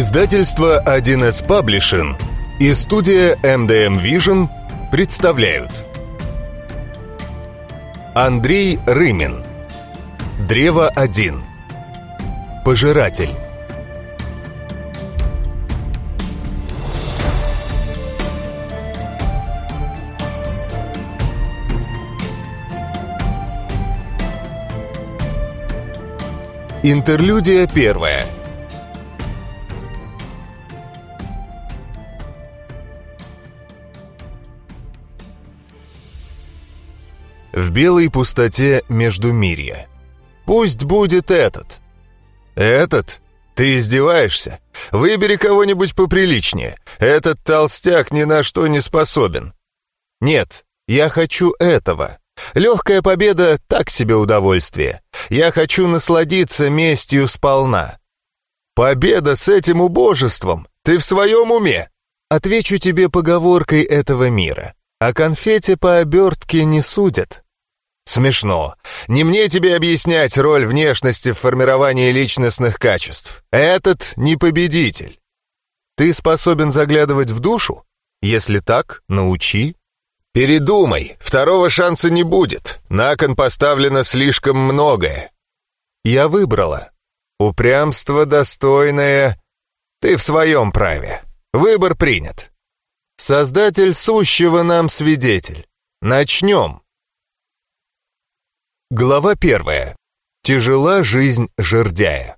Издательство 1С Паблишин и студия MDM Vision представляют. Андрей Рымин. Древо 1 Пожиратель Интерлюдия первая Белой пустоте между мирья. Пусть будет этот. Этот? Ты издеваешься? Выбери кого-нибудь поприличнее. Этот толстяк ни на что не способен. Нет, я хочу этого. Легкая победа — так себе удовольствие. Я хочу насладиться местью сполна. Победа с этим убожеством? Ты в своем уме? Отвечу тебе поговоркой этого мира. О конфете по обертке не судят. Смешно. Не мне тебе объяснять роль внешности в формировании личностных качеств. Этот не победитель. Ты способен заглядывать в душу? Если так, научи. Передумай, второго шанса не будет. На кон поставлено слишком многое. Я выбрала. Упрямство достойное. Ты в своем праве. Выбор принят. Создатель сущего нам свидетель. Начнем. Глава первая. Тяжела жизнь жердяя.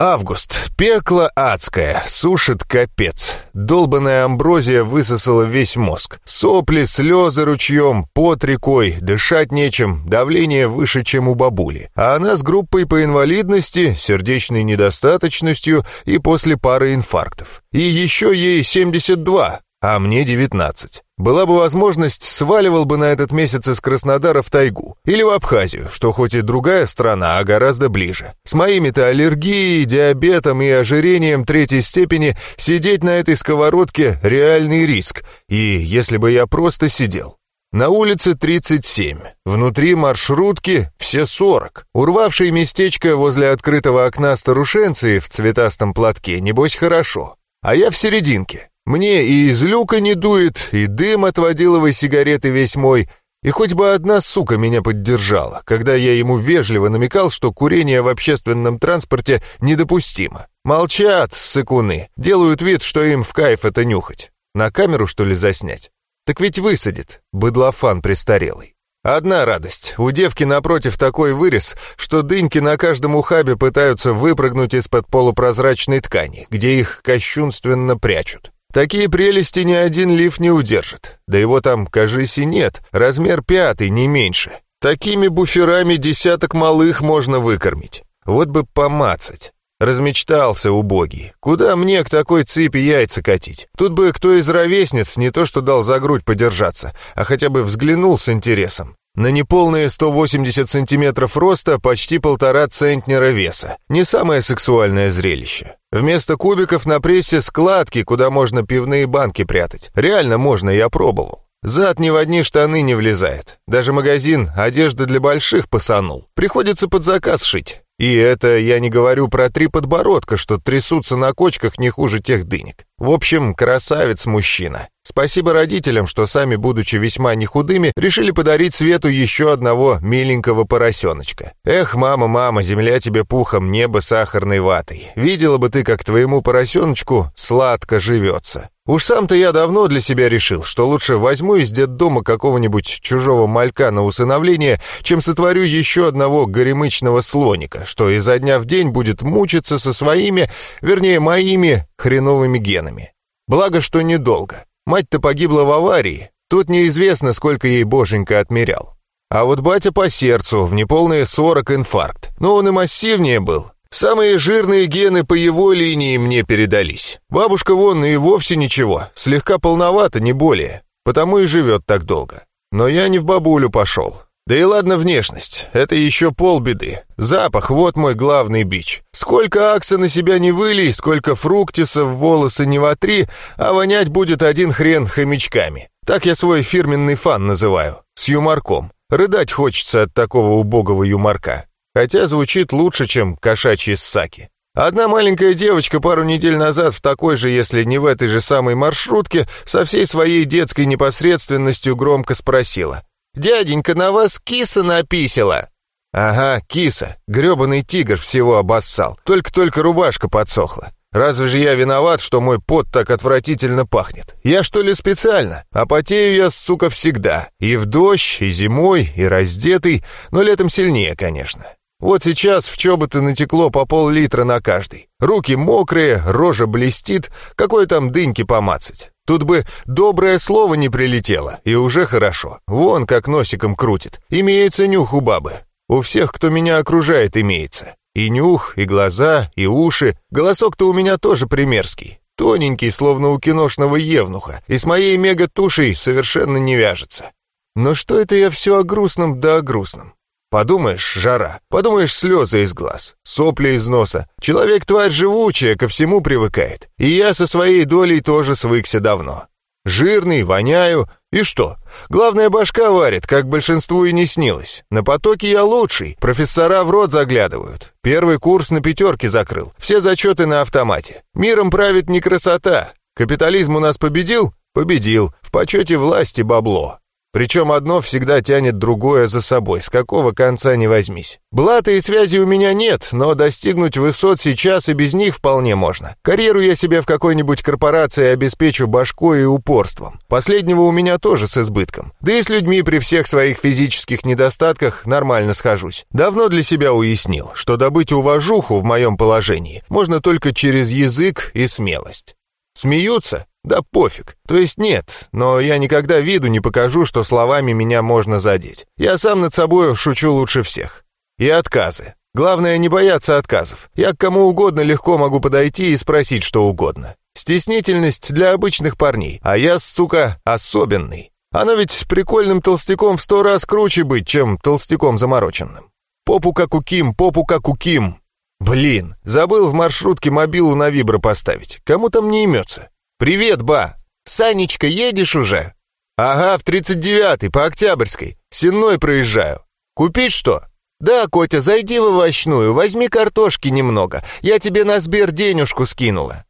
Август. Пекло адское. Сушит капец. Долбаная амброзия высосала весь мозг. Сопли, слезы ручьем, пот рекой, дышать нечем, давление выше, чем у бабули. А она с группой по инвалидности, сердечной недостаточностью и после пары инфарктов. И еще ей 72, а мне 19. Была бы возможность, сваливал бы на этот месяц из Краснодара в тайгу. Или в Абхазию, что хоть и другая страна, а гораздо ближе. С моими-то аллергией, диабетом и ожирением третьей степени сидеть на этой сковородке — реальный риск. И если бы я просто сидел. На улице 37, внутри маршрутки все 40. Урвавшие местечко возле открытого окна старушенцы в цветастом платке, небось, хорошо. А я в серединке. Мне и из люка не дует, и дым от водиловой сигареты весь мой, и хоть бы одна сука меня поддержала, когда я ему вежливо намекал, что курение в общественном транспорте недопустимо. Молчат, сыкуны, делают вид, что им в кайф это нюхать. На камеру, что ли, заснять? Так ведь высадит, быдлофан престарелый. Одна радость. У девки напротив такой вырез, что дыньки на каждом ухабе пытаются выпрыгнуть из-под полупрозрачной ткани, где их кощунственно прячут. Такие прелести ни один лиф не удержит. Да его там, кажись, и нет. Размер пятый, не меньше. Такими буферами десяток малых можно выкормить. Вот бы помацать. Размечтался убогий. Куда мне к такой цепи яйца катить? Тут бы кто из ровесниц не то что дал за грудь подержаться, а хотя бы взглянул с интересом. На неполные 180 сантиметров роста почти полтора центнера веса. Не самое сексуальное зрелище. Вместо кубиков на прессе складки, куда можно пивные банки прятать. Реально можно, я пробовал. Зад ни в одни штаны не влезает. Даже магазин одежды для больших посанул. Приходится под заказ шить. И это я не говорю про три подбородка, что трясутся на кочках не хуже тех дынек. В общем, красавец мужчина. Спасибо родителям, что сами, будучи весьма нехудыми, решили подарить Свету еще одного миленького поросеночка. Эх, мама, мама, земля тебе пухом, небо сахарной ватой. Видела бы ты, как твоему поросеночку сладко живется. Уж сам-то я давно для себя решил, что лучше возьму из детдома какого-нибудь чужого малька на усыновление, чем сотворю еще одного горемычного слоника, что изо дня в день будет мучиться со своими, вернее, моими хреновыми генами. Благо, что недолго. Мать-то погибла в аварии. Тут неизвестно, сколько ей боженька отмерял. А вот батя по сердцу, в неполные 40 инфаркт. Но он и массивнее был. Самые жирные гены по его линии мне передались. Бабушка вон и вовсе ничего, слегка полновата, не более. Потому и живет так долго. Но я не в бабулю пошел. Да и ладно внешность, это еще полбеды. Запах — вот мой главный бич. Сколько акса на себя не вылей, сколько фруктиса в волосы не вотри, а вонять будет один хрен хомячками. Так я свой фирменный фан называю, с юморком. Рыдать хочется от такого убогого юморка. Хотя звучит лучше, чем кошачьи ссаки. Одна маленькая девочка пару недель назад в такой же, если не в этой же самой маршрутке, со всей своей детской непосредственностью громко спросила. «Дяденька, на вас киса написала!» «Ага, киса. Грёбаный тигр всего обоссал. Только-только рубашка подсохла. Разве же я виноват, что мой пот так отвратительно пахнет? Я что ли специально? А потею я, сука, всегда. И в дождь, и зимой, и раздетый, но летом сильнее, конечно. Вот сейчас в чоботы натекло по пол-литра на каждый. Руки мокрые, рожа блестит, какой там дыньки помацать. Тут бы доброе слово не прилетело, и уже хорошо. Вон как носиком крутит. Имеется нюх у бабы. У всех, кто меня окружает, имеется. И нюх, и глаза, и уши. Голосок-то у меня тоже примерский. Тоненький, словно у киношного евнуха, и с моей мега-тушей совершенно не вяжется. Но что это я все о грустном да о грустном? Подумаешь, жара, подумаешь, слезы из глаз, сопли из носа. Человек тварь живучая, ко всему привыкает. И я со своей долей тоже свыкся давно. Жирный, воняю. И что? Главное, башка варит, как большинству и не снилось. На потоке я лучший. Профессора в рот заглядывают. Первый курс на пятерке закрыл. Все зачеты на автомате. Миром правит не красота. Капитализм у нас победил? Победил. В почете власти бабло. Причем одно всегда тянет другое за собой, с какого конца не возьмись. Блата и связи у меня нет, но достигнуть высот сейчас и без них вполне можно. Карьеру я себе в какой-нибудь корпорации обеспечу башкой и упорством. Последнего у меня тоже с избытком. Да и с людьми при всех своих физических недостатках нормально схожусь. Давно для себя уяснил, что добыть уважуху в моем положении можно только через язык и смелость. Смеются? Да пофиг. То есть нет, но я никогда виду не покажу, что словами меня можно задеть. Я сам над собой шучу лучше всех. И отказы. Главное не бояться отказов. Я к кому угодно легко могу подойти и спросить что угодно. Стеснительность для обычных парней, а я, сука, особенный. Оно ведь прикольным толстяком в сто раз круче быть, чем толстяком замороченным. Попу как у Ким, попу как у Ким. Блин, забыл в маршрутке мобилу на вибро поставить. Кому там не имется? «Привет, ба! Санечка, едешь уже?» «Ага, в 39-й, по Октябрьской. Сенной проезжаю. Купить что?» «Да, Котя, зайди в овощную, возьми картошки немного. Я тебе на Сбер денежку скинула».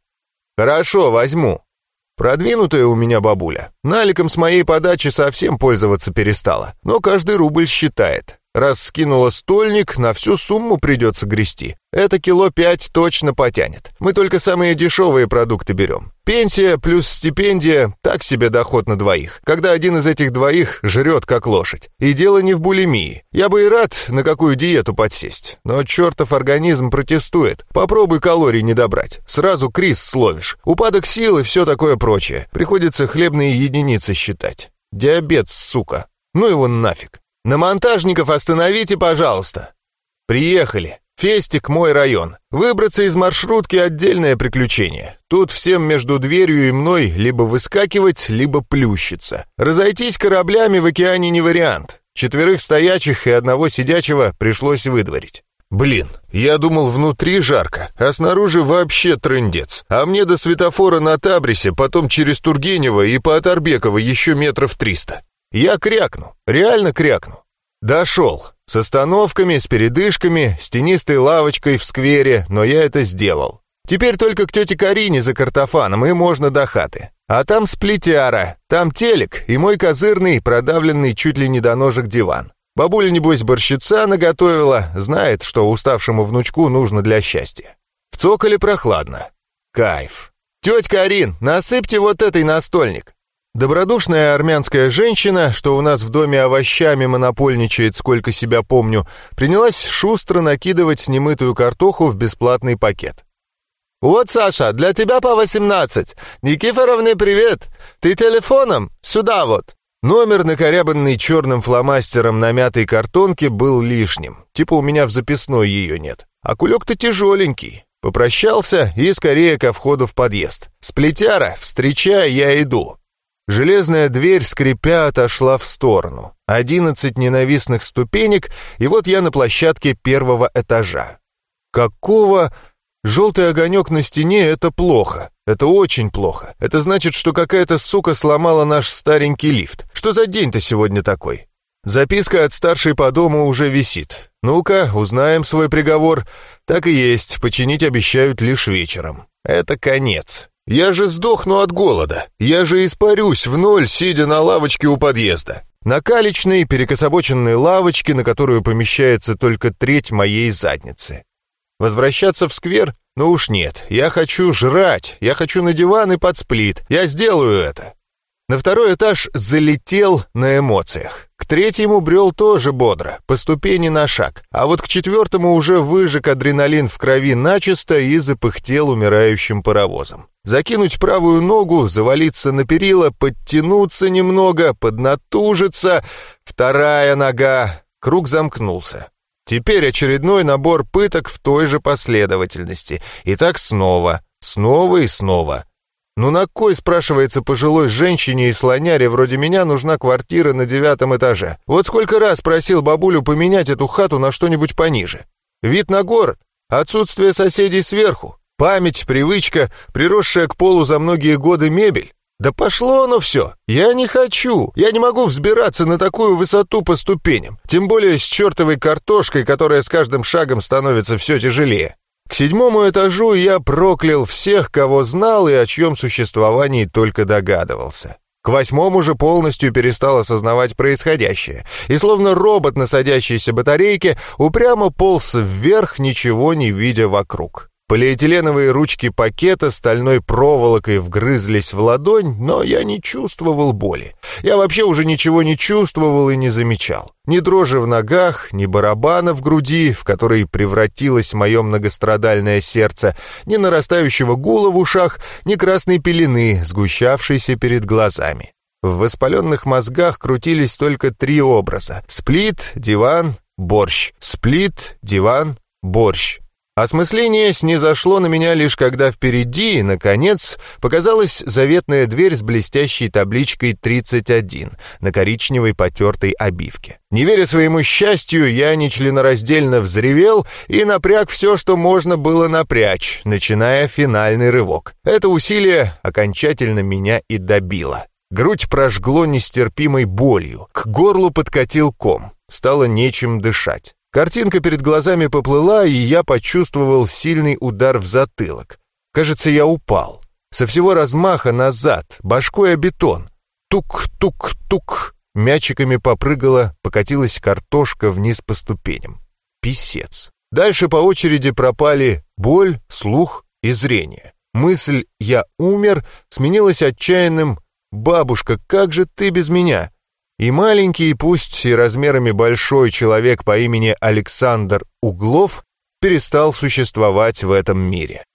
«Хорошо, возьму». Продвинутая у меня бабуля. Наликом с моей подачи совсем пользоваться перестала, но каждый рубль считает. Раз скинула стольник, на всю сумму придется грести. Это кило пять точно потянет. Мы только самые дешевые продукты берем. Пенсия плюс стипендия – так себе доход на двоих, когда один из этих двоих жрет как лошадь. И дело не в булимии. Я бы и рад на какую диету подсесть. Но чертов организм протестует. Попробуй калорий не добрать. Сразу криз словишь. Упадок сил и все такое прочее. Приходится хлебные единицы считать. Диабет, сука. Ну его нафиг. «На монтажников остановите, пожалуйста!» «Приехали. Фестик — мой район. Выбраться из маршрутки — отдельное приключение. Тут всем между дверью и мной либо выскакивать, либо плющиться. Разойтись кораблями в океане не вариант. Четверых стоячих и одного сидячего пришлось выдворить. Блин, я думал, внутри жарко, а снаружи вообще трындец. А мне до светофора на Табрисе, потом через Тургенева и по Оторбекова еще метров триста. Я крякну, реально крякну. Дошел. С остановками, с передышками, с тенистой лавочкой в сквере, но я это сделал. Теперь только к тете Карине за картофаном, и можно до хаты. А там сплетяра, там телек и мой козырный, продавленный чуть ли не до ножек диван. Бабуля, небось, борщица наготовила, знает, что уставшему внучку нужно для счастья. В цоколе прохладно. Кайф. «Тетя Карин, насыпьте вот этой настольник. Добродушная армянская женщина, что у нас в доме овощами монопольничает, сколько себя помню, принялась шустро накидывать немытую картоху в бесплатный пакет. «Вот, Саша, для тебя по 18. Никифоровне привет. Ты телефоном? Сюда вот». Номер, накорябанный черным фломастером на мятой картонке, был лишним. Типа у меня в записной ее нет. А кулек-то тяжеленький. Попрощался и скорее ко входу в подъезд. «Сплетяра, встречай, я иду». Железная дверь, скрипя, отошла в сторону. Одиннадцать ненавистных ступенек, и вот я на площадке первого этажа. Какого... Желтый огонек на стене — это плохо. Это очень плохо. Это значит, что какая-то сука сломала наш старенький лифт. Что за день-то сегодня такой? Записка от старшей по дому уже висит. Ну-ка, узнаем свой приговор. Так и есть, починить обещают лишь вечером. Это конец. Я же сдохну от голода. Я же испарюсь в ноль, сидя на лавочке у подъезда. На калечной, перекособоченной лавочке, на которую помещается только треть моей задницы. Возвращаться в сквер? Ну уж нет. Я хочу жрать. Я хочу на диван и под сплит. Я сделаю это. На второй этаж залетел на эмоциях. Третьему брел тоже бодро, по ступени на шаг. А вот к четвертому уже выжег адреналин в крови начисто и запыхтел умирающим паровозом. Закинуть правую ногу, завалиться на перила, подтянуться немного, поднатужиться. Вторая нога. Круг замкнулся. Теперь очередной набор пыток в той же последовательности. И так снова, снова и снова. Ну на кой, спрашивается, пожилой женщине и слоняре вроде меня нужна квартира на девятом этаже? Вот сколько раз просил бабулю поменять эту хату на что-нибудь пониже. Вид на город, отсутствие соседей сверху, память, привычка, приросшая к полу за многие годы мебель. Да пошло оно все. Я не хочу. Я не могу взбираться на такую высоту по ступеням. Тем более с чертовой картошкой, которая с каждым шагом становится все тяжелее. К седьмому этажу я проклял всех, кого знал и о чьем существовании только догадывался. К восьмому же полностью перестал осознавать происходящее, и словно робот на садящейся батарейке упрямо полз вверх, ничего не видя вокруг. Полиэтиленовые ручки пакета стальной проволокой вгрызлись в ладонь, но я не чувствовал боли. Я вообще уже ничего не чувствовал и не замечал. Ни дрожи в ногах, ни барабана в груди, в который превратилось мое многострадальное сердце, ни нарастающего гула в ушах, ни красной пелены, сгущавшейся перед глазами. В воспаленных мозгах крутились только три образа. Сплит, диван, борщ. Сплит, диван, борщ. Осмысление снизошло на меня лишь когда впереди, наконец, показалась заветная дверь с блестящей табличкой 31 на коричневой потертой обивке. Не веря своему счастью, я нечленораздельно взревел и напряг все, что можно было напрячь, начиная финальный рывок. Это усилие окончательно меня и добило. Грудь прожгло нестерпимой болью, к горлу подкатил ком, стало нечем дышать. Картинка перед глазами поплыла, и я почувствовал сильный удар в затылок. Кажется, я упал. Со всего размаха назад, башкой о бетон. Тук-тук-тук. Мячиками попрыгала, покатилась картошка вниз по ступеням. Писец. Дальше по очереди пропали боль, слух и зрение. Мысль «я умер» сменилась отчаянным «бабушка, как же ты без меня?» И маленький, пусть и размерами большой человек по имени Александр Углов перестал существовать в этом мире.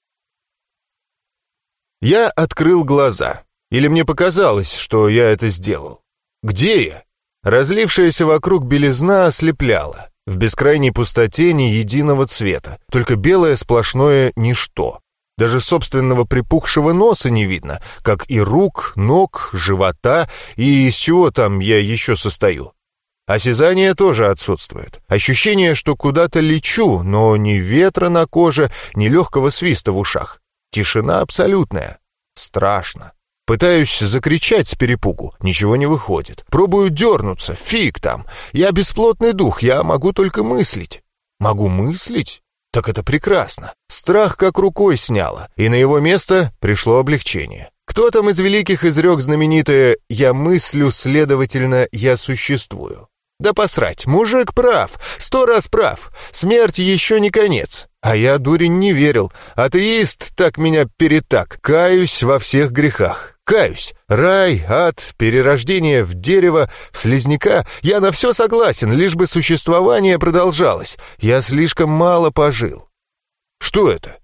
Я открыл глаза. Или мне показалось, что я это сделал. Где я? Разлившаяся вокруг белизна ослепляла. В бескрайней пустоте ни единого цвета, только белое сплошное ничто. Даже собственного припухшего носа не видно, как и рук, ног, живота и из чего там я еще состою. Осязание тоже отсутствует. Ощущение, что куда-то лечу, но ни ветра на коже, ни легкого свиста в ушах. Тишина абсолютная. Страшно. Пытаюсь закричать с перепугу, ничего не выходит. Пробую дернуться, фиг там. Я бесплотный дух, я могу только мыслить. Могу мыслить? Так это прекрасно. Страх как рукой сняло, и на его место пришло облегчение. Кто там из великих изрек знаменитое «я мыслю, следовательно, я существую»? Да посрать, мужик прав, сто раз прав, смерть еще не конец. А я, дурень, не верил, атеист так меня перетак, каюсь во всех грехах. Каюсь. Рай, ад, перерождение в дерево, в слизняка. Я на все согласен, лишь бы существование продолжалось. Я слишком мало пожил. Что это?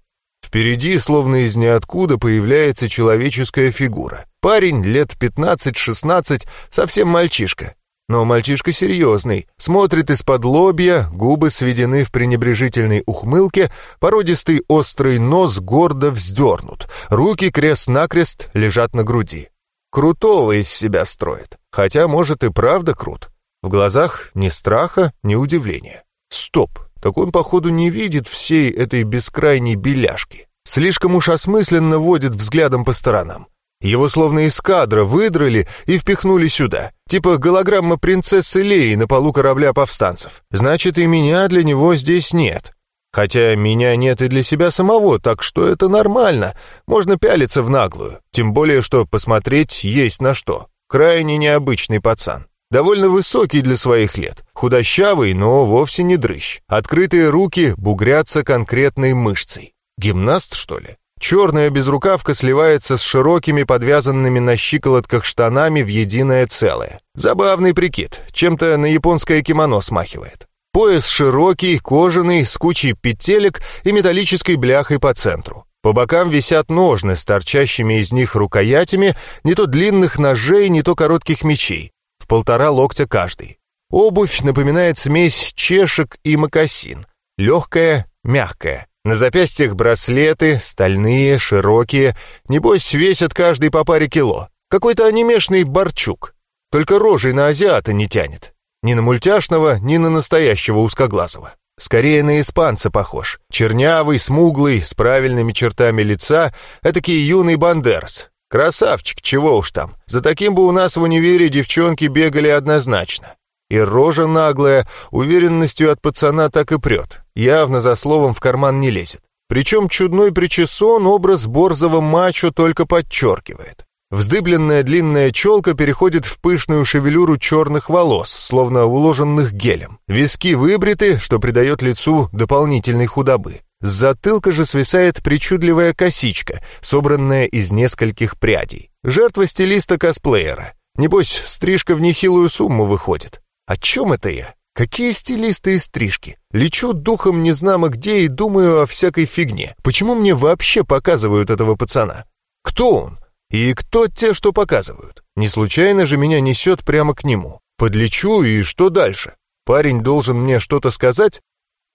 Впереди, словно из ниоткуда, появляется человеческая фигура. Парень лет 15-16, совсем мальчишка. Но мальчишка серьезный, смотрит из-под лобья, губы сведены в пренебрежительной ухмылке, породистый острый нос гордо вздернут, руки крест-накрест лежат на груди. Крутого из себя строит, хотя, может, и правда крут. В глазах ни страха, ни удивления. Стоп, так он, походу, не видит всей этой бескрайней беляшки. Слишком уж осмысленно водит взглядом по сторонам. Его словно из кадра выдрали и впихнули сюда. Типа голограмма принцессы Леи на полу корабля повстанцев. Значит, и меня для него здесь нет. Хотя меня нет и для себя самого, так что это нормально. Можно пялиться в наглую. Тем более, что посмотреть есть на что. Крайне необычный пацан. Довольно высокий для своих лет. Худощавый, но вовсе не дрыщ. Открытые руки бугрятся конкретной мышцей. Гимнаст, что ли? Черная безрукавка сливается с широкими подвязанными на щиколотках штанами в единое целое. Забавный прикид, чем-то на японское кимоно смахивает. Пояс широкий, кожаный, с кучей петелек и металлической бляхой по центру. По бокам висят ножны с торчащими из них рукоятями не то длинных ножей, не то коротких мечей, в полтора локтя каждый. Обувь напоминает смесь чешек и мокасин. Легкая, мягкая. На запястьях браслеты, стальные, широкие. Небось, весят каждый по паре кило. Какой-то анимешный борчук. Только рожей на азиата не тянет. Ни на мультяшного, ни на настоящего узкоглазого. Скорее на испанца похож. Чернявый, смуглый, с правильными чертами лица, этакий юный бандерс. Красавчик, чего уж там. За таким бы у нас в универе девчонки бегали однозначно. И рожа наглая, уверенностью от пацана так и прет. Явно за словом в карман не лезет. Причем чудной причесон образ борзого мачо только подчеркивает. Вздыбленная длинная челка переходит в пышную шевелюру черных волос, словно уложенных гелем. Виски выбриты, что придает лицу дополнительной худобы. С затылка же свисает причудливая косичка, собранная из нескольких прядей. Жертва стилиста-косплеера. Небось, стрижка в нехилую сумму выходит. О чем это я? Какие стилисты и стрижки? Лечу духом незнамо где и думаю о всякой фигне. Почему мне вообще показывают этого пацана? Кто он? И кто те, что показывают? Не случайно же меня несет прямо к нему. Подлечу, и что дальше? Парень должен мне что-то сказать?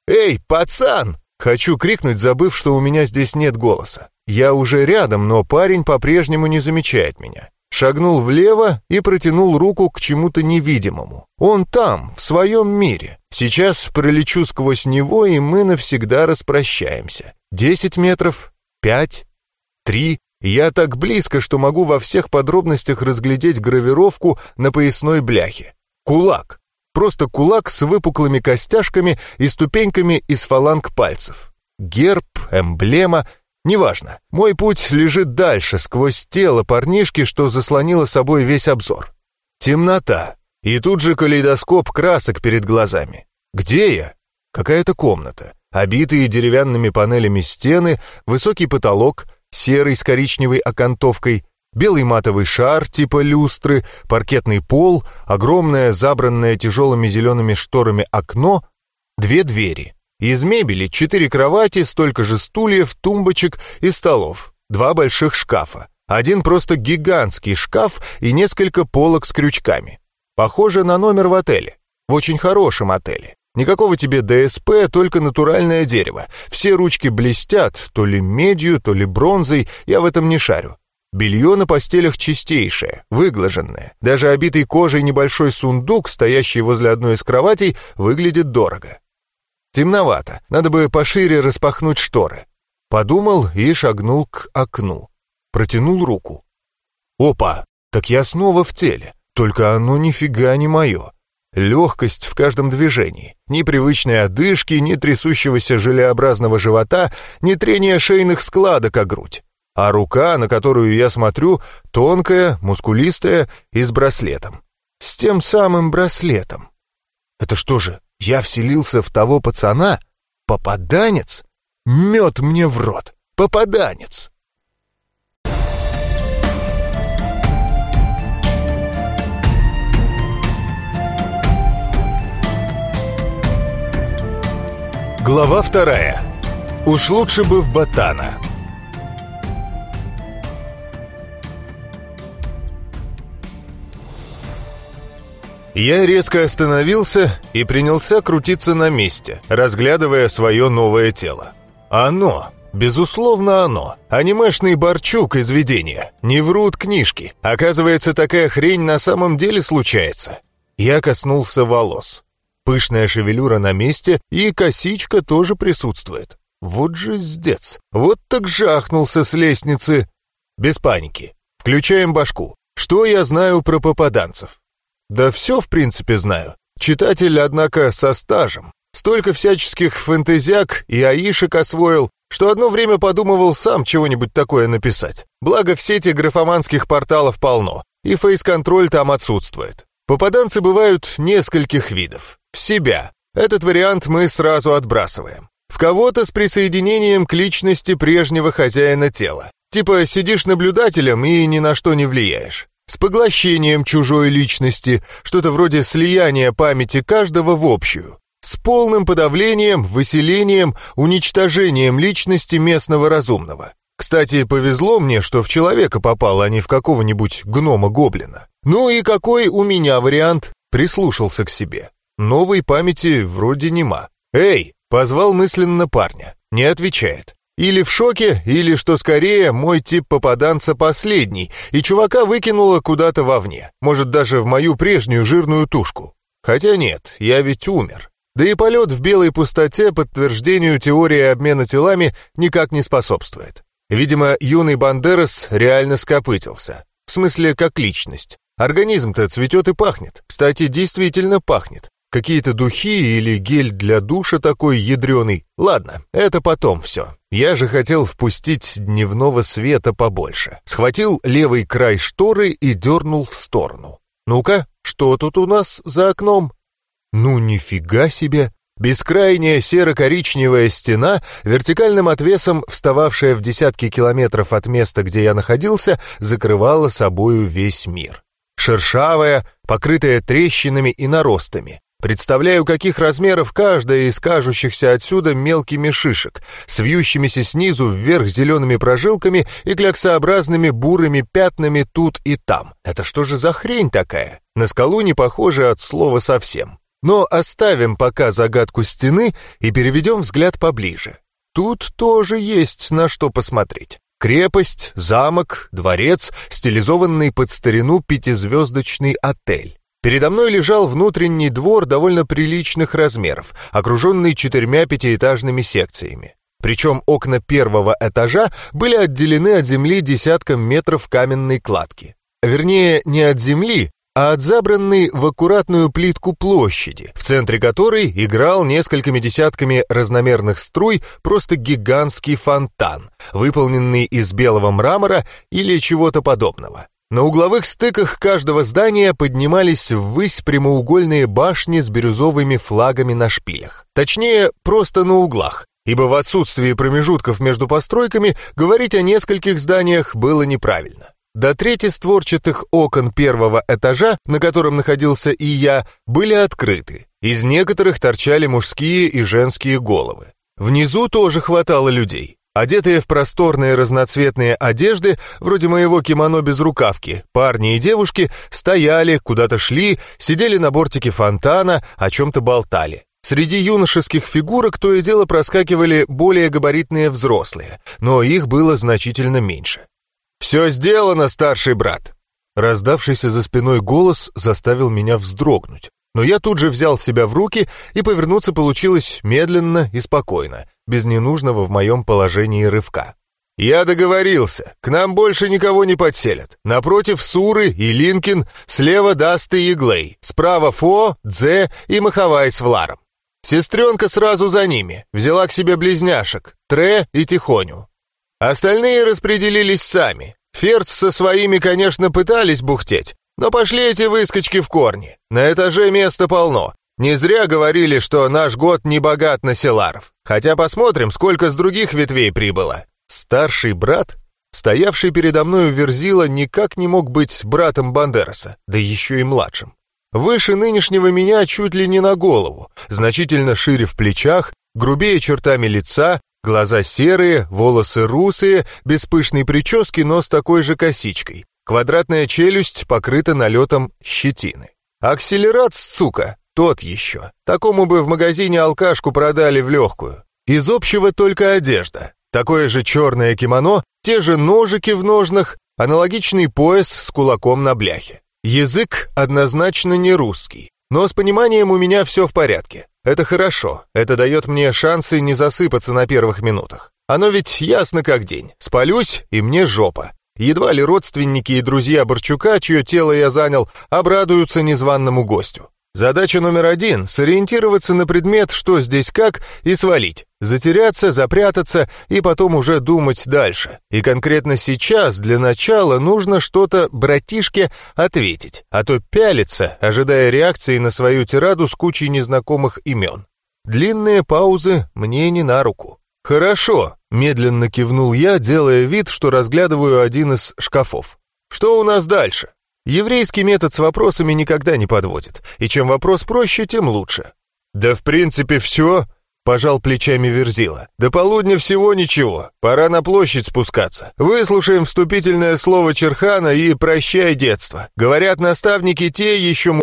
«Эй, пацан!» Хочу крикнуть, забыв, что у меня здесь нет голоса. Я уже рядом, но парень по-прежнему не замечает меня. Шагнул влево и протянул руку к чему-то невидимому. Он там, в своем мире. Сейчас пролечу сквозь него, и мы навсегда распрощаемся. Десять метров, пять, три, я так близко, что могу во всех подробностях разглядеть гравировку на поясной бляхе. Кулак. Просто кулак с выпуклыми костяшками и ступеньками из фаланг пальцев. Герб, эмблема, неважно. Мой путь лежит дальше, сквозь тело парнишки, что заслонило собой весь обзор. Темнота. И тут же калейдоскоп красок перед глазами. Где я? Какая-то комната. Обитые деревянными панелями стены, высокий потолок — серый с коричневой окантовкой, белый матовый шар типа люстры, паркетный пол, огромное забранное тяжелыми зелеными шторами окно, две двери. Из мебели четыре кровати, столько же стульев, тумбочек и столов, два больших шкафа. Один просто гигантский шкаф и несколько полок с крючками. Похоже на номер в отеле. В очень хорошем отеле. Никакого тебе ДСП, только натуральное дерево. Все ручки блестят, то ли медью, то ли бронзой, я в этом не шарю. Белье на постелях чистейшее, выглаженное. Даже обитый кожей небольшой сундук, стоящий возле одной из кроватей, выглядит дорого. Темновато, надо бы пошире распахнуть шторы. Подумал и шагнул к окну. Протянул руку. Опа, так я снова в теле, только оно нифига не мое. Легкость в каждом движении. Ни привычной одышки, ни трясущегося желеобразного живота, ни трения шейных складок о грудь. А рука, на которую я смотрю, тонкая, мускулистая и с браслетом. С тем самым браслетом. Это что же, я вселился в того пацана? Попаданец? Мед мне в рот. Попаданец. Глава вторая. Уж лучше бы в ботана. Я резко остановился и принялся крутиться на месте, разглядывая свое новое тело. Оно, безусловно оно, анимешный Борчук из видения. Не врут книжки. Оказывается, такая хрень на самом деле случается. Я коснулся волос. Пышная шевелюра на месте, и косичка тоже присутствует. Вот же сдец. Вот так жахнулся с лестницы. Без паники. Включаем башку. Что я знаю про попаданцев? Да все, в принципе, знаю. Читатель, однако, со стажем. Столько всяческих фэнтезяк и аишек освоил, что одно время подумывал сам чего-нибудь такое написать. Благо в сети графоманских порталов полно, и фейс-контроль там отсутствует. Попаданцы бывают нескольких видов. В себя. Этот вариант мы сразу отбрасываем. В кого-то с присоединением к личности прежнего хозяина тела. Типа сидишь наблюдателем и ни на что не влияешь. С поглощением чужой личности, что-то вроде слияния памяти каждого в общую. С полным подавлением, выселением, уничтожением личности местного разумного. Кстати, повезло мне, что в человека попал, а не в какого-нибудь гнома-гоблина. Ну и какой у меня вариант? Прислушался к себе. Новой памяти вроде нема. «Эй!» — позвал мысленно парня. Не отвечает. Или в шоке, или, что скорее, мой тип попаданца последний, и чувака выкинуло куда-то вовне. Может, даже в мою прежнюю жирную тушку. Хотя нет, я ведь умер. Да и полет в белой пустоте подтверждению теории обмена телами никак не способствует. Видимо, юный Бандерас реально скопытился. В смысле, как личность. Организм-то цветет и пахнет. Кстати, действительно пахнет. Какие-то духи или гель для душа такой ядреный. Ладно, это потом все. Я же хотел впустить дневного света побольше. Схватил левый край шторы и дернул в сторону. Ну-ка, что тут у нас за окном? Ну нифига себе! Бескрайняя серо-коричневая стена, вертикальным отвесом, встававшая в десятки километров от места, где я находился, закрывала собою весь мир. Шершавая, покрытая трещинами и наростами. Представляю, каких размеров каждая из кажущихся отсюда мелкими шишек, с снизу вверх зелеными прожилками и кляксообразными бурыми пятнами тут и там. Это что же за хрень такая? На скалу не похоже от слова совсем. Но оставим пока загадку стены и переведем взгляд поближе. Тут тоже есть на что посмотреть. Крепость, замок, дворец, стилизованный под старину пятизвездочный отель. Передо мной лежал внутренний двор довольно приличных размеров, окруженный четырьмя пятиэтажными секциями. Причем окна первого этажа были отделены от земли десятком метров каменной кладки. Вернее, не от земли, а от забранной в аккуратную плитку площади, в центре которой играл несколькими десятками разномерных струй просто гигантский фонтан, выполненный из белого мрамора или чего-то подобного. На угловых стыках каждого здания поднимались ввысь прямоугольные башни с бирюзовыми флагами на шпилях. Точнее, просто на углах, ибо в отсутствии промежутков между постройками говорить о нескольких зданиях было неправильно. До трети створчатых окон первого этажа, на котором находился и я, были открыты. Из некоторых торчали мужские и женские головы. Внизу тоже хватало людей. Одетые в просторные разноцветные одежды, вроде моего кимоно без рукавки, парни и девушки стояли, куда-то шли, сидели на бортике фонтана, о чем-то болтали. Среди юношеских фигурок то и дело проскакивали более габаритные взрослые, но их было значительно меньше. «Все сделано, старший брат!» Раздавшийся за спиной голос заставил меня вздрогнуть. Но я тут же взял себя в руки, и повернуться получилось медленно и спокойно, без ненужного в моем положении рывка. «Я договорился. К нам больше никого не подселят. Напротив Суры и Линкин, слева Даст и Еглей, справа Фо, Дзе и Махавай с Вларом. Сестренка сразу за ними, взяла к себе близняшек, Тре и Тихоню. Остальные распределились сами. Ферц со своими, конечно, пытались бухтеть, но пошли эти выскочки в корни. На этаже места полно. Не зря говорили, что наш год не богат на селаров. Хотя посмотрим, сколько с других ветвей прибыло. Старший брат, стоявший передо мною Верзила, никак не мог быть братом Бандераса, да еще и младшим. Выше нынешнего меня чуть ли не на голову, значительно шире в плечах, грубее чертами лица, Глаза серые, волосы русые, без пышной прически, но с такой же косичкой. Квадратная челюсть покрыта налетом щетины. Акселерат, сука, тот еще. Такому бы в магазине алкашку продали в легкую. Из общего только одежда. Такое же черное кимоно, те же ножики в ножнах, аналогичный пояс с кулаком на бляхе. Язык однозначно не русский, но с пониманием у меня все в порядке. Это хорошо, это дает мне шансы не засыпаться на первых минутах. Оно ведь ясно как день. Спалюсь, и мне жопа. Едва ли родственники и друзья Борчука, чье тело я занял, обрадуются незваному гостю. Задача номер один — сориентироваться на предмет, что здесь как, и свалить. Затеряться, запрятаться и потом уже думать дальше. И конкретно сейчас для начала нужно что-то братишке ответить, а то пялиться, ожидая реакции на свою тираду с кучей незнакомых имен. Длинные паузы мне не на руку. «Хорошо», — медленно кивнул я, делая вид, что разглядываю один из шкафов. «Что у нас дальше?» Еврейский метод с вопросами никогда не подводит, и чем вопрос проще, тем лучше. «Да в принципе все», — пожал плечами Верзила. «До полудня всего ничего, пора на площадь спускаться. Выслушаем вступительное слово Черхана и прощай детство. Говорят наставники те еще м...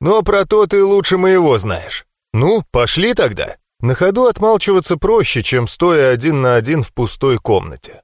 Но про то ты лучше моего знаешь. Ну, пошли тогда». На ходу отмалчиваться проще, чем стоя один на один в пустой комнате.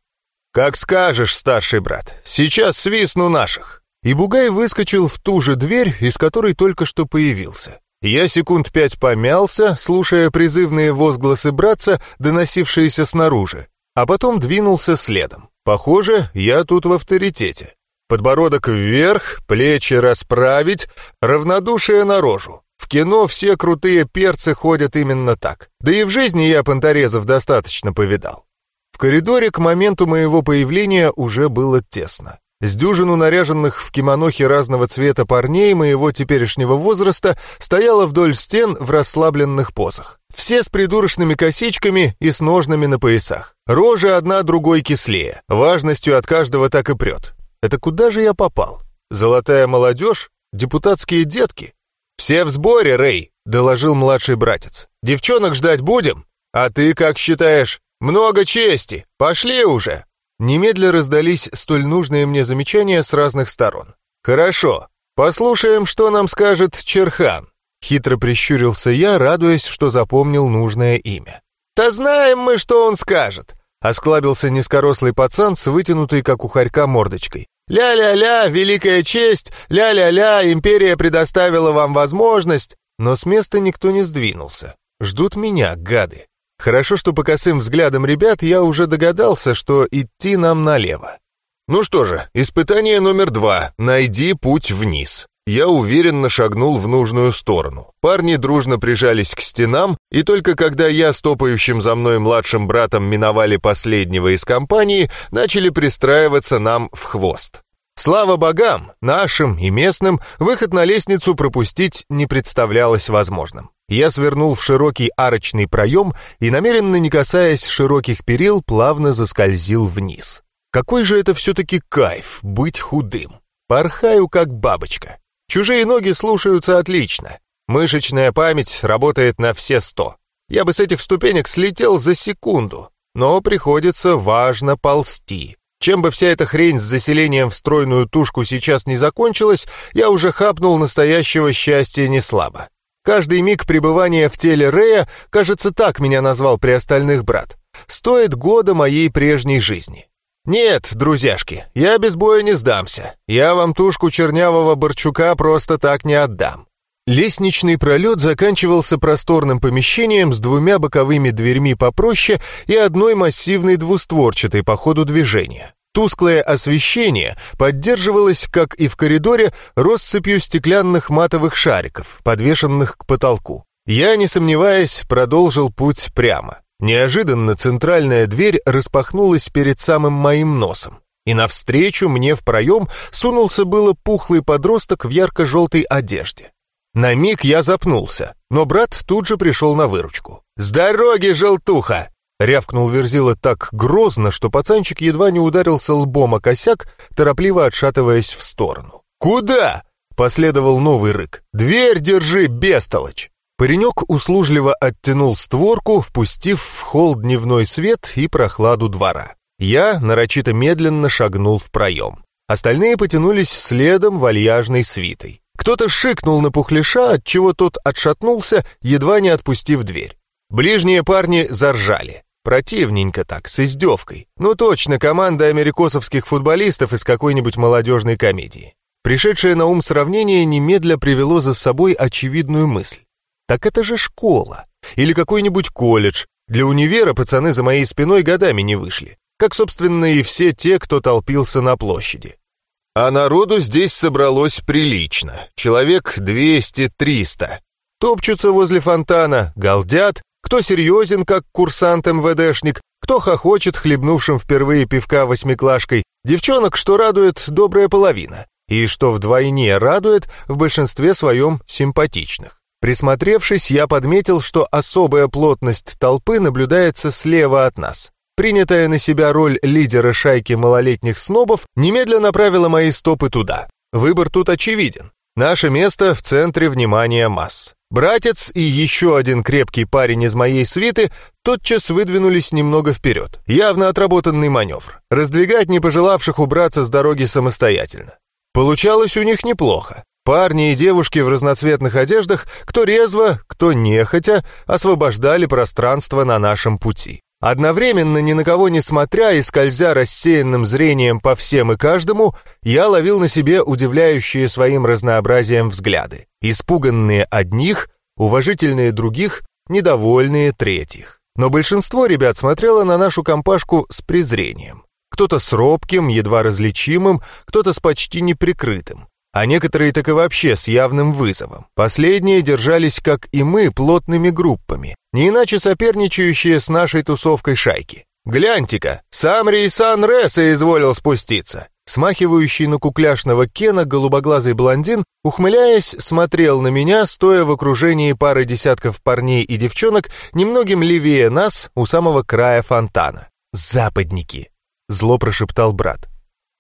«Как скажешь, старший брат, сейчас свистну наших». И Бугай выскочил в ту же дверь, из которой только что появился. Я секунд пять помялся, слушая призывные возгласы братца, доносившиеся снаружи, а потом двинулся следом. Похоже, я тут в авторитете. Подбородок вверх, плечи расправить, равнодушие на рожу. Кино все крутые перцы ходят именно так. Да и в жизни я понторезов достаточно повидал. В коридоре к моменту моего появления уже было тесно. С дюжину наряженных в кимонохи разного цвета парней моего теперешнего возраста стояла вдоль стен в расслабленных позах. Все с придурочными косичками и с ножными на поясах. Рожи одна другой кислее. Важностью от каждого так и прет. Это куда же я попал? Золотая молодежь? Депутатские детки? «Все в сборе, Рэй», — доложил младший братец. «Девчонок ждать будем? А ты как считаешь? Много чести. Пошли уже!» Немедля раздались столь нужные мне замечания с разных сторон. «Хорошо, послушаем, что нам скажет Черхан». Хитро прищурился я, радуясь, что запомнил нужное имя. «Да знаем мы, что он скажет!» Осклабился низкорослый пацан с вытянутой, как у хорька, мордочкой. «Ля-ля-ля, великая честь! Ля-ля-ля, империя предоставила вам возможность!» Но с места никто не сдвинулся. Ждут меня, гады. Хорошо, что по косым взглядам ребят я уже догадался, что идти нам налево. Ну что же, испытание номер два. Найди путь вниз. Я уверенно шагнул в нужную сторону. Парни дружно прижались к стенам, и только когда я с топающим за мной младшим братом миновали последнего из компании, начали пристраиваться нам в хвост. Слава богам, нашим и местным, выход на лестницу пропустить не представлялось возможным. Я свернул в широкий арочный проем и, намеренно не касаясь широких перил, плавно заскользил вниз. Какой же это все-таки кайф быть худым. Порхаю, как бабочка. Чужие ноги слушаются отлично. Мышечная память работает на все сто. Я бы с этих ступенек слетел за секунду, но приходится важно ползти. Чем бы вся эта хрень с заселением в стройную тушку сейчас не закончилась, я уже хапнул настоящего счастья не слабо. Каждый миг пребывания в теле Рея, кажется, так меня назвал при остальных брат, стоит года моей прежней жизни. Нет, друзьяшки, я без боя не сдамся. Я вам тушку чернявого Борчука просто так не отдам. Лестничный пролет заканчивался просторным помещением с двумя боковыми дверьми попроще и одной массивной двустворчатой по ходу движения. Тусклое освещение поддерживалось, как и в коридоре, россыпью стеклянных матовых шариков, подвешенных к потолку. Я, не сомневаясь, продолжил путь прямо. Неожиданно центральная дверь распахнулась перед самым моим носом, и навстречу мне в проем сунулся было пухлый подросток в ярко-желтой одежде. На миг я запнулся, но брат тут же пришел на выручку. «С дороги, желтуха!» Рявкнул Верзила так грозно, что пацанчик едва не ударился лбом о косяк, торопливо отшатываясь в сторону. «Куда?» — последовал новый рык. «Дверь держи, бестолочь!» Паренек услужливо оттянул створку, впустив в холл дневной свет и прохладу двора. Я нарочито медленно шагнул в проем. Остальные потянулись следом вальяжной свитой. Кто-то шикнул на пухляша, отчего тот отшатнулся, едва не отпустив дверь. Ближние парни заржали. Противненько так, с издевкой. Ну точно, команда америкосовских футболистов из какой-нибудь молодежной комедии. Пришедшее на ум сравнение немедля привело за собой очевидную мысль. Так это же школа. Или какой-нибудь колледж. Для универа пацаны за моей спиной годами не вышли. как, собственно, и все те, кто толпился на площади. А народу здесь собралось прилично, человек 200-300. Топчутся возле фонтана, галдят, кто серьезен, как курсант-МВДшник, кто хохочет, хлебнувшим впервые пивка восьмиклашкой, девчонок, что радует добрая половина, и что вдвойне радует в большинстве своем симпатичных. Присмотревшись, я подметил, что особая плотность толпы наблюдается слева от нас. Принятая на себя роль лидера шайки малолетних снобов немедленно направила мои стопы туда. Выбор тут очевиден. Наше место в центре внимания масс. Братец и еще один крепкий парень из моей свиты тотчас выдвинулись немного вперед. Явно отработанный маневр. Раздвигать не пожелавших убраться с дороги самостоятельно. Получалось у них неплохо. Парни и девушки в разноцветных одеждах, кто резво, кто нехотя, освобождали пространство на нашем пути. Одновременно, ни на кого не смотря и скользя рассеянным зрением по всем и каждому, я ловил на себе удивляющие своим разнообразием взгляды. Испуганные одних, уважительные других, недовольные третьих. Но большинство ребят смотрело на нашу компашку с презрением. Кто-то с робким, едва различимым, кто-то с почти неприкрытым а некоторые так и вообще с явным вызовом. Последние держались, как и мы, плотными группами, не иначе соперничающие с нашей тусовкой шайки. «Гляньте-ка, сам Рейсан Реса изволил спуститься!» Смахивающий на кукляшного Кена голубоглазый блондин, ухмыляясь, смотрел на меня, стоя в окружении пары десятков парней и девчонок, немногим левее нас, у самого края фонтана. «Западники!» — зло прошептал брат.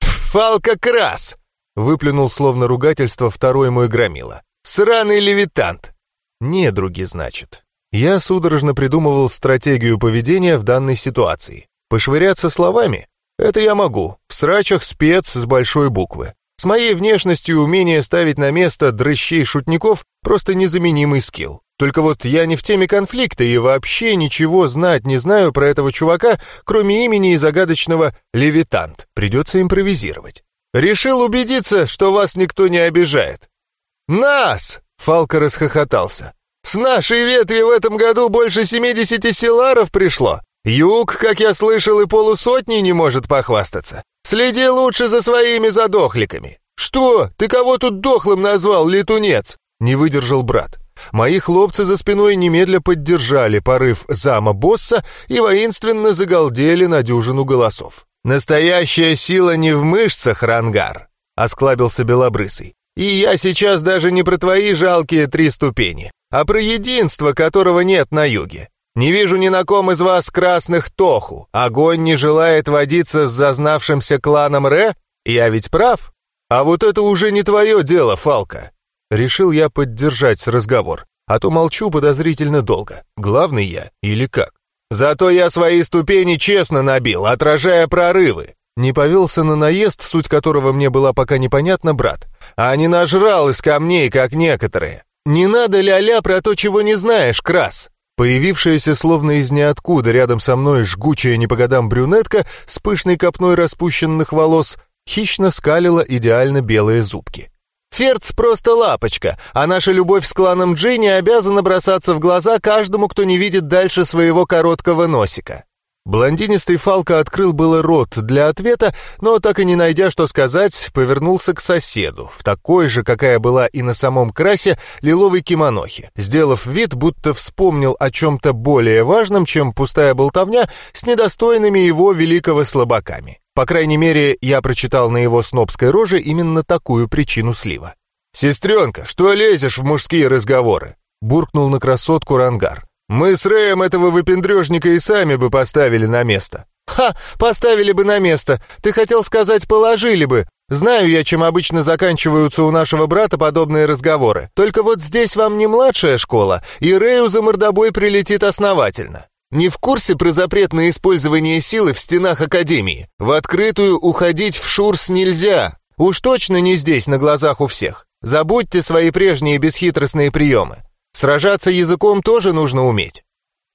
«Фалка Крас!» Выплюнул словно ругательство второй мой громила. «Сраный левитант!» «Недруги, значит». Я судорожно придумывал стратегию поведения в данной ситуации. Пошвыряться словами? Это я могу. В срачах спец с большой буквы. С моей внешностью умение ставить на место дрыщей шутников просто незаменимый скилл. Только вот я не в теме конфликта и вообще ничего знать не знаю про этого чувака, кроме имени и загадочного «Левитант». Придется импровизировать. Решил убедиться, что вас никто не обижает». «Нас!» — Фалка расхохотался. «С нашей ветви в этом году больше 70 селаров пришло. Юг, как я слышал, и полусотни не может похвастаться. Следи лучше за своими задохликами». «Что? Ты кого тут дохлым назвал, летунец?» — не выдержал брат. Мои хлопцы за спиной немедля поддержали порыв зама босса и воинственно загалдели на дюжину голосов. «Настоящая сила не в мышцах, Рангар», — осклабился Белобрысый. «И я сейчас даже не про твои жалкие три ступени, а про единство, которого нет на юге. Не вижу ни на ком из вас красных тоху. Огонь не желает водиться с зазнавшимся кланом Ре? Я ведь прав? А вот это уже не твое дело, Фалка». Решил я поддержать разговор, а то молчу подозрительно долго. Главный я или как? Зато я свои ступени честно набил, отражая прорывы. Не повелся на наезд, суть которого мне была пока непонятна, брат. А не нажрал из камней, как некоторые. Не надо ля-ля про то, чего не знаешь, крас. Появившаяся словно из ниоткуда рядом со мной жгучая не по годам брюнетка с пышной копной распущенных волос хищно скалила идеально белые зубки. Ферц просто лапочка, а наша любовь с кланом Джинни обязана бросаться в глаза каждому, кто не видит дальше своего короткого носика. Блондинистый Фалка открыл было рот для ответа, но, так и не найдя что сказать, повернулся к соседу, в такой же, какая была и на самом красе, лиловой кимонохе, сделав вид, будто вспомнил о чем-то более важном, чем пустая болтовня с недостойными его великого слабаками. По крайней мере, я прочитал на его снобской роже именно такую причину слива. «Сестренка, что лезешь в мужские разговоры?» — буркнул на красотку Рангар. «Мы с Рэем этого выпендрежника и сами бы поставили на место». «Ха! Поставили бы на место! Ты хотел сказать, положили бы! Знаю я, чем обычно заканчиваются у нашего брата подобные разговоры. Только вот здесь вам не младшая школа, и Рэю за мордобой прилетит основательно. Не в курсе про запрет на использование силы в стенах Академии? В открытую уходить в Шурс нельзя. Уж точно не здесь, на глазах у всех. Забудьте свои прежние бесхитростные приемы. Сражаться языком тоже нужно уметь.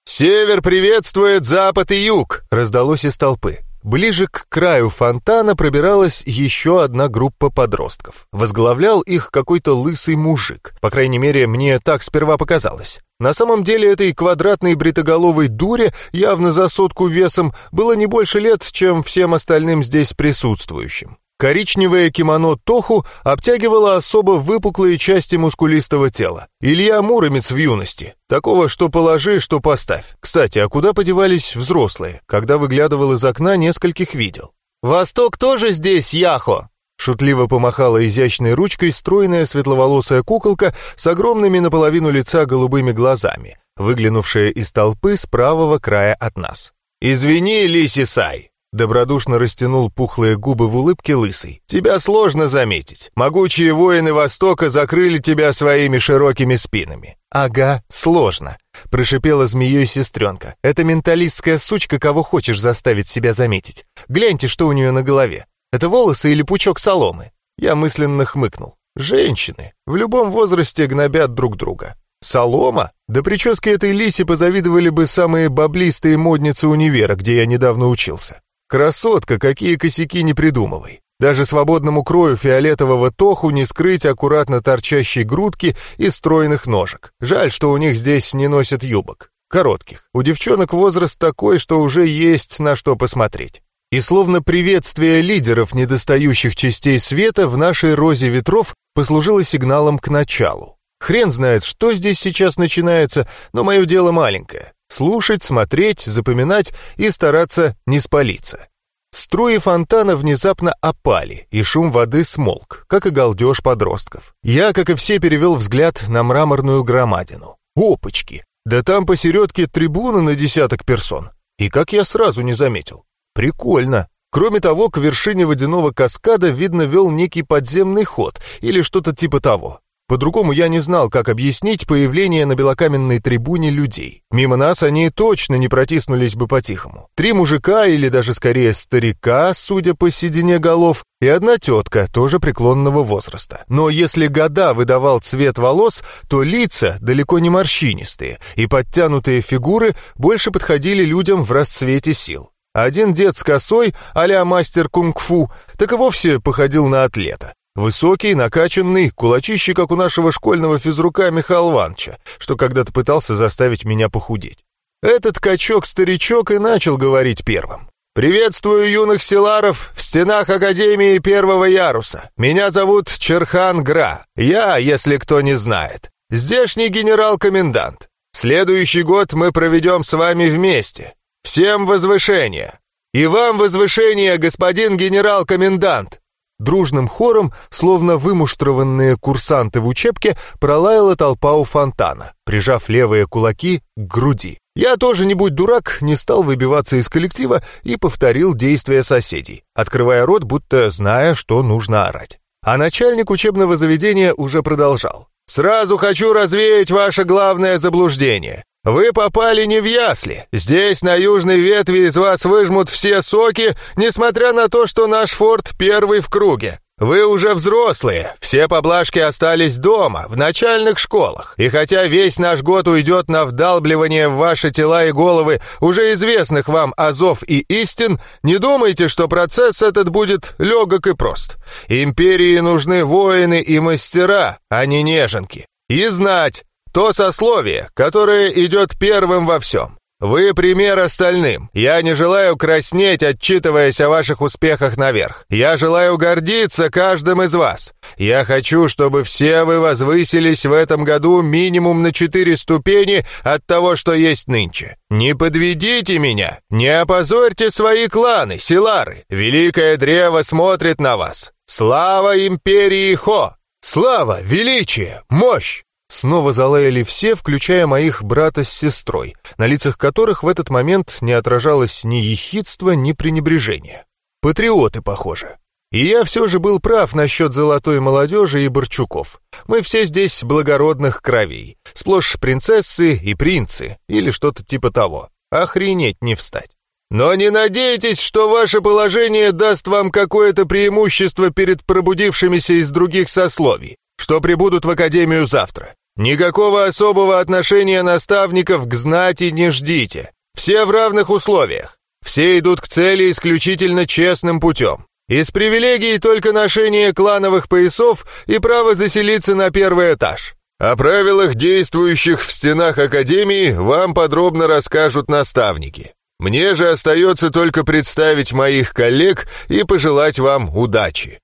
«Север приветствует запад и юг!» — раздалось из толпы. Ближе к краю фонтана пробиралась еще одна группа подростков. Возглавлял их какой-то лысый мужик. По крайней мере, мне так сперва показалось. На самом деле этой квадратной бритоголовой дуре, явно за сотку весом, было не больше лет, чем всем остальным здесь присутствующим. Коричневое кимоно Тоху обтягивало особо выпуклые части мускулистого тела. Илья Муромец в юности. Такого, что положи, что поставь. Кстати, а куда подевались взрослые? Когда выглядывал из окна, нескольких видел. «Восток тоже здесь, Яхо!» Шутливо помахала изящной ручкой стройная светловолосая куколка с огромными наполовину лица голубыми глазами, выглянувшая из толпы с правого края от нас. «Извини, Лиси Сай, Добродушно растянул пухлые губы в улыбке лысый. «Тебя сложно заметить. Могучие воины Востока закрыли тебя своими широкими спинами». «Ага, сложно», — прошипела змеей сестренка. «Это менталистская сучка, кого хочешь заставить себя заметить. Гляньте, что у нее на голове. Это волосы или пучок соломы?» Я мысленно хмыкнул. «Женщины в любом возрасте гнобят друг друга. Солома? Да прически этой лиси позавидовали бы самые баблистые модницы универа, где я недавно учился. Красотка, какие косяки не придумывай. Даже свободному крою фиолетового тоху не скрыть аккуратно торчащей грудки и стройных ножек. Жаль, что у них здесь не носят юбок. Коротких. У девчонок возраст такой, что уже есть на что посмотреть. И словно приветствие лидеров недостающих частей света в нашей розе ветров послужило сигналом к началу. Хрен знает, что здесь сейчас начинается, но мое дело маленькое. Слушать, смотреть, запоминать и стараться не спалиться. Струи фонтана внезапно опали, и шум воды смолк, как и галдеж подростков. Я, как и все, перевел взгляд на мраморную громадину. Опачки! Да там посередке трибуна на десяток персон. И как я сразу не заметил. Прикольно. Кроме того, к вершине водяного каскада, видно, вел некий подземный ход или что-то типа того. По-другому я не знал, как объяснить появление на белокаменной трибуне людей. Мимо нас они точно не протиснулись бы по-тихому. Три мужика, или даже скорее старика, судя по седине голов, и одна тетка, тоже преклонного возраста. Но если года выдавал цвет волос, то лица далеко не морщинистые, и подтянутые фигуры больше подходили людям в расцвете сил. Один дед с косой, а мастер кунг-фу, так и вовсе походил на атлета. Высокий, накачанный, кулачище, как у нашего школьного физрука Михаила Ивановича, что когда-то пытался заставить меня похудеть. Этот качок-старичок и начал говорить первым. «Приветствую юных селаров в стенах Академии Первого Яруса. Меня зовут Черхан Гра. Я, если кто не знает, здешний генерал-комендант. Следующий год мы проведем с вами вместе. Всем возвышение. И вам возвышение, господин генерал-комендант. Дружным хором, словно вымуштрованные курсанты в учебке, пролаяла толпа у фонтана, прижав левые кулаки к груди. Я тоже, не будь дурак, не стал выбиваться из коллектива и повторил действия соседей, открывая рот, будто зная, что нужно орать. А начальник учебного заведения уже продолжал. «Сразу хочу развеять ваше главное заблуждение. Вы попали не в ясли. Здесь, на южной ветви, из вас выжмут все соки, несмотря на то, что наш форт первый в круге. Вы уже взрослые, все поблажки остались дома, в начальных школах. И хотя весь наш год уйдет на вдалбливание в ваши тела и головы уже известных вам азов и истин, не думайте, что процесс этот будет легок и прост. Империи нужны воины и мастера, а не неженки. И знать, то сословие, которое идет первым во всем. Вы пример остальным. Я не желаю краснеть, отчитываясь о ваших успехах наверх. Я желаю гордиться каждым из вас. Я хочу, чтобы все вы возвысились в этом году минимум на четыре ступени от того, что есть нынче. Не подведите меня, не опозорьте свои кланы, силары. Великое древо смотрит на вас. Слава империи Хо! Слава, величие, мощь! Снова залаяли все, включая моих брата с сестрой, на лицах которых в этот момент не отражалось ни ехидства, ни пренебрежения. Патриоты, похоже. И я все же был прав насчет золотой молодежи и Борчуков. Мы все здесь благородных кровей. Сплошь принцессы и принцы, или что-то типа того. Охренеть не встать. Но не надейтесь, что ваше положение даст вам какое-то преимущество перед пробудившимися из других сословий, что прибудут в Академию завтра. Никакого особого отношения наставников к знати не ждите. Все в равных условиях. Все идут к цели исключительно честным путем. Из привилегий только ношение клановых поясов и право заселиться на первый этаж. О правилах, действующих в стенах Академии, вам подробно расскажут наставники. Мне же остается только представить моих коллег и пожелать вам удачи».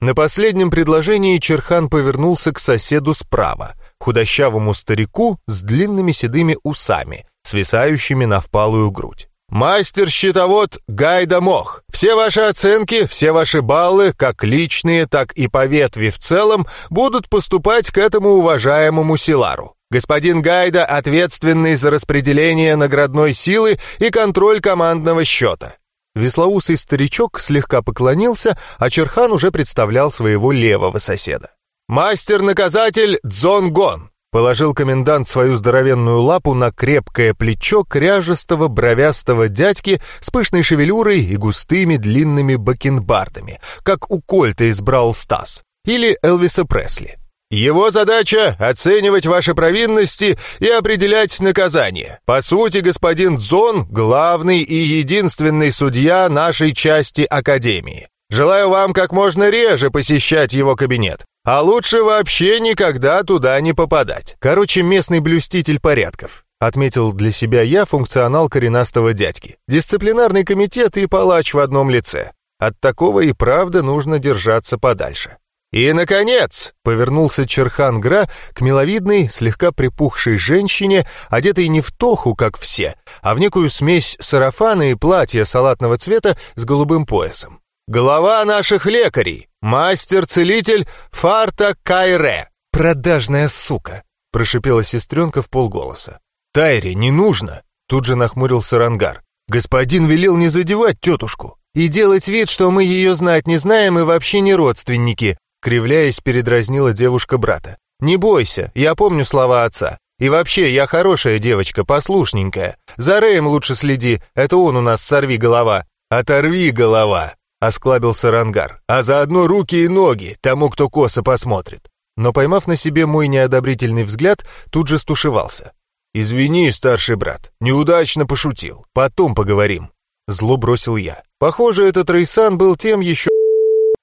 На последнем предложении Черхан повернулся к соседу справа, худощавому старику с длинными седыми усами, свисающими на впалую грудь. Мастер-щитовод Гайда Мох. Все ваши оценки, все ваши баллы, как личные, так и по ветви в целом, будут поступать к этому уважаемому Силару. Господин Гайда ответственный за распределение наградной силы и контроль командного счета. Веслоусый старичок слегка поклонился, а Черхан уже представлял своего левого соседа. «Мастер-наказатель Дзон Гон. Положил комендант свою здоровенную лапу на крепкое плечо кряжестого бровястого дядьки с пышной шевелюрой и густыми длинными бакенбардами, как у Кольта из Брау Стас или Элвиса Пресли. Его задача — оценивать ваши провинности и определять наказание. По сути, господин Дзон — главный и единственный судья нашей части Академии. Желаю вам как можно реже посещать его кабинет. А лучше вообще никогда туда не попадать. Короче, местный блюститель порядков. Отметил для себя я функционал коренастого дядьки. Дисциплинарный комитет и палач в одном лице. От такого и правда нужно держаться подальше. «И, наконец!» — повернулся Черхан Гра к миловидной, слегка припухшей женщине, одетой не в тоху, как все, а в некую смесь сарафана и платья салатного цвета с голубым поясом. «Глава наших лекарей, мастер-целитель Фарта Кайре!» «Продажная сука!» — прошипела сестренка в полголоса. «Тайре, не нужно!» — тут же нахмурился Рангар. «Господин велел не задевать тетушку!» «И делать вид, что мы ее знать не знаем и вообще не родственники!» Кривляясь, передразнила девушка брата. «Не бойся, я помню слова отца. И вообще, я хорошая девочка, послушненькая. За Рэем лучше следи, это он у нас сорви голова». «Оторви голова!» Осклабился Рангар. «А заодно руки и ноги тому, кто косо посмотрит». Но, поймав на себе мой неодобрительный взгляд, тут же стушевался. «Извини, старший брат, неудачно пошутил. Потом поговорим». Зло бросил я. Похоже, этот Рейсан был тем еще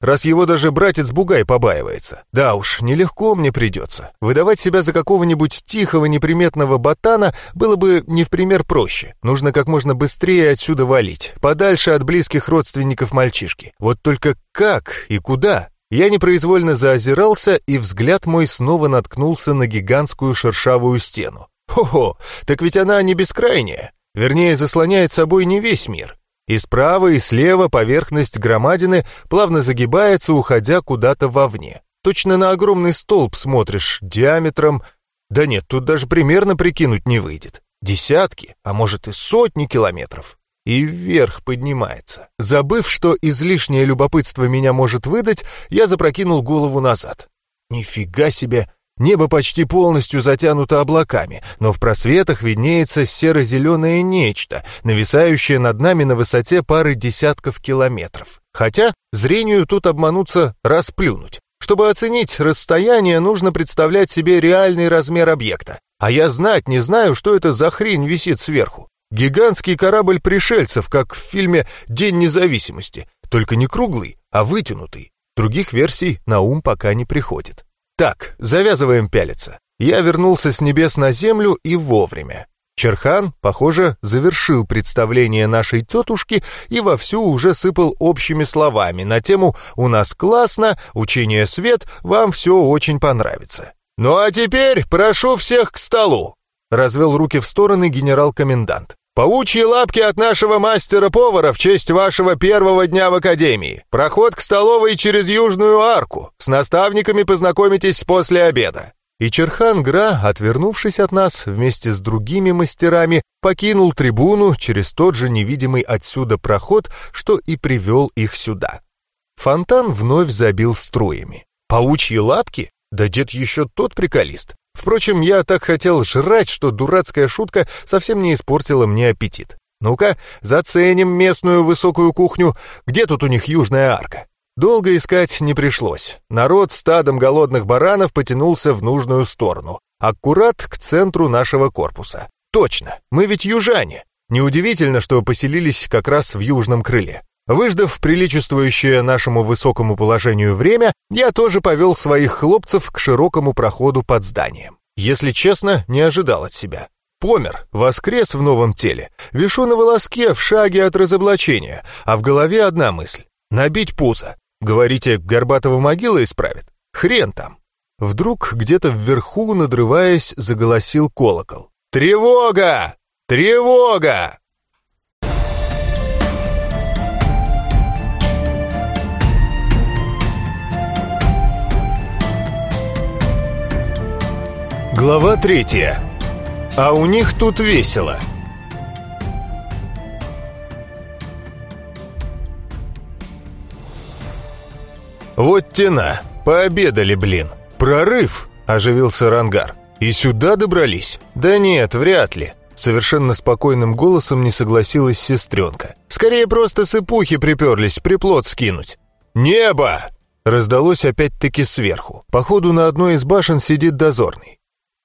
раз его даже братец Бугай побаивается. Да уж, нелегко мне придется. Выдавать себя за какого-нибудь тихого неприметного ботана было бы не в пример проще. Нужно как можно быстрее отсюда валить, подальше от близких родственников мальчишки. Вот только как и куда? Я непроизвольно заозирался, и взгляд мой снова наткнулся на гигантскую шершавую стену. Хо-хо, так ведь она не бескрайняя. Вернее, заслоняет собой не весь мир. И справа, и слева поверхность громадины плавно загибается, уходя куда-то вовне. Точно на огромный столб смотришь, диаметром... Да нет, тут даже примерно прикинуть не выйдет. Десятки, а может и сотни километров. И вверх поднимается. Забыв, что излишнее любопытство меня может выдать, я запрокинул голову назад. Нифига себе! Небо почти полностью затянуто облаками, но в просветах виднеется серо-зеленое нечто, нависающее над нами на высоте пары десятков километров. Хотя зрению тут обмануться расплюнуть. Чтобы оценить расстояние, нужно представлять себе реальный размер объекта. А я знать не знаю, что это за хрень висит сверху. Гигантский корабль пришельцев, как в фильме «День независимости», только не круглый, а вытянутый. Других версий на ум пока не приходит. Так, завязываем пялиться. Я вернулся с небес на землю и вовремя. Черхан, похоже, завершил представление нашей тетушки и вовсю уже сыпал общими словами на тему «У нас классно, учение свет, вам все очень понравится». «Ну а теперь прошу всех к столу!» Развел руки в стороны генерал-комендант. Паучьи лапки от нашего мастера-повара в честь вашего первого дня в Академии. Проход к столовой через Южную арку. С наставниками познакомитесь после обеда». И Черхан Гра, отвернувшись от нас вместе с другими мастерами, покинул трибуну через тот же невидимый отсюда проход, что и привел их сюда. Фонтан вновь забил струями. Паучьи лапки? Да дед еще тот приколист. Впрочем, я так хотел жрать, что дурацкая шутка совсем не испортила мне аппетит. Ну-ка, заценим местную высокую кухню. Где тут у них южная арка? Долго искать не пришлось. Народ стадом голодных баранов потянулся в нужную сторону. Аккурат к центру нашего корпуса. Точно, мы ведь южане. Неудивительно, что поселились как раз в южном крыле. Выждав приличествующее нашему высокому положению время, я тоже повел своих хлопцев к широкому проходу под зданием. Если честно, не ожидал от себя. Помер, воскрес в новом теле, вишу на волоске в шаге от разоблачения, а в голове одна мысль — набить пузо. Говорите, Горбатова могила исправит? Хрен там. Вдруг где-то вверху, надрываясь, заголосил колокол. «Тревога! Тревога!» Глава третья. А у них тут весело. Вот тена, пообедали, блин. Прорыв, оживился Рангар. И сюда добрались? Да нет, вряд ли. Совершенно спокойным голосом не согласилась сестренка. Скорее просто с приперлись, приплод скинуть. «Небо!» Раздалось опять-таки сверху. Походу, на одной из башен сидит дозорный.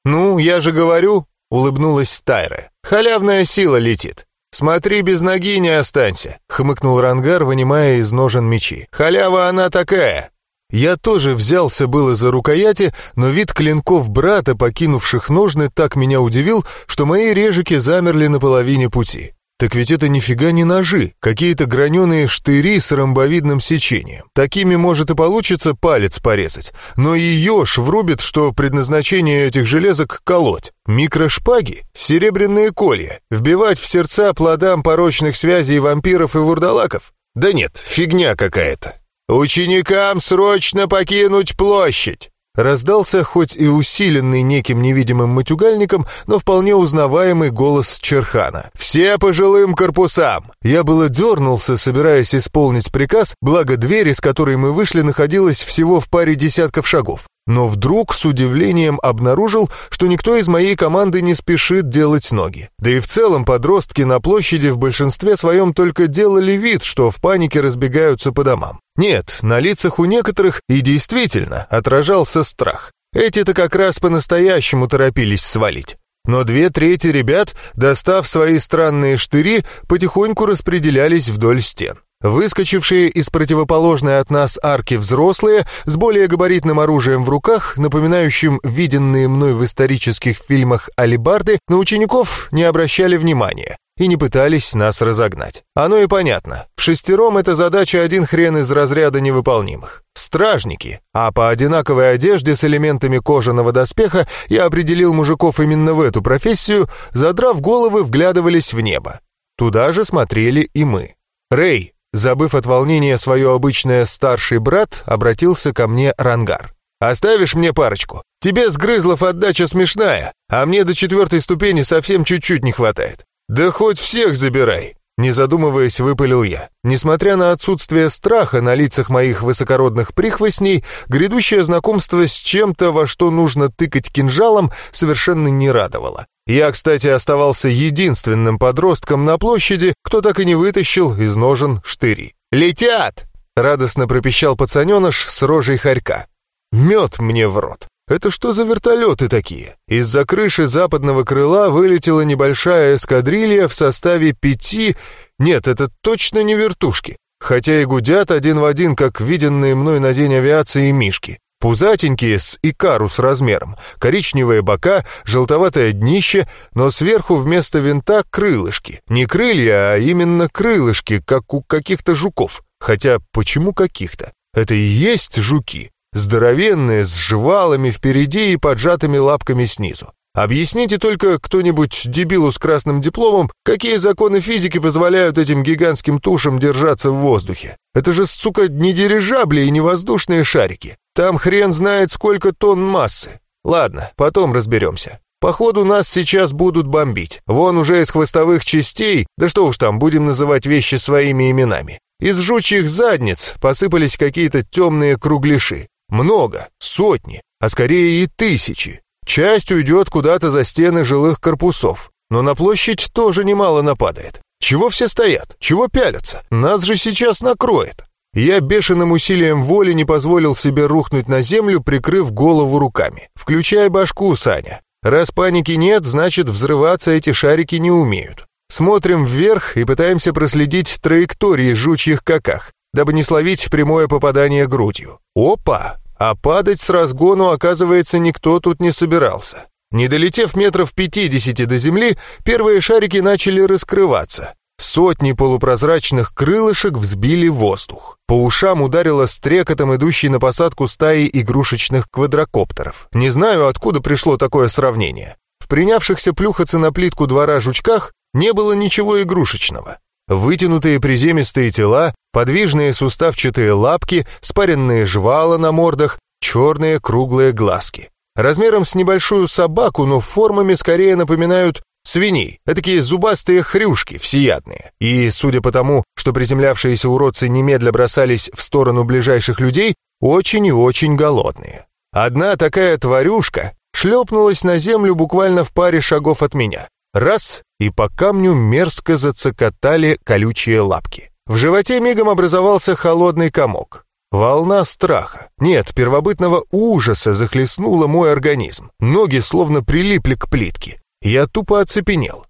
«Ну, я же говорю», — улыбнулась Тайра. «Халявная сила летит. Смотри, без ноги не останься», — хмыкнул Рангар, вынимая из ножен мечи. «Халява она такая». Я тоже взялся было за рукояти, но вид клинков брата, покинувших ножны, так меня удивил, что мои режики замерли на половине пути. Так ведь это нифига не ножи, какие-то граненые штыри с ромбовидным сечением. Такими может и получится палец порезать. Но ее ж врубит, что предназначение этих железок — колоть. Микрошпаги, серебряные колья, вбивать в сердца плодам порочных связей вампиров и вурдалаков? Да нет, фигня какая-то. «Ученикам срочно покинуть площадь!» Раздался хоть и усиленный неким невидимым матюгальником, но вполне узнаваемый голос Черхана. «Все пожилым корпусам!» Я было дернулся, собираясь исполнить приказ, благо дверь, из которой мы вышли, находилась всего в паре десятков шагов. Но вдруг с удивлением обнаружил, что никто из моей команды не спешит делать ноги. Да и в целом подростки на площади в большинстве своем только делали вид, что в панике разбегаются по домам. Нет, на лицах у некоторых и действительно отражался страх. Эти-то как раз по-настоящему торопились свалить. Но две трети ребят, достав свои странные штыри, потихоньку распределялись вдоль стен. Выскочившие из противоположной от нас арки взрослые, с более габаритным оружием в руках, напоминающим виденные мной в исторических фильмах алибарды, на учеников не обращали внимания и не пытались нас разогнать. Оно и понятно. В шестером эта задача один хрен из разряда невыполнимых. Стражники. А по одинаковой одежде с элементами кожаного доспеха я определил мужиков именно в эту профессию, задрав головы, вглядывались в небо. Туда же смотрели и мы. «Рэй, Забыв от волнения свое обычное старший брат, обратился ко мне Рангар. «Оставишь мне парочку? Тебе с Грызлов отдача смешная, а мне до четвертой ступени совсем чуть-чуть не хватает. Да хоть всех забирай!» Не задумываясь, выпалил я. Несмотря на отсутствие страха на лицах моих высокородных прихвостней, грядущее знакомство с чем-то, во что нужно тыкать кинжалом, совершенно не радовало. Я, кстати, оставался единственным подростком на площади, кто так и не вытащил из ножен штыри. «Летят!» — радостно пропищал пацаненыш с рожей хорька. «Мед мне в рот!» Это что за вертолеты такие? Из-за крыши западного крыла вылетела небольшая эскадрилья в составе пяти... Нет, это точно не вертушки. Хотя и гудят один в один, как виденные мной на день авиации мишки. Пузатенькие с икарус размером, коричневые бока, желтоватое днище, но сверху вместо винта крылышки. Не крылья, а именно крылышки, как у каких-то жуков. Хотя почему каких-то? Это и есть жуки. Здоровенные, с жвалами впереди и поджатыми лапками снизу. Объясните только кто-нибудь дебилу с красным дипломом, какие законы физики позволяют этим гигантским тушам держаться в воздухе. Это же, сука, не дирижабли и не воздушные шарики. Там хрен знает сколько тонн массы. Ладно, потом разберемся. Походу, нас сейчас будут бомбить. Вон уже из хвостовых частей, да что уж там, будем называть вещи своими именами. Из жучьих задниц посыпались какие-то темные кругляши. Много, сотни, а скорее и тысячи. Часть уйдет куда-то за стены жилых корпусов, но на площадь тоже немало нападает. Чего все стоят? Чего пялятся? Нас же сейчас накроет. Я бешеным усилием воли не позволил себе рухнуть на землю, прикрыв голову руками. Включай башку, Саня. Раз паники нет, значит взрываться эти шарики не умеют. Смотрим вверх и пытаемся проследить траектории жучьих каках, дабы не словить прямое попадание грудью. Опа! А падать с разгону, оказывается, никто тут не собирался. Не долетев метров 50 до земли, первые шарики начали раскрываться. Сотни полупрозрачных крылышек взбили воздух. По ушам ударило стрекотом идущей на посадку стаи игрушечных квадрокоптеров. Не знаю, откуда пришло такое сравнение. В принявшихся плюхаться на плитку двора жучках не было ничего игрушечного. Вытянутые приземистые тела, подвижные суставчатые лапки, спаренные жвала на мордах, черные круглые глазки. Размером с небольшую собаку, но формами скорее напоминают свиней. Такие зубастые хрюшки, всеядные. И, судя по тому, что приземлявшиеся уродцы немедля бросались в сторону ближайших людей, очень и очень голодные. Одна такая тварюшка шлепнулась на землю буквально в паре шагов от меня. Раз, и по камню мерзко зацокотали колючие лапки. В животе мигом образовался холодный комок. Волна страха, нет, первобытного ужаса захлестнула мой организм. Ноги словно прилипли к плитке. Я тупо оцепенел.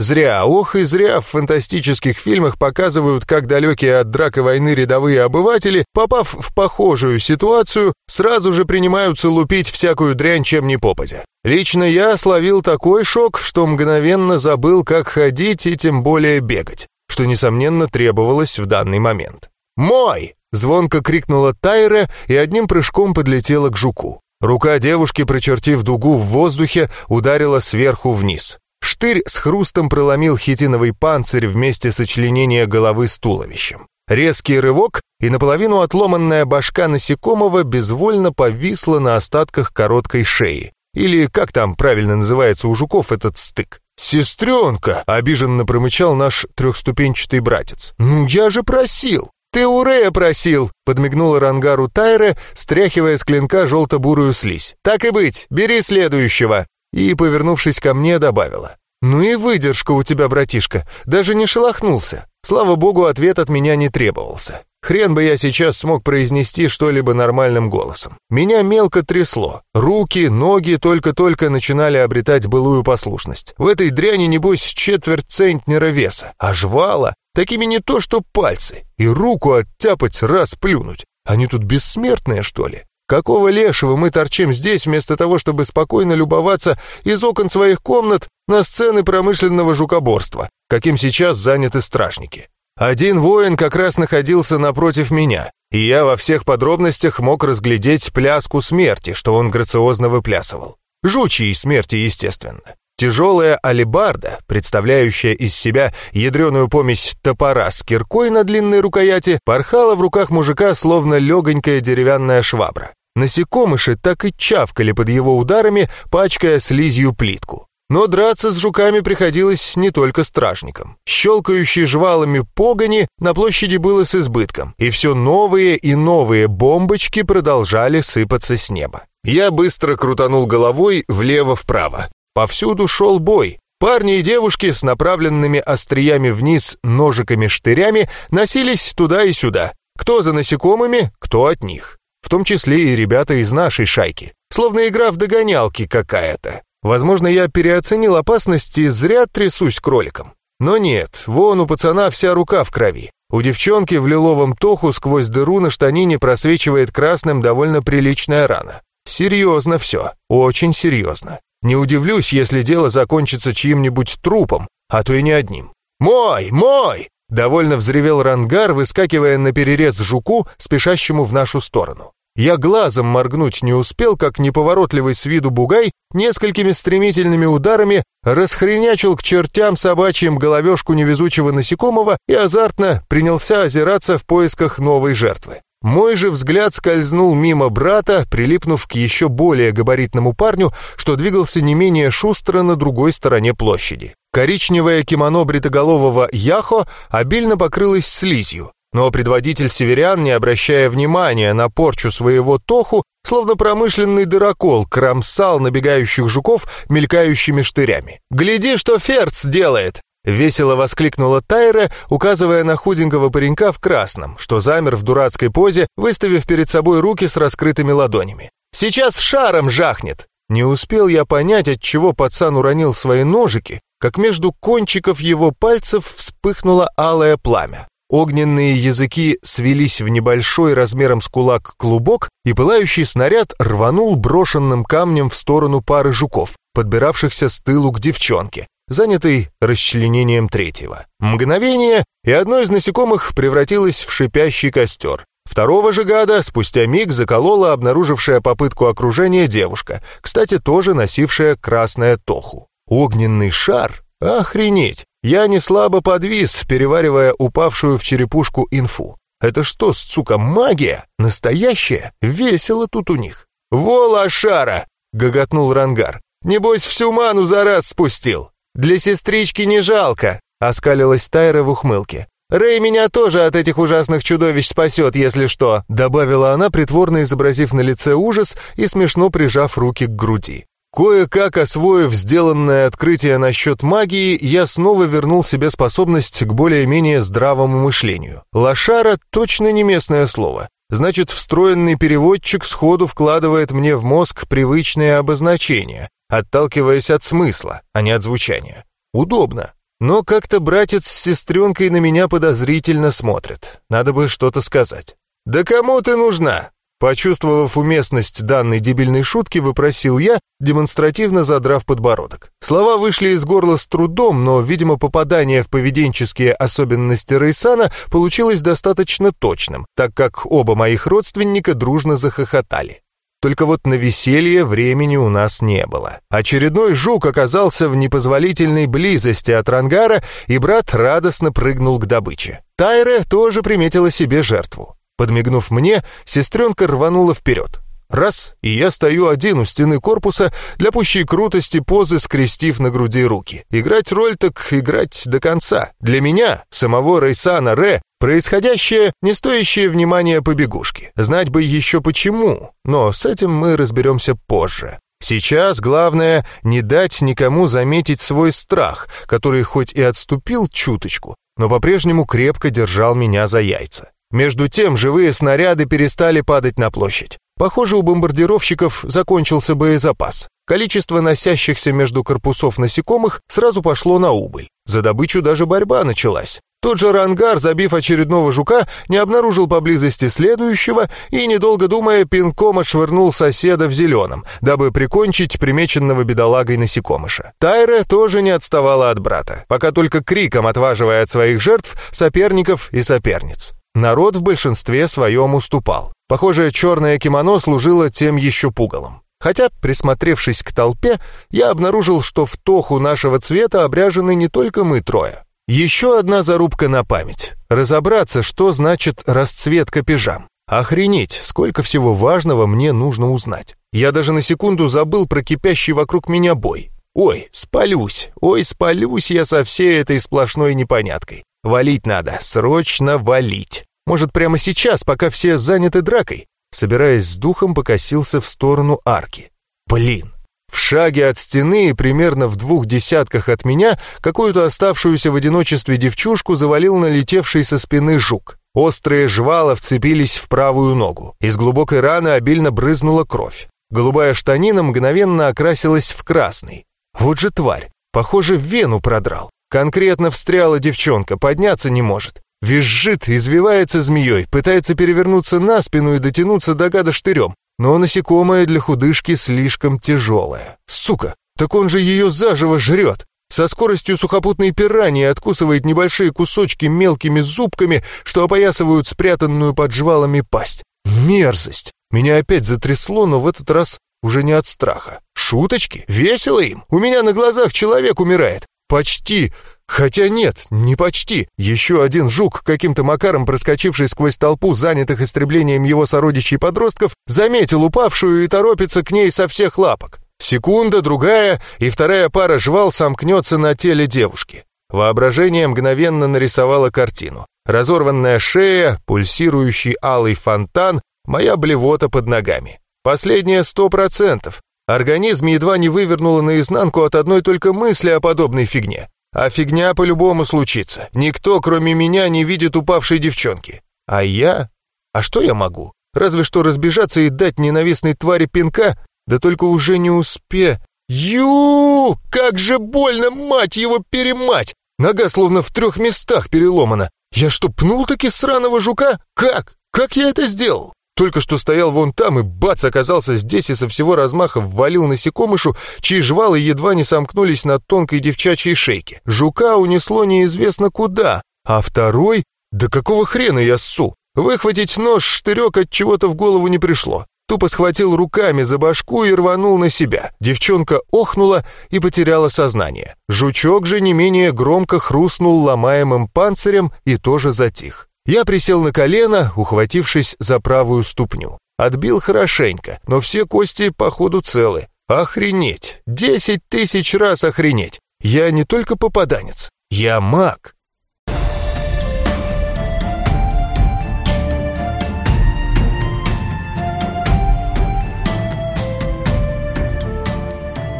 Зря, ох и зря в фантастических фильмах показывают, как далекие от драк и войны рядовые обыватели, попав в похожую ситуацию, сразу же принимаются лупить всякую дрянь чем ни попадя. Лично я словил такой шок, что мгновенно забыл, как ходить и тем более бегать, что, несомненно, требовалось в данный момент. «Мой!» — звонко крикнула Тайра и одним прыжком подлетела к жуку. Рука девушки, прочертив дугу в воздухе, ударила сверху вниз. Штырь с хрустом проломил хитиновый панцирь вместе сочленения головы с туловищем. Резкий рывок, и наполовину отломанная башка насекомого безвольно повисла на остатках короткой шеи. Или как там правильно называется у жуков этот стык? «Сестренка!» — обиженно промычал наш трехступенчатый братец. «Ну я же просил!» «Ты у Рея просил!» — подмигнула Рангару Тайре, стряхивая с клинка желто-бурую слизь. «Так и быть, бери следующего!» И, повернувшись ко мне, добавила. «Ну и выдержка у тебя, братишка, даже не шелохнулся. Слава богу, ответ от меня не требовался. Хрен бы я сейчас смог произнести что-либо нормальным голосом. Меня мелко трясло. Руки, ноги только-только начинали обретать былую послушность. В этой дряни, небось, четверть центнера веса. А жвала? Такими не то что пальцы. И руку оттяпать, раз плюнуть. Они тут бессмертные, что ли? Какого лешего мы торчим здесь, вместо того, чтобы спокойно любоваться из окон своих комнат на сцены промышленного жукоборства, каким сейчас заняты стражники? Один воин как раз находился напротив меня, и я во всех подробностях мог разглядеть пляску смерти, что он грациозно выплясывал. Жучьей смерти, естественно. Тяжелая алебарда, представляющая из себя ядреную помесь топора с киркой на длинной рукояти, порхала в руках мужика, словно легонькая деревянная швабра. Насекомыши так и чавкали под его ударами, пачкая слизью плитку. Но драться с жуками приходилось не только стражникам. Щелкающие жвалами погони на площади было с избытком, и все новые и новые бомбочки продолжали сыпаться с неба. Я быстро крутанул головой влево-вправо. Повсюду шел бой. Парни и девушки с направленными остриями вниз ножиками-штырями носились туда и сюда. Кто за насекомыми, кто от них. В том числе и ребята из нашей шайки. Словно игра в догонялки какая-то. Возможно, я переоценил опасность и зря трясусь кроликом. Но нет, вон у пацана вся рука в крови. У девчонки в лиловом тоху сквозь дыру на штанине просвечивает красным довольно приличная рана. Серьезно все, очень серьезно. Не удивлюсь, если дело закончится чьим-нибудь трупом, а то и не одним. «Мой! Мой!» Довольно взревел рангар, выскакивая на перерез жуку, спешащему в нашу сторону. Я глазом моргнуть не успел, как неповоротливый с виду бугай несколькими стремительными ударами расхренячил к чертям собачьим головешку невезучего насекомого и азартно принялся озираться в поисках новой жертвы. Мой же взгляд скользнул мимо брата, прилипнув к еще более габаритному парню, что двигался не менее шустро на другой стороне площади. Коричневое кимоно бритоголового Яхо обильно покрылось слизью, но предводитель северян, не обращая внимания на порчу своего тоху, словно промышленный дырокол, кромсал набегающих жуков мелькающими штырями. «Гляди, что Ферц делает!» Весело воскликнула Тайра, указывая на худенького паренька в красном, что замер в дурацкой позе, выставив перед собой руки с раскрытыми ладонями. «Сейчас шаром жахнет!» Не успел я понять, от чего пацан уронил свои ножики, как между кончиков его пальцев вспыхнуло алое пламя. Огненные языки свелись в небольшой размером с кулак клубок, и пылающий снаряд рванул брошенным камнем в сторону пары жуков, подбиравшихся с тылу к девчонке, занятой расчленением третьего. Мгновение, и одно из насекомых превратилось в шипящий костер. Второго же гада спустя миг заколола обнаружившая попытку окружения девушка, кстати, тоже носившая красное тоху. Огненный шар? Охренеть! Я не слабо подвис, переваривая упавшую в черепушку инфу. Это что, сука, магия? Настоящая? Весело тут у них. «Во, лошара!» — гоготнул Рангар. «Небось, всю ману за раз спустил. Для сестрички не жалко!» — оскалилась Тайра в ухмылке. «Рэй меня тоже от этих ужасных чудовищ спасет, если что», — добавила она, притворно изобразив на лице ужас и смешно прижав руки к груди. Кое-как освоив сделанное открытие насчет магии, я снова вернул себе способность к более-менее здравому мышлению. Лошара — точно не местное слово. Значит, встроенный переводчик сходу вкладывает мне в мозг привычные обозначения, отталкиваясь от смысла, а не от звучания. Удобно. Но как-то братец с сестренкой на меня подозрительно смотрят. Надо бы что-то сказать. «Да кому ты нужна?» Почувствовав уместность данной дебильной шутки, выпросил я, демонстративно задрав подбородок. Слова вышли из горла с трудом, но, видимо, попадание в поведенческие особенности Рейсана получилось достаточно точным, так как оба моих родственника дружно захохотали. Только вот на веселье времени у нас не было. Очередной жук оказался в непозволительной близости от рангара, и брат радостно прыгнул к добыче. Тайре тоже приметила себе жертву. Подмигнув мне, сестренка рванула вперед. Раз, и я стою один у стены корпуса, для пущей крутости позы скрестив на груди руки. Играть роль так играть до конца. Для меня, самого Рейсана Ре, происходящее, не стоящее внимания побегушки. Знать бы еще почему, но с этим мы разберемся позже. Сейчас главное не дать никому заметить свой страх, который хоть и отступил чуточку, но по-прежнему крепко держал меня за яйца. Между тем живые снаряды перестали падать на площадь. Похоже, у бомбардировщиков закончился боезапас. Количество носящихся между корпусов насекомых сразу пошло на убыль. За добычу даже борьба началась. Тот же рангар, забив очередного жука, не обнаружил поблизости следующего и, недолго думая, пинком отшвырнул соседа в зеленом, дабы прикончить примеченного бедолагой насекомыша. Тайра тоже не отставала от брата, пока только криком отваживая от своих жертв соперников и соперниц. Народ в большинстве своем уступал. Похоже, черное кимоно служило тем еще пугалом. Хотя, присмотревшись к толпе, я обнаружил, что в тоху нашего цвета обряжены не только мы трое. Еще одна зарубка на память. Разобраться, что значит расцветка пижам. Охренеть, сколько всего важного мне нужно узнать. Я даже на секунду забыл про кипящий вокруг меня бой. Ой, спалюсь, ой, спалюсь я со всей этой сплошной непоняткой. Валить надо, срочно валить. Может, прямо сейчас, пока все заняты дракой? Собираясь с духом, покосился в сторону арки. Блин! В шаге от стены и примерно в двух десятках от меня какую-то оставшуюся в одиночестве девчушку завалил налетевший со спины жук. Острые жвала вцепились в правую ногу. Из глубокой раны обильно брызнула кровь. Голубая штанина мгновенно окрасилась в красный. Вот же тварь! Похоже, вену продрал. Конкретно встряла девчонка, подняться не может. Визжит, извивается змеей, пытается перевернуться на спину и дотянуться до гада штырем. Но насекомое для худышки слишком тяжелое. Сука, так он же ее заживо жрет. Со скоростью сухопутной пираньи откусывает небольшие кусочки мелкими зубками, что опоясывают спрятанную под жвалами пасть. Мерзость! Меня опять затрясло, но в этот раз уже не от страха. Шуточки? Весело им? У меня на глазах человек умирает. Почти. Хотя нет, не почти. Еще один жук, каким-то макаром проскочивший сквозь толпу занятых истреблением его сородичей подростков, заметил упавшую и торопится к ней со всех лапок. Секунда, другая, и вторая пара жвал сомкнется на теле девушки. Воображение мгновенно нарисовало картину. Разорванная шея, пульсирующий алый фонтан, моя блевота под ногами. Последнее сто процентов. Организм едва не вывернуло наизнанку от одной только мысли о подобной фигне. А фигня по-любому случится. Никто, кроме меня, не видит упавшей девчонки. А я? А что я могу? Разве что разбежаться и дать ненавистной твари пинка? Да только уже не успе. Ю, как же больно, мать его, перемать! Нога словно в трех местах переломана. Я что, пнул таки сраного жука? Как? Как я это сделал? Только что стоял вон там и бац оказался здесь и со всего размаха ввалил насекомышу, чьи жвалы едва не сомкнулись на тонкой девчачьей шейке. Жука унесло неизвестно куда, а второй... Да какого хрена я ссу? Выхватить нож штырек от чего-то в голову не пришло. Тупо схватил руками за башку и рванул на себя. Девчонка охнула и потеряла сознание. Жучок же не менее громко хрустнул ломаемым панцирем и тоже затих. Я присел на колено, ухватившись за правую ступню. Отбил хорошенько, но все кости, походу, целы. Охренеть! Десять тысяч раз охренеть! Я не только попаданец, я маг.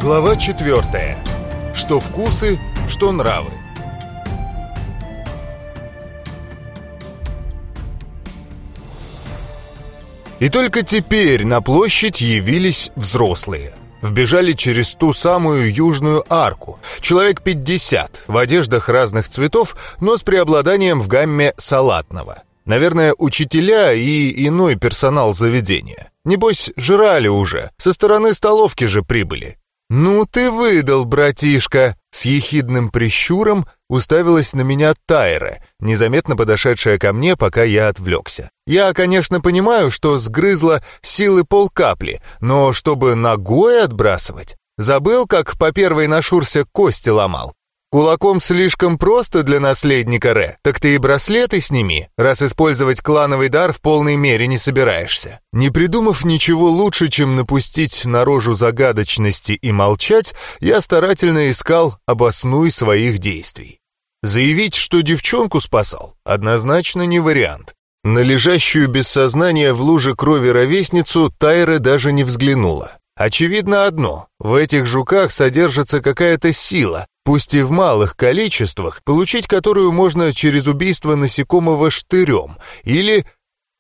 Глава четвертая. Что вкусы, что нравы. И только теперь на площадь явились взрослые. Вбежали через ту самую южную арку. Человек 50, в одеждах разных цветов, но с преобладанием в гамме салатного. Наверное, учителя и иной персонал заведения. Небось, жрали уже, со стороны столовки же прибыли. «Ну ты выдал, братишка!» С ехидным прищуром уставилась на меня Тайра, незаметно подошедшая ко мне, пока я отвлекся. Я, конечно, понимаю, что сгрызла силы полкапли, но чтобы ногой отбрасывать? Забыл, как по первой нашурся кости ломал? Кулаком слишком просто для наследника Ре, так ты и браслеты сними, раз использовать клановый дар в полной мере не собираешься. Не придумав ничего лучше, чем напустить на рожу загадочности и молчать, я старательно искал обоснуй своих действий. Заявить, что девчонку спасал, однозначно не вариант. На лежащую без сознания в луже крови ровесницу Тайра даже не взглянула. Очевидно одно, в этих жуках содержится какая-то сила, пусть и в малых количествах, получить которую можно через убийство насекомого штырем, или...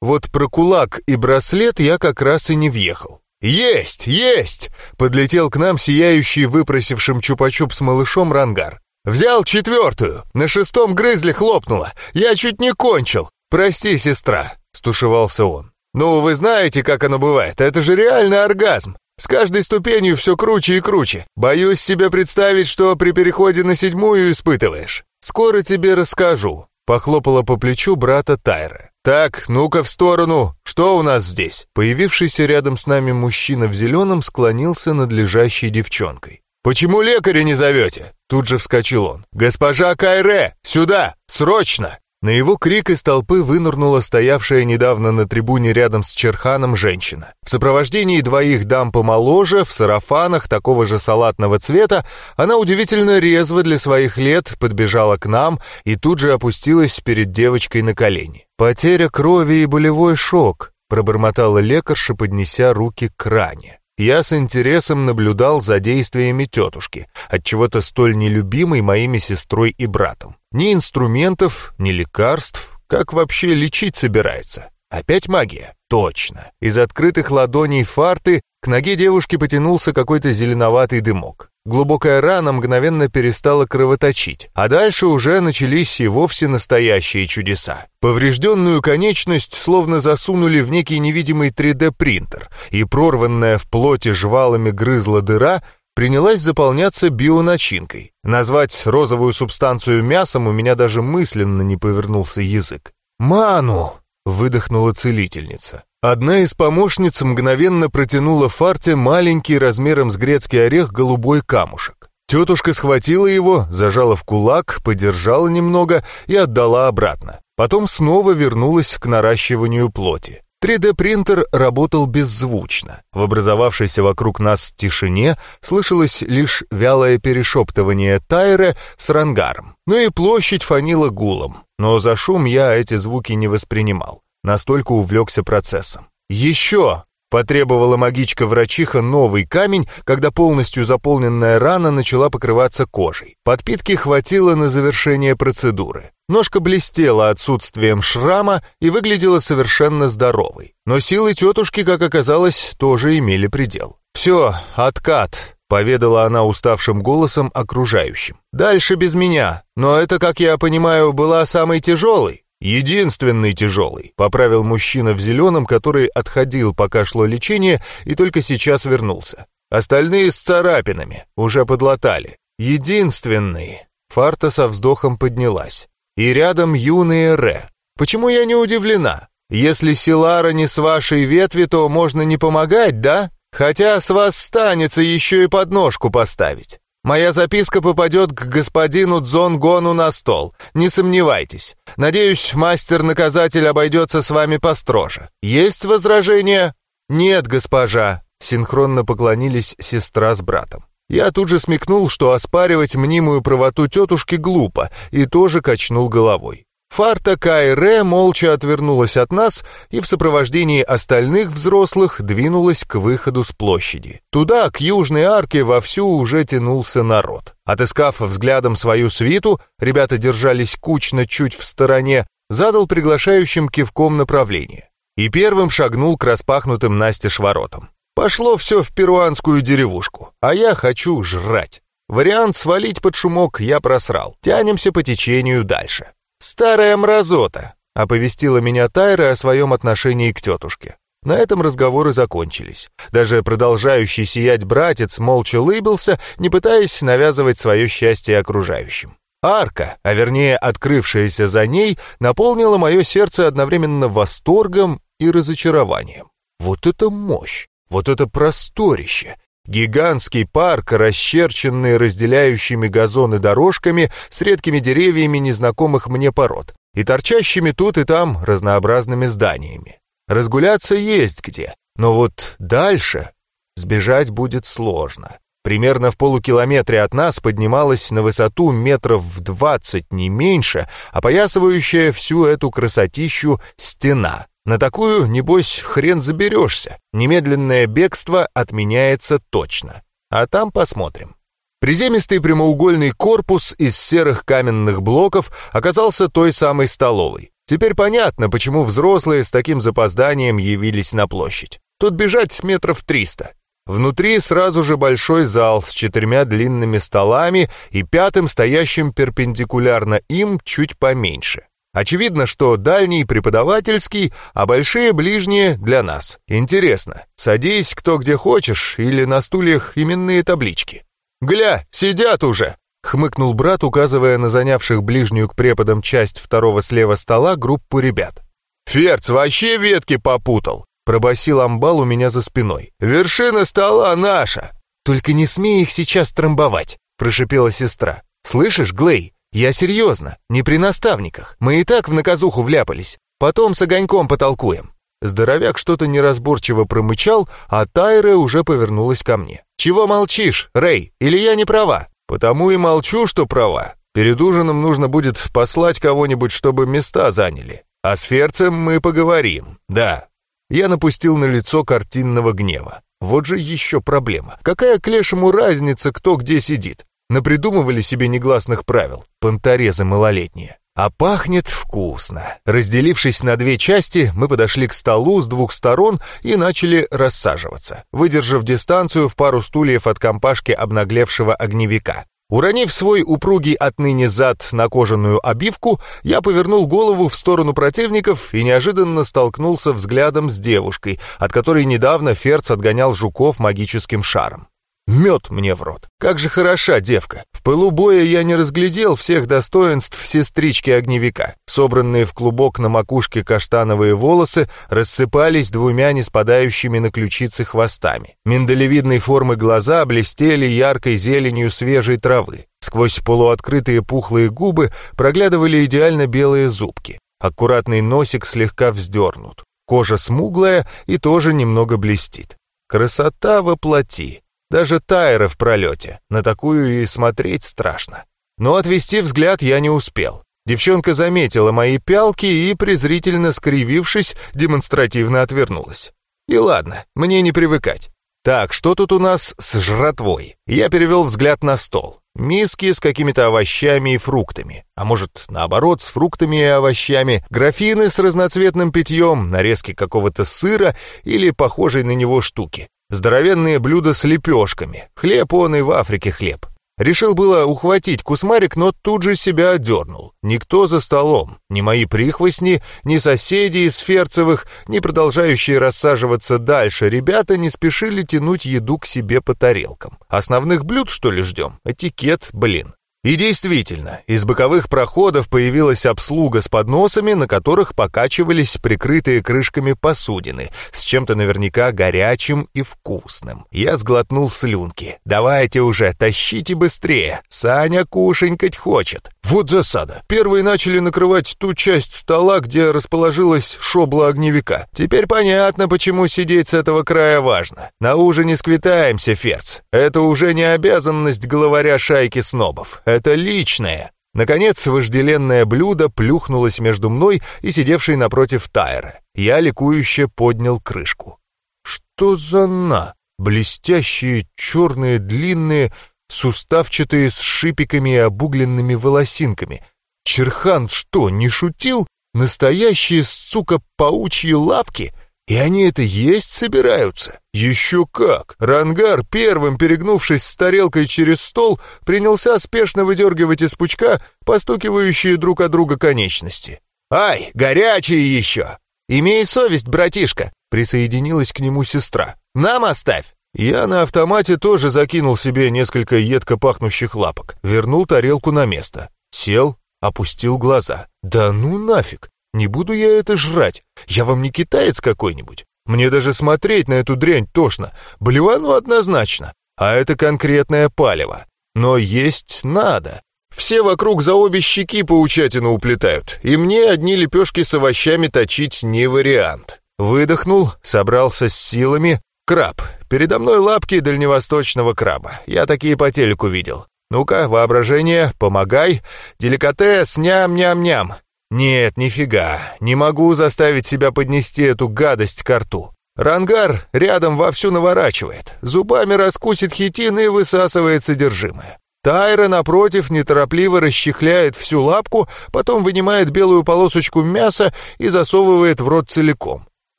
Вот про кулак и браслет я как раз и не въехал. «Есть! Есть!» — подлетел к нам сияющий выпросившим чупа-чуп с малышом рангар. «Взял четвертую, на шестом грызли хлопнуло, я чуть не кончил. Прости, сестра», — стушевался он. «Ну, вы знаете, как оно бывает, это же реальный оргазм. С каждой ступенью все круче и круче. Боюсь себе представить, что при переходе на седьмую испытываешь. Скоро тебе расскажу», — похлопала по плечу брата Тайра. «Так, ну-ка в сторону. Что у нас здесь?» Появившийся рядом с нами мужчина в зеленом склонился над лежащей девчонкой. «Почему лекаря не зовете?» Тут же вскочил он. «Госпожа Кайре, сюда! Срочно!» На его крик из толпы вынырнула стоявшая недавно на трибуне рядом с Черханом женщина. В сопровождении двоих дам помоложе, в сарафанах такого же салатного цвета, она удивительно резво для своих лет подбежала к нам и тут же опустилась перед девочкой на колени. «Потеря крови и болевой шок», — пробормотала лекарша, поднеся руки к ране. Я с интересом наблюдал за действиями тетушки, от чего то столь нелюбимой моими сестрой и братом. Ни инструментов, ни лекарств, как вообще лечить собирается. Опять магия? Точно. Из открытых ладоней фарты к ноге девушки потянулся какой-то зеленоватый дымок. Глубокая рана мгновенно перестала кровоточить, а дальше уже начались и вовсе настоящие чудеса. Поврежденную конечность словно засунули в некий невидимый 3D-принтер, и прорванная в плоти жвалами грызла дыра принялась заполняться бионачинкой. Назвать розовую субстанцию мясом у меня даже мысленно не повернулся язык. «Ману!» — выдохнула целительница. Одна из помощниц мгновенно протянула Фарте маленький размером с грецкий орех голубой камушек. Тетушка схватила его, зажала в кулак, подержала немного и отдала обратно. Потом снова вернулась к наращиванию плоти. 3D-принтер работал беззвучно. В образовавшейся вокруг нас тишине слышалось лишь вялое перешептывание Тайре с рангаром. Ну и площадь фанила гулом. Но за шум я эти звуки не воспринимал настолько увлекся процессом. «Еще!» — потребовала магичка-врачиха новый камень, когда полностью заполненная рана начала покрываться кожей. Подпитки хватило на завершение процедуры. Ножка блестела отсутствием шрама и выглядела совершенно здоровой. Но силы тетушки, как оказалось, тоже имели предел. «Все, откат», поведала она уставшим голосом окружающим. «Дальше без меня, но это, как я понимаю, была самой тяжелой». «Единственный тяжелый», — поправил мужчина в зеленом, который отходил, пока шло лечение, и только сейчас вернулся. Остальные с царапинами, уже подлатали. Единственный. Фарта со вздохом поднялась. И рядом юные Ре. Почему я не удивлена? Если Силара не с вашей ветви, то можно не помогать, да? Хотя с вас станется еще и подножку поставить. Моя записка попадет к господину Дзонгону на стол. Не сомневайтесь. Надеюсь, мастер-наказатель обойдется с вами построже. Есть возражения? Нет, госпожа. Синхронно поклонились сестра с братом. Я тут же смекнул, что оспаривать мнимую правоту тетушки глупо, и тоже качнул головой. Фарта Кайре молча отвернулась от нас и в сопровождении остальных взрослых двинулась к выходу с площади. Туда, к южной арке, вовсю уже тянулся народ. Отыскав взглядом свою свиту, ребята держались кучно чуть в стороне, задал приглашающим кивком направление. И первым шагнул к распахнутым настежь воротам. Пошло все в перуанскую деревушку, а я хочу жрать. Вариант свалить под шумок я просрал. Тянемся по течению дальше. «Старая мразота», — оповестила меня Тайра о своем отношении к тетушке. На этом разговоры закончились. Даже продолжающий сиять братец молча лыбился, не пытаясь навязывать свое счастье окружающим. Арка, а вернее открывшаяся за ней, наполнила мое сердце одновременно восторгом и разочарованием. Вот это мощь! Вот это просторище! Гигантский парк, расчерченный разделяющими газоны дорожками с редкими деревьями незнакомых мне пород и торчащими тут и там разнообразными зданиями. Разгуляться есть где, но вот дальше сбежать будет сложно. Примерно в полукилометре от нас поднималась на высоту метров в двадцать, не меньше, опоясывающая всю эту красотищу стена — на такую, небось, хрен заберешься. Немедленное бегство отменяется точно. А там посмотрим. Приземистый прямоугольный корпус из серых каменных блоков оказался той самой столовой. Теперь понятно, почему взрослые с таким запозданием явились на площадь. Тут бежать метров триста. Внутри сразу же большой зал с четырьмя длинными столами и пятым, стоящим перпендикулярно им, чуть поменьше. Очевидно, что дальний преподавательский, а большие ближние для нас. Интересно, садись кто где хочешь или на стульях именные таблички. «Гля, сидят уже!» — хмыкнул брат, указывая на занявших ближнюю к преподам часть второго слева стола группу ребят. «Ферц вообще ветки попутал!» — пробасил амбал у меня за спиной. «Вершина стола наша!» «Только не смей их сейчас трамбовать!» — прошипела сестра. «Слышишь, Глей, «Я серьезно, не при наставниках. Мы и так в наказуху вляпались. Потом с огоньком потолкуем». Здоровяк что-то неразборчиво промычал, а Тайра уже повернулась ко мне. «Чего молчишь, Рэй? Или я не права?» «Потому и молчу, что права. Перед ужином нужно будет послать кого-нибудь, чтобы места заняли. А с Ферцем мы поговорим, да». Я напустил на лицо картинного гнева. Вот же еще проблема. Какая к лешему разница, кто где сидит? Напридумывали себе негласных правил, понторезы малолетние. А пахнет вкусно. Разделившись на две части, мы подошли к столу с двух сторон и начали рассаживаться, выдержав дистанцию в пару стульев от компашки обнаглевшего огневика. Уронив свой упругий отныне зад на кожаную обивку, я повернул голову в сторону противников и неожиданно столкнулся взглядом с девушкой, от которой недавно Ферц отгонял жуков магическим шаром. Мед мне в рот. Как же хороша девка. В пылу боя я не разглядел всех достоинств сестрички-огневика. Собранные в клубок на макушке каштановые волосы рассыпались двумя неспадающими на ключицы хвостами. Миндалевидной формы глаза блестели яркой зеленью свежей травы. Сквозь полуоткрытые пухлые губы проглядывали идеально белые зубки. Аккуратный носик слегка вздернут. Кожа смуглая и тоже немного блестит. Красота воплоти. Даже Тайра в пролете. На такую и смотреть страшно. Но отвести взгляд я не успел. Девчонка заметила мои пялки и, презрительно скривившись, демонстративно отвернулась. И ладно, мне не привыкать. Так, что тут у нас с жратвой? Я перевел взгляд на стол. Миски с какими-то овощами и фруктами. А может, наоборот, с фруктами и овощами. Графины с разноцветным питьем, нарезки какого-то сыра или похожей на него штуки. Здоровенные блюда с лепешками. Хлеб он и в Африке хлеб. Решил было ухватить кусмарик, но тут же себя одернул. Никто за столом, ни мои прихвостни, ни соседи из Ферцевых, ни продолжающие рассаживаться дальше ребята не спешили тянуть еду к себе по тарелкам. Основных блюд, что ли, ждем? Этикет, блин. И действительно, из боковых проходов появилась обслуга с подносами, на которых покачивались прикрытые крышками посудины, с чем-то наверняка горячим и вкусным. Я сглотнул слюнки. «Давайте уже, тащите быстрее, Саня кушенькать хочет». Вот засада. Первые начали накрывать ту часть стола, где расположилась шобла огневика. Теперь понятно, почему сидеть с этого края важно. На ужине сквитаемся, Ферц. Это уже не обязанность главаря шайки снобов. Это личное. Наконец, вожделенное блюдо плюхнулось между мной и сидевшей напротив Тайра. Я ликующе поднял крышку. Что за на? Блестящие, черные, длинные, суставчатые с шипиками и обугленными волосинками. Черхан что, не шутил? Настоящие, сука, паучьи лапки? И они это есть собираются? Еще как! Рангар, первым перегнувшись с тарелкой через стол, принялся спешно выдергивать из пучка постукивающие друг от друга конечности. «Ай, горячие еще!» «Имей совесть, братишка!» — присоединилась к нему сестра. «Нам оставь!» Я на автомате тоже закинул себе несколько едко пахнущих лапок, вернул тарелку на место, сел, опустил глаза. «Да ну нафиг! Не буду я это жрать! Я вам не китаец какой-нибудь! Мне даже смотреть на эту дрянь тошно, блевану однозначно, а это конкретное палево. Но есть надо. Все вокруг за обе щеки паучатину уплетают, и мне одни лепешки с овощами точить не вариант. Выдохнул, собрался с силами. Краб. Передо мной лапки дальневосточного краба. Я такие по телеку видел. Ну-ка, воображение, помогай. Деликатес, ням-ням-ням. Нет, нифига. Не могу заставить себя поднести эту гадость к рту. Рангар рядом вовсю наворачивает. Зубами раскусит хитин и высасывает содержимое. Тайра, напротив, неторопливо расчехляет всю лапку, потом вынимает белую полосочку мяса и засовывает в рот целиком.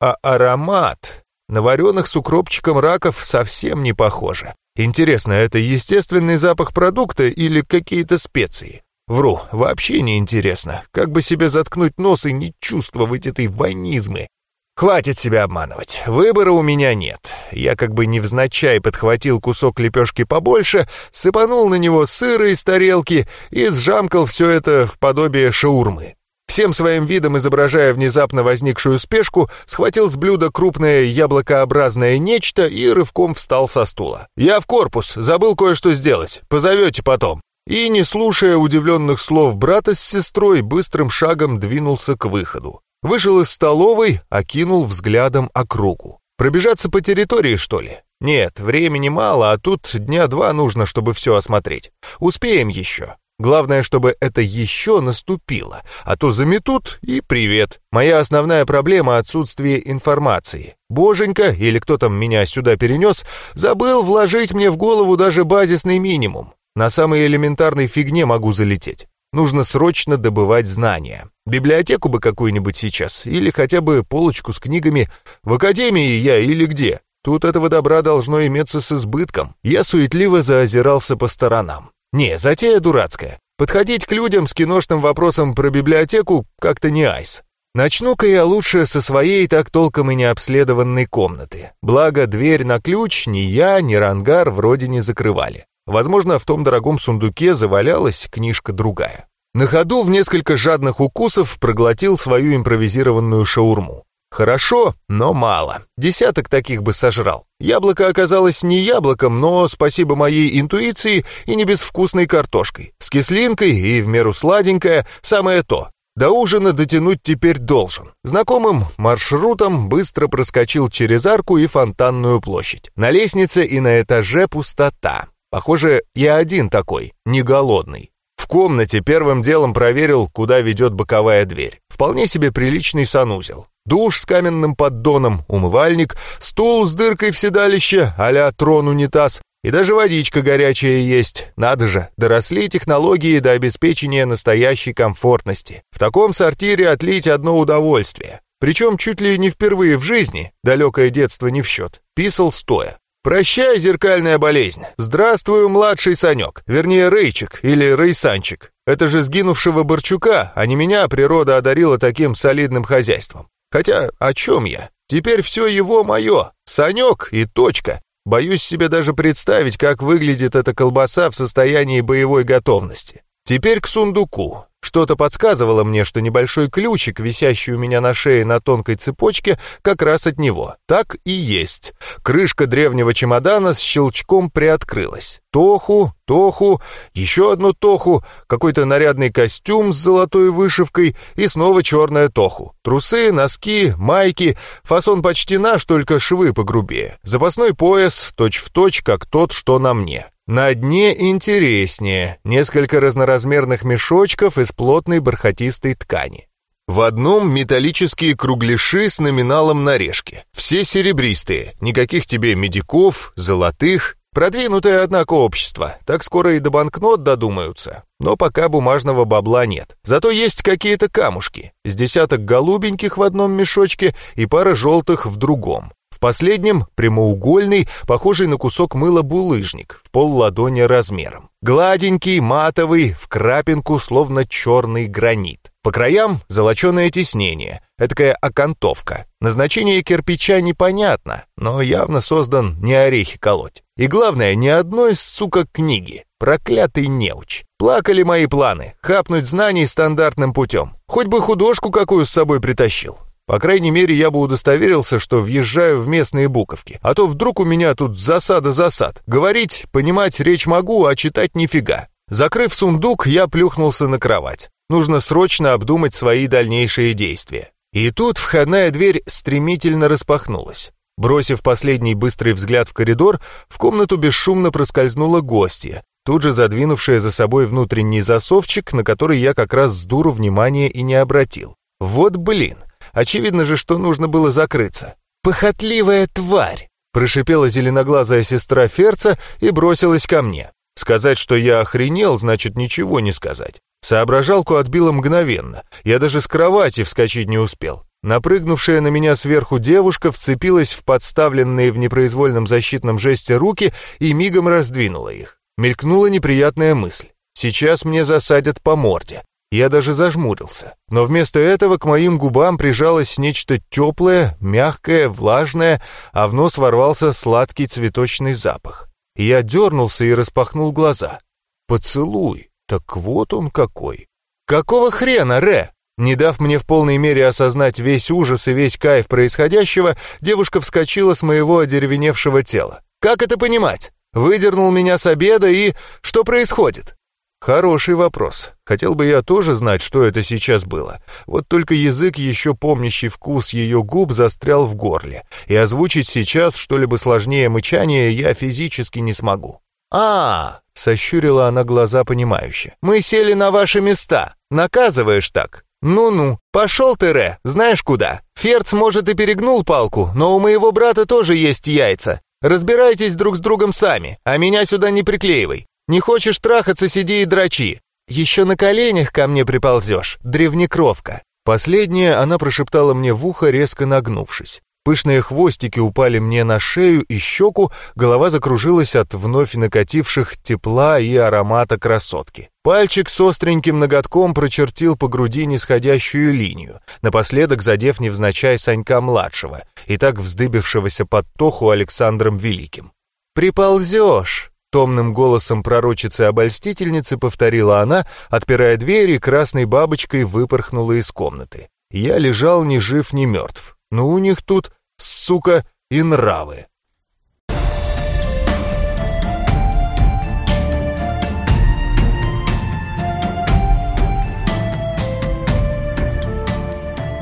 А аромат... На вареных с укропчиком раков совсем не похоже. Интересно, это естественный запах продукта или какие-то специи? Вру, вообще не интересно. Как бы себе заткнуть нос и не чувствовать этой ванизмы? Хватит себя обманывать. Выбора у меня нет. Я как бы невзначай подхватил кусок лепешки побольше, сыпанул на него сыра из тарелки и сжамкал все это в подобие шаурмы. Всем своим видом изображая внезапно возникшую спешку, схватил с блюда крупное яблокообразное нечто и рывком встал со стула. «Я в корпус, забыл кое-что сделать. Позовете потом». И, не слушая удивленных слов брата с сестрой, быстрым шагом двинулся к выходу. Вышел из столовой, окинул взглядом округу. Пробежаться по территории, что ли? Нет, времени мало, а тут дня два нужно, чтобы все осмотреть. Успеем еще. Главное, чтобы это еще наступило, а то заметут и привет. Моя основная проблема — отсутствие информации. Боженька, или кто там меня сюда перенес, забыл вложить мне в голову даже базисный минимум. На самой элементарной фигне могу залететь. Нужно срочно добывать знания. Библиотеку бы какую-нибудь сейчас, или хотя бы полочку с книгами. В академии я или где. Тут этого добра должно иметься с избытком. Я суетливо заозирался по сторонам. Не, затея дурацкая. Подходить к людям с киношным вопросом про библиотеку как-то не айс. Начну-ка я лучше со своей так толком и не обследованной комнаты. Благо, дверь на ключ ни я, ни Рангар вроде не закрывали. Возможно, в том дорогом сундуке завалялась книжка другая. На ходу в несколько жадных укусов проглотил свою импровизированную шаурму. Хорошо, но мало. Десяток таких бы сожрал. Яблоко оказалось не яблоком, но, спасибо моей интуиции, и не безвкусной картошкой. С кислинкой и в меру сладенькое, самое то. До ужина дотянуть теперь должен. Знакомым маршрутом быстро проскочил через арку и фонтанную площадь. На лестнице и на этаже пустота. Похоже, я один такой, не голодный. В комнате первым делом проверил, куда ведет боковая дверь. Вполне себе приличный санузел. Душ с каменным поддоном, умывальник, стул с дыркой в седалище, а-ля трон-унитаз, и даже водичка горячая есть. Надо же, доросли технологии до обеспечения настоящей комфортности. В таком сортире отлить одно удовольствие. Причем чуть ли не впервые в жизни, далекое детство не в счет, писал стоя. «Прощай, зеркальная болезнь! Здравствуй, младший Санек! Вернее, Рейчик или Рейсанчик. Это же сгинувшего Борчука, а не меня природа одарила таким солидным хозяйством. Хотя о чем я? Теперь все его мое. Санек и точка. Боюсь себе даже представить, как выглядит эта колбаса в состоянии боевой готовности. Теперь к сундуку. Что-то подсказывало мне, что небольшой ключик, висящий у меня на шее на тонкой цепочке, как раз от него. Так и есть. Крышка древнего чемодана с щелчком приоткрылась. Тоху, тоху, еще одну тоху, какой-то нарядный костюм с золотой вышивкой и снова черная тоху. Трусы, носки, майки, фасон почти наш, только швы погрубее. Запасной пояс, точь-в-точь, точь, как тот, что на мне. На дне интереснее, несколько разноразмерных мешочков из плотной бархатистой ткани. В одном металлические кругляши с номиналом на решке. Все серебристые, никаких тебе медиков, золотых. Продвинутое, однако, общество. Так скоро и до банкнот додумаются. Но пока бумажного бабла нет. Зато есть какие-то камушки. С десяток голубеньких в одном мешочке и пара желтых в другом последнем прямоугольный, похожий на кусок мыла булыжник, в пол ладони размером. Гладенький, матовый, в крапинку, словно черный гранит. По краям золоченое тиснение, этакая окантовка. Назначение кирпича непонятно, но явно создан не орехи колоть. И главное, ни одной, сука, книги. Проклятый неуч. Плакали мои планы, хапнуть знаний стандартным путем. Хоть бы художку какую с собой притащил. По крайней мере, я бы удостоверился, что въезжаю в местные буковки. А то вдруг у меня тут засада-засад. Говорить, понимать речь могу, а читать нифига. Закрыв сундук, я плюхнулся на кровать. Нужно срочно обдумать свои дальнейшие действия. И тут входная дверь стремительно распахнулась. Бросив последний быстрый взгляд в коридор, в комнату бесшумно проскользнула гостья, тут же задвинувшая за собой внутренний засовчик, на который я как раз с дуру внимания и не обратил. Вот блин! Очевидно же, что нужно было закрыться. «Похотливая тварь!» Прошипела зеленоглазая сестра Ферца и бросилась ко мне. Сказать, что я охренел, значит ничего не сказать. Соображалку отбило мгновенно. Я даже с кровати вскочить не успел. Напрыгнувшая на меня сверху девушка вцепилась в подставленные в непроизвольном защитном жесте руки и мигом раздвинула их. Мелькнула неприятная мысль. Сейчас мне засадят по морде. Я даже зажмурился. Но вместо этого к моим губам прижалось нечто теплое, мягкое, влажное, а в нос ворвался сладкий цветочный запах. Я дернулся и распахнул глаза. «Поцелуй! Так вот он какой!» «Какого хрена, Ре?» Не дав мне в полной мере осознать весь ужас и весь кайф происходящего, девушка вскочила с моего одеревеневшего тела. «Как это понимать? Выдернул меня с обеда и... Что происходит?» Хороший вопрос. Хотел бы я тоже знать, что это сейчас было. Вот только язык, еще помнящий вкус ее губ, застрял в горле. И озвучить сейчас что-либо сложнее мычания я физически не смогу. «А, — сощурила она глаза понимающе, — мы сели на ваши места. Наказываешь так. «Ну-ну, пошел ты, Ре, знаешь куда? Ферц, может, и перегнул палку, но у моего брата тоже есть яйца. Разбирайтесь друг с другом сами, а меня сюда не приклеивай. Не хочешь трахаться, сиди и дрочи. Еще на коленях ко мне приползешь, древнекровка». Последнее она прошептала мне в ухо, резко нагнувшись. Пышные хвостики упали мне на шею и щеку, голова закружилась от вновь накативших тепла и аромата красотки. Пальчик с остреньким ноготком прочертил по груди нисходящую линию, напоследок задев невзначай Санька-младшего и так вздыбившегося под тоху Александром Великим. «Приползешь!» Томным голосом пророчицы-обольстительницы повторила она, отпирая дверь и красной бабочкой выпорхнула из комнаты. Я лежал ни жив, ни мертв. Но у них тут, сука, и нравы.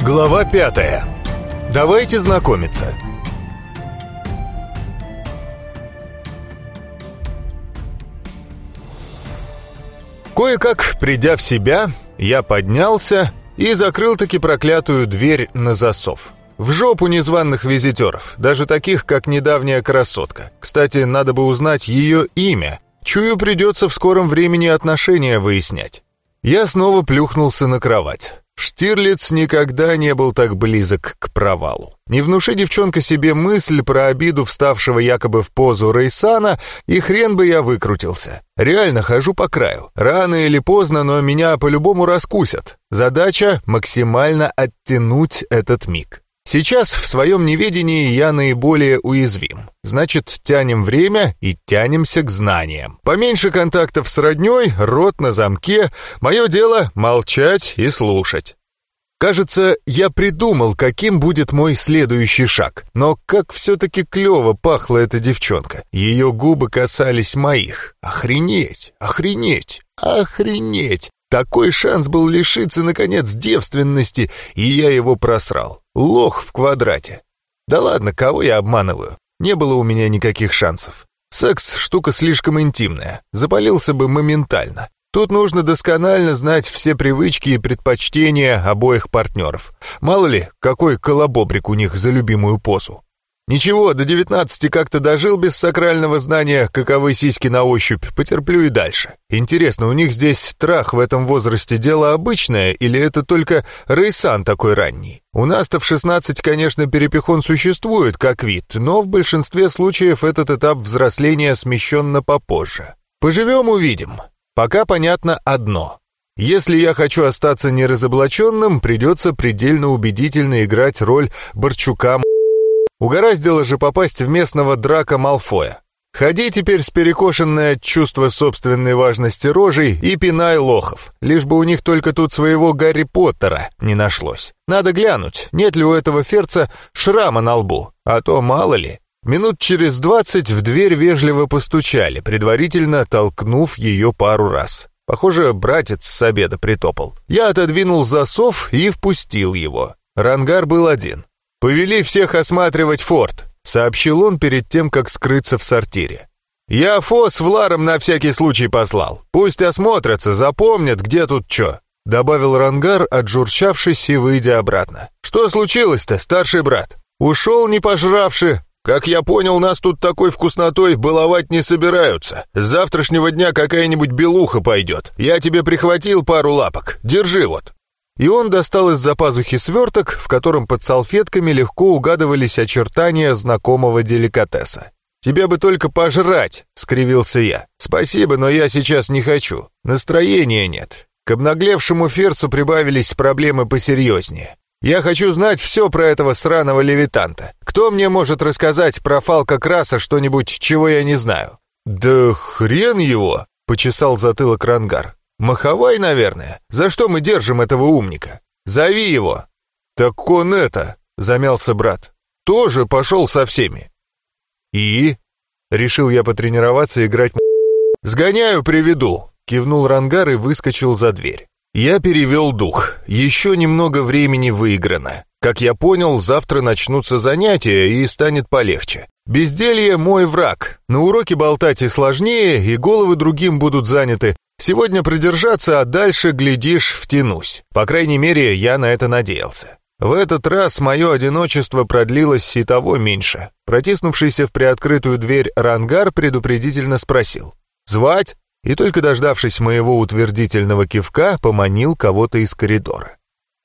Глава пятая. Давайте знакомиться. Кое-как, придя в себя, я поднялся и закрыл таки проклятую дверь на засов. В жопу незваных визитеров, даже таких, как недавняя красотка. Кстати, надо бы узнать ее имя. Чую, придется в скором времени отношения выяснять. Я снова плюхнулся на кровать. Штирлиц никогда не был так близок к провалу. Не внуши девчонка себе мысль про обиду вставшего якобы в позу Рейсана, и хрен бы я выкрутился. Реально хожу по краю. Рано или поздно, но меня по-любому раскусят. Задача — максимально оттянуть этот миг. Сейчас в своем неведении я наиболее уязвим. Значит, тянем время и тянемся к знаниям. Поменьше контактов с роднёй, рот на замке. Мое дело — молчать и слушать. Кажется, я придумал, каким будет мой следующий шаг. Но как все-таки клево пахла эта девчонка. Ее губы касались моих. Охренеть, охренеть, охренеть. Такой шанс был лишиться, наконец, девственности, и я его просрал. Лох в квадрате. Да ладно, кого я обманываю? Не было у меня никаких шансов. Секс — штука слишком интимная. Запалился бы моментально. Тут нужно досконально знать все привычки и предпочтения обоих партнеров. Мало ли, какой колобобрик у них за любимую позу. Ничего, до 19 как-то дожил без сакрального знания, каковы сиськи на ощупь, потерплю и дальше. Интересно, у них здесь страх в этом возрасте дело обычное, или это только рейсан такой ранний? У нас-то в 16, конечно, перепихон существует как вид, но в большинстве случаев этот этап взросления смещен на попозже. Поживем — увидим. Пока понятно одно. Если я хочу остаться неразоблаченным, придется предельно убедительно играть роль Борчука Угораздило же попасть в местного драка Малфоя. Ходи теперь с перекошенной от чувства собственной важности рожей и пинай лохов, лишь бы у них только тут своего Гарри Поттера не нашлось. Надо глянуть, нет ли у этого ферца шрама на лбу, а то мало ли. Минут через двадцать в дверь вежливо постучали, предварительно толкнув ее пару раз. Похоже, братец с обеда притопал. Я отодвинул засов и впустил его. Рангар был один. «Повели всех осматривать форт», — сообщил он перед тем, как скрыться в сортире. «Я Фо с Вларом на всякий случай послал. Пусть осмотрятся, запомнят, где тут чё», — добавил Рангар, отжурчавшись и выйдя обратно. «Что случилось-то, старший брат? Ушел не пожравши. Как я понял, нас тут такой вкуснотой баловать не собираются. С завтрашнего дня какая-нибудь белуха пойдет. Я тебе прихватил пару лапок. Держи вот». И он достал из-за пазухи сверток, в котором под салфетками легко угадывались очертания знакомого деликатеса. «Тебе бы только пожрать!» — скривился я. «Спасибо, но я сейчас не хочу. Настроения нет. К обнаглевшему ферцу прибавились проблемы посерьезнее. Я хочу знать все про этого сраного левитанта. Кто мне может рассказать про Фалка Краса что-нибудь, чего я не знаю?» «Да хрен его!» — почесал затылок Рангар. «Маховай, наверное. За что мы держим этого умника? Зови его!» «Так он это!» — замялся брат. «Тоже пошел со всеми». «И?» — решил я потренироваться играть «Сгоняю, приведу!» — кивнул Рангар и выскочил за дверь. Я перевел дух. Еще немного времени выиграно. Как я понял, завтра начнутся занятия и станет полегче. Безделье — мой враг. На уроке болтать и сложнее, и головы другим будут заняты, Сегодня придержаться, а дальше, глядишь, втянусь. По крайней мере, я на это надеялся. В этот раз мое одиночество продлилось и того меньше. Протиснувшийся в приоткрытую дверь рангар предупредительно спросил. «Звать?» И только дождавшись моего утвердительного кивка, поманил кого-то из коридора.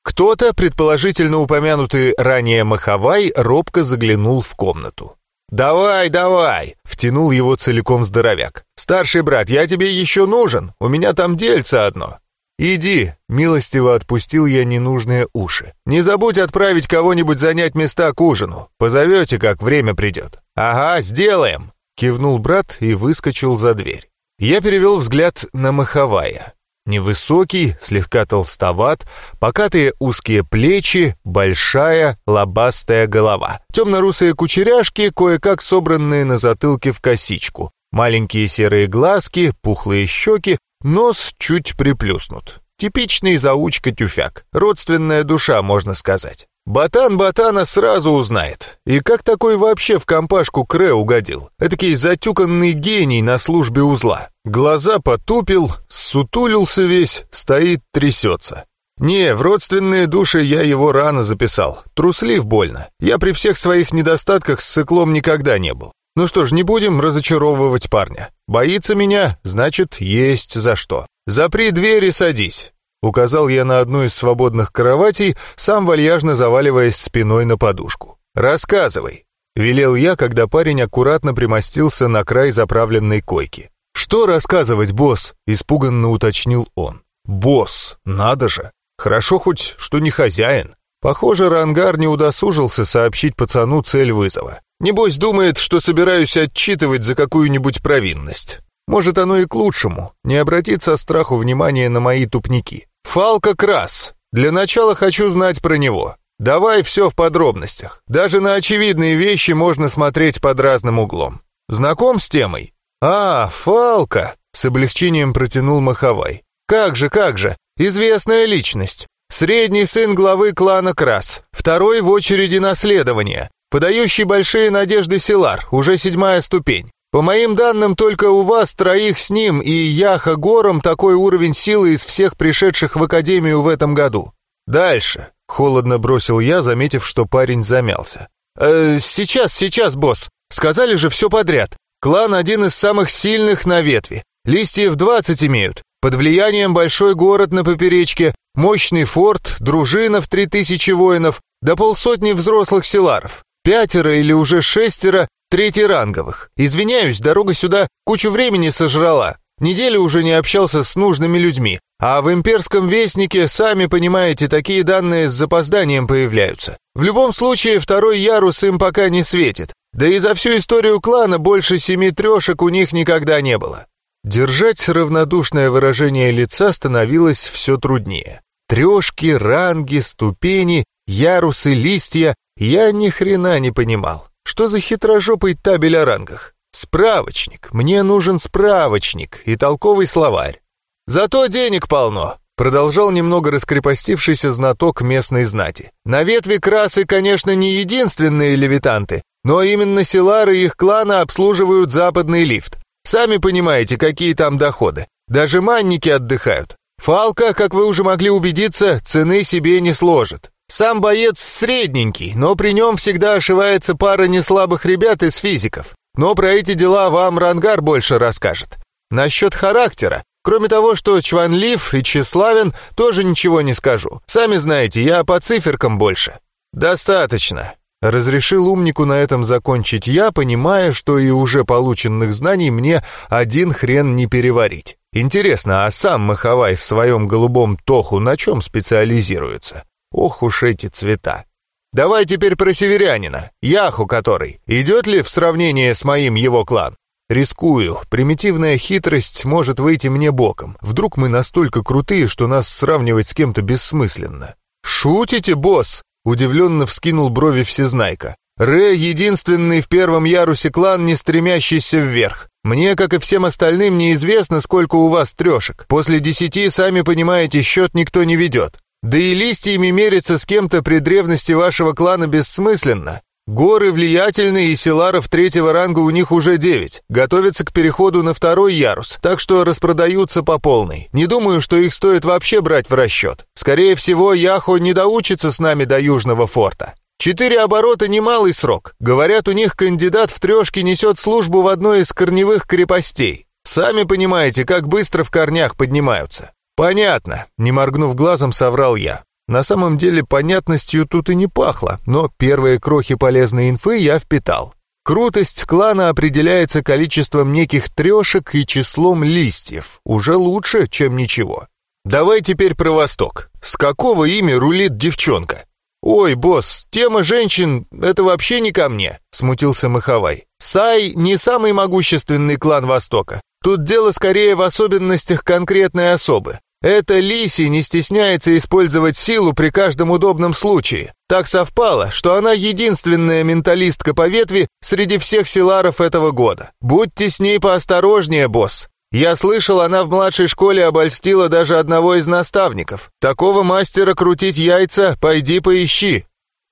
Кто-то, предположительно упомянутый ранее Махавай, робко заглянул в комнату. «Давай, давай!» — втянул его целиком здоровяк. «Старший брат, я тебе еще нужен, у меня там дельце одно». «Иди», — милостиво отпустил я ненужные уши. «Не забудь отправить кого-нибудь занять места к ужину. Позовете, как время придет». «Ага, сделаем», — кивнул брат и выскочил за дверь. Я перевел взгляд на Махавая. Невысокий, слегка толстоват, покатые узкие плечи, большая лобастая голова. Темно-русые кучеряшки, кое-как собранные на затылке в косичку. Маленькие серые глазки, пухлые щеки, нос чуть приплюснут. Типичный заучка-тюфяк. Родственная душа, можно сказать. Ботан ботана сразу узнает. И как такой вообще в компашку Кре угодил? Этакий затюканный гений на службе узла. Глаза потупил, сутулился весь, стоит, трясется. Не, в родственные души я его рано записал. Труслив больно. Я при всех своих недостатках с циклом никогда не был. Ну что ж, не будем разочаровывать парня. Боится меня, значит, есть за что. Запри дверь и садись. Указал я на одну из свободных кроватей, сам вальяжно заваливаясь спиной на подушку. «Рассказывай», — велел я, когда парень аккуратно примостился на край заправленной койки. «Что рассказывать, босс?» — испуганно уточнил он. «Босс, надо же! Хорошо хоть, что не хозяин». Похоже, Рангар не удосужился сообщить пацану цель вызова. Небось, думает, что собираюсь отчитывать за какую-нибудь провинность. Может, оно и к лучшему, не обратить со страху внимания на мои тупники. Фалка Крас. Для начала хочу знать про него. Давай все в подробностях. Даже на очевидные вещи можно смотреть под разным углом. Знаком с темой? А, Фалка, с облегчением протянул Маховай. Как же, как же, известная личность. Средний сын главы клана Крас, второй в очереди наследования, подающий большие надежды Силар, уже седьмая ступень. По моим данным, только у вас троих с ним и Яха Гором такой уровень силы из всех пришедших в Академию в этом году. Дальше. Холодно бросил я, заметив, что парень замялся. «Э, «Сейчас, сейчас, босс. Сказали же все подряд. Клан один из самых сильных на ветви. Листьев двадцать имеют. Под влиянием большой город на поперечке, мощный форт, дружина в три тысячи воинов, до полсотни взрослых селаров. Пятеро или уже шестеро третьеранговых. Извиняюсь, дорога сюда кучу времени сожрала. Неделю уже не общался с нужными людьми. А в имперском вестнике, сами понимаете, такие данные с запозданием появляются. В любом случае, второй ярус им пока не светит. Да и за всю историю клана больше семи трешек у них никогда не было. Держать равнодушное выражение лица становилось все труднее. Трешки, ранги, ступени, ярусы, листья я ни хрена не понимал. Что за хитрожопый табель о рангах? Справочник. Мне нужен справочник и толковый словарь. Зато денег полно. Продолжал немного раскрепостившийся знаток местной знати. На ветви красы, конечно, не единственные левитанты, но именно Силары и их клана обслуживают западный лифт. Сами понимаете, какие там доходы. Даже манники отдыхают. Фалка, как вы уже могли убедиться, цены себе не сложит. Сам боец средненький, но при нем всегда ошивается пара неслабых ребят из физиков. Но про эти дела вам Рангар больше расскажет. Насчет характера. Кроме того, что чванлив и тщеславен, тоже ничего не скажу. Сами знаете, я по циферкам больше. Достаточно. Разрешил умнику на этом закончить я, понимая, что и уже полученных знаний мне один хрен не переварить. Интересно, а сам Махавай в своем голубом тоху на чем специализируется? Ох уж эти цвета. Давай теперь про северянина, Яху который. Идет ли в сравнение с моим его клан? Рискую, примитивная хитрость может выйти мне боком. Вдруг мы настолько крутые, что нас сравнивать с кем-то бессмысленно. «Шутите, босс?» — удивленно вскинул брови всезнайка. «Ре — единственный в первом ярусе клан, не стремящийся вверх. Мне, как и всем остальным, неизвестно, сколько у вас трешек. После десяти, сами понимаете, счет никто не ведет. Да и листьями мериться с кем-то при древности вашего клана бессмысленно. Горы влиятельные и селаров третьего ранга у них уже девять. Готовятся к переходу на второй ярус, так что распродаются по полной. Не думаю, что их стоит вообще брать в расчет. Скорее всего, Яхо не доучится с нами до Южного форта. Четыре оборота — немалый срок. Говорят, у них кандидат в трешки несет службу в одной из корневых крепостей. Сами понимаете, как быстро в корнях поднимаются. «Понятно», — не моргнув глазом, соврал я. На самом деле понятностью тут и не пахло, но первые крохи полезной инфы я впитал. Крутость клана определяется количеством неких трешек и числом листьев. Уже лучше, чем ничего. Давай теперь про Восток. С какого имя рулит девчонка? «Ой, босс, тема женщин — это вообще не ко мне», — смутился Маховай. «Сай — не самый могущественный клан Востока. Тут дело скорее в особенностях конкретной особы. Эта Лиси не стесняется использовать силу при каждом удобном случае. Так совпало, что она единственная менталистка по ветви среди всех силаров этого года. Будьте с ней поосторожнее, босс. Я слышал, она в младшей школе обольстила даже одного из наставников. Такого мастера крутить яйца пойди поищи.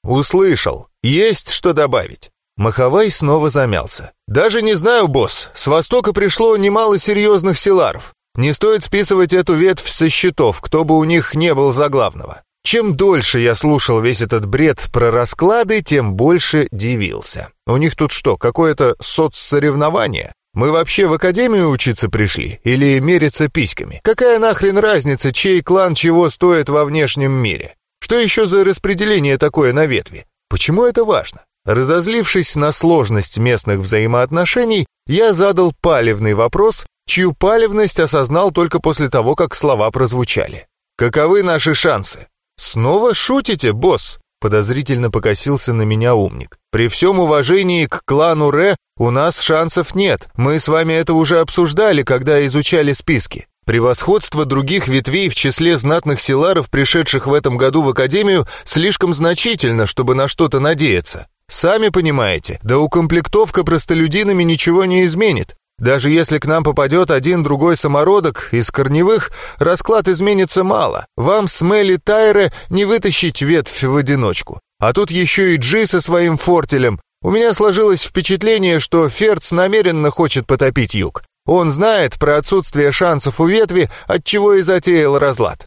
Услышал. Есть что добавить. Маховай снова замялся. «Даже не знаю, босс. С востока пришло немало серьезных силаров. Не стоит списывать эту ветвь со счетов, кто бы у них не был за главного. Чем дольше я слушал весь этот бред про расклады, тем больше дивился. У них тут что, какое-то соцсоревнование? Мы вообще в академию учиться пришли? Или мериться письками? Какая нахрен разница, чей клан чего стоит во внешнем мире? Что еще за распределение такое на ветви? Почему это важно? Разозлившись на сложность местных взаимоотношений, я задал палевный вопрос, чью палевность осознал только после того, как слова прозвучали. «Каковы наши шансы?» «Снова шутите, босс?» Подозрительно покосился на меня умник. «При всем уважении к клану Ре у нас шансов нет. Мы с вами это уже обсуждали, когда изучали списки. Превосходство других ветвей в числе знатных силаров, пришедших в этом году в Академию, слишком значительно, чтобы на что-то надеяться. Сами понимаете, да укомплектовка простолюдинами ничего не изменит. Даже если к нам попадет один-другой самородок из корневых, расклад изменится мало. Вам с Мелли Тайре не вытащить ветвь в одиночку. А тут еще и Джи со своим фортелем. У меня сложилось впечатление, что Ферц намеренно хочет потопить юг. Он знает про отсутствие шансов у ветви, от чего и затеял разлад.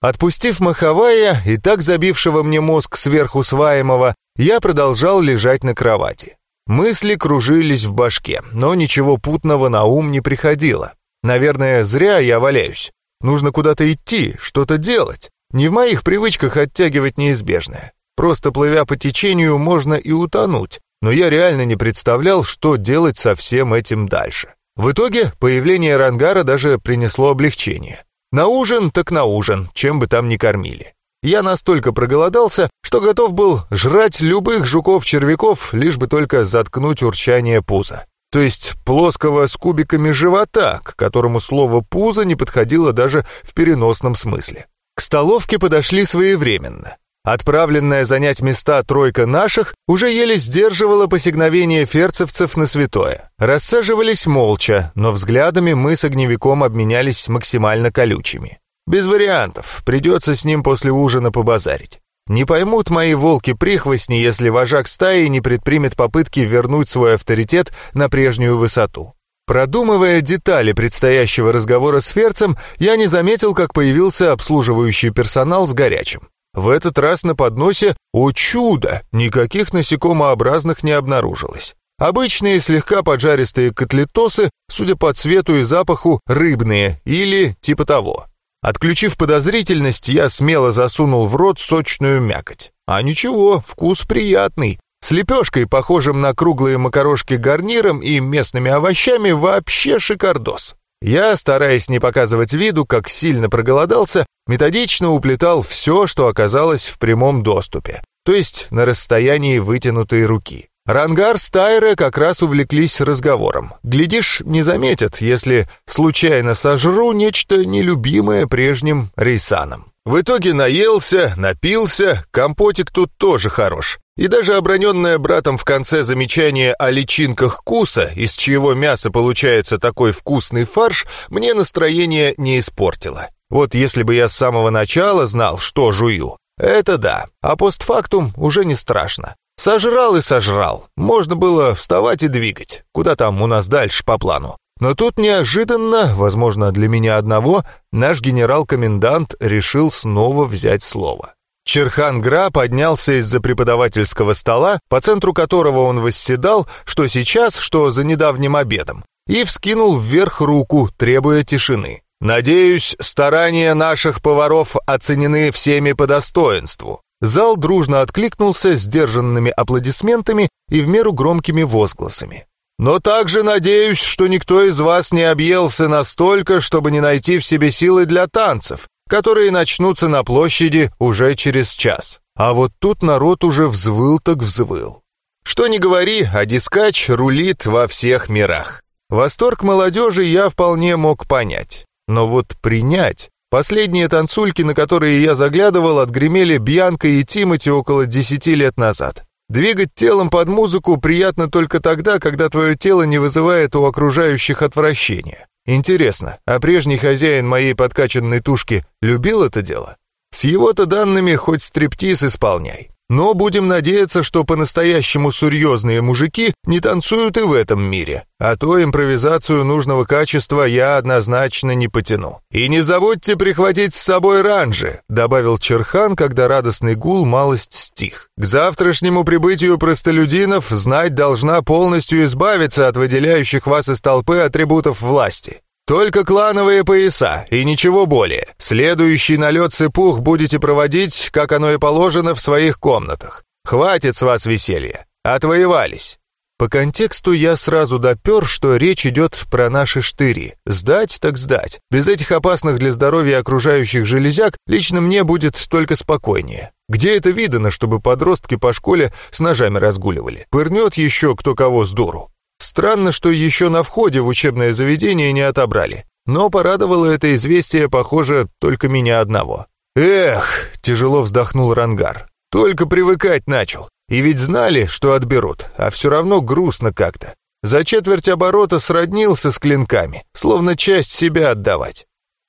Отпустив Маховая и так забившего мне мозг сверху сваемого, я продолжал лежать на кровати. Мысли кружились в башке, но ничего путного на ум не приходило. Наверное, зря я валяюсь. Нужно куда-то идти, что-то делать. Не в моих привычках оттягивать неизбежное. Просто плывя по течению, можно и утонуть. Но я реально не представлял, что делать со всем этим дальше. В итоге появление Рангара даже принесло облегчение. На ужин так на ужин, чем бы там ни кормили. Я настолько проголодался, что готов был жрать любых жуков-червяков, лишь бы только заткнуть урчание пуза. То есть плоского с кубиками живота, к которому слово «пузо» не подходило даже в переносном смысле. К столовке подошли своевременно. Отправленная занять места тройка наших уже еле сдерживала посигновение ферцевцев на святое. Рассаживались молча, но взглядами мы с огневиком обменялись максимально колючими. Без вариантов, придется с ним после ужина побазарить. Не поймут мои волки-прихвостни, если вожак стаи не предпримет попытки вернуть свой авторитет на прежнюю высоту. Продумывая детали предстоящего разговора с Ферцем, я не заметил, как появился обслуживающий персонал с горячим. В этот раз на подносе, о чудо, никаких насекомообразных не обнаружилось. Обычные слегка поджаристые котлетосы, судя по цвету и запаху, рыбные или типа того. Отключив подозрительность, я смело засунул в рот сочную мякоть. А ничего, вкус приятный. С лепешкой, похожим на круглые макарошки гарниром и местными овощами, вообще шикардос. Я, стараясь не показывать виду, как сильно проголодался, методично уплетал все, что оказалось в прямом доступе, то есть на расстоянии вытянутой руки. Рангар с Тайре как раз увлеклись разговором. Глядишь, не заметят, если случайно сожру нечто нелюбимое прежним рейсаном. В итоге наелся, напился, компотик тут тоже хорош. И даже оброненное братом в конце замечание о личинках куса, из чьего мяса получается такой вкусный фарш, мне настроение не испортило. Вот если бы я с самого начала знал, что жую, это да, а постфактум уже не страшно. Сожрал и сожрал, можно было вставать и двигать, куда там у нас дальше по плану. Но тут неожиданно, возможно, для меня одного, наш генерал-комендант решил снова взять слово. Черхан Гра поднялся из-за преподавательского стола, по центру которого он восседал, что сейчас, что за недавним обедом, и вскинул вверх руку, требуя тишины. «Надеюсь, старания наших поваров оценены всеми по достоинству». Зал дружно откликнулся сдержанными аплодисментами и в меру громкими возгласами. «Но также надеюсь, что никто из вас не объелся настолько, чтобы не найти в себе силы для танцев, которые начнутся на площади уже через час. А вот тут народ уже взвыл так взвыл. Что ни говори, а дискач рулит во всех мирах. Восторг молодежи я вполне мог понять. Но вот принять... Последние танцульки, на которые я заглядывал, отгремели Бьянка и Тимати около десяти лет назад. Двигать телом под музыку приятно только тогда, когда твое тело не вызывает у окружающих отвращения. Интересно, а прежний хозяин моей подкачанной тушки любил это дело? С его-то данными хоть стриптиз исполняй. Но будем надеяться, что по-настоящему серьезные мужики не танцуют и в этом мире. А то импровизацию нужного качества я однозначно не потяну. «И не забудьте прихватить с собой ранжи», — добавил Черхан, когда радостный гул малость стих. «К завтрашнему прибытию простолюдинов знать должна полностью избавиться от выделяющих вас из толпы атрибутов власти. Только клановые пояса и ничего более. Следующий налет сыпух будете проводить, как оно и положено, в своих комнатах. Хватит с вас веселья. Отвоевались. По контексту я сразу допер, что речь идет про наши штыри. Сдать так сдать. Без этих опасных для здоровья окружающих железяк лично мне будет только спокойнее. Где это видано, чтобы подростки по школе с ножами разгуливали? Пырнет еще кто кого с дуру. Странно, что еще на входе в учебное заведение не отобрали. Но порадовало это известие, похоже, только меня одного. «Эх!» — тяжело вздохнул Рангар. «Только привыкать начал. И ведь знали, что отберут, а все равно грустно как-то. За четверть оборота сроднился с клинками, словно часть себя отдавать».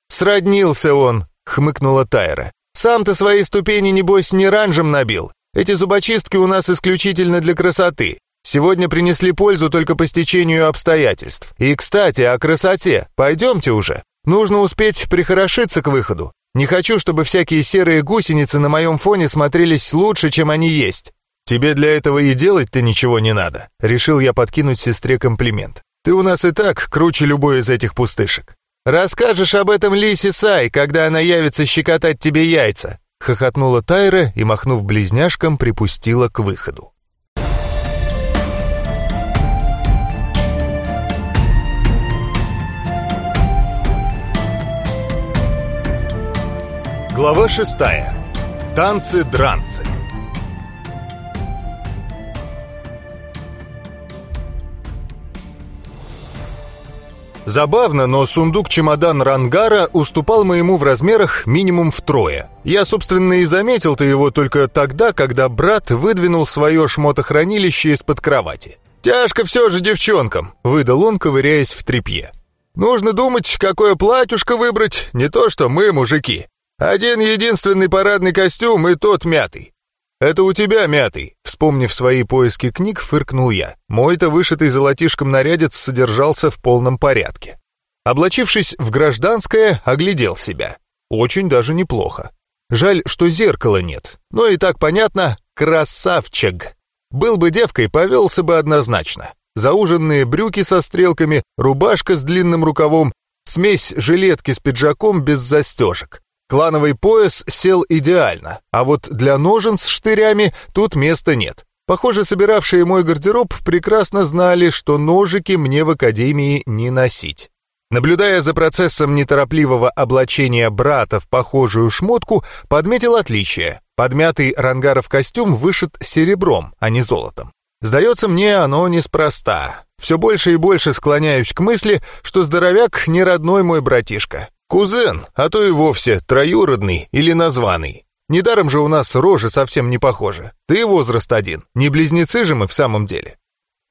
«Сроднился он!» — хмыкнула Тайра. «Сам-то свои ступени, небось, не ранжем набил. Эти зубочистки у нас исключительно для красоты. Сегодня принесли пользу только по стечению обстоятельств. И, кстати, о красоте. Пойдемте уже. Нужно успеть прихорошиться к выходу. Не хочу, чтобы всякие серые гусеницы на моем фоне смотрелись лучше, чем они есть. Тебе для этого и делать-то ничего не надо. Решил я подкинуть сестре комплимент. Ты у нас и так круче любой из этих пустышек. Расскажешь об этом Лисе Сай, когда она явится щекотать тебе яйца. Хохотнула Тайра и, махнув близняшкам, припустила к выходу. Глава шестая. Танцы-дранцы. Забавно, но сундук-чемодан Рангара уступал моему в размерах минимум втрое. Я, собственно, и заметил-то его только тогда, когда брат выдвинул свое шмотохранилище из-под кровати. «Тяжко все же девчонкам», — выдал он, ковыряясь в тряпье. «Нужно думать, какое платьюшко выбрать, не то что мы, мужики. Один единственный парадный костюм и тот мятый. Это у тебя мятый. Вспомнив свои поиски книг, фыркнул я. Мой-то вышитый золотишком нарядец содержался в полном порядке. Облачившись в гражданское, оглядел себя. Очень даже неплохо. Жаль, что зеркала нет. Но и так понятно, красавчик. Был бы девкой, повелся бы однозначно. Зауженные брюки со стрелками, рубашка с длинным рукавом, смесь жилетки с пиджаком без застежек. Клановый пояс сел идеально, а вот для ножен с штырями тут места нет. Похоже, собиравшие мой гардероб прекрасно знали, что ножики мне в академии не носить. Наблюдая за процессом неторопливого облачения брата в похожую шмотку, подметил отличие. Подмятый рангаров костюм вышит серебром, а не золотом. Сдается мне, оно неспроста. Все больше и больше склоняюсь к мысли, что здоровяк не родной мой братишка. Кузен, а то и вовсе троюродный или названный. Недаром же у нас рожи совсем не похожи. Да и возраст один. Не близнецы же мы в самом деле.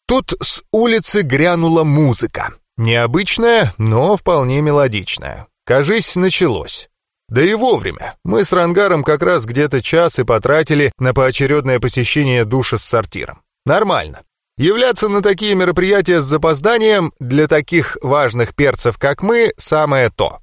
Тут с улицы грянула музыка. Необычная, но вполне мелодичная. Кажись, началось. Да и вовремя. Мы с Рангаром как раз где-то час и потратили на поочередное посещение душа с сортиром. Нормально. Являться на такие мероприятия с запозданием для таких важных перцев, как мы, самое то.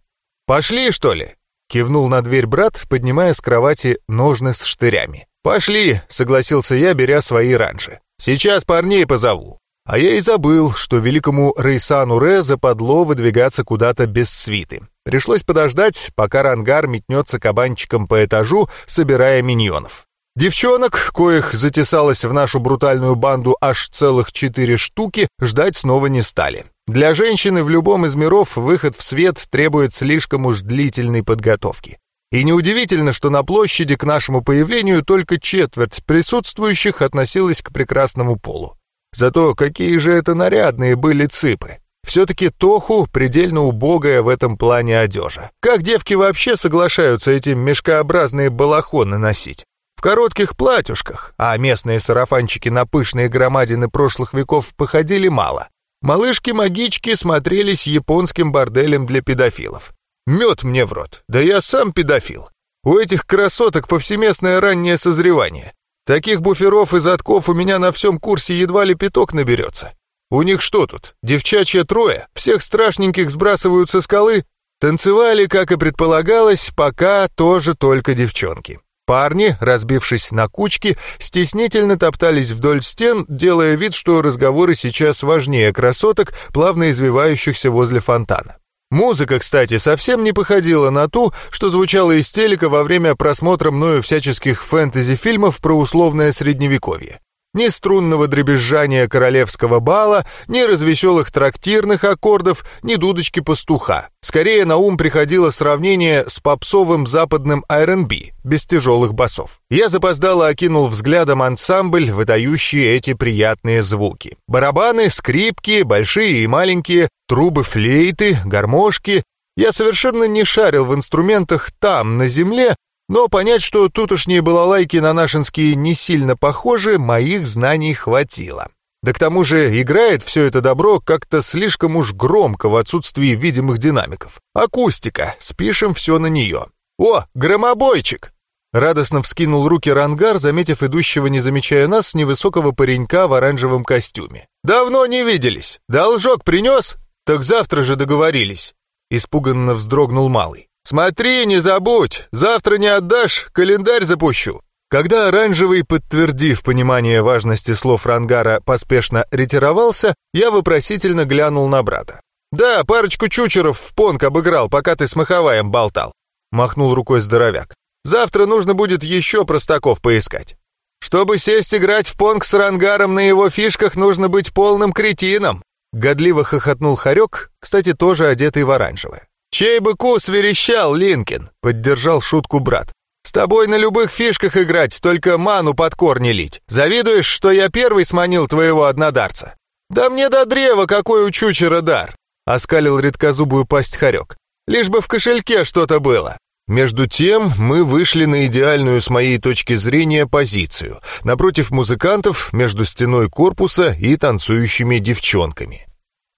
«Пошли, что ли?» — кивнул на дверь брат, поднимая с кровати ножны с штырями. «Пошли», — согласился я, беря свои раньше. «Сейчас парней позову». А я и забыл, что великому Рейсану Ре западло выдвигаться куда-то без свиты. Пришлось подождать, пока Рангар метнется кабанчиком по этажу, собирая миньонов. Девчонок, коих затесалось в нашу брутальную банду аж целых четыре штуки, ждать снова не стали. Для женщины в любом из миров выход в свет требует слишком уж длительной подготовки. И неудивительно, что на площади к нашему появлению только четверть присутствующих относилась к прекрасному полу. Зато какие же это нарядные были цыпы. Все-таки Тоху предельно убогая в этом плане одежа. Как девки вообще соглашаются эти мешкообразные балахоны носить? В коротких платьюшках, а местные сарафанчики на пышные громадины прошлых веков походили мало. Малышки-магички смотрелись японским борделем для педофилов. Мед мне в рот, да я сам педофил. У этих красоток повсеместное раннее созревание. Таких буферов и затков у меня на всем курсе едва ли пяток наберется. У них что тут, девчачья трое, всех страшненьких сбрасывают со скалы? Танцевали, как и предполагалось, пока тоже только девчонки. Парни, разбившись на кучки, стеснительно топтались вдоль стен, делая вид, что разговоры сейчас важнее красоток, плавно извивающихся возле фонтана. Музыка, кстати, совсем не походила на ту, что звучала из телека во время просмотра мною всяческих фэнтези-фильмов про условное средневековье. Ни струнного дребезжания королевского бала, ни развеселых трактирных аккордов, ни дудочки пастуха. Скорее на ум приходило сравнение с попсовым западным R&B, без тяжелых басов. Я запоздало окинул взглядом ансамбль, выдающий эти приятные звуки. Барабаны, скрипки, большие и маленькие, трубы флейты, гармошки. Я совершенно не шарил в инструментах там, на земле, но понять, что тутошние балалайки на нашинские не сильно похожи, моих знаний хватило. Да к тому же играет все это добро как-то слишком уж громко в отсутствии видимых динамиков. Акустика, спишем все на нее. «О, громобойчик!» Радостно вскинул руки Рангар, заметив идущего, не замечая нас, невысокого паренька в оранжевом костюме. «Давно не виделись. Должок принес? Так завтра же договорились». Испуганно вздрогнул малый. «Смотри, не забудь! Завтра не отдашь, календарь запущу!» Когда Оранжевый, подтвердив понимание важности слов Рангара, поспешно ретировался, я вопросительно глянул на брата. «Да, парочку чучеров в понг обыграл, пока ты с Маховаем болтал», — махнул рукой здоровяк. «Завтра нужно будет еще простаков поискать. Чтобы сесть играть в понг с Рангаром на его фишках, нужно быть полным кретином», — гадливо хохотнул Харек, кстати, тоже одетый в оранжевое. «Чей бы кус верещал, Линкин?» — поддержал шутку брат. «С тобой на любых фишках играть, только ману под корни лить. Завидуешь, что я первый сманил твоего однодарца?» «Да мне до древа какой у чучера дар!» — оскалил редкозубую пасть Харек. «Лишь бы в кошельке что-то было». Между тем мы вышли на идеальную с моей точки зрения позицию, напротив музыкантов, между стеной корпуса и танцующими девчонками.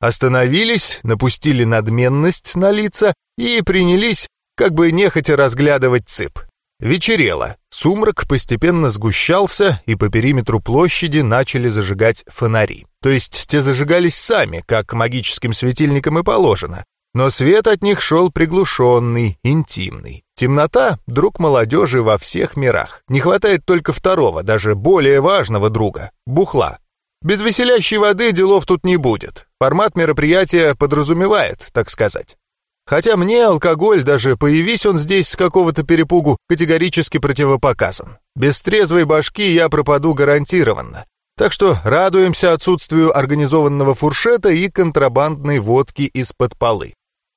Остановились, напустили надменность на лица и принялись, как бы нехотя разглядывать цып. Вечерело, сумрак постепенно сгущался, и по периметру площади начали зажигать фонари. То есть те зажигались сами, как магическим светильникам и положено. Но свет от них шел приглушенный, интимный. Темнота — друг молодежи во всех мирах. Не хватает только второго, даже более важного друга — бухла. Без веселящей воды делов тут не будет. Формат мероприятия подразумевает, так сказать. Хотя мне алкоголь, даже появись он здесь с какого-то перепугу, категорически противопоказан. Без трезвой башки я пропаду гарантированно. Так что радуемся отсутствию организованного фуршета и контрабандной водки из-под полы.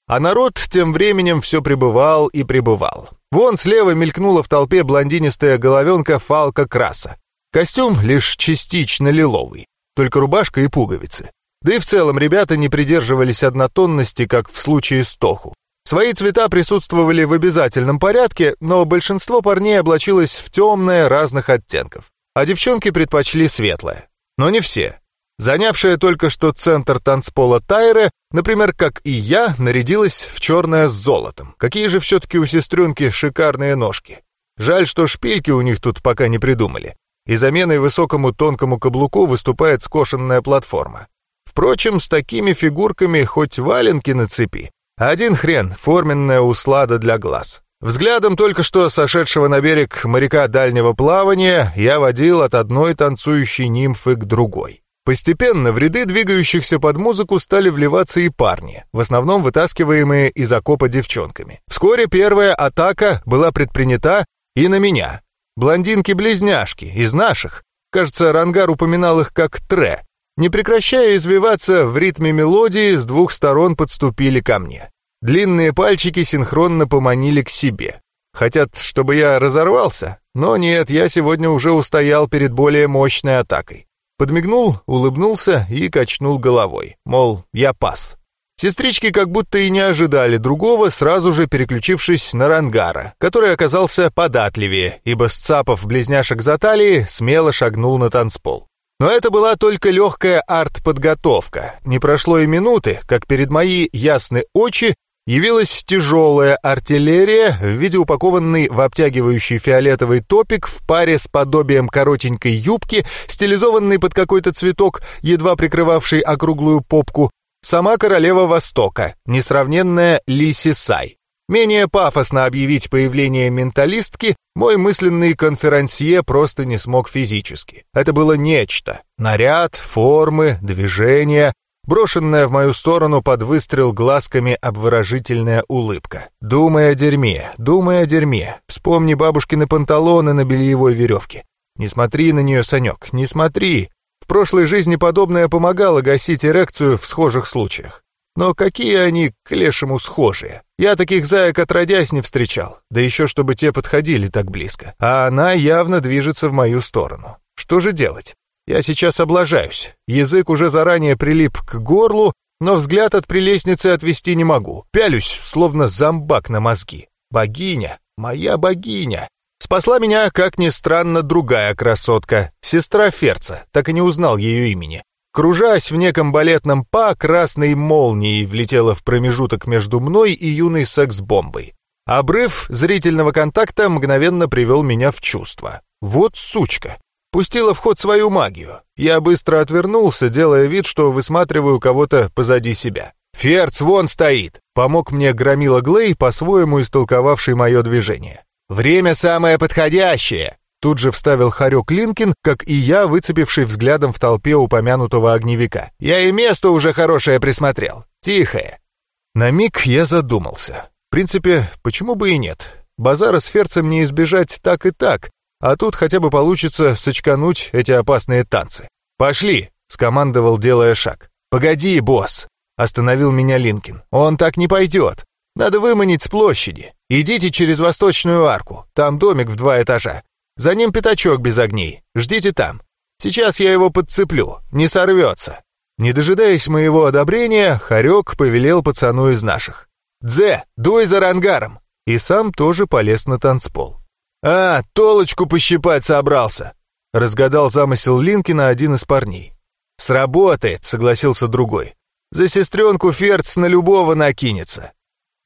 А народ тем временем все пребывал и пребывал. Вон слева мелькнула в толпе блондинистая головенка Фалка Краса. Костюм лишь частично лиловый только рубашка и пуговицы. Да и в целом ребята не придерживались однотонности, как в случае с Тоху. Свои цвета присутствовали в обязательном порядке, но большинство парней облачилось в темное разных оттенков, а девчонки предпочли светлое. Но не все. Занявшая только что центр танцпола Тайра, например, как и я, нарядилась в черное с золотом. Какие же все-таки у сестренки шикарные ножки. Жаль, что шпильки у них тут пока не придумали и заменой высокому тонкому каблуку выступает скошенная платформа. Впрочем, с такими фигурками хоть валенки на цепи. Один хрен, форменная услада для глаз. Взглядом только что сошедшего на берег моряка дальнего плавания я водил от одной танцующей нимфы к другой. Постепенно в ряды двигающихся под музыку стали вливаться и парни, в основном вытаскиваемые из окопа девчонками. Вскоре первая атака была предпринята и на меня, Блондинки-близняшки, из наших. Кажется, Рангар упоминал их как тре. Не прекращая извиваться в ритме мелодии, с двух сторон подступили ко мне. Длинные пальчики синхронно поманили к себе. Хотят, чтобы я разорвался? Но нет, я сегодня уже устоял перед более мощной атакой. Подмигнул, улыбнулся и качнул головой. Мол, я пас. Сестрички как будто и не ожидали другого, сразу же переключившись на Рангара, который оказался податливее, ибо сцапав близняшек за талии, смело шагнул на танцпол. Но это была только легкая арт-подготовка. Не прошло и минуты, как перед мои ясные очи Явилась тяжелая артиллерия в виде упакованной в обтягивающий фиолетовый топик в паре с подобием коротенькой юбки, стилизованной под какой-то цветок, едва прикрывавший округлую попку, сама королева Востока, несравненная Лиси Сай. Менее пафосно объявить появление менталистки мой мысленный конферансье просто не смог физически. Это было нечто. Наряд, формы, движения, брошенная в мою сторону под выстрел глазками обворожительная улыбка. «Думай о дерьме, думай о дерьме. Вспомни бабушкины панталоны на бельевой веревке. Не смотри на нее, Санек, не смотри. В прошлой жизни подобное помогало гасить эрекцию в схожих случаях. Но какие они к лешему схожие? Я таких заек отродясь не встречал, да еще чтобы те подходили так близко. А она явно движется в мою сторону. Что же делать? Я сейчас облажаюсь. Язык уже заранее прилип к горлу, но взгляд от прелестницы отвести не могу. Пялюсь, словно зомбак на мозги. Богиня, моя богиня. Спасла меня, как ни странно, другая красотка, сестра Ферца, так и не узнал ее имени. Кружась в неком балетном па, красной молнией влетела в промежуток между мной и юной секс-бомбой. Обрыв зрительного контакта мгновенно привел меня в чувство. Вот сучка. Пустила в ход свою магию. Я быстро отвернулся, делая вид, что высматриваю кого-то позади себя. «Ферц вон стоит!» — помог мне громила Глей, по-своему истолковавший мое движение. «Время самое подходящее!» Тут же вставил Харек Линкин, как и я, выцепивший взглядом в толпе упомянутого огневика. «Я и место уже хорошее присмотрел. Тихое». На миг я задумался. В принципе, почему бы и нет? Базара с ферцем не избежать так и так, а тут хотя бы получится сочкануть эти опасные танцы. «Пошли!» — скомандовал, делая шаг. «Погоди, босс!» — остановил меня Линкин. «Он так не пойдет. Надо выманить с площади. Идите через восточную арку. Там домик в два этажа. За ним пятачок без огней. Ждите там. Сейчас я его подцеплю. Не сорвется». Не дожидаясь моего одобрения, Харек повелел пацану из наших. «Дзе, дуй за рангаром!» И сам тоже полез на танцпол. «А, толочку пощипать собрался!» Разгадал замысел Линкина один из парней. «Сработает», — согласился другой. «За сестренку Ферц на любого накинется».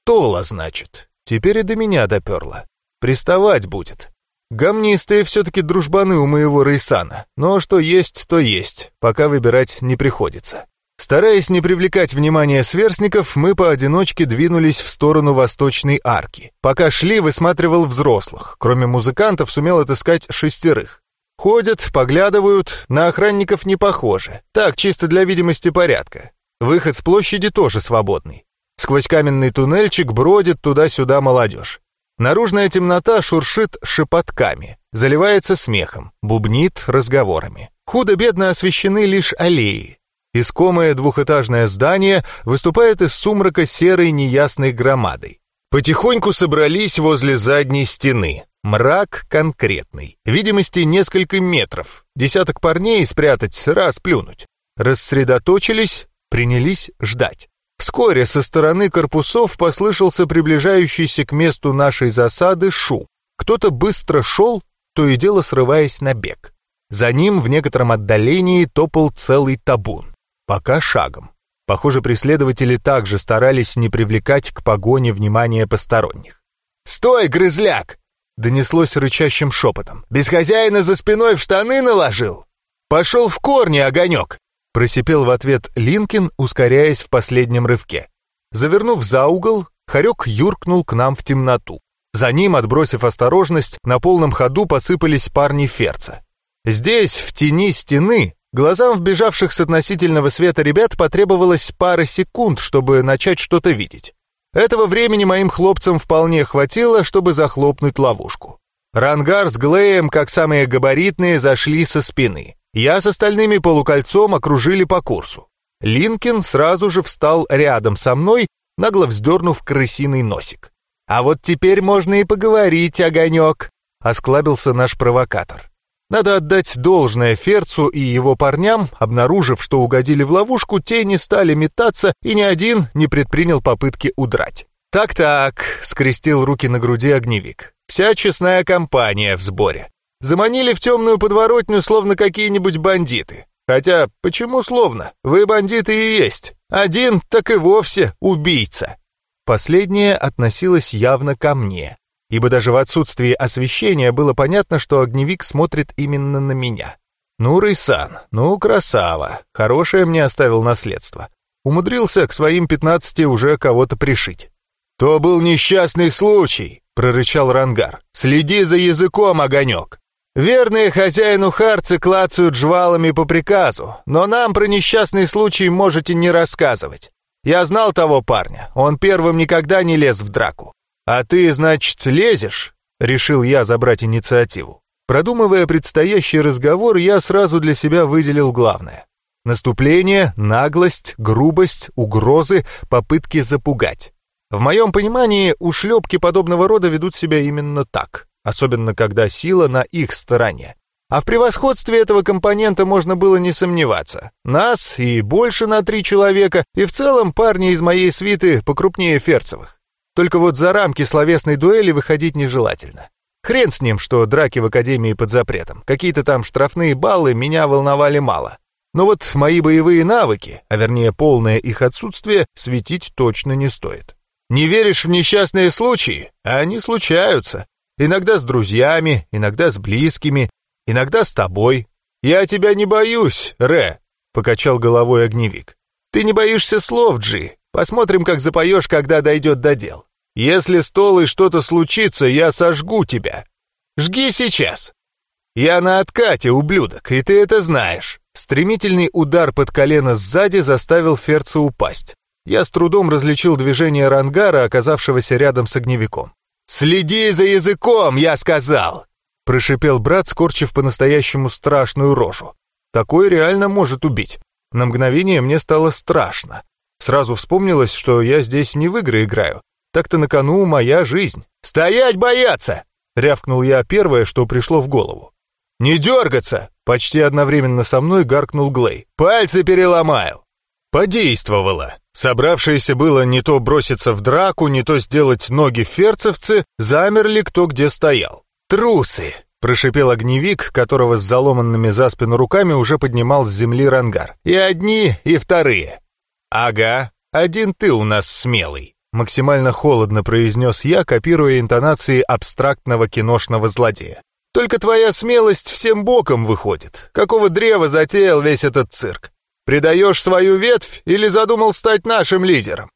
«Тола, значит. Теперь и до меня доперло. Приставать будет. Гамнистые все-таки дружбаны у моего Рейсана, но что есть, то есть, пока выбирать не приходится. Стараясь не привлекать внимания сверстников, мы поодиночке двинулись в сторону восточной арки. Пока шли, высматривал взрослых. Кроме музыкантов, сумел отыскать шестерых. Ходят, поглядывают, на охранников не похоже. Так, чисто для видимости порядка. Выход с площади тоже свободный. Сквозь каменный туннельчик бродит туда-сюда молодежь. Наружная темнота шуршит шепотками, заливается смехом, бубнит разговорами. Худо-бедно освещены лишь аллеи. Искомое двухэтажное здание выступает из сумрака серой неясной громадой. Потихоньку собрались возле задней стены. Мрак конкретный. Видимости несколько метров. Десяток парней спрятать, раз плюнуть. Рассредоточились, принялись ждать. Вскоре со стороны корпусов послышался приближающийся к месту нашей засады шум. Кто-то быстро шел, то и дело срываясь на бег. За ним в некотором отдалении топал целый табун. Пока шагом. Похоже, преследователи также старались не привлекать к погоне внимания посторонних. «Стой, грызляк!» — донеслось рычащим шепотом. «Без хозяина за спиной в штаны наложил? Пошел в корни, огонек!» Просипел в ответ Линкин, ускоряясь в последнем рывке. Завернув за угол, Харек юркнул к нам в темноту. За ним, отбросив осторожность, на полном ходу посыпались парни Ферца. Здесь, в тени стены, глазам вбежавших с относительного света ребят потребовалось пара секунд, чтобы начать что-то видеть. Этого времени моим хлопцам вполне хватило, чтобы захлопнуть ловушку. Рангар с Глеем, как самые габаритные, зашли со спины. Я с остальными полукольцом окружили по курсу. Линкин сразу же встал рядом со мной, нагло вздернув крысиный носик. «А вот теперь можно и поговорить, огонек», — осклабился наш провокатор. Надо отдать должное Ферцу и его парням, обнаружив, что угодили в ловушку, те не стали метаться, и ни один не предпринял попытки удрать. «Так-так», — скрестил руки на груди огневик, — «вся честная компания в сборе. Заманили в темную подворотню, словно какие-нибудь бандиты. Хотя, почему словно? Вы бандиты и есть. Один, так и вовсе убийца. последнее относилось явно ко мне, ибо даже в отсутствии освещения было понятно, что огневик смотрит именно на меня. Ну, Рейсан, ну, красава, хорошее мне оставил наследство. Умудрился к своим пятнадцати уже кого-то пришить. «То был несчастный случай», — прорычал Рангар. «Следи за языком, огонек. Верные хозяину харцы клацают жвалами по приказу, но нам про несчастный случай можете не рассказывать. Я знал того парня, он первым никогда не лез в драку. А ты, значит, лезешь?» — решил я забрать инициативу. Продумывая предстоящий разговор, я сразу для себя выделил главное. Наступление, наглость, грубость, угрозы, попытки запугать. В моем понимании, ушлепки подобного рода ведут себя именно так, особенно когда сила на их стороне. А в превосходстве этого компонента можно было не сомневаться. Нас и больше на три человека, и в целом парни из моей свиты покрупнее Ферцевых. Только вот за рамки словесной дуэли выходить нежелательно. Хрен с ним, что драки в Академии под запретом. Какие-то там штрафные баллы меня волновали мало. Но вот мои боевые навыки, а вернее полное их отсутствие, светить точно не стоит. Не веришь в несчастные случаи? Они случаются. Иногда с друзьями, иногда с близкими, иногда с тобой. Я тебя не боюсь, Ре, покачал головой огневик. Ты не боишься слов, Джи. Посмотрим, как запоешь, когда дойдет до дел. Если с Толой что-то случится, я сожгу тебя. Жги сейчас. Я на откате, ублюдок, и ты это знаешь. Стремительный удар под колено сзади заставил Ферца упасть. Я с трудом различил движение рангара, оказавшегося рядом с огневиком. «Следи за языком, я сказал!» Прошипел брат, скорчив по-настоящему страшную рожу. Такое реально может убить. На мгновение мне стало страшно. Сразу вспомнилось, что я здесь не в игры играю. Так-то на кону моя жизнь. «Стоять бояться!» — рявкнул я первое, что пришло в голову. «Не дергаться!» — почти одновременно со мной гаркнул Глей. «Пальцы переломаю!» Подействовало. Собравшиеся было не то броситься в драку, не то сделать ноги ферцевцы, замерли кто где стоял. «Трусы!» — прошипел огневик, которого с заломанными за спину руками уже поднимал с земли рангар. «И одни, и вторые». «Ага, один ты у нас смелый», — максимально холодно произнес я, копируя интонации абстрактного киношного злодея. «Только твоя смелость всем боком выходит. Какого древа затеял весь этот цирк? Предаешь свою ветвь или задумал стать нашим лидером?»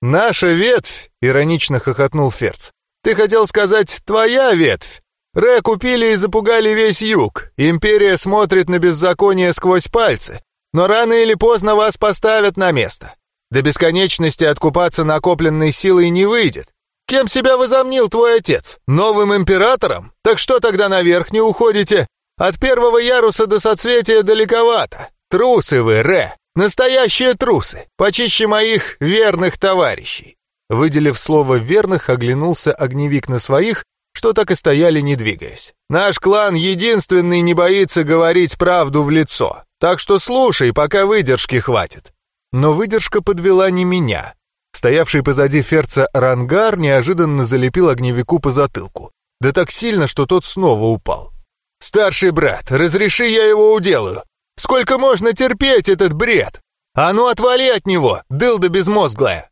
«Наша ветвь?» — иронично хохотнул Ферц. «Ты хотел сказать «твоя ветвь»?» Ре купили и запугали весь юг. Империя смотрит на беззаконие сквозь пальцы. Но рано или поздно вас поставят на место. До бесконечности откупаться накопленной силой не выйдет. Кем себя возомнил твой отец? Новым императором? Так что тогда наверх не уходите? От первого яруса до соцветия далековато. Трусы вы, Ре! Настоящие трусы! Почище моих верных товарищей!» Выделив слово «верных», оглянулся огневик на своих, что так и стояли, не двигаясь. «Наш клан единственный не боится говорить правду в лицо, так что слушай, пока выдержки хватит». Но выдержка подвела не меня. Стоявший позади ферца Рангар неожиданно залепил огневику по затылку. Да так сильно, что тот снова упал. «Старший брат, разреши я его уделаю. Сколько можно терпеть этот бред? А ну отвали от него, дылда безмозглая!»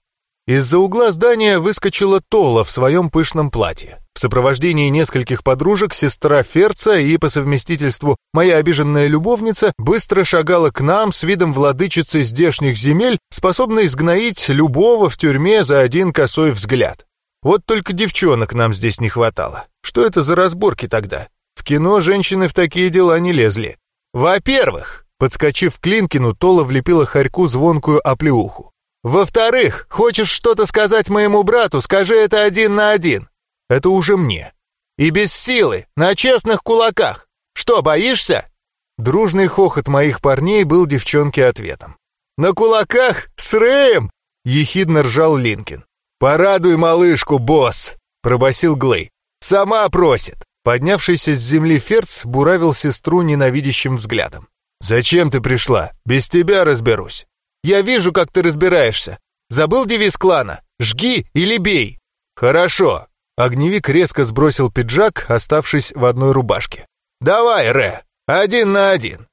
Из-за угла здания выскочила Тола в своем пышном платье. В сопровождении нескольких подружек сестра Ферца и, по совместительству, моя обиженная любовница быстро шагала к нам с видом владычицы здешних земель, способной сгноить любого в тюрьме за один косой взгляд. Вот только девчонок нам здесь не хватало. Что это за разборки тогда? В кино женщины в такие дела не лезли. «Во-первых», — подскочив к Клинкину, Тола влепила Харьку звонкую оплеуху. «Во-вторых, хочешь что-то сказать моему брату, скажи это один на один. Это уже мне. И без силы, на честных кулаках. Что, боишься?» Дружный хохот моих парней был девчонке ответом. «На кулаках? С Рэем?» — ехидно ржал Линкин. «Порадуй малышку, босс!» — пробасил Глей. «Сама просит!» Поднявшийся с земли Ферц буравил сестру ненавидящим взглядом. «Зачем ты пришла? Без тебя разберусь». «Я вижу, как ты разбираешься. Забыл девиз клана? Жги или бей». «Хорошо». Огневик резко сбросил пиджак, оставшись в одной рубашке. «Давай, Ре, один на один».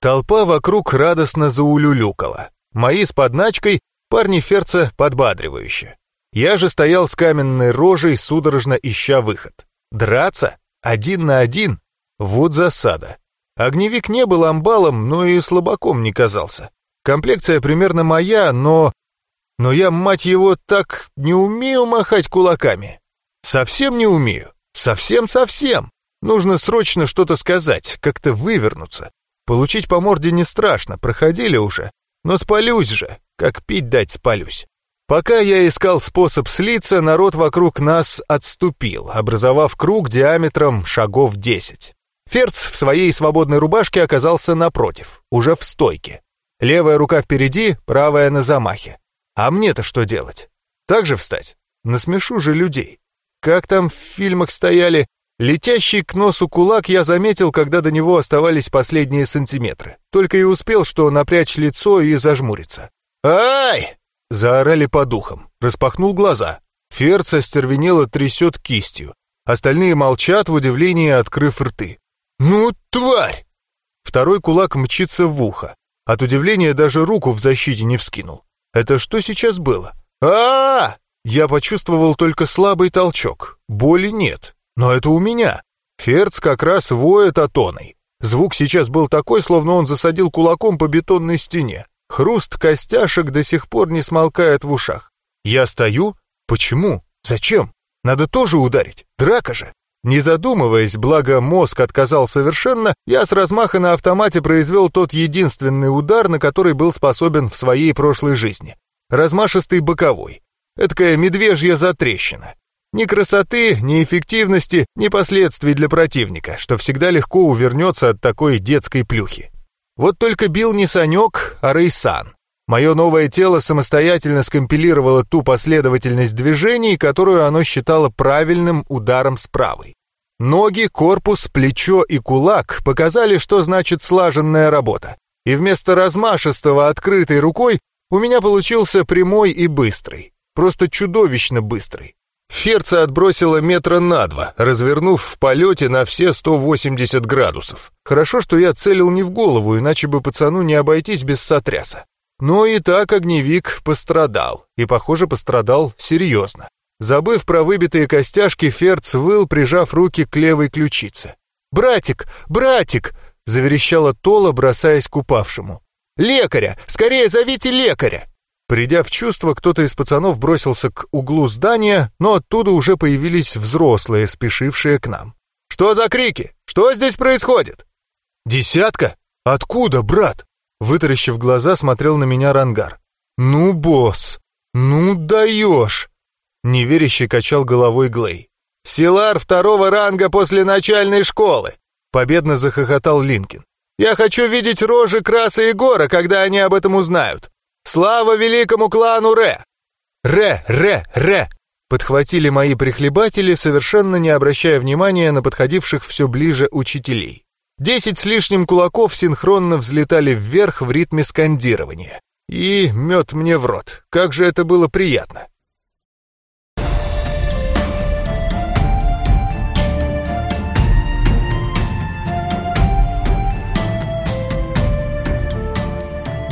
Толпа вокруг радостно заулюлюкала. Мои с подначкой, парни Ферца подбадривающе. Я же стоял с каменной рожей, судорожно ища выход. Драться? Один на один? Вот засада. Огневик не был амбалом, но и слабаком не казался. Комплекция примерно моя, но... Но я, мать его, так не умею махать кулаками. Совсем не умею. Совсем-совсем. Нужно срочно что-то сказать, как-то вывернуться. Получить по морде не страшно, проходили уже. Но спалюсь же, как пить дать спалюсь. Пока я искал способ слиться, народ вокруг нас отступил, образовав круг диаметром шагов 10. Ферц в своей свободной рубашке оказался напротив, уже в стойке. Левая рука впереди, правая на замахе. А мне-то что делать? Так же встать? Насмешу же людей. Как там в фильмах стояли? Летящий к носу кулак я заметил, когда до него оставались последние сантиметры. Только и успел, что напрячь лицо и зажмуриться. «Ай!» — заорали по духам. Распахнул глаза. Ферца стервенело трясет кистью. Остальные молчат в удивлении, открыв рты. «Ну, тварь!» Второй кулак мчится в ухо. От удивления даже руку в защите не вскинул. Это что сейчас было? а, -а, -а Я почувствовал только слабый толчок. Боли нет. Но это у меня. Ферц как раз воет атоной. Звук сейчас был такой, словно он засадил кулаком по бетонной стене. Хруст костяшек до сих пор не смолкает в ушах. Я стою? Почему? Зачем? Надо тоже ударить. Драка же. Не задумываясь, благо мозг отказал совершенно, я с размаха на автомате произвел тот единственный удар, на который был способен в своей прошлой жизни. Размашистый боковой. Эдакая медвежья затрещина. Ни красоты, ни эффективности, ни последствий для противника, что всегда легко увернется от такой детской плюхи. Вот только бил не Санек, а Рейсан. Мое новое тело самостоятельно скомпилировало ту последовательность движений, которую оно считало правильным ударом с правой. Ноги, корпус, плечо и кулак показали, что значит слаженная работа. И вместо размашистого открытой рукой у меня получился прямой и быстрый. Просто чудовищно быстрый. Ферца отбросила метра на два, развернув в полете на все 180 градусов. Хорошо, что я целил не в голову, иначе бы пацану не обойтись без сотряса. Но и так огневик пострадал, и, похоже, пострадал серьезно. Забыв про выбитые костяшки, Ферц выл, прижав руки к левой ключице. «Братик! Братик!» — заверещала Тола, бросаясь к упавшему. «Лекаря! Скорее зовите лекаря!» Придя в чувство, кто-то из пацанов бросился к углу здания, но оттуда уже появились взрослые, спешившие к нам. «Что за крики? Что здесь происходит?» «Десятка? Откуда, брат?» Вытаращив глаза, смотрел на меня Рангар. «Ну, босс! Ну, даешь!» Неверяще качал головой Глей. «Силар второго ранга после начальной школы!» Победно захохотал Линкин. «Я хочу видеть рожи Краса и Гора, когда они об этом узнают! Слава великому клану Ре!» «Ре! Ре! Ре!» Подхватили мои прихлебатели, совершенно не обращая внимания на подходивших все ближе учителей. Десять с лишним кулаков синхронно взлетали вверх в ритме скандирования. И мед мне в рот. Как же это было приятно.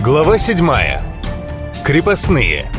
Глава седьмая. Крепостные.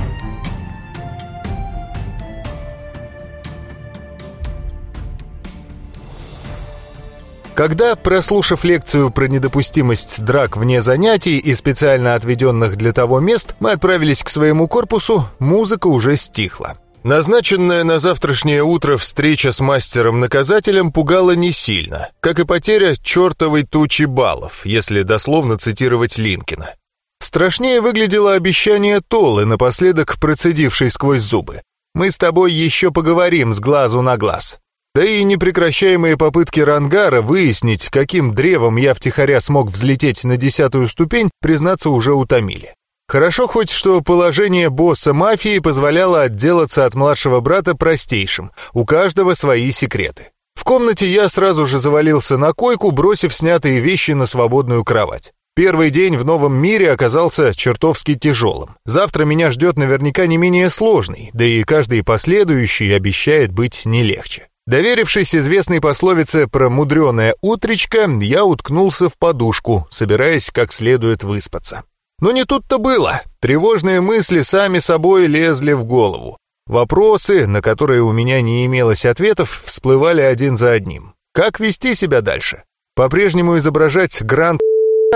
Когда, прослушав лекцию про недопустимость драк вне занятий и специально отведенных для того мест, мы отправились к своему корпусу, музыка уже стихла. Назначенная на завтрашнее утро встреча с мастером-наказателем пугала не сильно, как и потеря чертовой тучи баллов, если дословно цитировать Линкина. Страшнее выглядело обещание Толы, напоследок процедившей сквозь зубы. «Мы с тобой еще поговорим с глазу на глаз. Да и непрекращаемые попытки Рангара выяснить, каким древом я втихаря смог взлететь на десятую ступень, признаться, уже утомили. Хорошо хоть, что положение босса мафии позволяло отделаться от младшего брата простейшим, у каждого свои секреты. В комнате я сразу же завалился на койку, бросив снятые вещи на свободную кровать. Первый день в новом мире оказался чертовски тяжелым. Завтра меня ждет наверняка не менее сложный, да и каждый последующий обещает быть не легче. Доверившись известной пословице про мудреное утречко, я уткнулся в подушку, собираясь как следует выспаться. Но не тут-то было. Тревожные мысли сами собой лезли в голову. Вопросы, на которые у меня не имелось ответов, всплывали один за одним. Как вести себя дальше? По-прежнему изображать грант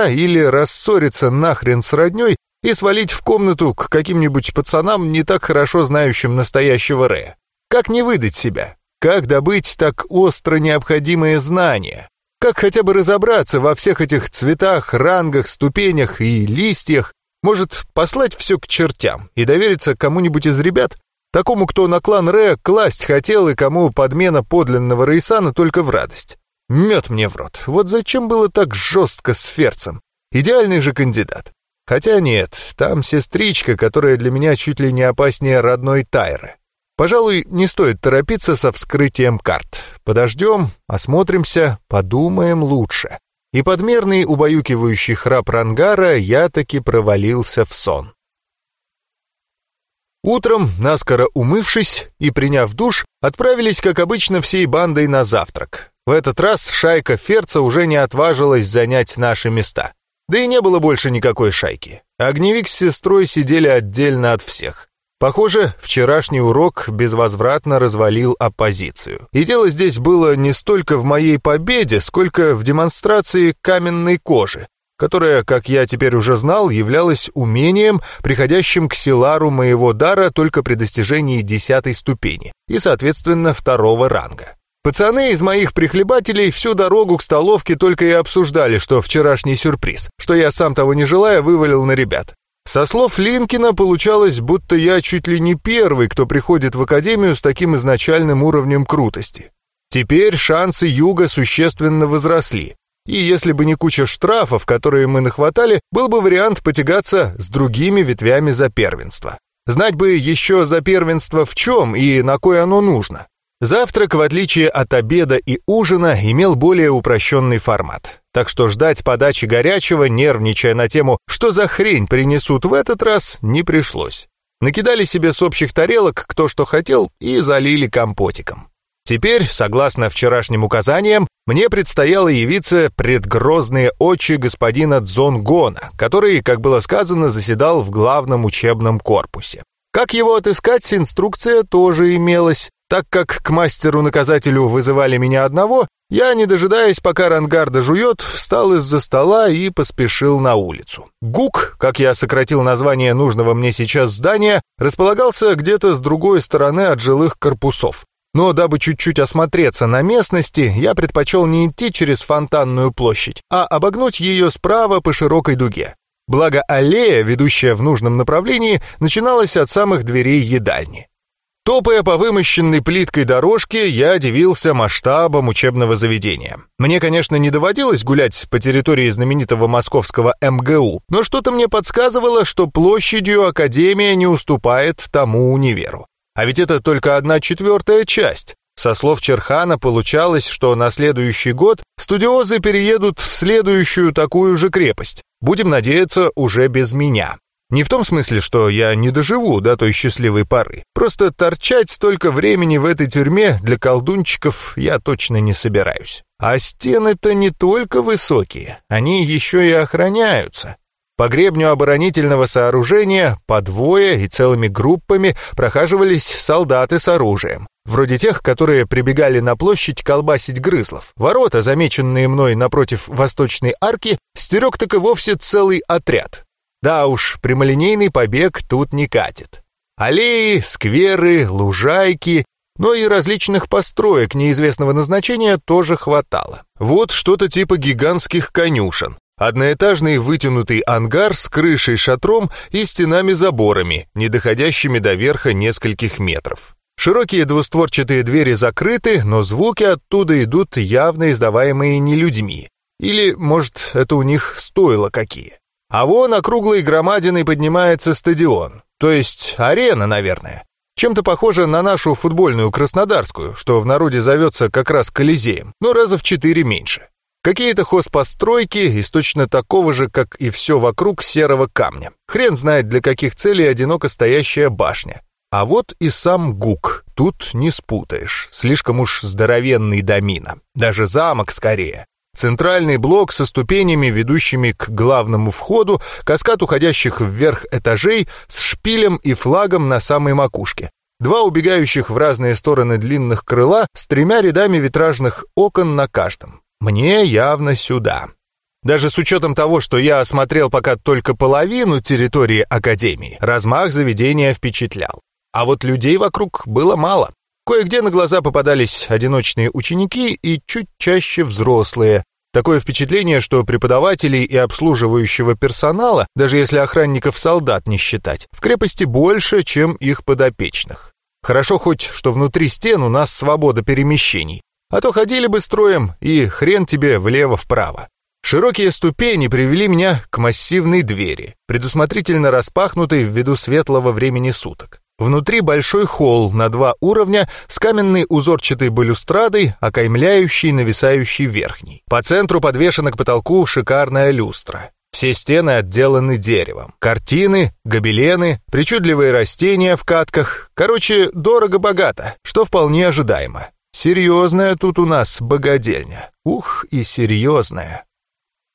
или рассориться нахрен с родней и свалить в комнату к каким-нибудь пацанам, не так хорошо знающим настоящего Рэя? Как не выдать себя? Как добыть так остро необходимые знания? Как хотя бы разобраться во всех этих цветах, рангах, ступенях и листьях? Может, послать все к чертям и довериться кому-нибудь из ребят? Такому, кто на клан Ре класть хотел и кому подмена подлинного Рейсана только в радость. Мед мне в рот. Вот зачем было так жестко с Ферцем? Идеальный же кандидат. Хотя нет, там сестричка, которая для меня чуть ли не опаснее родной Тайры. Пожалуй, не стоит торопиться со вскрытием карт. Подождем, осмотримся, подумаем лучше. И подмерный убаюкивающий храп Рангара я таки провалился в сон. Утром, наскоро умывшись и приняв душ, отправились, как обычно, всей бандой на завтрак. В этот раз шайка Ферца уже не отважилась занять наши места. Да и не было больше никакой шайки. Огневик с сестрой сидели отдельно от всех. Похоже, вчерашний урок безвозвратно развалил оппозицию. И дело здесь было не столько в моей победе, сколько в демонстрации каменной кожи, которая, как я теперь уже знал, являлась умением, приходящим к силару моего дара только при достижении десятой ступени и, соответственно, второго ранга. Пацаны из моих прихлебателей всю дорогу к столовке только и обсуждали, что вчерашний сюрприз, что я сам того не желая вывалил на ребят. Со слов Линкина получалось, будто я чуть ли не первый, кто приходит в академию с таким изначальным уровнем крутости. Теперь шансы Юга существенно возросли. И если бы не куча штрафов, которые мы нахватали, был бы вариант потягаться с другими ветвями за первенство. Знать бы еще за первенство в чем и на кой оно нужно. Завтрак, в отличие от обеда и ужина, имел более упрощенный формат. Так что ждать подачи горячего, нервничая на тему «что за хрень принесут в этот раз», не пришлось. Накидали себе с общих тарелок кто что хотел и залили компотиком. Теперь, согласно вчерашним указаниям, мне предстояло явиться пред грозные очи господина Дзонгона, который, как было сказано, заседал в главном учебном корпусе. Как его отыскать, инструкция тоже имелась, так как к мастеру-наказателю вызывали меня одного, я, не дожидаясь, пока Рангарда жует, встал из-за стола и поспешил на улицу. ГУК, как я сократил название нужного мне сейчас здания, располагался где-то с другой стороны от жилых корпусов. Но дабы чуть-чуть осмотреться на местности, я предпочел не идти через фонтанную площадь, а обогнуть ее справа по широкой дуге. Благо аллея, ведущая в нужном направлении, начиналась от самых дверей едальни. Топая по вымощенной плиткой дорожке, я удивился масштабом учебного заведения. Мне, конечно, не доводилось гулять по территории знаменитого московского МГУ, но что-то мне подсказывало, что площадью Академия не уступает тому универу. А ведь это только одна четвертая часть. Со слов Черхана получалось, что на следующий год студиозы переедут в следующую такую же крепость. Будем надеяться, уже без меня. Не в том смысле, что я не доживу до той счастливой поры. Просто торчать столько времени в этой тюрьме для колдунчиков я точно не собираюсь. А стены-то не только высокие, они еще и охраняются. По гребню оборонительного сооружения по двое и целыми группами прохаживались солдаты с оружием. Вроде тех, которые прибегали на площадь колбасить грызлов. Ворота, замеченные мной напротив восточной арки, стерег так и вовсе целый отряд. Да уж, прямолинейный побег тут не катит. Аллеи, скверы, лужайки, но и различных построек неизвестного назначения тоже хватало. Вот что-то типа гигантских конюшен. Одноэтажный вытянутый ангар с крышей-шатром и стенами-заборами, не доходящими до верха нескольких метров. Широкие двустворчатые двери закрыты, но звуки оттуда идут явно издаваемые не людьми. Или, может, это у них стоило какие. А вон округлой громадиной поднимается стадион, то есть арена, наверное. Чем-то похоже на нашу футбольную Краснодарскую, что в народе зовется как раз Колизеем, но раза в четыре меньше. Какие-то хозпостройки из точно такого же, как и все вокруг серого камня. Хрен знает, для каких целей одиноко стоящая башня. А вот и сам ГУК. Тут не спутаешь. Слишком уж здоровенный домина. Даже замок скорее. Центральный блок со ступенями, ведущими к главному входу, каскад уходящих вверх этажей с шпилем и флагом на самой макушке. два убегающих в разные стороны длинных крыла с тремя рядами витражных окон на каждом. Мне явно сюда. Даже с учетом того, что я осмотрел пока только половину территории Академии, размах заведения впечатлял. А вот людей вокруг было мало. Кое-где на глаза попадались одиночные ученики и чуть чаще взрослые. Такое впечатление, что преподавателей и обслуживающего персонала, даже если охранников-солдат не считать, в крепости больше, чем их подопечных. Хорошо хоть, что внутри стен у нас свобода перемещений, а то ходили бы строем, и хрен тебе влево-вправо. Широкие ступени привели меня к массивной двери, предусмотрительно распахнутой ввиду светлого времени суток. Внутри большой холл на два уровня с каменной узорчатой балюстрадой, окаймляющей нависающий верхний. По центру подвешена к потолку шикарная люстра. Все стены отделаны деревом. Картины, гобелены, причудливые растения в катках. Короче, дорого-богато, что вполне ожидаемо. Серьезная тут у нас богадельня. Ух, и серьезная.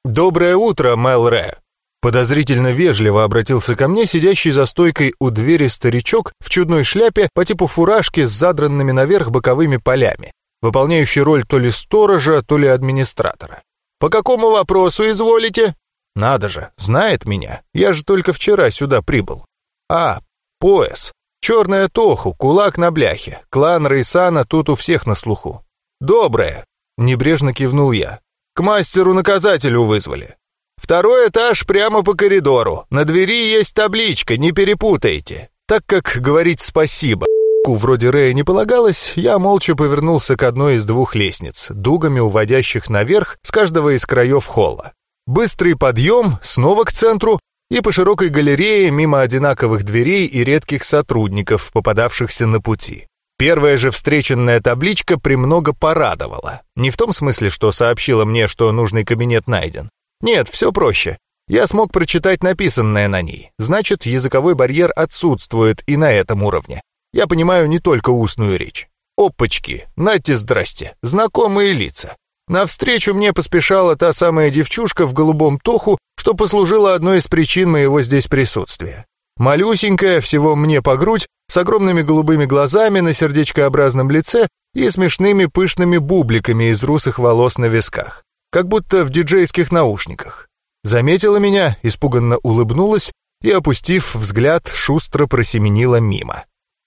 «Доброе утро, Мел Ре!» Подозрительно вежливо обратился ко мне сидящий за стойкой у двери старичок в чудной шляпе по типу фуражки с задранными наверх боковыми полями, выполняющий роль то ли сторожа, то ли администратора. «По какому вопросу изволите?» «Надо же, знает меня. Я же только вчера сюда прибыл». «А, пояс. Черная тоху, кулак на бляхе. Клан Рейсана тут у всех на слуху». «Доброе», — небрежно кивнул я. К мастеру-наказателю вызвали. Второй этаж прямо по коридору. На двери есть табличка, не перепутайте. Так как говорить спасибо вроде Рэя не полагалось, я молча повернулся к одной из двух лестниц, дугами уводящих наверх с каждого из краев холла. Быстрый подъем, снова к центру, и по широкой галерее мимо одинаковых дверей и редких сотрудников, попадавшихся на пути. Первая же встреченная табличка премного порадовала. Не в том смысле, что сообщила мне, что нужный кабинет найден. Нет, все проще. Я смог прочитать написанное на ней. Значит, языковой барьер отсутствует и на этом уровне. Я понимаю не только устную речь. Опачки, нате здрасте, знакомые лица. Навстречу мне поспешала та самая девчушка в голубом туху, что послужила одной из причин моего здесь присутствия. Малюсенькая, всего мне по грудь, с огромными голубыми глазами на сердечкообразном лице и смешными пышными бубликами из русых волос на висках, как будто в диджейских наушниках. Заметила меня, испуганно улыбнулась и, опустив взгляд, шустро просеменила мимо.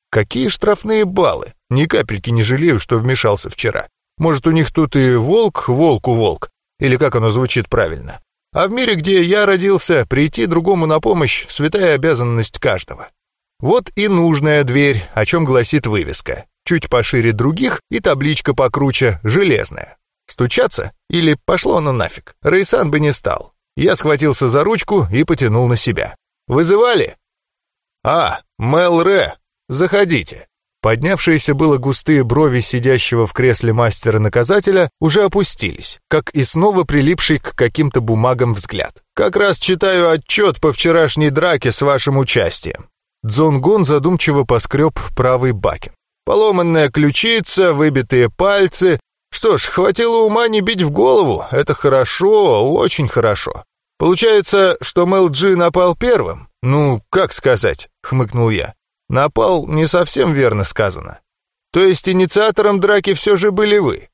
Какие штрафные баллы! Ни капельки не жалею, что вмешался вчера. Может, у них тут и волк волку волк, или как оно звучит правильно. А в мире, где я родился, прийти другому на помощь — святая обязанность каждого. Вот и нужная дверь, о чем гласит вывеска. Чуть пошире других и табличка покруче, железная. Стучаться? Или пошло оно нафиг? Рейсан бы не стал. Я схватился за ручку и потянул на себя. «Вызывали?» «А, Мел Ре, заходите». Поднявшиеся было густые брови сидящего в кресле мастера-наказателя уже опустились, как и снова прилипший к каким-то бумагам взгляд. «Как раз читаю отчет по вчерашней драке с вашим участием». Дзонгон задумчиво поскреб правый бакен. «Поломанная ключица, выбитые пальцы. Что ж, хватило ума не бить в голову. Это хорошо, очень хорошо. Получается, что Мэл Джи напал первым? Ну, как сказать?» — хмыкнул я. Напал не совсем верно сказано. То есть инициатором драки все же были вы.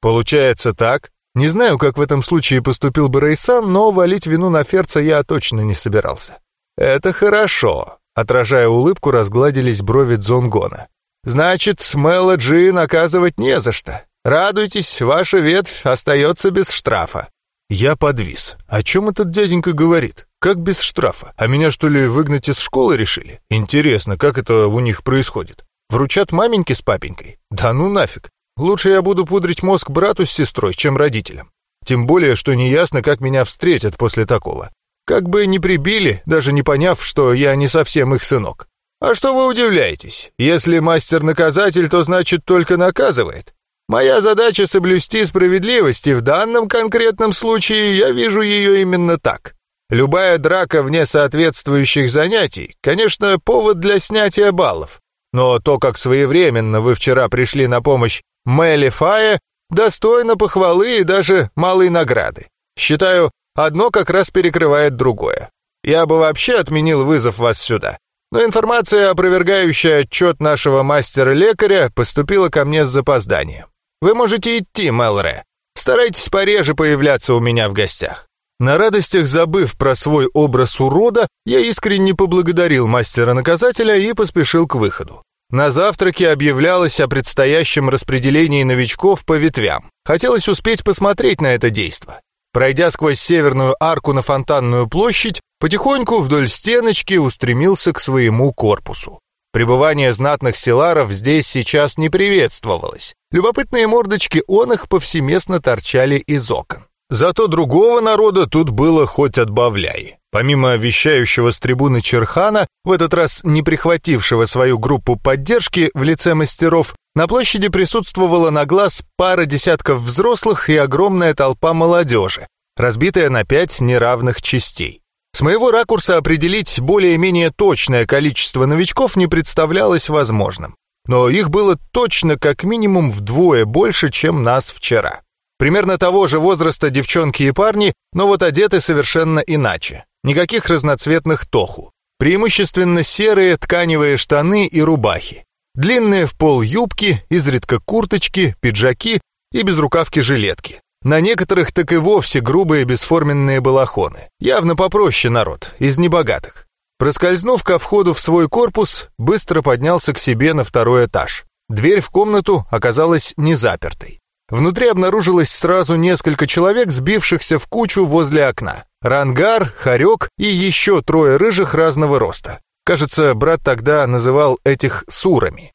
Получается так. Не знаю, как в этом случае поступил бы Рейсан, но валить вину на Ферца я точно не собирался. Это хорошо. Отражая улыбку, разгладились брови Дзонгона. Значит, Мэла Джи наказывать не за что. Радуйтесь, ваша ветвь остается без штрафа. Я подвис. О чем этот дяденька говорит? Как без штрафа? А меня что ли выгнать из школы решили? Интересно, как это у них происходит? Вручат маменьке с папенькой? Да ну нафиг. Лучше я буду пудрить мозг брату с сестрой, чем родителям. Тем более, что неясно, как меня встретят после такого. Как бы не прибили, даже не поняв, что я не совсем их сынок. А что вы удивляетесь? Если мастер-наказатель, то значит только наказывает. Моя задача соблюсти справедливость, и в данном конкретном случае я вижу ее именно так. Любая драка вне соответствующих занятий, конечно, повод для снятия баллов. Но то, как своевременно вы вчера пришли на помощь Мэлли Фае, достойно похвалы и даже малой награды. Считаю, одно как раз перекрывает другое. Я бы вообще отменил вызов вас сюда. но информация, опровергающая отчет нашего мастера-лекаря, поступила ко мне с запозданием. Вы можете идти, Мелре. Старайтесь пореже появляться у меня в гостях». На радостях забыв про свой образ урода, я искренне поблагодарил мастера-наказателя и поспешил к выходу. На завтраке объявлялось о предстоящем распределении новичков по ветвям. Хотелось успеть посмотреть на это действо. Пройдя сквозь северную арку на Фонтанную площадь, потихоньку вдоль стеночки устремился к своему корпусу. Пребывание знатных селаров здесь сейчас не приветствовалось. Любопытные мордочки он их повсеместно торчали из окон. Зато другого народа тут было хоть отбавляй. Помимо вещающего с трибуны Черхана, в этот раз не прихватившего свою группу поддержки в лице мастеров, на площади присутствовала на глаз пара десятков взрослых и огромная толпа молодежи, разбитая на пять неравных частей. С моего ракурса определить более-менее точное количество новичков не представлялось возможным. Но их было точно как минимум вдвое больше, чем нас вчера. Примерно того же возраста девчонки и парни, но вот одеты совершенно иначе. Никаких разноцветных тоху. Преимущественно серые тканевые штаны и рубахи. Длинные в пол юбки, изредка курточки, пиджаки и безрукавки жилетки. На некоторых так и вовсе грубые бесформенные балахоны. Явно попроще народ, из небогатых. Проскользнув ко входу в свой корпус, быстро поднялся к себе на второй этаж. Дверь в комнату оказалась не запертой. Внутри обнаружилось сразу несколько человек, сбившихся в кучу возле окна. Рангар, Харек и еще трое рыжих разного роста. Кажется, брат тогда называл этих сурами.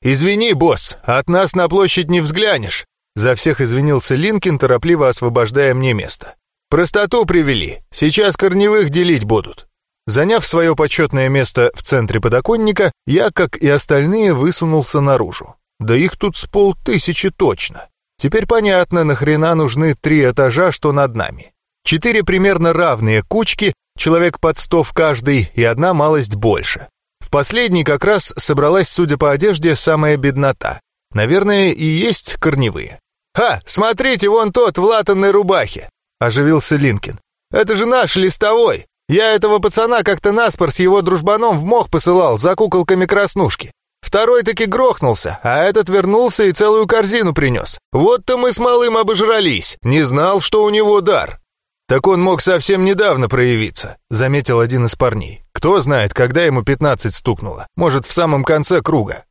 «Извини, босс, от нас на площадь не взглянешь», за всех извинился Линкин, торопливо освобождая мне место. «Простоту привели, сейчас корневых делить будут». Заняв свое почетное место в центре подоконника, я, как и остальные, высунулся наружу. Да их тут с полтысячи точно. Теперь понятно, нахрена нужны три этажа, что над нами. Четыре примерно равные кучки, человек под сто в каждой и одна малость больше. В последней как раз собралась, судя по одежде, самая беднота. Наверное, и есть корневые. «Ха, смотрите, вон тот в латанной рубахе!» — оживился Линкин. «Это же наш листовой! Я этого пацана как-то наспор с его дружбаном в мох посылал за куколками краснушки. Второй таки грохнулся, а этот вернулся и целую корзину принес. Вот-то мы с малым обожрались, не знал, что у него дар. Так он мог совсем недавно проявиться, заметил один из парней. Кто знает, когда ему пятнадцать стукнуло. Может, в самом конце круга.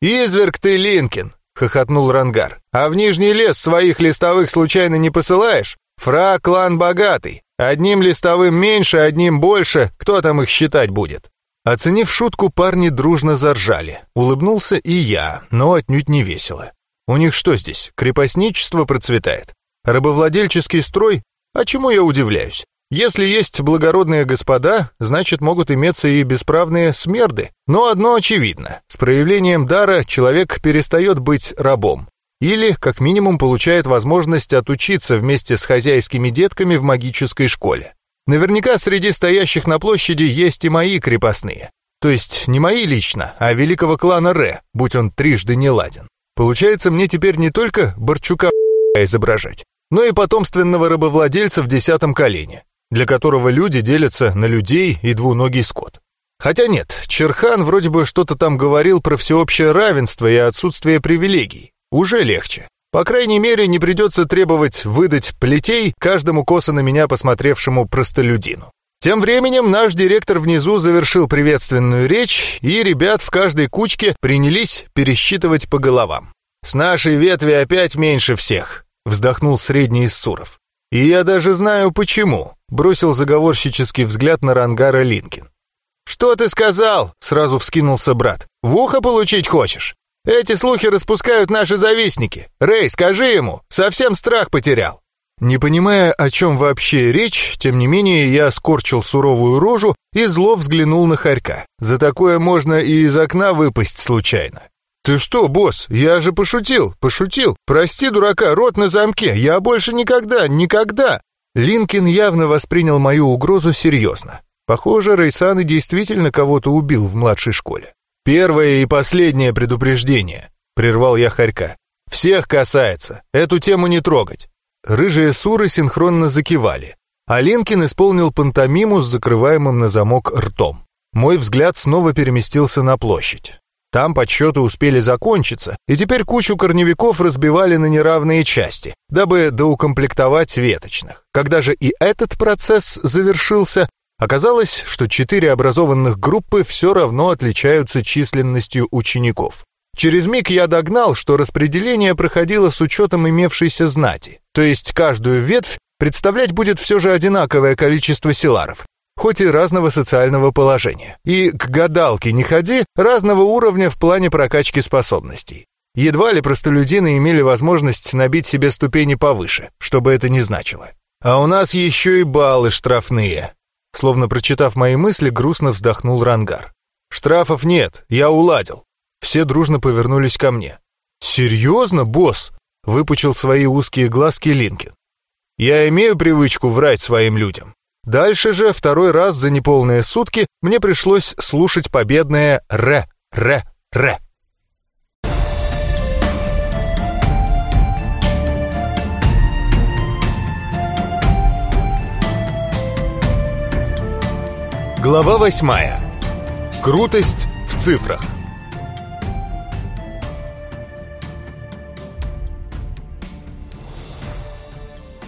«Изверг ты, Линкин!» — хохотнул Рангар. «А в Нижний лес своих листовых случайно не посылаешь? Фра — клан богатый. Одним листовым меньше, одним больше. Кто там их считать будет?» Оценив шутку, парни дружно заржали. Улыбнулся и я, но отнюдь не весело. У них что здесь, крепостничество процветает? Рабовладельческий строй? А чему я удивляюсь? Если есть благородные господа, значит могут иметься и бесправные смерды. Но одно очевидно. С проявлением дара человек перестает быть рабом. Или, как минимум, получает возможность отучиться вместе с хозяйскими детками в магической школе. Наверняка среди стоящих на площади есть и мои крепостные. То есть не мои лично, а великого клана Ре, будь он трижды не ладен. Получается, мне теперь не только Борчука изображать, но и потомственного рабовладельца в десятом колене, для которого люди делятся на людей и двуногий скот. Хотя нет, Черхан вроде бы что-то там говорил про всеобщее равенство и отсутствие привилегий. Уже легче. По крайней мере, не придется требовать выдать плетей каждому косо на меня посмотревшему простолюдину. Тем временем наш директор внизу завершил приветственную речь, и ребят в каждой кучке принялись пересчитывать по головам. «С нашей ветви опять меньше всех», — вздохнул средний из Суров. «И я даже знаю почему», — бросил заговорщический взгляд на Рангара Линкин. «Что ты сказал?» — сразу вскинулся брат. «В ухо получить хочешь?» Эти слухи распускают наши завистники. Рэй, скажи ему, совсем страх потерял». Не понимая, о чем вообще речь, тем не менее я скорчил суровую рожу и зло взглянул на Харька. За такое можно и из окна выпасть случайно. «Ты что, босс, я же пошутил, пошутил. Прости, дурака, рот на замке, я больше никогда, никогда!» Линкин явно воспринял мою угрозу серьезно. Похоже, Рейсан и действительно кого-то убил в младшей школе. «Первое и последнее предупреждение», — прервал я Харька. «Всех касается. Эту тему не трогать». Рыжие суры синхронно закивали. А Ленкин исполнил пантомиму с закрываемым на замок ртом. мой взгляд снова переместился на площадь. Там подсчеты успели закончиться, и теперь кучу корневиков разбивали на неравные части, дабы доукомплектовать веточных. Когда же и этот процесс завершился, оказалось, что четыре образованных группы все равно отличаются численностью учеников. Через миг я догнал, что распределение проходило с учетом имевшейся знати, то есть каждую ветвь представлять будет все же одинаковое количество силаров, хоть и разного социального положения. И к гадалке не ходи, разного уровня в плане прокачки способностей. Едва ли простолюдины имели возможность набить себе ступени повыше, что бы это ни значило. А у нас еще и баллы штрафные. Словно прочитав мои мысли, грустно вздохнул Рангар. Штрафов нет, я уладил. Все дружно повернулись ко мне. «Серьезно, босс?» — выпучил свои узкие глазки Линкин. «Я имею привычку врать своим людям. Дальше же, второй раз за неполные сутки, мне пришлось слушать победное «ре, ре, ре». Глава восьмая. Крутость в цифрах.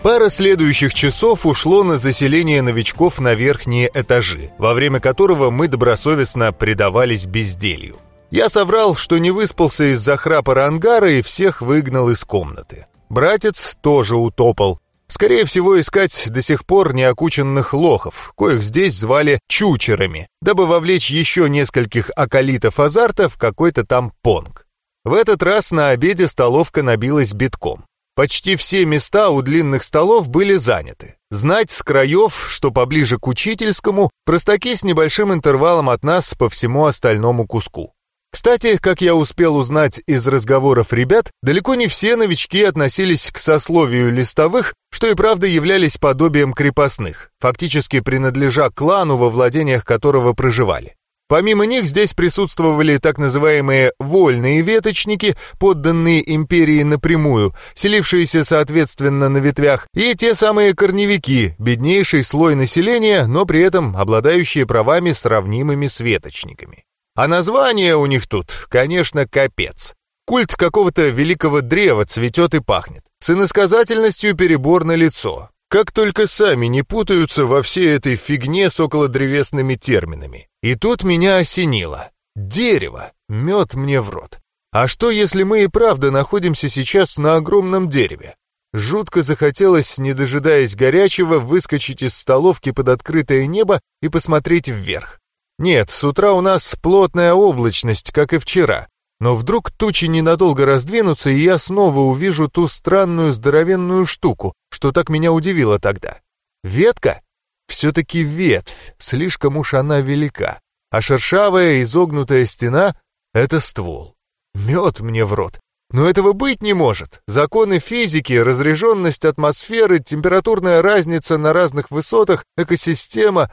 Пара следующих часов ушло на заселение новичков на верхние этажи, во время которого мы добросовестно предавались безделью. Я соврал, что не выспался из-за храпа рангара и всех выгнал из комнаты. Братец тоже утопал. Скорее всего, искать до сих пор неокученных лохов, коих здесь звали чучерами, дабы вовлечь еще нескольких околитов азарта в какой-то там понг. В этот раз на обеде столовка набилась битком. Почти все места у длинных столов были заняты. Знать с краев, что поближе к учительскому, простаки с небольшим интервалом от нас по всему остальному куску. Кстати, как я успел узнать из разговоров ребят, далеко не все новички относились к сословию листовых, что и правда являлись подобием крепостных, фактически принадлежа клану, во владениях которого проживали. Помимо них здесь присутствовали так называемые «вольные веточники», подданные империи напрямую, селившиеся соответственно на ветвях, и те самые корневики, беднейший слой населения, но при этом обладающие правами сравнимыми с веточниками. А название у них тут, конечно, капец. Культ какого-то великого древа цветет и пахнет. С иносказательностью перебор на лицо. Как только сами не путаются во всей этой фигне с околодревесными терминами. И тут меня осенило. Дерево. Мед мне в рот. А что, если мы и правда находимся сейчас на огромном дереве? Жутко захотелось, не дожидаясь горячего, выскочить из столовки под открытое небо и посмотреть вверх. Нет, с утра у нас плотная облачность, как и вчера, но вдруг тучи ненадолго раздвинутся, и я снова увижу ту странную здоровенную штуку, что так меня удивило тогда. Ветка? Все-таки ветвь, слишком уж она велика. А шершавая изогнутая стена — это ствол. Мед мне в рот. Но этого быть не может. Законы физики, разряженность атмосферы, температурная разница на разных высотах, экосистема.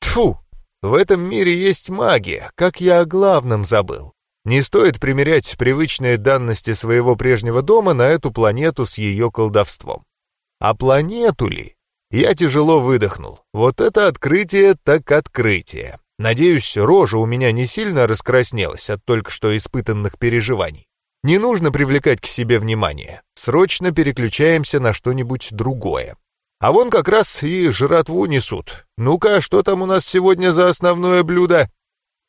Тфу! В этом мире есть магия, как я о главном забыл. Не стоит примерять привычные данности своего прежнего дома на эту планету с ее колдовством. А планету ли? Я тяжело выдохнул. Вот это открытие так открытие. Надеюсь, рожа у меня не сильно раскраснелась от только что испытанных переживаний. Не нужно привлекать к себе внимание. Срочно переключаемся на что-нибудь другое. А вон как раз и жратву несут. Ну-ка, что там у нас сегодня за основное блюдо?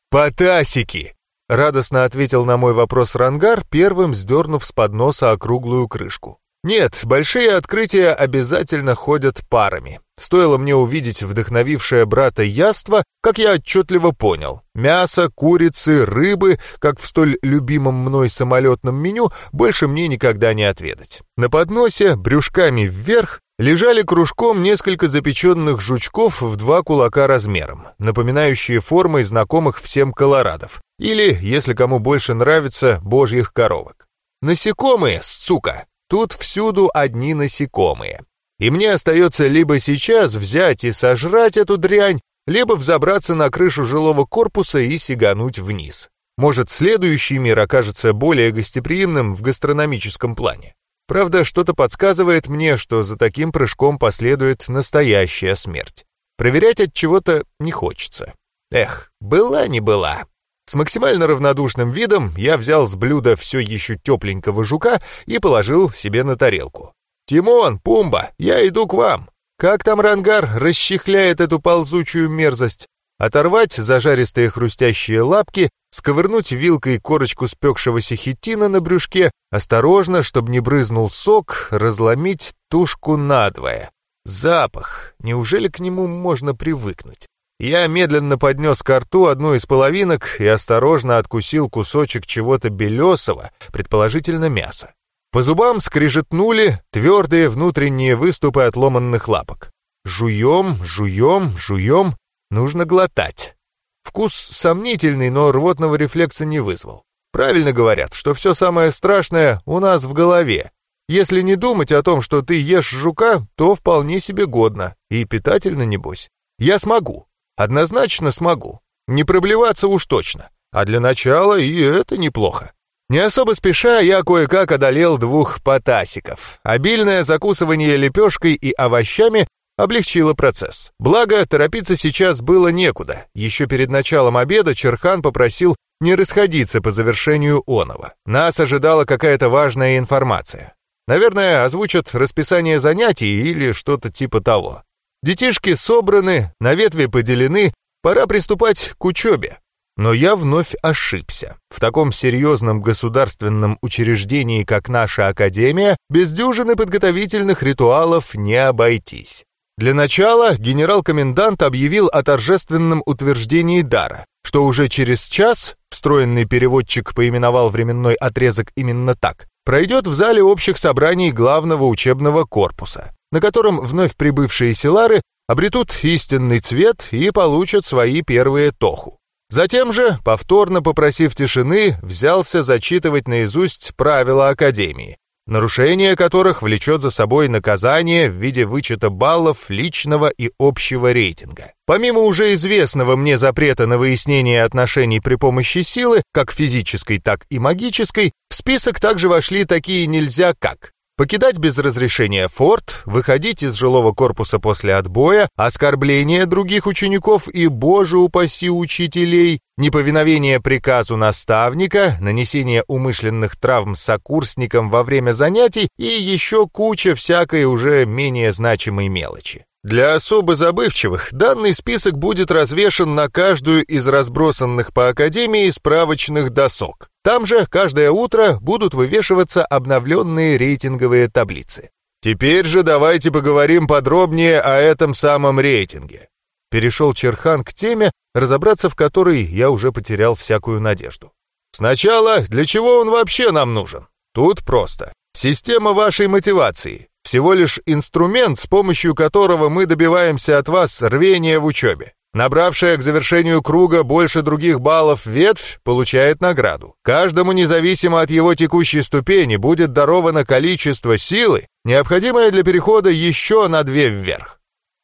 Потасики! Радостно ответил на мой вопрос Рангар, первым сдернув с подноса округлую крышку. Нет, большие открытия обязательно ходят парами. Стоило мне увидеть вдохновившее брата яство, как я отчетливо понял. Мясо, курицы, рыбы, как в столь любимом мной самолетном меню, больше мне никогда не отведать. На подносе, брюшками вверх, лежали кружком несколько запеченных жучков в два кулака размером, напоминающие формой знакомых всем колорадов, или, если кому больше нравится, божьих коровок. Насекомые, сука, тут всюду одни насекомые. И мне остается либо сейчас взять и сожрать эту дрянь, либо взобраться на крышу жилого корпуса и сигануть вниз. Может, следующий мир окажется более гостеприимным в гастрономическом плане. Правда, что-то подсказывает мне, что за таким прыжком последует настоящая смерть. Проверять от чего-то не хочется. Эх, была не была. С максимально равнодушным видом я взял с блюда все еще тепленького жука и положил себе на тарелку. «Тимон, Пумба, я иду к вам. Как там Рангар расчехляет эту ползучую мерзость? Оторвать зажаристые хрустящие лапки, сковырнуть вилкой корочку спекшегося хитина на брюшке, осторожно, чтобы не брызнул сок, разломить тушку надвое. Запах. Неужели к нему можно привыкнуть? Я медленно поднес ко рту одну из половинок и осторожно откусил кусочек чего-то белесого, предположительно мяса. По зубам скрижетнули твердые внутренние выступы отломанных лапок. Жуем, жуем, жуем. Нужно глотать. Вкус сомнительный, но рвотного рефлекса не вызвал. Правильно говорят, что все самое страшное у нас в голове. Если не думать о том, что ты ешь жука, то вполне себе годно. И питательно, небось. Я смогу. Однозначно смогу. Не проблеваться уж точно. А для начала и это неплохо. Не особо спеша, я кое-как одолел двух потасиков. Обильное закусывание лепешкой и овощами облегчило процесс. Благо, торопиться сейчас было некуда. Еще перед началом обеда Черхан попросил не расходиться по завершению оного. Нас ожидала какая-то важная информация. Наверное, озвучат расписание занятий или что-то типа того. Детишки собраны, на ветви поделены, пора приступать к учебе. Но я вновь ошибся. В таком серьезном государственном учреждении, как наша Академия, без дюжины подготовительных ритуалов не обойтись. Для начала генерал-комендант объявил о торжественном утверждении дара, что уже через час, встроенный переводчик поименовал временной отрезок именно так, пройдет в зале общих собраний главного учебного корпуса, на котором вновь прибывшие селары обретут истинный цвет и получат свои первые тоху. Затем же, повторно попросив тишины, взялся зачитывать наизусть правила Академии, нарушение которых влечет за собой наказание в виде вычета баллов личного и общего рейтинга. Помимо уже известного мне запрета на выяснение отношений при помощи силы, как физической, так и магической, в список также вошли такие нельзя как Покидать без разрешения форт, выходить из жилого корпуса после отбоя, оскорбление других учеников и, боже упаси, учителей, неповиновение приказу наставника, нанесение умышленных травм сокурсникам во время занятий и еще куча всякой уже менее значимой мелочи. Для особо забывчивых данный список будет развешен на каждую из разбросанных по Академии справочных досок. Там же каждое утро будут вывешиваться обновленные рейтинговые таблицы. Теперь же давайте поговорим подробнее о этом самом рейтинге. Перешел Черхан к теме, разобраться в которой я уже потерял всякую надежду. Сначала, для чего он вообще нам нужен? Тут просто. Система вашей мотивации. Всего лишь инструмент, с помощью которого мы добиваемся от вас рвения в учебе. Набравшая к завершению круга больше других баллов ветвь получает награду. Каждому, независимо от его текущей ступени, будет даровано количество силы, необходимое для перехода еще на две вверх.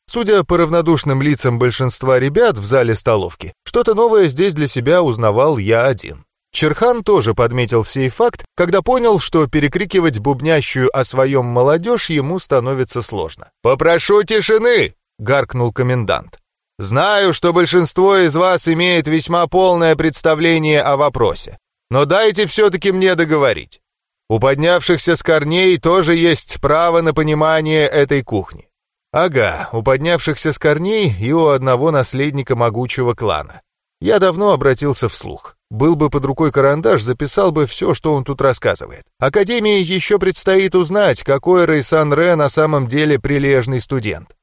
Судя по равнодушным лицам большинства ребят в зале столовки, что-то новое здесь для себя узнавал я один. Черхан тоже подметил сей факт, когда понял, что перекрикивать бубнящую о своем молодежь ему становится сложно. «Попрошу тишины!» — гаркнул комендант. Знаю, что большинство из вас имеет весьма полное представление о вопросе, но дайте все-таки мне договорить. У поднявшихся с корней тоже есть право на понимание этой кухни. Ага, у поднявшихся с корней и у одного наследника могучего клана. Я давно обратился вслух. Был бы под рукой карандаш, записал бы все, что он тут рассказывает. Академии еще предстоит узнать, какой Рейсан Ре на самом деле прилежный студент.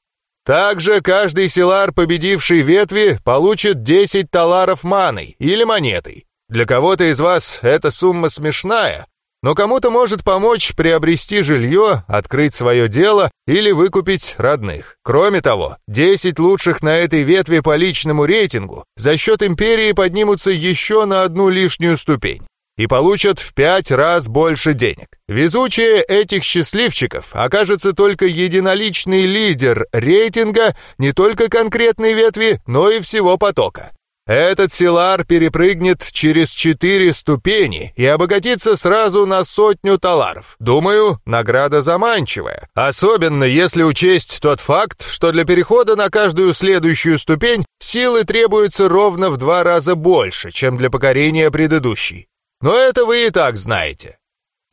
Также каждый селар, победивший ветви, получит 10 таларов маной или монетой. Для кого-то из вас эта сумма смешная, но кому-то может помочь приобрести жилье, открыть свое дело или выкупить родных. Кроме того, 10 лучших на этой ветви по личному рейтингу за счет империи поднимутся еще на одну лишнюю ступень и получат в пять раз больше денег. Везучие этих счастливчиков окажется только единоличный лидер рейтинга не только конкретной ветви, но и всего потока. Этот силар перепрыгнет через четыре ступени и обогатится сразу на сотню таларов. Думаю, награда заманчивая. Особенно если учесть тот факт, что для перехода на каждую следующую ступень силы требуется ровно в два раза больше, чем для покорения предыдущей. Но это вы и так знаете.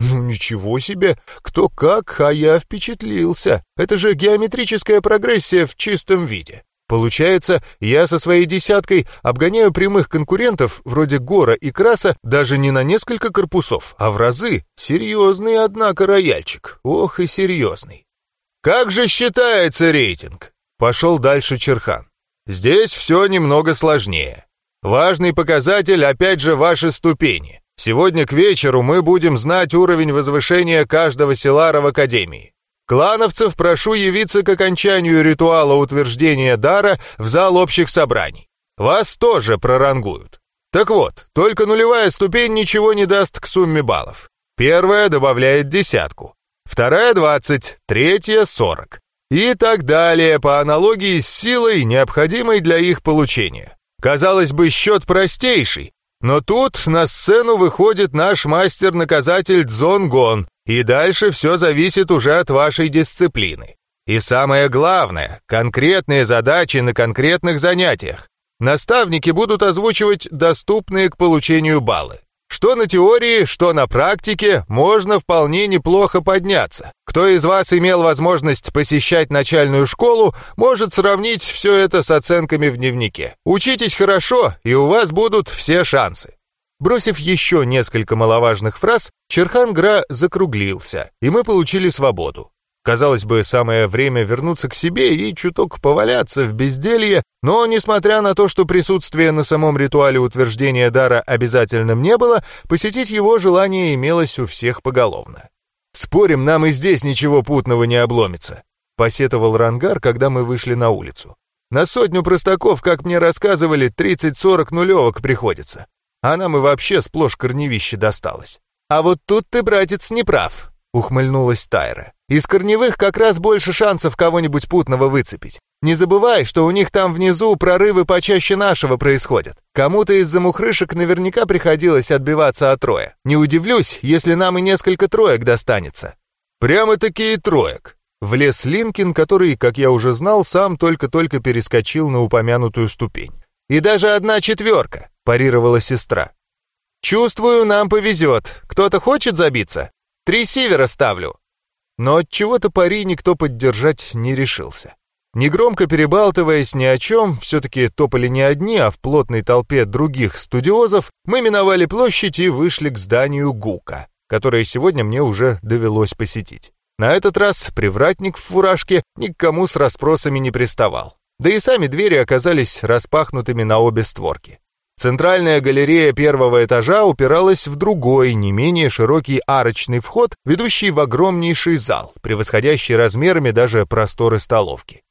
Ну ничего себе, кто как, а я впечатлился. Это же геометрическая прогрессия в чистом виде. Получается, я со своей десяткой обгоняю прямых конкурентов вроде Гора и Краса даже не на несколько корпусов, а в разы. Серьезный, однако, рояльчик. Ох и серьезный. Как же считается рейтинг? Пошел дальше Черхан. Здесь все немного сложнее. Важный показатель, опять же, ваши ступени. Сегодня к вечеру мы будем знать уровень возвышения каждого селара в Академии. Клановцев прошу явиться к окончанию ритуала утверждения дара в зал общих собраний. Вас тоже прорангуют. Так вот, только нулевая ступень ничего не даст к сумме баллов. Первая добавляет десятку, вторая — двадцать, третья — сорок. И так далее по аналогии с силой, необходимой для их получения. Казалось бы, счет простейший, но тут на сцену выходит наш мастер-наказатель Дзон Гон, и дальше все зависит уже от вашей дисциплины. И самое главное, конкретные задачи на конкретных занятиях. Наставники будут озвучивать доступные к получению баллы. Что на теории, что на практике, можно вполне неплохо подняться. Кто из вас имел возможность посещать начальную школу, может сравнить все это с оценками в дневнике. Учитесь хорошо, и у вас будут все шансы. Бросив еще несколько маловажных фраз, Черхан Гра закруглился, и мы получили свободу. Казалось бы, самое время вернуться к себе и чуток поваляться в безделье, но, несмотря на то, что присутствие на самом ритуале утверждения дара обязательным не было, посетить его желание имелось у всех поголовно. «Спорим, нам и здесь ничего путного не обломится», — посетовал Рангар, когда мы вышли на улицу. «На сотню простаков, как мне рассказывали, 30-40 нулевок приходится. А нам и вообще сплошь корневище досталось. А вот тут ты, братец, не прав, ухмыльнулась Тайра. Из корневых как раз больше шансов кого-нибудь путного выцепить. Не забывай, что у них там внизу прорывы почаще нашего происходят. Кому-то из замухрышек наверняка приходилось отбиваться от троя. Не удивлюсь, если нам и несколько троек достанется. Прямо-таки и троек. Влез Линкин, который, как я уже знал, сам только-только перескочил на упомянутую ступень. И даже одна четверка парировала сестра. «Чувствую, нам повезет. Кто-то хочет забиться? Три севера ставлю». Но от чего то пари никто поддержать не решился. Негромко перебалтываясь ни о чем, все-таки топали не одни, а в плотной толпе других студиозов, мы миновали площадь и вышли к зданию ГУКа, которое сегодня мне уже довелось посетить. На этот раз привратник в фуражке никому с расспросами не приставал. Да и сами двери оказались распахнутыми на обе створки. Центральная галерея первого этажа упиралась в другой, не менее широкий арочный вход, ведущий в огромнейший зал, превосходящий размерами даже просторы столовки.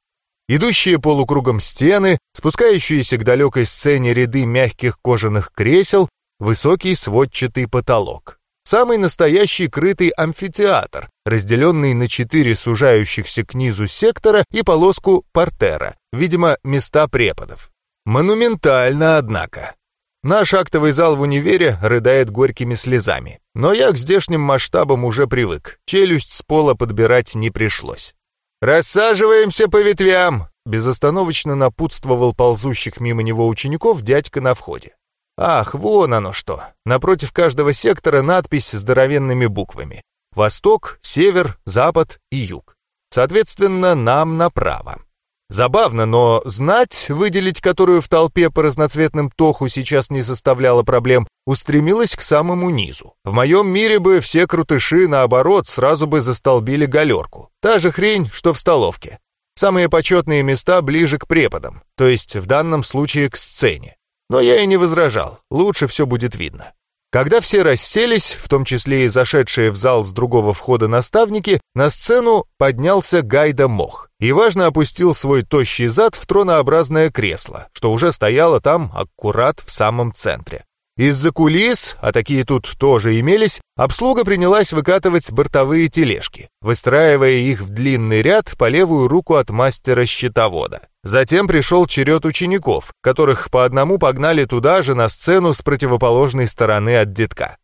Идущие полукругом стены, спускающиеся к далекой сцене ряды мягких кожаных кресел, высокий сводчатый потолок. Самый настоящий крытый амфитеатр, разделенный на четыре сужающихся к низу сектора и полоску портера, видимо, места преподов. Монументально, однако. Наш актовый зал в универе рыдает горькими слезами. Но я к здешним масштабам уже привык. Челюсть с пола подбирать не пришлось. «Рассаживаемся по ветвям!» Безостановочно напутствовал ползущих мимо него учеников дядька на входе. Ах, вон оно что. Напротив каждого сектора надпись с здоровенными буквами. Восток, север, запад и юг. Соответственно, нам направо. Забавно, но знать, выделить которую в толпе по разноцветным тоху сейчас не составляло проблем, устремилась к самому низу. В моем мире бы все крутыши, наоборот, сразу бы застолбили галерку. Та же хрень, что в столовке. Самые почетные места ближе к преподам, то есть в данном случае к сцене. Но я и не возражал, лучше все будет видно. Когда все расселись, в том числе и зашедшие в зал с другого входа наставники, на сцену поднялся Гайда Мох и важно опустил свой тощий зад в тронообразное кресло, что уже стояло там аккурат в самом центре. Из-за кулис, а такие тут тоже имелись, обслуга принялась выкатывать бортовые тележки, выстраивая их в длинный ряд по левую руку от мастера-щитовода. Затем пришел черед учеников, которых по одному погнали туда же на сцену с противоположной стороны от детка.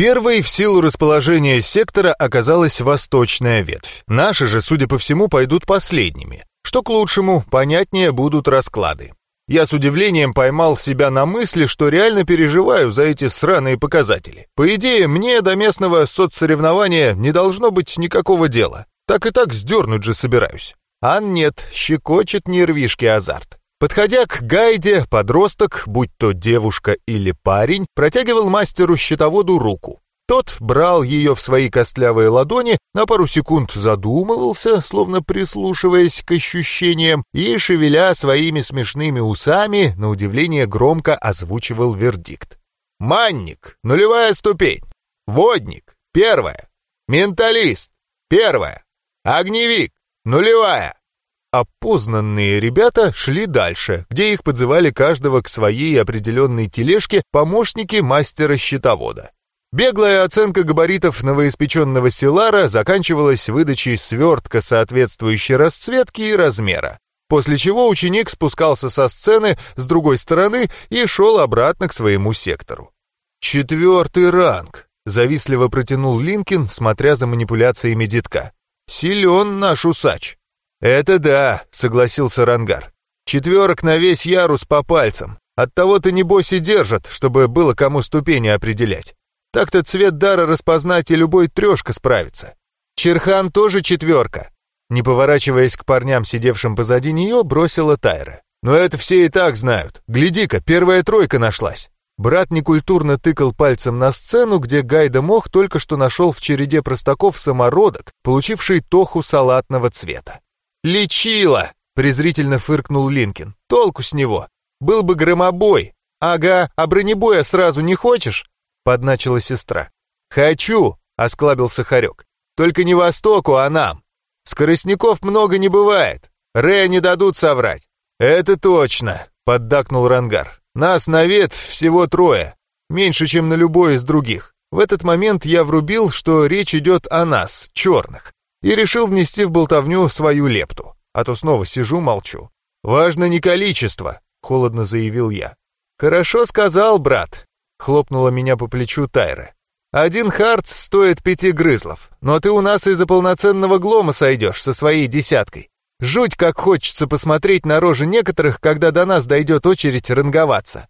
Первой в силу расположения сектора оказалась восточная ветвь. Наши же, судя по всему, пойдут последними. Что к лучшему, понятнее будут расклады. Я с удивлением поймал себя на мысли, что реально переживаю за эти сраные показатели. По идее, мне до местного соцсоревнования не должно быть никакого дела. Так и так сдернуть же собираюсь. А нет, щекочет нервишки азарт. Подходя к гайде, подросток, будь то девушка или парень, протягивал мастеру-щитоводу руку. Тот брал ее в свои костлявые ладони, на пару секунд задумывался, словно прислушиваясь к ощущениям, и, шевеля своими смешными усами, на удивление громко озвучивал вердикт. «Манник, нулевая ступень. Водник, первая. Менталист, первая. Огневик, нулевая». Опознанные ребята шли дальше, где их подзывали каждого к своей определенной тележке помощники мастера-щитовода. Беглая оценка габаритов новоиспеченного Силара заканчивалась выдачей свертка соответствующей расцветки и размера, после чего ученик спускался со сцены с другой стороны и шел обратно к своему сектору. «Четвертый ранг», — завистливо протянул Линкин, смотря за манипуляциями детка. «Силен наш усач». «Это да», — согласился Рангар. «Четверок на весь ярус по пальцам. Оттого-то небось и держат, чтобы было кому ступени определять. Так-то цвет дара распознать и любой трешка справится. Черхан тоже четверка. Не поворачиваясь к парням, сидевшим позади нее, бросила Тайра. Но это все и так знают. Гляди-ка, первая тройка нашлась. Брат некультурно тыкал пальцем на сцену, где Гайда Мох только что нашел в череде простаков самородок, получивший тоху салатного цвета. «Лечила!» — презрительно фыркнул Линкин. «Толку с него! Был бы громобой! Ага, а бронебоя сразу не хочешь? — подначила сестра. «Хочу!» — осклабился Харек. «Только не Востоку, а нам. Скоростников много не бывает. Рэя не дадут соврать». «Это точно!» — поддакнул Рангар. «Нас на ветвь всего трое. Меньше, чем на любой из других. В этот момент я врубил, что речь идет о нас, черных, и решил внести в болтовню свою лепту. А то снова сижу, молчу. «Важно не количество», — холодно заявил я. «Хорошо сказал, брат. Хлопнула меня по плечу Тайра. «Один хардс стоит пяти грызлов, но ты у нас и за полноценного глома сойдешь со своей десяткой. Жуть, как хочется посмотреть на рожи некоторых, когда до нас дойдет очередь ранговаться».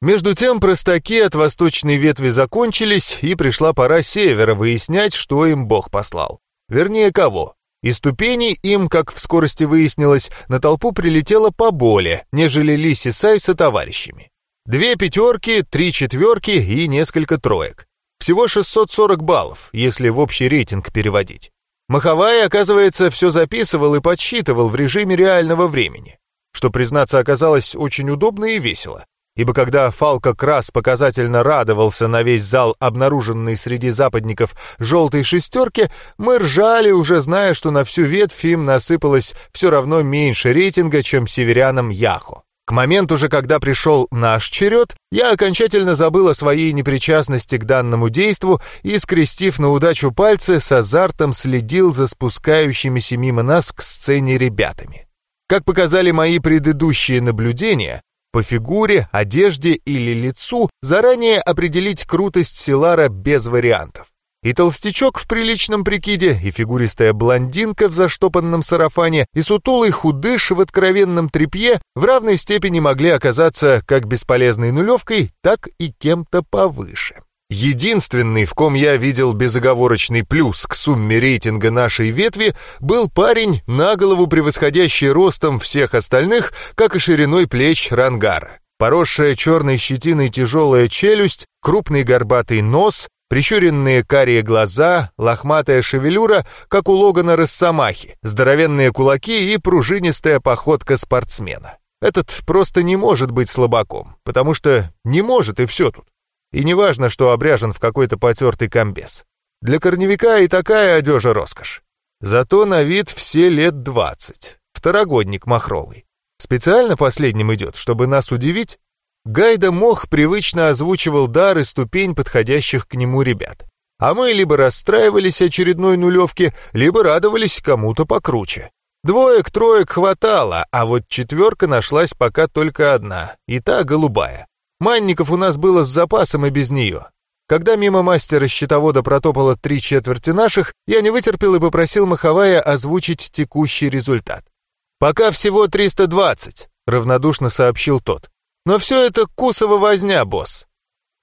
Между тем простаки от восточной ветви закончились, и пришла пора севера выяснять, что им Бог послал. Вернее, кого. И ступеней им, как в скорости выяснилось, на толпу прилетело поболее, нежели Лиси Сай со товарищами. Две пятерки, три четверки и несколько троек. Всего 640 баллов, если в общий рейтинг переводить. Маховая, оказывается, все записывал и подсчитывал в режиме реального времени, что, признаться, оказалось очень удобно и весело, ибо когда Фалка Крас показательно радовался на весь зал обнаруженной среди западников желтой шестерки, мы ржали, уже зная, что на всю ветвь им насыпалось все равно меньше рейтинга, чем северянам Яхо. К моменту же, когда пришел наш черед, я окончательно забыл о своей непричастности к данному действу и, скрестив на удачу пальцы, с азартом следил за спускающимися мимо нас к сцене ребятами. Как показали мои предыдущие наблюдения, по фигуре, одежде или лицу заранее определить крутость Силара без вариантов. И толстячок в приличном прикиде, и фигуристая блондинка в заштопанном сарафане, и сутулый худыш в откровенном тряпье в равной степени могли оказаться как бесполезной нулевкой, так и кем-то повыше. Единственный, в ком я видел безоговорочный плюс к сумме рейтинга нашей ветви, был парень, на голову превосходящий ростом всех остальных, как и шириной плеч рангара. Поросшая черной щетиной тяжелая челюсть, крупный горбатый нос, Прищуренные карие глаза, лохматая шевелюра, как у Логана Росомахи, здоровенные кулаки и пружинистая походка спортсмена. Этот просто не может быть слабаком, потому что не может и все тут. И не важно, что обряжен в какой-то потертый комбез. Для корневика и такая одежа роскошь. Зато на вид все лет двадцать. Второгодник махровый. Специально последним идет, чтобы нас удивить? Гайда Мох привычно озвучивал дар и ступень подходящих к нему ребят. А мы либо расстраивались очередной нулевке, либо радовались кому-то покруче. Двоек-троек хватало, а вот четверка нашлась пока только одна, и та голубая. Манников у нас было с запасом и без нее. Когда мимо мастера-счетовода протопало три четверти наших, я не вытерпел и попросил Маховая озвучить текущий результат. «Пока всего 320», — равнодушно сообщил тот. «Но все это кусово возня, босс.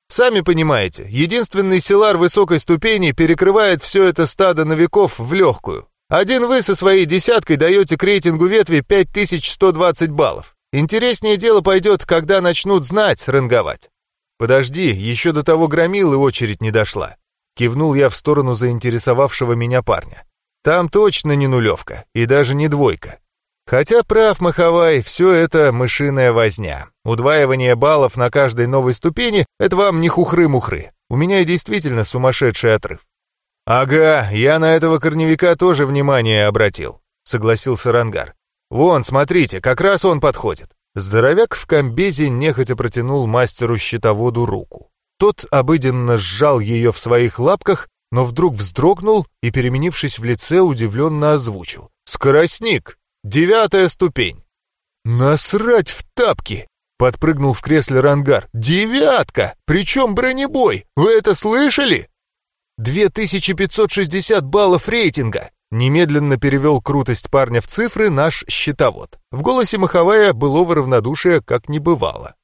Сами понимаете, единственный селар высокой ступени перекрывает все это стадо новиков в легкую. Один вы со своей десяткой даете к рейтингу ветви 5120 баллов. Интереснее дело пойдет, когда начнут знать ранговать. Подожди, еще до того громилы очередь не дошла. Кивнул я в сторону заинтересовавшего меня парня. Там точно не нулевка и даже не двойка. Хотя прав Маховай, все это мышиная возня. Удваивание баллов на каждой новой ступени — это вам не хухры-мухры. У меня действительно сумасшедший отрыв. «Ага, я на этого корневика тоже внимание обратил», — согласился Рангар. «Вон, смотрите, как раз он подходит». Здоровяк в комбезе нехотя протянул мастеру-щитоводу руку. Тот обыденно сжал ее в своих лапках, но вдруг вздрогнул и, переменившись в лице, удивленно озвучил. «Скоростник! Девятая ступень. Насрать в тапки! Подпрыгнул в кресле Рангар. Девятка! Причем бронебой! Вы это слышали? 2560 баллов рейтинга! Немедленно перевел крутость парня в цифры наш счетовод. В голосе Маховая былого равнодушия как не бывало.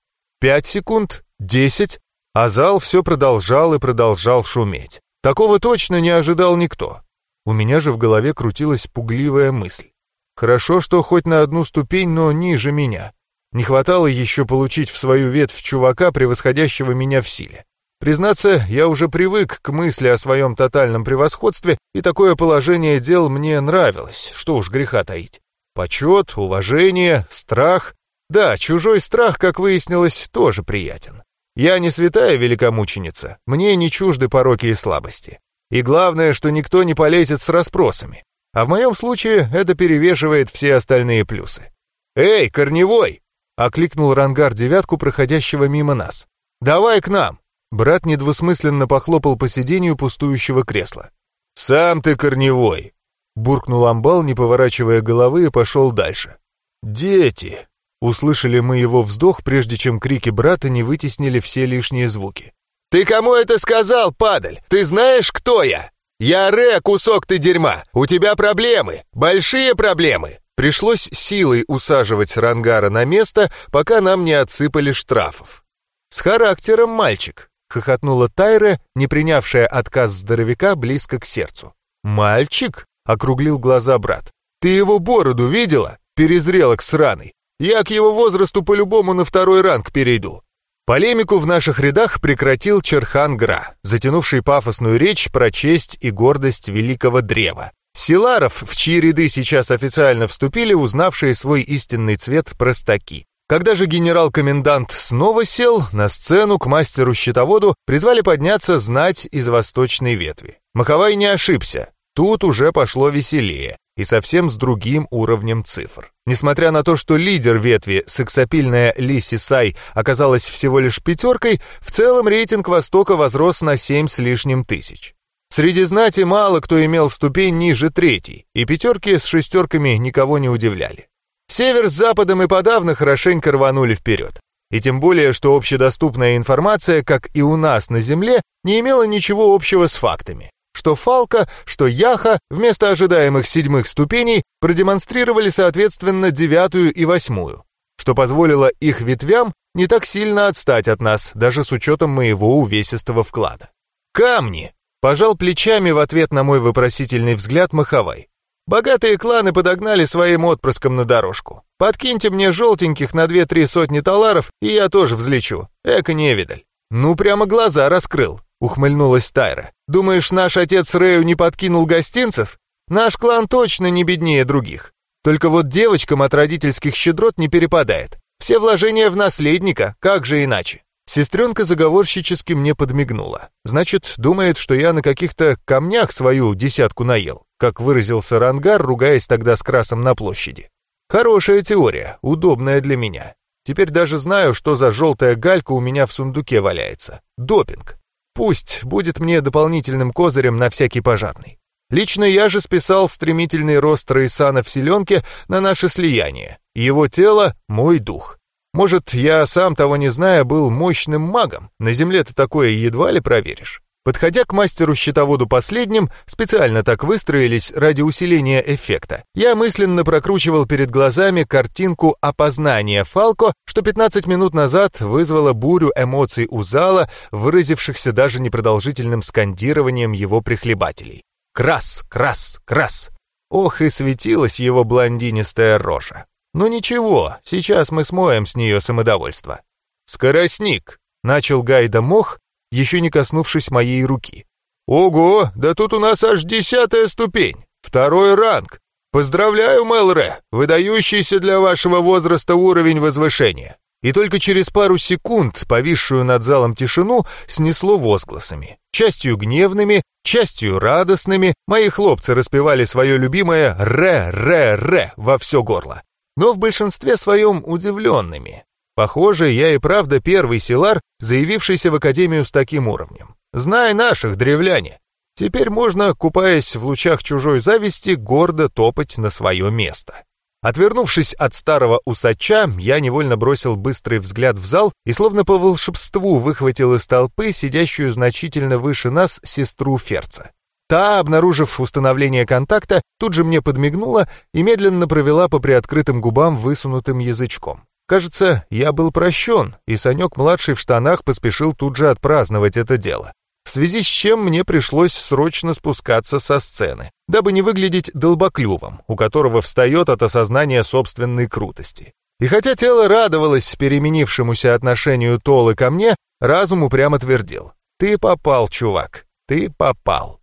Пять секунд, десять, а зал все продолжал и продолжал шуметь. Такого точно не ожидал никто. У меня же в голове крутилась пугливая мысль. Хорошо, что хоть на одну ступень, но ниже меня. Не хватало еще получить в свою ветвь чувака, превосходящего меня в силе. Признаться, я уже привык к мысли о своем тотальном превосходстве, и такое положение дел мне нравилось, что уж греха таить. Почет, уважение, страх. Да, чужой страх, как выяснилось, тоже приятен. Я не святая великомученица, мне не чужды пороки и слабости. И главное, что никто не полезет с расспросами. А в моем случае это перевешивает все остальные плюсы. «Эй, Корневой!» — окликнул Рангар девятку, проходящего мимо нас. «Давай к нам!» Брат недвусмысленно похлопал по сиденью пустующего кресла. «Сам ты Корневой!» — буркнул амбал, не поворачивая головы, и пошел дальше. «Дети!» — услышали мы его вздох, прежде чем крики брата не вытеснили все лишние звуки. «Ты кому это сказал, падаль? Ты знаешь, кто я?» «Я Ре, кусок ты дерьма! У тебя проблемы! Большие проблемы!» Пришлось силой усаживать Рангара на место, пока нам не отсыпали штрафов. «С характером мальчик», — хохотнула Тайра, не принявшая отказ здоровяка близко к сердцу. «Мальчик?» — округлил глаза брат. «Ты его бороду видела? Перезрелок сраный. Я к его возрасту по-любому на второй ранг перейду. Полемику в наших рядах прекратил Черхан Гра, затянувший пафосную речь про честь и гордость великого древа. Силаров, в чьи ряды сейчас официально вступили узнавшие свой истинный цвет простаки. Когда же генерал-комендант снова сел, на сцену к мастеру-щитоводу призвали подняться знать из восточной ветви. Маховай не ошибся. Тут уже пошло веселее и совсем с другим уровнем цифр. Несмотря на то, что лидер ветви, сексапильная Лиси Сай, оказалась всего лишь пятеркой, в целом рейтинг Востока возрос на семь с лишним тысяч. Среди знати мало кто имел ступень ниже третьей, и пятерки с шестерками никого не удивляли. Север с западом и подавно хорошенько рванули вперед. И тем более, что общедоступная информация, как и у нас на Земле, не имела ничего общего с фактами что Фалка, что Яха вместо ожидаемых седьмых ступеней продемонстрировали соответственно девятую и восьмую, что позволило их ветвям не так сильно отстать от нас, даже с учетом моего увесистого вклада. «Камни!» — пожал плечами в ответ на мой вопросительный взгляд Маховай. «Богатые кланы подогнали своим отпрыском на дорожку. Подкиньте мне желтеньких на две-три сотни таларов, и я тоже взлечу. Эко невидаль. Ну, прямо глаза раскрыл ухмыльнулась Тайра. «Думаешь, наш отец Рэю не подкинул гостинцев? Наш клан точно не беднее других. Только вот девочкам от родительских щедрот не перепадает. Все вложения в наследника, как же иначе?» Сестренка заговорщически мне подмигнула. Значит, думает, что я на каких-то камнях свою десятку наел, как выразился Рангар, ругаясь тогда с красом на площади. Хорошая теория, удобная для меня. Теперь даже знаю, что за желтая галька у меня в сундуке валяется. Допинг. Пусть будет мне дополнительным козырем на всякий пожарный. Лично я же списал стремительный рост Рейсана в селенке на наше слияние. Его тело — мой дух. Может, я, сам того не зная, был мощным магом? На земле-то такое едва ли проверишь. Подходя к мастеру-щитоводу последним, специально так выстроились ради усиления эффекта. Я мысленно прокручивал перед глазами картинку опознания Фалко, что 15 минут назад вызвало бурю эмоций у зала, выразившихся даже непродолжительным скандированием его прихлебателей. «Крас! Крас! Крас!» Ох, и светилась его блондинистая рожа. «Ну ничего, сейчас мы смоем с нее самодовольство». «Скоростник!» — начал Гайда Мох, еще не коснувшись моей руки. «Ого, да тут у нас аж десятая ступень, второй ранг. Поздравляю, Мэлре, выдающийся для вашего возраста уровень возвышения». И только через пару секунд повисшую над залом тишину снесло возгласами. Частью гневными, частью радостными мои хлопцы распевали свое любимое «ре-ре-ре» во все горло. Но в большинстве своем удивленными. Похоже, я и правда первый силар, заявившийся в Академию с таким уровнем. Знай наших, древляне. Теперь можно, купаясь в лучах чужой зависти, гордо топать на свое место. Отвернувшись от старого усача, я невольно бросил быстрый взгляд в зал и словно по волшебству выхватил из толпы сидящую значительно выше нас сестру Ферца. Та, обнаружив установление контакта, тут же мне подмигнула и медленно провела по приоткрытым губам высунутым язычком. Кажется, я был прощен, и Санек-младший в штанах поспешил тут же отпраздновать это дело. В связи с чем мне пришлось срочно спускаться со сцены, дабы не выглядеть долбоклювом, у которого встает от осознания собственной крутости. И хотя тело радовалось переменившемуся отношению Толы ко мне, разум упрямо твердил. «Ты попал, чувак, ты попал».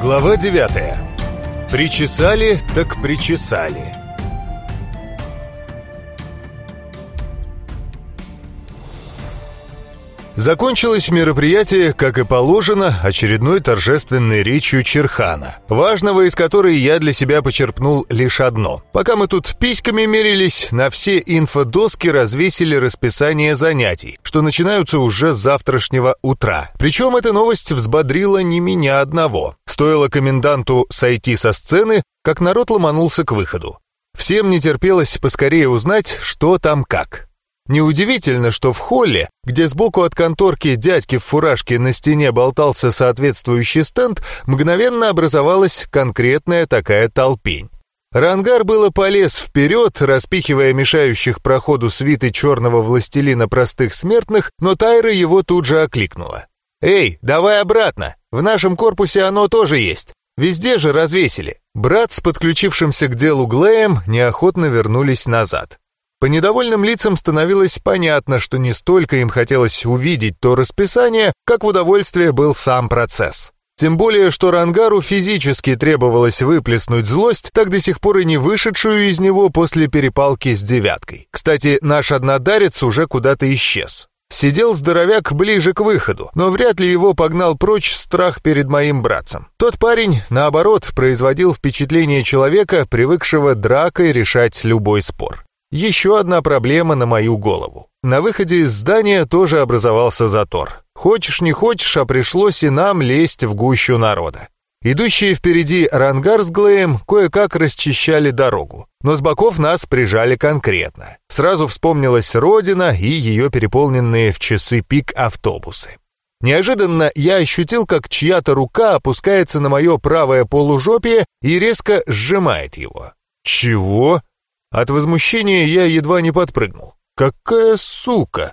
Глава 9. Причесали, так причесали. Закончилось мероприятие, как и положено, очередной торжественной речью Черхана, важного из которой я для себя почерпнул лишь одно. Пока мы тут письками мерились, на все инфодоски развесили расписание занятий, что начинаются уже с завтрашнего утра. Причем эта новость взбодрила не меня одного. Стоило коменданту сойти со сцены, как народ ломанулся к выходу. Всем не терпелось поскорее узнать, что там как. Неудивительно, что в холле, где сбоку от конторки дядьки в фуражке на стене болтался соответствующий стенд, мгновенно образовалась конкретная такая толпень. Рангар было полез вперед, распихивая мешающих проходу свиты черного властелина простых смертных, но Тайра его тут же окликнула. «Эй, давай обратно! В нашем корпусе оно тоже есть. Везде же развесили». Брат с подключившимся к делу Глеем неохотно вернулись назад. По недовольным лицам становилось понятно, что не столько им хотелось увидеть то расписание, как в удовольствие был сам процесс. Тем более, что Рангару физически требовалось выплеснуть злость, так до сих пор и не вышедшую из него после перепалки с девяткой. Кстати, наш однодарец уже куда-то исчез. Сидел здоровяк ближе к выходу, но вряд ли его погнал прочь страх перед моим братцем. Тот парень, наоборот, производил впечатление человека, привыкшего дракой решать любой спор. Еще одна проблема на мою голову. На выходе из здания тоже образовался затор. Хочешь не хочешь, а пришлось и нам лезть в гущу народа. Идущие впереди Рангар с Глеем кое-как расчищали дорогу, но с боков нас прижали конкретно. Сразу вспомнилась Родина и ее переполненные в часы пик автобусы. Неожиданно я ощутил, как чья-то рука опускается на мое правое полужопие и резко сжимает его. «Чего?» От возмущения я едва не подпрыгнул. «Какая сука!»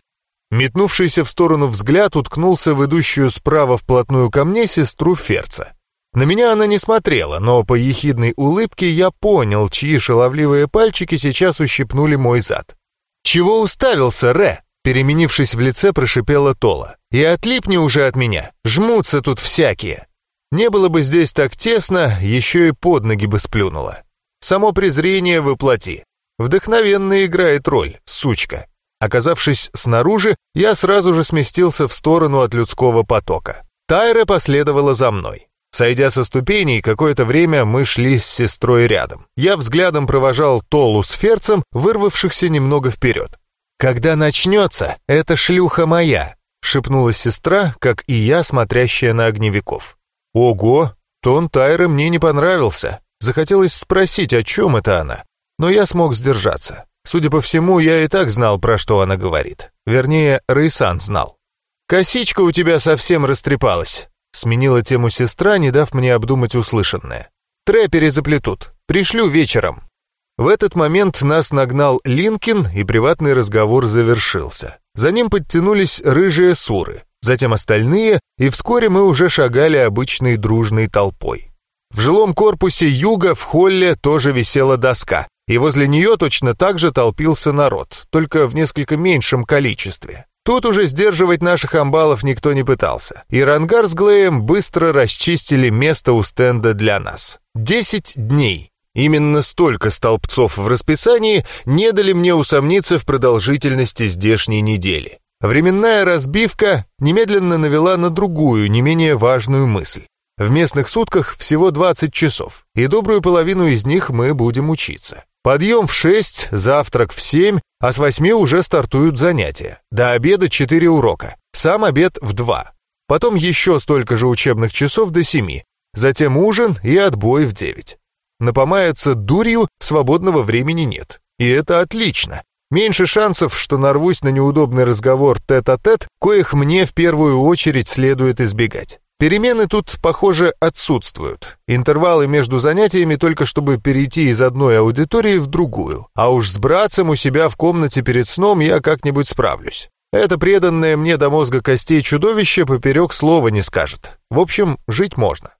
Метнувшийся в сторону взгляд уткнулся в идущую справа вплотную ко мне сестру Ферца. На меня она не смотрела, но по ехидной улыбке я понял, чьи шаловливые пальчики сейчас ущипнули мой зад. «Чего уставился, Ре?» Переменившись в лице, прошипела Тола. «И отлипни уже от меня, жмутся тут всякие». Не было бы здесь так тесно, еще и под ноги бы сплюнула. Само презрение воплоти. Вдохновенно играет роль, сучка. Оказавшись снаружи, я сразу же сместился в сторону от людского потока. Тайра последовала за мной. Сойдя со ступеней, какое-то время мы шли с сестрой рядом. Я взглядом провожал Толу с Ферцем, вырвавшихся немного вперед. «Когда начнется, эта шлюха моя», — шепнула сестра, как и я, смотрящая на огневиков. «Ого!» Тон Тайры мне не понравился. Захотелось спросить, о чем это она. Но я смог сдержаться. Судя по всему, я и так знал, про что она говорит. Вернее, Рейсан знал. «Косичка у тебя совсем растрепалась», — сменила тему сестра, не дав мне обдумать услышанное. «Трэпери заплетут. Пришлю вечером». В этот момент нас нагнал Линкин, и приватный разговор завершился. За ним подтянулись рыжие суры, затем остальные, и вскоре мы уже шагали обычной дружной толпой. В жилом корпусе юга в холле тоже висела доска, и возле нее точно так же толпился народ, только в несколько меньшем количестве. Тут уже сдерживать наших амбалов никто не пытался, и Рангар с Глеем быстро расчистили место у стенда для нас. Десять дней. Именно столько столбцов в расписании не дали мне усомниться в продолжительности здешней недели. Временная разбивка немедленно навела на другую, не менее важную мысль. В местных сутках всего 20 часов, и добрую половину из них мы будем учиться. Подъем в 6, завтрак в 7, а с 8 уже стартуют занятия. До обеда 4 урока, сам обед в 2. Потом еще столько же учебных часов до 7, затем ужин и отбой в 9. Напомаяться дурью свободного времени нет. И это отлично. Меньше шансов, что нарвусь на неудобный разговор тет-а-тет, -тет, коих мне в первую очередь следует избегать. Перемены тут, похоже, отсутствуют. Интервалы между занятиями только чтобы перейти из одной аудитории в другую. А уж с братцем у себя в комнате перед сном я как-нибудь справлюсь. Это преданное мне до мозга костей чудовище поперек слова не скажет. В общем, жить можно.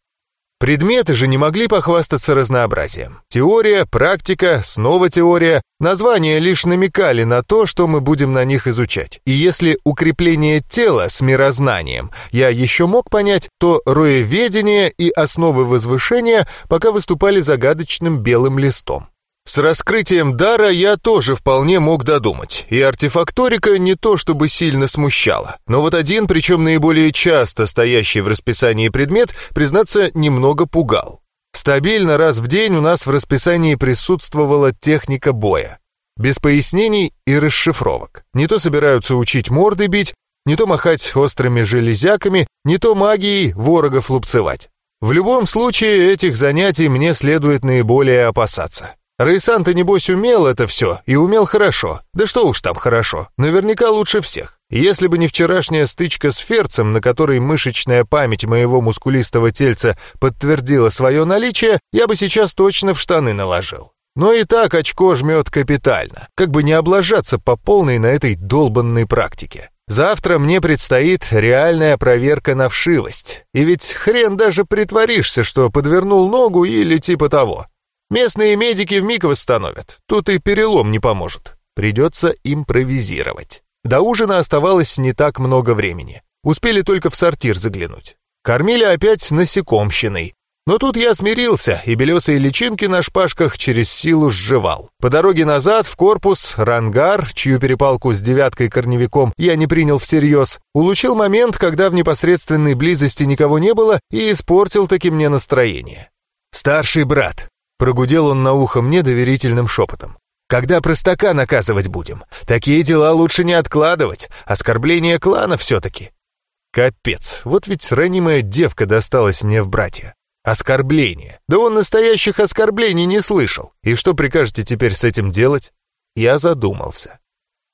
Предметы же не могли похвастаться разнообразием. Теория, практика, снова теория. Названия лишь намекали на то, что мы будем на них изучать. И если укрепление тела с мирознанием я еще мог понять, то роеведение и основы возвышения пока выступали загадочным белым листом. С раскрытием дара я тоже вполне мог додумать, и артефакторика не то чтобы сильно смущала. Но вот один, причем наиболее часто стоящий в расписании предмет, признаться, немного пугал. Стабильно раз в день у нас в расписании присутствовала техника боя. Без пояснений и расшифровок. Не то собираются учить морды бить, не то махать острыми железяками, не то магией ворогов лупцевать. В любом случае, этих занятий мне следует наиболее опасаться. Рейсан-то, небось, умел это все, и умел хорошо. Да что уж там хорошо, наверняка лучше всех. Если бы не вчерашняя стычка с Ферцем, на которой мышечная память моего мускулистого тельца подтвердила свое наличие, я бы сейчас точно в штаны наложил. Но и так очко жмет капитально, как бы не облажаться по полной на этой долбанной практике. Завтра мне предстоит реальная проверка на вшивость. И ведь хрен даже притворишься, что подвернул ногу или типа того. Местные медики вмиг восстановят. Тут и перелом не поможет. Придется импровизировать. До ужина оставалось не так много времени. Успели только в сортир заглянуть. Кормили опять насекомщиной. Но тут я смирился, и белесые личинки на шпажках через силу сживал. По дороге назад в корпус Рангар, чью перепалку с девяткой-корневиком я не принял всерьез, улучил момент, когда в непосредственной близости никого не было, и испортил таки мне настроение. «Старший брат, Прогудел он на ухо мне доверительным шепотом. «Когда простака наказывать будем? Такие дела лучше не откладывать. Оскорбление клана все-таки». Капец, вот ведь ранимая девка досталась мне в братья. Оскорбление. Да он настоящих оскорблений не слышал. И что прикажете теперь с этим делать? Я задумался.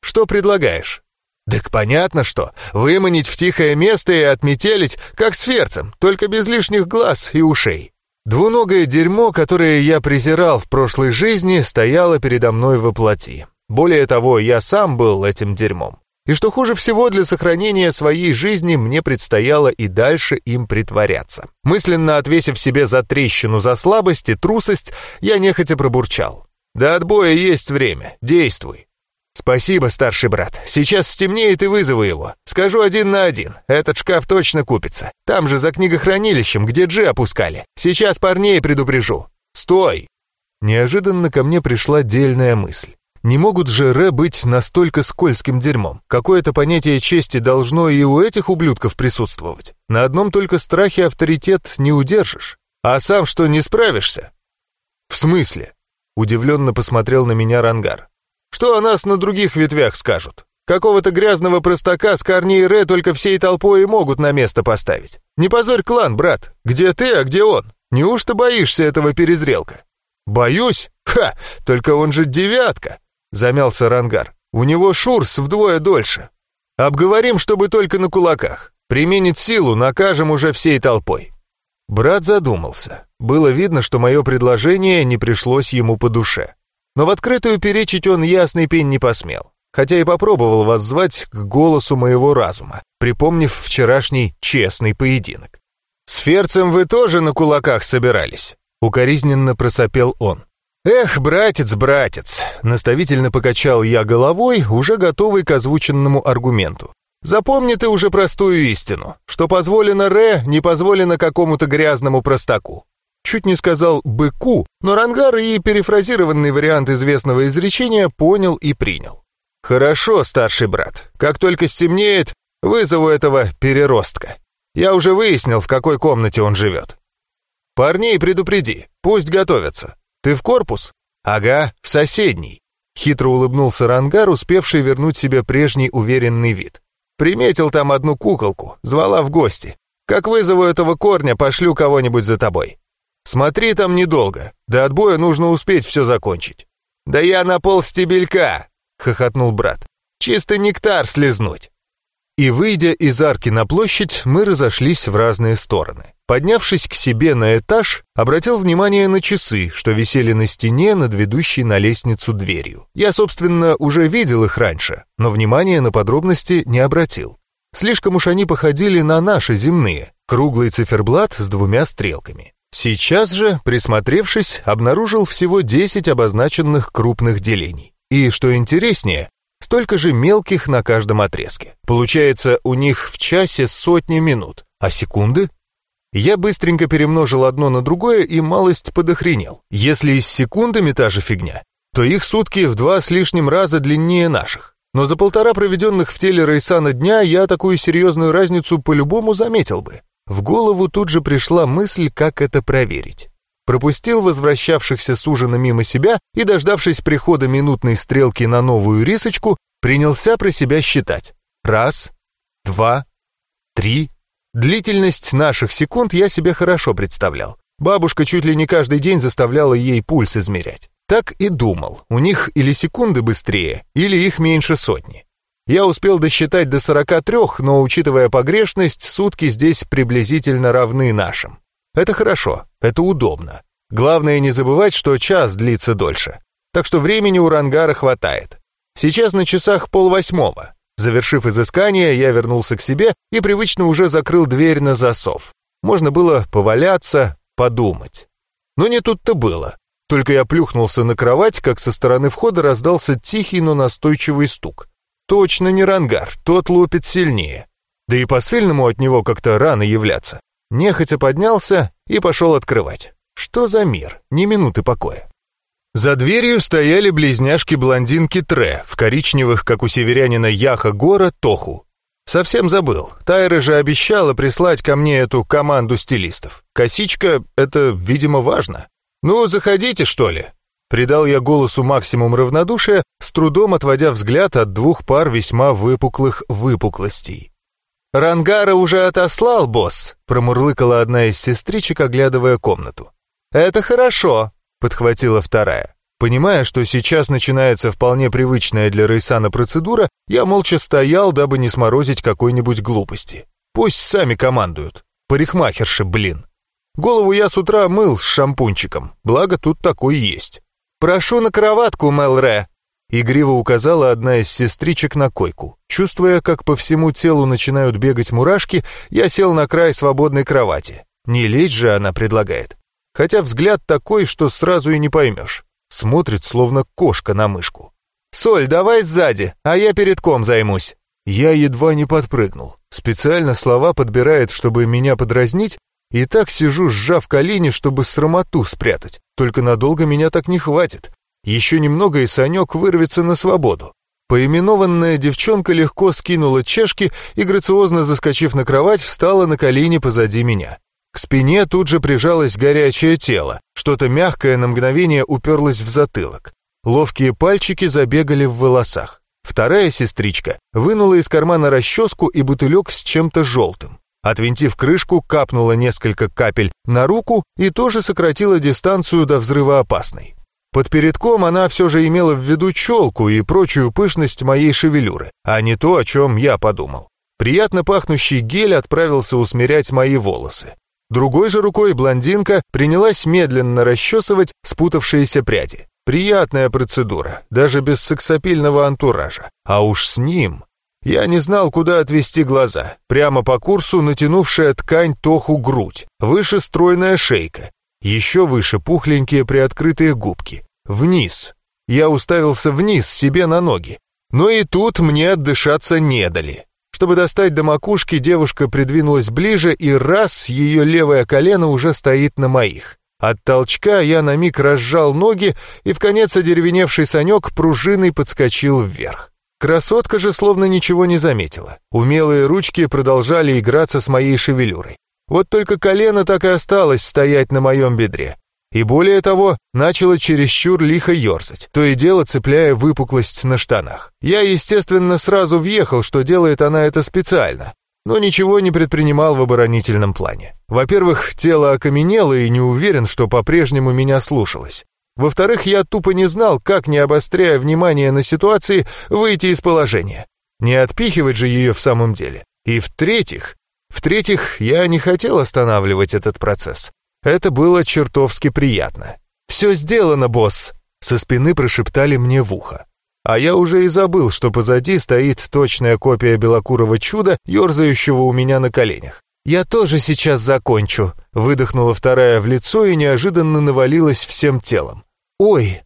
Что предлагаешь? Так понятно что. Выманить в тихое место и отметелить, как с ферцем, только без лишних глаз и ушей. Двуногое дерьмо, которое я презирал в прошлой жизни, стояло передо мной во плоти. Более того, я сам был этим дерьмом. И что хуже всего, для сохранения своей жизни мне предстояло и дальше им притворяться. Мысленно отвесив себе за трещину за слабость и трусость, я нехотя пробурчал. «До отбоя есть время. Действуй». «Спасибо, старший брат. Сейчас стемнеет и вызову его. Скажу один на один. Этот шкаф точно купится. Там же за книгохранилищем, где Джи опускали. Сейчас парней предупрежу. Стой!» Неожиданно ко мне пришла дельная мысль. Не могут же Ре быть настолько скользким дерьмом. Какое-то понятие чести должно и у этих ублюдков присутствовать. На одном только страхе авторитет не удержишь. А сам что, не справишься? В смысле? Удивленно посмотрел на меня Рангар. Что о нас на других ветвях скажут? Какого-то грязного простака с корней Ре только всей толпой и могут на место поставить. Не позорь клан, брат. Где ты, а где он? Неужто боишься этого перезрелка? Боюсь? Ха! Только он же девятка. Замялся Рангар. У него шурс вдвое дольше. Обговорим, чтобы только на кулаках. Применит силу, накажем уже всей толпой. Брат задумался. Было видно, что мое предложение не пришлось ему по душе. Но в открытую перечить он ясный пень не посмел. Хотя и попробовал воззвать к голосу моего разума, припомнив вчерашний честный поединок. «С Ферцем вы тоже на кулаках собирались?» Укоризненно просопел он. «Эх, братец, братец!» — наставительно покачал я головой, уже готовый к озвученному аргументу. «Запомни ты уже простую истину, что позволено Ре, не позволено какому-то грязному простаку. Чуть не сказал «быку», но Рангар и перефразированный вариант известного изречения понял и принял. «Хорошо, старший брат. Как только стемнеет, вызову этого переростка. Я уже выяснил, в какой комнате он живет. Парней предупреди, пусть готовятся. «Ты в корпус?» «Ага, в соседний», — хитро улыбнулся Рангар, успевший вернуть себе прежний уверенный вид. «Приметил там одну куколку, звала в гости. Как вызову этого корня, пошлю кого-нибудь за тобой. Смотри там недолго, до отбоя нужно успеть все закончить». «Да я на пол стебелька!» — хохотнул брат. «Чисто нектар слезнуть». И, выйдя из арки на площадь, мы разошлись в разные стороны. Поднявшись к себе на этаж, обратил внимание на часы, что висели на стене над ведущей на лестницу дверью. Я, собственно, уже видел их раньше, но внимания на подробности не обратил. Слишком уж они походили на наши земные, круглый циферблат с двумя стрелками. Сейчас же, присмотревшись, обнаружил всего 10 обозначенных крупных делений. И, что интереснее, столько же мелких на каждом отрезке. Получается, у них в часе сотни минут, а секунды я быстренько перемножил одно на другое и малость подохренел. Если и с секундами та же фигня, то их сутки в два с лишним раза длиннее наших. Но за полтора проведенных в теле Рейсана дня я такую серьезную разницу по-любому заметил бы. В голову тут же пришла мысль, как это проверить. Пропустил возвращавшихся с ужина мимо себя и, дождавшись прихода минутной стрелки на новую рисочку, принялся про себя считать. Раз, два, три, Длительность наших секунд я себе хорошо представлял. Бабушка чуть ли не каждый день заставляла ей пульс измерять. Так и думал, у них или секунды быстрее, или их меньше сотни. Я успел досчитать до 43, но, учитывая погрешность, сутки здесь приблизительно равны нашим. Это хорошо, это удобно. Главное не забывать, что час длится дольше. Так что времени у Рангара хватает. Сейчас на часах полвосьмого. Завершив изыскание, я вернулся к себе и привычно уже закрыл дверь на засов. Можно было поваляться, подумать. Но не тут-то было. Только я плюхнулся на кровать, как со стороны входа раздался тихий, но настойчивый стук. Точно не рангар, тот лупит сильнее. Да и посыльному от него как-то рано являться. Нехотя поднялся и пошел открывать. Что за мир? Ни минуты покоя. За дверью стояли близняшки-блондинки Тре в коричневых, как у северянина Яха Гора, Тоху. Совсем забыл. Тайра же обещала прислать ко мне эту команду стилистов. Косичка — это, видимо, важно. «Ну, заходите, что ли?» Придал я голосу максимум равнодушия, с трудом отводя взгляд от двух пар весьма выпуклых выпуклостей. «Рангара уже отослал, босс», — промурлыкала одна из сестричек, оглядывая комнату. «Это хорошо. Подхватила вторая. Понимая, что сейчас начинается вполне привычная для Рейсана процедура, я молча стоял, дабы не сморозить какой-нибудь глупости. Пусть сами командуют. Парикмахерши, блин. Голову я с утра мыл с шампунчиком, благо тут такой есть. «Прошу на кроватку, Мелре!» Игриво указала одна из сестричек на койку. Чувствуя, как по всему телу начинают бегать мурашки, я сел на край свободной кровати. Не лечь же она предлагает хотя взгляд такой, что сразу и не поймешь. Смотрит, словно кошка на мышку. «Соль, давай сзади, а я перед ком займусь». Я едва не подпрыгнул. Специально слова подбирает, чтобы меня подразнить, и так сижу, сжав колени, чтобы срамоту спрятать. Только надолго меня так не хватит. Еще немного, и Санек вырвется на свободу. Поименованная девчонка легко скинула чешки и, грациозно заскочив на кровать, встала на колени позади меня. К спине тут же прижалось горячее тело, что-то мягкое на мгновение уперлось в затылок. Ловкие пальчики забегали в волосах. Вторая сестричка вынула из кармана расческу и бутылек с чем-то желтым. Отвинтив крышку, капнула несколько капель на руку и тоже сократила дистанцию до взрывоопасной. Под передком она все же имела в виду челку и прочую пышность моей шевелюры, а не то, о чем я подумал. Приятно пахнущий гель отправился усмирять мои волосы. Другой же рукой блондинка принялась медленно расчесывать спутавшиеся пряди. Приятная процедура, даже без сексапильного антуража. А уж с ним... Я не знал, куда отвести глаза. Прямо по курсу натянувшая ткань тоху грудь, выше стройная шейка, еще выше пухленькие приоткрытые губки. Вниз. Я уставился вниз себе на ноги. Но и тут мне отдышаться не дали. Чтобы достать до макушки, девушка придвинулась ближе, и раз ее левое колено уже стоит на моих. От толчка я на миг разжал ноги, и в конец одеревеневший санек пружиной подскочил вверх. Красотка же словно ничего не заметила. Умелые ручки продолжали играться с моей шевелюрой. Вот только колено так и осталось стоять на моем бедре. И более того, начало чересчур лихо ерзать, то и дело цепляя выпуклость на штанах. Я, естественно, сразу въехал, что делает она это специально, но ничего не предпринимал в оборонительном плане. Во-первых, тело окаменело и не уверен, что по-прежнему меня слушалось. Во-вторых, я тупо не знал, как, не обостряя внимание на ситуации, выйти из положения. Не отпихивать же ее в самом деле. И в-третьих, в-третьих, я не хотел останавливать этот процесс. Это было чертовски приятно. «Все сделано, босс!» Со спины прошептали мне в ухо. А я уже и забыл, что позади стоит точная копия белокурого чуда, ерзающего у меня на коленях. «Я тоже сейчас закончу», — выдохнула вторая в лицо и неожиданно навалилась всем телом. «Ой!»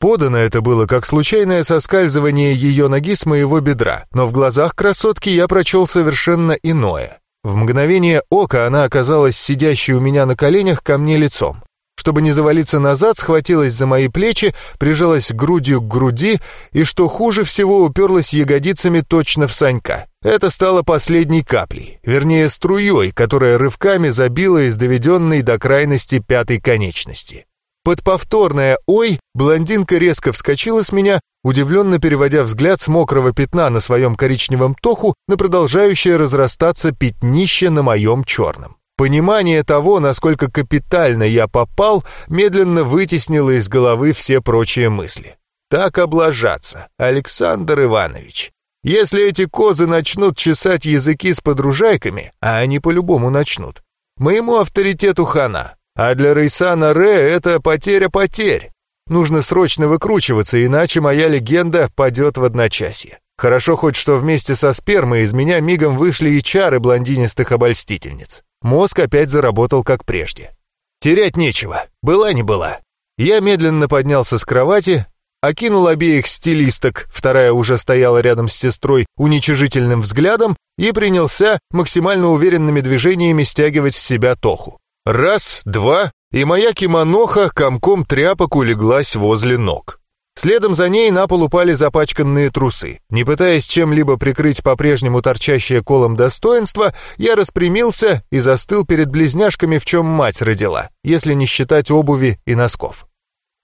Подано это было как случайное соскальзывание ее ноги с моего бедра, но в глазах красотки я прочел совершенно иное. В мгновение ока она оказалась сидящей у меня на коленях ко мне лицом. Чтобы не завалиться назад, схватилась за мои плечи, прижалась грудью к груди и, что хуже всего, уперлась ягодицами точно в Санька. Это стало последней каплей, вернее струей, которая рывками забила из доведенной до крайности пятой конечности. Под повторное «Ой!» блондинка резко вскочила с меня, удивленно переводя взгляд с мокрого пятна на своем коричневом тоху на продолжающее разрастаться пятнище на моем черном. Понимание того, насколько капитально я попал, медленно вытеснило из головы все прочие мысли. Так облажаться, Александр Иванович. Если эти козы начнут чесать языки с подружайками, а они по-любому начнут, моему авторитету хана, а для Рейсана Ре это потеря потерь. Нужно срочно выкручиваться, иначе моя легенда падет в одночасье. Хорошо хоть что вместе со спермой из меня мигом вышли и чары блондинистых обольстительниц. Мозг опять заработал как прежде. Терять нечего, была не была. Я медленно поднялся с кровати, окинул обеих стилисток, вторая уже стояла рядом с сестрой, уничижительным взглядом и принялся максимально уверенными движениями стягивать с себя Тоху. Раз, два, и моя кимоноха комком тряпок улеглась возле ног. Следом за ней на пол упали запачканные трусы. Не пытаясь чем-либо прикрыть по-прежнему торчащее колом достоинство, я распрямился и застыл перед близняшками, в чем мать родила, если не считать обуви и носков.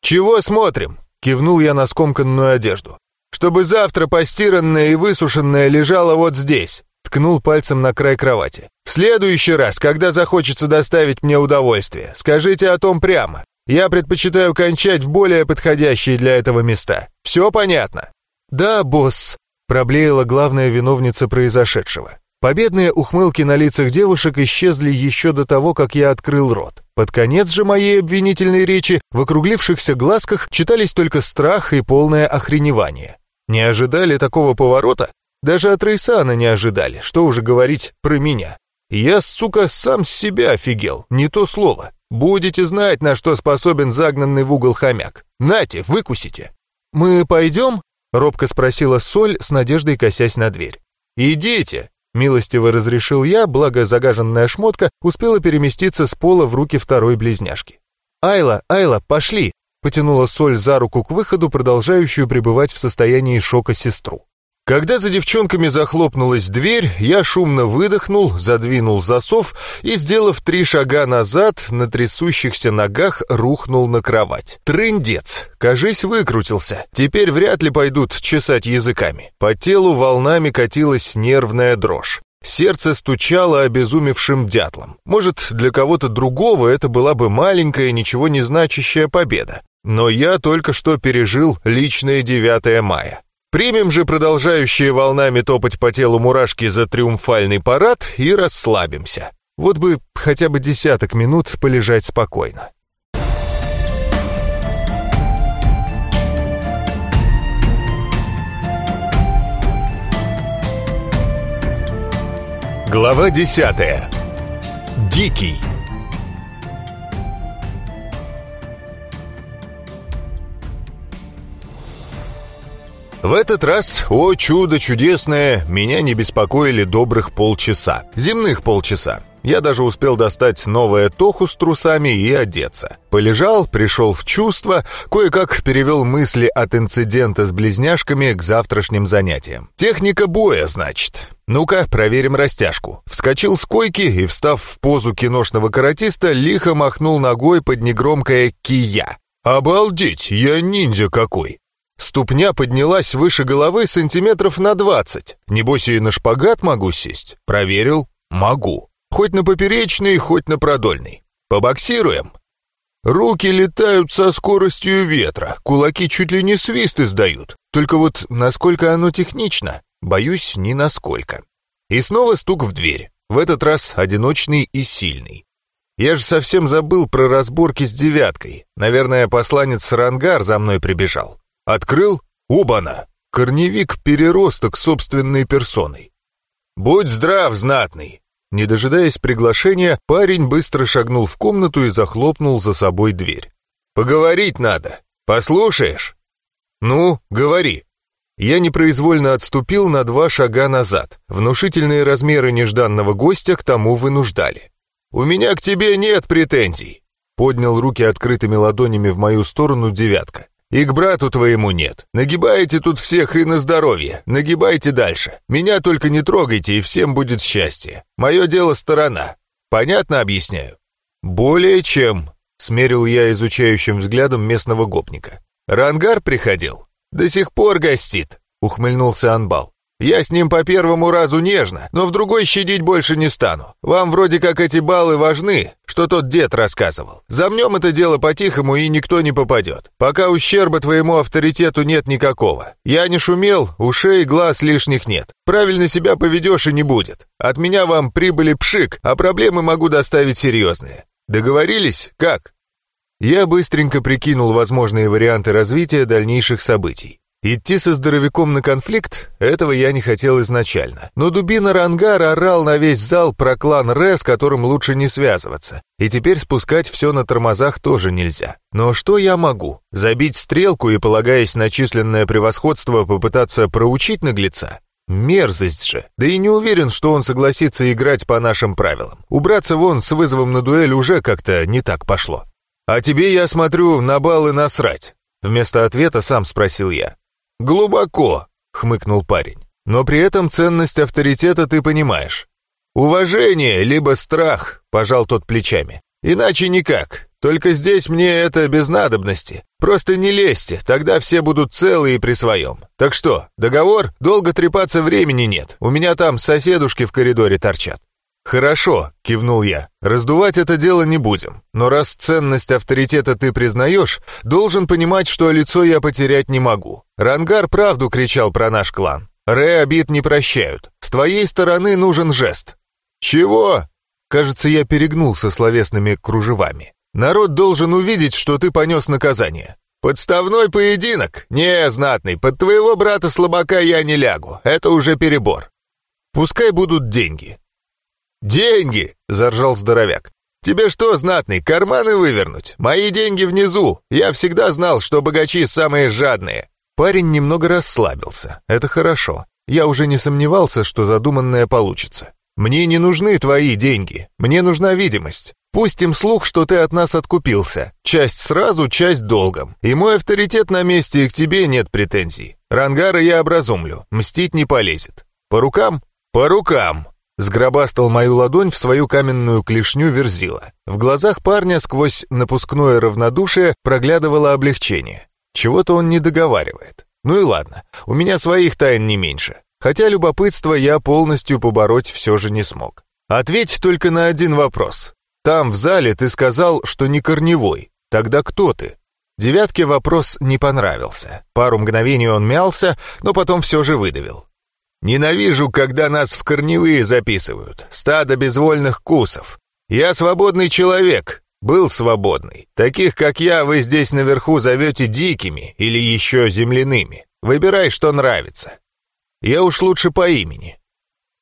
«Чего смотрим?» — кивнул я на скомканную одежду. «Чтобы завтра постиранная и высушенная лежала вот здесь ткнул пальцем на край кровати. «В следующий раз, когда захочется доставить мне удовольствие, скажите о том прямо. Я предпочитаю кончать в более подходящие для этого места. Все понятно?» «Да, босс», — проблеяла главная виновница произошедшего. Победные ухмылки на лицах девушек исчезли еще до того, как я открыл рот. Под конец же моей обвинительной речи в округлившихся глазках читались только страх и полное охреневание. Не ожидали такого поворота? Даже от Рейсана не ожидали, что уже говорить про меня. Я, сука, сам с себя офигел, не то слово. Будете знать, на что способен загнанный в угол хомяк. Нате, выкусите. «Мы пойдем?» — робко спросила Соль, с надеждой косясь на дверь. «Идите!» — милостиво разрешил я, благо загаженная шмотка успела переместиться с пола в руки второй близняшки. «Айла, Айла, пошли!» потянула Соль за руку к выходу, продолжающую пребывать в состоянии шока сестру. Когда за девчонками захлопнулась дверь, я шумно выдохнул, задвинул засов и, сделав три шага назад, на трясущихся ногах рухнул на кровать. Трындец! Кажись, выкрутился. Теперь вряд ли пойдут чесать языками. По телу волнами катилась нервная дрожь. Сердце стучало обезумевшим дятлом. Может, для кого-то другого это была бы маленькая, ничего не значащая победа. Но я только что пережил личное 9 мая. Примем же продолжающие волнами топать по телу мурашки за триумфальный парад и расслабимся. Вот бы хотя бы десяток минут полежать спокойно. Глава десятая. Дикий. В этот раз, о чудо чудесное, меня не беспокоили добрых полчаса. Земных полчаса. Я даже успел достать новое тоху с трусами и одеться. Полежал, пришел в чувство, кое-как перевел мысли от инцидента с близняшками к завтрашним занятиям. Техника боя, значит. Ну-ка, проверим растяжку. Вскочил с койки и, встав в позу киношного каратиста, лихо махнул ногой под негромкое «кия». «Обалдеть, я ниндзя какой!» Ступня поднялась выше головы сантиметров на двадцать. Небось и на шпагат могу сесть. Проверил. Могу. Хоть на поперечный, хоть на продольный. Побоксируем. Руки летают со скоростью ветра, кулаки чуть ли не свист издают. Только вот насколько оно технично, боюсь, ни насколько. И снова стук в дверь. В этот раз одиночный и сильный. Я же совсем забыл про разборки с девяткой. Наверное, посланец Рангар за мной прибежал. Открыл? Убана! Корневик-переросток собственной персоной. «Будь здрав, знатный!» Не дожидаясь приглашения, парень быстро шагнул в комнату и захлопнул за собой дверь. «Поговорить надо. Послушаешь?» «Ну, говори». Я непроизвольно отступил на два шага назад. Внушительные размеры нежданного гостя к тому вынуждали. «У меня к тебе нет претензий», — поднял руки открытыми ладонями в мою сторону девятка. И к брату твоему нет. Нагибаете тут всех и на здоровье. Нагибайте дальше. Меня только не трогайте, и всем будет счастье. Мое дело сторона. Понятно объясняю?» «Более чем», — смерил я изучающим взглядом местного гопника. «Рангар приходил? До сих пор гостит», — ухмыльнулся Анбал. Я с ним по первому разу нежно, но в другой щадить больше не стану. Вам вроде как эти баллы важны, что тот дед рассказывал. Замнем это дело по-тихому, и никто не попадет. Пока ущерба твоему авторитету нет никакого. Я не шумел, ушей, глаз лишних нет. Правильно себя поведешь и не будет. От меня вам прибыли пшик, а проблемы могу доставить серьезные. Договорились? Как? Я быстренько прикинул возможные варианты развития дальнейших событий. Идти со здоровяком на конфликт? Этого я не хотел изначально. Но дубина Рангара орал на весь зал про клан Ре, с которым лучше не связываться. И теперь спускать все на тормозах тоже нельзя. Но что я могу? Забить стрелку и, полагаясь на численное превосходство, попытаться проучить наглеца? Мерзость же. Да и не уверен, что он согласится играть по нашим правилам. Убраться вон с вызовом на дуэль уже как-то не так пошло. «А тебе, я смотрю, на баллы насрать?» Вместо ответа сам спросил я. «Глубоко», — хмыкнул парень. «Но при этом ценность авторитета ты понимаешь. Уважение, либо страх», — пожал тот плечами. «Иначе никак. Только здесь мне это без надобности. Просто не лезьте, тогда все будут целы и при своем. Так что, договор? Долго трепаться времени нет. У меня там соседушки в коридоре торчат. «Хорошо», — кивнул я. «Раздувать это дело не будем. Но раз ценность авторитета ты признаешь, должен понимать, что лицо я потерять не могу. Рангар правду кричал про наш клан. Ре обид не прощают. С твоей стороны нужен жест». «Чего?» Кажется, я перегнулся словесными кружевами. «Народ должен увидеть, что ты понес наказание. «Подставной поединок? Не, знатный, под твоего брата-слабака я не лягу. Это уже перебор. Пускай будут деньги. «Деньги!» — заржал здоровяк. «Тебе что, знатный, карманы вывернуть? Мои деньги внизу. Я всегда знал, что богачи самые жадные». Парень немного расслабился. Это хорошо. Я уже не сомневался, что задуманное получится. Мне не нужны твои деньги, мне нужна видимость. Пустим слух, что ты от нас откупился. Часть сразу, часть долгом. И мой авторитет на месте, и к тебе нет претензий. Рангара я образумлю, мстить не полезет. По рукам? По рукам!» Сгробастал мою ладонь в свою каменную клешню верзила. В глазах парня сквозь напускное равнодушие проглядывало облегчение. Чего-то он не договаривает. Ну и ладно, у меня своих тайн не меньше. Хотя любопытство я полностью побороть все же не смог. Ответь только на один вопрос. Там, в зале, ты сказал, что не корневой. Тогда кто ты?» Девятке вопрос не понравился. Пару мгновений он мялся, но потом все же выдавил. «Ненавижу, когда нас в корневые записывают. Стадо безвольных кусов. Я свободный человек. Был свободный. Таких, как я, вы здесь наверху зовете дикими или еще земляными. Выбирай, что нравится. Я уж лучше по имени».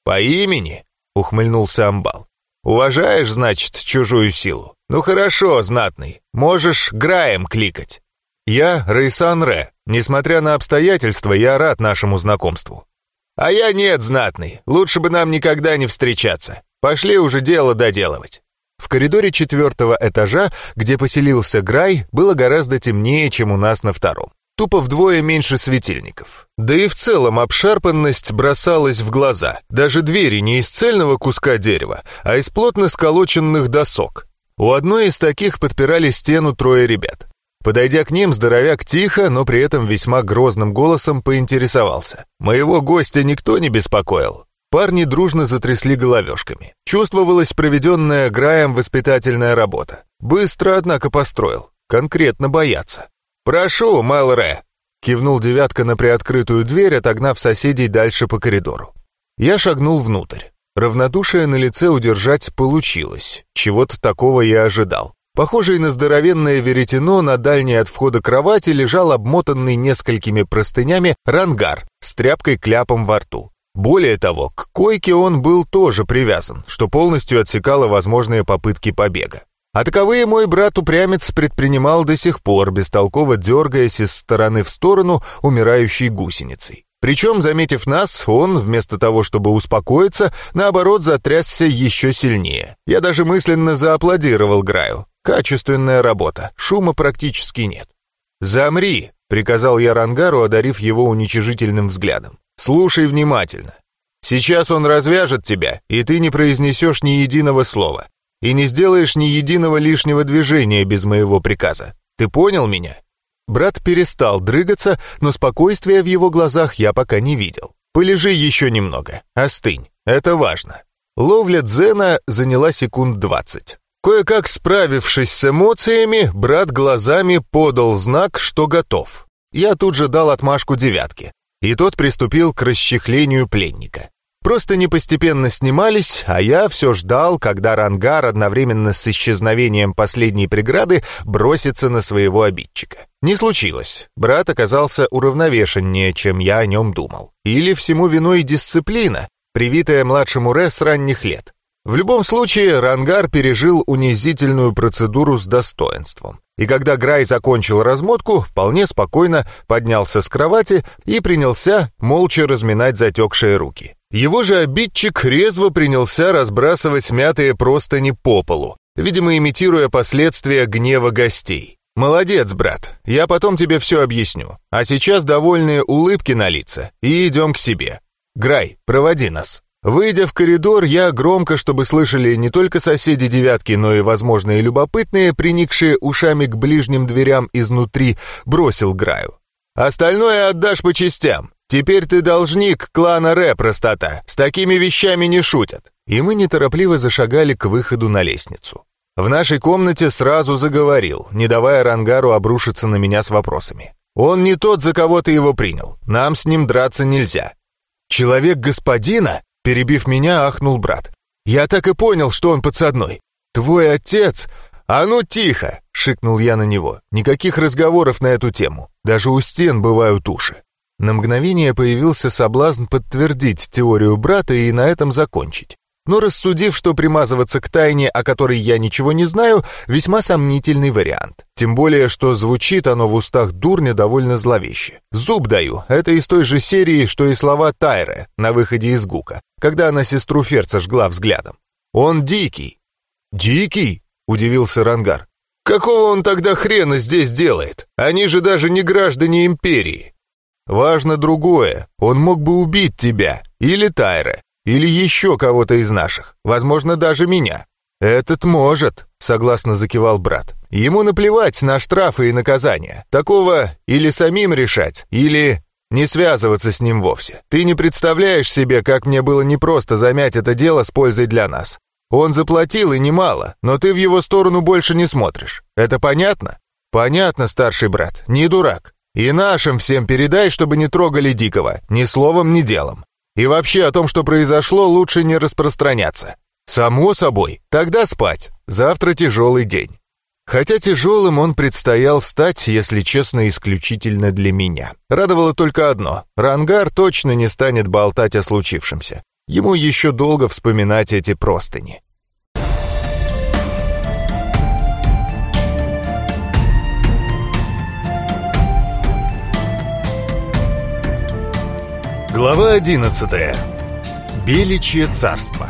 «По имени?» — ухмыльнулся Амбал. «Уважаешь, значит, чужую силу? Ну хорошо, знатный, можешь Граем кликать. Я Рейсан Ре. Несмотря на обстоятельства, я рад нашему знакомству. А я нет, знатный, лучше бы нам никогда не встречаться. Пошли уже дело доделывать». В коридоре четвертого этажа, где поселился Грай, было гораздо темнее, чем у нас на втором тупо вдвое меньше светильников. Да и в целом обшарпанность бросалась в глаза. Даже двери не из цельного куска дерева, а из плотно сколоченных досок. У одной из таких подпирали стену трое ребят. Подойдя к ним, здоровяк тихо, но при этом весьма грозным голосом поинтересовался. «Моего гостя никто не беспокоил?» Парни дружно затрясли головешками. Чувствовалась проведенная Граем воспитательная работа. Быстро, однако, построил. Конкретно боятся. «Прошу, Мэлре!» — кивнул девятка на приоткрытую дверь, отогнав соседей дальше по коридору. Я шагнул внутрь. Равнодушие на лице удержать получилось. Чего-то такого я ожидал. Похожий на здоровенное веретено, на дальней от входа кровати лежал обмотанный несколькими простынями рангар с тряпкой-кляпом во рту. Более того, к койке он был тоже привязан, что полностью отсекало возможные попытки побега. А таковые мой брат-упрямец предпринимал до сих пор, бестолково дергаясь из стороны в сторону умирающей гусеницей. Причем, заметив нас, он, вместо того, чтобы успокоиться, наоборот, затрясся еще сильнее. Я даже мысленно зааплодировал Граю. Качественная работа, шума практически нет. «Замри!» — приказал я Рангару, одарив его уничижительным взглядом. «Слушай внимательно. Сейчас он развяжет тебя, и ты не произнесешь ни единого слова и не сделаешь ни единого лишнего движения без моего приказа. Ты понял меня?» Брат перестал дрыгаться, но спокойствия в его глазах я пока не видел. «Полежи еще немного, остынь, это важно». Ловля дзена заняла секунд двадцать. Кое-как справившись с эмоциями, брат глазами подал знак, что готов. Я тут же дал отмашку девятке, и тот приступил к расчехлению пленника. Просто не постепенно снимались, а я все ждал, когда Рангар одновременно с исчезновением последней преграды бросится на своего обидчика. Не случилось. Брат оказался уравновешеннее, чем я о нем думал. Или всему виной дисциплина, привитая младшему Ре с ранних лет. В любом случае, Рангар пережил унизительную процедуру с достоинством. И когда Грай закончил размотку, вполне спокойно поднялся с кровати и принялся молча разминать затекшие руки. Его же обидчик резво принялся разбрасывать мятые простыни по полу, видимо, имитируя последствия гнева гостей. «Молодец, брат, я потом тебе все объясню. А сейчас довольные улыбки на лица, и идем к себе. Грай, проводи нас». Выйдя в коридор, я громко, чтобы слышали не только соседи девятки, но и возможные любопытные, приникшие ушами к ближним дверям изнутри, бросил Граю. «Остальное отдашь по частям. Теперь ты должник клана Ре, простота. С такими вещами не шутят». И мы неторопливо зашагали к выходу на лестницу. В нашей комнате сразу заговорил, не давая Рангару обрушиться на меня с вопросами. «Он не тот, за кого ты его принял. Нам с ним драться нельзя». «Человек господина?» Перебив меня, ахнул брат. «Я так и понял, что он подсадной. Твой отец...» «А ну тихо!» — шикнул я на него. «Никаких разговоров на эту тему. Даже у стен бывают уши». На мгновение появился соблазн подтвердить теорию брата и на этом закончить. Но рассудив, что примазываться к тайне, о которой я ничего не знаю, весьма сомнительный вариант. Тем более, что звучит оно в устах дурня довольно зловеще. Зуб даю, это из той же серии, что и слова Тайры на выходе из Гука, когда она сестру Ферца жгла взглядом. «Он дикий». «Дикий?» — удивился Рангар. «Какого он тогда хрена здесь делает? Они же даже не граждане Империи». «Важно другое. Он мог бы убить тебя, или Тайра, или еще кого-то из наших, возможно, даже меня». «Этот может», — согласно закивал брат. «Ему наплевать на штрафы и наказания. Такого или самим решать, или не связываться с ним вовсе. Ты не представляешь себе, как мне было непросто замять это дело с пользой для нас. Он заплатил и немало, но ты в его сторону больше не смотришь. Это понятно? Понятно, старший брат, не дурак. И нашим всем передай, чтобы не трогали Дикого, ни словом, ни делом. И вообще о том, что произошло, лучше не распространяться. Само собой, тогда спать. Завтра тяжелый день. Хотя тяжелым он предстоял стать, если честно, исключительно для меня. Радовало только одно — Рангар точно не станет болтать о случившемся. Ему еще долго вспоминать эти простыни. Глава 11. Беличье царство.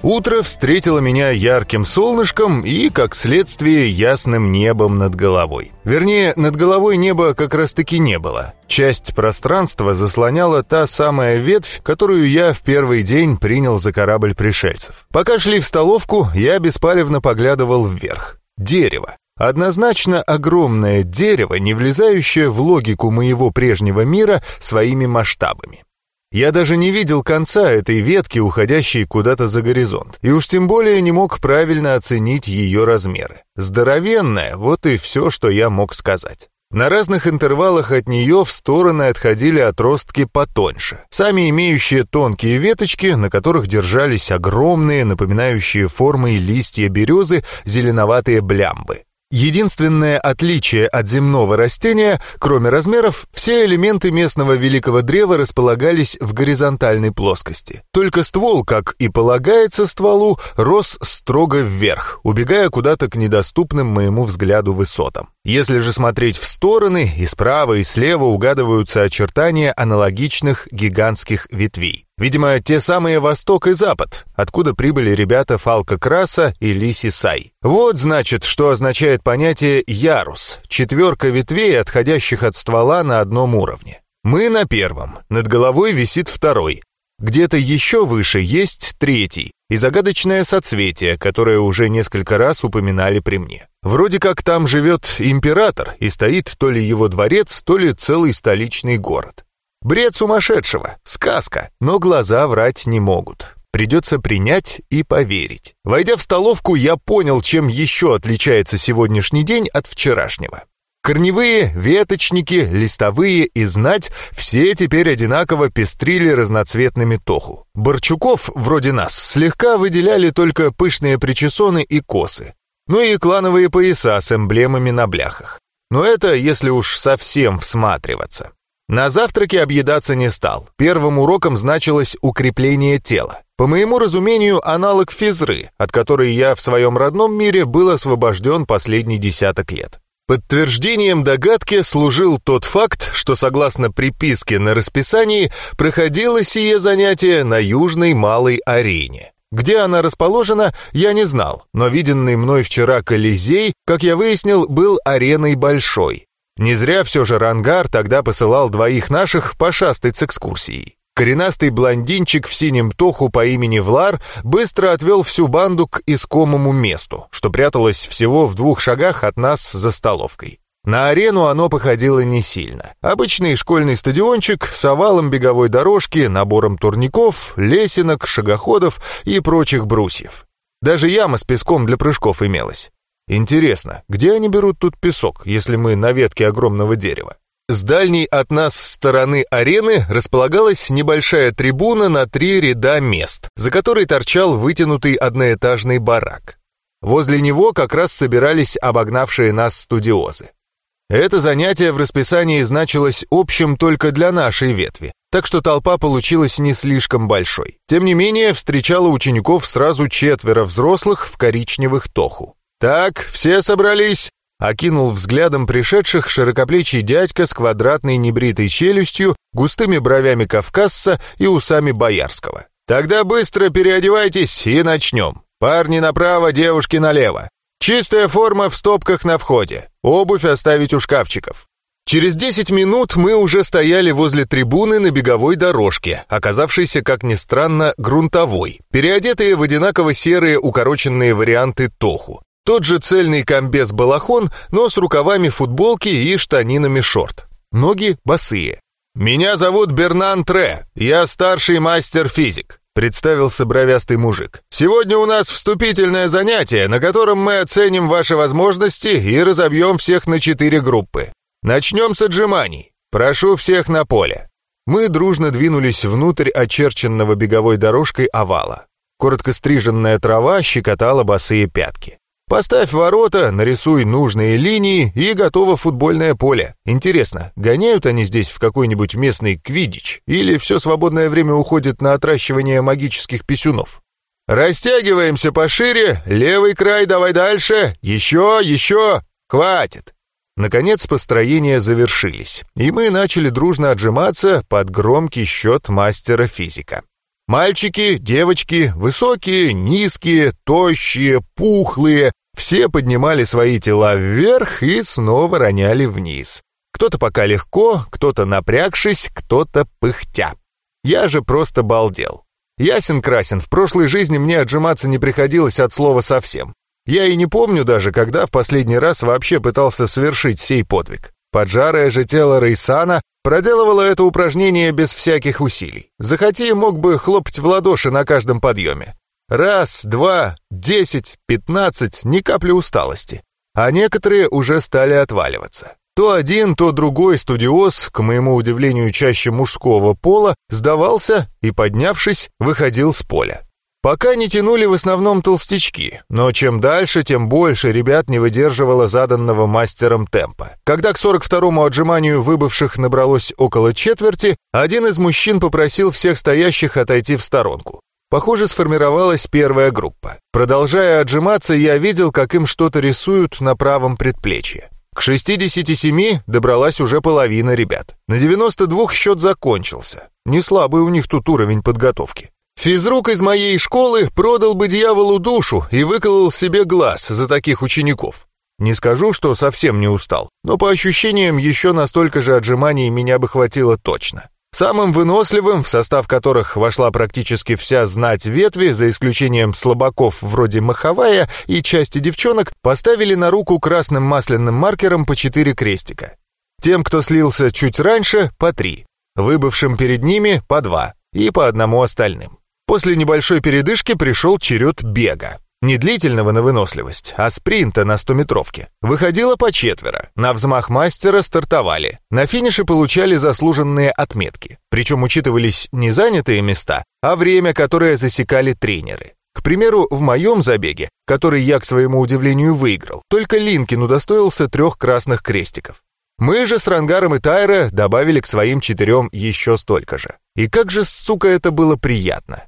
Утро встретило меня ярким солнышком и, как следствие, ясным небом над головой. Вернее, над головой неба как раз-таки не было. Часть пространства заслоняла та самая ветвь, которую я в первый день принял за корабль пришельцев. Пока шли в столовку, я беспалевно поглядывал вверх. Дерево. Однозначно огромное дерево, не влезающее в логику моего прежнего мира своими масштабами. Я даже не видел конца этой ветки, уходящей куда-то за горизонт, и уж тем более не мог правильно оценить ее размеры. Здоровенная, вот и все, что я мог сказать. На разных интервалах от нее в стороны отходили отростки потоньше, сами имеющие тонкие веточки, на которых держались огромные, напоминающие формой листья березы, зеленоватые блямбы. Единственное отличие от земного растения, кроме размеров, все элементы местного великого древа располагались в горизонтальной плоскости. Только ствол, как и полагается стволу, рос строго вверх, убегая куда-то к недоступным моему взгляду высотам. Если же смотреть в стороны, и справа, и слева угадываются очертания аналогичных гигантских ветвей. Видимо, те самые Восток и Запад, откуда прибыли ребята Фалка Краса и Лиси Сай. Вот, значит, что означает понятие «ярус» — четверка ветвей, отходящих от ствола на одном уровне. Мы на первом, над головой висит второй. Где-то еще выше есть третий, и загадочное соцветие, которое уже несколько раз упоминали при мне. Вроде как там живет император, и стоит то ли его дворец, то ли целый столичный город. Бред сумасшедшего, сказка, но глаза врать не могут. Придется принять и поверить. Войдя в столовку, я понял, чем еще отличается сегодняшний день от вчерашнего. Корневые, веточники, листовые и знать все теперь одинаково пестрили разноцветными тоху. Борчуков, вроде нас, слегка выделяли только пышные причесоны и косы. Ну и клановые пояса с эмблемами на бляхах. Но это если уж совсем всматриваться. На завтраке объедаться не стал. Первым уроком значилось укрепление тела. По моему разумению, аналог физры, от которой я в своем родном мире был освобожден последний десяток лет. Подтверждением догадки служил тот факт, что согласно приписке на расписании проходило сие занятие на Южной Малой Арене. Где она расположена, я не знал, но виденный мной вчера Колизей, как я выяснил, был ареной большой. Не зря все же Рангар тогда посылал двоих наших пошастать с экскурсией. Коренастый блондинчик в синем тоху по имени Влар быстро отвел всю банду к искомому месту, что пряталось всего в двух шагах от нас за столовкой. На арену оно походило не сильно. Обычный школьный стадиончик с овалом беговой дорожки, набором турников, лесенок, шагоходов и прочих брусьев. Даже яма с песком для прыжков имелась. Интересно, где они берут тут песок, если мы на ветке огромного дерева? С дальней от нас стороны арены располагалась небольшая трибуна на три ряда мест, за которой торчал вытянутый одноэтажный барак. Возле него как раз собирались обогнавшие нас студиозы. Это занятие в расписании значилось общим только для нашей ветви, так что толпа получилась не слишком большой. Тем не менее, встречала учеников сразу четверо взрослых в коричневых тоху. «Так, все собрались?» Окинул взглядом пришедших широкоплечий дядька с квадратной небритой челюстью, густыми бровями кавказца и усами боярского. «Тогда быстро переодевайтесь и начнем. Парни направо, девушки налево. Чистая форма в стопках на входе. Обувь оставить у шкафчиков». Через 10 минут мы уже стояли возле трибуны на беговой дорожке, оказавшейся, как ни странно, грунтовой, переодетые в одинаково серые укороченные варианты тоху. Тот же цельный комбез-балахон, но с рукавами футболки и штанинами шорт. Ноги босые. «Меня зовут Бернан Тре, я старший мастер-физик», представился бровястый мужик. «Сегодня у нас вступительное занятие, на котором мы оценим ваши возможности и разобьем всех на четыре группы. Начнем с отжиманий. Прошу всех на поле». Мы дружно двинулись внутрь очерченного беговой дорожкой овала. Коротко стриженная трава щекотала босые пятки. Поставь ворота, нарисуй нужные линии, и готово футбольное поле. Интересно, гоняют они здесь в какой-нибудь местный квидич, или все свободное время уходит на отращивание магических писюнов? Растягиваемся пошире, левый край давай дальше, еще, еще, хватит. Наконец построения завершились, и мы начали дружно отжиматься под громкий счет мастера физика. Мальчики, девочки, высокие, низкие, тощие, пухлые, все поднимали свои тела вверх и снова роняли вниз. Кто-то пока легко, кто-то напрягшись, кто-то пыхтя. Я же просто балдел. Ясен-красен, в прошлой жизни мне отжиматься не приходилось от слова совсем. Я и не помню даже, когда в последний раз вообще пытался совершить сей подвиг. Поджарое же тело Рейсана проделывало это упражнение без всяких усилий. Захоти, мог бы хлопать в ладоши на каждом подъеме. Раз, два, десять, пятнадцать, ни капли усталости. А некоторые уже стали отваливаться. То один, то другой студиоз, к моему удивлению чаще мужского пола, сдавался и, поднявшись, выходил с поля. Пока не тянули в основном толстячки, но чем дальше, тем больше ребят не выдерживало заданного мастером темпа. Когда к 42-му отжиманию выбывших набралось около четверти, один из мужчин попросил всех стоящих отойти в сторонку. Похоже, сформировалась первая группа. Продолжая отжиматься, я видел, как им что-то рисуют на правом предплечье. К 67 добралась уже половина ребят. На 92 счет закончился. Не слабый у них тут уровень подготовки. Физрук из моей школы продал бы дьяволу душу и выколол себе глаз за таких учеников. Не скажу, что совсем не устал, но по ощущениям еще настолько же отжиманий меня бы хватило точно. Самым выносливым, в состав которых вошла практически вся знать ветви, за исключением слабаков вроде Маховая и части девчонок, поставили на руку красным масляным маркером по четыре крестика. Тем, кто слился чуть раньше, по три. Выбывшим перед ними по два и по одному остальным. После небольшой передышки пришел черед бега. Не длительного на выносливость, а спринта на 100-метровке. Выходило по четверо. На взмах мастера стартовали. На финише получали заслуженные отметки. Причем учитывались не занятые места, а время, которое засекали тренеры. К примеру, в моем забеге, который я, к своему удивлению, выиграл, только Линкин удостоился трех красных крестиков. Мы же с Рангаром и Тайра добавили к своим четырем еще столько же. И как же, сука, это было приятно.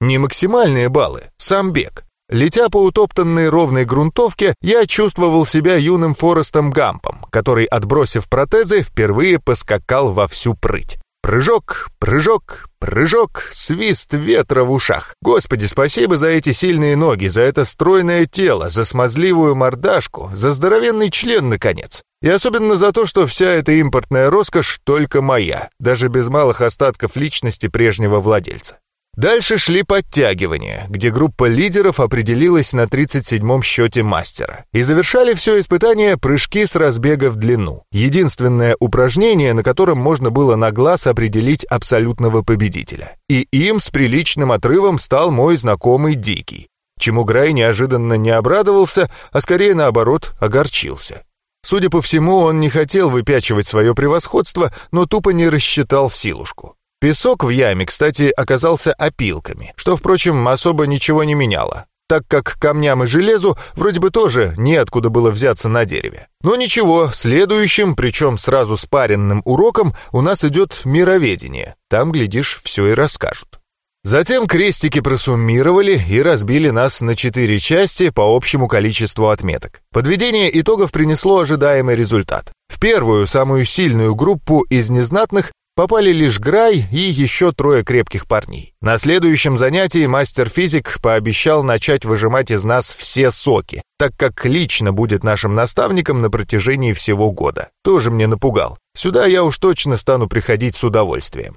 Не максимальные баллы, сам бег. Летя по утоптанной ровной грунтовке, я чувствовал себя юным Форестом Гампом, который, отбросив протезы, впервые поскакал во всю прыть. Прыжок, прыжок, прыжок, свист ветра в ушах. Господи, спасибо за эти сильные ноги, за это стройное тело, за смазливую мордашку, за здоровенный член, наконец. И особенно за то, что вся эта импортная роскошь только моя, даже без малых остатков личности прежнего владельца. Дальше шли подтягивания, где группа лидеров определилась на 37-м счете мастера. И завершали все испытание прыжки с разбега в длину. Единственное упражнение, на котором можно было на глаз определить абсолютного победителя. И им с приличным отрывом стал мой знакомый Дикий, чему Грай неожиданно не обрадовался, а скорее наоборот огорчился. Судя по всему, он не хотел выпячивать свое превосходство, но тупо не рассчитал силушку. Песок в яме, кстати, оказался опилками, что, впрочем, особо ничего не меняло. так как камням и железу вроде бы тоже неоткуда было взяться на дереве. Но ничего, следующим, причем сразу спаренным уроком, у нас идет мироведение. Там, глядишь, все и расскажут. Затем крестики просуммировали и разбили нас на четыре части по общему количеству отметок. Подведение итогов принесло ожидаемый результат. В первую, самую сильную группу из незнатных попали лишь Грай и еще трое крепких парней. На следующем занятии мастер-физик пообещал начать выжимать из нас все соки, так как лично будет нашим наставником на протяжении всего года. Тоже мне напугал. Сюда я уж точно стану приходить с удовольствием.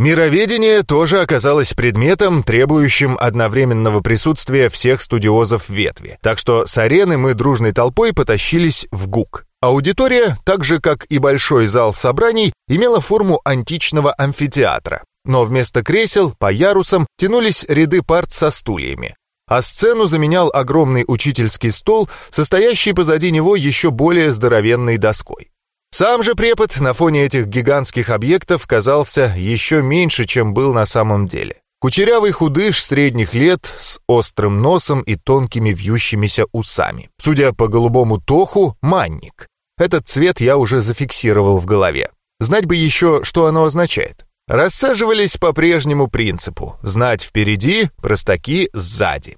Мироведение тоже оказалось предметом, требующим одновременного присутствия всех студиозов ветви, так что с арены мы дружной толпой потащились в ГУК. Аудитория, так же как и большой зал собраний, имела форму античного амфитеатра, но вместо кресел по ярусам тянулись ряды парт со стульями, а сцену заменял огромный учительский стол, состоящий позади него еще более здоровенной доской. Сам же препод на фоне этих гигантских объектов казался еще меньше, чем был на самом деле. Кучерявый худыш средних лет с острым носом и тонкими вьющимися усами. Судя по голубому тоху, манник. Этот цвет я уже зафиксировал в голове. Знать бы еще, что оно означает. Рассаживались по прежнему принципу. Знать впереди, простаки сзади.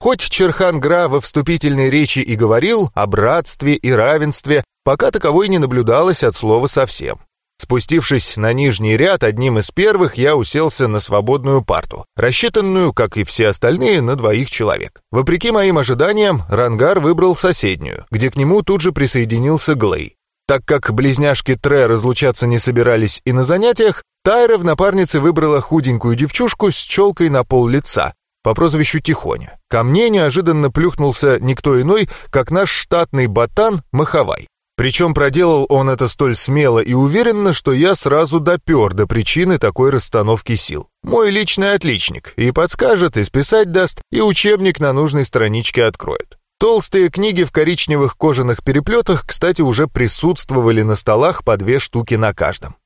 Хоть Черхан Гра во вступительной речи и говорил о братстве и равенстве, пока таковой не наблюдалось от слова совсем. Спустившись на нижний ряд, одним из первых я уселся на свободную парту, рассчитанную, как и все остальные, на двоих человек. Вопреки моим ожиданиям, Рангар выбрал соседнюю, где к нему тут же присоединился Глей. Так как близняшки Тре разлучаться не собирались и на занятиях, Тайра в напарнице выбрала худенькую девчушку с челкой на пол лица, по прозвищу Тихоня. Ко мне неожиданно плюхнулся никто иной, как наш штатный ботан Маховай. Причем проделал он это столь смело и уверенно, что я сразу допер до причины такой расстановки сил. Мой личный отличник. И подскажет, и списать даст, и учебник на нужной страничке откроет. Толстые книги в коричневых кожаных переплетах, кстати, уже присутствовали на столах по две штуки на каждом.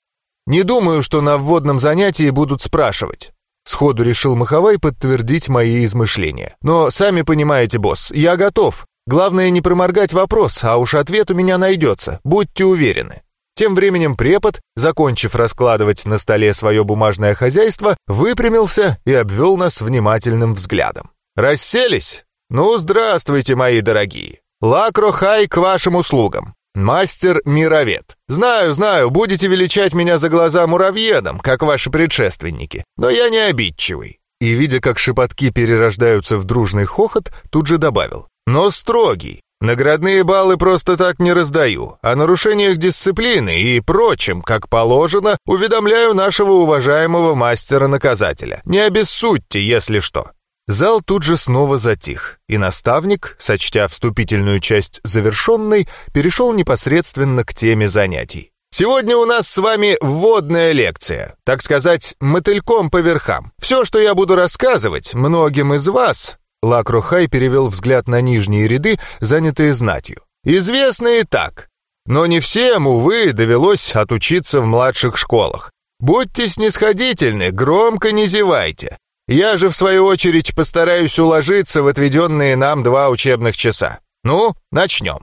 Не думаю, что на вводном занятии будут спрашивать. Сходу решил Маховай подтвердить мои измышления. «Но сами понимаете, босс, я готов. Главное не проморгать вопрос, а уж ответ у меня найдется, будьте уверены». Тем временем препод, закончив раскладывать на столе свое бумажное хозяйство, выпрямился и обвел нас внимательным взглядом. «Расселись? Ну, здравствуйте, мои дорогие! Лакрохай к вашим услугам. Мастер-мировед. Знаю, знаю, будете величать меня за глаза муравьедом, как ваши предшественники, но я не обидчивый». И, видя, как шепотки перерождаются в дружный хохот, тут же добавил. «Но строгий. Наградные баллы просто так не раздаю. О нарушениях дисциплины и прочем, как положено, уведомляю нашего уважаемого мастера-наказателя. Не обессудьте, если что. Зал тут же снова затих, и наставник, сочтя вступительную часть завершенной, перешел непосредственно к теме занятий. «Сегодня у нас с вами вводная лекция, так сказать, мотыльком по верхам. Все, что я буду рассказывать, многим из вас...» Лакрохай перевел взгляд на нижние ряды, занятые знатью. «Известно и так. Но не всем, увы, довелось отучиться в младших школах. Будьте снисходительны, громко не зевайте. Я же, в свою очередь, постараюсь уложиться в отведенные нам два учебных часа. Ну, начнем.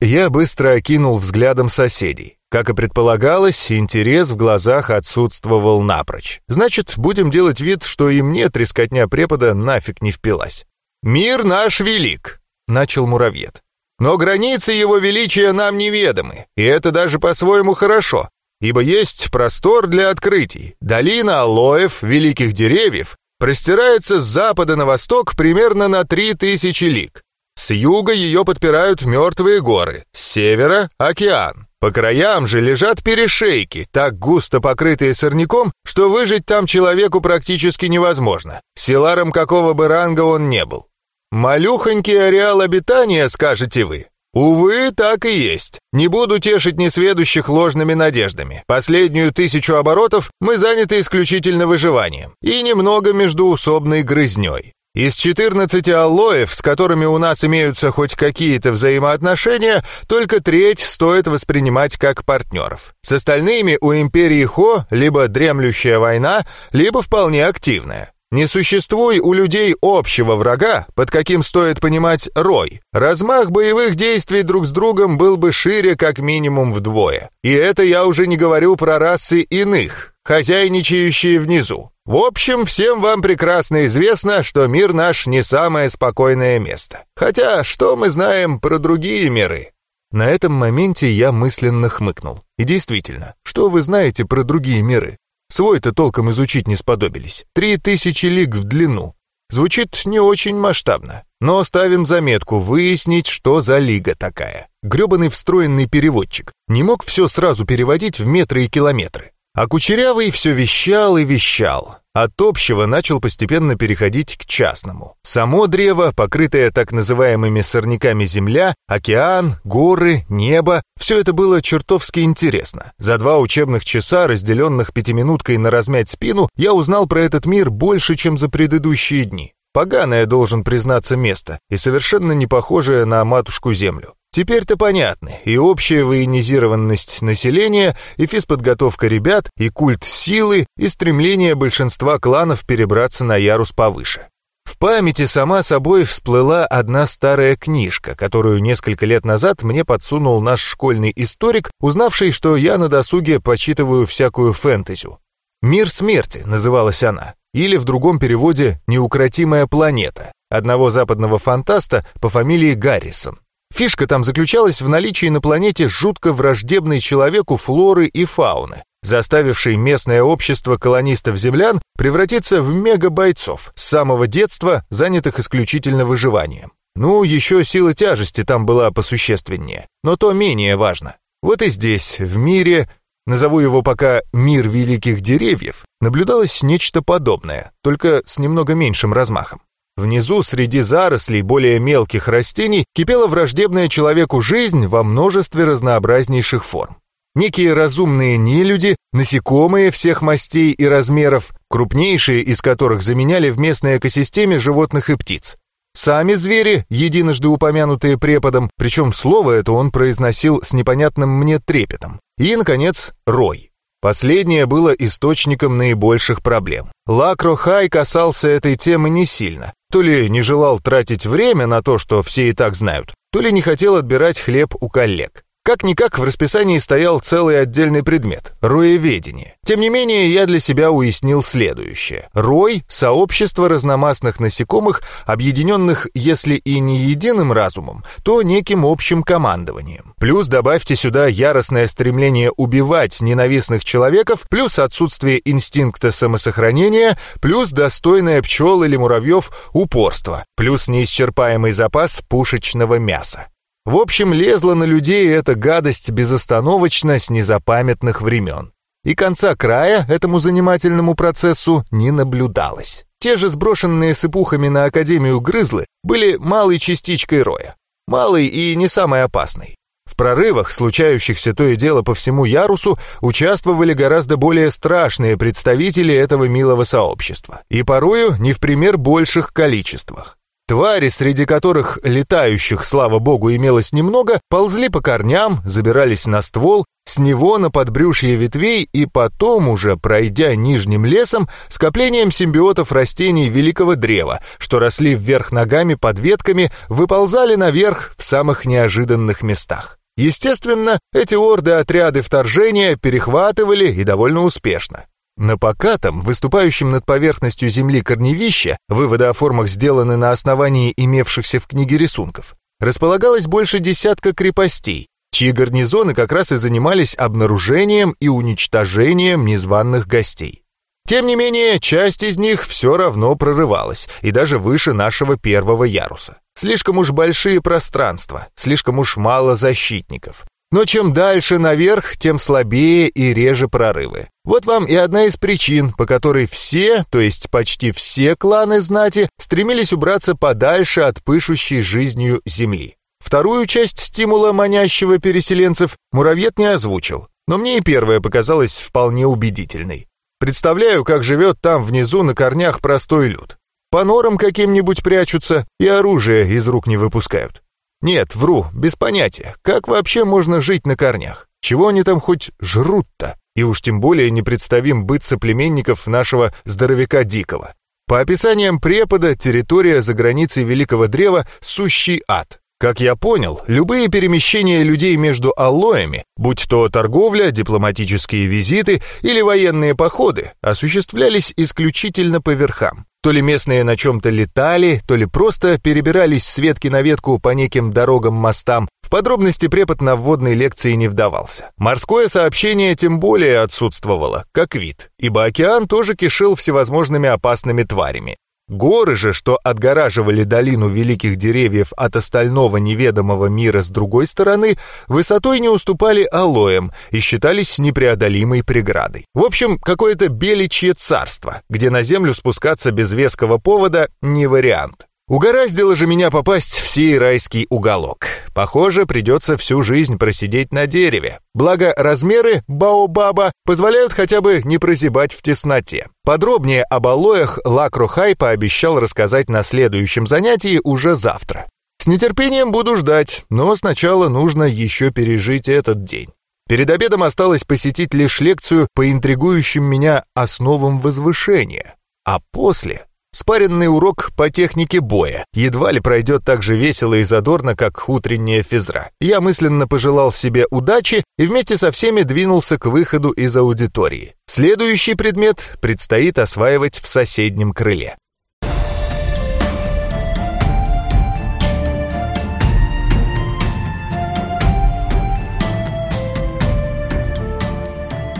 Я быстро окинул взглядом соседей. Как и предполагалось, интерес в глазах отсутствовал напрочь. Значит, будем делать вид, что и мне трескотня препода нафиг не впилась. «Мир наш велик», — начал муравьед. «Но границы его величия нам неведомы, и это даже по-своему хорошо, ибо есть простор для открытий, долина алоев, великих деревьев, простирается с запада на восток примерно на 3000 лиг. С юга ее подпирают мертвые горы, с севера — океан. По краям же лежат перешейки, так густо покрытые сорняком, что выжить там человеку практически невозможно, селаром какого бы ранга он не был. Малюхонький ареал обитания, скажете вы, Увы, так и есть. Не буду тешить несведущих ложными надеждами. Последнюю тысячу оборотов мы заняты исключительно выживанием и немного междуусобной грызней. Из 14 аллоев, с которыми у нас имеются хоть какие-то взаимоотношения, только треть стоит воспринимать как партнеров. С остальными у империи Хо либо дремлющая война, либо вполне активная. Не существует у людей общего врага, под каким стоит понимать рой. Размах боевых действий друг с другом был бы шире как минимум вдвое. И это я уже не говорю про расы иных, хозяйничающие внизу. В общем, всем вам прекрасно известно, что мир наш не самое спокойное место. Хотя, что мы знаем про другие миры? На этом моменте я мысленно хмыкнул. И действительно, что вы знаете про другие миры? Свой-то толком изучить не сподобились. Три тысячи лиг в длину. Звучит не очень масштабно. Но ставим заметку выяснить, что за лига такая. Гребаный встроенный переводчик. Не мог все сразу переводить в метры и километры. А Кучерявый все вещал и вещал. От общего начал постепенно переходить к частному. Само древо, покрытое так называемыми сорняками земля, океан, горы, небо — все это было чертовски интересно. За два учебных часа, разделенных пятиминуткой на размять спину, я узнал про этот мир больше, чем за предыдущие дни. Поганое, должен признаться, место, и совершенно не похожее на матушку Землю. Теперь-то понятны и общая военизированность населения, и физподготовка ребят, и культ силы, и стремление большинства кланов перебраться на ярус повыше. В памяти сама собой всплыла одна старая книжка, которую несколько лет назад мне подсунул наш школьный историк, узнавший, что я на досуге почитываю всякую фэнтезю. «Мир смерти» называлась она, или в другом переводе «Неукротимая планета», одного западного фантаста по фамилии Гаррисон. Фишка там заключалась в наличии на планете жутко враждебной человеку флоры и фауны, заставившей местное общество колонистов-землян превратиться в мегабойцов с самого детства, занятых исключительно выживанием. Ну, еще сила тяжести там была посущественнее, но то менее важно. Вот и здесь, в мире, назову его пока «мир великих деревьев», наблюдалось нечто подобное, только с немного меньшим размахом. Внизу, среди зарослей более мелких растений, кипела враждебная человеку жизнь во множестве разнообразнейших форм. Некие разумные нелюди, насекомые всех мастей и размеров, крупнейшие из которых заменяли в местной экосистеме животных и птиц. Сами звери, единожды упомянутые преподом, причем слово это он произносил с непонятным мне трепетом. И, наконец, рой. Последнее было источником наибольших проблем. Лакро Хай касался этой темы не сильно, то ли не желал тратить время на то, что все и так знают, то ли не хотел отбирать хлеб у коллег. Как-никак в расписании стоял целый отдельный предмет – роеведение. Тем не менее, я для себя уяснил следующее. Рой – сообщество разномастных насекомых, объединенных, если и не единым разумом, то неким общим командованием. Плюс добавьте сюда яростное стремление убивать ненавистных человеков, плюс отсутствие инстинкта самосохранения, плюс достойное пчел или муравьев упорство, плюс неисчерпаемый запас пушечного мяса. В общем, лезла на людей эта гадость безостановочно с незапамятных времен. И конца края этому занимательному процессу не наблюдалось. Те же сброшенные с эпухами на Академию грызлы были малой частичкой роя. Малой и не самой опасной. В прорывах, случающихся то и дело по всему ярусу, участвовали гораздо более страшные представители этого милого сообщества. И порою не в пример больших количествах. Твари, среди которых летающих, слава богу, имелось немного, ползли по корням, забирались на ствол, с него на подбрюшье ветвей и потом уже, пройдя нижним лесом, скоплением симбиотов растений великого древа, что росли вверх ногами под ветками, выползали наверх в самых неожиданных местах. Естественно, эти орды-отряды вторжения перехватывали и довольно успешно. На покатом, выступающем над поверхностью земли корневища, выводы о формах сделаны на основании имевшихся в книге рисунков, располагалось больше десятка крепостей, чьи гарнизоны как раз и занимались обнаружением и уничтожением незваных гостей. Тем не менее, часть из них все равно прорывалась, и даже выше нашего первого яруса. Слишком уж большие пространства, слишком уж мало защитников. Но чем дальше наверх, тем слабее и реже прорывы. Вот вам и одна из причин, по которой все, то есть почти все кланы знати, стремились убраться подальше от пышущей жизнью земли. Вторую часть стимула, манящего переселенцев, муравьед не озвучил, но мне и первая показалась вполне убедительной. Представляю, как живет там внизу на корнях простой люд. По норам каким-нибудь прячутся и оружие из рук не выпускают. Нет, вру, без понятия. Как вообще можно жить на корнях? Чего они там хоть жрут-то? И уж тем более непредставим быт соплеменников нашего здоровяка Дикого. По описаниям препода, территория за границей Великого Древа — сущий ад. Как я понял, любые перемещения людей между аллоями, будь то торговля, дипломатические визиты или военные походы, осуществлялись исключительно по верхам. То ли местные на чем-то летали, то ли просто перебирались с ветки на ветку по неким дорогам-мостам. В подробности препод на вводной лекции не вдавался. Морское сообщение тем более отсутствовало, как вид, ибо океан тоже кишел всевозможными опасными тварями. Горы же, что отгораживали долину великих деревьев от остального неведомого мира с другой стороны, высотой не уступали алоем и считались непреодолимой преградой. В общем, какое-то беличье царство, где на землю спускаться без веского повода не вариант. Угораздило же меня попасть в сей райский уголок. Похоже, придется всю жизнь просидеть на дереве. Благо, размеры Баобаба позволяют хотя бы не прозябать в тесноте. Подробнее об алоях Лакрохай пообещал рассказать на следующем занятии уже завтра. С нетерпением буду ждать, но сначала нужно еще пережить этот день. Перед обедом осталось посетить лишь лекцию по интригующим меня основам возвышения. А после Спаренный урок по технике боя едва ли пройдет так же весело и задорно, как утренняя физра. Я мысленно пожелал себе удачи и вместе со всеми двинулся к выходу из аудитории. Следующий предмет предстоит осваивать в соседнем крыле.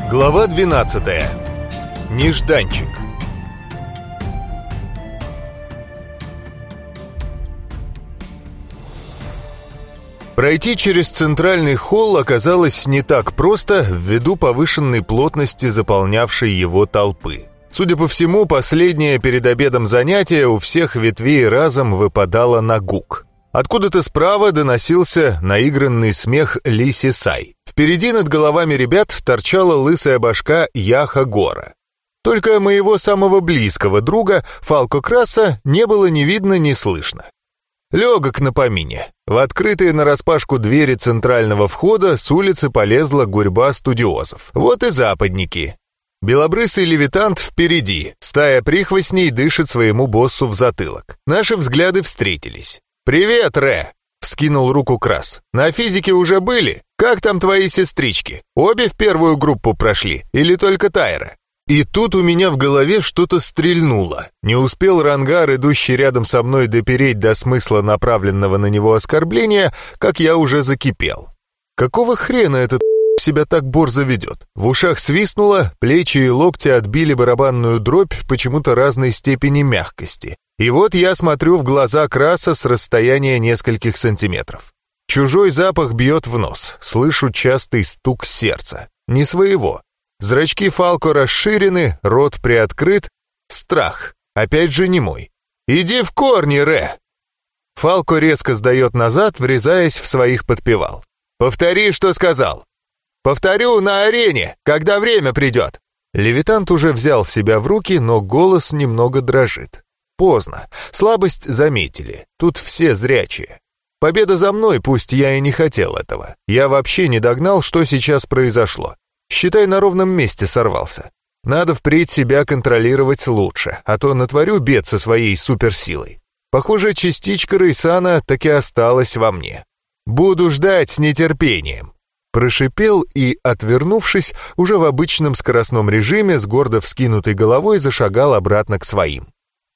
Глава 12. Нежданчик. Пройти через центральный холл оказалось не так просто ввиду повышенной плотности заполнявшей его толпы. Судя по всему, последнее перед обедом занятие у всех ветвей разом выпадало на гук. Откуда-то справа доносился наигранный смех Лиси Сай. Впереди над головами ребят торчала лысая башка Яха Гора. Только моего самого близкого друга, Фалко Краса, не было ни видно, ни слышно. Легок на помине. В открытые нараспашку двери центрального входа с улицы полезла гурьба студиозов. Вот и западники. Белобрысый левитант впереди. Стая прихвостней дышит своему боссу в затылок. Наши взгляды встретились. «Привет, Ре!» — вскинул руку Крас. «На физике уже были? Как там твои сестрички? Обе в первую группу прошли? Или только Тайра?» И тут у меня в голове что-то стрельнуло. Не успел рангар, идущий рядом со мной, допереть до смысла направленного на него оскорбления, как я уже закипел. Какого хрена этот себя так борзо ведет? В ушах свистнуло, плечи и локти отбили барабанную дробь почему-то разной степени мягкости. И вот я смотрю в глаза краса с расстояния нескольких сантиметров. Чужой запах бьет в нос, слышу частый стук сердца. Не своего, Зрачки Фалко расширены, рот приоткрыт. Страх. Опять же не мой. «Иди в корни, Ре!» Фалко резко сдает назад, врезаясь в своих подпевал. «Повтори, что сказал!» «Повторю на арене, когда время придет!» Левитант уже взял себя в руки, но голос немного дрожит. Поздно. Слабость заметили. Тут все зрячие. Победа за мной, пусть я и не хотел этого. Я вообще не догнал, что сейчас произошло. Считай, на ровном месте сорвался. Надо впредь себя контролировать лучше, а то натворю бед со своей суперсилой. Похоже, частичка Рейсана таки осталась во мне. Буду ждать с нетерпением. Прошипел и, отвернувшись, уже в обычном скоростном режиме с гордо вскинутой головой зашагал обратно к своим.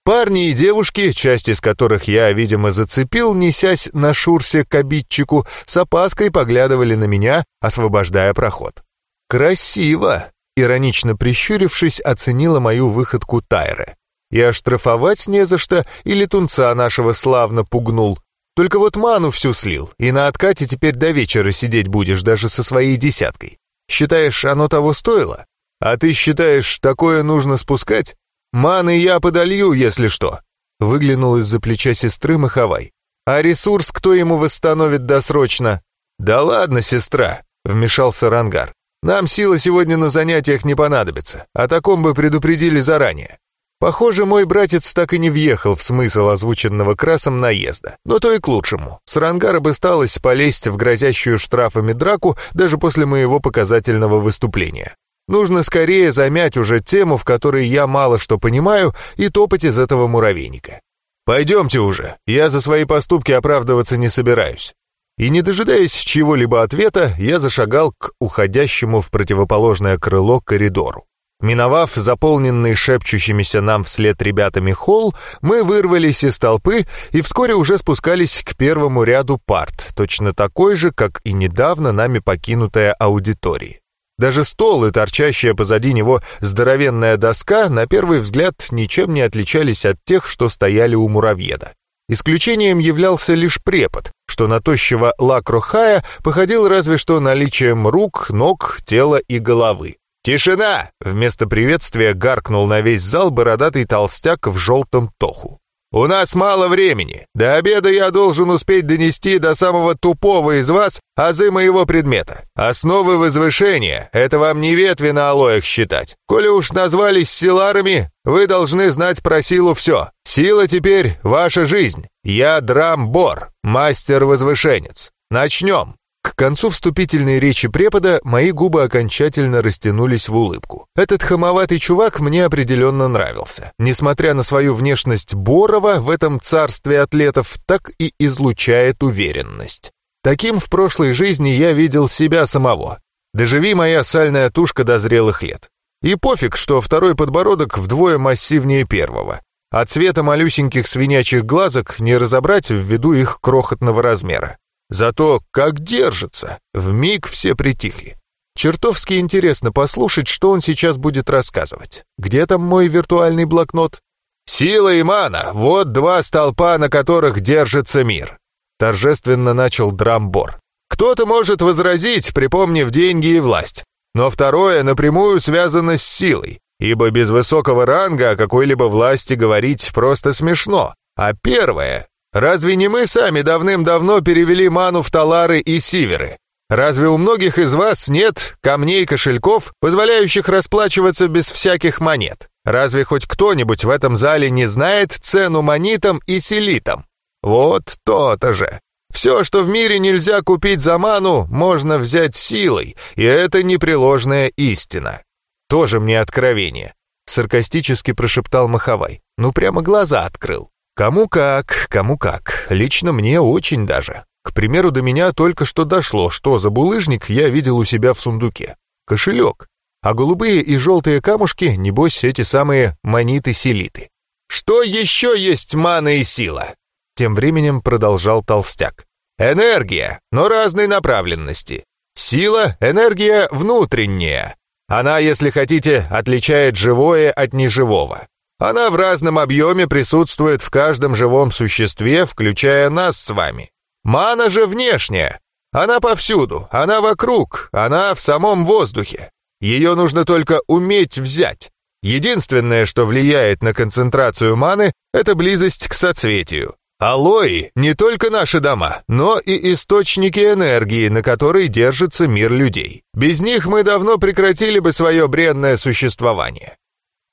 Парни и девушки, часть из которых я, видимо, зацепил, несясь на шурсе к обидчику, с опаской поглядывали на меня, освобождая проход. «Красиво!» — иронично прищурившись, оценила мою выходку Тайры. «И оштрафовать не за что, или тунца нашего славно пугнул. Только вот ману всю слил, и на откате теперь до вечера сидеть будешь даже со своей десяткой. Считаешь, оно того стоило? А ты считаешь, такое нужно спускать? Маны я подолью, если что!» Выглянул из-за плеча сестры Маховай. «А ресурс кто ему восстановит досрочно?» «Да ладно, сестра!» — вмешался Рангар. Нам сила сегодня на занятиях не понадобится, о таком бы предупредили заранее. Похоже, мой братец так и не въехал в смысл озвученного красом наезда. Но то и к лучшему. С рангара бы сталось полезть в грозящую штрафами драку даже после моего показательного выступления. Нужно скорее замять уже тему, в которой я мало что понимаю, и топать из этого муравейника. Пойдемте уже, я за свои поступки оправдываться не собираюсь. И не дожидаясь чьего-либо ответа, я зашагал к уходящему в противоположное крыло коридору. Миновав заполненный шепчущимися нам вслед ребятами холл, мы вырвались из толпы и вскоре уже спускались к первому ряду парт, точно такой же, как и недавно нами покинутая аудитория. Даже стол и торчащая позади него здоровенная доска на первый взгляд ничем не отличались от тех, что стояли у муравьеда. Исключением являлся лишь препод, что на тощего Лакрохая походил разве что наличием рук, ног, тела и головы. «Тишина!» — вместо приветствия гаркнул на весь зал бородатый толстяк в желтом тоху. «У нас мало времени. До обеда я должен успеть донести до самого тупого из вас азы моего предмета. Основы возвышения — это вам не ветви на алоях считать. Коли уж назвались силарами, вы должны знать про силу все. Сила теперь — ваша жизнь. Я Драмбор, мастер-возвышенец. Начнем!» К концу вступительной речи препода мои губы окончательно растянулись в улыбку. Этот хамоватый чувак мне определенно нравился. Несмотря на свою внешность Борова в этом царстве атлетов, так и излучает уверенность. Таким в прошлой жизни я видел себя самого. Доживи моя сальная тушка до зрелых лет. И пофиг, что второй подбородок вдвое массивнее первого. А цвета малюсеньких свинячьих глазок не разобрать ввиду их крохотного размера. Зато как держится, в миг все притихли. Чертовски интересно послушать, что он сейчас будет рассказывать. Где там мой виртуальный блокнот? «Сила и мана — вот два столпа, на которых держится мир», — торжественно начал Драмбор. «Кто-то может возразить, припомнив деньги и власть. Но второе напрямую связано с силой, ибо без высокого ранга о какой-либо власти говорить просто смешно. А первое Разве не мы сами давным-давно перевели ману в талары и сиверы? Разве у многих из вас нет камней-кошельков, позволяющих расплачиваться без всяких монет? Разве хоть кто-нибудь в этом зале не знает цену монетам и селитам? Вот то-то же. Все, что в мире нельзя купить за ману, можно взять силой, и это непреложная истина. Тоже мне откровение. Саркастически прошептал Махавай. Ну, прямо глаза открыл. Кому как, кому как. Лично мне очень даже. К примеру, до меня только что дошло, что за булыжник я видел у себя в сундуке. Кошелек. А голубые и желтые камушки, небось, эти самые маниты-селиты. Что еще есть мана и сила? Тем временем продолжал толстяк. Энергия, но разной направленности. Сила — энергия внутренняя. Она, если хотите, отличает живое от неживого. Она в разном объеме присутствует в каждом живом существе, включая нас с вами. Мана же внешняя. Она повсюду, она вокруг, она в самом воздухе. Ее нужно только уметь взять. Единственное, что влияет на концентрацию маны, это близость к соцветию. Алои — не только наши дома, но и источники энергии, на которой держится мир людей. Без них мы давно прекратили бы свое бренное существование.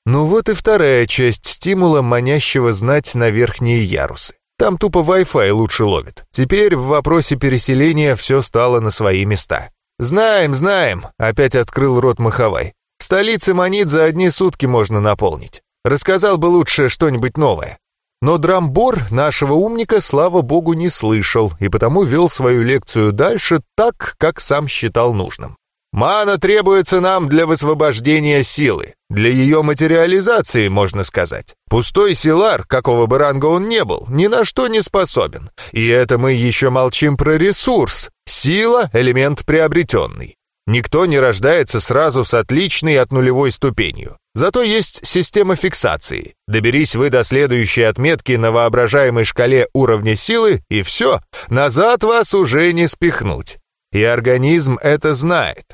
Ну вот и вторая часть стимула, манящего знать на верхние ярусы. Там тупо Wi-Fi лучше ловит. Теперь в вопросе переселения все стало на свои места. «Знаем, знаем», — опять открыл рот Махавай. «В столице монет за одни сутки можно наполнить. Рассказал бы лучше что-нибудь новое». Но драмбор нашего умника, слава богу, не слышал, и потому вел свою лекцию дальше так, как сам считал нужным. Мана требуется нам для высвобождения силы, для ее материализации, можно сказать. Пустой силар, какого бы ранга он не был, ни на что не способен. И это мы еще молчим про ресурс. Сила — элемент приобретенный. Никто не рождается сразу с отличной от нулевой ступенью. Зато есть система фиксации. Доберись вы до следующей отметки на воображаемой шкале уровня силы, и все, назад вас уже не спихнуть. И организм это знает.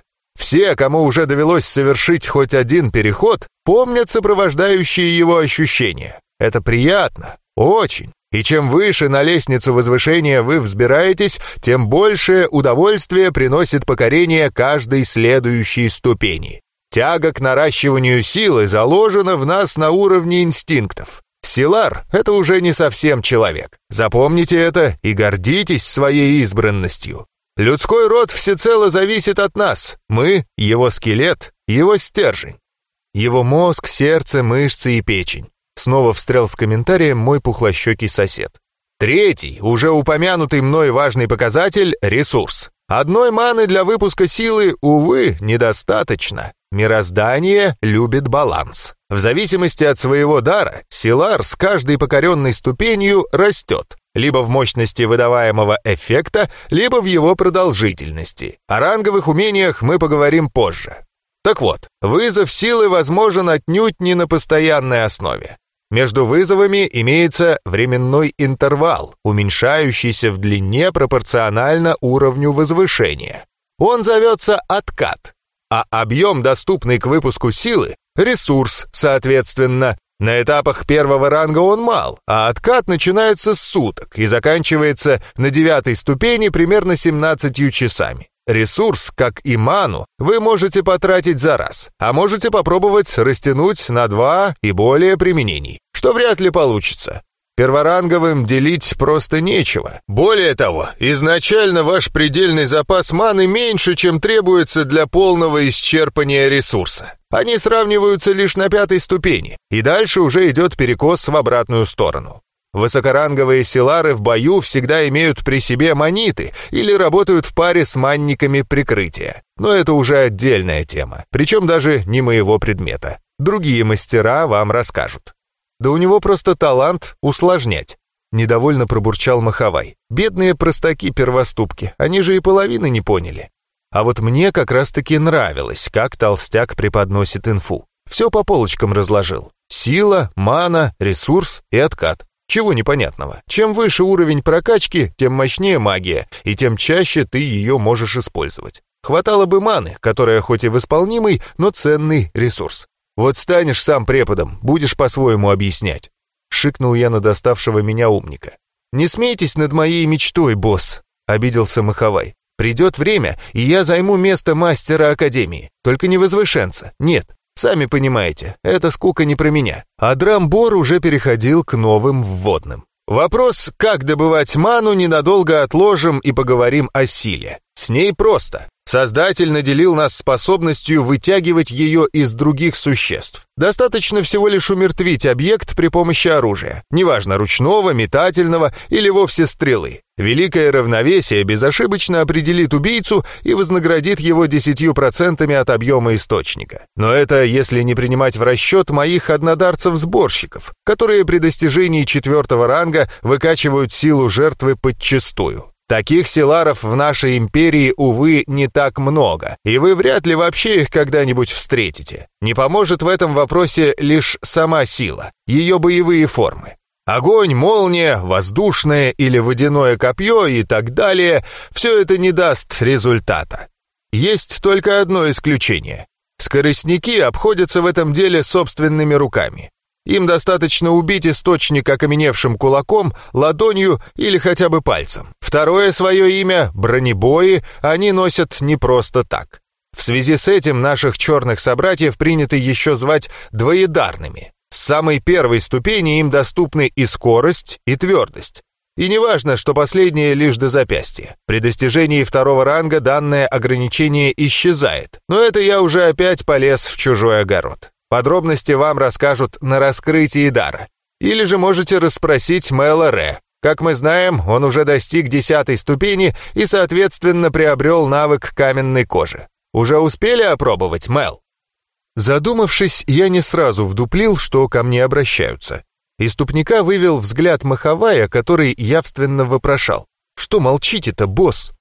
Все, кому уже довелось совершить хоть один переход, помнят сопровождающие его ощущения. Это приятно, очень. И чем выше на лестницу возвышения вы взбираетесь, тем большее удовольствие приносит покорение каждой следующей ступени. Тяга к наращиванию силы заложена в нас на уровне инстинктов. Силар — это уже не совсем человек. Запомните это и гордитесь своей избранностью. Людской род всецело зависит от нас. Мы — его скелет, его стержень. Его мозг, сердце, мышцы и печень. Снова встрял с комментарием мой пухлощекий сосед. Третий, уже упомянутый мной важный показатель — ресурс. Одной маны для выпуска силы, увы, недостаточно. Мироздание любит баланс. В зависимости от своего дара, Силар с каждой покоренной ступенью растет. Либо в мощности выдаваемого эффекта, либо в его продолжительности. О ранговых умениях мы поговорим позже. Так вот, вызов силы возможен отнюдь не на постоянной основе. Между вызовами имеется временной интервал, уменьшающийся в длине пропорционально уровню возвышения. Он зовется откат, а объем, доступный к выпуску силы, ресурс, соответственно. На этапах первого ранга он мал, а откат начинается с суток и заканчивается на девятой ступени примерно 17 часами. Ресурс, как и ману, вы можете потратить за раз, а можете попробовать растянуть на два и более применений, что вряд ли получится. Перворанговым делить просто нечего. Более того, изначально ваш предельный запас маны меньше, чем требуется для полного исчерпания ресурса. Они сравниваются лишь на пятой ступени, и дальше уже идет перекос в обратную сторону. Высокоранговые силары в бою всегда имеют при себе маниты или работают в паре с манниками прикрытия. Но это уже отдельная тема, причем даже не моего предмета. Другие мастера вам расскажут. Да у него просто талант усложнять. Недовольно пробурчал Махавай. Бедные простаки-первоступки, они же и половины не поняли. А вот мне как раз-таки нравилось, как толстяк преподносит инфу. Все по полочкам разложил. Сила, мана, ресурс и откат. Чего непонятного? Чем выше уровень прокачки, тем мощнее магия, и тем чаще ты ее можешь использовать. Хватало бы маны, которая хоть и восполнимый, но ценный ресурс. Вот станешь сам преподом, будешь по-своему объяснять. Шикнул я на доставшего меня умника. «Не смейтесь над моей мечтой, босс», — обиделся Маховай. «Придет время, и я займу место мастера Академии. Только не возвышенца. Нет, Сами понимаете, эта скука не про меня. А Драмбор уже переходил к новым вводным. Вопрос, как добывать ману, ненадолго отложим и поговорим о силе. С ней просто. Создатель наделил нас способностью вытягивать ее из других существ. Достаточно всего лишь умертвить объект при помощи оружия, неважно ручного, метательного или вовсе стрелы. Великое равновесие безошибочно определит убийцу и вознаградит его 10% от объема источника. Но это если не принимать в расчет моих однодарцев-сборщиков, которые при достижении четвертого ранга выкачивают силу жертвы подчистую. Таких селаров в нашей империи, увы, не так много, и вы вряд ли вообще их когда-нибудь встретите. Не поможет в этом вопросе лишь сама сила, ее боевые формы. Огонь, молния, воздушное или водяное копье и так далее – все это не даст результата. Есть только одно исключение. Скоростники обходятся в этом деле собственными руками. Им достаточно убить источник окаменевшим кулаком, ладонью или хотя бы пальцем. Второе свое имя, бронебои, они носят не просто так. В связи с этим наших черных собратьев принято еще звать двоедарными. С самой первой ступени им доступны и скорость, и твердость. И не важно, что последнее лишь до запястья. При достижении второго ранга данное ограничение исчезает. Но это я уже опять полез в чужой огород. Подробности вам расскажут на раскрытии дара. Или же можете расспросить Мэла Ре. Как мы знаем, он уже достиг десятой ступени и, соответственно, приобрел навык каменной кожи. Уже успели опробовать, Мэл? Задумавшись, я не сразу вдуплил, что ко мне обращаются. Из тупника вывел взгляд Махавая, который явственно вопрошал. «Что молчите-то, босс?»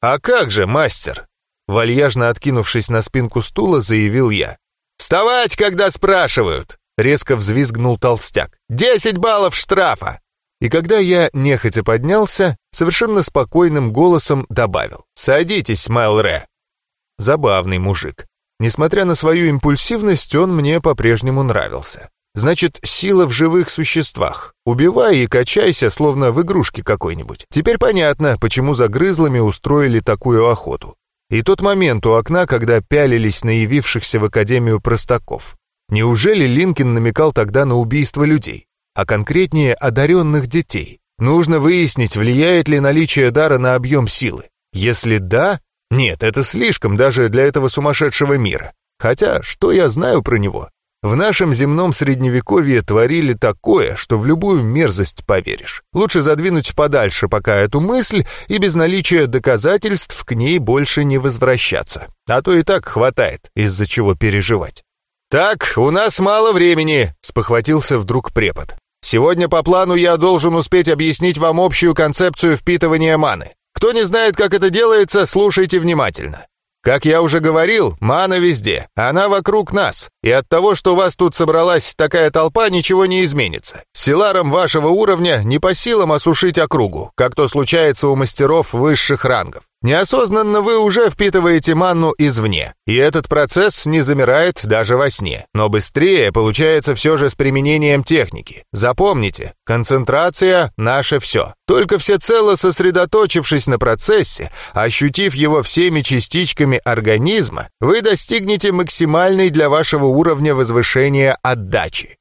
«А как же, мастер?» Вальяжно откинувшись на спинку стула, заявил я. «Вставать, когда спрашивают!» Резко взвизгнул толстяк. «Десять баллов штрафа!» И когда я нехотя поднялся, совершенно спокойным голосом добавил. «Садитесь, Мэл Ре». Забавный мужик. Несмотря на свою импульсивность, он мне по-прежнему нравился. Значит, сила в живых существах. Убивай и качайся, словно в игрушке какой-нибудь. Теперь понятно, почему за грызлами устроили такую охоту. И тот момент у окна, когда пялились на явившихся в Академию простаков. Неужели Линкин намекал тогда на убийство людей, а конкретнее одаренных детей? Нужно выяснить, влияет ли наличие дара на объем силы. Если да, нет, это слишком даже для этого сумасшедшего мира. Хотя, что я знаю про него? В нашем земном средневековье творили такое, что в любую мерзость поверишь. Лучше задвинуть подальше пока эту мысль и без наличия доказательств к ней больше не возвращаться. А то и так хватает, из-за чего переживать. «Так, у нас мало времени», — спохватился вдруг препод. «Сегодня по плану я должен успеть объяснить вам общую концепцию впитывания маны. Кто не знает, как это делается, слушайте внимательно. Как я уже говорил, мана везде, она вокруг нас, и от того, что у вас тут собралась такая толпа, ничего не изменится. Силарам вашего уровня не по силам осушить округу, как то случается у мастеров высших рангов. Неосознанно вы уже впитываете манну извне, и этот процесс не замирает даже во сне, но быстрее получается все же с применением техники. Запомните, концентрация — наше все. Только всецело сосредоточившись на процессе, ощутив его всеми частичками организма, вы достигнете максимальной для вашего уровня возвышения отдачи.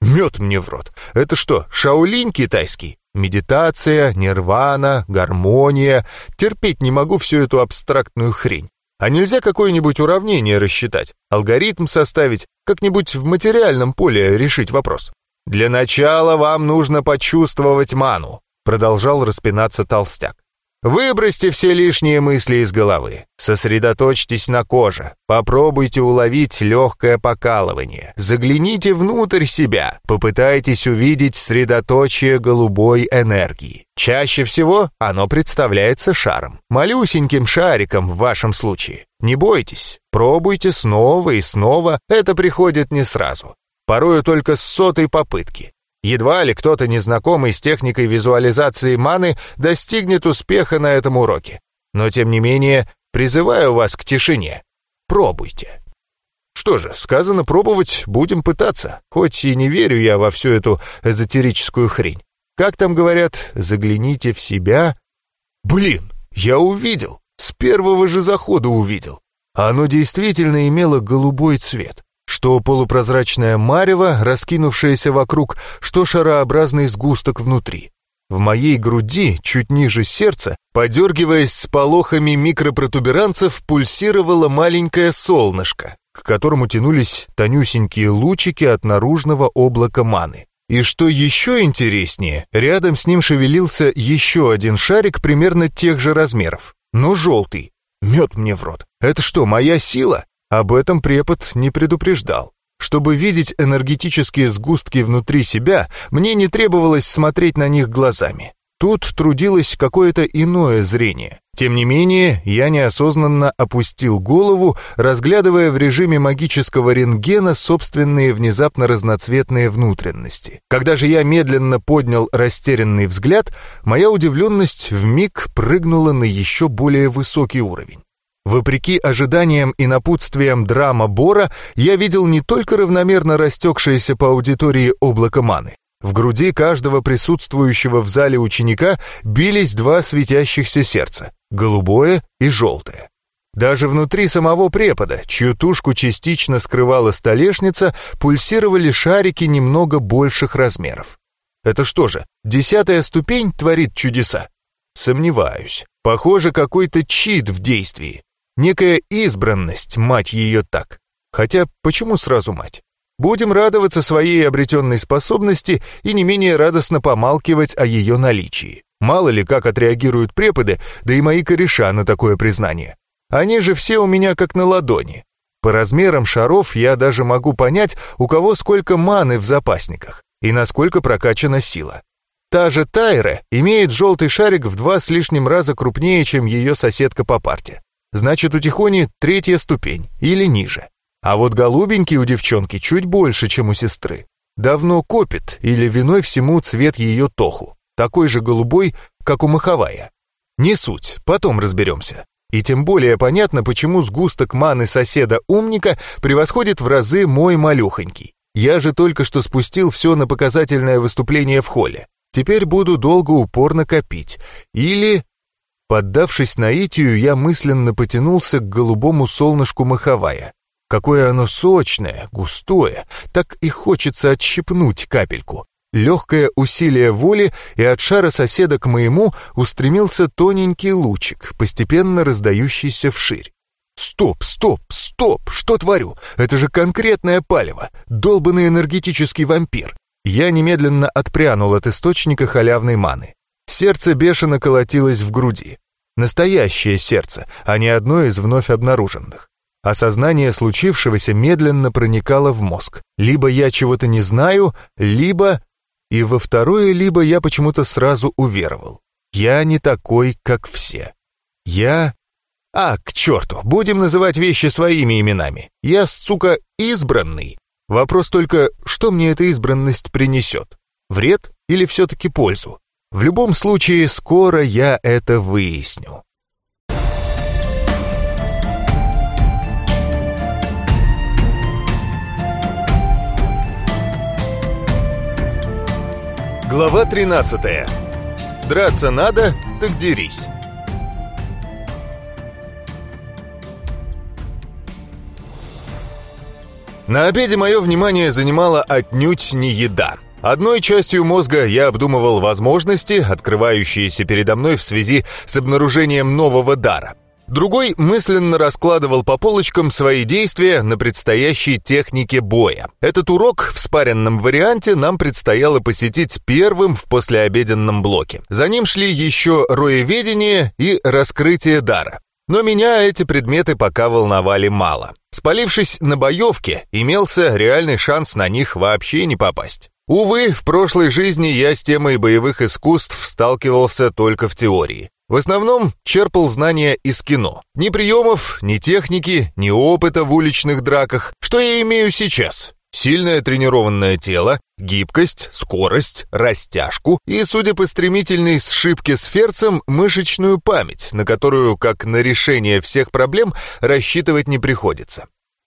Мед мне в рот. Это что, шаолинь китайский? Медитация, нирвана, гармония. Терпеть не могу всю эту абстрактную хрень. А нельзя какое-нибудь уравнение рассчитать, алгоритм составить, как-нибудь в материальном поле решить вопрос? Для начала вам нужно почувствовать ману, продолжал распинаться толстяк. Выбросьте все лишние мысли из головы. Сосредоточьтесь на коже. Попробуйте уловить легкое покалывание. Загляните внутрь себя. Попытайтесь увидеть средоточие голубой энергии. Чаще всего оно представляется шаром. Малюсеньким шариком в вашем случае. Не бойтесь. Пробуйте снова и снова. Это приходит не сразу. Порою только с сотой попытки. Едва ли кто-то незнакомый с техникой визуализации маны достигнет успеха на этом уроке. Но тем не менее, призываю вас к тишине. Пробуйте. Что же, сказано пробовать, будем пытаться. Хоть и не верю я во всю эту эзотерическую хрень. Как там говорят, загляните в себя. Блин, я увидел. С первого же захода увидел. Оно действительно имело голубой цвет что полупрозрачное марево, раскинувшееся вокруг, что шарообразный сгусток внутри. В моей груди, чуть ниже сердца, подергиваясь с полохами микропротуберанцев, пульсировало маленькое солнышко, к которому тянулись тонюсенькие лучики от наружного облака маны. И что еще интереснее, рядом с ним шевелился еще один шарик примерно тех же размеров, но желтый. Мед мне в рот. Это что, моя сила? Об этом препод не предупреждал. Чтобы видеть энергетические сгустки внутри себя, мне не требовалось смотреть на них глазами. Тут трудилось какое-то иное зрение. Тем не менее, я неосознанно опустил голову, разглядывая в режиме магического рентгена собственные внезапно разноцветные внутренности. Когда же я медленно поднял растерянный взгляд, моя удивленность вмиг прыгнула на еще более высокий уровень. Вопреки ожиданиям и напутствиям драма Бора, я видел не только равномерно растекшееся по аудитории облако маны. В груди каждого присутствующего в зале ученика бились два светящихся сердца — голубое и желтое. Даже внутри самого препода, чью тушку частично скрывала столешница, пульсировали шарики немного больших размеров. Это что же, десятая ступень творит чудеса? Сомневаюсь. Похоже, какой-то чит в действии. Некая избранность, мать ее так. Хотя почему сразу мать? Будем радоваться своей обретенной способности и не менее радостно помалкивать о ее наличии. Мало ли, как отреагируют преподы, да и мои кореша на такое признание. Они же все у меня как на ладони. По размерам шаров я даже могу понять, у кого сколько маны в запасниках и насколько прокачана сила. Та же Тайра имеет желтый шарик в два с лишним раза крупнее, чем ее соседка по парте. Значит, у Тихони третья ступень или ниже. А вот голубенький у девчонки чуть больше, чем у сестры. Давно копит или виной всему цвет ее тоху. Такой же голубой, как у маховая. Не суть, потом разберемся. И тем более понятно, почему сгусток маны соседа-умника превосходит в разы мой малюхонький. Я же только что спустил все на показательное выступление в холле. Теперь буду долго упорно копить. Или Поддавшись наитию, я мысленно потянулся к голубому солнышку маховая. Какое оно сочное, густое, так и хочется отщипнуть капельку. Легкое усилие воли, и от шара соседа к моему устремился тоненький лучик, постепенно раздающийся вширь. Стоп, стоп, стоп! Что творю? Это же конкретное палево! Долбанный энергетический вампир! Я немедленно отпрянул от источника халявной маны. Сердце бешено колотилось в груди. Настоящее сердце, а не одно из вновь обнаруженных. Осознание случившегося медленно проникало в мозг. Либо я чего-то не знаю, либо... И во второе либо я почему-то сразу уверовал. Я не такой, как все. Я... А, к черту, будем называть вещи своими именами. Я, сука, избранный. Вопрос только, что мне эта избранность принесет? Вред или все-таки пользу? В любом случае, скоро я это выясню. Глава 13. Драться надо, так дерись. На обеде мое внимание занимала отнюдь не еда. Одной частью мозга я обдумывал возможности, открывающиеся передо мной в связи с обнаружением нового дара. Другой мысленно раскладывал по полочкам свои действия на предстоящей технике боя. Этот урок в спаренном варианте нам предстояло посетить первым в послеобеденном блоке. За ним шли еще роеведение и раскрытие дара. Но меня эти предметы пока волновали мало. Спалившись на боевке, имелся реальный шанс на них вообще не попасть. Увы, в прошлой жизни я с темой боевых искусств сталкивался только в теории. В основном черпал знания из кино. Ни приемов, ни техники, ни опыта в уличных драках. Что я имею сейчас? Сильное тренированное тело, гибкость, скорость, растяжку и, судя по стремительной сшибке с ферцем, мышечную память, на которую, как на решение всех проблем, рассчитывать не приходится.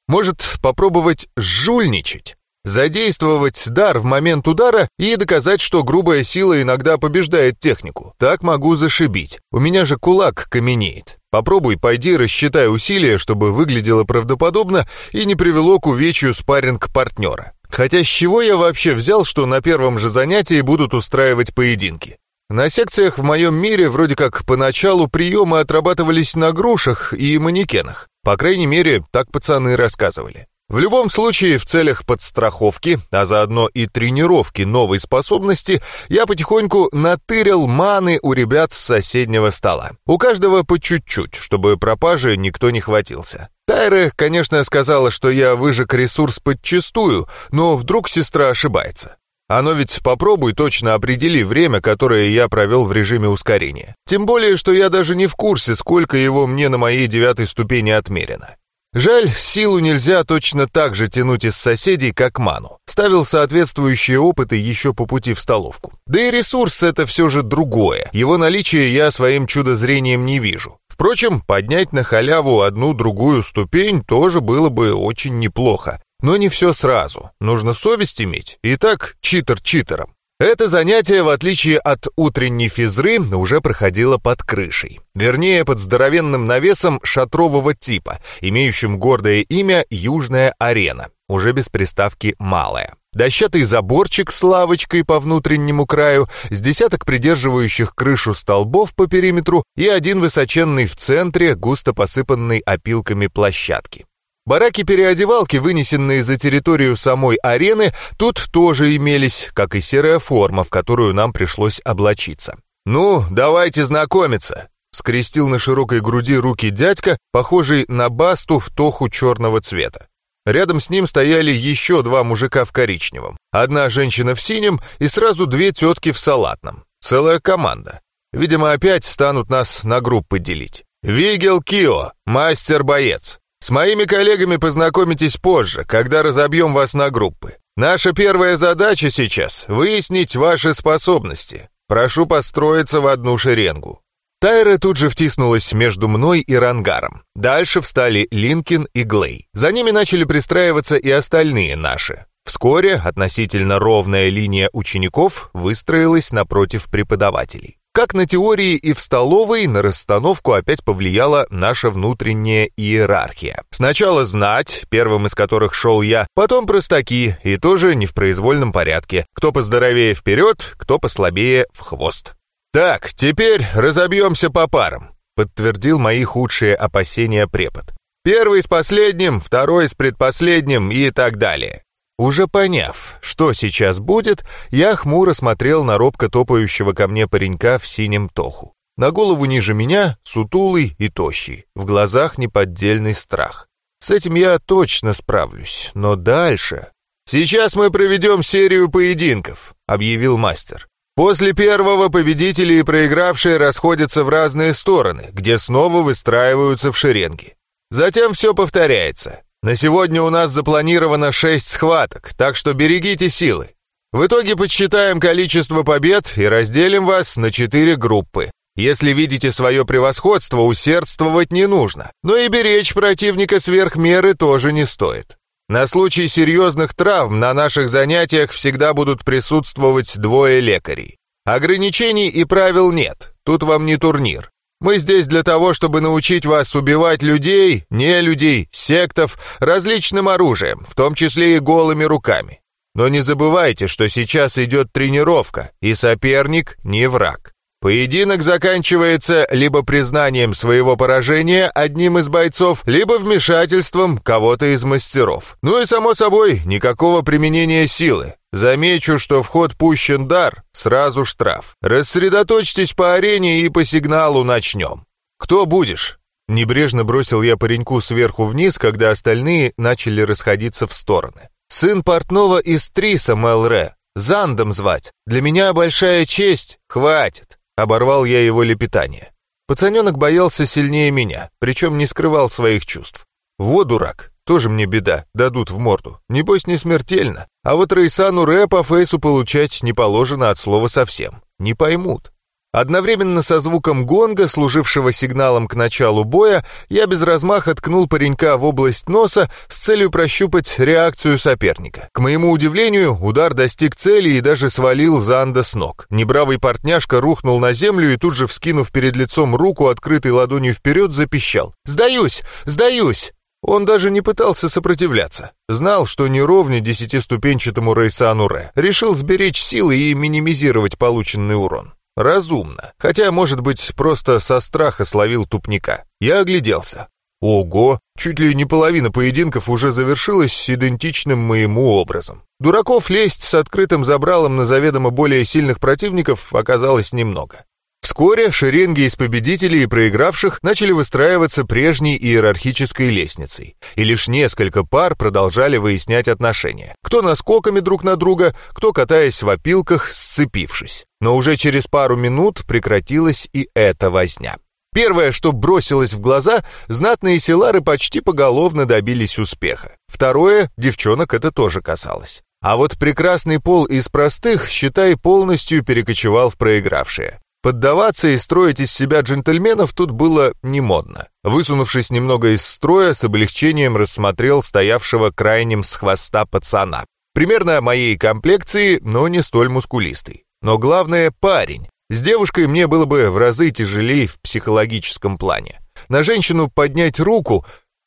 Может, попробовать жульничать? Задействовать дар в момент удара и доказать, что грубая сила иногда побеждает технику. Так могу зашибить. У меня же кулак каменеет. Попробуй, пойди, рассчитай усилия, чтобы выглядело правдоподобно и не привело к увечью спарринг партнера. Хотя с чего я вообще взял, что на первом же занятии будут устраивать поединки? На секциях в моем мире вроде как поначалу приемы отрабатывались на грушах и манекенах. По крайней мере, так пацаны рассказывали. В любом случае, в целях подстраховки, а заодно и тренировки новой способности, я потихоньку натырил маны у ребят с соседнего стола. У каждого по чуть-чуть, чтобы пропажи никто не хватился. Тайра, конечно, сказала, что я выжег ресурс подчистую, но вдруг сестра ошибается. Оно ведь попробуй точно определи время, которое я провел в режиме ускорения. Тем более, что я даже не в курсе, сколько его мне на моей девятой ступени отмерено. Жаль, силу нельзя точно так же тянуть из соседей, как ману. Ставил соответствующие опыты еще по пути в столовку. Да и ресурс это все же другое. Его наличие я своим чудо-зрением не вижу. Впрочем, поднять на халяву одну-другую ступень тоже было бы очень неплохо. Но не все сразу. Нужно совесть иметь. Итак, читер читером. Это занятие, в отличие от утренней физры, уже проходило под крышей. Вернее, под здоровенным навесом шатрового типа, имеющим гордое имя «Южная арена», уже без приставки «малая». Дощатый заборчик с лавочкой по внутреннему краю, с десяток придерживающих крышу столбов по периметру и один высоченный в центре, густо посыпанный опилками площадки. Бараки-переодевалки, вынесенные за территорию самой арены, тут тоже имелись, как и серая форма, в которую нам пришлось облачиться. «Ну, давайте знакомиться», — скрестил на широкой груди руки дядька, похожий на басту в тоху черного цвета. Рядом с ним стояли еще два мужика в коричневом, одна женщина в синем и сразу две тетки в салатном. Целая команда. Видимо, опять станут нас на группы делить. Вигел Кио, мастер-боец. С моими коллегами познакомитесь позже, когда разобьем вас на группы. Наша первая задача сейчас — выяснить ваши способности. Прошу построиться в одну шеренгу». Тайра тут же втиснулась между мной и Рангаром. Дальше встали Линкин и Глей. За ними начали пристраиваться и остальные наши. Вскоре относительно ровная линия учеников выстроилась напротив преподавателей. Как на теории и в столовой, на расстановку опять повлияла наша внутренняя иерархия. Сначала знать, первым из которых шел я, потом простаки, и тоже не в произвольном порядке. Кто поздоровее вперед, кто послабее в хвост. «Так, теперь разобьемся по парам», — подтвердил мои худшие опасения препод. Первый с последним, второй с предпоследним и так далее. Уже поняв, что сейчас будет, я хмуро смотрел на робко топающего ко мне паренька в синем тоху. На голову ниже меня, сутулый и тощий, в глазах неподдельный страх. С этим я точно справлюсь, но дальше... «Сейчас мы проведем серию поединков», — объявил мастер. «После первого победители и проигравшие расходятся в разные стороны, где снова выстраиваются в шеренги. Затем все повторяется. На сегодня у нас запланировано шесть схваток, так что берегите силы. В итоге подсчитаем количество побед и разделим вас на четыре группы. Если видите свое превосходство, усердствовать не нужно, но и беречь противника сверх меры тоже не стоит. На случай серьезных травм на наших занятиях всегда будут присутствовать двое лекарей. Ограничений и правил нет, тут вам не турнир. Мы здесь для того, чтобы научить вас убивать людей, не людей, сектов, различным оружием, в том числе и голыми руками. Но не забывайте, что сейчас идет тренировка, и соперник не враг. Поединок заканчивается либо признанием своего поражения одним из бойцов, либо вмешательством кого-то из мастеров. Ну и, само собой, никакого применения силы. Замечу, что в ход пущен дар, сразу штраф. Рассредоточьтесь по арене и по сигналу начнем. Кто будешь? Небрежно бросил я пареньку сверху вниз, когда остальные начали расходиться в стороны. «Сын портного из Триса, Мэлре. Зандом звать. Для меня большая честь. Хватит. Оборвал я его лепетание. Пацаненок боялся сильнее меня, причем не скрывал своих чувств. Вот дурак, тоже мне беда, дадут в морду. Небось, не смертельно. А вот Рейсану Ре по фейсу получать не положено от слова совсем. Не поймут. Одновременно со звуком гонга, служившего сигналом к началу боя, я без размаха ткнул паренька в область носа с целью прощупать реакцию соперника. К моему удивлению, удар достиг цели и даже свалил Занда с ног. Небравый портняшка рухнул на землю и тут же, вскинув перед лицом руку, открытой ладонью вперед, запищал. «Сдаюсь! Сдаюсь!» Он даже не пытался сопротивляться. Знал, что не ровня десятиступенчатому Рейсану Ре. Решил сберечь силы и минимизировать полученный урон. Разумно. Хотя, может быть, просто со страха словил тупника. Я огляделся. Ого, чуть ли не половина поединков уже завершилась идентичным моему образом. Дураков лезть с открытым забралом на заведомо более сильных противников оказалось немного. Вскоре шеренги из победителей и проигравших начали выстраиваться прежней иерархической лестницей, и лишь несколько пар продолжали выяснять отношения. Кто наскоками друг на друга, кто катаясь в опилках, сцепившись. Но уже через пару минут прекратилась и эта возня. Первое, что бросилось в глаза, знатные селары почти поголовно добились успеха. Второе, девчонок это тоже касалось. А вот прекрасный пол из простых, считай, полностью перекочевал в проигравшие. Поддаваться и строить из себя джентльменов тут было не модно. Высунувшись немного из строя, с облегчением рассмотрел стоявшего крайним с хвоста пацана. Примерно моей комплекции, но не столь мускулистый. Но главное — парень. С девушкой мне было бы в разы тяжелее в психологическом плане. На женщину поднять руку,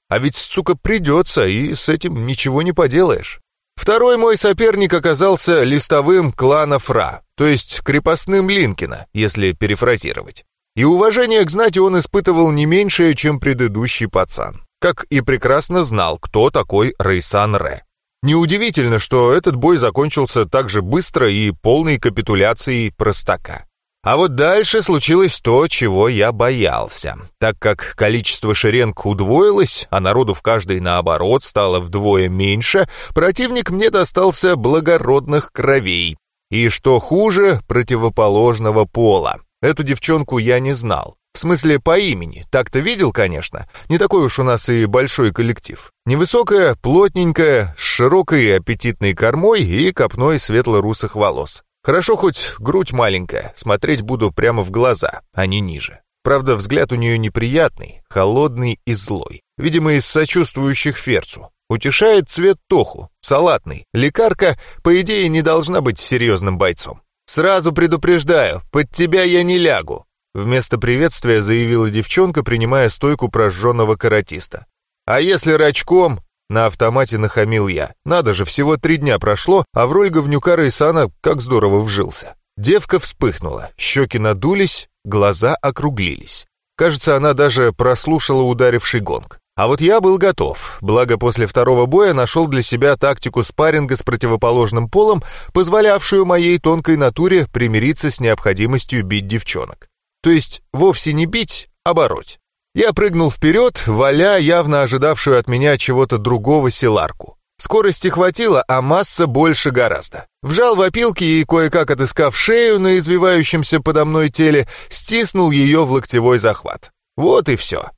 а ведь, сука, придется, и с этим ничего не поделаешь. Второй мой соперник оказался листовым клана Фра, то есть крепостным Линкина, если перефразировать. И уважение к знати он испытывал не меньшее, чем предыдущий пацан. Как и прекрасно знал, кто такой Рейсан Ре. Неудивительно, что этот бой закончился так же быстро и полной капитуляцией простака. А вот дальше случилось то, чего я боялся. Так как количество шеренг удвоилось, а народу в каждой, наоборот, стало вдвое меньше, противник мне достался благородных кровей. И, что хуже, противоположного пола. Эту девчонку я не знал. В смысле, по имени. Так-то видел, конечно. Не такой уж у нас и большой коллектив. Невысокая, плотненькая, с широкой аппетитной кормой и копной светло-русых волос. Хорошо хоть грудь маленькая, смотреть буду прямо в глаза, а не ниже. Правда, взгляд у нее неприятный, холодный и злой. Видимо, из сочувствующих ферцу. Утешает цвет тоху, салатный. Лекарка, по идее, не должна быть серьезным бойцом. «Сразу предупреждаю, под тебя я не лягу», Вместо приветствия заявила девчонка, принимая стойку прожженного каратиста. «А если рачком?» На автомате нахамил я. Надо же, всего три дня прошло, а в роль говнюка Рейсана как здорово вжился. Девка вспыхнула, щеки надулись, глаза округлились. Кажется, она даже прослушала ударивший гонг. А вот я был готов, благо после второго боя нашел для себя тактику спарринга с противоположным полом, позволявшую моей тонкой натуре примириться с необходимостью бить девчонок. То есть вовсе не бить, а бороть. Я прыгнул вперед, валя явно ожидавшую от меня чего-то другого селарку. Скорости хватило, а масса больше гораздо. Вжал в опилки и, кое-как отыскав шею на извивающемся подо мной теле, стиснул ее в локтевой захват. Вот и все.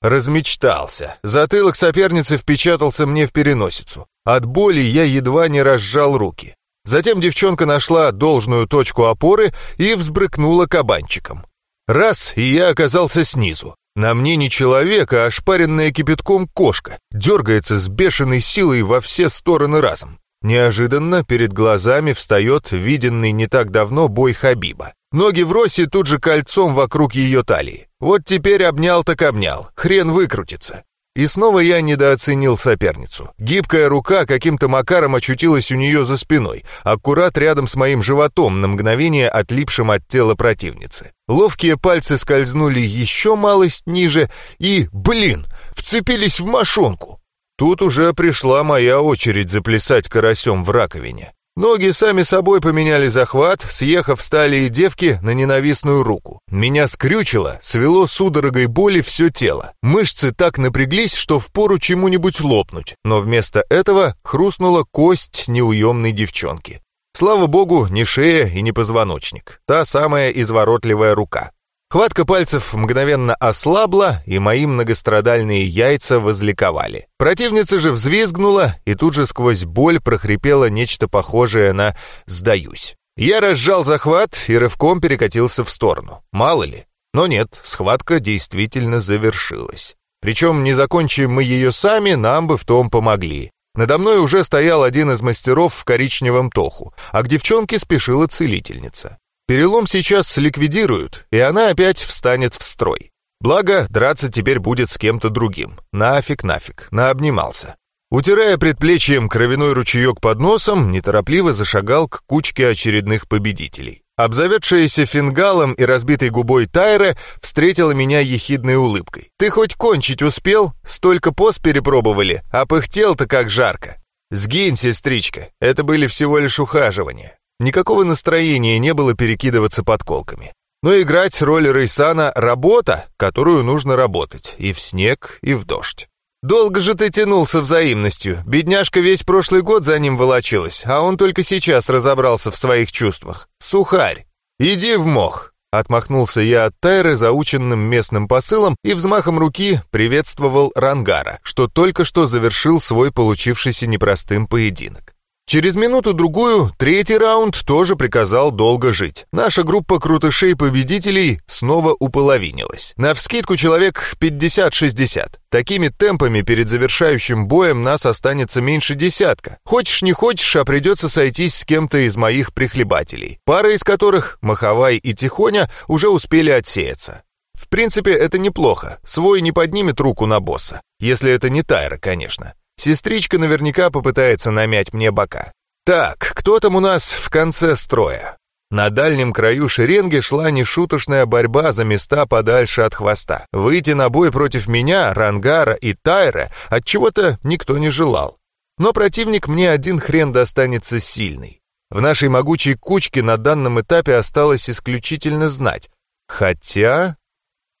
Размечтался. Затылок соперницы впечатался мне в переносицу. От боли я едва не разжал руки. Затем девчонка нашла должную точку опоры и взбрыкнула кабанчиком. Раз, и я оказался снизу. На мне не человек, а ошпаренная кипятком кошка. Дергается с бешеной силой во все стороны разом. Неожиданно перед глазами встает виденный не так давно бой Хабиба. Ноги в росе тут же кольцом вокруг ее талии. Вот теперь обнял так обнял, хрен выкрутится. И снова я недооценил соперницу. Гибкая рука каким-то макаром очутилась у нее за спиной, аккурат рядом с моим животом, на мгновение отлипшим от тела противницы. Ловкие пальцы скользнули еще малость ниже и, блин, вцепились в мошонку. Тут уже пришла моя очередь заплясать карасем в раковине. Ноги сами собой поменяли захват, съехав стали и девки на ненавистную руку. Меня скрючило, свело судорогой боли все тело. Мышцы так напряглись, что впору чему-нибудь лопнуть, но вместо этого хрустнула кость неуемной девчонки. Слава богу, не шея и не позвоночник. Та самая изворотливая рука. Хватка пальцев мгновенно ослабла, и мои многострадальные яйца возликовали. Противница же взвизгнула, и тут же сквозь боль прохрипело нечто похожее на «сдаюсь». Я разжал захват и рывком перекатился в сторону. Мало ли. Но нет, схватка действительно завершилась. Причем, не закончим мы ее сами, нам бы в том помогли. Надо мной уже стоял один из мастеров в коричневом тоху, а к девчонке спешила целительница. Перелом сейчас ликвидируют, и она опять встанет в строй. Благо, драться теперь будет с кем-то другим. Нафиг, нафиг, наобнимался. Утирая предплечьем кровяной ручеек под носом, неторопливо зашагал к кучке очередных победителей. Обзаведшаяся фингалом и разбитой губой Тайра встретила меня ехидной улыбкой. «Ты хоть кончить успел? Столько пост перепробовали, а пыхтел-то как жарко!» «Сгинь, сестричка, это были всего лишь ухаживания. Никакого настроения не было перекидываться подколками. Но играть роль Рейсана — работа, которую нужно работать и в снег, и в дождь. «Долго же ты тянулся взаимностью. Бедняжка весь прошлый год за ним волочилась, а он только сейчас разобрался в своих чувствах. Сухарь! Иди в мох!» Отмахнулся я от Тайры заученным местным посылом и взмахом руки приветствовал Рангара, что только что завершил свой получившийся непростым поединок. Через минуту-другую третий раунд тоже приказал долго жить. Наша группа крутышей-победителей снова уполовинилась. Навскидку человек 50-60. Такими темпами перед завершающим боем нас останется меньше десятка. Хочешь не хочешь, а придется сойтись с кем-то из моих прихлебателей. Пара из которых, Маховай и Тихоня, уже успели отсеяться. В принципе, это неплохо. Свой не поднимет руку на босса. Если это не Тайра, конечно. Сестричка наверняка попытается намять мне бока. Так, кто там у нас в конце строя? На дальнем краю шеренги шла нешуточная борьба за места подальше от хвоста. Выйти на бой против меня, Рангара и Тайра от чего-то никто не желал. Но противник мне один хрен достанется сильный. В нашей могучей кучке на данном этапе осталось исключительно знать. Хотя...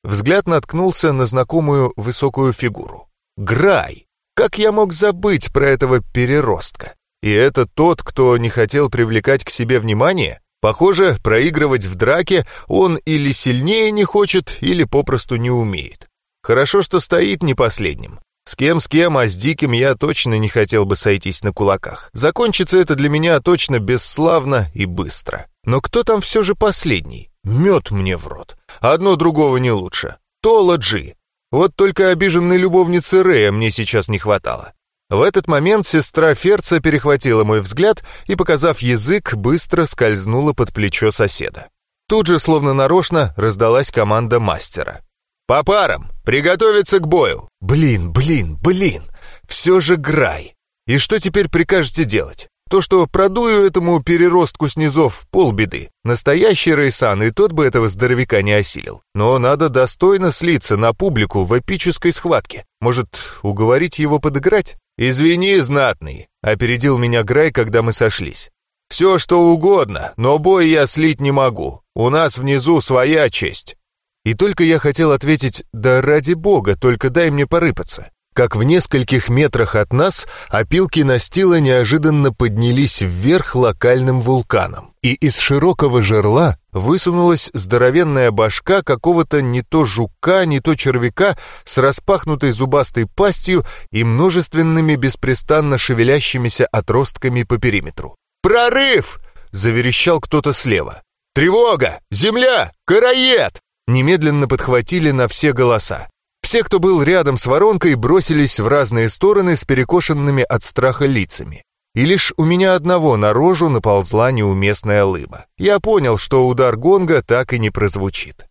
Взгляд наткнулся на знакомую высокую фигуру. Грай! Как я мог забыть про этого переростка? И это тот, кто не хотел привлекать к себе внимание? Похоже, проигрывать в драке он или сильнее не хочет, или попросту не умеет. Хорошо, что стоит не последним. С кем с кем, а с Диким я точно не хотел бы сойтись на кулаках. Закончится это для меня точно бесславно и быстро. Но кто там все же последний? Мед мне в рот. Одно другого не лучше. Тола Джи. Вот только обиженной любовницы Рэя мне сейчас не хватало. В этот момент сестра Ферца перехватила мой взгляд и, показав язык, быстро скользнула под плечо соседа. Тут же, словно нарочно, раздалась команда мастера. «По парам! Приготовиться к бою!» «Блин, блин, блин! Все же Грай! И что теперь прикажете делать? То, что продую этому переростку снизов, полбеды. Настоящий Рейсан и тот бы этого здоровяка не осилил. Но надо достойно слиться на публику в эпической схватке. Может, уговорить его подыграть? «Извини, знатный», — опередил меня Грай, когда мы сошлись. «Все, что угодно, но бой я слить не могу. У нас внизу своя честь». И только я хотел ответить «Да ради бога, только дай мне порыпаться» как в нескольких метрах от нас опилки настила неожиданно поднялись вверх локальным вулканом, и из широкого жерла высунулась здоровенная башка какого-то не то жука, не то червяка с распахнутой зубастой пастью и множественными беспрестанно шевелящимися отростками по периметру. «Прорыв!» — заверещал кто-то слева. «Тревога! Земля! Караед!» Немедленно подхватили на все голоса. Все, кто был рядом с воронкой, бросились в разные стороны с перекошенными от страха лицами. И лишь у меня одного на рожу наползла неуместная лыба. Я понял, что удар гонга так и не прозвучит.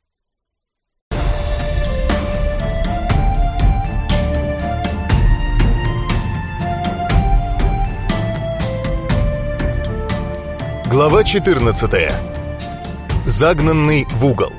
Глава 14. Загнанный в угол.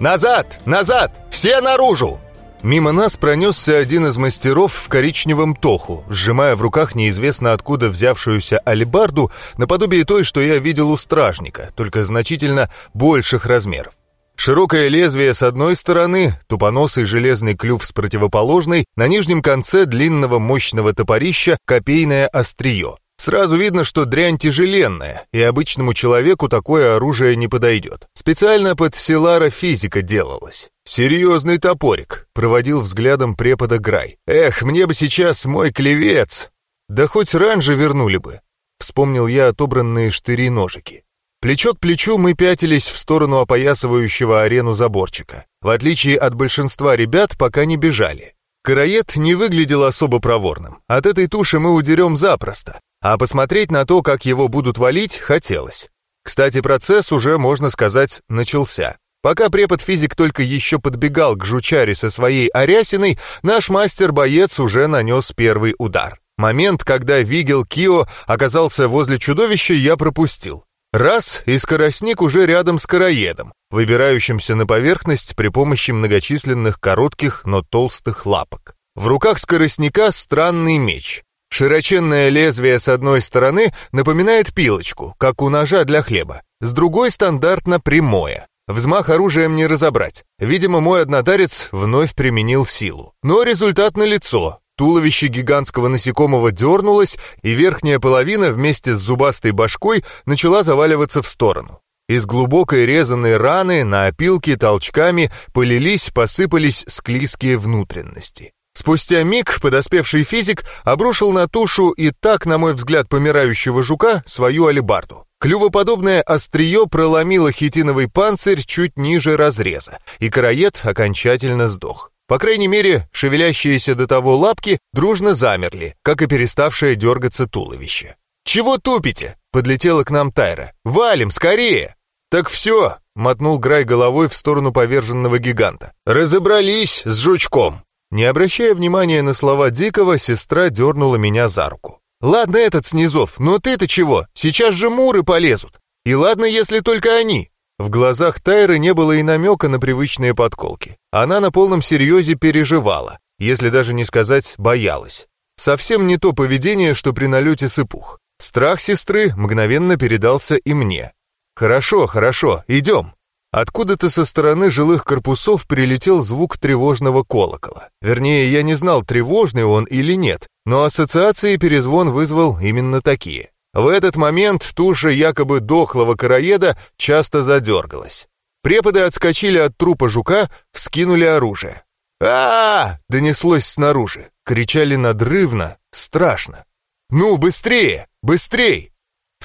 «Назад! Назад! Все наружу!» Мимо нас пронесся один из мастеров в коричневом тоху, сжимая в руках неизвестно откуда взявшуюся алебарду, наподобие той, что я видел у стражника, только значительно больших размеров. Широкое лезвие с одной стороны, тупоносый железный клюв с противоположной, на нижнем конце длинного мощного топорища копейное острие. Сразу видно, что дрянь тяжеленная, и обычному человеку такое оружие не подойдет. Специально под Силара физика делалось. «Серьезный топорик», — проводил взглядом препода Грай. «Эх, мне бы сейчас мой клевец!» «Да хоть раньше вернули бы», — вспомнил я отобранные штыри-ножики. Плечо к плечу мы пятились в сторону опоясывающего арену заборчика. В отличие от большинства ребят, пока не бежали. Караед не выглядел особо проворным. От этой туши мы удерем запросто, а посмотреть на то, как его будут валить, хотелось. Кстати, процесс уже, можно сказать, начался. Пока препод-физик только еще подбегал к жучаре со своей арясиной, наш мастер-боец уже нанес первый удар. Момент, когда Вигел Кио оказался возле чудовища, я пропустил. Раз, и скоростник уже рядом с короедом, выбирающимся на поверхность при помощи многочисленных коротких, но толстых лапок. В руках скоростника странный меч. Широченное лезвие с одной стороны напоминает пилочку, как у ножа для хлеба, с другой стандартно прямое. Взмах оружием не разобрать. Видимо, мой однодарец вновь применил силу. Но результат налицо. Туловище гигантского насекомого дернулось, и верхняя половина вместе с зубастой башкой начала заваливаться в сторону. Из глубокой резаной раны на опилке толчками полились, посыпались склизкие внутренности. Спустя миг подоспевший физик обрушил на тушу и так, на мой взгляд, помирающего жука свою алебарду. Клювоподобное острие проломило хитиновый панцирь чуть ниже разреза, и караед окончательно сдох. По крайней мере, шевелящиеся до того лапки дружно замерли, как и переставшее дергаться туловище. «Чего тупите?» — подлетела к нам Тайра. «Валим, скорее!» «Так все!» — мотнул Грай головой в сторону поверженного гиганта. «Разобрались с жучком!» Не обращая внимания на слова Дикого, сестра дернула меня за руку. «Ладно этот Снизов, но ты-то чего? Сейчас же муры полезут. И ладно, если только они». В глазах Тайры не было и намека на привычные подколки. Она на полном серьезе переживала, если даже не сказать боялась. Совсем не то поведение, что при налете сыпух. Страх сестры мгновенно передался и мне. «Хорошо, хорошо, идем». Откуда-то со стороны жилых корпусов прилетел звук тревожного колокола. Вернее, я не знал, тревожный он или нет, но ассоциации перезвон вызвал именно такие. В этот момент туша якобы дохлого караеда часто задергалась. Преподы отскочили от трупа жука, вскинули оружие. а, -а, -а донеслось снаружи. Кричали надрывно, страшно. «Ну, быстрее! Быстрей!»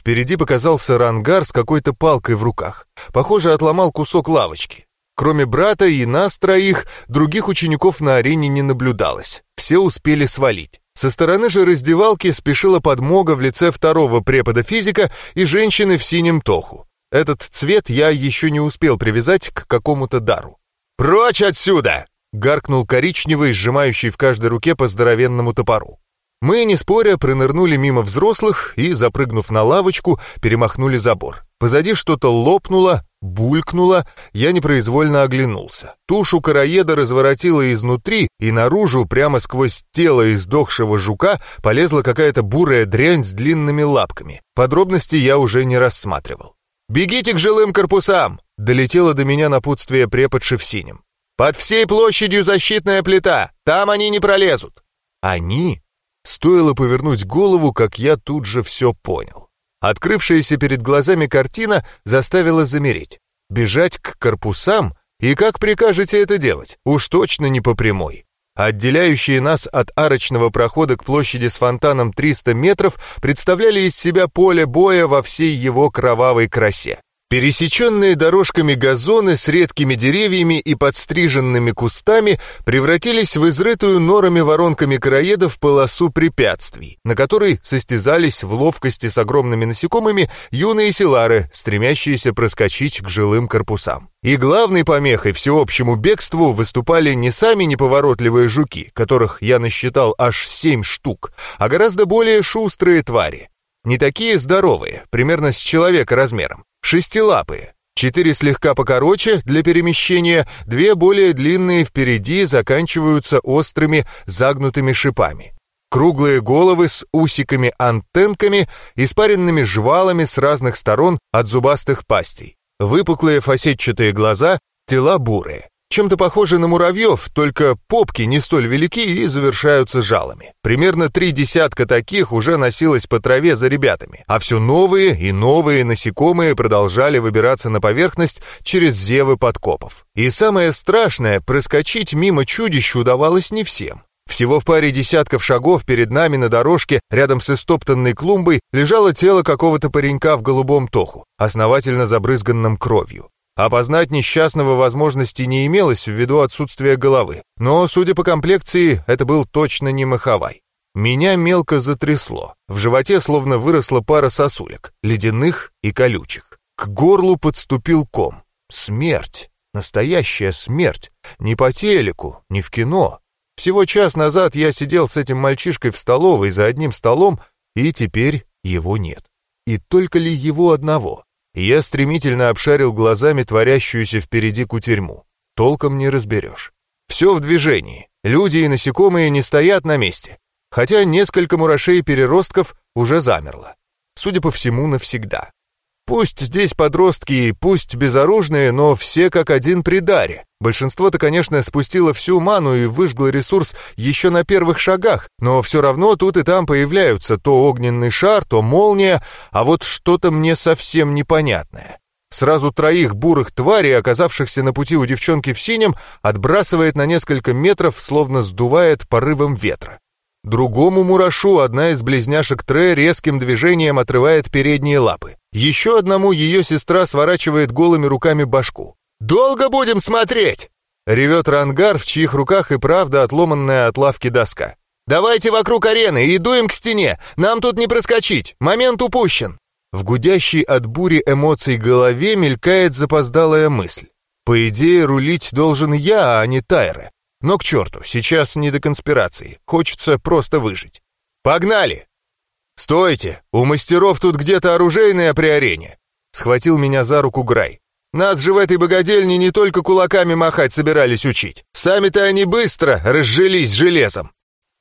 Впереди показался рангар с какой-то палкой в руках. Похоже, отломал кусок лавочки. Кроме брата и нас троих, других учеников на арене не наблюдалось. Все успели свалить. Со стороны же раздевалки спешила подмога в лице второго препода физика и женщины в синем тоху. Этот цвет я еще не успел привязать к какому-то дару. «Прочь отсюда!» гаркнул коричневый, сжимающий в каждой руке по здоровенному топору. Мы, не споря, пронырнули мимо взрослых и, запрыгнув на лавочку, перемахнули забор. Позади что-то лопнуло, булькнуло, я непроизвольно оглянулся. Тушу караеда разворотила изнутри, и наружу, прямо сквозь тело издохшего жука, полезла какая-то бурая дрянь с длинными лапками. Подробности я уже не рассматривал. «Бегите к жилым корпусам!» — долетело до меня напутствие преподши в синем. «Под всей площадью защитная плита! Там они не пролезут!» «Они?» Стоило повернуть голову, как я тут же все понял. Открывшаяся перед глазами картина заставила замереть. Бежать к корпусам? И как прикажете это делать? Уж точно не по прямой. Отделяющие нас от арочного прохода к площади с фонтаном 300 метров представляли из себя поле боя во всей его кровавой красе. Пересеченные дорожками газоны с редкими деревьями и подстриженными кустами превратились в изрытую норами воронками короедов полосу препятствий, на которой состязались в ловкости с огромными насекомыми юные селары, стремящиеся проскочить к жилым корпусам. И главной помехой всеобщему бегству выступали не сами неповоротливые жуки, которых я насчитал аж семь штук, а гораздо более шустрые твари. Не такие здоровые, примерно с человека размером, Шестилапые. Четыре слегка покороче для перемещения, две более длинные впереди заканчиваются острыми загнутыми шипами. Круглые головы с усиками-антенками, испаренными жвалами с разных сторон от зубастых пастей. Выпуклые фасетчатые глаза, тела бурые. Чем-то похожи на муравьев, только попки не столь велики и завершаются жалами. Примерно три десятка таких уже носилось по траве за ребятами, а все новые и новые насекомые продолжали выбираться на поверхность через зевы подкопов. И самое страшное, проскочить мимо чудища удавалось не всем. Всего в паре десятков шагов перед нами на дорожке, рядом с истоптанной клумбой, лежало тело какого-то паренька в голубом туху, основательно забрызганном кровью. Опознать несчастного возможности не имелось ввиду отсутствия головы, но, судя по комплекции, это был точно не маховай. Меня мелко затрясло. В животе словно выросла пара сосулек, ледяных и колючих. К горлу подступил ком. Смерть. Настоящая смерть. Не по телеку, не в кино. Всего час назад я сидел с этим мальчишкой в столовой за одним столом, и теперь его нет. И только ли его одного? Я стремительно обшарил глазами творящуюся впереди кутерьму. Толком не разберешь. Все в движении. Люди и насекомые не стоят на месте. Хотя несколько мурашей-переростков уже замерло. Судя по всему, навсегда. Пусть здесь подростки, пусть безоружные, но все как один при даре. Большинство-то, конечно, спустило всю ману и выжгло ресурс еще на первых шагах, но все равно тут и там появляются то огненный шар, то молния, а вот что-то мне совсем непонятное. Сразу троих бурых тварей, оказавшихся на пути у девчонки в синем, отбрасывает на несколько метров, словно сдувает порывом ветра. Другому мурашу одна из близняшек Тре резким движением отрывает передние лапы. Еще одному ее сестра сворачивает голыми руками башку. «Долго будем смотреть!» Ревет рангар, в чьих руках и правда отломанная от лавки доска. «Давайте вокруг арены и дуем к стене! Нам тут не проскочить! Момент упущен!» В гудящей от бури эмоций голове мелькает запоздалая мысль. По идее, рулить должен я, а не Тайра. Но к черту, сейчас не до конспирации. Хочется просто выжить. Погнали! Стойте! У мастеров тут где-то оружейная при арене. Схватил меня за руку Грай. Нас же в этой богадельне не только кулаками махать собирались учить. Сами-то они быстро разжились железом.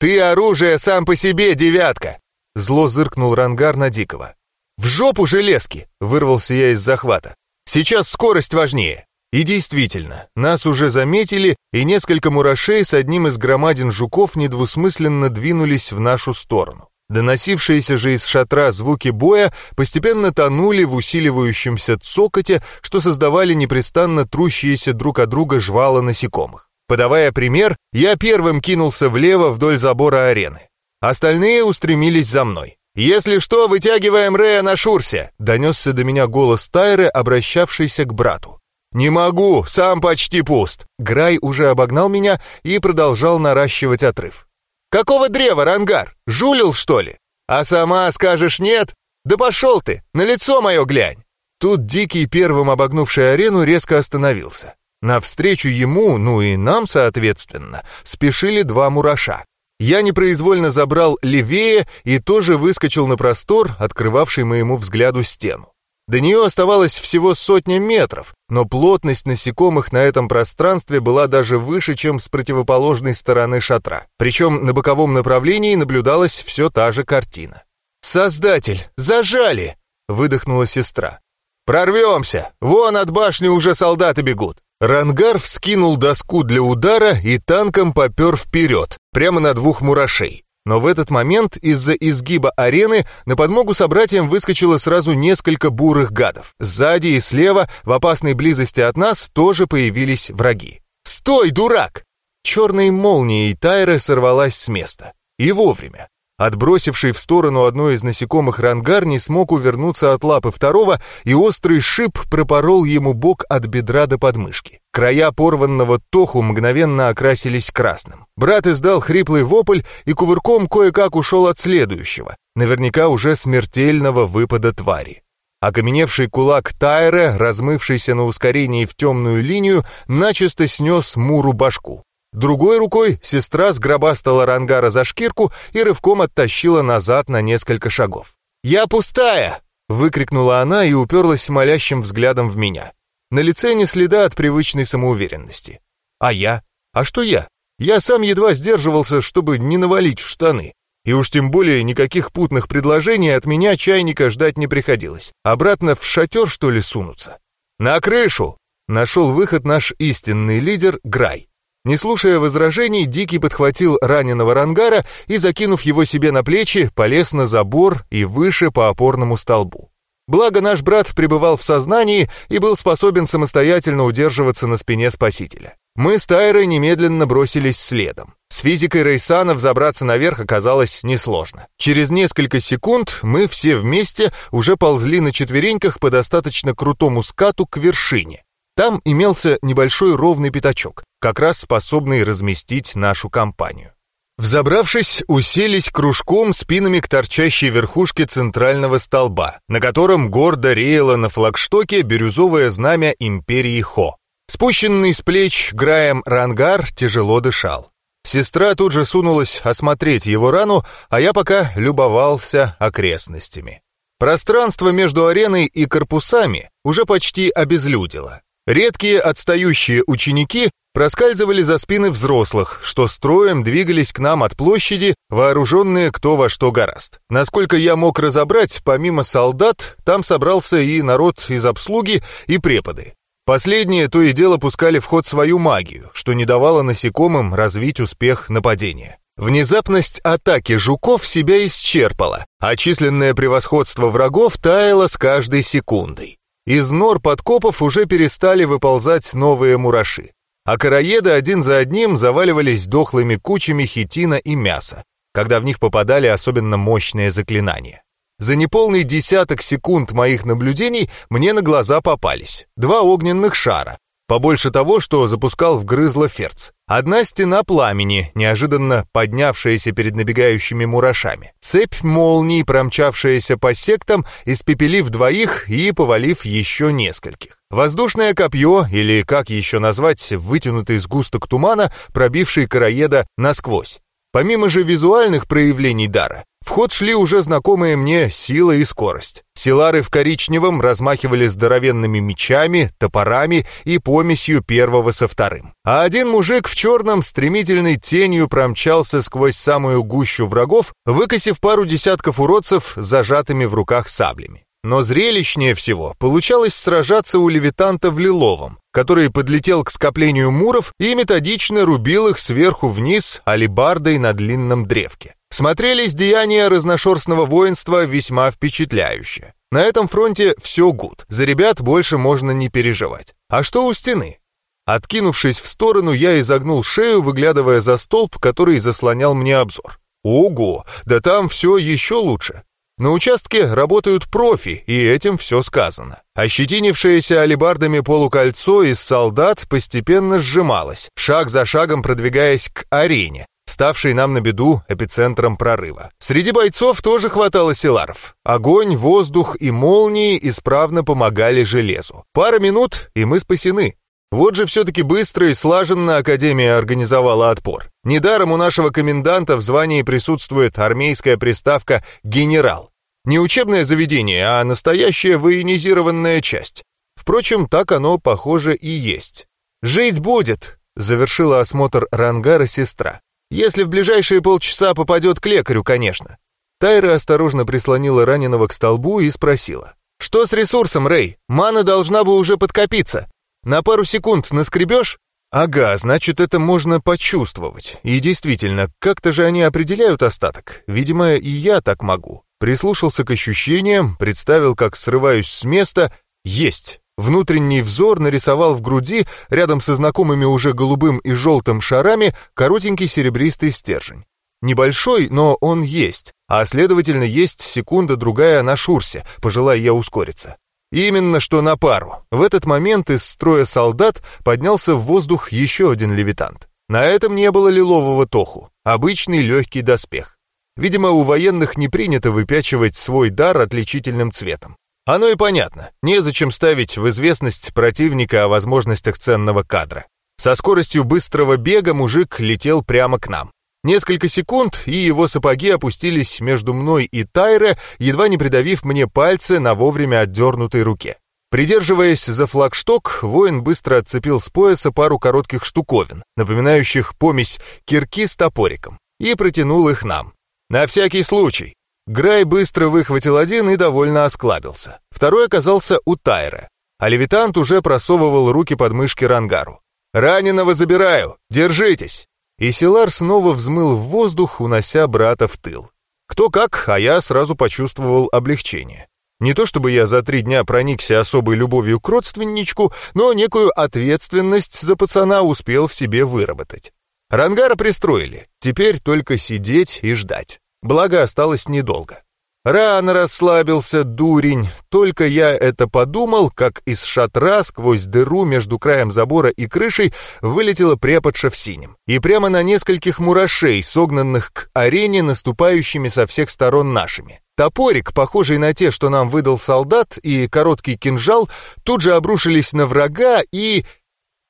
Ты оружие сам по себе, девятка!» Зло зыркнул Рангар на Дикого. «В жопу железки!» — вырвался я из захвата. «Сейчас скорость важнее!» И действительно, нас уже заметили, и несколько мурашей с одним из громадин жуков недвусмысленно двинулись в нашу сторону. Доносившиеся же из шатра звуки боя постепенно тонули в усиливающемся цокоте, что создавали непрестанно трущиеся друг от друга жвала насекомых. Подавая пример, я первым кинулся влево вдоль забора арены. Остальные устремились за мной. «Если что, вытягиваем Рея на шурсе!» — донесся до меня голос Тайры, обращавшийся к брату. «Не могу, сам почти пуст». Грай уже обогнал меня и продолжал наращивать отрыв. «Какого древа, Рангар? Жулил, что ли? А сама скажешь нет? Да пошел ты, на лицо мое глянь!» Тут Дикий, первым обогнувший арену, резко остановился. Навстречу ему, ну и нам, соответственно, спешили два мураша. Я непроизвольно забрал левее и тоже выскочил на простор, открывавший моему взгляду стену. До нее оставалось всего сотня метров, но плотность насекомых на этом пространстве была даже выше, чем с противоположной стороны шатра. Причем на боковом направлении наблюдалась все та же картина. «Создатель! Зажали!» — выдохнула сестра. «Прорвемся! Вон от башни уже солдаты бегут!» Рангар вскинул доску для удара и танком попер вперед, прямо на двух мурашей. Но в этот момент из-за изгиба арены на подмогу собратьям выскочило сразу несколько бурых гадов. Сзади и слева, в опасной близости от нас, тоже появились враги. «Стой, дурак!» Черной молнией Тайра сорвалась с места. И вовремя. Отбросивший в сторону одно из насекомых рангар не смог увернуться от лапы второго, и острый шип пропорол ему бок от бедра до подмышки. Края порванного тоху мгновенно окрасились красным. Брат издал хриплый вопль и кувырком кое-как ушел от следующего, наверняка уже смертельного выпада твари. Окаменевший кулак Тайра, размывшийся на ускорении в темную линию, начисто снес Муру башку. Другой рукой сестра сгробастала Рангара за шкирку и рывком оттащила назад на несколько шагов. «Я пустая!» — выкрикнула она и уперлась молящим взглядом в меня. На лице не следа от привычной самоуверенности. «А я? А что я? Я сам едва сдерживался, чтобы не навалить в штаны. И уж тем более никаких путных предложений от меня чайника ждать не приходилось. Обратно в шатер, что ли, сунуться? «На крышу!» — нашел выход наш истинный лидер Грай. Не слушая возражений, Дикий подхватил раненого рангара и, закинув его себе на плечи, полез на забор и выше по опорному столбу. Благо наш брат пребывал в сознании и был способен самостоятельно удерживаться на спине спасителя. Мы с Тайрой немедленно бросились следом. С физикой Рейсана взобраться наверх оказалось несложно. Через несколько секунд мы все вместе уже ползли на четвереньках по достаточно крутому скату к вершине. Там имелся небольшой ровный пятачок, как раз способный разместить нашу компанию. Взобравшись, уселись кружком спинами к торчащей верхушке центрального столба, на котором гордо реяло на флагштоке бирюзовое знамя империи Хо. Спущенный с плеч Граем Рангар тяжело дышал. Сестра тут же сунулась осмотреть его рану, а я пока любовался окрестностями. Пространство между ареной и корпусами уже почти обезлюдило. Редкие отстающие ученики проскальзывали за спины взрослых, что строем двигались к нам от площади, вооруженные кто во что гораст. Насколько я мог разобрать, помимо солдат, там собрался и народ из обслуги, и преподы. Последние то и дело пускали в ход свою магию, что не давало насекомым развить успех нападения. Внезапность атаки жуков себя исчерпала, а численное превосходство врагов таяло с каждой секундой. Из нор подкопов уже перестали выползать новые мураши, а караеды один за одним заваливались дохлыми кучами хитина и мяса, когда в них попадали особенно мощные заклинания. За неполный десяток секунд моих наблюдений мне на глаза попались два огненных шара, Побольше того, что запускал в грызло ферц. Одна стена пламени, неожиданно поднявшаяся перед набегающими мурашами. Цепь молний, промчавшаяся по сектам, испепелив двоих и повалив еще нескольких. Воздушное копье, или как еще назвать, вытянутый сгусток тумана, пробивший караеда насквозь. Помимо же визуальных проявлений дара, в ход шли уже знакомые мне сила и скорость. Силары в коричневом размахивали здоровенными мечами, топорами и помесью первого со вторым. А один мужик в черном стремительной тенью промчался сквозь самую гущу врагов, выкосив пару десятков уродцев зажатыми в руках саблями. Но зрелищнее всего получалось сражаться у левитанта в Лиловом, который подлетел к скоплению муров и методично рубил их сверху вниз алибардой на длинном древке. Смотрелись деяния разношерстного воинства весьма впечатляюще. На этом фронте все гуд, за ребят больше можно не переживать. А что у стены? Откинувшись в сторону, я изогнул шею, выглядывая за столб, который заслонял мне обзор. Ого, да там все еще лучше. На участке работают профи, и этим все сказано. Ощетинившееся алебардами полукольцо из солдат постепенно сжималось, шаг за шагом продвигаясь к арене, ставшей нам на беду эпицентром прорыва. Среди бойцов тоже хватало силаров. Огонь, воздух и молнии исправно помогали железу. Пара минут, и мы спасены. Вот же все-таки быстро и слаженно Академия организовала отпор. Недаром у нашего коменданта в звании присутствует армейская приставка «генерал». Не учебное заведение, а настоящая военизированная часть. Впрочем, так оно, похоже, и есть. «Жить будет!» — завершила осмотр Рангара сестра. «Если в ближайшие полчаса попадет к лекарю, конечно». Тайра осторожно прислонила раненого к столбу и спросила. «Что с ресурсом, Рэй? Мана должна бы уже подкопиться. На пару секунд наскребешь?» «Ага, значит, это можно почувствовать. И действительно, как-то же они определяют остаток. Видимо, и я так могу». Прислушался к ощущениям, представил, как срываюсь с места. Есть. Внутренний взор нарисовал в груди, рядом со знакомыми уже голубым и желтым шарами, коротенький серебристый стержень. Небольшой, но он есть, а следовательно есть секунда-другая на шурсе, пожелая я ускориться. Именно что на пару. В этот момент из строя солдат поднялся в воздух еще один левитант. На этом не было лилового тоху, обычный легкий доспех. Видимо, у военных не принято выпячивать свой дар отличительным цветом. Оно и понятно, незачем ставить в известность противника о возможностях ценного кадра. Со скоростью быстрого бега мужик летел прямо к нам. Несколько секунд, и его сапоги опустились между мной и Тайре, едва не придавив мне пальцы на вовремя отдернутой руке. Придерживаясь за флагшток, воин быстро отцепил с пояса пару коротких штуковин, напоминающих помесь кирки с топориком, и протянул их нам. На всякий случай. Грай быстро выхватил один и довольно осклабился. Второй оказался у Тайра, а левитант уже просовывал руки под мышки Рангару. «Раненого забираю! Держитесь!» И Силар снова взмыл в воздух, унося брата в тыл. Кто как, а я сразу почувствовал облегчение. Не то чтобы я за три дня проникся особой любовью к родственничку, но некую ответственность за пацана успел в себе выработать. Рангара пристроили, теперь только сидеть и ждать. Благо, осталось недолго. Рано расслабился, дурень. Только я это подумал, как из шатра сквозь дыру между краем забора и крышей вылетела преподша в синем. И прямо на нескольких мурашей, согнанных к арене, наступающими со всех сторон нашими. Топорик, похожий на те, что нам выдал солдат, и короткий кинжал тут же обрушились на врага и...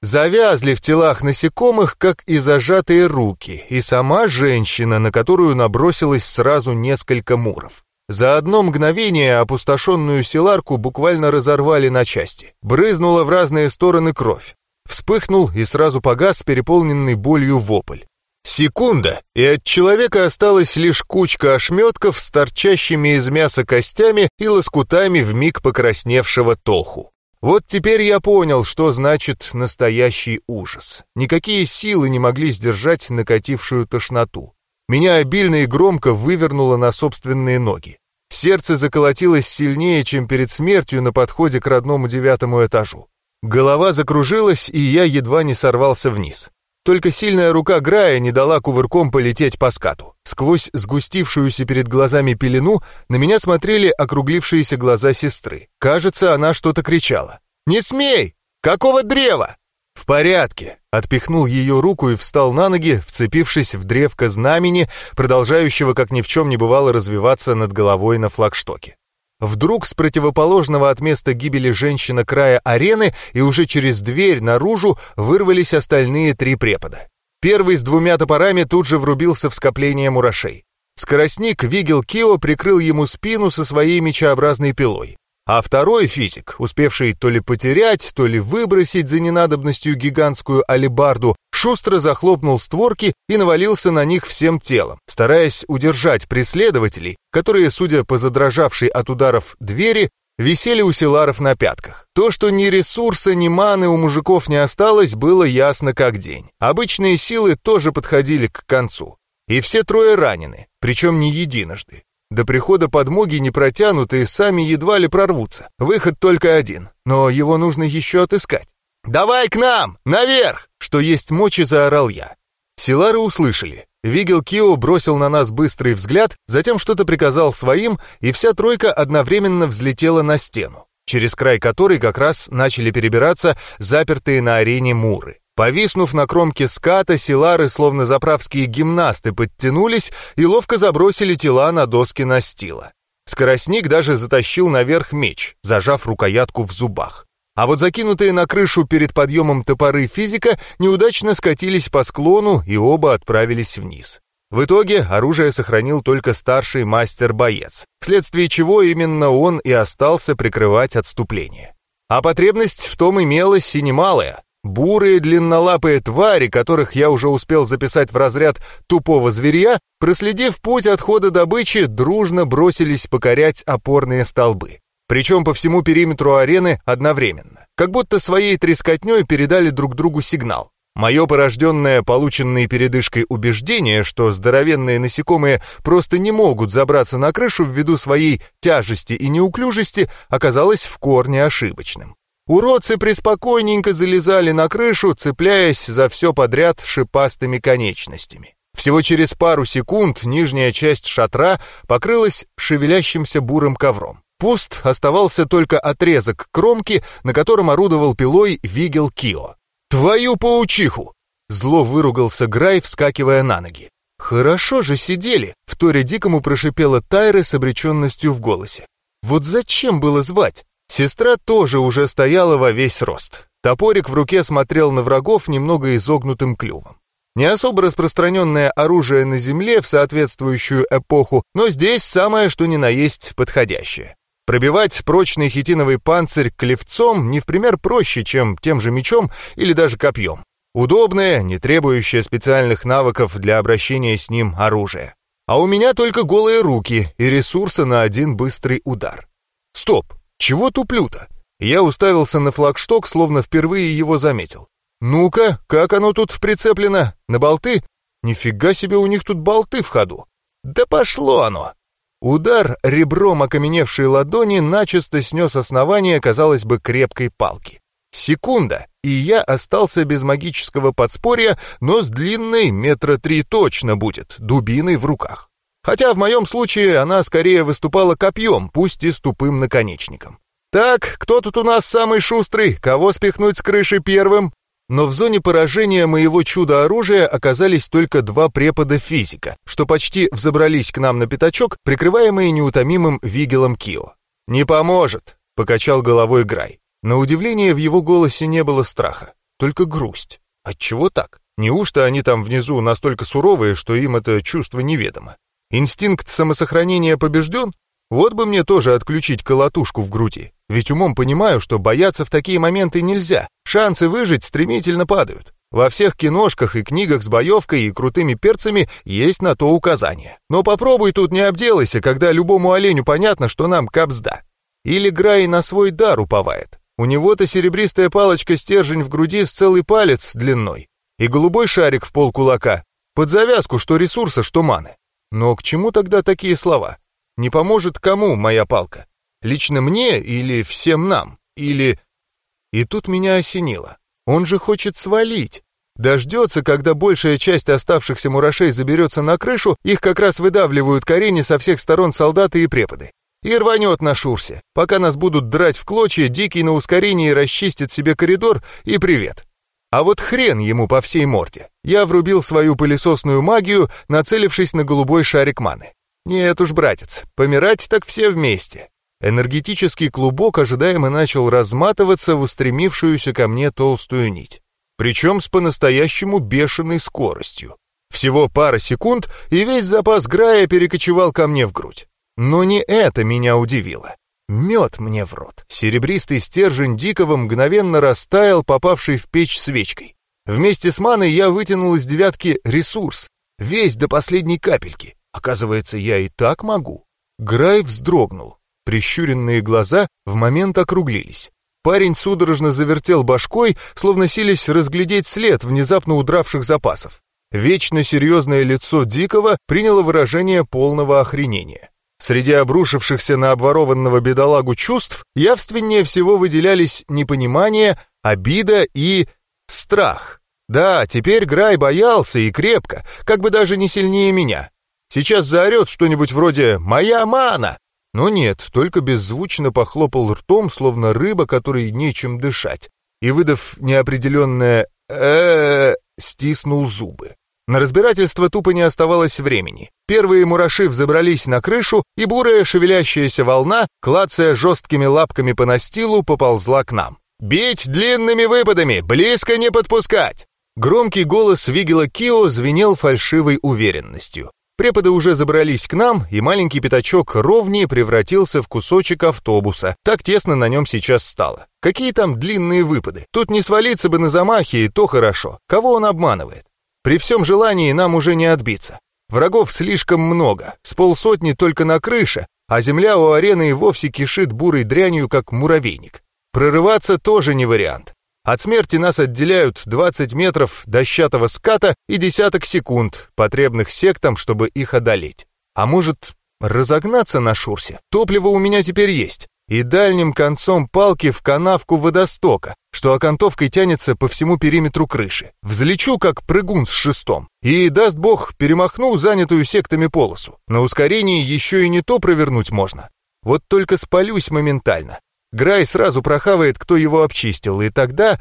Завязли в телах насекомых, как и зажатые руки, и сама женщина, на которую набросилось сразу несколько муров. За одно мгновение опустошенную селарку буквально разорвали на части. Брызнула в разные стороны кровь. Вспыхнул и сразу погас переполненный болью вопль. Секунда, и от человека осталась лишь кучка ошметков с торчащими из мяса костями и лоскутами в миг покрасневшего тоху. Вот теперь я понял, что значит настоящий ужас. Никакие силы не могли сдержать накатившую тошноту. Меня обильно и громко вывернуло на собственные ноги. Сердце заколотилось сильнее, чем перед смертью на подходе к родному девятому этажу. Голова закружилась, и я едва не сорвался вниз. Только сильная рука Грая не дала кувырком полететь по скату. Сквозь сгустившуюся перед глазами пелену на меня смотрели округлившиеся глаза сестры. Кажется, она что-то кричала. «Не смей! Какого древа?» «В порядке», — отпихнул ее руку и встал на ноги, вцепившись в древко знамени, продолжающего, как ни в чем не бывало, развиваться над головой на флагштоке. Вдруг с противоположного от места гибели женщина края арены и уже через дверь наружу вырвались остальные три препода. Первый с двумя топорами тут же врубился в скопление мурашей. Скоростник Вигел Кио прикрыл ему спину со своей мечообразной пилой. А второй физик, успевший то ли потерять, то ли выбросить за ненадобностью гигантскую алебарду, шустро захлопнул створки и навалился на них всем телом, стараясь удержать преследователей, которые, судя по задрожавшей от ударов двери, висели у селаров на пятках. То, что ни ресурса, ни маны у мужиков не осталось, было ясно как день. Обычные силы тоже подходили к концу. И все трое ранены, причем не единожды. До прихода подмоги не протянут и сами едва ли прорвутся. Выход только один, но его нужно еще отыскать. «Давай к нам! Наверх!» Что есть мочи, заорал я. Силары услышали. Вигел Кио бросил на нас быстрый взгляд, затем что-то приказал своим, и вся тройка одновременно взлетела на стену, через край которой как раз начали перебираться запертые на арене муры. Повиснув на кромке ската, силары, словно заправские гимнасты, подтянулись и ловко забросили тела на доски настила. Скоростник даже затащил наверх меч, зажав рукоятку в зубах. А вот закинутые на крышу перед подъемом топоры физика неудачно скатились по склону и оба отправились вниз. В итоге оружие сохранил только старший мастер-боец, вследствие чего именно он и остался прикрывать отступление. А потребность в том имелась и немалая. Бурые длиннолапые твари, которых я уже успел записать в разряд тупого зверя, проследив путь отхода добычи, дружно бросились покорять опорные столбы. Причем по всему периметру арены одновременно. Как будто своей трескотней передали друг другу сигнал. Мое порожденное полученной передышкой убеждение, что здоровенные насекомые просто не могут забраться на крышу ввиду своей тяжести и неуклюжести, оказалось в корне ошибочным. Уродцы преспокойненько залезали на крышу, цепляясь за все подряд шипастыми конечностями. Всего через пару секунд нижняя часть шатра покрылась шевелящимся бурым ковром. Пуст оставался только отрезок кромки, на котором орудовал пилой Вигел Кио. «Твою паучиху!» Зло выругался Грай, вскакивая на ноги. «Хорошо же сидели!» — вторя дикому прошипела Тайра с обреченностью в голосе. «Вот зачем было звать? Сестра тоже уже стояла во весь рост. Топорик в руке смотрел на врагов немного изогнутым клювом. Не особо распространенное оружие на Земле в соответствующую эпоху, но здесь самое что ни на есть подходящее. Пробивать прочный хитиновый панцирь клевцом не в пример проще, чем тем же мечом или даже копьем. Удобное, не требующее специальных навыков для обращения с ним оружие. А у меня только голые руки и ресурсы на один быстрый удар. Стоп! Чего туплю-то? Я уставился на флагшток, словно впервые его заметил. Ну-ка, как оно тут прицеплено? На болты? Нифига себе у них тут болты в ходу. Да пошло оно! Удар ребром окаменевшей ладони начисто снес основание, казалось бы, крепкой палки. Секунда, и я остался без магического подспорья, но с длинной метра три точно будет, дубиной в руках. Хотя в моем случае она скорее выступала копьем, пусть и с тупым наконечником. «Так, кто тут у нас самый шустрый? Кого спихнуть с крыши первым?» Но в зоне поражения моего чудо-оружия оказались только два препода физика, что почти взобрались к нам на пятачок, прикрываемые неутомимым вигелом Кио. «Не поможет», — покачал головой Грай. На удивление в его голосе не было страха, только грусть. Отчего так? Неужто они там внизу настолько суровые, что им это чувство неведомо? Инстинкт самосохранения побежден? Вот бы мне тоже отключить колотушку в груди. Ведь умом понимаю, что бояться в такие моменты нельзя. Шансы выжить стремительно падают. Во всех киношках и книгах с боевкой и крутыми перцами есть на то указание. Но попробуй тут не обделайся, когда любому оленю понятно, что нам капсда. Или Грай на свой дар уповает. У него-то серебристая палочка-стержень в груди с целый палец длиной. И голубой шарик в пол кулака. Под завязку, что ресурса, что маны. Но к чему тогда такие слова? Не поможет кому моя палка? Лично мне или всем нам? Или... И тут меня осенило. Он же хочет свалить. Дождется, когда большая часть оставшихся мурашей заберется на крышу, их как раз выдавливают корени со всех сторон солдаты и преподы. И рванет на шурсе. Пока нас будут драть в клочья, Дикий на ускорении расчистит себе коридор и привет. А вот хрен ему по всей морде. Я врубил свою пылесосную магию, нацелившись на голубой шарик маны. Нет уж, братец, помирать так все вместе. Энергетический клубок ожидаемо начал разматываться в устремившуюся ко мне толстую нить. Причем с по-настоящему бешеной скоростью. Всего пара секунд, и весь запас Грая перекочевал ко мне в грудь. Но не это меня удивило. Мед мне в рот. Серебристый стержень дикого мгновенно растаял, попавший в печь свечкой. Вместе с маной я вытянул из девятки ресурс, весь до последней капельки. Оказывается, я и так могу. Грай вздрогнул. Прищуренные глаза в момент округлились. Парень судорожно завертел башкой, словно сились разглядеть след внезапно удравших запасов. Вечно серьезное лицо Дикого приняло выражение полного охренения. Среди обрушившихся на обворованного бедолагу чувств явственнее всего выделялись непонимание, обида и страх. Да, теперь Грай боялся и крепко, как бы даже не сильнее меня. Сейчас заорет что-нибудь вроде «Моя мана!» Но нет, только беззвучно похлопал ртом, словно рыба, которой нечем дышать, и, выдав неопределенное э стиснул зубы. На разбирательство тупо не оставалось времени. Первые мураши взобрались на крышу, и бурая шевелящаяся волна, клацая жесткими лапками по настилу, поползла к нам. Бить длинными выпадами, близко не подпускать!» Громкий голос Вигела Кио звенел фальшивой уверенностью. Преподы уже забрались к нам, и маленький пятачок ровнее превратился в кусочек автобуса. Так тесно на нем сейчас стало. Какие там длинные выпады? Тут не свалиться бы на замахе, и то хорошо. Кого он обманывает? При всем желании нам уже не отбиться. Врагов слишком много, с полсотни только на крыше, а земля у арены и вовсе кишит бурой дрянью, как муравейник. Прорываться тоже не вариант. От смерти нас отделяют 20 метров дощатого ската и десяток секунд, потребных сектам, чтобы их одолеть. А может, разогнаться на шурсе? Топливо у меня теперь есть. И дальним концом палки в канавку водостока, что окантовкой тянется по всему периметру крыши. Взлечу, как прыгун с шестом. И, даст бог, перемахну занятую сектами полосу. На ускорении еще и не то провернуть можно. Вот только спалюсь моментально. Грай сразу прохавает, кто его обчистил, и тогда...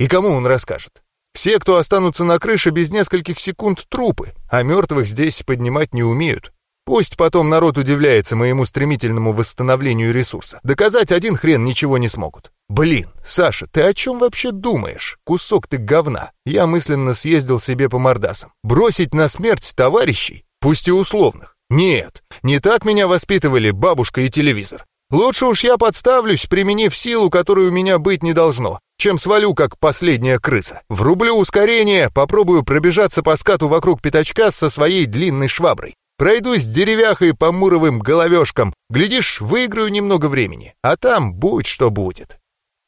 И кому он расскажет? Все, кто останутся на крыше без нескольких секунд, трупы, а мертвых здесь поднимать не умеют. Пусть потом народ удивляется моему стремительному восстановлению ресурса. Доказать один хрен ничего не смогут. Блин, Саша, ты о чем вообще думаешь? Кусок ты говна. Я мысленно съездил себе по мордасам. Бросить на смерть товарищей? Пусть и условных. Нет, не так меня воспитывали бабушка и телевизор. Лучше уж я подставлюсь, применив силу, которую у меня быть не должно, чем свалю, как последняя крыса. Врублю ускорение, попробую пробежаться по скату вокруг пятачка со своей длинной шваброй. Пройдусь деревяхой по муровым головешкам. Глядишь, выиграю немного времени, а там будь что будет.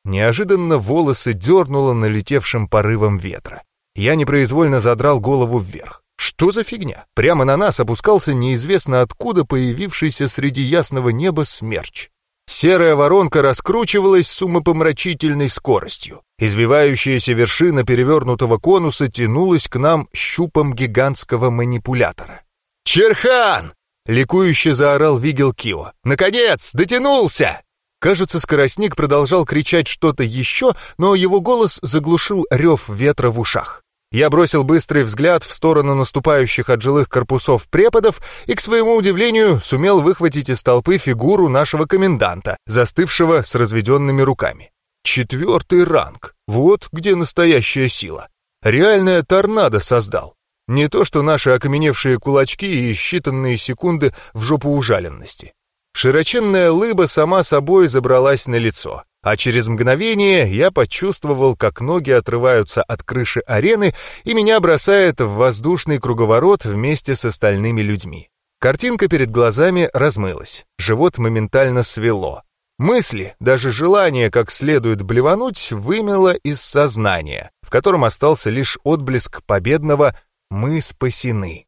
Неожиданно волосы дернуло налетевшим порывом ветра. Я непроизвольно задрал голову вверх. Что за фигня? Прямо на нас опускался неизвестно откуда появившийся среди ясного неба смерч. Серая воронка раскручивалась с умопомрачительной скоростью. Извивающаяся вершина перевернутого конуса тянулась к нам щупом гигантского манипулятора. «Черхан!» — ликующе заорал Вигел Кио. «Наконец! Дотянулся!» Кажется, скоростник продолжал кричать что-то еще, но его голос заглушил рев ветра в ушах. Я бросил быстрый взгляд в сторону наступающих от жилых корпусов преподов и, к своему удивлению, сумел выхватить из толпы фигуру нашего коменданта, застывшего с разведенными руками. Четвертый ранг. Вот где настоящая сила. Реальная торнадо создал. Не то что наши окаменевшие кулачки и считанные секунды в жопу ужаленности. Широченная лыба сама собой забралась на лицо а через мгновение я почувствовал, как ноги отрываются от крыши арены и меня бросает в воздушный круговорот вместе с остальными людьми. Картинка перед глазами размылась, живот моментально свело. Мысли, даже желание как следует блевануть, вымело из сознания, в котором остался лишь отблеск победного «мы спасены».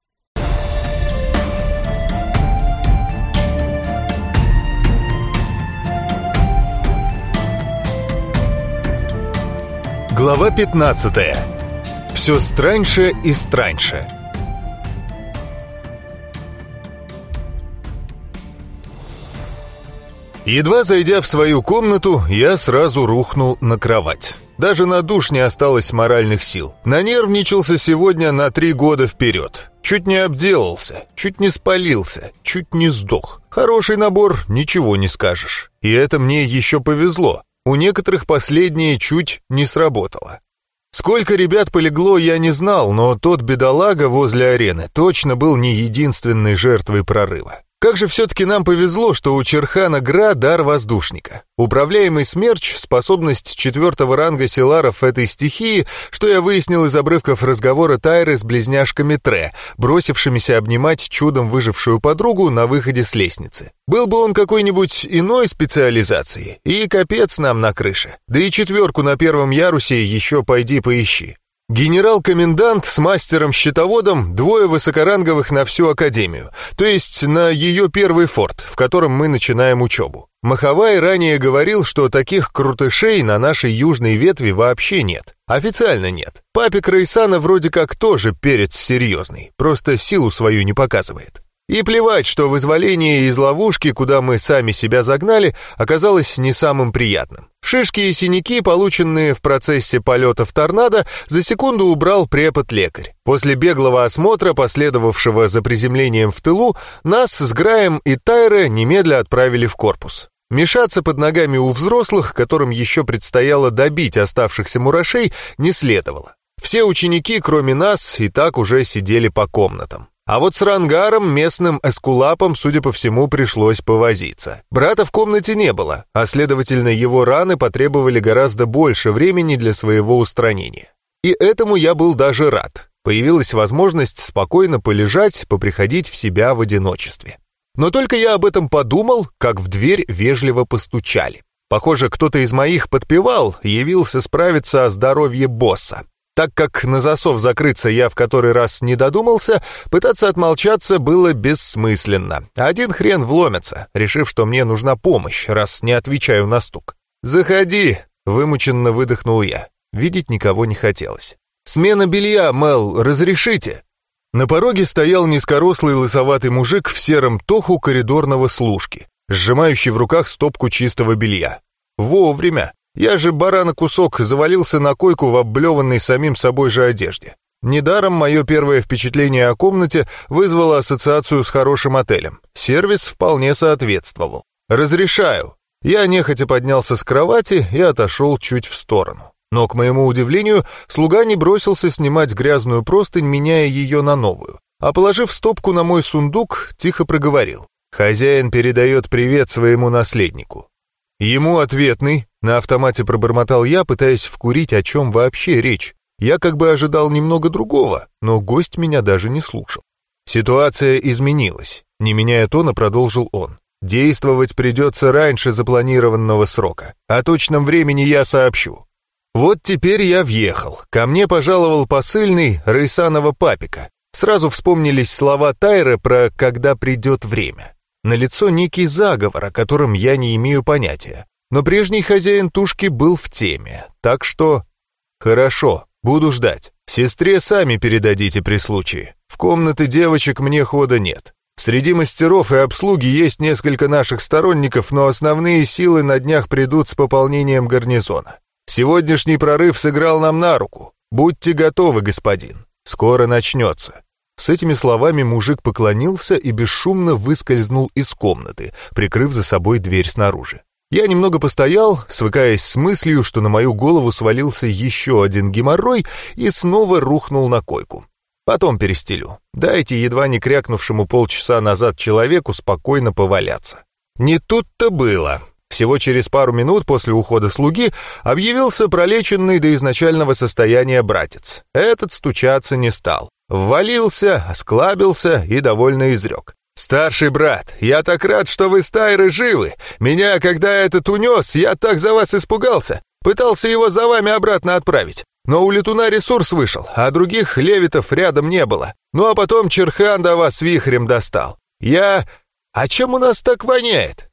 Глава 15. Все страньше и страньше. Едва зайдя в свою комнату, я сразу рухнул на кровать. Даже на душ не осталось моральных сил. Нанервничался сегодня на три года вперед. Чуть не обделался, чуть не спалился, чуть не сдох. Хороший набор, ничего не скажешь. И это мне еще повезло. У некоторых последнее чуть не сработало. Сколько ребят полегло, я не знал, но тот бедолага возле арены точно был не единственной жертвой прорыва. Как же все-таки нам повезло, что у Черхана Гра дар воздушника. Управляемый смерч — способность четвертого ранга силаров этой стихии, что я выяснил из обрывков разговора Тайры с близняшками Тре, бросившимися обнимать чудом выжившую подругу на выходе с лестницы. Был бы он какой-нибудь иной специализации, и капец нам на крыше. Да и четверку на первом ярусе еще пойди поищи. Генерал-комендант с мастером-щитоводом, двое высокоранговых на всю Академию, то есть на ее первый форт, в котором мы начинаем учебу. Маховай ранее говорил, что таких крутышей на нашей южной ветви вообще нет. Официально нет. Папик Рейсана вроде как тоже перец серьезный, просто силу свою не показывает. И плевать, что вызволение из ловушки, куда мы сами себя загнали, оказалось не самым приятным. Шишки и синяки, полученные в процессе полета в торнадо, за секунду убрал препод-лекарь. После беглого осмотра, последовавшего за приземлением в тылу, нас с Граем и Тайре немедля отправили в корпус. Мешаться под ногами у взрослых, которым еще предстояло добить оставшихся мурашей, не следовало. Все ученики, кроме нас, и так уже сидели по комнатам. А вот с Рангаром, местным эскулапом, судя по всему, пришлось повозиться. Брата в комнате не было, а, следовательно, его раны потребовали гораздо больше времени для своего устранения. И этому я был даже рад. Появилась возможность спокойно полежать, поприходить в себя в одиночестве. Но только я об этом подумал, как в дверь вежливо постучали. Похоже, кто-то из моих подпевал, явился справиться о здоровье босса. Так как на засов закрыться я в который раз не додумался, пытаться отмолчаться было бессмысленно. Один хрен вломится, решив, что мне нужна помощь, раз не отвечаю на стук. «Заходи!» — вымученно выдохнул я. Видеть никого не хотелось. «Смена белья, Мел, разрешите?» На пороге стоял низкорослый лысоватый мужик в сером тоху коридорного служки, сжимающий в руках стопку чистого белья. Вовремя. Я же барана кусок завалился на койку в облеванной самим собой же одежде. Недаром мое первое впечатление о комнате вызвало ассоциацию с хорошим отелем. Сервис вполне соответствовал. «Разрешаю». Я нехотя поднялся с кровати и отошел чуть в сторону. Но, к моему удивлению, слуга не бросился снимать грязную простынь, меняя ее на новую, а, положив стопку на мой сундук, тихо проговорил. «Хозяин передает привет своему наследнику». Ему ответный, на автомате пробормотал я, пытаясь вкурить, о чем вообще речь. Я как бы ожидал немного другого, но гость меня даже не слушал. Ситуация изменилась. Не меняя тона, продолжил он. Действовать придется раньше запланированного срока. О точном времени я сообщу. Вот теперь я въехал. Ко мне пожаловал посыльный Рейсанова папика. Сразу вспомнились слова Тайры про «когда придет время». На лицо некий заговор, о котором я не имею понятия. Но прежний хозяин тушки был в теме, так что... Хорошо, буду ждать. Сестре сами передадите при случае. В комнаты девочек мне хода нет. Среди мастеров и обслуги есть несколько наших сторонников, но основные силы на днях придут с пополнением гарнизона. Сегодняшний прорыв сыграл нам на руку. Будьте готовы, господин. Скоро начнется. С этими словами мужик поклонился и бесшумно выскользнул из комнаты, прикрыв за собой дверь снаружи. Я немного постоял, свыкаясь с мыслью, что на мою голову свалился еще один геморрой и снова рухнул на койку. Потом перестелю. Дайте едва не крякнувшему полчаса назад человеку спокойно поваляться. Не тут-то было. Всего через пару минут после ухода слуги объявился пролеченный до изначального состояния братец. Этот стучаться не стал. Ввалился, осклабился и довольно изрек. «Старший брат, я так рад, что вы с Тайрой живы. Меня, когда этот унес, я так за вас испугался. Пытался его за вами обратно отправить. Но у летуна ресурс вышел, а других левитов рядом не было. Ну а потом Черхан до вас вихрем достал. Я... А чем у нас так воняет?»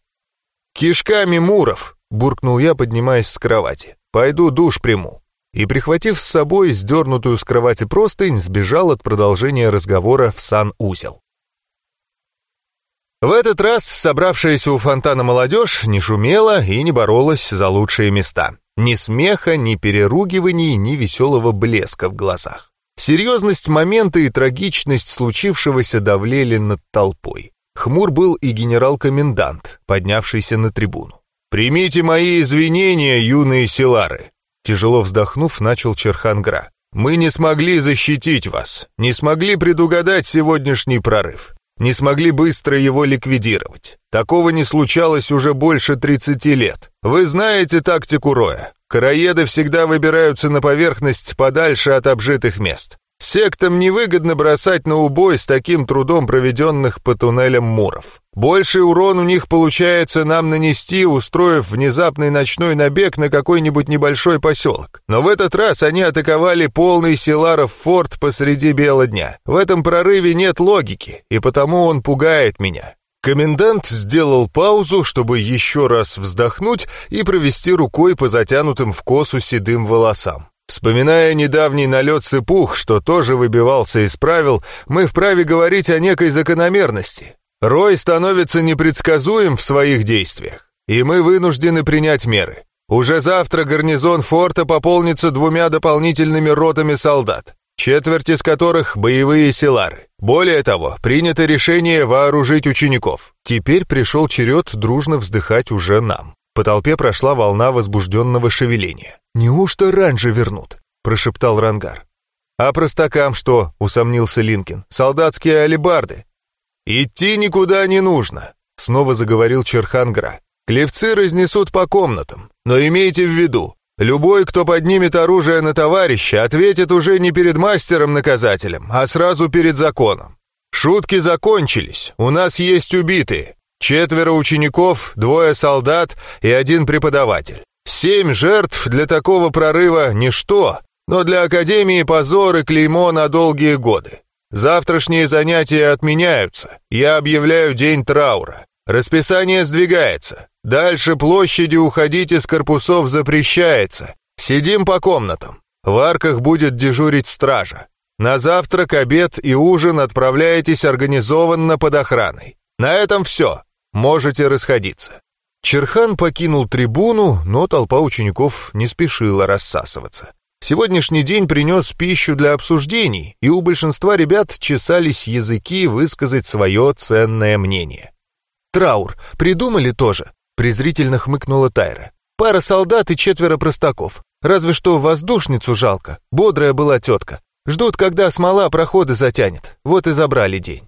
«Кишками муров», — буркнул я, поднимаясь с кровати. «Пойду душ приму». И, прихватив с собой сдернутую с кровати простынь, сбежал от продолжения разговора в сан-узел. В этот раз собравшаяся у фонтана молодежь не шумела и не боролась за лучшие места. Ни смеха, ни переругиваний, ни веселого блеска в глазах. Серьезность момента и трагичность случившегося давлели над толпой. Хмур был и генерал-комендант, поднявшийся на трибуну. «Примите мои извинения, юные селары!» Тяжело вздохнув, начал Черхангра. «Мы не смогли защитить вас, не смогли предугадать сегодняшний прорыв не смогли быстро его ликвидировать. Такого не случалось уже больше 30 лет. Вы знаете тактику Роя. Караеды всегда выбираются на поверхность подальше от обжитых мест. Сектам невыгодно бросать на убой с таким трудом проведенных по туннелям муров. Больший урон у них получается нам нанести, устроив внезапный ночной набег на какой-нибудь небольшой поселок. Но в этот раз они атаковали полный Силаров форт посреди бела дня. В этом прорыве нет логики, и потому он пугает меня. Комендант сделал паузу, чтобы еще раз вздохнуть и провести рукой по затянутым в косу седым волосам. Вспоминая недавний налет сыпух, что тоже выбивался из правил, мы вправе говорить о некой закономерности. Рой становится непредсказуем в своих действиях, и мы вынуждены принять меры. Уже завтра гарнизон форта пополнится двумя дополнительными ротами солдат. четверть из которых — боевые селары. Более того, принято решение вооружить учеников. Теперь пришел черед дружно вздыхать уже нам. По толпе прошла волна возбужденного шевеления. «Неужто раньше вернут?» — прошептал Рангар. «А простакам что?» — усомнился Линкин. «Солдатские алебарды». «Идти никуда не нужно», — снова заговорил Черхангра. «Клевцы разнесут по комнатам, но имейте в виду, любой, кто поднимет оружие на товарища, ответит уже не перед мастером-наказателем, а сразу перед законом. Шутки закончились, у нас есть убитые. Четверо учеников, двое солдат и один преподаватель. Семь жертв для такого прорыва – ничто, но для Академии позор и клеймо на долгие годы. Завтрашние занятия отменяются. Я объявляю день траура. Расписание сдвигается. Дальше площади уходить из корпусов запрещается. Сидим по комнатам. В арках будет дежурить стража. На завтрак, обед и ужин отправляетесь организованно под охраной. На этом все. Можете расходиться. Черхан покинул трибуну, но толпа учеников не спешила рассасываться. Сегодняшний день принес пищу для обсуждений, и у большинства ребят чесались языки высказать свое ценное мнение. «Траур, придумали тоже?» — презрительно хмыкнула Тайра. «Пара солдат и четверо простаков. Разве что воздушницу жалко. Бодрая была тетка. Ждут, когда смола проходы затянет. Вот и забрали день».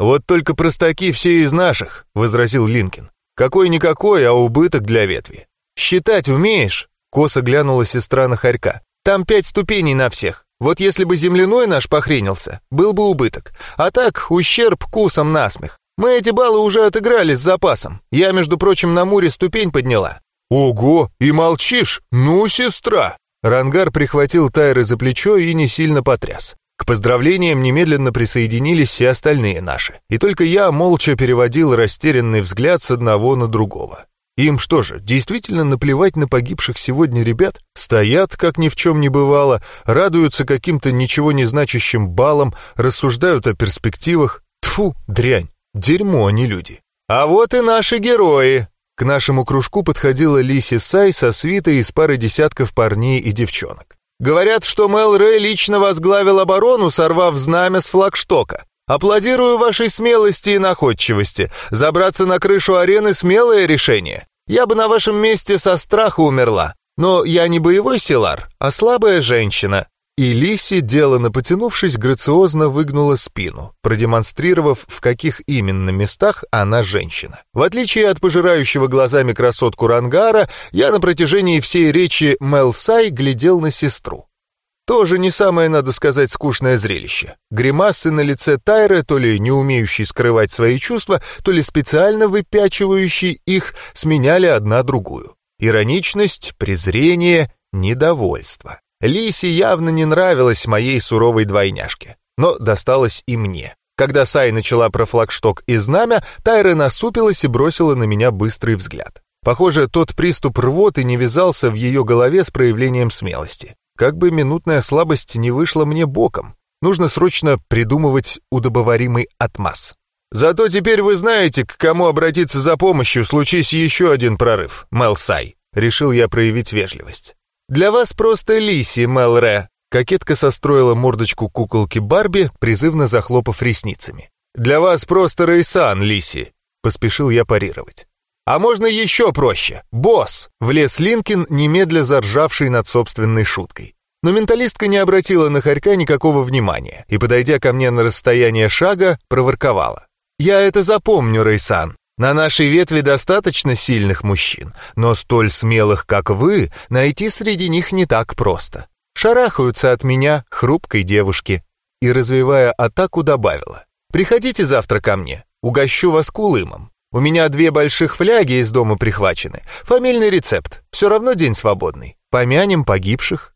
«Вот только простаки все из наших», — возразил Линкин. «Какой-никакой, а убыток для ветви». «Считать умеешь?» — косо глянула сестра на хорька. Там пять ступеней на всех. Вот если бы земляной наш похренился, был бы убыток. А так, ущерб кусом насмех. Мы эти баллы уже отыграли с запасом. Я, между прочим, на муре ступень подняла». «Ого, и молчишь? Ну, сестра!» Рангар прихватил Тайры за плечо и не сильно потряс. К поздравлениям немедленно присоединились все остальные наши. И только я молча переводил растерянный взгляд с одного на другого. Им что же, действительно наплевать на погибших сегодня ребят? Стоят, как ни в чем не бывало, радуются каким-то ничего не значащим баллам, рассуждают о перспективах. Тфу, дрянь, дерьмо, а не люди. А вот и наши герои. К нашему кружку подходила Лиси Сай со свитой из пары десятков парней и девчонок. Говорят, что Мел Рэй лично возглавил оборону, сорвав знамя с флагштока. Аплодирую вашей смелости и находчивости. Забраться на крышу арены — смелое решение. Я бы на вашем месте со страха умерла. Но я не боевой силар, а слабая женщина». И Лиси, делано потянувшись, грациозно выгнула спину, продемонстрировав, в каких именно местах она женщина. В отличие от пожирающего глазами красотку Рангара, я на протяжении всей речи Мел Сай глядел на сестру. Тоже не самое, надо сказать, скучное зрелище. Гримасы на лице Тайры, то ли не умеющие скрывать свои чувства, то ли специально выпячивающие их, сменяли одна другую. Ироничность, презрение, недовольство. Лисе явно не нравилась моей суровой двойняшке, но досталось и мне. Когда Сай начала про флагшток и знамя, Тайра насупилась и бросила на меня быстрый взгляд. Похоже, тот приступ рвоты не вязался в ее голове с проявлением смелости. Как бы минутная слабость не вышла мне боком, нужно срочно придумывать удобоваримый отмаз. Зато теперь вы знаете, к кому обратиться за помощью, случись еще один прорыв, Мелсай. Решил я проявить вежливость. Для вас просто Лиси, Мелре. Кокетка состроила мордочку куколки Барби, призывно захлопав ресницами. «Для вас просто Рейсан, Лиси», — поспешил я парировать. «А можно еще проще. Босс!» — влез Линкин, немедля заржавший над собственной шуткой. Но менталистка не обратила на хорька никакого внимания и, подойдя ко мне на расстояние шага, проворковала. «Я это запомню, Рейсан. На нашей ветви достаточно сильных мужчин, но столь смелых, как вы, найти среди них не так просто. Шарахаются от меня, хрупкой девушки». И, развивая атаку, добавила. «Приходите завтра ко мне, угощу вас кулымом. У меня две больших фляги из дома прихвачены. Фамильный рецепт. Все равно день свободный. Помянем погибших».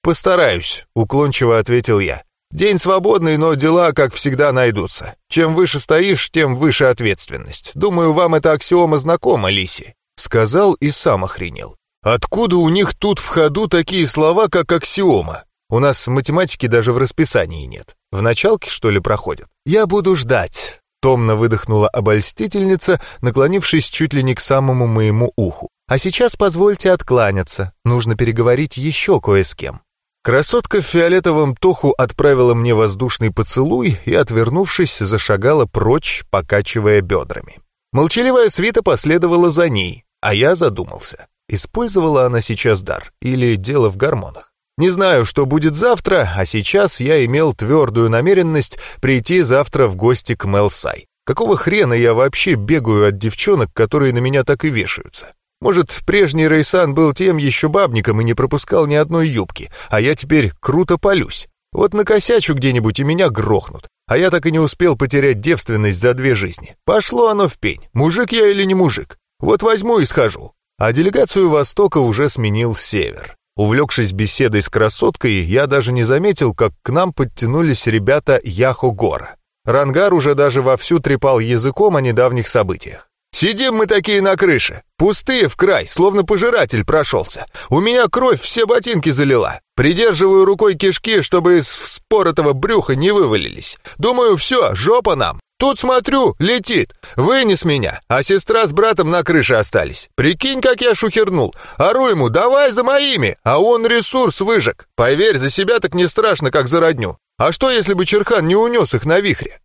«Постараюсь», — уклончиво ответил я. «День свободный, но дела, как всегда, найдутся. Чем выше стоишь, тем выше ответственность. Думаю, вам эта аксиома знакома, Лиси». Сказал и сам охренел. «Откуда у них тут в ходу такие слова, как аксиома? У нас математики даже в расписании нет. В началке, что ли, проходят? Я буду ждать. Томно выдохнула обольстительница, наклонившись чуть ли не к самому моему уху. «А сейчас позвольте откланяться. Нужно переговорить еще кое с кем». Красотка в фиолетовом туху отправила мне воздушный поцелуй и, отвернувшись, зашагала прочь, покачивая бедрами. Молчаливая свита последовала за ней, а я задумался. Использовала она сейчас дар или дело в гормонах? Не знаю, что будет завтра, а сейчас я имел твердую намеренность прийти завтра в гости к Мелсай. Какого хрена я вообще бегаю от девчонок, которые на меня так и вешаются? Может, прежний Рейсан был тем еще бабником и не пропускал ни одной юбки, а я теперь круто полюсь. Вот накосячу где-нибудь и меня грохнут. А я так и не успел потерять девственность за две жизни. Пошло оно в пень. Мужик я или не мужик? Вот возьму и схожу. А делегацию Востока уже сменил Север. Увлекшись беседой с красоткой, я даже не заметил, как к нам подтянулись ребята Яхо-Гора. Рангар уже даже вовсю трепал языком о недавних событиях. Сидим мы такие на крыше, пустые в край, словно пожиратель прошелся. У меня кровь все ботинки залила. Придерживаю рукой кишки, чтобы из вспоротого брюха не вывалились. Думаю, все, жопа нам. Тут смотрю, летит. Вынес меня, а сестра с братом на крыше остались. Прикинь, как я шухернул. Ору ему, давай за моими, а он ресурс выжег. Поверь, за себя так не страшно, как за родню. А что, если бы Черхан не унес их на вихре?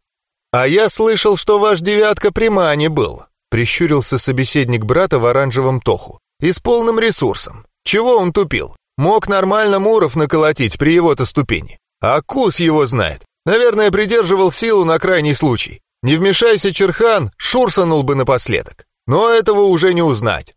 А я слышал, что ваш девятка при мане был. Прищурился собеседник брата в оранжевом тоху. «И с полным ресурсом. Чего он тупил? Мог нормально Муров наколотить при его-то ступени. А Кус его знает. Наверное, придерживал силу на крайний случай. Не вмешайся, Черхан, шурсанул бы напоследок. Но этого уже не узнать.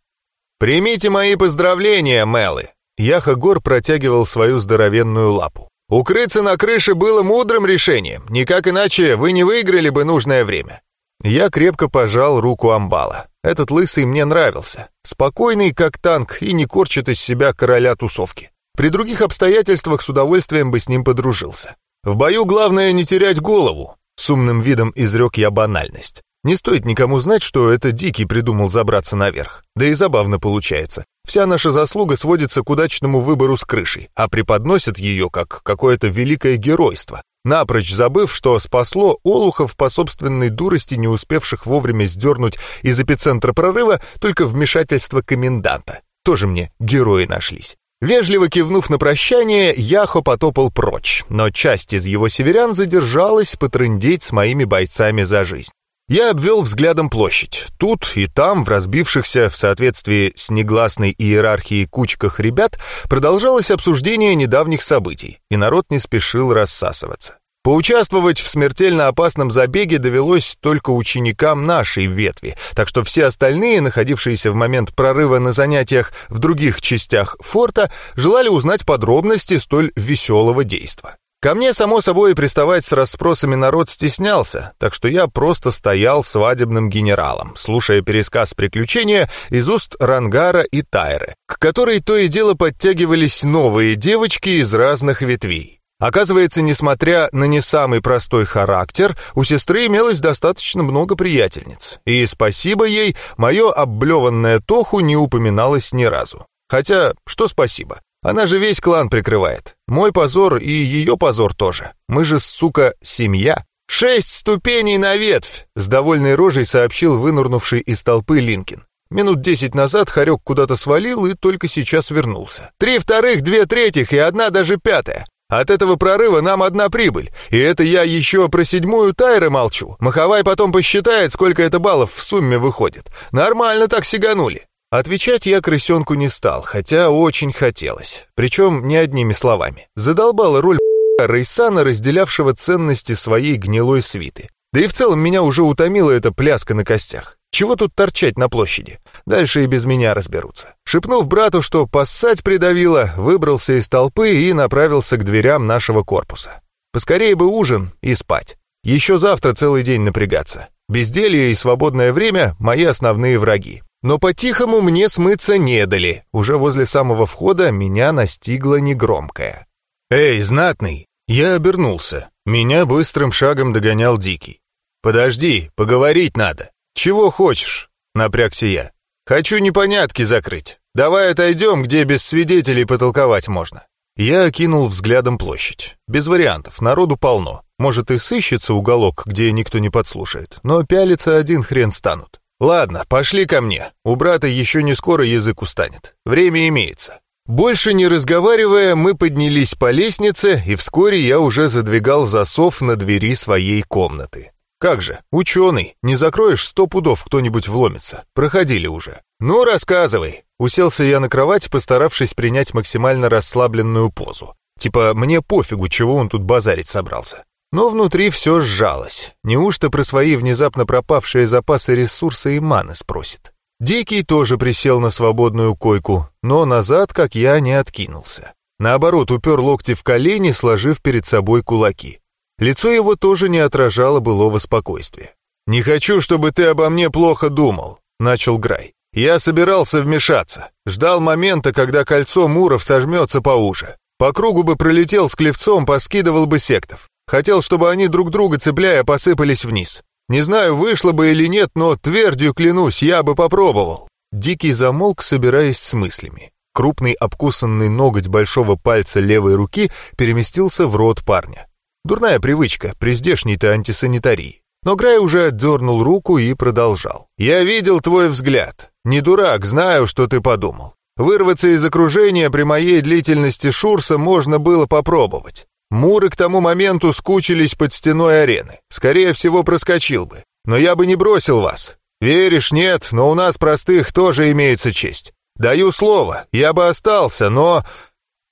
Примите мои поздравления, Мелы. Яха Гор протягивал свою здоровенную лапу. Укрыться на крыше было мудрым решением. Никак иначе вы не выиграли бы нужное время. Я крепко пожал руку Амбала. Этот лысый мне нравился. Спокойный, как танк, и не корчит из себя короля тусовки. При других обстоятельствах с удовольствием бы с ним подружился. В бою главное не терять голову. С умным видом изрек я банальность. Не стоит никому знать, что это Дикий придумал забраться наверх. Да и забавно получается. Вся наша заслуга сводится к удачному выбору с крышей, а преподносят ее как какое-то великое геройство, напрочь забыв, что спасло олухов по собственной дурости, не успевших вовремя сдернуть из эпицентра прорыва только вмешательство коменданта. Тоже мне герои нашлись. Вежливо кивнув на прощание, Яхо потопал прочь, но часть из его северян задержалась потрындеть с моими бойцами за жизнь. Я обвел взглядом площадь. Тут и там, в разбившихся в соответствии с негласной иерархией кучках ребят, продолжалось обсуждение недавних событий, и народ не спешил рассасываться. Поучаствовать в смертельно опасном забеге довелось только ученикам нашей ветви, так что все остальные, находившиеся в момент прорыва на занятиях в других частях форта, желали узнать подробности столь веселого действа. Ко мне, само собой, приставать с расспросами народ стеснялся, так что я просто стоял свадебным генералом, слушая пересказ приключения из уст Рангара и Тайры, к которой то и дело подтягивались новые девочки из разных ветвей. Оказывается, несмотря на не самый простой характер, у сестры имелось достаточно много приятельниц, и спасибо ей, мое обблеванное Тоху не упоминалось ни разу. Хотя, что спасибо, она же весь клан прикрывает. Мой позор и ее позор тоже. Мы же, сука, семья. «Шесть ступеней на ветвь!» — с довольной рожей сообщил вынурнувший из толпы Линкин. Минут десять назад Харек куда-то свалил и только сейчас вернулся. «Три вторых, две третьих и одна даже пятая. От этого прорыва нам одна прибыль. И это я еще про седьмую Тайры молчу. Маховай потом посчитает, сколько это баллов в сумме выходит. Нормально так сиганули. Отвечать я крысенку не стал, хотя очень хотелось. Причем не одними словами. Задолбала роль Рейсана, разделявшего ценности своей гнилой свиты. Да и в целом меня уже утомила эта пляска на костях. Чего тут торчать на площади? Дальше и без меня разберутся. Шепнув брату, что поссать придавило, выбрался из толпы и направился к дверям нашего корпуса. Поскорее бы ужин и спать. Еще завтра целый день напрягаться. Безделье и свободное время — мои основные враги. Но по-тихому мне смыться не дали. Уже возле самого входа меня настигла негромкая. «Эй, знатный!» Я обернулся. Меня быстрым шагом догонял Дикий. «Подожди, поговорить надо. Чего хочешь?» Напрягся я. «Хочу непонятки закрыть. Давай отойдем, где без свидетелей потолковать можно». Я окинул взглядом площадь. Без вариантов, народу полно. Может и сыщется уголок, где никто не подслушает, но пялиться один хрен станут. «Ладно, пошли ко мне. У брата еще не скоро язык устанет. Время имеется». Больше не разговаривая, мы поднялись по лестнице, и вскоре я уже задвигал засов на двери своей комнаты. Как же, ученый, не закроешь сто пудов кто-нибудь вломится. Проходили уже. Ну, рассказывай. Уселся я на кровать, постаравшись принять максимально расслабленную позу. Типа, мне пофигу, чего он тут базарить собрался. Но внутри все сжалось. Неужто про свои внезапно пропавшие запасы ресурса и маны спросит? Дикий тоже присел на свободную койку, но назад, как я, не откинулся. Наоборот, упер локти в колени, сложив перед собой кулаки. Лицо его тоже не отражало былого спокойствия. «Не хочу, чтобы ты обо мне плохо думал», — начал Грай. «Я собирался вмешаться. Ждал момента, когда кольцо Муров сожмется поуже. По кругу бы пролетел с клевцом, поскидывал бы сектов. Хотел, чтобы они друг друга цепляя посыпались вниз. Не знаю, вышло бы или нет, но твердью клянусь, я бы попробовал». Дикий замолк, собираясь с мыслями. Крупный обкусанный ноготь большого пальца левой руки переместился в рот парня. Дурная привычка при здешней-то антисанитарии. Но Грай уже отдернул руку и продолжал. «Я видел твой взгляд. Не дурак, знаю, что ты подумал. Вырваться из окружения при моей длительности шурса можно было попробовать. Муры к тому моменту скучились под стеной арены. Скорее всего, проскочил бы. Но я бы не бросил вас. Веришь, нет, но у нас простых тоже имеется честь. Даю слово, я бы остался, но...»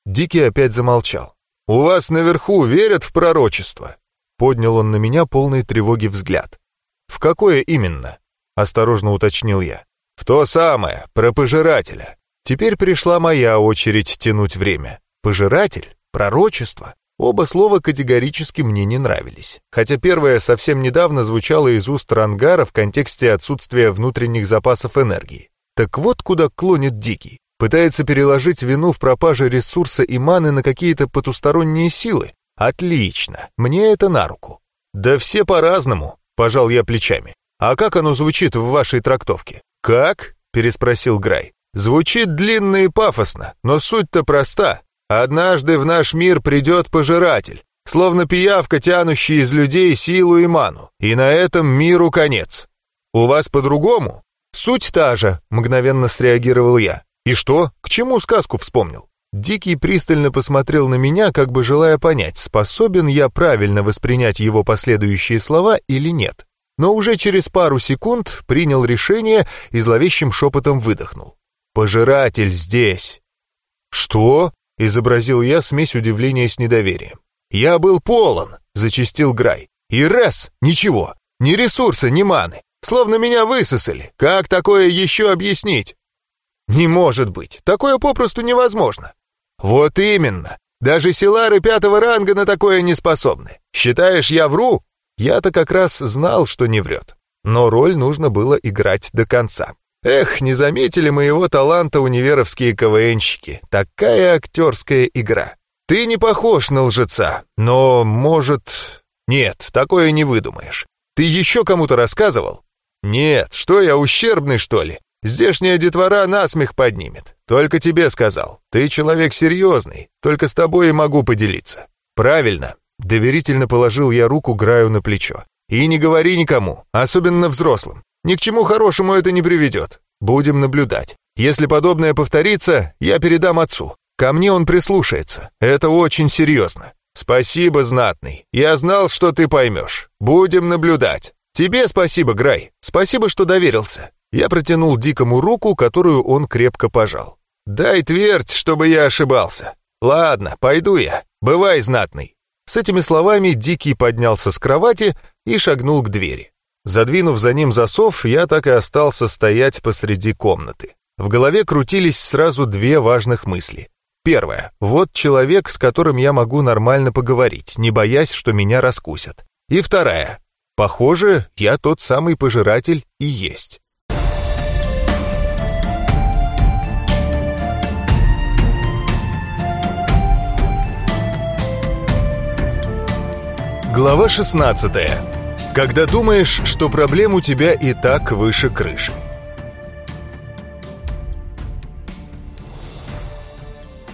Дикий опять замолчал. «У вас наверху верят в пророчество?» Поднял он на меня полный тревоги взгляд. «В какое именно?» — осторожно уточнил я. «В то самое, про пожирателя. Теперь пришла моя очередь тянуть время. Пожиратель? Пророчество? Оба слова категорически мне не нравились. Хотя первое совсем недавно звучало из уст Рангара в контексте отсутствия внутренних запасов энергии. Так вот куда клонит Дикий. Пытается переложить вину в пропаже ресурса и маны на какие-то потусторонние силы. Отлично, мне это на руку. Да все по-разному, пожал я плечами. А как оно звучит в вашей трактовке? Как? переспросил Грай. Звучит длинно и пафосно, но суть-то проста. Однажды в наш мир придет пожиратель, словно пиявка, тянущая из людей силу и ману, и на этом миру конец. У вас по-другому? Суть та же, мгновенно среагировал я. И что? К чему сказку вспомнил? Дикий пристально посмотрел на меня, как бы желая понять, способен я правильно воспринять его последующие слова или нет. Но уже через пару секунд принял решение и зловещим шепотом выдохнул. «Пожиратель здесь!» «Что?» — изобразил я смесь удивления с недоверием. «Я был полон!» — зачистил Грай. «И раз! Ничего! Ни ресурса, ни маны! Словно меня высосали! Как такое еще объяснить?» «Не может быть! Такое попросту невозможно!» «Вот именно! Даже силары пятого ранга на такое не способны! Считаешь, я вру?» Я-то как раз знал, что не врет. Но роль нужно было играть до конца. Эх, не заметили моего таланта универовские КВНщики. Такая актерская игра. Ты не похож на лжеца, но, может... Нет, такое не выдумаешь. Ты еще кому-то рассказывал? Нет, что я, ущербный, что ли? Здешняя детвора насмех поднимет. Только тебе сказал. Ты человек серьезный. Только с тобой и могу поделиться. Правильно. Доверительно положил я руку Граю на плечо. И не говори никому, особенно взрослым. Ни к чему хорошему это не приведет. Будем наблюдать. Если подобное повторится, я передам отцу. Ко мне он прислушается. Это очень серьезно. Спасибо, знатный. Я знал, что ты поймешь. Будем наблюдать. Тебе спасибо, Грай. Спасибо, что доверился. Я протянул Дикому руку, которую он крепко пожал. «Дай твердь, чтобы я ошибался. Ладно, пойду я. Бывай знатный». С этими словами Дикий поднялся с кровати и шагнул к двери. Задвинув за ним засов, я так и остался стоять посреди комнаты. В голове крутились сразу две важных мысли. Первое. Вот человек, с которым я могу нормально поговорить, не боясь, что меня раскусят. И вторая. Похоже, я тот самый пожиратель и есть. Глава 16. Когда думаешь, что проблем у тебя и так выше крыши.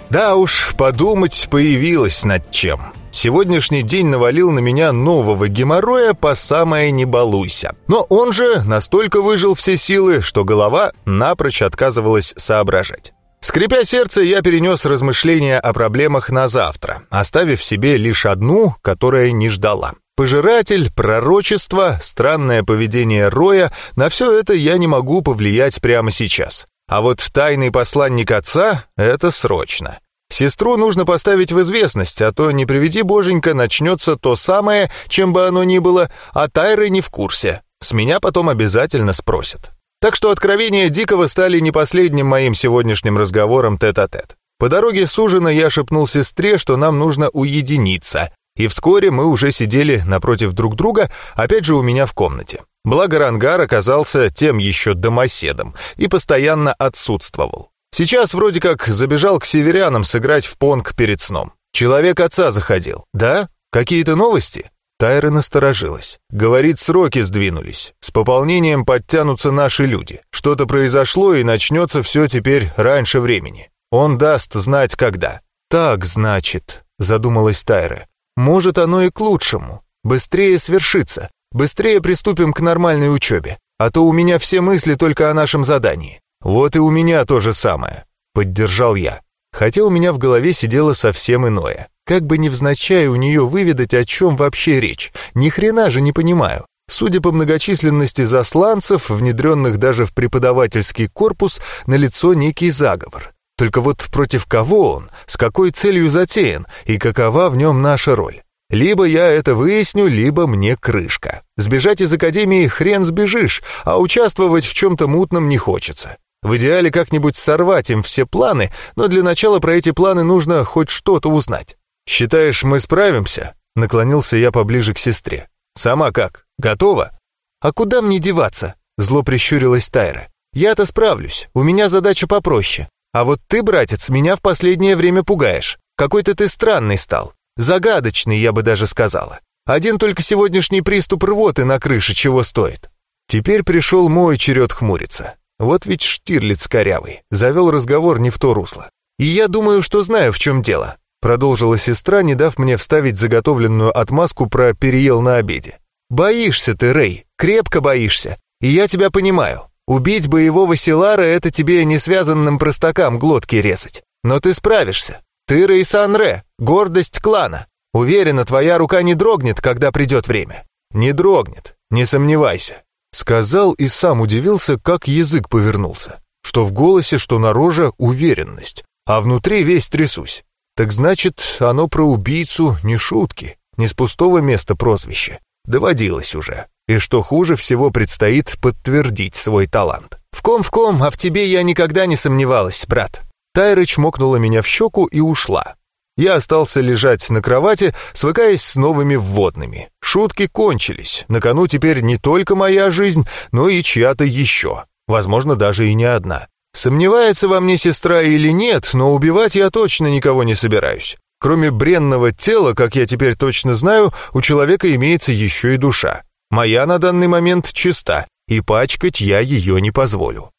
Да уж, подумать появилось над чем. Сегодняшний день навалил на меня нового геморроя по самое не балуйся. Но он же настолько выжил все силы, что голова напрочь отказывалась соображать. Скрипя сердце, я перенес размышления о проблемах на завтра, оставив себе лишь одну, которая не ждала. Пожиратель, пророчество, странное поведение Роя — на все это я не могу повлиять прямо сейчас. А вот тайный посланник отца — это срочно. Сестру нужно поставить в известность, а то, не приведи боженька, начнется то самое, чем бы оно ни было, а Тайры не в курсе. С меня потом обязательно спросят. Так что откровения Дикого стали не последним моим сегодняшним разговором тет-а-тет. -тет. По дороге с ужина я шепнул сестре, что нам нужно уединиться, и вскоре мы уже сидели напротив друг друга, опять же у меня в комнате. Благо Рангар оказался тем еще домоседом и постоянно отсутствовал. Сейчас вроде как забежал к северянам сыграть в понг перед сном. Человек отца заходил. Да? Какие-то новости? Тайра насторожилась. Говорит, сроки сдвинулись. С пополнением подтянутся наши люди. Что-то произошло, и начнется все теперь раньше времени. Он даст знать, когда. «Так, значит», — задумалась Тайра. «Может, оно и к лучшему. Быстрее свершится. Быстрее приступим к нормальной учебе. А то у меня все мысли только о нашем задании». «Вот и у меня то же самое», — поддержал я. Хотя у меня в голове сидело совсем иное. Как бы невзначай у нее выведать, о чем вообще речь. Ни хрена же не понимаю. Судя по многочисленности засланцев, внедренных даже в преподавательский корпус, налицо некий заговор. Только вот против кого он, с какой целью затеян и какова в нем наша роль? Либо я это выясню, либо мне крышка. Сбежать из академии хрен сбежишь, а участвовать в чем-то мутном не хочется. В идеале как-нибудь сорвать им все планы, но для начала про эти планы нужно хоть что-то узнать. «Считаешь, мы справимся?» Наклонился я поближе к сестре. «Сама как? Готова?» «А куда мне деваться?» Зло прищурилась Тайра. «Я-то справлюсь, у меня задача попроще. А вот ты, братец, меня в последнее время пугаешь. Какой-то ты странный стал. Загадочный, я бы даже сказала. Один только сегодняшний приступ рвоты на крыше чего стоит». Теперь пришел мой черед хмуриться. Вот ведь Штирлиц корявый, завел разговор не в то русло. И я думаю, что знаю, в чем дело. Продолжила сестра, не дав мне вставить заготовленную отмазку про «переел на обеде». «Боишься ты, Рэй, крепко боишься. И я тебя понимаю. Убить боевого Силара — это тебе не связанным простакам глотки резать. Но ты справишься. Ты Рэй Санре, гордость клана. Уверена, твоя рука не дрогнет, когда придет время. Не дрогнет, не сомневайся». Сказал и сам удивился, как язык повернулся. Что в голосе, что на роже уверенность, а внутри весь трясусь. Так значит, оно про убийцу не шутки, не с пустого места прозвище. Доводилось уже. И что хуже всего предстоит подтвердить свой талант. В ком в ком, а в тебе я никогда не сомневалась, брат. Тайрыч мокнула меня в щеку и ушла. Я остался лежать на кровати, свыкаясь с новыми вводными. Шутки кончились. На кону теперь не только моя жизнь, но и чья-то еще. Возможно, даже и не одна. Сомневается во мне сестра или нет, но убивать я точно никого не собираюсь. Кроме бренного тела, как я теперь точно знаю, у человека имеется еще и душа. Моя на данный момент чиста, и пачкать я ее не позволю.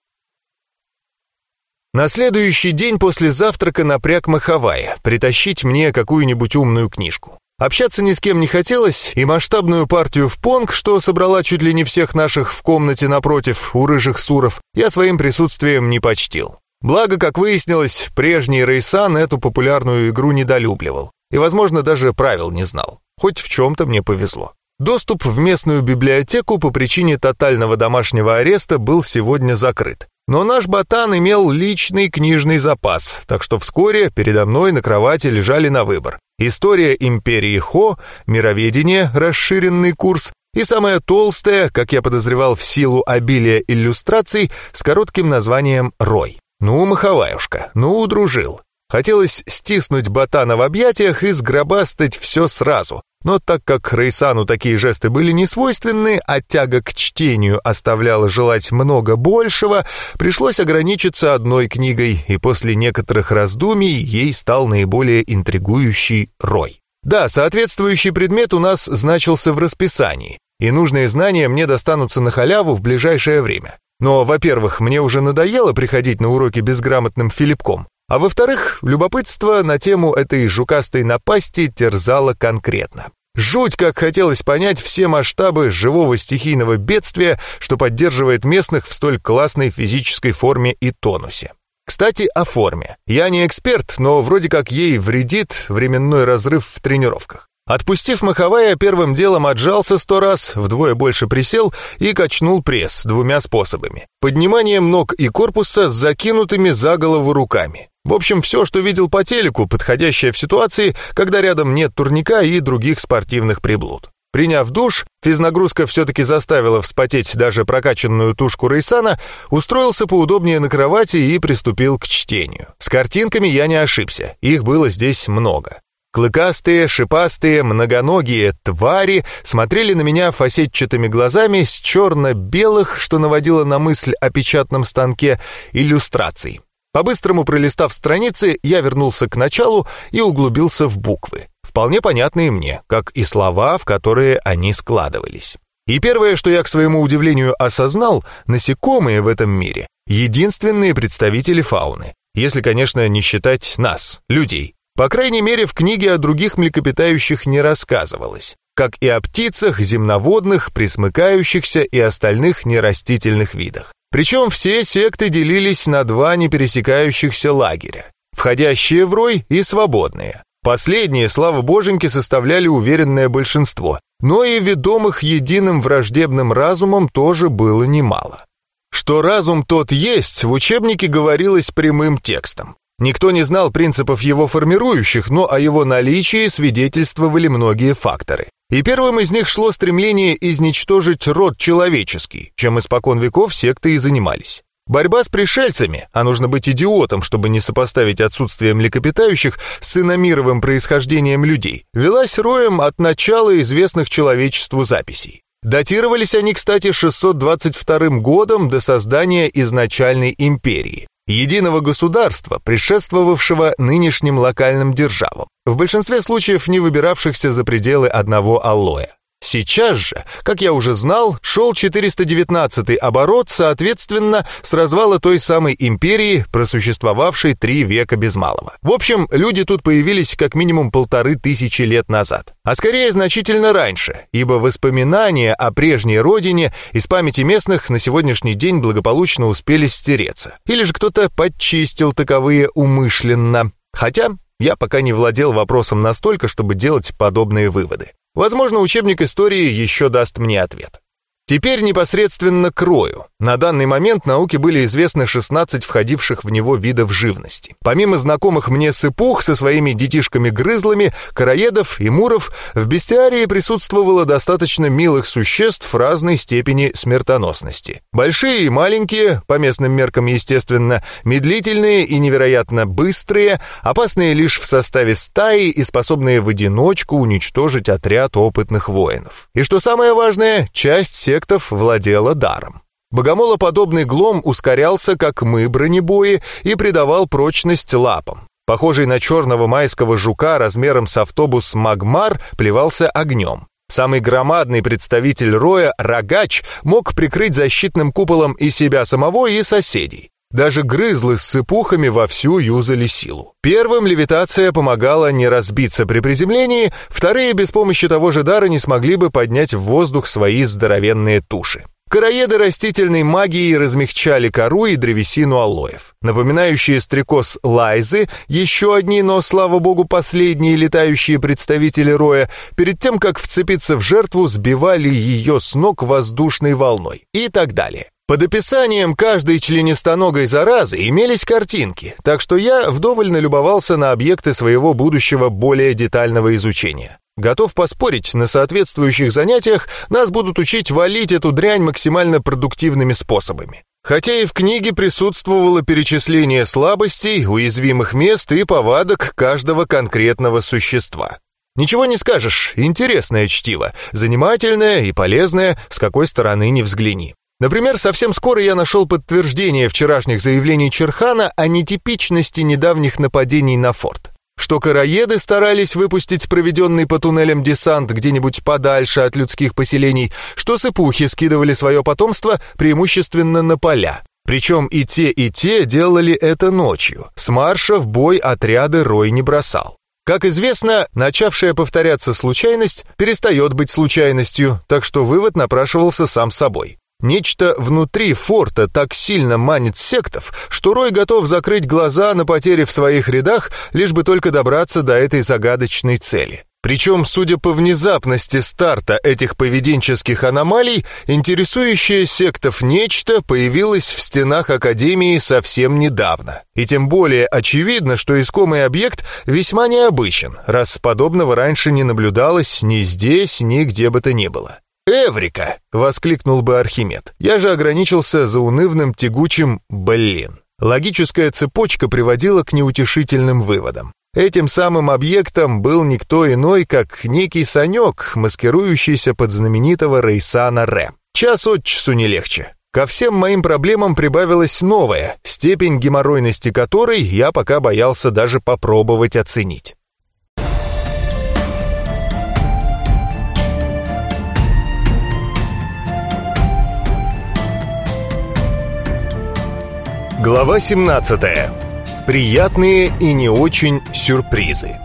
На следующий день после завтрака напряг Махавай, притащить мне какую-нибудь умную книжку. Общаться ни с кем не хотелось, и масштабную партию в понг, что собрала чуть ли не всех наших в комнате напротив у рыжих суров, я своим присутствием не почтил. Благо, как выяснилось, прежний Рейсан эту популярную игру недолюбливал. И, возможно, даже правил не знал. Хоть в чем-то мне повезло. Доступ в местную библиотеку по причине тотального домашнего ареста был сегодня закрыт. Но наш ботан имел личный книжный запас, так что вскоре передо мной на кровати лежали на выбор. История империи Хо, мироведение, расширенный курс и самая толстая, как я подозревал в силу обилия иллюстраций, с коротким названием «Рой». Ну, маховаюшка, ну, удружил. Хотелось стиснуть ботана в объятиях и сгробастать все сразу, но так как Рейсану такие жесты были не свойственны, а тяга к чтению оставляла желать много большего, пришлось ограничиться одной книгой, и после некоторых раздумий ей стал наиболее интригующий Рой. Да, соответствующий предмет у нас значился в расписании, и нужные знания мне достанутся на халяву в ближайшее время. Но, во-первых, мне уже надоело приходить на уроки безграмотным Филипком, а во-вторых, любопытство на тему этой жукастой напасти терзало конкретно. Жуть, как хотелось понять все масштабы живого стихийного бедствия, что поддерживает местных в столь классной физической форме и тонусе. Кстати, о форме. Я не эксперт, но вроде как ей вредит временной разрыв в тренировках. Отпустив маховая, первым делом отжался сто раз, вдвое больше присел и качнул пресс двумя способами. Подниманием ног и корпуса с закинутыми за голову руками. В общем, все, что видел по телеку, подходящее в ситуации, когда рядом нет турника и других спортивных приблуд. Приняв душ, физнагрузка все-таки заставила вспотеть даже прокачанную тушку Рейсана, устроился поудобнее на кровати и приступил к чтению. С картинками я не ошибся, их было здесь много. Клыкастые, шипастые, многоногие твари смотрели на меня фасетчатыми глазами с черно-белых, что наводило на мысль о печатном станке, иллюстраций. По-быстрому пролистав страницы, я вернулся к началу и углубился в буквы, вполне понятные мне, как и слова, в которые они складывались. И первое, что я, к своему удивлению, осознал, насекомые в этом мире — единственные представители фауны, если, конечно, не считать нас, людей. По крайней мере, в книге о других млекопитающих не рассказывалось, как и о птицах, земноводных, присмыкающихся и остальных нерастительных видах. Причем все секты делились на два непересекающихся лагеря, входящие в рой и свободные. Последние, слава боженьки, составляли уверенное большинство, но и ведомых единым враждебным разумом тоже было немало. Что разум тот есть, в учебнике говорилось прямым текстом. Никто не знал принципов его формирующих, но о его наличии свидетельствовали многие факторы. И первым из них шло стремление изничтожить род человеческий, чем испокон веков секты и занимались. Борьба с пришельцами, а нужно быть идиотом, чтобы не сопоставить отсутствие млекопитающих с иномировым происхождением людей, велась роем от начала известных человечеству записей. Датировались они, кстати, 622 годом до создания изначальной империи, единого государства, предшествовавшего нынешним локальным державам, в большинстве случаев не выбиравшихся за пределы одного аллоя. Сейчас же, как я уже знал, шел 419-й оборот, соответственно, с развала той самой империи, просуществовавшей три века без малого. В общем, люди тут появились как минимум полторы тысячи лет назад, а скорее значительно раньше, ибо воспоминания о прежней родине из памяти местных на сегодняшний день благополучно успели стереться. Или же кто-то подчистил таковые умышленно. Хотя я пока не владел вопросом настолько, чтобы делать подобные выводы. Возможно, учебник истории еще даст мне ответ. Теперь непосредственно к рою. На данный момент науке были известны 16 входивших в него видов живности. Помимо знакомых мне сыпух со своими детишками-грызлами, короедов и муров, в бестиарии присутствовало достаточно милых существ разной степени смертоносности. Большие и маленькие, по местным меркам естественно, медлительные и невероятно быстрые, опасные лишь в составе стаи и способные в одиночку уничтожить отряд опытных воинов. И что самое важное, часть всех сектов владела даром. Богомолоподобный глом ускорялся, как мы, бронебои, и придавал прочность лапам. Похожий на черного майского жука размером с автобус Магмар плевался огнем. Самый громадный представитель роя, рогач, мог прикрыть защитным куполом и себя самого, и соседей. Даже грызлы с сыпухами вовсю юзали силу. Первым левитация помогала не разбиться при приземлении, вторые без помощи того же дара не смогли бы поднять в воздух свои здоровенные туши. Короеды растительной магии размягчали кору и древесину алоев. Напоминающие стрекоз лайзы, еще одни, но, слава богу, последние летающие представители роя, перед тем, как вцепиться в жертву, сбивали ее с ног воздушной волной и так далее. Под описанием каждой членистоногой заразы имелись картинки, так что я вдоволь налюбовался на объекты своего будущего более детального изучения. Готов поспорить, на соответствующих занятиях нас будут учить валить эту дрянь максимально продуктивными способами. Хотя и в книге присутствовало перечисление слабостей, уязвимых мест и повадок каждого конкретного существа. Ничего не скажешь, интересное чтиво, занимательное и полезное, с какой стороны ни взгляни. Например, совсем скоро я нашел подтверждение вчерашних заявлений Черхана о нетипичности недавних нападений на форт. Что короеды старались выпустить проведенный по туннелям десант где-нибудь подальше от людских поселений, что сыпухи скидывали свое потомство преимущественно на поля. Причем и те, и те делали это ночью. С марша в бой отряды Рой не бросал. Как известно, начавшая повторяться случайность перестает быть случайностью, так что вывод напрашивался сам собой. Нечто внутри форта так сильно манит сектов, что Рой готов закрыть глаза на потери в своих рядах, лишь бы только добраться до этой загадочной цели. Причем, судя по внезапности старта этих поведенческих аномалий, интересующее сектов нечто появилось в стенах Академии совсем недавно. И тем более очевидно, что искомый объект весьма необычен, раз подобного раньше не наблюдалось ни здесь, ни где бы то ни было. «Эврика!» — воскликнул бы Архимед. Я же ограничился заунывным тягучим «блин». Логическая цепочка приводила к неутешительным выводам. Этим самым объектом был никто иной, как некий Санек, маскирующийся под знаменитого Рейсана Ре. Час от часу не легче. Ко всем моим проблемам прибавилась новая, степень геморройности которой я пока боялся даже попробовать оценить. Глава 17. Приятные и не очень сюрпризы.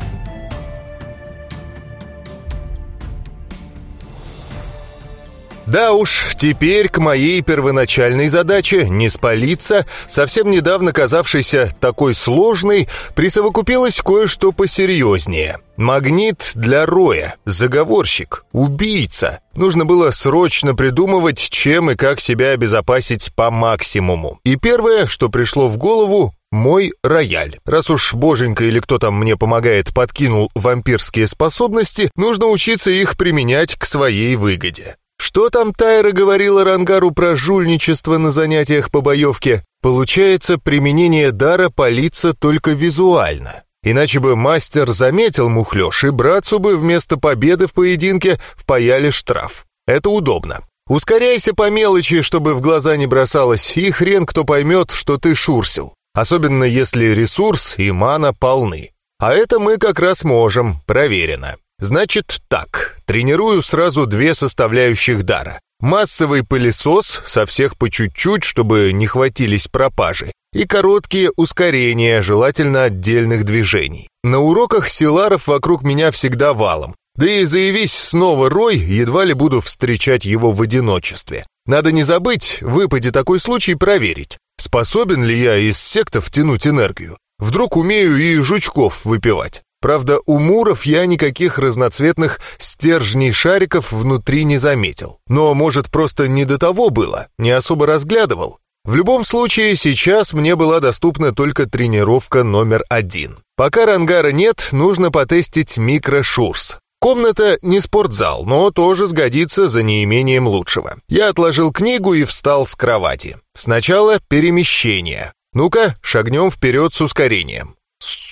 Да уж, теперь к моей первоначальной задаче не спалиться, совсем недавно казавшейся такой сложной, присовокупилось кое-что посерьезнее. Магнит для Роя, заговорщик, убийца. Нужно было срочно придумывать, чем и как себя обезопасить по максимуму. И первое, что пришло в голову, мой рояль. Раз уж боженька или кто там мне помогает подкинул вампирские способности, нужно учиться их применять к своей выгоде. Что там Тайра говорила Рангару про жульничество на занятиях по боевке? Получается, применение дара палится только визуально. Иначе бы мастер заметил мухлёж, и братцу бы вместо победы в поединке впаяли штраф. Это удобно. Ускоряйся по мелочи, чтобы в глаза не бросалось, и хрен кто поймет, что ты шурсил. Особенно если ресурс и мана полны. А это мы как раз можем, проверено. Значит так, тренирую сразу две составляющих дара. Массовый пылесос, со всех по чуть-чуть, чтобы не хватились пропажи, и короткие ускорения, желательно отдельных движений. На уроках силаров вокруг меня всегда валом, да и заявись снова Рой, едва ли буду встречать его в одиночестве. Надо не забыть, выпаде такой случай проверить, способен ли я из сектов тянуть энергию. Вдруг умею и жучков выпивать. Правда, у муров я никаких разноцветных стержней шариков внутри не заметил. Но, может, просто не до того было, не особо разглядывал. В любом случае, сейчас мне была доступна только тренировка номер один. Пока рангара нет, нужно потестить микрошурс. Комната не спортзал, но тоже сгодится за неимением лучшего. Я отложил книгу и встал с кровати. Сначала перемещение. Ну-ка, шагнем вперед с ускорением.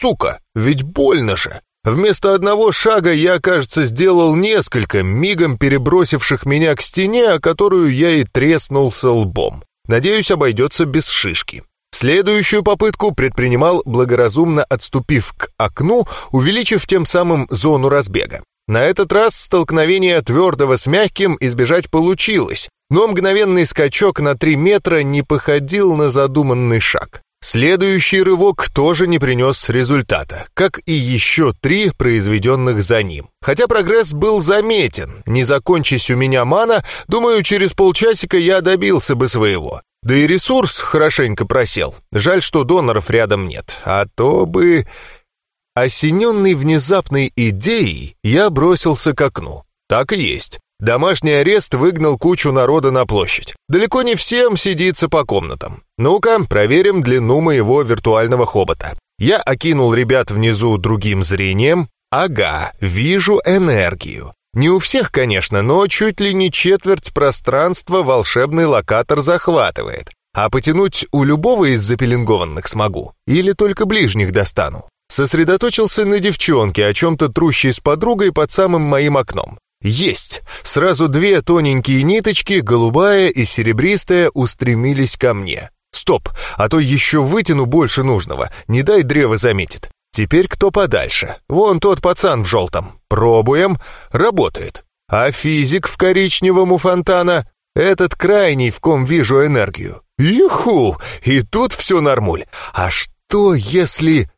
Сука, ведь больно же. Вместо одного шага я, кажется, сделал несколько, мигом перебросивших меня к стене, о которую я и треснулся лбом. Надеюсь, обойдется без шишки. Следующую попытку предпринимал, благоразумно отступив к окну, увеличив тем самым зону разбега. На этот раз столкновение твердого с мягким избежать получилось, но мгновенный скачок на 3 метра не походил на задуманный шаг. Следующий рывок тоже не принес результата, как и еще три произведенных за ним. Хотя прогресс был заметен, не закончись у меня мана, думаю, через полчасика я добился бы своего. Да и ресурс хорошенько просел. Жаль, что доноров рядом нет, а то бы... Осененный внезапной идеей, я бросился к окну. Так и есть. Домашний арест выгнал кучу народа на площадь. Далеко не всем сидится по комнатам. Ну-ка, проверим длину моего виртуального хобота. Я окинул ребят внизу другим зрением. Ага, вижу энергию. Не у всех, конечно, но чуть ли не четверть пространства волшебный локатор захватывает. А потянуть у любого из запеленгованных смогу? Или только ближних достану? Сосредоточился на девчонке, о чем-то трущей с подругой под самым моим окном. Есть! Сразу две тоненькие ниточки, голубая и серебристая, устремились ко мне. Стоп, а то еще вытяну больше нужного, не дай древо заметит. Теперь кто подальше? Вон тот пацан в желтом. Пробуем. Работает. А физик в коричневом у фонтана? Этот крайний, в ком вижу энергию. Юху! И тут все нормуль. А что если...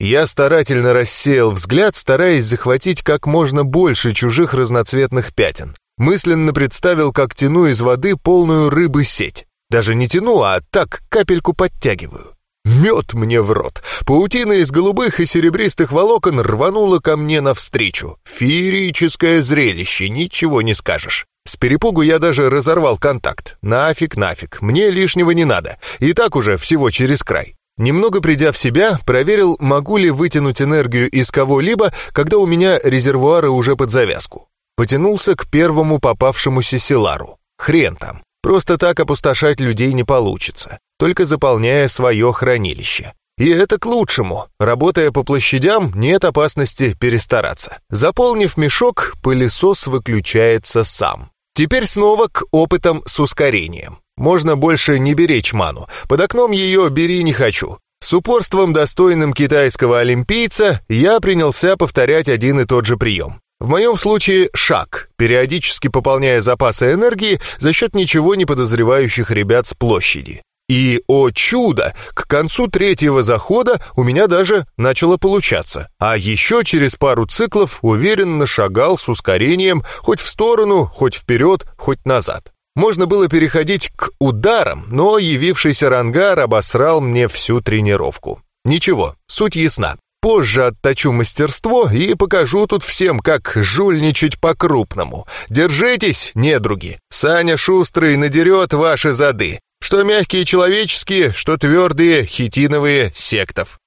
Я старательно рассеял взгляд, стараясь захватить как можно больше чужих разноцветных пятен. Мысленно представил, как тяну из воды полную рыбы сеть. Даже не тяну, а так капельку подтягиваю. Мед мне в рот. Паутина из голубых и серебристых волокон рванула ко мне навстречу. Феерическое зрелище, ничего не скажешь. С перепугу я даже разорвал контакт. Нафиг, нафиг, мне лишнего не надо. И так уже всего через край. Немного придя в себя, проверил, могу ли вытянуть энергию из кого-либо, когда у меня резервуары уже под завязку. Потянулся к первому попавшемуся селару. Хрен там. Просто так опустошать людей не получится, только заполняя свое хранилище. И это к лучшему. Работая по площадям, нет опасности перестараться. Заполнив мешок, пылесос выключается сам. Теперь снова к опытам с ускорением. Можно больше не беречь ману. Под окном ее бери не хочу. С упорством, достойным китайского олимпийца, я принялся повторять один и тот же прием. В моем случае шаг, периодически пополняя запасы энергии за счет ничего не подозревающих ребят с площади. И, о чудо, к концу третьего захода у меня даже начало получаться. А еще через пару циклов уверенно шагал с ускорением хоть в сторону, хоть вперед, хоть назад. Можно было переходить к ударам, но явившийся рангар обосрал мне всю тренировку. Ничего, суть ясна. Позже отточу мастерство и покажу тут всем, как жульничать по-крупному. Держитесь, недруги. Саня Шустрый надерет ваши зады. Что мягкие человеческие, что твердые хитиновые сектов.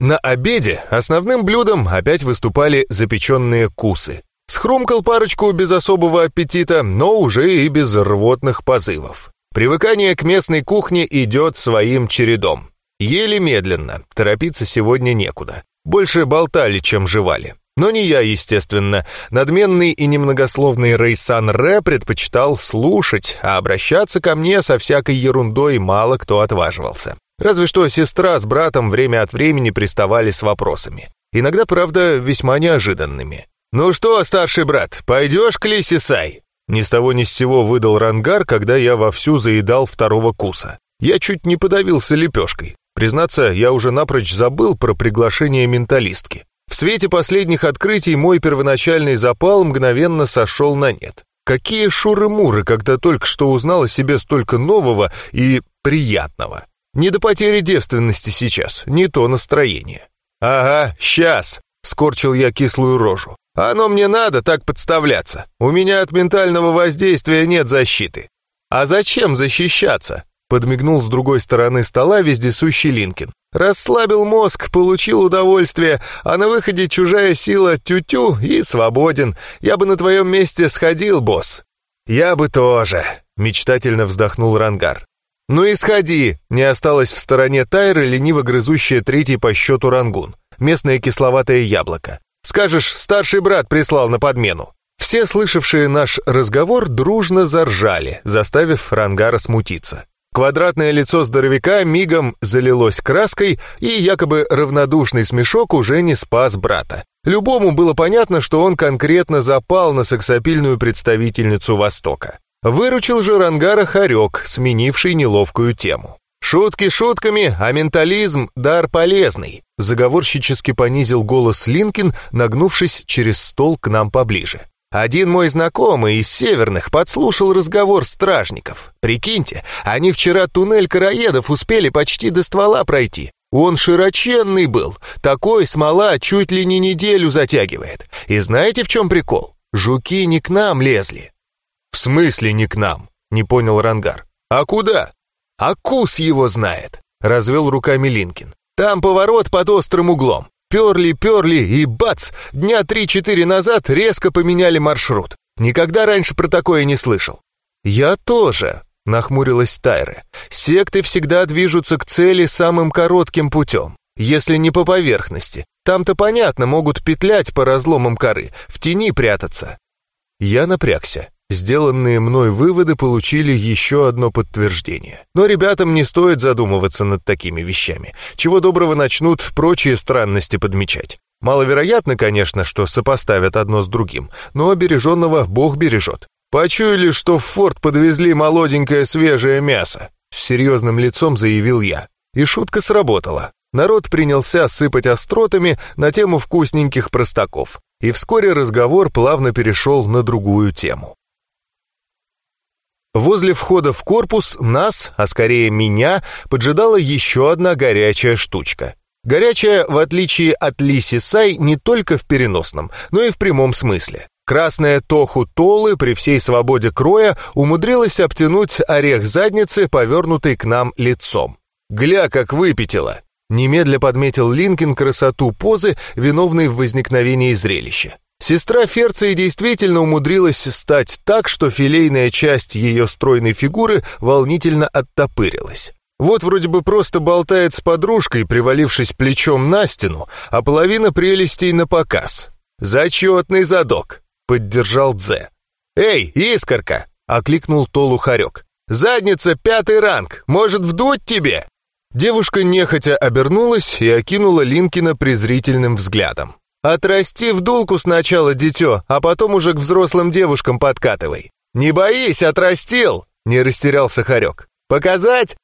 На обеде основным блюдом опять выступали запеченные кусы. Схрумкал парочку без особого аппетита, но уже и без рвотных позывов. Привыкание к местной кухне идет своим чередом. Ели медленно, торопиться сегодня некуда. Больше болтали, чем жевали. Но не я, естественно. Надменный и немногословный Рейсан Ре предпочитал слушать, а обращаться ко мне со всякой ерундой мало кто отваживался. Разве что сестра с братом время от времени приставали с вопросами. Иногда, правда, весьма неожиданными. «Ну что, старший брат, пойдешь к Лисе Сай?» Ни с того ни с сего выдал рангар, когда я вовсю заедал второго куса. Я чуть не подавился лепешкой. Признаться, я уже напрочь забыл про приглашение менталистки. В свете последних открытий мой первоначальный запал мгновенно сошел на нет. Какие шуры-муры, когда только что узнал о себе столько нового и приятного. Не до потери девственности сейчас, не то настроение. «Ага, сейчас!» — скорчил я кислую рожу. «Оно мне надо так подставляться. У меня от ментального воздействия нет защиты». «А зачем защищаться?» Подмигнул с другой стороны стола вездесущий Линкин. Расслабил мозг, получил удовольствие, а на выходе чужая сила тю-тю и свободен. Я бы на твоем месте сходил, босс. Я бы тоже, мечтательно вздохнул Рангар. «Ну и сходи!» — не осталась в стороне Тайра, лениво грызущая третий по счету рангун. Местное кисловатое яблоко. «Скажешь, старший брат прислал на подмену». Все слышавшие наш разговор дружно заржали, заставив Рангара смутиться. Квадратное лицо здоровяка мигом залилось краской, и якобы равнодушный смешок уже не спас брата. Любому было понятно, что он конкретно запал на сексапильную представительницу Востока. Выручил же Рангара Харек, сменивший неловкую тему. «Шутки шутками, а ментализм — дар полезный», заговорщически понизил голос Линкин, нагнувшись через стол к нам поближе. Один мой знакомый из северных подслушал разговор стражников. Прикиньте, они вчера туннель караедов успели почти до ствола пройти. Он широченный был, такой смола чуть ли не неделю затягивает. И знаете, в чем прикол? Жуки не к нам лезли. В смысле не к нам? Не понял Рангар. А куда? А кус его знает, развел руками Линкин. Там поворот под острым углом. Перли-перли и бац! Дня три-четыре назад резко поменяли маршрут. Никогда раньше про такое не слышал. «Я тоже», — нахмурилась Тайра. «Секты всегда движутся к цели самым коротким путем, если не по поверхности. Там-то, понятно, могут петлять по разломам коры, в тени прятаться». Я напрягся. Сделанные мной выводы получили еще одно подтверждение. Но ребятам не стоит задумываться над такими вещами. Чего доброго начнут прочие странности подмечать. Маловероятно, конечно, что сопоставят одно с другим, но обереженного Бог бережет. «Почуяли, что в форт подвезли молоденькое свежее мясо», — с серьезным лицом заявил я. И шутка сработала. Народ принялся сыпать остротами на тему вкусненьких простаков. и вскоре разговор плавно перешел на другую тему. Возле входа в корпус нас, а скорее меня, поджидала еще одна горячая штучка. Горячая, в отличие от Лиси Сай, не только в переносном, но и в прямом смысле. Красная тоху Толы при всей свободе кроя умудрилась обтянуть орех задницы, повернутый к нам лицом. «Гля, как выпятила!» Немедля подметил Линкин красоту позы, виновной в возникновении зрелища. Сестра Ферции действительно умудрилась стать так, что филейная часть ее стройной фигуры волнительно оттопырилась. Вот вроде бы просто болтает с подружкой, привалившись плечом на стену, а половина прелестей на показ. «Зачетный задок!» — поддержал Дзе. «Эй, искорка!» — окликнул Толу Харек. «Задница пятый ранг! Может, вдуть тебе?» Девушка нехотя обернулась и окинула Линкина презрительным взглядом. «Отрасти в дулку сначала, дитё, а потом уже к взрослым девушкам подкатывай». «Не боись, отрастил!» — не растерялся Харек. «Показать?»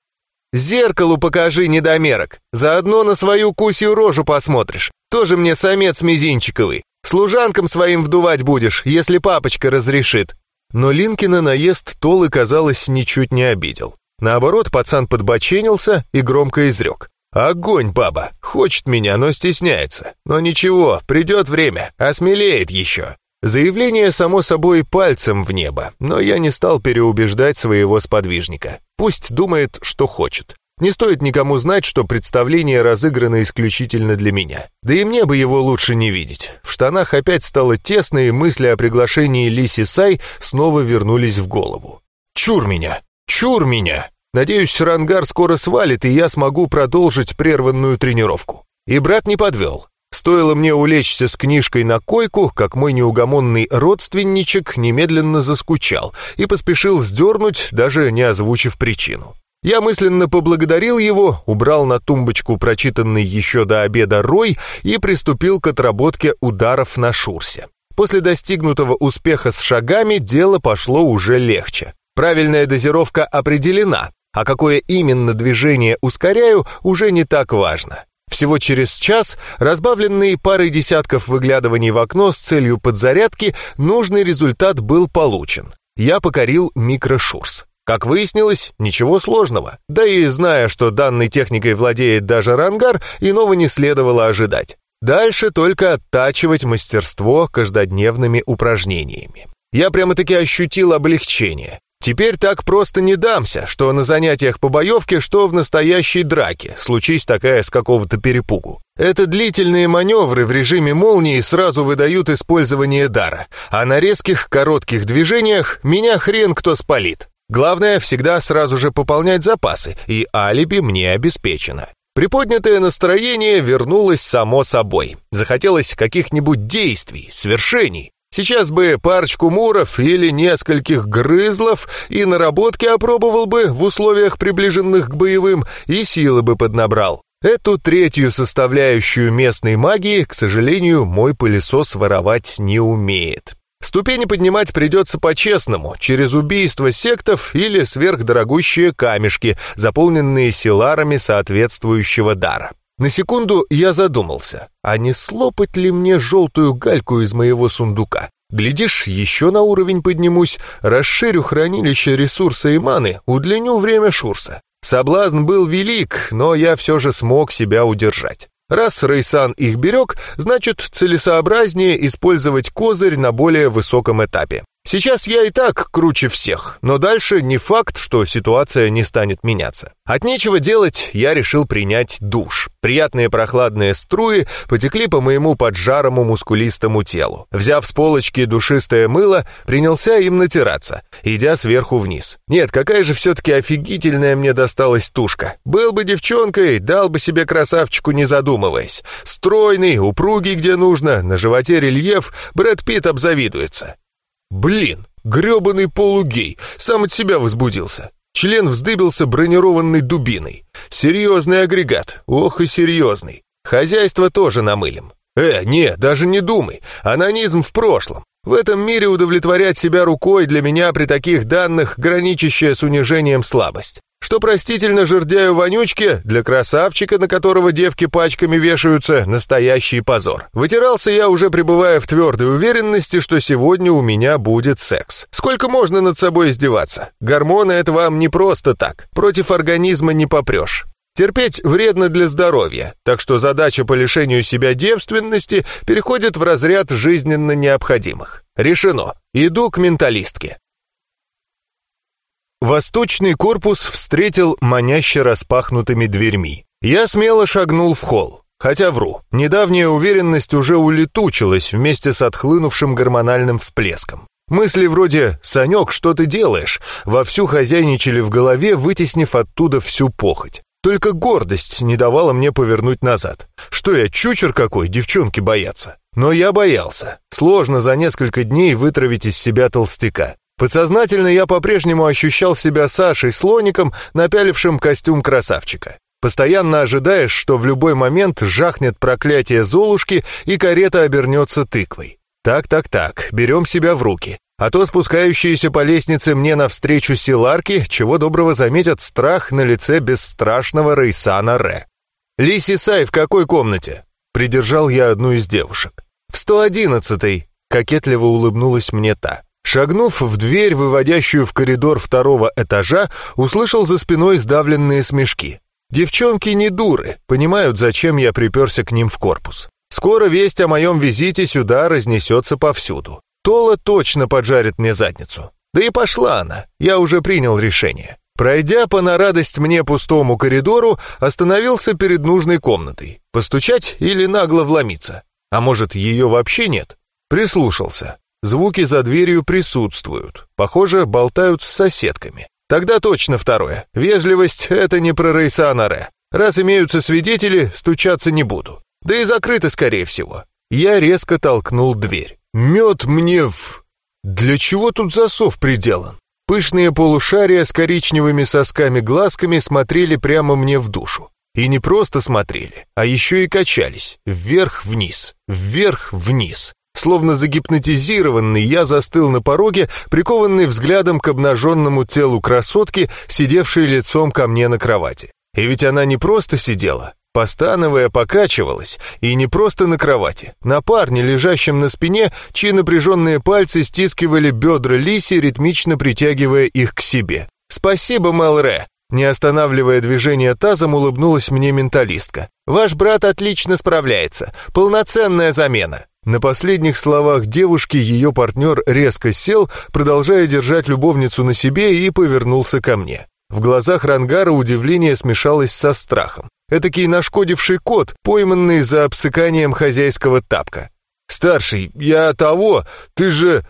Зеркалу покажи, недомерок. Заодно на свою кусью рожу посмотришь. Тоже мне самец мизинчиковый. Служанкам своим вдувать будешь, если папочка разрешит». Но Линкина наезд Толы, казалось, ничуть не обидел. Наоборот, пацан подбоченился и громко изрек. «Огонь, баба! Хочет меня, но стесняется. Но ничего, придет время, осмелеет еще. Заявление, само собой, пальцем в небо, но я не стал переубеждать своего сподвижника. Пусть думает, что хочет. Не стоит никому знать, что представление разыграно исключительно для меня. Да и мне бы его лучше не видеть. В штанах опять стало тесно, и мысли о приглашении Лиси Сай снова вернулись в голову. «Чур меня! Чур меня!» Надеюсь, Рангар скоро свалит, и я смогу продолжить прерванную тренировку. И брат не подвел. Стоило мне улечься с книжкой на койку, как мой неугомонный родственничек немедленно заскучал и поспешил сдернуть, даже не озвучив причину. Я мысленно поблагодарил его, убрал на тумбочку прочитанный еще до обеда рой и приступил к отработке ударов на шурсе. После достигнутого успеха с шагами дело пошло уже легче. Правильная дозировка определена, а какое именно движение ускоряю, уже не так важно. Всего через час, разбавленный парой десятков выглядываний в окно с целью подзарядки, нужный результат был получен. Я покорил микрошурс. Как выяснилось, ничего сложного. Да и зная, что данной техникой владеет даже рангар, иного не следовало ожидать. Дальше только оттачивать мастерство каждодневными упражнениями. Я прямо-таки ощутил облегчение. Теперь так просто не дамся, что на занятиях по боевке, что в настоящей драке, случись такая с какого-то перепугу. Это длительные маневры в режиме молнии сразу выдают использование дара, а на резких коротких движениях меня хрен кто спалит. Главное, всегда сразу же пополнять запасы, и алиби мне обеспечено. Приподнятое настроение вернулось само собой. Захотелось каких-нибудь действий, свершений. Сейчас бы парочку муров или нескольких грызлов и наработки опробовал бы в условиях, приближенных к боевым, и силы бы поднабрал. Эту третью составляющую местной магии, к сожалению, мой пылесос воровать не умеет. Ступени поднимать придется по-честному, через убийство сектов или сверхдорогущие камешки, заполненные силарами соответствующего дара. На секунду я задумался, а не слопать ли мне желтую гальку из моего сундука? Глядишь, еще на уровень поднимусь, расширю хранилище ресурса и маны, удлиню время шурса. Соблазн был велик, но я все же смог себя удержать. Раз Рейсан их берег, значит целесообразнее использовать козырь на более высоком этапе. Сейчас я и так круче всех, но дальше не факт, что ситуация не станет меняться. От нечего делать я решил принять душ. Приятные прохладные струи потекли по моему поджарому мускулистому телу. Взяв с полочки душистое мыло, принялся им натираться, идя сверху вниз. Нет, какая же все-таки офигительная мне досталась тушка. Был бы девчонкой, дал бы себе красавчику не задумываясь. Стройный, упругий где нужно, на животе рельеф, Брэд Питт обзавидуется. Блин, грёбаный полугей, сам от себя возбудился. Член вздыбился бронированной дубиной. Серьезный агрегат, ох и серьезный. Хозяйство тоже намылим. Э, не, даже не думай, анонизм в прошлом. В этом мире удовлетворять себя рукой для меня при таких данных граничащая с унижением слабость. Что простительно жердяю вонючки, для красавчика, на которого девки пачками вешаются, настоящий позор. Вытирался я уже пребывая в твердой уверенности, что сегодня у меня будет секс. Сколько можно над собой издеваться? Гормоны — это вам не просто так. Против организма не попрешь. Терпеть вредно для здоровья, так что задача по лишению себя девственности переходит в разряд жизненно необходимых. Решено. Иду к менталистке. Восточный корпус встретил маняще распахнутыми дверьми. Я смело шагнул в холл. Хотя вру, недавняя уверенность уже улетучилась вместе с отхлынувшим гормональным всплеском. Мысли вроде «Санек, что ты делаешь?» вовсю хозяйничали в голове, вытеснив оттуда всю похоть. Только гордость не давала мне повернуть назад. Что я, чучер какой, девчонки боятся? Но я боялся. Сложно за несколько дней вытравить из себя толстяка. Подсознательно я по-прежнему ощущал себя Сашей-слоником, напялившим костюм красавчика. Постоянно ожидаешь, что в любой момент жахнет проклятие Золушки и карета обернется тыквой. Так-так-так, берем себя в руки. А то спускающиеся по лестнице мне навстречу силарки, чего доброго заметят страх на лице бесстрашного Рейсана Ре. «Лиси Сай в какой комнате?» Придержал я одну из девушек. «В 111-й», — кокетливо улыбнулась мне та. Шагнув в дверь, выводящую в коридор второго этажа, услышал за спиной сдавленные смешки. Девчонки не дуры, понимают, зачем я приперся к ним в корпус. Скоро весть о моем визите сюда разнесется повсюду. Тола точно поджарит мне задницу. Да и пошла она, я уже принял решение. Пройдя по на радость мне пустому коридору, остановился перед нужной комнатой. Постучать или нагло вломиться? А может, ее вообще нет? Прислушался. Звуки за дверью присутствуют. Похоже, болтают с соседками. Тогда точно второе. Вежливость — это не про Рейсана Раз имеются свидетели, стучаться не буду. Да и закрыто, скорее всего. Я резко толкнул дверь. Мед мне в... Для чего тут засов приделан? Пышные полушария с коричневыми сосками-глазками смотрели прямо мне в душу. И не просто смотрели, а еще и качались. Вверх-вниз, вверх-вниз. Словно загипнотизированный, я застыл на пороге, прикованный взглядом к обнаженному телу красотки, сидевшей лицом ко мне на кровати. И ведь она не просто сидела, постановая, покачивалась, и не просто на кровати, на парне, лежащем на спине, чьи напряженные пальцы стискивали бедра Лиси, ритмично притягивая их к себе. «Спасибо, Мэлре!» Не останавливая движение тазом, улыбнулась мне менталистка. «Ваш брат отлично справляется. Полноценная замена. На последних словах девушки ее партнер резко сел, продолжая держать любовницу на себе, и повернулся ко мне. В глазах Рангара удивление смешалось со страхом. Этакий нашкодивший кот, пойманный за обсыканием хозяйского тапка. «Старший, я того, ты же...»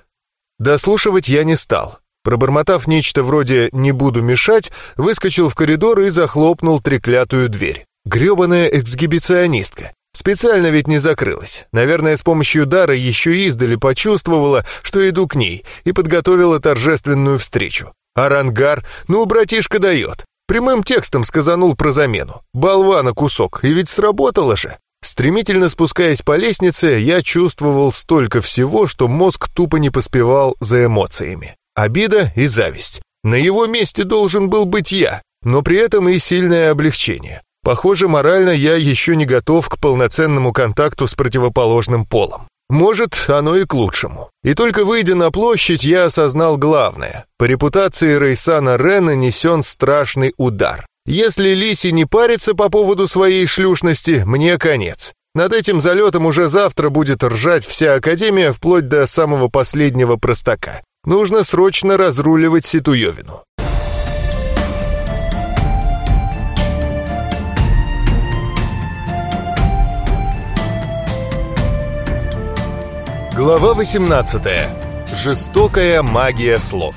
Дослушивать я не стал. Пробормотав нечто вроде «не буду мешать», выскочил в коридор и захлопнул треклятую дверь. Гребаная эксгибиционистка. Специально ведь не закрылась. Наверное, с помощью дара еще издали почувствовала, что иду к ней, и подготовила торжественную встречу. Арангар, ну, братишка дает. Прямым текстом сказанул про замену. Болвана кусок, и ведь сработало же. Стремительно спускаясь по лестнице, я чувствовал столько всего, что мозг тупо не поспевал за эмоциями. Обида и зависть. На его месте должен был быть я, но при этом и сильное облегчение. Похоже, морально я еще не готов к полноценному контакту с противоположным полом. Может, оно и к лучшему. И только выйдя на площадь, я осознал главное. По репутации Рейсана Рена несен страшный удар. Если Лиси не парится по поводу своей шлюшности, мне конец. Над этим залетом уже завтра будет ржать вся Академия вплоть до самого последнего простака. Нужно срочно разруливать Ситуевину. Глава 18. Жестокая магия слов.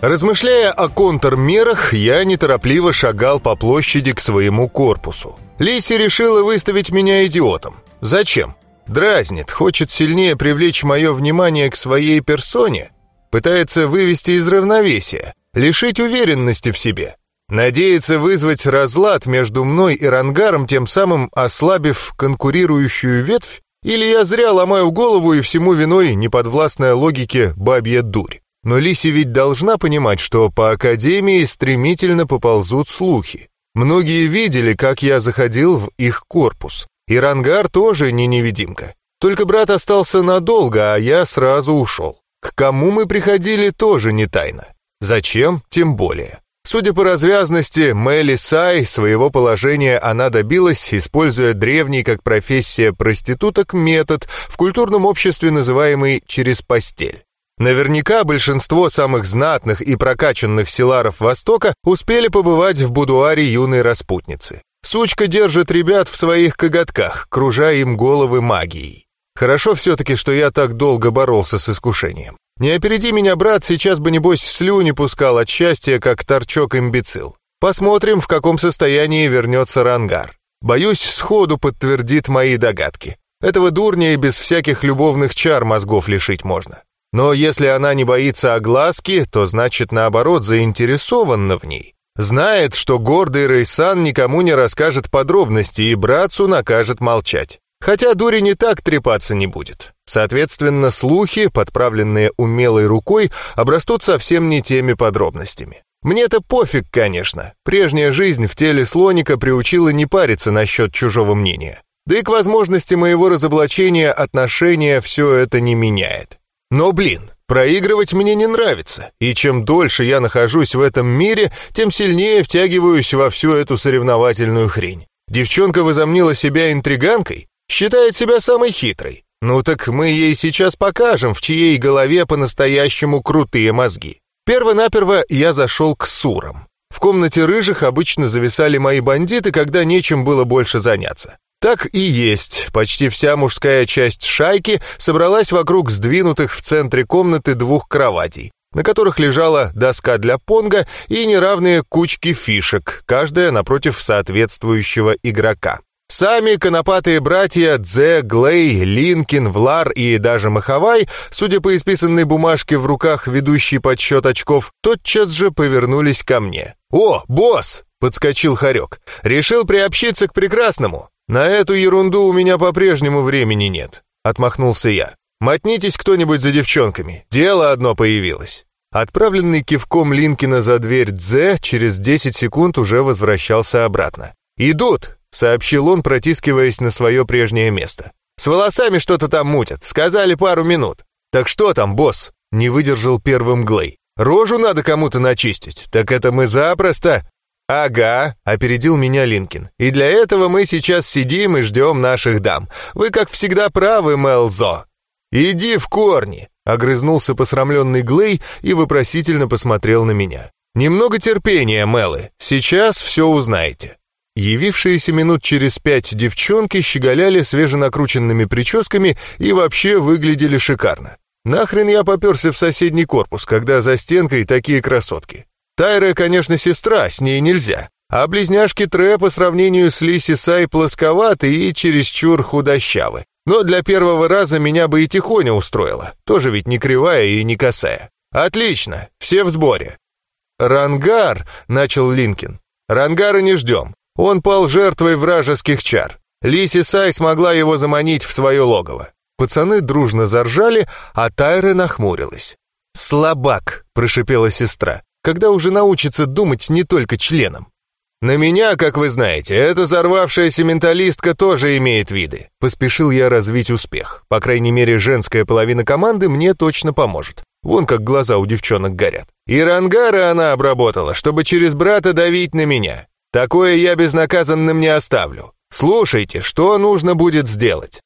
Размышляя о контрмерах, я неторопливо шагал по площади к своему корпусу. Лиси решила выставить меня идиотом. Зачем? Дразнит, хочет сильнее привлечь мое внимание к своей персоне, пытается вывести из равновесия, лишить уверенности в себе. Надеется вызвать разлад между мной и Рангаром, тем самым ослабив конкурирующую ветвь? Или я зря ломаю голову и всему виной неподвластная логике бабья дурь. Но Лиси ведь должна понимать, что по Академии стремительно поползут слухи. Многие видели, как я заходил в их корпус. И Рангар тоже не невидимка. Только брат остался надолго, а я сразу ушел. К кому мы приходили, тоже не тайна. Зачем, тем более. Судя по развязности, Мелли Сай своего положения она добилась, используя древний как профессия проституток метод в культурном обществе, называемый «через постель». Наверняка большинство самых знатных и прокачанных силаров Востока успели побывать в будуаре юной распутницы. Сучка держит ребят в своих коготках, кружая им головы магией. Хорошо все-таки, что я так долго боролся с искушением. Не опереди меня, брат, сейчас бы, небось, слюни пускал от счастья, как торчок-имбецил. Посмотрим, в каком состоянии вернется Рангар. Боюсь, сходу подтвердит мои догадки. Этого дурня и без всяких любовных чар мозгов лишить можно. Но если она не боится огласки, то значит, наоборот, заинтересована в ней. Знает, что гордый Рейсан никому не расскажет подробности и братцу накажет молчать. Хотя дури не так трепаться не будет. Соответственно, слухи, подправленные умелой рукой, обрастут совсем не теми подробностями. Мне-то пофиг, конечно. Прежняя жизнь в теле слоника приучила не париться насчет чужого мнения. Да и к возможности моего разоблачения отношения все это не меняет. Но, блин, проигрывать мне не нравится, и чем дольше я нахожусь в этом мире, тем сильнее втягиваюсь во всю эту соревновательную хрень. Девчонка возомнила себя интриганкой, считает себя самой хитрой. Ну так мы ей сейчас покажем, в чьей голове по-настоящему крутые мозги. Первонаперво я зашел к сурам. В комнате рыжих обычно зависали мои бандиты, когда нечем было больше заняться. Так и есть. Почти вся мужская часть шайки собралась вокруг сдвинутых в центре комнаты двух кроватей, на которых лежала доска для понга и неравные кучки фишек, каждая напротив соответствующего игрока. Сами конопатые братья Дзе, Глей, Линкин, Влар и даже Махавай, судя по исписанной бумажке в руках ведущей подсчет очков, тотчас же повернулись ко мне. «О, босс!» — подскочил Харек. «Решил приобщиться к прекрасному. «На эту ерунду у меня по-прежнему времени нет», — отмахнулся я. «Мотнитесь кто-нибудь за девчонками. Дело одно появилось». Отправленный кивком Линкина за дверь Дзе через 10 секунд уже возвращался обратно. «Идут!» — сообщил он, протискиваясь на свое прежнее место. «С волосами что-то там мутят. Сказали пару минут». «Так что там, босс?» — не выдержал первым Глей. «Рожу надо кому-то начистить. Так это мы запросто...» «Ага», — опередил меня Линкин. «И для этого мы сейчас сидим и ждем наших дам. Вы, как всегда, правы, Мелзо». «Иди в корни», — огрызнулся посрамленный Глей и вопросительно посмотрел на меня. «Немного терпения, Мелы. Сейчас все узнаете». Явившиеся минут через пять девчонки щеголяли свеженакрученными прическами и вообще выглядели шикарно. Нахрен я поперся в соседний корпус, когда за стенкой такие красотки. Тайра, конечно, сестра, с ней нельзя. А близняшки Тре по сравнению с Лиси Сай плосковаты и чересчур худощавы. Но для первого раза меня бы и тихоня устроило. Тоже ведь не кривая и не косая. Отлично, все в сборе. «Рангар», — начал Линкин. «Рангара не ждем. Он пал жертвой вражеских чар. Лиси Сай смогла его заманить в свое логово. Пацаны дружно заржали, а Тайра нахмурилась. «Слабак», — прошипела сестра когда уже научится думать не только членом. «На меня, как вы знаете, эта зарвавшаяся менталистка тоже имеет виды». Поспешил я развить успех. По крайней мере, женская половина команды мне точно поможет. Вон как глаза у девчонок горят. И рангара она обработала, чтобы через брата давить на меня. Такое я безнаказанным не оставлю. Слушайте, что нужно будет сделать.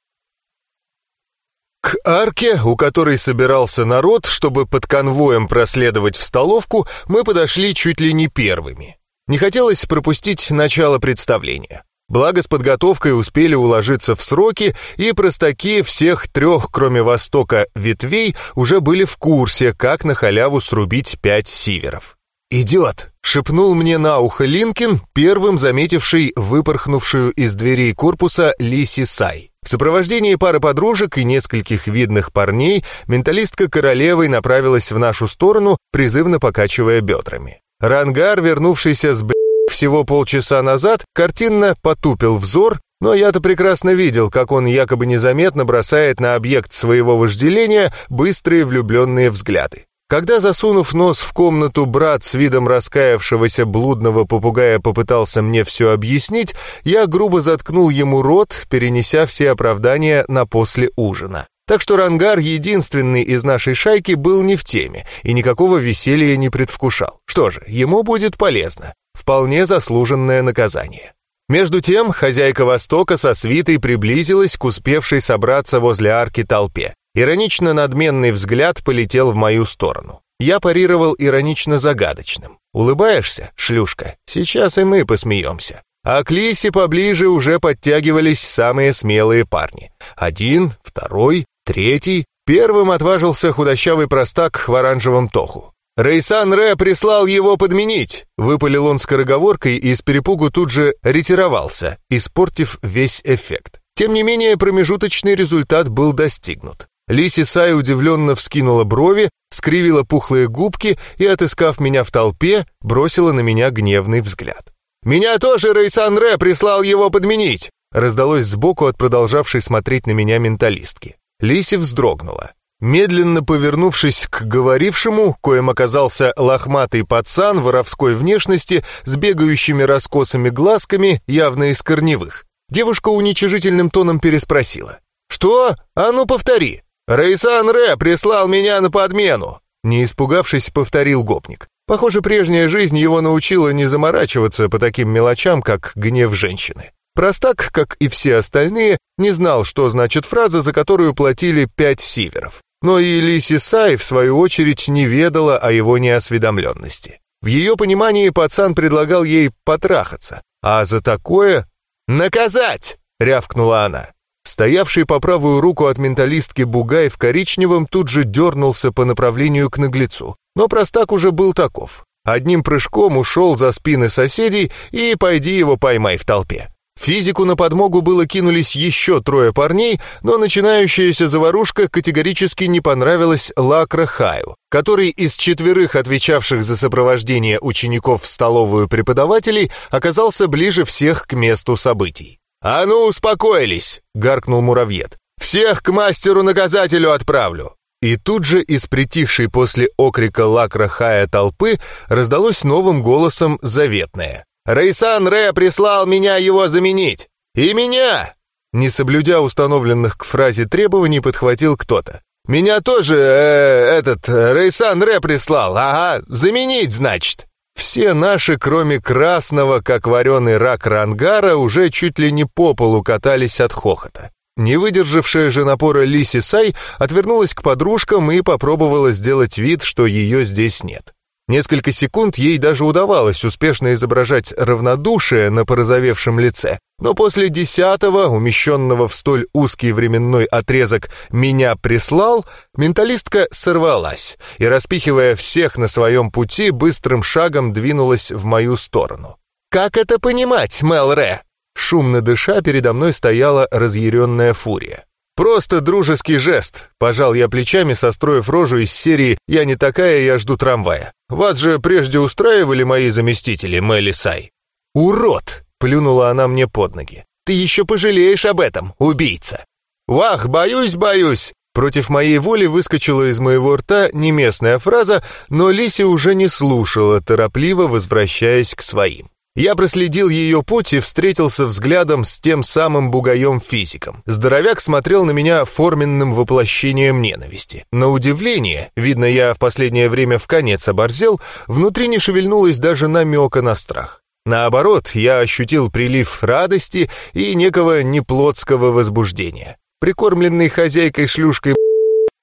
К арке, у которой собирался народ, чтобы под конвоем проследовать в столовку, мы подошли чуть ли не первыми. Не хотелось пропустить начало представления. Благо, с подготовкой успели уложиться в сроки, и простаки всех трех, кроме Востока, ветвей уже были в курсе, как на халяву срубить пять сиверов. «Идет!» — шепнул мне на ухо Линкин, первым заметивший выпорхнувшую из дверей корпуса Лиси Сай. В сопровождении пары подружек и нескольких видных парней менталистка королевой направилась в нашу сторону, призывно покачивая бедрами. Рангар, вернувшийся с б... всего полчаса назад, картинно потупил взор, Но я-то прекрасно видел, как он якобы незаметно бросает на объект своего вожделения быстрые влюбленные взгляды. Когда, засунув нос в комнату, брат с видом раскаявшегося блудного попугая попытался мне все объяснить, я грубо заткнул ему рот, перенеся все оправдания на после ужина. Так что Рангар, единственный из нашей шайки, был не в теме и никакого веселья не предвкушал. Что же, ему будет полезно. Вполне заслуженное наказание. Между тем, хозяйка Востока со свитой приблизилась к успевшей собраться возле арки толпе. Иронично надменный взгляд полетел в мою сторону. Я парировал иронично-загадочным. «Улыбаешься, шлюшка? Сейчас и мы посмеемся». А к Лисе поближе уже подтягивались самые смелые парни. Один, второй, третий. Первым отважился худощавый простак в оранжевом тоху. «Рейсан Ре прислал его подменить!» Выпалил он скороговоркой и с перепугу тут же ретировался, испортив весь эффект. Тем не менее, промежуточный результат был достигнут. Лиси Сай удивленно вскинула брови, скривила пухлые губки и, отыскав меня в толпе, бросила на меня гневный взгляд. «Меня тоже Рейсан Ре прислал его подменить!» раздалось сбоку от продолжавшей смотреть на меня менталистки. Лиси вздрогнула. Медленно повернувшись к говорившему, коим оказался лохматый пацан воровской внешности с бегающими раскосыми глазками, явно из корневых, девушка уничижительным тоном переспросила. «Что? А ну повтори!» «Рейсан Ре прислал меня на подмену!» Не испугавшись, повторил гопник. Похоже, прежняя жизнь его научила не заморачиваться по таким мелочам, как гнев женщины. Простак, как и все остальные, не знал, что значит фраза, за которую платили пять сиверов. Но и Лиси Сай, в свою очередь, не ведала о его неосведомленности. В ее понимании пацан предлагал ей потрахаться, а за такое «наказать!» — рявкнула она. Стоявший по правую руку от менталистки Бугай в коричневом тут же дернулся по направлению к наглецу. Но простак уже был таков. Одним прыжком ушел за спины соседей и пойди его поймай в толпе. Физику на подмогу было кинулись еще трое парней, но начинающаяся заварушка категорически не понравилась Лакра Хаю, который из четверых отвечавших за сопровождение учеников в столовую преподавателей оказался ближе всех к месту событий. «А ну, успокоились!» — гаркнул муравьед. «Всех к мастеру-наказателю отправлю!» И тут же из притихшей после окрика Лакра Хая толпы раздалось новым голосом заветное. «Рейсан Ре прислал меня его заменить! И меня!» Не соблюдя установленных к фразе требований, подхватил кто-то. «Меня тоже, э, этот, Рейсан Ре прислал, ага, заменить, значит!» Все наши, кроме красного, как вареный рак рангара, уже чуть ли не по полу катались от хохота. Не выдержавшая же напора Лиси Сай отвернулась к подружкам и попробовала сделать вид, что ее здесь нет. Несколько секунд ей даже удавалось успешно изображать равнодушие на порозовевшем лице, но после десятого, умещенного в столь узкий временной отрезок «меня прислал», менталистка сорвалась и, распихивая всех на своем пути, быстрым шагом двинулась в мою сторону. «Как это понимать, Мел Ре?» Шумно дыша, передо мной стояла разъяренная фурия. «Просто дружеский жест», — пожал я плечами, состроив рожу из серии «Я не такая, я жду трамвая». «Вас же прежде устраивали мои заместители, Мелли Сай». «Урод!» — плюнула она мне под ноги. «Ты еще пожалеешь об этом, убийца!» «Вах, боюсь, боюсь!» Против моей воли выскочила из моего рта неместная фраза, но Лиси уже не слушала, торопливо возвращаясь к своим. Я проследил ее путь и встретился взглядом с тем самым бугаем-физиком. Здоровяк смотрел на меня форменным воплощением ненависти. На удивление, видно, я в последнее время в конец оборзел, внутри не шевельнулось даже намека на страх. Наоборот, я ощутил прилив радости и некого неплотского возбуждения. Прикормленный хозяйкой-шлюшкой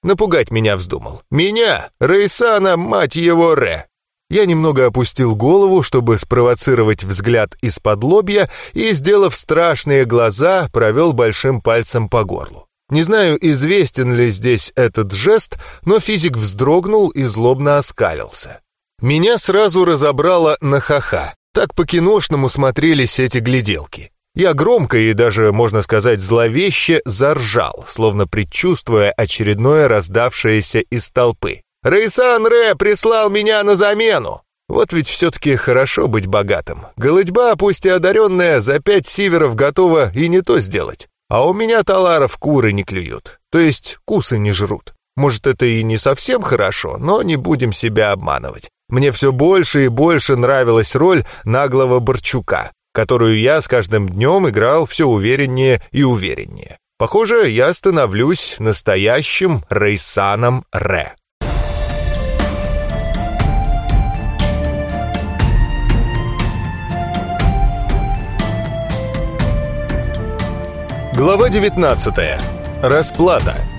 напугать меня вздумал. Меня, Рейсана, мать его, Ре. Я немного опустил голову, чтобы спровоцировать взгляд из-под лобья и, сделав страшные глаза, провел большим пальцем по горлу. Не знаю, известен ли здесь этот жест, но физик вздрогнул и злобно оскалился. Меня сразу разобрало на ха-ха. Так по-киношному смотрелись эти гляделки. Я громко и даже, можно сказать, зловеще заржал, словно предчувствуя очередное раздавшееся из толпы. Рейсан Ре прислал меня на замену!» Вот ведь все-таки хорошо быть богатым. Голодьба, пусть и одаренная, за пять сиверов готова и не то сделать. А у меня таларов куры не клюют, то есть кусы не жрут. Может, это и не совсем хорошо, но не будем себя обманывать. Мне все больше и больше нравилась роль наглого Борчука, которую я с каждым днем играл все увереннее и увереннее. Похоже, я становлюсь настоящим Рейсаном Ре. Глава 19. Расплата.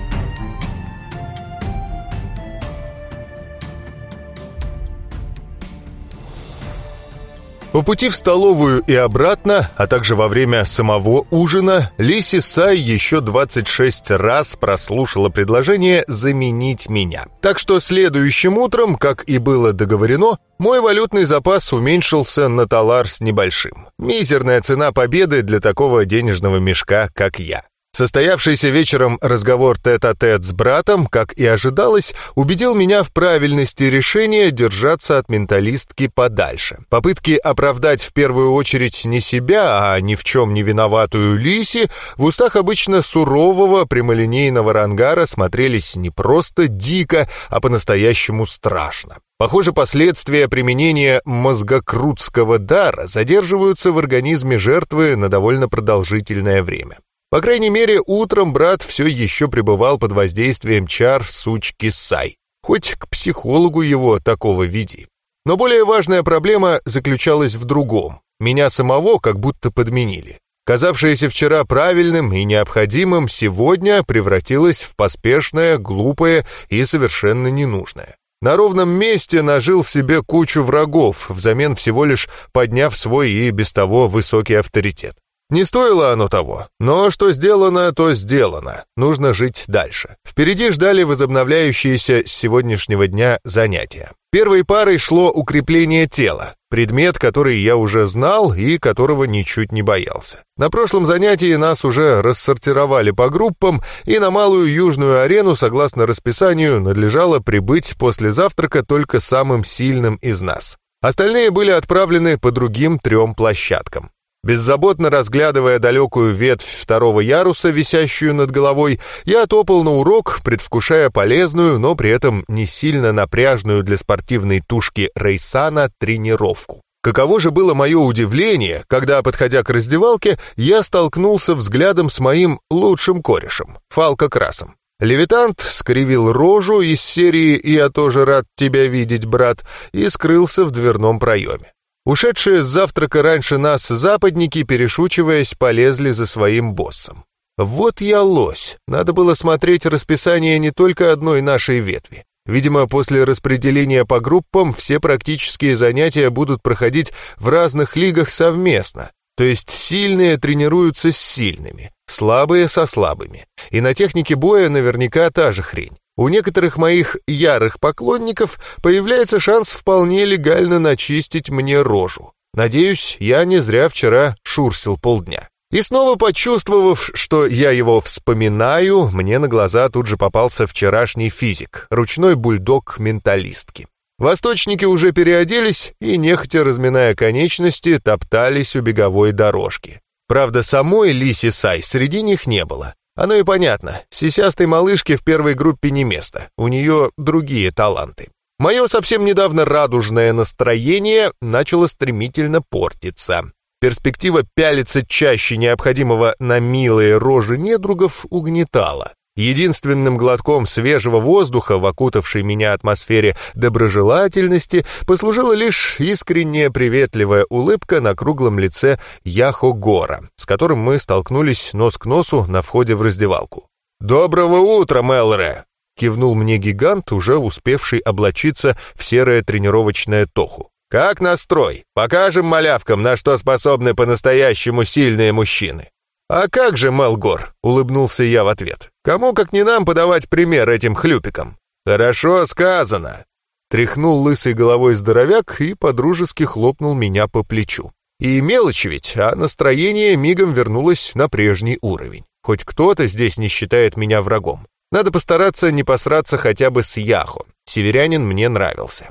По пути в столовую и обратно, а также во время самого ужина, Лиси Сай еще 26 раз прослушала предложение заменить меня. Так что следующим утром, как и было договорено, мой валютный запас уменьшился на талар с небольшим. Мизерная цена победы для такого денежного мешка, как я. Состоявшийся вечером разговор тет-а-тет -тет с братом, как и ожидалось, убедил меня в правильности решения держаться от менталистки подальше. Попытки оправдать в первую очередь не себя, а ни в чем не виноватую Лиси, в устах обычно сурового прямолинейного рангара смотрелись не просто дико, а по-настоящему страшно. Похоже, последствия применения мозгокрутского дара задерживаются в организме жертвы на довольно продолжительное время. По крайней мере, утром брат все еще пребывал под воздействием чар сучки Сай. Хоть к психологу его такого веди. Но более важная проблема заключалась в другом. Меня самого как будто подменили. Казавшееся вчера правильным и необходимым, сегодня превратилось в поспешное, глупое и совершенно ненужное. На ровном месте нажил себе кучу врагов, взамен всего лишь подняв свой и без того высокий авторитет. Не стоило оно того, но что сделано, то сделано. Нужно жить дальше. Впереди ждали возобновляющиеся с сегодняшнего дня занятия. Первой парой шло укрепление тела, предмет, который я уже знал и которого ничуть не боялся. На прошлом занятии нас уже рассортировали по группам, и на малую южную арену, согласно расписанию, надлежало прибыть после завтрака только самым сильным из нас. Остальные были отправлены по другим трем площадкам. Беззаботно разглядывая далекую ветвь второго яруса, висящую над головой, я топал на урок, предвкушая полезную, но при этом не сильно напряжную для спортивной тушки Рейсана тренировку. Каково же было мое удивление, когда, подходя к раздевалке, я столкнулся взглядом с моим лучшим корешем, Фалко Красом. Левитант скривил рожу из серии «Я тоже рад тебя видеть, брат» и скрылся в дверном проеме. Ушедшие с завтрака раньше нас западники, перешучиваясь, полезли за своим боссом. Вот я лось. Надо было смотреть расписание не только одной нашей ветви. Видимо, после распределения по группам все практические занятия будут проходить в разных лигах совместно. То есть сильные тренируются с сильными, слабые со слабыми. И на технике боя наверняка та же хрень. У некоторых моих ярых поклонников появляется шанс вполне легально начистить мне рожу. Надеюсь, я не зря вчера шурсил полдня. И снова почувствовав, что я его вспоминаю, мне на глаза тут же попался вчерашний физик, ручной бульдог менталистки. Восточники уже переоделись и, нехотя разминая конечности, топтались у беговой дорожки. Правда, самой Лиси Сай среди них не было. Оно и понятно, сисястой малышке в первой группе не место, у нее другие таланты. Мое совсем недавно радужное настроение начало стремительно портиться. Перспектива пялиться чаще необходимого на милые рожи недругов угнетала. Единственным глотком свежего воздуха в окутавшей меня атмосфере доброжелательности послужила лишь искренняя приветливая улыбка на круглом лице Яхо Гора, с которым мы столкнулись нос к носу на входе в раздевалку. «Доброго утра, Мелре!» — кивнул мне гигант, уже успевший облачиться в серое тренировочное тоху. «Как настрой? Покажем малявкам, на что способны по-настоящему сильные мужчины». «А как же, Мелгор?» — улыбнулся я в ответ. «Кому, как не нам, подавать пример этим хлюпикам?» «Хорошо сказано!» Тряхнул лысой головой здоровяк и подружески хлопнул меня по плечу. И мелочи ведь, а настроение мигом вернулось на прежний уровень. Хоть кто-то здесь не считает меня врагом. Надо постараться не посраться хотя бы с Яхо. Северянин мне нравился.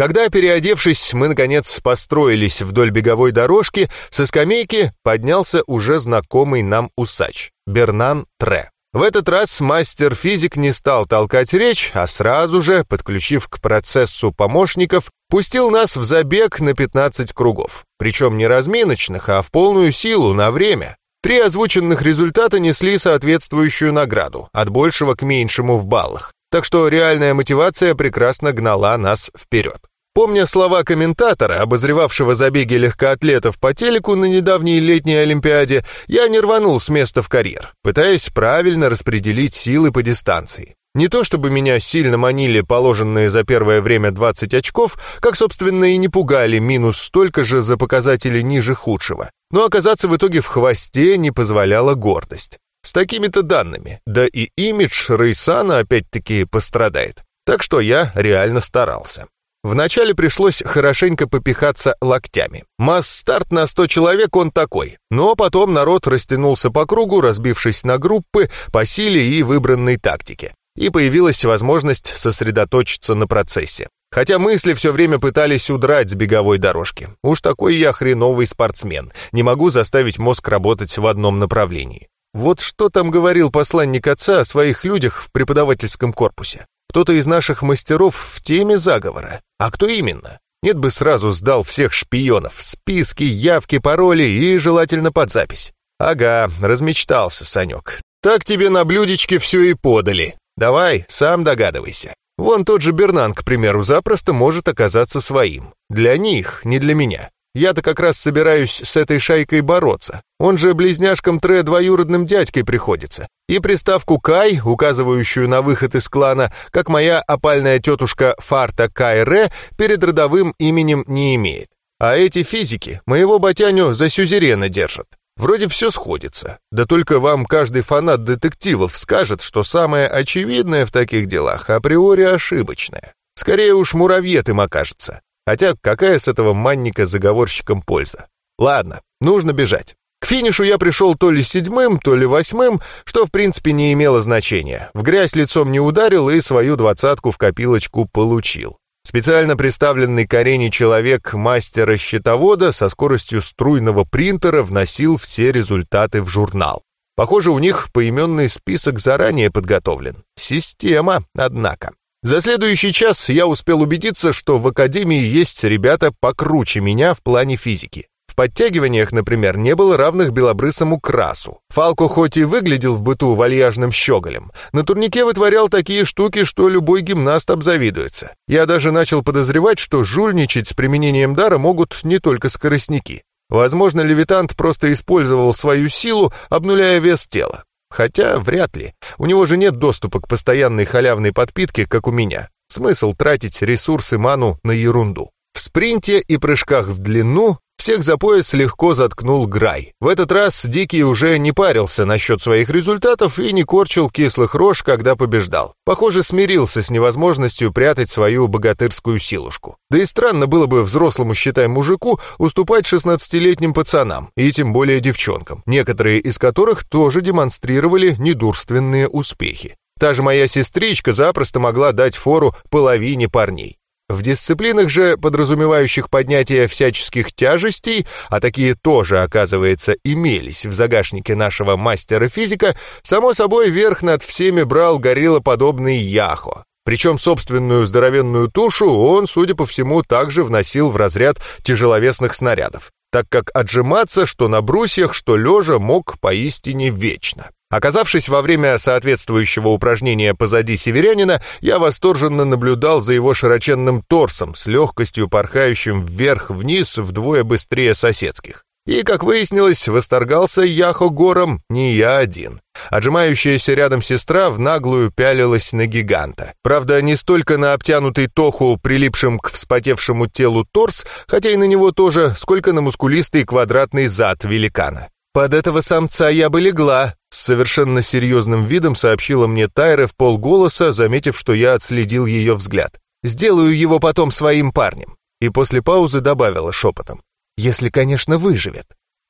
Когда, переодевшись, мы, наконец, построились вдоль беговой дорожки, со скамейки поднялся уже знакомый нам усач — Бернан Тре. В этот раз мастер-физик не стал толкать речь, а сразу же, подключив к процессу помощников, пустил нас в забег на 15 кругов. Причем не разминочных, а в полную силу, на время. Три озвученных результата несли соответствующую награду, от большего к меньшему в баллах. Так что реальная мотивация прекрасно гнала нас вперед. Помня слова комментатора, обозревавшего забеги легкоатлетов по телеку на недавней летней Олимпиаде, я не рванул с места в карьер, пытаясь правильно распределить силы по дистанции. Не то чтобы меня сильно манили положенные за первое время 20 очков, как, собственно, и не пугали минус столько же за показатели ниже худшего. Но оказаться в итоге в хвосте не позволяла гордость. С такими-то данными, да и имидж Рейсана опять-таки пострадает. Так что я реально старался. Вначале пришлось хорошенько попихаться локтями. Масс-старт на 100 человек он такой. Но потом народ растянулся по кругу, разбившись на группы по силе и выбранной тактике. И появилась возможность сосредоточиться на процессе. Хотя мысли все время пытались удрать с беговой дорожки. Уж такой я хреновый спортсмен. Не могу заставить мозг работать в одном направлении. Вот что там говорил посланник отца о своих людях в преподавательском корпусе. Кто-то из наших мастеров в теме заговора. А кто именно? Нет бы сразу сдал всех шпионов, списки, явки, пароли и желательно под запись. Ага, размечтался, Санек. Так тебе на блюдечке все и подали. Давай, сам догадывайся. Вон тот же Бернан, к примеру, запросто может оказаться своим. Для них, не для меня. Я-то как раз собираюсь с этой шайкой бороться. Он же близняшкам Тре двоюродным дядькой приходится. И приставку «Кай», указывающую на выход из клана, как моя опальная тетушка Фарта Кайре, перед родовым именем не имеет. А эти физики моего батяню за сюзерена держат. Вроде все сходится. Да только вам каждый фанат детективов скажет, что самое очевидное в таких делах априори ошибочное. Скорее уж муравьед им окажется. Хотя какая с этого манника заговорщикам польза? Ладно, нужно бежать. К финишу я пришел то ли седьмым, то ли восьмым, что в принципе не имело значения. В грязь лицом не ударил и свою двадцатку в копилочку получил. Специально представленный к арене человек мастера-счетовода со скоростью струйного принтера вносил все результаты в журнал. Похоже, у них поименный список заранее подготовлен. Система, однако. За следующий час я успел убедиться, что в Академии есть ребята покруче меня в плане физики. В подтягиваниях, например, не было равных белобрысому красу. Фалко хоть и выглядел в быту вальяжным щеголем, на турнике вытворял такие штуки, что любой гимнаст обзавидуется. Я даже начал подозревать, что жульничать с применением дара могут не только скоростники. Возможно, левитант просто использовал свою силу, обнуляя вес тела. Хотя вряд ли. У него же нет доступа к постоянной халявной подпитке, как у меня. Смысл тратить ресурсы ману на ерунду. В спринте и прыжках в длину всех за пояс легко заткнул Грай. В этот раз Дикий уже не парился насчет своих результатов и не корчил кислых рож, когда побеждал. Похоже, смирился с невозможностью прятать свою богатырскую силушку. Да и странно было бы взрослому, считай, мужику, уступать 16-летним пацанам, и тем более девчонкам, некоторые из которых тоже демонстрировали недурственные успехи. Та же моя сестричка запросто могла дать фору половине парней. В дисциплинах же, подразумевающих поднятие всяческих тяжестей, а такие тоже, оказывается, имелись в загашнике нашего мастера-физика, само собой верх над всеми брал гориллоподобный Яхо. Причем собственную здоровенную тушу он, судя по всему, также вносил в разряд тяжеловесных снарядов, так как отжиматься что на брусьях, что лежа мог поистине вечно. Оказавшись во время соответствующего упражнения позади северянина, я восторженно наблюдал за его широченным торсом с легкостью порхающим вверх-вниз вдвое быстрее соседских. И, как выяснилось, восторгался Яхо гором не я один. Отжимающаяся рядом сестра в наглую пялилась на гиганта. Правда, не столько на обтянутый тоху, прилипшим к вспотевшему телу торс, хотя и на него тоже, сколько на мускулистый квадратный зад великана. «Под этого самца я бы легла», — совершенно серьезным видом сообщила мне Тайра в полголоса, заметив, что я отследил ее взгляд. «Сделаю его потом своим парнем». И после паузы добавила шепотом. «Если, конечно, выживет».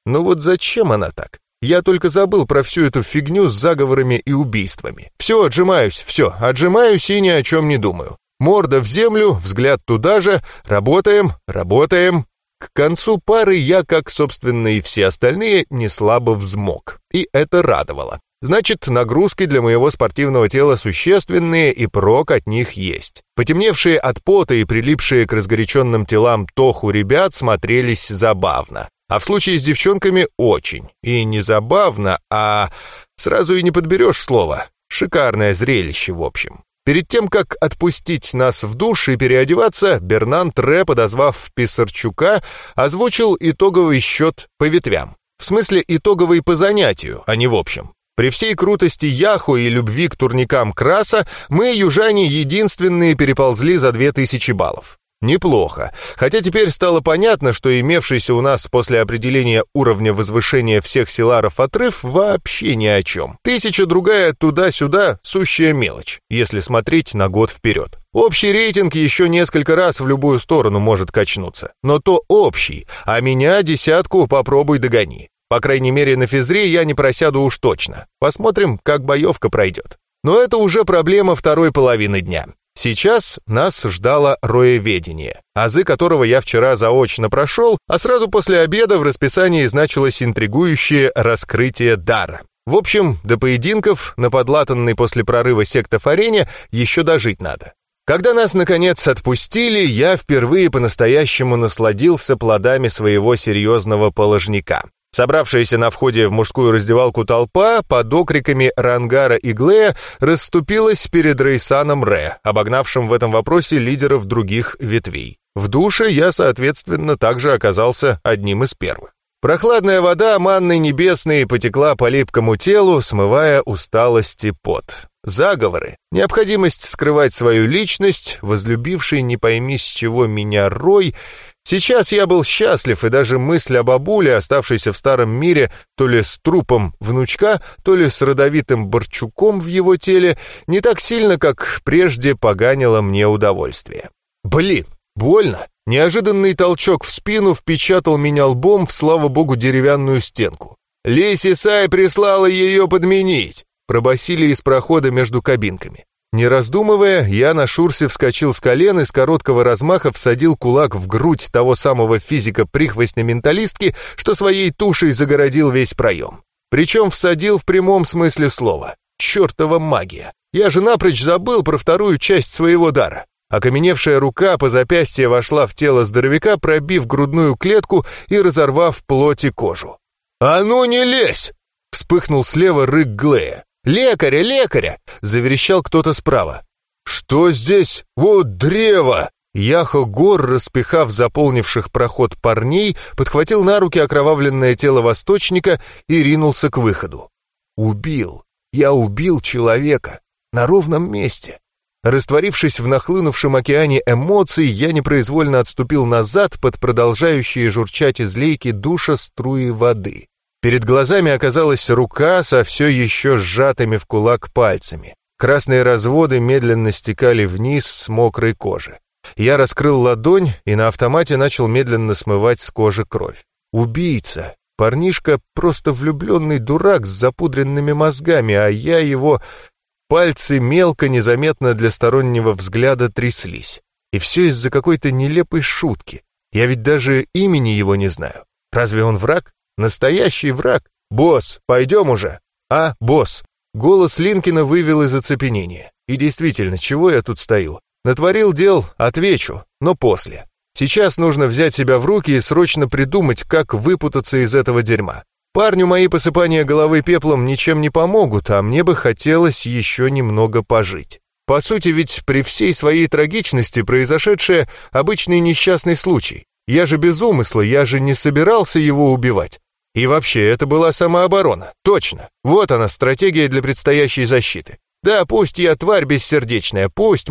Ну вот зачем она так? Я только забыл про всю эту фигню с заговорами и убийствами. Все, отжимаюсь, все, отжимаюсь и ни о чем не думаю. Морда в землю, взгляд туда же. Работаем, работаем. К концу пары я, как, собственно, и все остальные, не слабо взмок. И это радовало. Значит, нагрузки для моего спортивного тела существенные, и прок от них есть. Потемневшие от пота и прилипшие к разгоряченным телам тоху ребят смотрелись забавно. А в случае с девчонками очень. И не забавно, а... Сразу и не подберешь слово. Шикарное зрелище, в общем. Перед тем, как отпустить нас в душ и переодеваться, Бернан Тре, подозвав Писарчука, озвучил итоговый счет по ветвям. В смысле итоговый по занятию, а не в общем. При всей крутости Яху и любви к турникам Краса мы, южане, единственные переползли за 2000 баллов. Неплохо. Хотя теперь стало понятно, что имевшийся у нас после определения уровня возвышения всех силаров отрыв вообще ни о чем. Тысяча другая туда-сюда — сущая мелочь, если смотреть на год вперед. Общий рейтинг еще несколько раз в любую сторону может качнуться. Но то общий, а меня десятку попробуй догони. По крайней мере, на физре я не просяду уж точно. Посмотрим, как боевка пройдет. Но это уже проблема второй половины дня. Сейчас нас ждало роеведение, азы которого я вчера заочно прошел, а сразу после обеда в расписании значилось интригующее раскрытие дара. В общем, до поединков на подлатанной после прорыва сектов арене еще дожить надо. Когда нас, наконец, отпустили, я впервые по-настоящему насладился плодами своего серьезного положника. Собравшаяся на входе в мужскую раздевалку толпа под окриками Рангара и Глея расступилась перед Рейсаном Ре, обогнавшим в этом вопросе лидеров других ветвей. В душе я, соответственно, также оказался одним из первых. Прохладная вода манной небесной потекла по липкому телу, смывая усталость и пот. Заговоры, необходимость скрывать свою личность, возлюбивший не пойми с чего меня Рой — Сейчас я был счастлив, и даже мысль о бабуле, оставшейся в старом мире то ли с трупом внучка, то ли с родовитым борчуком в его теле, не так сильно, как прежде поганила мне удовольствие. Блин, больно. Неожиданный толчок в спину впечатал меня лбом в, слава богу, деревянную стенку. Леси Сай прислала ее подменить, пробасили из прохода между кабинками. Не раздумывая, я на шурсе вскочил с колен и с короткого размаха всадил кулак в грудь того самого физика-прихвостня-менталистки, что своей тушей загородил весь проем. Причем всадил в прямом смысле слова. Чертова магия! Я же напрочь забыл про вторую часть своего дара. Окаменевшая рука по запястье вошла в тело здоровяка, пробив грудную клетку и разорвав плоть и кожу. «А ну не лезь!» — вспыхнул слева рык Глея. «Лекаря, лекаря!» — заверещал кто-то справа. «Что здесь? Вот древо!» Яхо Гор, распихав заполнивших проход парней, подхватил на руки окровавленное тело восточника и ринулся к выходу. «Убил! Я убил человека! На ровном месте!» Растворившись в нахлынувшем океане эмоций, я непроизвольно отступил назад под продолжающие журчать из лейки душа струи воды. Перед глазами оказалась рука со все еще сжатыми в кулак пальцами. Красные разводы медленно стекали вниз с мокрой кожи. Я раскрыл ладонь и на автомате начал медленно смывать с кожи кровь. Убийца. Парнишка просто влюбленный дурак с запудренными мозгами, а я его... Пальцы мелко, незаметно для стороннего взгляда тряслись. И все из-за какой-то нелепой шутки. Я ведь даже имени его не знаю. Разве он враг? Настоящий враг. Босс, пойдем уже. А, босс. Голос Линкина вывел из оцепенения. И действительно, чего я тут стою? Натворил дел, отвечу, но после. Сейчас нужно взять себя в руки и срочно придумать, как выпутаться из этого дерьма. Парню мои посыпания головы пеплом ничем не помогут, а мне бы хотелось еще немного пожить. По сути, ведь при всей своей трагичности произошедшее обычный несчастный случай. Я же без умысла, я же не собирался его убивать. И вообще, это была самооборона. Точно. Вот она, стратегия для предстоящей защиты. Да, пусть я тварь бессердечная, пусть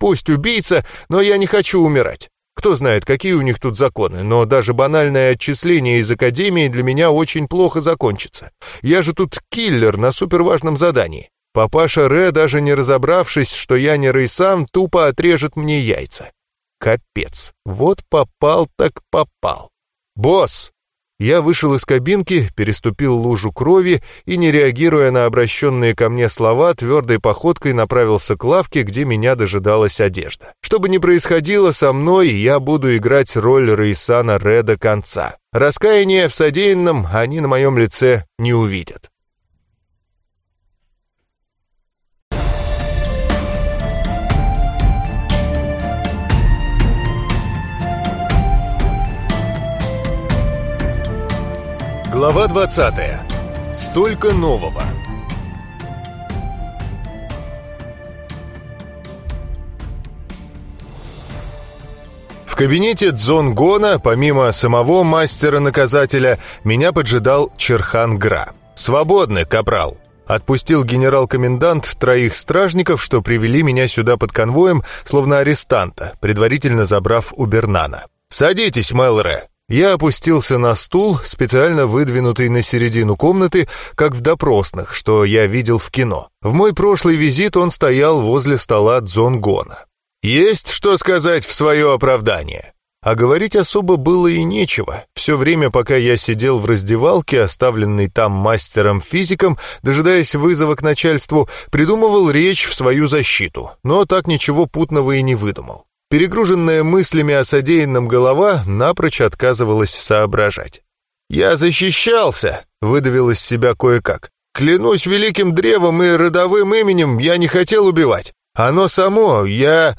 пусть убийца, но я не хочу умирать. Кто знает, какие у них тут законы, но даже банальное отчисление из академии для меня очень плохо закончится. Я же тут киллер на суперважном задании. Папаша Ре, даже не разобравшись, что я не Рейсан, тупо отрежет мне яйца. Капец. Вот попал так попал. «Босс!» Я вышел из кабинки, переступил лужу крови и, не реагируя на обращенные ко мне слова, твердой походкой направился к лавке, где меня дожидалась одежда. Что бы ни происходило со мной, я буду играть роль Рейсана Ре до конца. Раскаяния в содеянном они на моем лице не увидят. Глава 20. Столько нового. В кабинете Дзонгона, помимо самого мастера-наказателя, меня поджидал Черхан Гра. «Свободны, капрал!» Отпустил генерал-комендант троих стражников, что привели меня сюда под конвоем, словно арестанта, предварительно забрав у Бернана. «Садитесь, Мэлре!» Я опустился на стул, специально выдвинутый на середину комнаты, как в допросных, что я видел в кино. В мой прошлый визит он стоял возле стола Дзонгона. «Есть что сказать в свое оправдание?» А говорить особо было и нечего. Все время, пока я сидел в раздевалке, оставленной там мастером-физиком, дожидаясь вызова к начальству, придумывал речь в свою защиту, но так ничего путного и не выдумал. Перегруженная мыслями о содеянном голова напрочь отказывалась соображать. «Я защищался!» — выдавил из себя кое-как. «Клянусь великим древом и родовым именем, я не хотел убивать. Оно само, я...»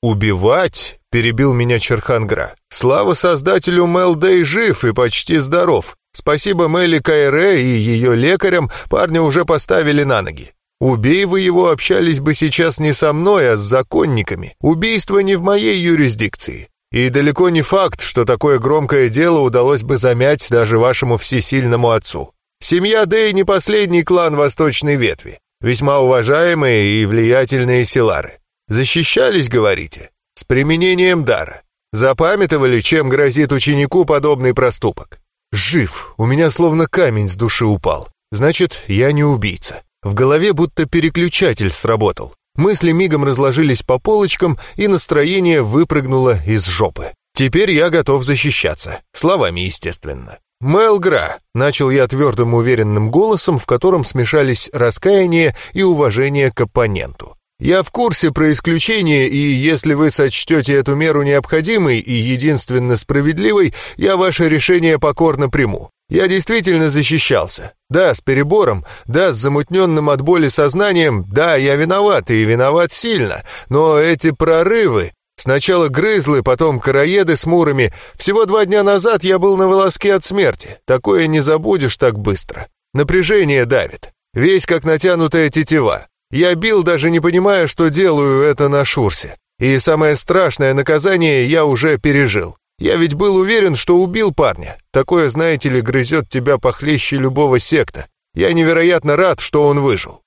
«Убивать?» — перебил меня Черхангра. «Слава создателю Мел Дэй жив и почти здоров. Спасибо Мелли Кайре и ее лекарям, парня уже поставили на ноги. Убей вы его, общались бы сейчас не со мной, а с законниками. Убийство не в моей юрисдикции. И далеко не факт, что такое громкое дело удалось бы замять даже вашему всесильному отцу. Семья Дэй не последний клан восточной ветви. Весьма уважаемые и влиятельные селары. Защищались, говорите? С применением дара. Запамятовали, чем грозит ученику подобный проступок? Жив, у меня словно камень с души упал. Значит, я не убийца. В голове будто переключатель сработал. Мысли мигом разложились по полочкам, и настроение выпрыгнуло из жопы. Теперь я готов защищаться. Словами, естественно. «Мелгра», — начал я твердым уверенным голосом, в котором смешались раскаяние и уважение к оппоненту. «Я в курсе про исключение, и если вы сочтете эту меру необходимой и единственно справедливой, я ваше решение покорно приму. Я действительно защищался. Да, с перебором, да, с замутненным от боли сознанием, да, я виноват, и виноват сильно, но эти прорывы... Сначала грызлы, потом караеды с мурами. Всего два дня назад я был на волоске от смерти. Такое не забудешь так быстро. Напряжение давит. Весь как натянутая тетива. Я бил, даже не понимая, что делаю это на шурсе. И самое страшное наказание я уже пережил. Я ведь был уверен, что убил парня. Такое, знаете ли, грызет тебя похлеще любого секта. Я невероятно рад, что он выжил».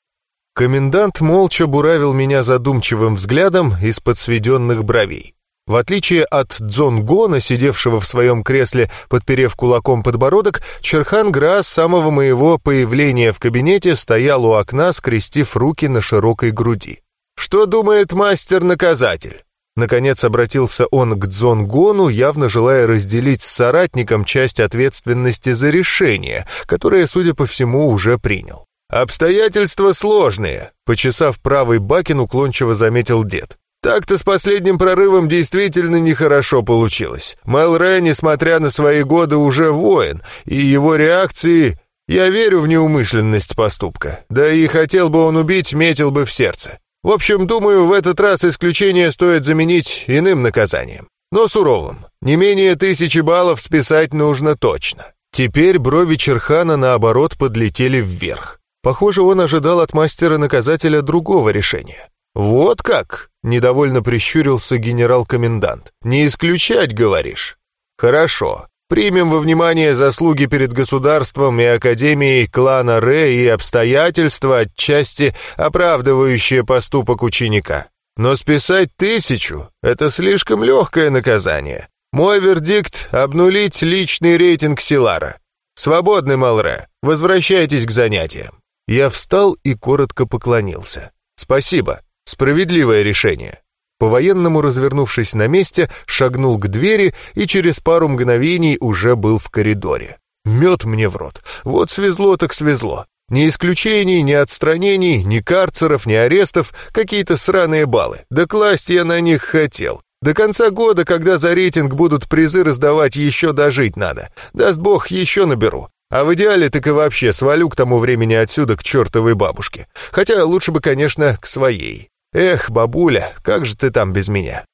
Комендант молча буравил меня задумчивым взглядом из-под сведенных бровей. В отличие от Дзонгона, сидевшего в своем кресле, подперев кулаком подбородок, Черхан Гра с самого моего появления в кабинете стоял у окна, скрестив руки на широкой груди. «Что думает мастер-наказатель?» Наконец обратился он к Дзонгону, явно желая разделить с соратником часть ответственности за решение, которое, судя по всему, уже принял. «Обстоятельства сложные», — почесав правый бакин, уклончиво заметил дед. «Так-то с последним прорывом действительно нехорошо получилось. Мэл Рэ, несмотря на свои годы, уже воин, и его реакции... Я верю в неумышленность поступка. Да и хотел бы он убить, метил бы в сердце. В общем, думаю, в этот раз исключение стоит заменить иным наказанием. Но суровым. Не менее тысячи баллов списать нужно точно. Теперь брови Черхана, наоборот, подлетели вверх. Похоже, он ожидал от мастера-наказателя другого решения. «Вот как?» — недовольно прищурился генерал-комендант. «Не исключать, говоришь?» «Хорошо. Примем во внимание заслуги перед государством и Академией клана Ре и обстоятельства, отчасти оправдывающие поступок ученика. Но списать тысячу — это слишком легкое наказание. Мой вердикт — обнулить личный рейтинг Силара. Свободный, Малре, возвращайтесь к занятиям. Я встал и коротко поклонился. Спасибо, справедливое решение. По-военному развернувшись на месте, шагнул к двери и через пару мгновений уже был в коридоре. Мед мне в рот. Вот свезло так свезло. Ни исключений, ни отстранений, ни карцеров, ни арестов, какие-то сраные баллы. Да класть я на них хотел. До конца года, когда за рейтинг будут призы раздавать, еще дожить надо. Даст бог, еще наберу. А в идеале так и вообще свалю к тому времени отсюда к чертовой бабушке. Хотя лучше бы, конечно, к своей. Эх, бабуля, как же ты там без меня?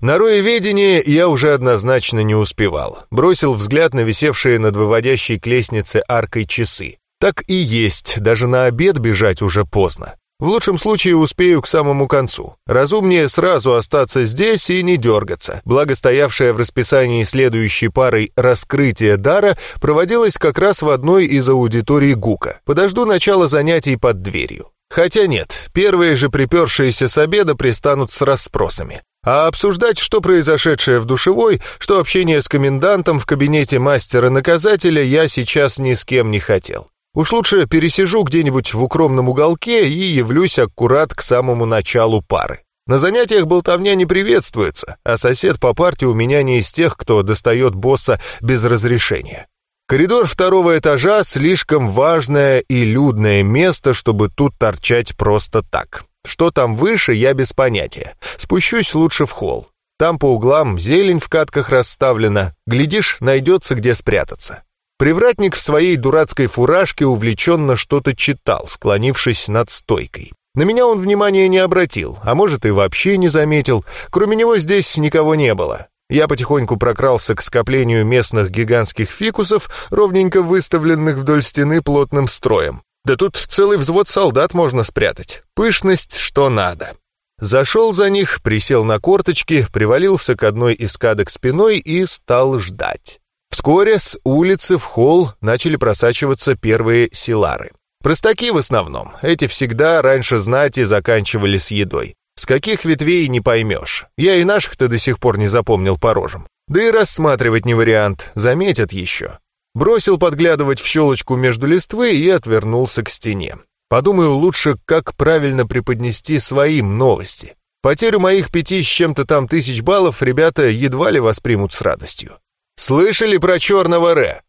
На роеведение я уже однозначно не успевал. Бросил взгляд на висевшие над выводящей к лестнице аркой часы. Так и есть, даже на обед бежать уже поздно. В лучшем случае успею к самому концу. Разумнее сразу остаться здесь и не дергаться. Благо стоявшая в расписании следующей парой «Раскрытие дара» проводилась как раз в одной из аудиторий ГУКа. Подожду начала занятий под дверью. Хотя нет, первые же припершиеся с обеда пристанут с расспросами. А обсуждать, что произошедшее в душевой, что общение с комендантом в кабинете мастера-наказателя я сейчас ни с кем не хотел. Уж лучше пересижу где-нибудь в укромном уголке и явлюсь аккурат к самому началу пары. На занятиях болтовня не приветствуется, а сосед по парте у меня не из тех, кто достает босса без разрешения. Коридор второго этажа — слишком важное и людное место, чтобы тут торчать просто так. Что там выше, я без понятия. Спущусь лучше в холл. Там по углам зелень в катках расставлена. Глядишь, найдется где спрятаться. Привратник в своей дурацкой фуражке увлеченно что-то читал, склонившись над стойкой. На меня он внимания не обратил, а может и вообще не заметил. Кроме него здесь никого не было. Я потихоньку прокрался к скоплению местных гигантских фикусов, ровненько выставленных вдоль стены плотным строем. Да тут целый взвод солдат можно спрятать. Пышность что надо. Зашел за них, присел на корточки, привалился к одной из кадок спиной и стал ждать. Вскоре с улицы в холл начали просачиваться первые силары. Простаки в основном. Эти всегда раньше знати заканчивали с едой. С каких ветвей не поймешь. Я и наших-то до сих пор не запомнил по рожам. Да и рассматривать не вариант, заметят еще. Бросил подглядывать в щелочку между листвы и отвернулся к стене. Подумаю лучше, как правильно преподнести своим новости. Потерю моих пяти с чем-то там тысяч баллов ребята едва ли воспримут с радостью. «Слышали про черного Ре?»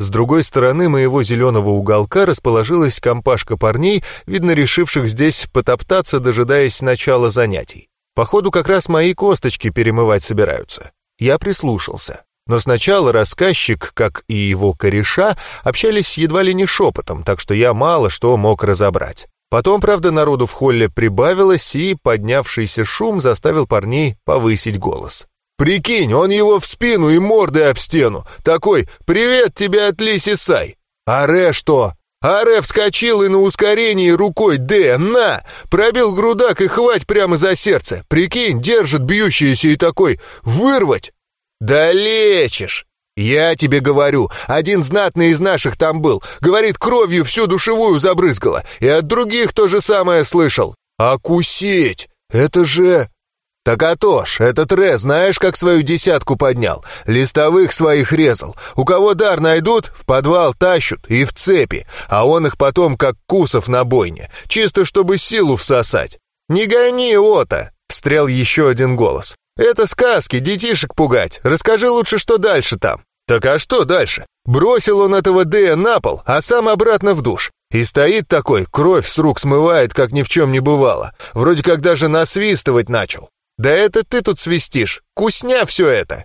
С другой стороны моего зеленого уголка расположилась компашка парней, видно решивших здесь потоптаться, дожидаясь начала занятий. Походу, как раз мои косточки перемывать собираются. Я прислушался. Но сначала рассказчик, как и его кореша, общались едва ли не шепотом, так что я мало что мог разобрать. Потом, правда, народу в холле прибавилось, и поднявшийся шум заставил парней повысить голос. «Прикинь, он его в спину и мордой об стену. Такой «Привет тебе от Лиси Сай». «Аре что?» Аре вскочил и на ускорении рукой «Д, на!» Пробил грудак и хвать прямо за сердце. Прикинь, держит бьющееся и такой «Вырвать!» «Да лечишь!» «Я тебе говорю, один знатный из наших там был. Говорит, кровью всю душевую забрызгала. И от других то же самое слышал. А? Это же...» «Так а то ж, этот Ре знаешь, как свою десятку поднял? Листовых своих резал. У кого дар найдут, в подвал тащут и в цепи, а он их потом как кусов на бойне, чисто чтобы силу всосать. Не гони, Ота!» — встрял еще один голос. «Это сказки, детишек пугать. Расскажи лучше, что дальше там». «Так а что дальше?» Бросил он этого Дэя на пол, а сам обратно в душ. И стоит такой, кровь с рук смывает, как ни в чем не бывало. Вроде как даже насвистывать начал. «Да это ты тут свистишь. Кусня все это».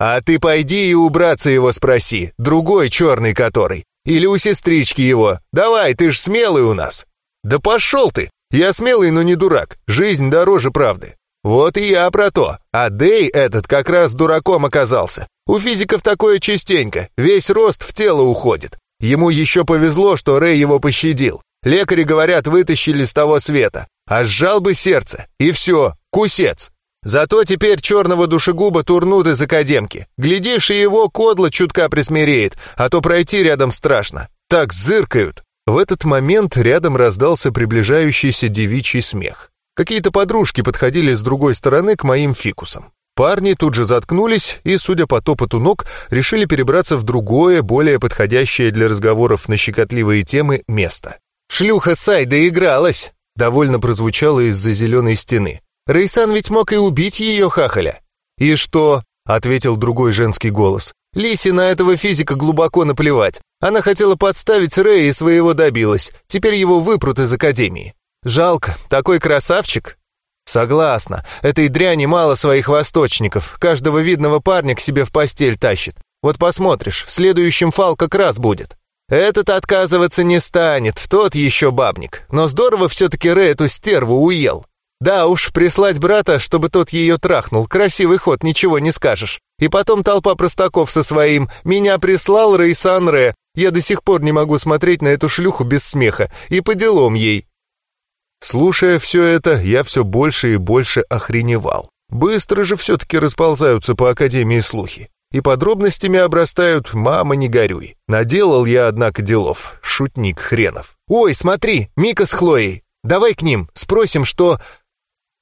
«А ты пойди и убраться его спроси, другой черный который. Или у сестрички его. Давай, ты ж смелый у нас». «Да пошел ты! Я смелый, но не дурак. Жизнь дороже правды». Вот и я про то. А Дэй этот как раз дураком оказался. У физиков такое частенько. Весь рост в тело уходит. Ему еще повезло, что Рэй его пощадил. Лекари, говорят, вытащили с того света. А сжал бы сердце. И все, кусец. Зато теперь черного душегуба турнут из академки. Глядишь, и его кодло чутка присмиреет, а то пройти рядом страшно. Так зыркают. В этот момент рядом раздался приближающийся девичий смех. Какие-то подружки подходили с другой стороны к моим фикусам. Парни тут же заткнулись и, судя по топоту ног, решили перебраться в другое, более подходящее для разговоров на щекотливые темы место. «Шлюха Сай доигралась!» Довольно прозвучало из-за зеленой стены. «Рейсан ведь мог и убить ее хахаля». «И что?» — ответил другой женский голос. «Лисе на этого физика глубоко наплевать. Она хотела подставить Рэя и своего добилась. Теперь его выпрут из Академии. Жалко, такой красавчик». «Согласна. Этой дряни мало своих восточников. Каждого видного парня к себе в постель тащит. Вот посмотришь, следующим фал как раз будет». «Этот отказываться не станет, тот еще бабник. Но здорово все-таки Рэй эту стерву уел. Да уж, прислать брата, чтобы тот ее трахнул. Красивый ход, ничего не скажешь. И потом толпа простаков со своим. Меня прислал Рейсан Рэ. Я до сих пор не могу смотреть на эту шлюху без смеха. И по делам ей. Слушая все это, я все больше и больше охреневал. Быстро же все-таки расползаются по Академии слухи. И подробностями обрастают «мама, не горюй». Наделал я, однако, делов. Шутник хренов. «Ой, смотри, Мика с Хлоей. Давай к ним, спросим, что...»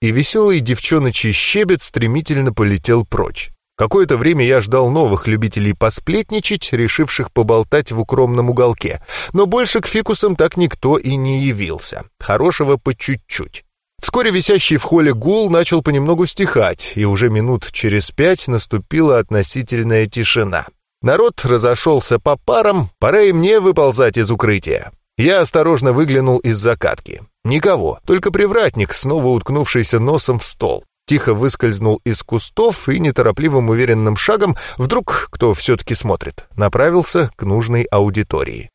и веселый девчоночий щебет стремительно полетел прочь. Какое-то время я ждал новых любителей посплетничать, решивших поболтать в укромном уголке, но больше к фикусам так никто и не явился. Хорошего по чуть-чуть. Вскоре висящий в холле гул начал понемногу стихать, и уже минут через пять наступила относительная тишина. Народ разошелся по парам, пора и мне выползать из укрытия. Я осторожно выглянул из закатки. Никого, только привратник, снова уткнувшийся носом в стол. Тихо выскользнул из кустов и неторопливым уверенным шагом, вдруг, кто все-таки смотрит, направился к нужной аудитории.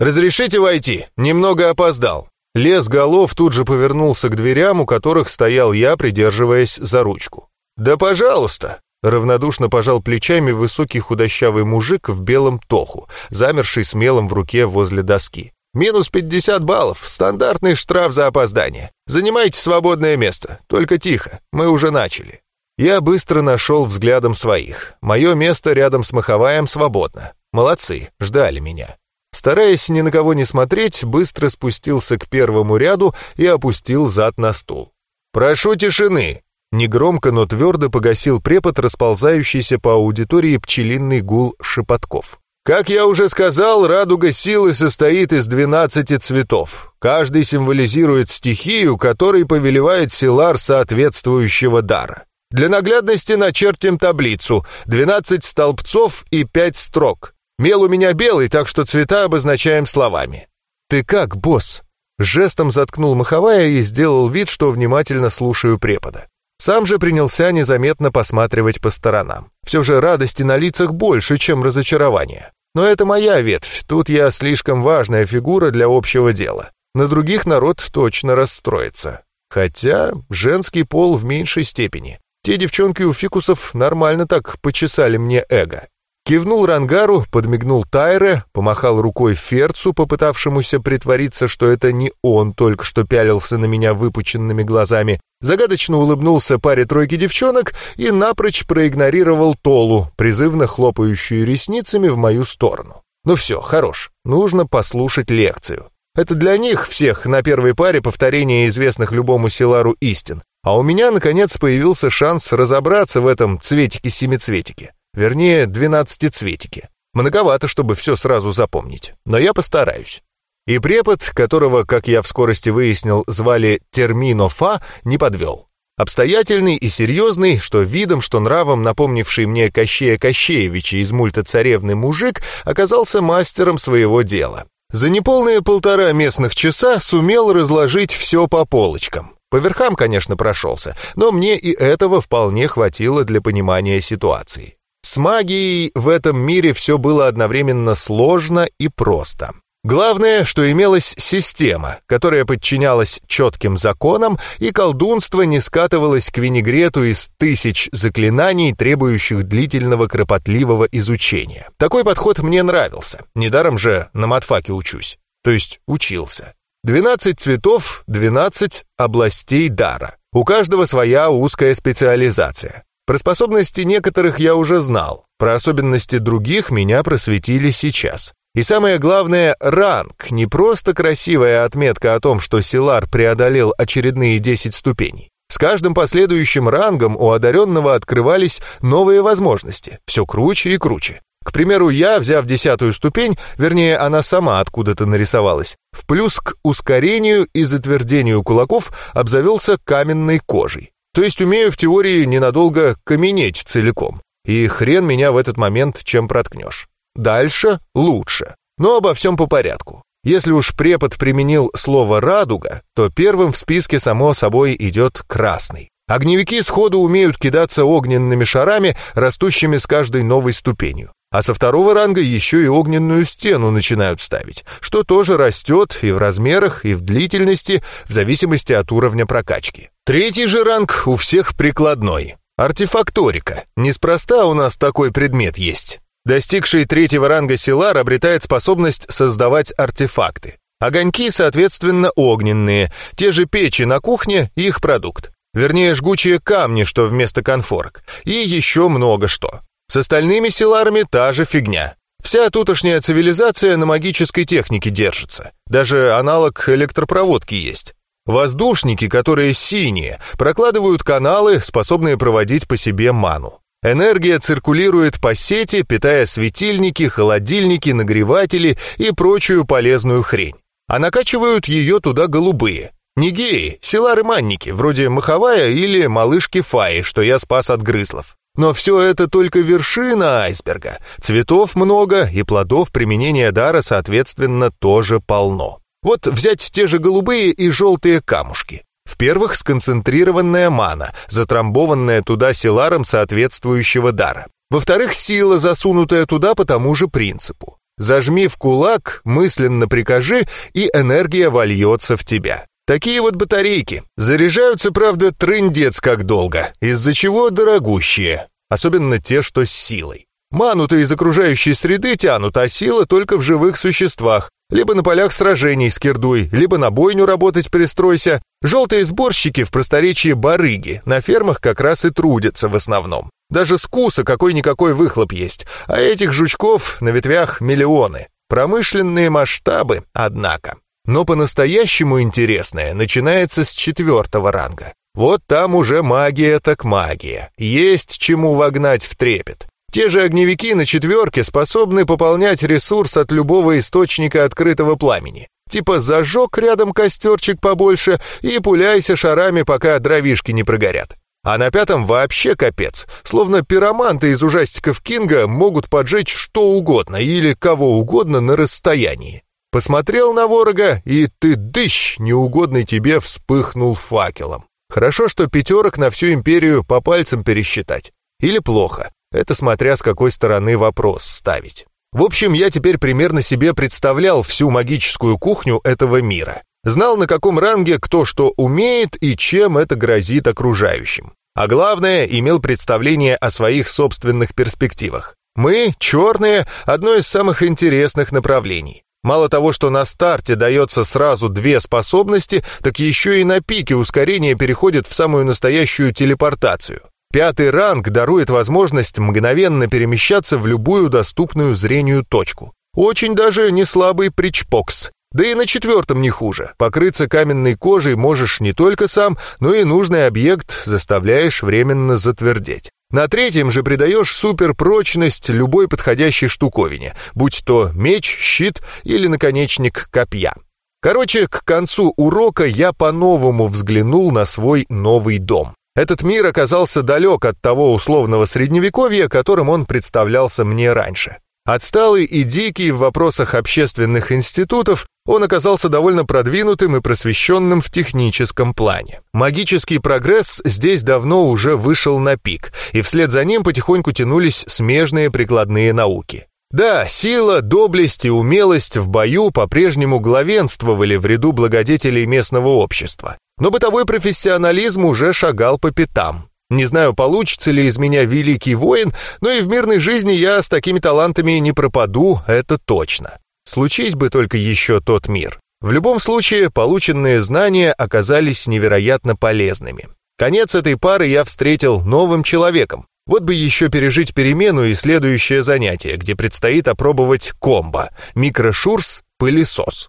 «Разрешите войти? Немного опоздал». Лес голов тут же повернулся к дверям, у которых стоял я, придерживаясь за ручку. «Да пожалуйста!» Равнодушно пожал плечами высокий худощавый мужик в белом тоху, замерший с мелом в руке возле доски. «Минус 50 баллов, стандартный штраф за опоздание. Занимайте свободное место, только тихо, мы уже начали». Я быстро нашел взглядом своих. Мое место рядом с Маховаем свободно. Молодцы, ждали меня. Стараясь ни на кого не смотреть, быстро спустился к первому ряду и опустил зад на стул. «Прошу тишины!» Негромко, но твердо погасил препод, расползающийся по аудитории пчелиный гул шепотков. Как я уже сказал, радуга силы состоит из 12 цветов. Каждый символизирует стихию, которой повелевает силар соответствующего дара. Для наглядности начертим таблицу. 12 столбцов и 5 строк. Мел у меня белый, так что цвета обозначаем словами. «Ты как, босс?» Жестом заткнул маховая и сделал вид, что внимательно слушаю препода. Сам же принялся незаметно посматривать по сторонам. Все же радости на лицах больше, чем разочарования. Но это моя ветвь, тут я слишком важная фигура для общего дела. На других народ точно расстроится. Хотя женский пол в меньшей степени. Те девчонки у фикусов нормально так почесали мне эго. Кивнул Рангару, подмигнул Тайре, помахал рукой Ферцу, попытавшемуся притвориться, что это не он только что пялился на меня выпученными глазами, загадочно улыбнулся паре тройки девчонок и напрочь проигнорировал Толу, призывно хлопающую ресницами в мою сторону. Ну все, хорош, нужно послушать лекцию. Это для них всех на первой паре повторение известных любому Силару истин. А у меня, наконец, появился шанс разобраться в этом цветике-семицветике. Вернее, двенадцатицветики. Многовато, чтобы все сразу запомнить, но я постараюсь. И препод, которого, как я в скорости выяснил, звали Терминофа, не подвел. Обстоятельный и серьезный, что видом, что нравом напомнивший мне Кощея Кощеевича из мульта «Царевны мужик» оказался мастером своего дела. За неполные полтора местных часа сумел разложить все по полочкам. По верхам, конечно, прошелся, но мне и этого вполне хватило для понимания ситуации. С магией в этом мире все было одновременно сложно и просто. Главное, что имелась система, которая подчинялась четким законам, и колдунство не скатывалось к винегрету из тысяч заклинаний, требующих длительного кропотливого изучения. Такой подход мне нравился. Недаром же на матфаке учусь. То есть учился. 12 цветов, 12 областей дара. У каждого своя узкая специализация. Про способности некоторых я уже знал, про особенности других меня просветили сейчас. И самое главное, ранг, не просто красивая отметка о том, что Силар преодолел очередные 10 ступеней. С каждым последующим рангом у одаренного открывались новые возможности, все круче и круче. К примеру, я, взяв десятую ступень, вернее, она сама откуда-то нарисовалась, в плюс к ускорению и затвердению кулаков обзавелся каменной кожей. То есть умею в теории ненадолго каменеть целиком. И хрен меня в этот момент чем проткнешь. Дальше лучше. Но обо всем по порядку. Если уж препод применил слово «радуга», то первым в списке, само собой, идет красный. Огневики сходу умеют кидаться огненными шарами, растущими с каждой новой ступенью. А со второго ранга еще и огненную стену начинают ставить, что тоже растет и в размерах, и в длительности, в зависимости от уровня прокачки. Третий же ранг у всех прикладной. Артефакторика. Неспроста у нас такой предмет есть. Достигший третьего ранга Силар обретает способность создавать артефакты. Огоньки, соответственно, огненные, те же печи на кухне — их продукт. Вернее, жгучие камни, что вместо конфорок. И еще много что. С остальными силарами та же фигня. Вся тутошняя цивилизация на магической технике держится. Даже аналог электропроводки есть. Воздушники, которые синие, прокладывают каналы, способные проводить по себе ману. Энергия циркулирует по сети, питая светильники, холодильники, нагреватели и прочую полезную хрень. А накачивают ее туда голубые. Не геи, силары-манники, вроде Маховая или малышки Фаи, что я спас от грызлов. Но все это только вершина айсберга. Цветов много, и плодов применения дара, соответственно, тоже полно. Вот взять те же голубые и желтые камушки. В первых сконцентрированная мана, затрамбованная туда силаром соответствующего дара. Во-вторых, сила, засунутая туда по тому же принципу. Зажми в кулак, мысленно прикажи, и энергия вольется в тебя. Такие вот батарейки. Заряжаются, правда, трындец как долго, из-за чего дорогущие. Особенно те, что с силой. Ману-то из окружающей среды тянут, а сила только в живых существах. Либо на полях сражений с кирдуй, либо на бойню работать пристройся. Желтые сборщики в просторечии барыги, на фермах как раз и трудятся в основном. Даже с куса какой-никакой выхлоп есть, а этих жучков на ветвях миллионы. Промышленные масштабы, однако. Но по-настоящему интересное начинается с четвертого ранга. Вот там уже магия так магия. Есть чему вогнать в трепет. Те же огневики на четверке способны пополнять ресурс от любого источника открытого пламени. Типа зажег рядом костерчик побольше и пуляйся шарами, пока дровишки не прогорят. А на пятом вообще капец. Словно пироманты из ужастиков Кинга могут поджечь что угодно или кого угодно на расстоянии. Посмотрел на ворога, и ты, дыщ, неугодный тебе вспыхнул факелом. Хорошо, что пятерок на всю империю по пальцам пересчитать. Или плохо. Это смотря с какой стороны вопрос ставить. В общем, я теперь примерно себе представлял всю магическую кухню этого мира. Знал, на каком ранге кто что умеет и чем это грозит окружающим. А главное, имел представление о своих собственных перспективах. Мы, черные, одно из самых интересных направлений. Мало того, что на старте дается сразу две способности, так еще и на пике ускорение переходит в самую настоящую телепортацию. Пятый ранг дарует возможность мгновенно перемещаться в любую доступную зрению точку. Очень даже не слабый причпокс. Да и на четвертом не хуже. Покрыться каменной кожей можешь не только сам, но и нужный объект заставляешь временно затвердеть. На третьем же придаешь суперпрочность любой подходящей штуковине, будь то меч, щит или наконечник копья. Короче, к концу урока я по-новому взглянул на свой новый дом. Этот мир оказался далек от того условного средневековья, которым он представлялся мне раньше. Отсталый и дикий в вопросах общественных институтов, он оказался довольно продвинутым и просвещенным в техническом плане. Магический прогресс здесь давно уже вышел на пик, и вслед за ним потихоньку тянулись смежные прикладные науки. Да, сила, доблесть и умелость в бою по-прежнему главенствовали в ряду благодетелей местного общества. Но бытовой профессионализм уже шагал по пятам. Не знаю, получится ли из меня великий воин, но и в мирной жизни я с такими талантами не пропаду, это точно. Случись бы только еще тот мир. В любом случае, полученные знания оказались невероятно полезными. Конец этой пары я встретил новым человеком. Вот бы еще пережить перемену и следующее занятие, где предстоит опробовать комбо. Микрошурс, пылесос.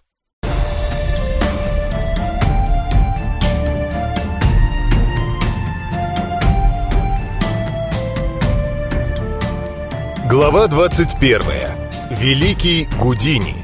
Глава 21. Великий Гудини.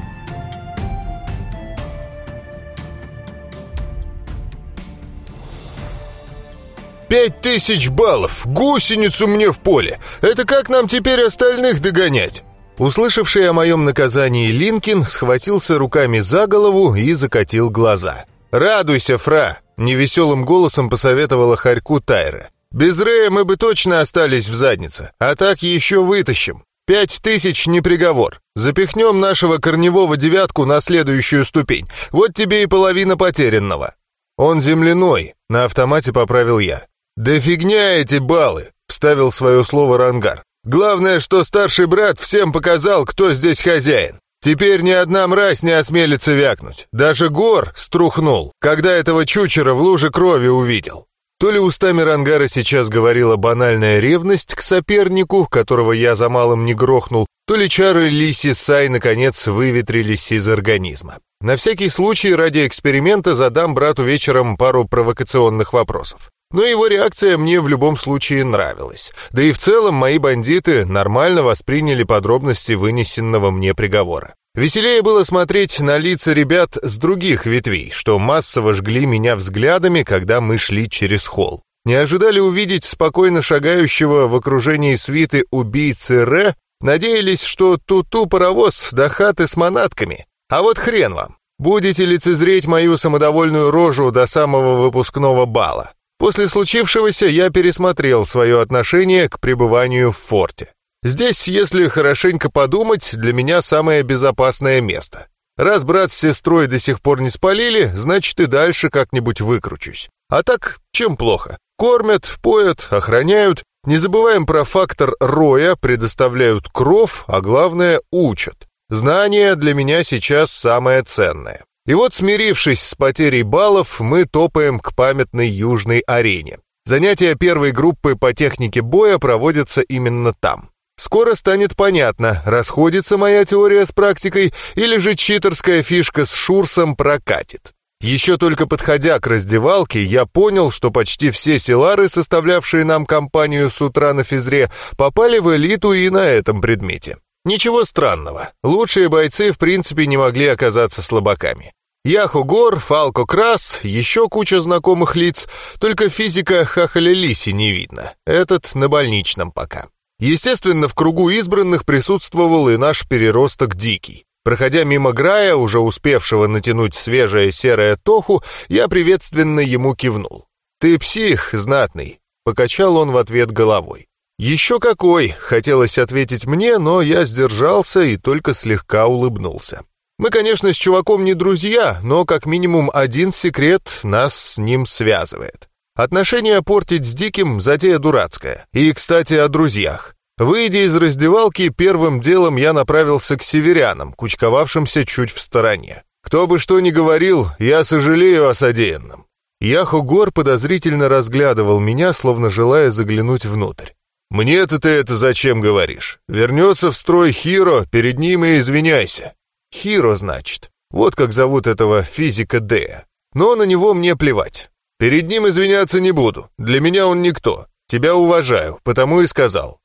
«Пять тысяч баллов! Гусеницу мне в поле! Это как нам теперь остальных догонять?» Услышавший о моем наказании Линкин схватился руками за голову и закатил глаза. «Радуйся, Фра!» — невеселым голосом посоветовала Харьку Тайра. «Без Рея мы бы точно остались в заднице, а так еще вытащим. Пять тысяч не приговор. Запихнем нашего корневого девятку на следующую ступень. Вот тебе и половина потерянного». «Он земляной», — на автомате поправил я. «Да фигня эти баллы!» — вставил свое слово Рангар. «Главное, что старший брат всем показал, кто здесь хозяин. Теперь ни одна мразь не осмелится вякнуть. Даже Гор струхнул, когда этого чучера в луже крови увидел. То ли устами Рангара сейчас говорила банальная ревность к сопернику, которого я за малым не грохнул, то ли чары Лиси Сай наконец выветрились из организма. На всякий случай ради эксперимента задам брату вечером пару провокационных вопросов. Но его реакция мне в любом случае нравилась. Да и в целом мои бандиты нормально восприняли подробности вынесенного мне приговора. Веселее было смотреть на лица ребят с других ветвей, что массово жгли меня взглядами, когда мы шли через холл. Не ожидали увидеть спокойно шагающего в окружении свиты убийцы Ре, надеялись, что туту паровоз до хаты с манатками. А вот хрен вам. Будете лицезреть мою самодовольную рожу до самого выпускного бала. После случившегося я пересмотрел свое отношение к пребыванию в форте. Здесь, если хорошенько подумать, для меня самое безопасное место. Раз брат с сестрой до сих пор не спалили, значит и дальше как-нибудь выкручусь. А так, чем плохо? Кормят, поят, охраняют. Не забываем про фактор роя, предоставляют кров, а главное учат. Знания для меня сейчас самое ценное. И вот, смирившись с потерей баллов, мы топаем к памятной южной арене. Занятия первой группы по технике боя проводятся именно там. Скоро станет понятно, расходится моя теория с практикой или же читерская фишка с Шурсом прокатит. Еще только подходя к раздевалке, я понял, что почти все селары, составлявшие нам компанию с утра на физре, попали в элиту и на этом предмете. Ничего странного. Лучшие бойцы в принципе не могли оказаться слабаками. Яху Гор, Фалко Крас, еще куча знакомых лиц, только физика Хахалелиси не видно. Этот на больничном пока. Естественно, в кругу избранных присутствовал и наш переросток Дикий. Проходя мимо Грая, уже успевшего натянуть свежее серое тоху, я приветственно ему кивнул. «Ты псих, знатный», — покачал он в ответ головой. «Еще какой!» — хотелось ответить мне, но я сдержался и только слегка улыбнулся. Мы, конечно, с чуваком не друзья, но как минимум один секрет нас с ним связывает. Отношения портить с Диким — затея дурацкая. И, кстати, о друзьях. Выйдя из раздевалки, первым делом я направился к северянам, кучковавшимся чуть в стороне. Кто бы что ни говорил, я сожалею о содеянном. Яхо Гор подозрительно разглядывал меня, словно желая заглянуть внутрь. «Мне-то ты это зачем говоришь? Вернется в строй Хиро, перед ним и извиняйся». «Хиро, значит. Вот как зовут этого физика Д. Но на него мне плевать. Перед ним извиняться не буду. Для меня он никто. Тебя уважаю, потому и сказал.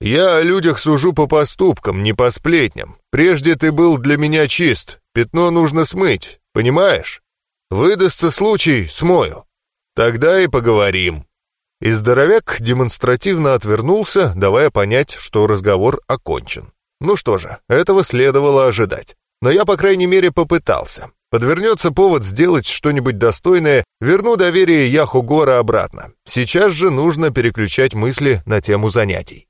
Я о людях сужу по поступкам, не по сплетням. Прежде ты был для меня чист. Пятно нужно смыть, понимаешь? Выдастся случай, смою. Тогда и поговорим». И здоровяк демонстративно отвернулся, давая понять, что разговор окончен. Ну что же, этого следовало ожидать. Но я, по крайней мере, попытался. Подвернется повод сделать что-нибудь достойное, верну доверие Яху Гора обратно. Сейчас же нужно переключать мысли на тему занятий.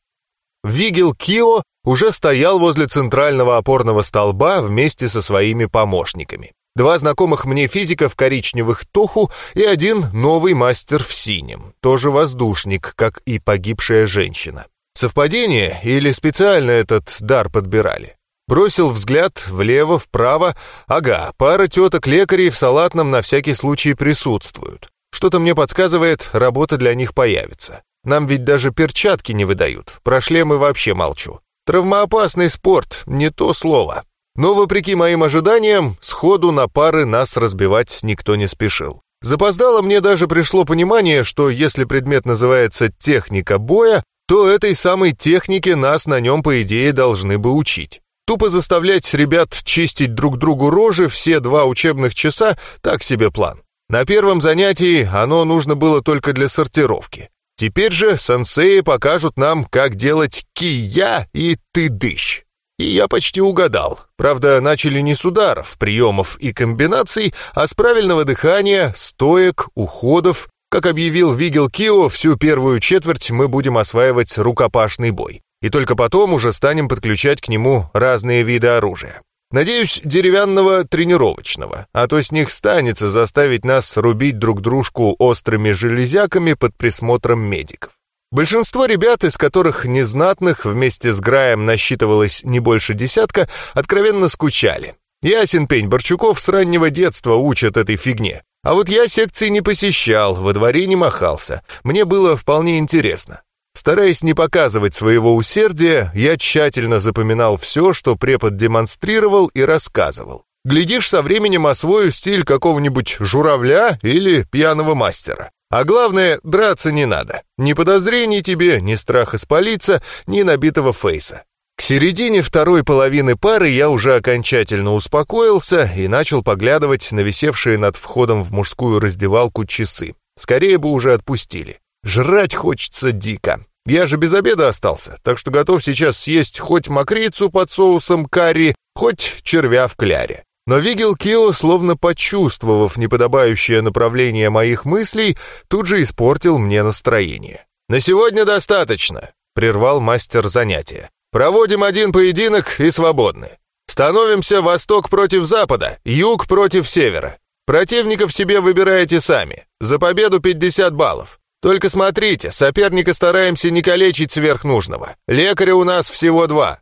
Вигел Кио уже стоял возле центрального опорного столба вместе со своими помощниками. Два знакомых мне физика в коричневых тоху и один новый мастер в синем, тоже воздушник, как и погибшая женщина. Совпадение или специально этот дар подбирали? Бросил взгляд влево, вправо. Ага, пара теток-лекарей в салатном на всякий случай присутствуют. Что-то мне подсказывает, работа для них появится. Нам ведь даже перчатки не выдают. Про шлемы вообще молчу. Травмоопасный спорт, не то слово. Но, вопреки моим ожиданиям, сходу на пары нас разбивать никто не спешил. Запоздало мне даже пришло понимание, что если предмет называется «техника боя», то этой самой технике нас на нем, по идее, должны бы учить. Тупо заставлять ребят чистить друг другу рожи все два учебных часа — так себе план. На первом занятии оно нужно было только для сортировки. Теперь же сенсеи покажут нам, как делать кия и тыдыщ. И я почти угадал. Правда, начали не с ударов, приемов и комбинаций, а с правильного дыхания, стоек, уходов. Как объявил Вигел Кио, всю первую четверть мы будем осваивать рукопашный бой. И только потом уже станем подключать к нему разные виды оружия. Надеюсь, деревянного тренировочного, а то с них станется заставить нас рубить друг дружку острыми железяками под присмотром медиков. Большинство ребят, из которых незнатных вместе с Граем насчитывалось не больше десятка, откровенно скучали. Ясен пень, Борчуков с раннего детства учат этой фигне. А вот я секции не посещал, во дворе не махался. Мне было вполне интересно. Стараясь не показывать своего усердия, я тщательно запоминал все, что препод демонстрировал и рассказывал. Глядишь, со временем освою стиль какого-нибудь журавля или пьяного мастера. А главное, драться не надо. Ни подозрений тебе, ни страха спалиться, ни набитого фейса. К середине второй половины пары я уже окончательно успокоился и начал поглядывать на висевшие над входом в мужскую раздевалку часы. Скорее бы уже отпустили. Жрать хочется дико. Я же без обеда остался, так что готов сейчас съесть хоть мокрицу под соусом карри, хоть червя в кляре. Но Вигел Кио, словно почувствовав неподобающее направление моих мыслей, тут же испортил мне настроение. «На сегодня достаточно», — прервал мастер занятия. «Проводим один поединок и свободны. Становимся восток против запада, юг против севера. Противников себе выбираете сами. За победу 50 баллов. Только смотрите, соперника стараемся не калечить сверх нужного. Лекаря у нас всего два.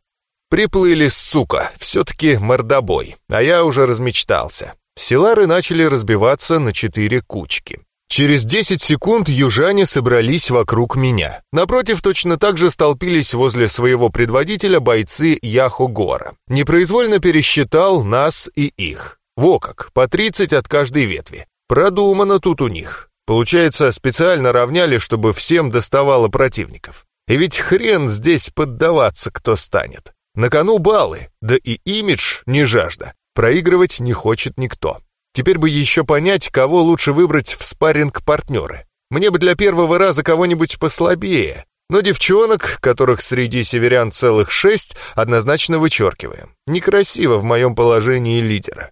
Приплыли, сука, все-таки мордобой, а я уже размечтался. Селары начали разбиваться на четыре кучки. Через 10 секунд южане собрались вокруг меня. Напротив точно так же столпились возле своего предводителя бойцы Яхо-Гора. Непроизвольно пересчитал нас и их. Во как, по 30 от каждой ветви. Продумано тут у них. Получается, специально равняли, чтобы всем доставало противников. И ведь хрен здесь поддаваться кто станет. На кону баллы, да и имидж не жажда. Проигрывать не хочет никто. Теперь бы еще понять, кого лучше выбрать в спарринг партнеры. Мне бы для первого раза кого-нибудь послабее. Но девчонок, которых среди северян целых шесть, однозначно вычеркиваем. Некрасиво в моем положении лидера.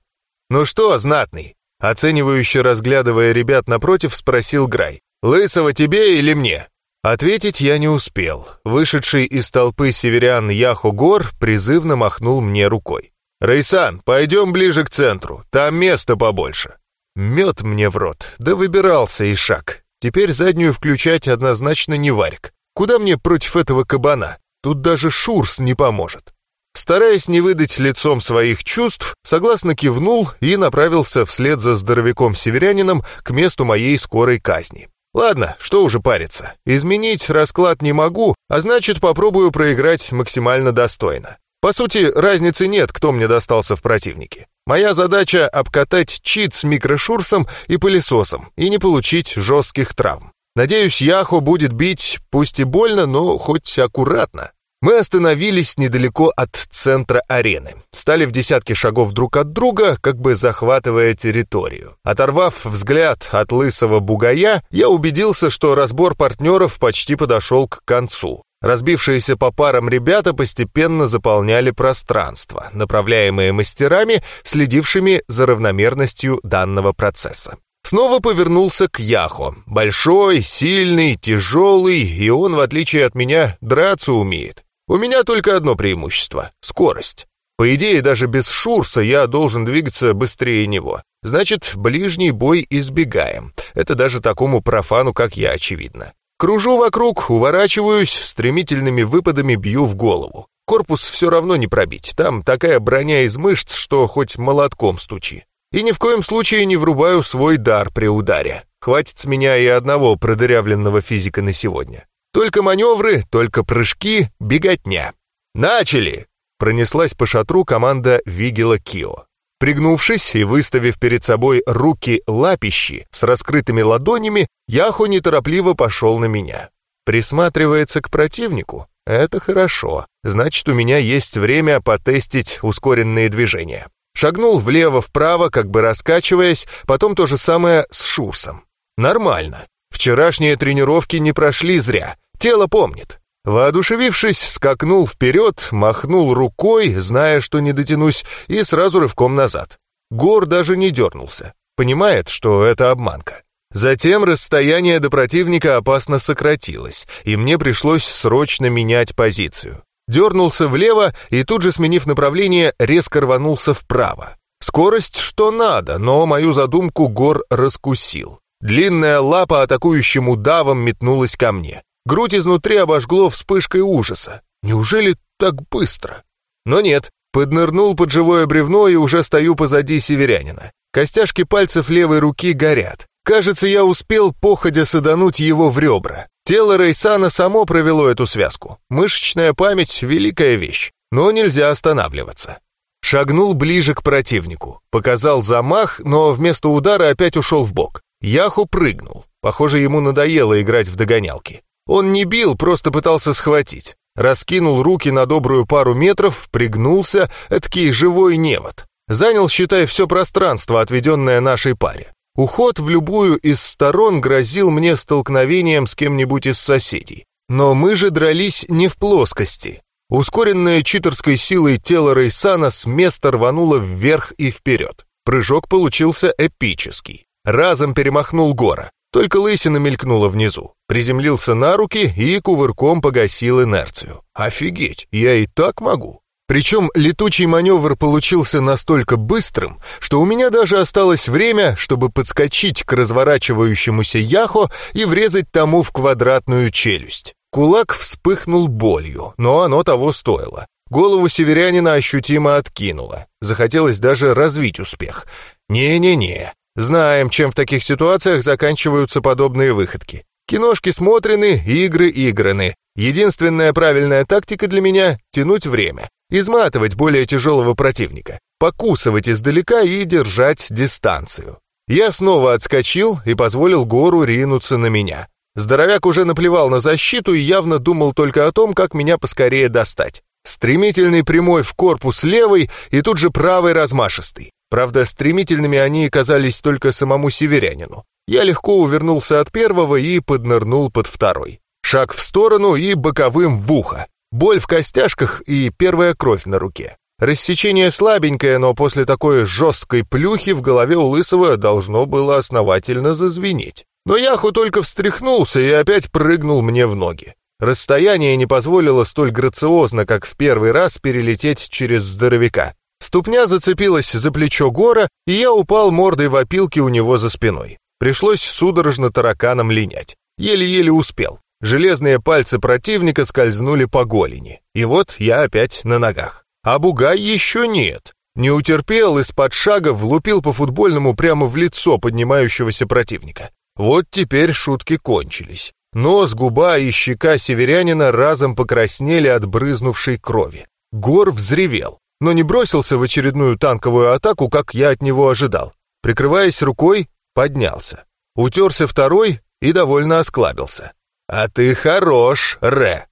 «Ну что, знатный?» Оценивающе разглядывая ребят напротив, спросил Грай. «Лысого тебе или мне?» Ответить я не успел. Вышедший из толпы северян Яхо Гор призывно махнул мне рукой. «Рейсан, пойдем ближе к центру, там места побольше». Мед мне в рот, да выбирался и шаг. Теперь заднюю включать однозначно не варик. Куда мне против этого кабана? Тут даже Шурс не поможет. Стараясь не выдать лицом своих чувств, согласно кивнул и направился вслед за здоровяком-северянином к месту моей скорой казни. Ладно, что уже париться. Изменить расклад не могу, а значит попробую проиграть максимально достойно. По сути, разницы нет, кто мне достался в противнике. Моя задача — обкатать чит с микрошурсом и пылесосом и не получить жестких травм. Надеюсь, Яхо будет бить, пусть и больно, но хоть аккуратно. Мы остановились недалеко от центра арены. Стали в десятки шагов друг от друга, как бы захватывая территорию. Оторвав взгляд от лысого бугая, я убедился, что разбор партнеров почти подошел к концу. Разбившиеся по парам ребята постепенно заполняли пространство, направляемые мастерами, следившими за равномерностью данного процесса. Снова повернулся к Яхо. Большой, сильный, тяжелый, и он, в отличие от меня, драться умеет. У меня только одно преимущество — скорость. По идее, даже без Шурса я должен двигаться быстрее него. Значит, ближний бой избегаем. Это даже такому профану, как я, очевидно. Кружу вокруг, уворачиваюсь, стремительными выпадами бью в голову. Корпус все равно не пробить, там такая броня из мышц, что хоть молотком стучи. И ни в коем случае не врубаю свой дар при ударе. Хватит с меня и одного продырявленного физика на сегодня. Только маневры, только прыжки, беготня. «Начали!» — пронеслась по шатру команда Вигела Кио. Пригнувшись и выставив перед собой руки лапищи с раскрытыми ладонями, Яхо неторопливо пошел на меня. Присматривается к противнику? Это хорошо. Значит, у меня есть время потестить ускоренные движения. Шагнул влево-вправо, как бы раскачиваясь, потом то же самое с Шурсом. Нормально. Вчерашние тренировки не прошли зря. Тело помнит. Воодушевившись, скакнул вперед, махнул рукой, зная, что не дотянусь, и сразу рывком назад. Гор даже не дернулся. Понимает, что это обманка. Затем расстояние до противника опасно сократилось, и мне пришлось срочно менять позицию. Дернулся влево и тут же, сменив направление, резко рванулся вправо. Скорость что надо, но мою задумку Гор раскусил. Длинная лапа атакующим удавом метнулась ко мне. Грудь изнутри обожгло вспышкой ужаса. Неужели так быстро? Но нет, поднырнул под живое бревно и уже стою позади северянина. Костяшки пальцев левой руки горят. Кажется, я успел походя садануть его в ребра. Тело Рейсана само провело эту связку. Мышечная память — великая вещь, но нельзя останавливаться. Шагнул ближе к противнику. Показал замах, но вместо удара опять ушел в бок. Яху прыгнул. Похоже, ему надоело играть в догонялки. Он не бил, просто пытался схватить. Раскинул руки на добрую пару метров, пригнулся, эдакий живой невод. Занял, считай, все пространство, отведенное нашей паре. Уход в любую из сторон грозил мне столкновением с кем-нибудь из соседей. Но мы же дрались не в плоскости. Ускоренное читерской силой тело Рейсана с места рвануло вверх и вперед. Прыжок получился эпический. Разом перемахнул гора. Только лысина мелькнула внизу. Приземлился на руки и кувырком погасил инерцию. Офигеть, я и так могу. Причем летучий маневр получился настолько быстрым, что у меня даже осталось время, чтобы подскочить к разворачивающемуся яхо и врезать тому в квадратную челюсть. Кулак вспыхнул болью, но оно того стоило. Голову северянина ощутимо откинуло. Захотелось даже развить успех. Не-не-не, Знаем, чем в таких ситуациях заканчиваются подобные выходки. Киношки смотрены, игры играны. Единственная правильная тактика для меня — тянуть время, изматывать более тяжелого противника, покусывать издалека и держать дистанцию. Я снова отскочил и позволил гору ринуться на меня. Здоровяк уже наплевал на защиту и явно думал только о том, как меня поскорее достать. Стремительный прямой в корпус левый и тут же правый размашистый. Правда, стремительными они казались только самому северянину. Я легко увернулся от первого и поднырнул под второй. Шаг в сторону и боковым в ухо. Боль в костяшках и первая кровь на руке. Рассечение слабенькое, но после такой жесткой плюхи в голове у Лысого должно было основательно зазвенеть. Но Яху только встряхнулся и опять прыгнул мне в ноги. Расстояние не позволило столь грациозно, как в первый раз, перелететь через здоровяка. Ступня зацепилась за плечо Гора, и я упал мордой в опилке у него за спиной. Пришлось судорожно тараканом линять. Еле-еле успел. Железные пальцы противника скользнули по голени. И вот я опять на ногах. А бугай еще нет. Не утерпел, из-под шага влупил по футбольному прямо в лицо поднимающегося противника. Вот теперь шутки кончились. Нос, губа и щека северянина разом покраснели от брызнувшей крови. Гор взревел но не бросился в очередную танковую атаку, как я от него ожидал. Прикрываясь рукой, поднялся. Утерся второй и довольно осклабился. «А ты хорош, Ре!»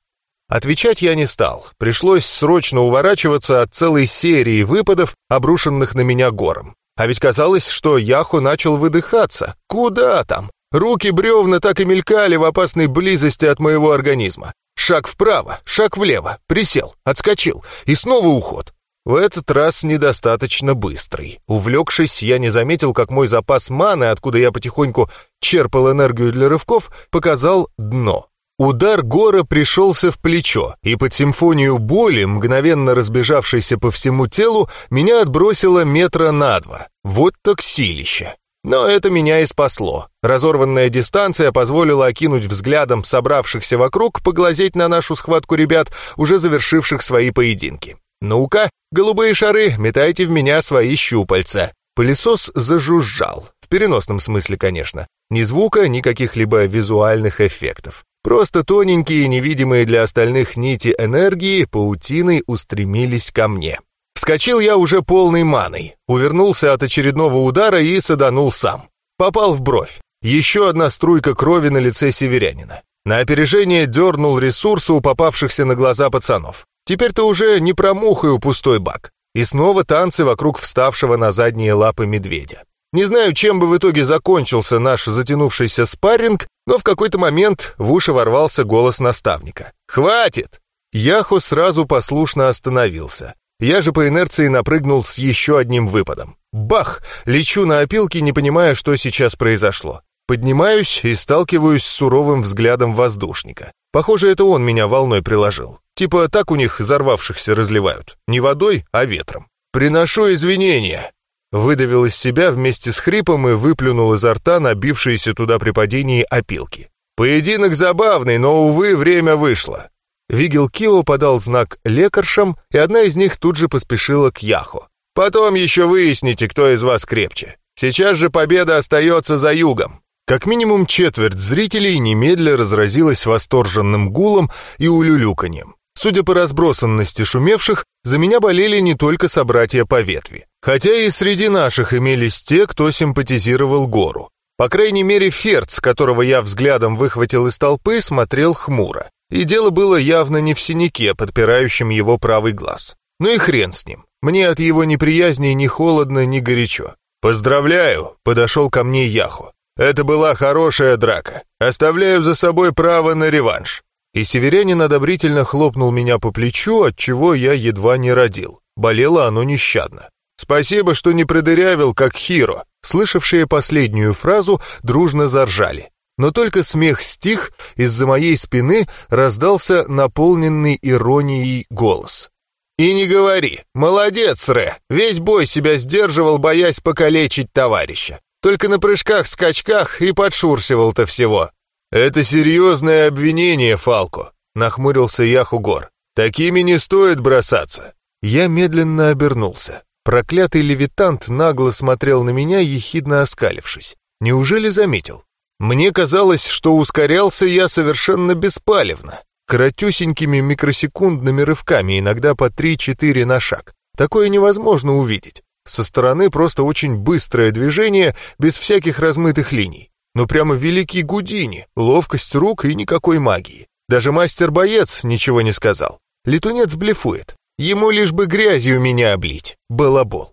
Отвечать я не стал. Пришлось срочно уворачиваться от целой серии выпадов, обрушенных на меня гором. А ведь казалось, что Яху начал выдыхаться. Куда там? Руки бревна так и мелькали в опасной близости от моего организма. Шаг вправо, шаг влево, присел, отскочил, и снова уход. В этот раз недостаточно быстрый. Увлекшись, я не заметил, как мой запас маны, откуда я потихоньку черпал энергию для рывков, показал дно. Удар гора пришелся в плечо, и под симфонию боли, мгновенно разбежавшейся по всему телу, меня отбросило метра на два. Вот так силище. Но это меня и спасло. Разорванная дистанция позволила окинуть взглядом собравшихся вокруг, поглазеть на нашу схватку ребят, уже завершивших свои поединки. «Ну-ка, голубые шары, метайте в меня свои щупальца». Пылесос зажужжал. В переносном смысле, конечно. Ни звука, ни каких-либо визуальных эффектов. Просто тоненькие, невидимые для остальных нити энергии паутиной устремились ко мне. Вскочил я уже полной маной, увернулся от очередного удара и саданул сам. Попал в бровь. Еще одна струйка крови на лице северянина. На опережение дернул ресурсы у попавшихся на глаза пацанов. Теперь-то уже не промухаю пустой бак. И снова танцы вокруг вставшего на задние лапы медведя. Не знаю, чем бы в итоге закончился наш затянувшийся спарринг, но в какой-то момент в уши ворвался голос наставника. «Хватит!» Яхо сразу послушно остановился. Я же по инерции напрыгнул с еще одним выпадом. Бах! Лечу на опилки, не понимая, что сейчас произошло. Поднимаюсь и сталкиваюсь с суровым взглядом воздушника. Похоже, это он меня волной приложил. Типа так у них взорвавшихся разливают. Не водой, а ветром. «Приношу извинения!» Выдавил из себя вместе с хрипом и выплюнул изо рта набившиеся туда при падении опилки. «Поединок забавный, но, увы, время вышло. Вигел Кио подал знак лекаршам, и одна из них тут же поспешила к Яху. «Потом еще выясните, кто из вас крепче. Сейчас же победа остается за югом». Как минимум четверть зрителей немедля разразилась восторженным гулом и улюлюканьем. Судя по разбросанности шумевших, за меня болели не только собратья по ветви. Хотя и среди наших имелись те, кто симпатизировал гору. По крайней мере, Ферц, которого я взглядом выхватил из толпы, смотрел хмуро. И дело было явно не в синяке, подпирающем его правый глаз. Ну и хрен с ним. Мне от его неприязни ни холодно, ни горячо. «Поздравляю!» — подошел ко мне Яху. «Это была хорошая драка. Оставляю за собой право на реванш». И северянин одобрительно хлопнул меня по плечу, от чего я едва не родил. Болело оно нещадно. «Спасибо, что не продырявил, как Хиро». Слышавшие последнюю фразу дружно заржали. Но только смех стих, из-за моей спины раздался наполненный иронией голос. «И не говори! Молодец, Ре! Весь бой себя сдерживал, боясь покалечить товарища. Только на прыжках-скачках и подшурсивал-то всего. Это серьезное обвинение, Фалко», — нахмурился Яхугор. «Такими не стоит бросаться». Я медленно обернулся. Проклятый левитант нагло смотрел на меня, ехидно оскалившись. Неужели заметил? Мне казалось, что ускорялся я совершенно беспалевно, коротюсенькими микросекундными рывками, иногда по 3-4 на шаг. Такое невозможно увидеть. Со стороны просто очень быстрое движение, без всяких размытых линий. Ну прямо великий Гудини, ловкость рук и никакой магии. Даже мастер-боец ничего не сказал. Летунец блефует. Ему лишь бы грязью меня облить. Балабол.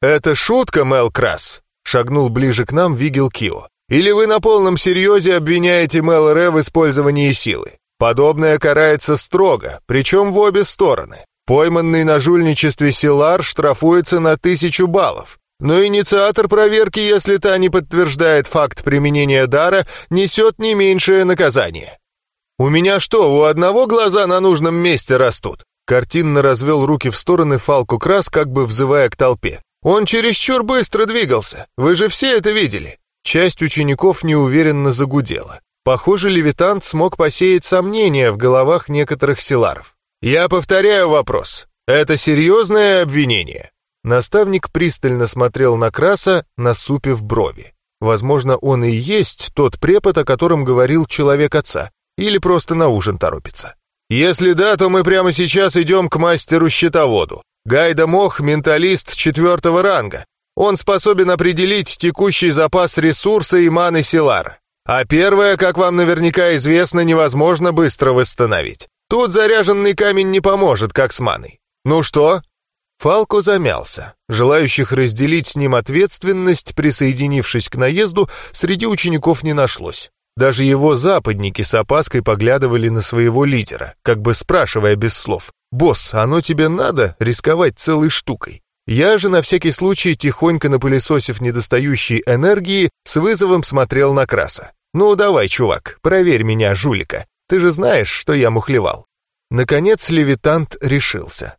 «Это шутка, Мел Крас?» Шагнул ближе к нам Вигел Кио. Или вы на полном серьезе обвиняете МЛР в использовании силы? Подобное карается строго, причем в обе стороны. Пойманный на жульничестве Силар штрафуется на тысячу баллов. Но инициатор проверки, если та не подтверждает факт применения дара, несет не меньшее наказание. «У меня что, у одного глаза на нужном месте растут?» Картинно развел руки в стороны Фалку Крас, как бы взывая к толпе. «Он чересчур быстро двигался. Вы же все это видели. Часть учеников неуверенно загудела. Похоже, левитант смог посеять сомнения в головах некоторых силаров. «Я повторяю вопрос. Это серьезное обвинение?» Наставник пристально смотрел на Краса, насупив брови. Возможно, он и есть тот препод, о котором говорил человек отца, или просто на ужин торопится. «Если да, то мы прямо сейчас идем к мастеру-щитоводу. Гайда Мох — менталист четвертого ранга. Он способен определить текущий запас ресурса и маны Силара. А первое, как вам наверняка известно, невозможно быстро восстановить. Тут заряженный камень не поможет, как с маной. Ну что? Фалко замялся. Желающих разделить с ним ответственность, присоединившись к наезду, среди учеников не нашлось. Даже его западники с опаской поглядывали на своего лидера, как бы спрашивая без слов. «Босс, оно тебе надо рисковать целой штукой?» Я же на всякий случай, тихонько напылесосив недостающей энергии, с вызовом смотрел на Краса. «Ну давай, чувак, проверь меня, жулика. Ты же знаешь, что я мухлевал». Наконец левитант решился.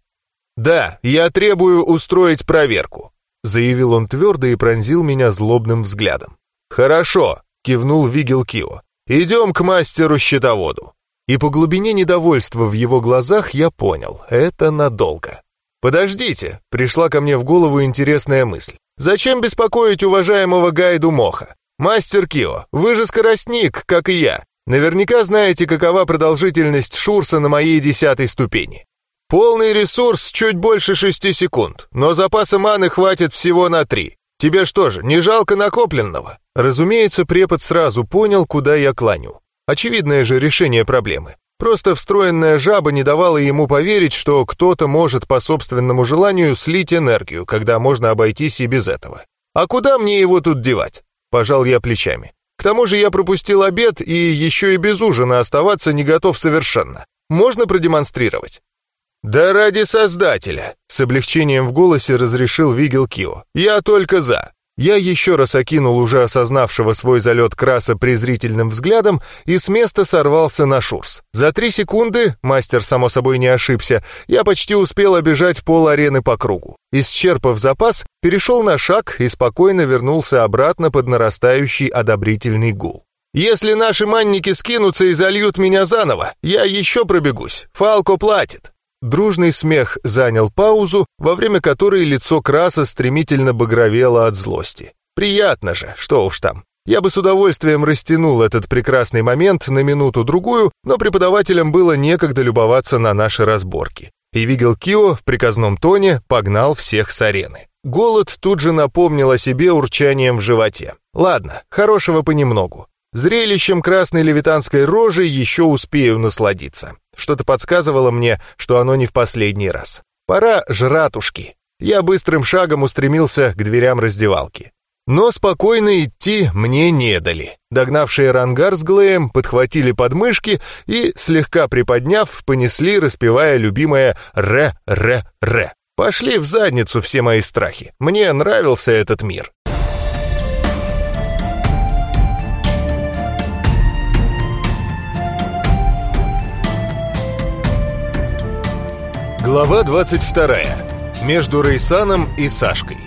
«Да, я требую устроить проверку», — заявил он твердо и пронзил меня злобным взглядом. «Хорошо», — кивнул Вигел Кио. «Идем к мастеру-щитоводу». И по глубине недовольства в его глазах я понял, это надолго. «Подождите!» — пришла ко мне в голову интересная мысль. «Зачем беспокоить уважаемого Гайду Моха? Мастер Кио, вы же скоростник, как и я. Наверняка знаете, какова продолжительность Шурса на моей десятой ступени. Полный ресурс чуть больше шести секунд, но запаса маны хватит всего на три. Тебе что же, не жалко накопленного?» Разумеется, препод сразу понял, куда я кланю. Очевидное же решение проблемы. Просто встроенная жаба не давала ему поверить, что кто-то может по собственному желанию слить энергию, когда можно обойтись и без этого. «А куда мне его тут девать?» – пожал я плечами. «К тому же я пропустил обед и еще и без ужина оставаться не готов совершенно. Можно продемонстрировать?» «Да ради Создателя!» — с облегчением в голосе разрешил Вигел Кио. «Я только за!» Я еще раз окинул уже осознавшего свой залет краса презрительным взглядом и с места сорвался на шурс. За три секунды, мастер само собой не ошибся, я почти успел обижать пол арены по кругу. Исчерпав запас, перешел на шаг и спокойно вернулся обратно под нарастающий одобрительный гул. «Если наши манники скинутся и зальют меня заново, я еще пробегусь. Фалко платит». Дружный смех занял паузу, во время которой лицо Краса стремительно багровело от злости. Приятно же, что уж там. Я бы с удовольствием растянул этот прекрасный момент на минуту-другую, но преподавателям было некогда любоваться на наши разборки. И Вигел Кио в приказном тоне погнал всех с арены. Голод тут же напомнил о себе урчанием в животе. Ладно, хорошего понемногу. Зрелищем красной левитанской рожи еще успею насладиться. Что-то подсказывало мне, что оно не в последний раз. Пора жратушки. Я быстрым шагом устремился к дверям раздевалки. Но спокойно идти мне не дали. Догнавшие рангар с Глеем подхватили подмышки и, слегка приподняв, понесли, распевая любимое «ре-ре-ре». Пошли в задницу все мои страхи. Мне нравился этот мир. Глава 22. Между Рейсаном и Сашкой.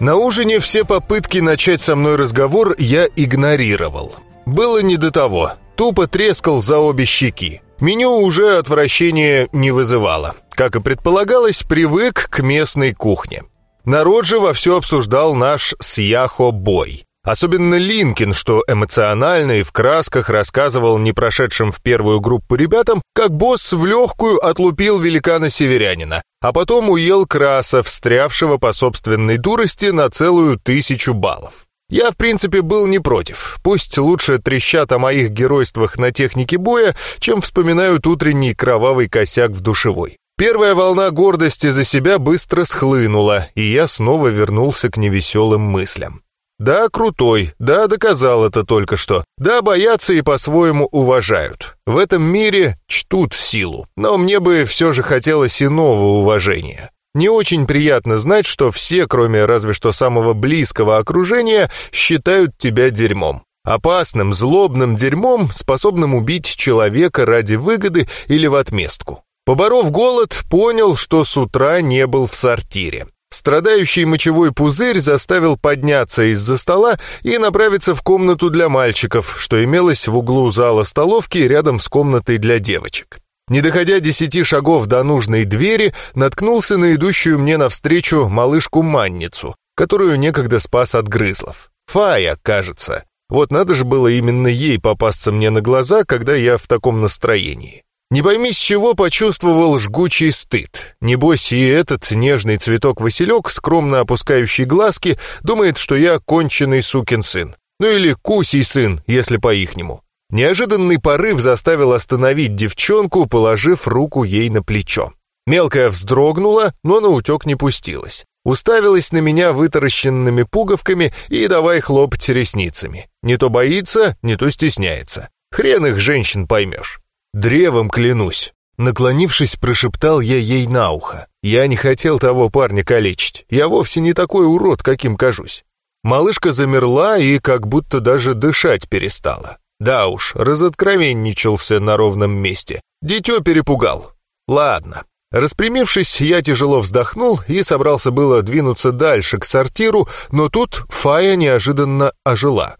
На ужине все попытки начать со мной разговор я игнорировал. Было не до того. Тупо трескал за обе щеки. Меню уже отвращения не вызывало. Как и предполагалось, привык к местной кухне. Народ же вовсю обсуждал наш сьяхо-бой. Особенно Линкин, что эмоционально и в красках рассказывал не прошедшим в первую группу ребятам, как босс в легкую отлупил великана-северянина, а потом уел краса, встрявшего по собственной дурости на целую тысячу баллов. Я, в принципе, был не против. Пусть лучше трещат о моих геройствах на технике боя, чем вспоминают утренний кровавый косяк в душевой. Первая волна гордости за себя быстро схлынула, и я снова вернулся к невеселым мыслям. Да, крутой, да, доказал это только что. Да, боятся и по-своему уважают. В этом мире чтут силу. Но мне бы все же хотелось иного уважения. Не очень приятно знать, что все, кроме разве что самого близкого окружения, считают тебя дерьмом. Опасным, злобным дерьмом, способным убить человека ради выгоды или в отместку. Поборов голод, понял, что с утра не был в сортире. Страдающий мочевой пузырь заставил подняться из-за стола и направиться в комнату для мальчиков, что имелось в углу зала столовки рядом с комнатой для девочек. Не доходя десяти шагов до нужной двери, наткнулся на идущую мне навстречу малышку-манницу, которую некогда спас от грызлов. Фая, кажется. Вот надо же было именно ей попасться мне на глаза, когда я в таком настроении. Не пойми, с чего почувствовал жгучий стыд. Небось, и этот нежный цветок-василек, скромно опускающий глазки, думает, что я конченый сукин сын. Ну или кусий сын, если по-ихнему. Неожиданный порыв заставил остановить девчонку, положив руку ей на плечо. Мелкая вздрогнула, но на утек не пустилась. Уставилась на меня вытаращенными пуговками и давай хлопать ресницами. Не то боится, не то стесняется. Хрен их женщин поймешь. «Древом клянусь!» Наклонившись, прошептал я ей на ухо. «Я не хотел того парня калечить. Я вовсе не такой урод, каким кажусь». Малышка замерла и как будто даже дышать перестала. Да уж, разоткровенничался на ровном месте. Дитё перепугал. Ладно. Распрямившись, я тяжело вздохнул и собрался было двинуться дальше к сортиру, но тут Фая неожиданно ожила.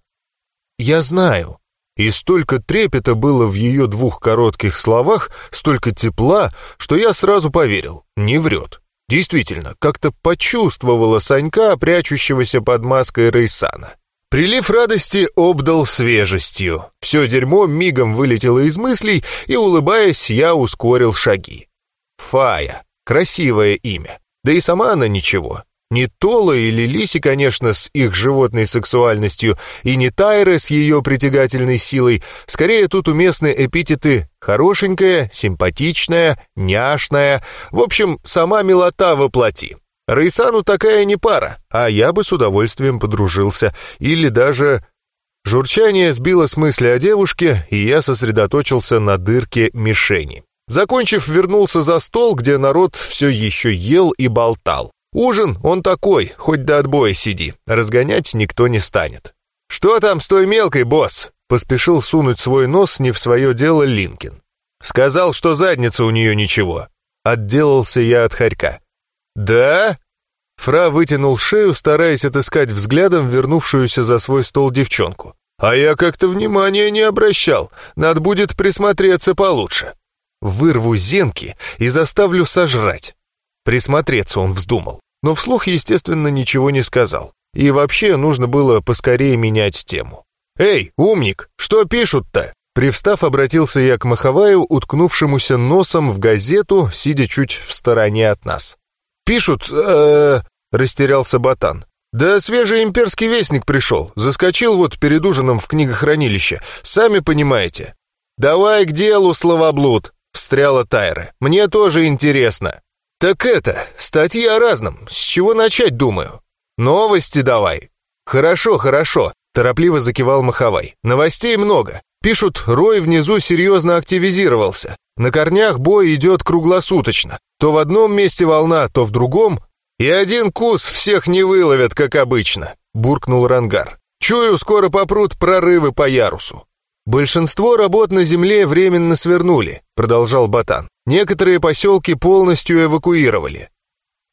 «Я знаю», и столько трепета было в ее двух коротких словах, столько тепла, что я сразу поверил, не врет. Действительно, как-то почувствовала Санька, прячущегося под маской Рейсана. Прилив радости обдал свежестью. Все дерьмо мигом вылетело из мыслей, и, улыбаясь, я ускорил шаги. Фая. Красивое имя. Да и сама она ничего. Не Тола или Лиси, конечно, с их животной сексуальностью, и не Тайра с ее притягательной силой. Скорее, тут уместны эпитеты «хорошенькая», «симпатичная», «няшная». В общем, сама милота воплоти. Рейсану такая не пара, а я бы с удовольствием подружился. Или даже... Журчание сбило с мысли о девушке, и я сосредоточился на дырке мишени. Закончив, вернулся за стол, где народ все еще ел и болтал. Ужин, он такой, хоть до отбоя сиди, разгонять никто не станет. «Что там с той мелкой, босс?» Поспешил сунуть свой нос не в свое дело Линкин. Сказал, что задница у нее ничего. Отделался я от хорька. «Да?» Фра вытянул шею, стараясь отыскать взглядом вернувшуюся за свой стол девчонку. «А я как-то внимания не обращал. Надо будет присмотреться получше. Вырву зенки и заставлю сожрать». Присмотреться он вздумал, но вслух, естественно, ничего не сказал. И вообще нужно было поскорее менять тему. «Эй, умник, что пишут-то?» Привстав, обратился я к Маховаю, уткнувшемуся носом в газету, сидя чуть в стороне от нас. «Пишут, э, растерялся Батан. «Да свежий имперский вестник пришел. Заскочил вот перед ужином в книгохранилище. Сами понимаете». «Давай к делу, словоблуд!» — встряла Тайра. «Мне тоже интересно». «Так это, статьи о разном. С чего начать, думаю?» «Новости давай». «Хорошо, хорошо», — торопливо закивал Маховай. «Новостей много. Пишут, Рой внизу серьезно активизировался. На корнях бой идет круглосуточно. То в одном месте волна, то в другом. И один кус всех не выловят, как обычно», — буркнул Рангар. «Чую, скоро попрут прорывы по ярусу». «Большинство работ на земле временно свернули», — продолжал Батан. Некоторые поселки полностью эвакуировали.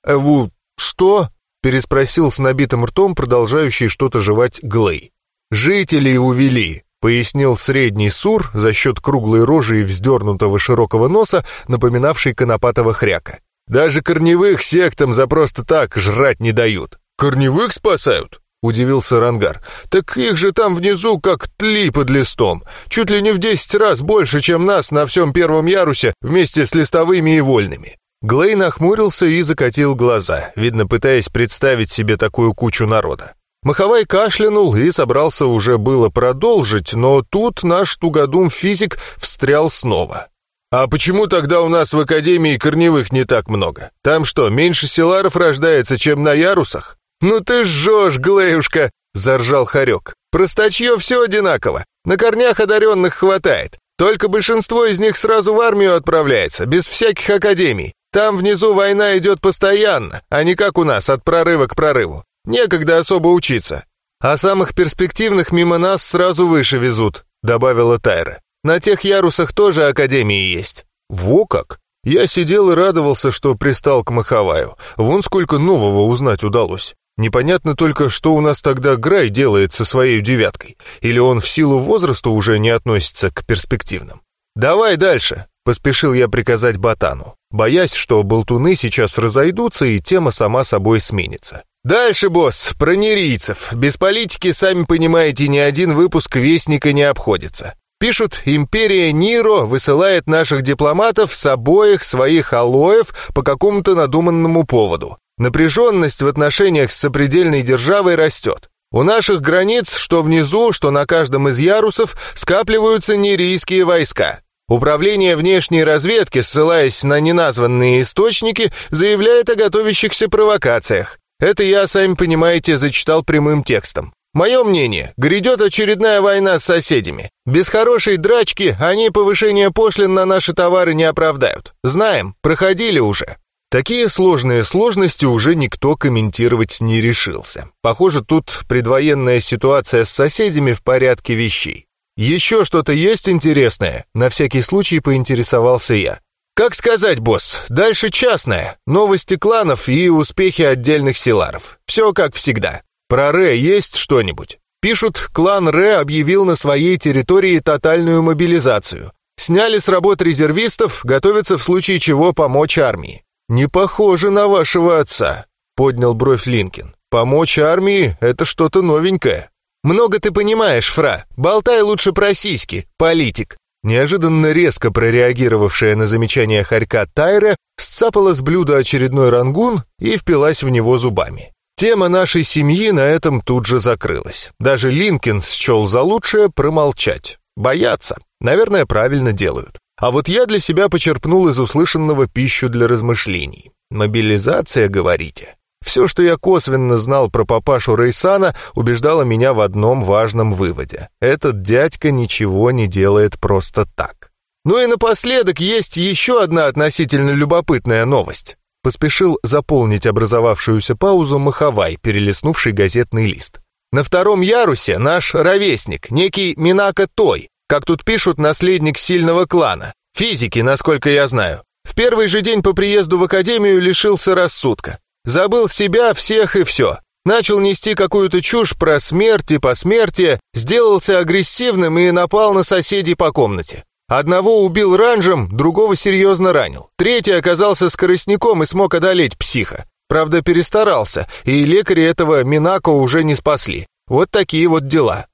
«Эву... что?» — переспросил с набитым ртом, продолжающий что-то жевать Глей. «Жителей увели», — пояснил средний сур за счет круглой рожи и вздернутого широкого носа, напоминавший конопатого хряка. «Даже корневых сектам за просто так жрать не дают». «Корневых спасают?» — удивился Рангар. «Так их же там внизу как тли под листом. Чуть ли не в десять раз больше, чем нас на всем первом ярусе вместе с листовыми и вольными». Глей нахмурился и закатил глаза, видно, пытаясь представить себе такую кучу народа. Маховай кашлянул и собрался уже было продолжить, но тут наш тугодум-физик встрял снова. «А почему тогда у нас в Академии корневых не так много? Там что, меньше селаров рождается, чем на ярусах?» «Ну ты жжешь, Глеюшка!» — заржал Харек. «Простачье все одинаково. На корнях одаренных хватает. Только большинство из них сразу в армию отправляется, без всяких академий. Там внизу война идет постоянно, а не как у нас, от прорыва к прорыву. Некогда особо учиться. А самых перспективных мимо нас сразу выше везут», — добавила Тайра. «На тех ярусах тоже академии есть». «Во как!» Я сидел и радовался, что пристал к Маховаю. Вон сколько нового узнать удалось. Непонятно только, что у нас тогда Грай делает со своей девяткой. Или он в силу возраста уже не относится к перспективным. «Давай дальше», — поспешил я приказать Ботану, боясь, что болтуны сейчас разойдутся и тема сама собой сменится. «Дальше, босс, про нерийцев. Без политики, сами понимаете, ни один выпуск Вестника не обходится. Пишут, империя Ниро высылает наших дипломатов с обоих своих алоев по какому-то надуманному поводу. Напряженность в отношениях с сопредельной державой растет. У наших границ, что внизу, что на каждом из ярусов, скапливаются нерийские войска. Управление внешней разведки, ссылаясь на неназванные источники, заявляет о готовящихся провокациях. Это я, сами понимаете, зачитал прямым текстом. Мое мнение, грядет очередная война с соседями. Без хорошей драчки они повышение пошлин на наши товары не оправдают. Знаем, проходили уже. Такие сложные сложности уже никто комментировать не решился. Похоже, тут предвоенная ситуация с соседями в порядке вещей. Еще что-то есть интересное? На всякий случай поинтересовался я. Как сказать, босс, дальше частное. Новости кланов и успехи отдельных силаров. Все как всегда. Про Ре есть что-нибудь? Пишут, клан Ре объявил на своей территории тотальную мобилизацию. Сняли с работ резервистов, готовятся в случае чего помочь армии. «Не похоже на вашего отца», — поднял бровь Линкин. «Помочь армии — это что-то новенькое». «Много ты понимаешь, Фра. Болтай лучше про сиськи, политик». Неожиданно резко прореагировавшая на замечание хорька Тайра сцапала с блюда очередной рангун и впилась в него зубами. Тема нашей семьи на этом тут же закрылась. Даже Линкин счел за лучшее промолчать. Боятся. Наверное, правильно делают. А вот я для себя почерпнул из услышанного пищу для размышлений. Мобилизация, говорите? Все, что я косвенно знал про папашу Рейсана, убеждало меня в одном важном выводе. Этот дядька ничего не делает просто так. Ну и напоследок есть еще одна относительно любопытная новость. Поспешил заполнить образовавшуюся паузу Маховай, перелистнувший газетный лист. На втором ярусе наш ровесник, некий Минака Той, как тут пишут, наследник сильного клана. Физики, насколько я знаю. В первый же день по приезду в академию лишился рассудка. Забыл себя, всех и все. Начал нести какую-то чушь про смерть и посмертие, сделался агрессивным и напал на соседей по комнате. Одного убил ранжем, другого серьезно ранил. Третий оказался скоростником и смог одолеть психа. Правда, перестарался, и лекари этого Минако уже не спасли. Вот такие вот дела.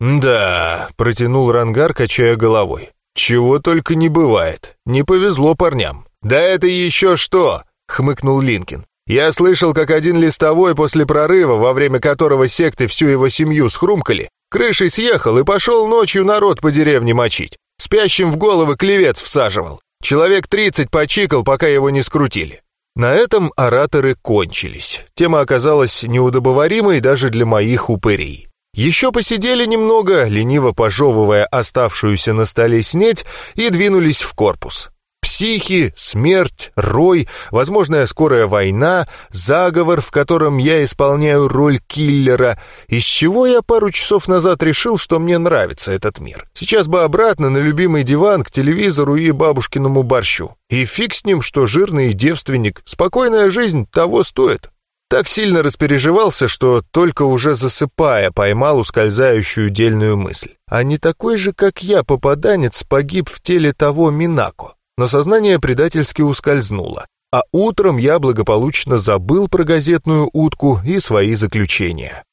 «Да», — протянул Рангар, качая головой. «Чего только не бывает. Не повезло парням». «Да это еще что!» — хмыкнул Линкин. «Я слышал, как один листовой после прорыва, во время которого секты всю его семью схрумкали, крышей съехал и пошел ночью народ по деревне мочить. Спящим в головы клевец всаживал. Человек тридцать почикал, пока его не скрутили. На этом ораторы кончились. Тема оказалась неудобоваримой даже для моих упырей. Еще посидели немного, лениво пожевывая оставшуюся на столе снеть, и двинулись в корпус. Психи, смерть, рой, возможная скорая война, заговор, в котором я исполняю роль киллера, из чего я пару часов назад решил, что мне нравится этот мир. Сейчас бы обратно на любимый диван к телевизору и бабушкиному борщу. И фиг с ним, что жирный девственник, спокойная жизнь того стоит. Так сильно распереживался, что только уже засыпая поймал ускользающую дельную мысль. А не такой же, как я, попаданец, погиб в теле того Минако но сознание предательски ускользнуло, а утром я благополучно забыл про газетную утку и свои заключения.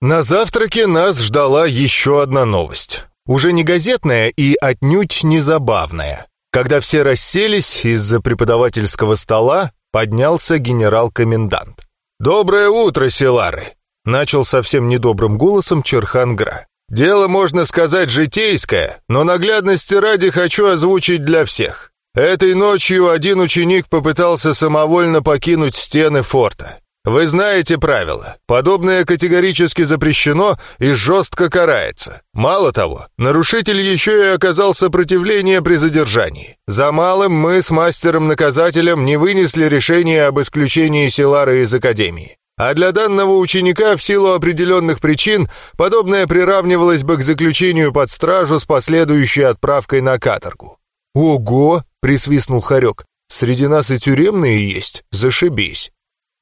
На завтраке нас ждала еще одна новость. Уже не газетная и отнюдь не забавная. Когда все расселись, из-за преподавательского стола поднялся генерал-комендант. «Доброе утро, Силары!» — начал совсем недобрым голосом Черхангра. Дело, можно сказать, житейское, но наглядности ради хочу озвучить для всех. Этой ночью один ученик попытался самовольно покинуть стены форта. Вы знаете правила. Подобное категорически запрещено и жестко карается. Мало того, нарушитель еще и оказал сопротивление при задержании. За малым мы с мастером-наказателем не вынесли решение об исключении Силара из Академии. А для данного ученика в силу определенных причин подобное приравнивалось бы к заключению под стражу с последующей отправкой на каторгу. «Ого!» — присвистнул Харек. «Среди нас и тюремные есть, зашибись».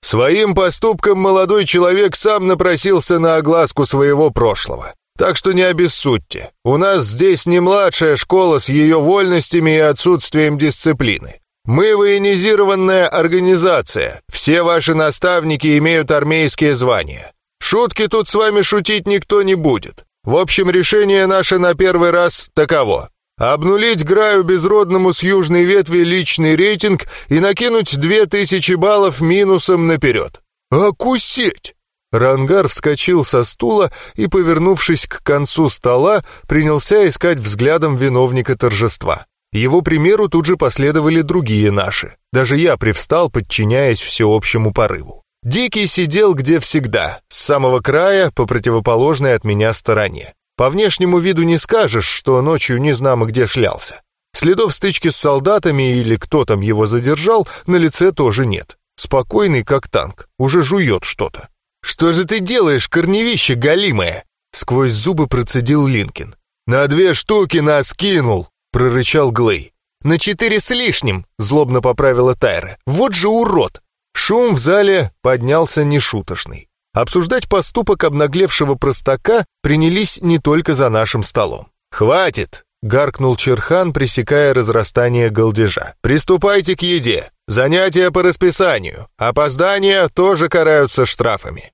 Своим поступком молодой человек сам напросился на огласку своего прошлого. Так что не обессудьте. У нас здесь не младшая школа с ее вольностями и отсутствием дисциплины. Мы военизированная организация. Все ваши наставники имеют армейские звания. Шутки тут с вами шутить никто не будет. В общем, решение наше на первый раз таково. Обнулить Граю Безродному с южной ветви личный рейтинг и накинуть две тысячи баллов минусом наперед. Окусеть! Рангар вскочил со стула и, повернувшись к концу стола, принялся искать взглядом виновника торжества. Его примеру тут же последовали другие наши. Даже я привстал, подчиняясь всеобщему порыву. Дикий сидел где всегда, с самого края, по противоположной от меня стороне. По внешнему виду не скажешь, что ночью не знамо где шлялся. Следов стычки с солдатами или кто там его задержал, на лице тоже нет. Спокойный, как танк, уже жует что-то. «Что же ты делаешь, корневище галимое?» Сквозь зубы процедил Линкин. «На две штуки нас кинул!» — прорычал Глей. «На четыре с лишним!» — злобно поправила Тайра. «Вот же урод!» Шум в зале поднялся нешуточный. Обсуждать поступок обнаглевшего простака принялись не только за нашим столом. «Хватит!» — гаркнул Черхан, пресекая разрастание голдежа. «Приступайте к еде. Занятия по расписанию. Опоздания тоже караются штрафами».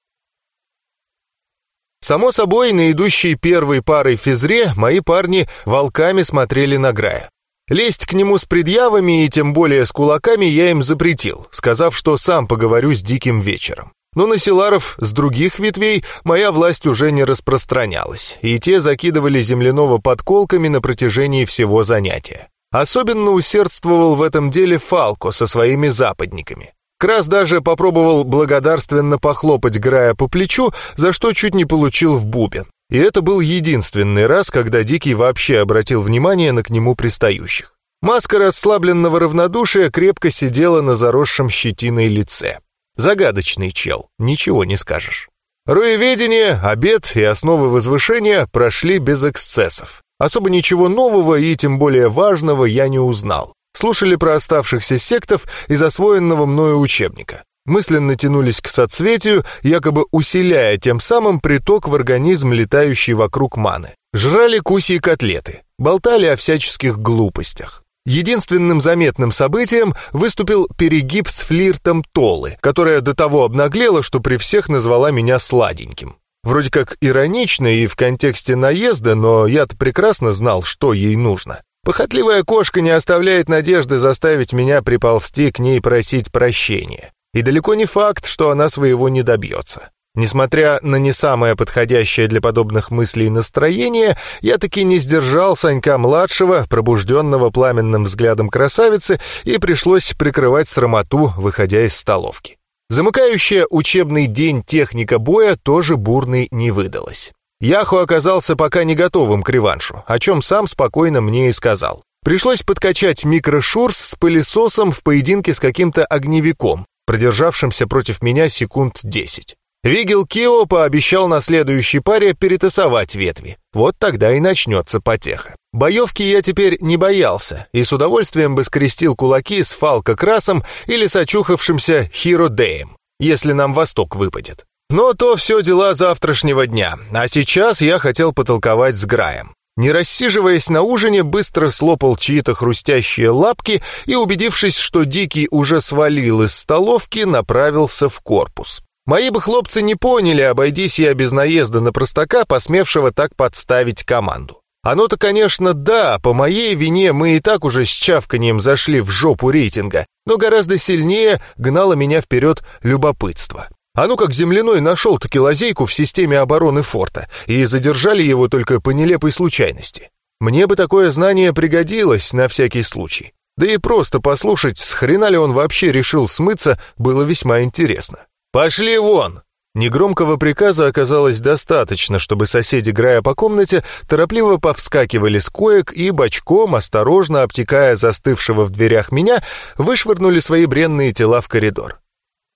Само собой, на идущей первой парой физре мои парни волками смотрели на Грая. Лезть к нему с предъявами и тем более с кулаками я им запретил, сказав, что сам поговорю с Диким вечером. Но на Силаров с других ветвей моя власть уже не распространялась, и те закидывали земляного подколками на протяжении всего занятия. Особенно усердствовал в этом деле Фалко со своими западниками. Крас даже попробовал благодарственно похлопать Грая по плечу, за что чуть не получил в бубен. И это был единственный раз, когда Дикий вообще обратил внимание на к нему пристающих. Маска расслабленного равнодушия крепко сидела на заросшем щетиной лице. Загадочный чел, ничего не скажешь. Роеведение, обед и основы возвышения прошли без эксцессов. Особо ничего нового и тем более важного я не узнал. Слушали про оставшихся сектов из освоенного мною учебника мысленно тянулись к соцветию, якобы усиляя тем самым приток в организм, летающий вокруг маны. Жрали куси и котлеты, болтали о всяческих глупостях. Единственным заметным событием выступил перегиб с флиртом Толы, которая до того обнаглела, что при всех назвала меня сладеньким. Вроде как иронично и в контексте наезда, но я-то прекрасно знал, что ей нужно. Похотливая кошка не оставляет надежды заставить меня приползти к ней просить прощения. И далеко не факт, что она своего не добьется. Несмотря на не самое подходящее для подобных мыслей настроение, я таки не сдержал Санька-младшего, пробужденного пламенным взглядом красавицы, и пришлось прикрывать срамоту, выходя из столовки. Замыкающая учебный день техника боя тоже бурной не выдалась. Яху оказался пока не готовым к реваншу, о чем сам спокойно мне и сказал. Пришлось подкачать микрошурс с пылесосом в поединке с каким-то огневиком, продержавшимся против меня секунд десять. Вигел Кио пообещал на следующей паре перетасовать ветви. Вот тогда и начнется потеха. Боевки я теперь не боялся и с удовольствием бы скрестил кулаки с Фалко Красом или с очухавшимся Хиро Деем, если нам Восток выпадет. Но то все дела завтрашнего дня, а сейчас я хотел потолковать с Граем. Не рассиживаясь на ужине, быстро слопал чьи-то хрустящие лапки и, убедившись, что Дикий уже свалил из столовки, направился в корпус. Мои бы хлопцы не поняли, обойдись я без наезда на простака, посмевшего так подставить команду. Оно-то, конечно, да, по моей вине мы и так уже с чавканием зашли в жопу рейтинга, но гораздо сильнее гнало меня вперед любопытство. А ну как земляной нашел-таки лазейку в системе обороны форта, и задержали его только по нелепой случайности. Мне бы такое знание пригодилось на всякий случай. Да и просто послушать, с хрена ли он вообще решил смыться, было весьма интересно. «Пошли вон!» Негромкого приказа оказалось достаточно, чтобы соседи, играя по комнате, торопливо повскакивали с коек и бочком, осторожно обтекая застывшего в дверях меня, вышвырнули свои бренные тела в коридор.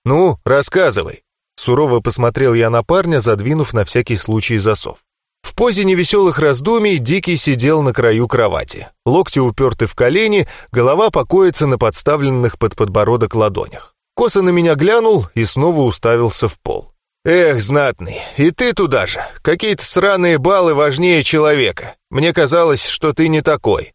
«Ну, рассказывай!» Сурово посмотрел я на парня, задвинув на всякий случай засов. В позе невеселых раздумий Дикий сидел на краю кровати. Локти уперты в колени, голова покоится на подставленных под подбородок ладонях. Косо на меня глянул и снова уставился в пол. «Эх, знатный, и ты туда же. Какие-то сраные баллы важнее человека. Мне казалось, что ты не такой».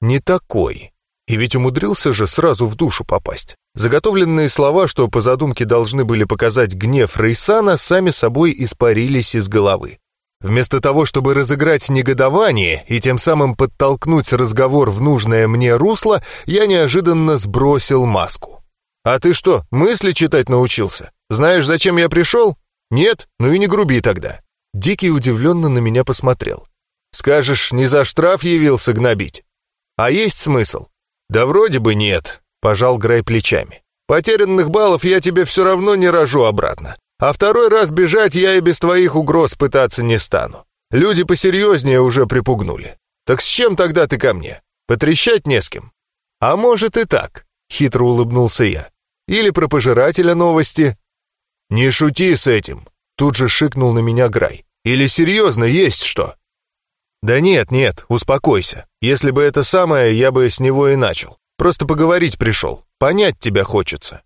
«Не такой», и ведь умудрился же сразу в душу попасть. Заготовленные слова, что по задумке должны были показать гнев Рейсана, сами собой испарились из головы. Вместо того, чтобы разыграть негодование и тем самым подтолкнуть разговор в нужное мне русло, я неожиданно сбросил маску. «А ты что, мысли читать научился? Знаешь, зачем я пришел? Нет? Ну и не груби тогда». Дикий удивленно на меня посмотрел. «Скажешь, не за штраф явился гнобить? А есть смысл? «Да вроде бы нет», — пожал Грай плечами. «Потерянных баллов я тебе все равно не рожу обратно. А второй раз бежать я и без твоих угроз пытаться не стану. Люди посерьезнее уже припугнули. Так с чем тогда ты ко мне? Потрещать не с кем?» «А может и так», — хитро улыбнулся я. «Или про пожирателя новости». «Не шути с этим», — тут же шикнул на меня Грай. «Или серьезно есть что?» «Да нет, нет, успокойся. Если бы это самое, я бы с него и начал. Просто поговорить пришел. Понять тебя хочется».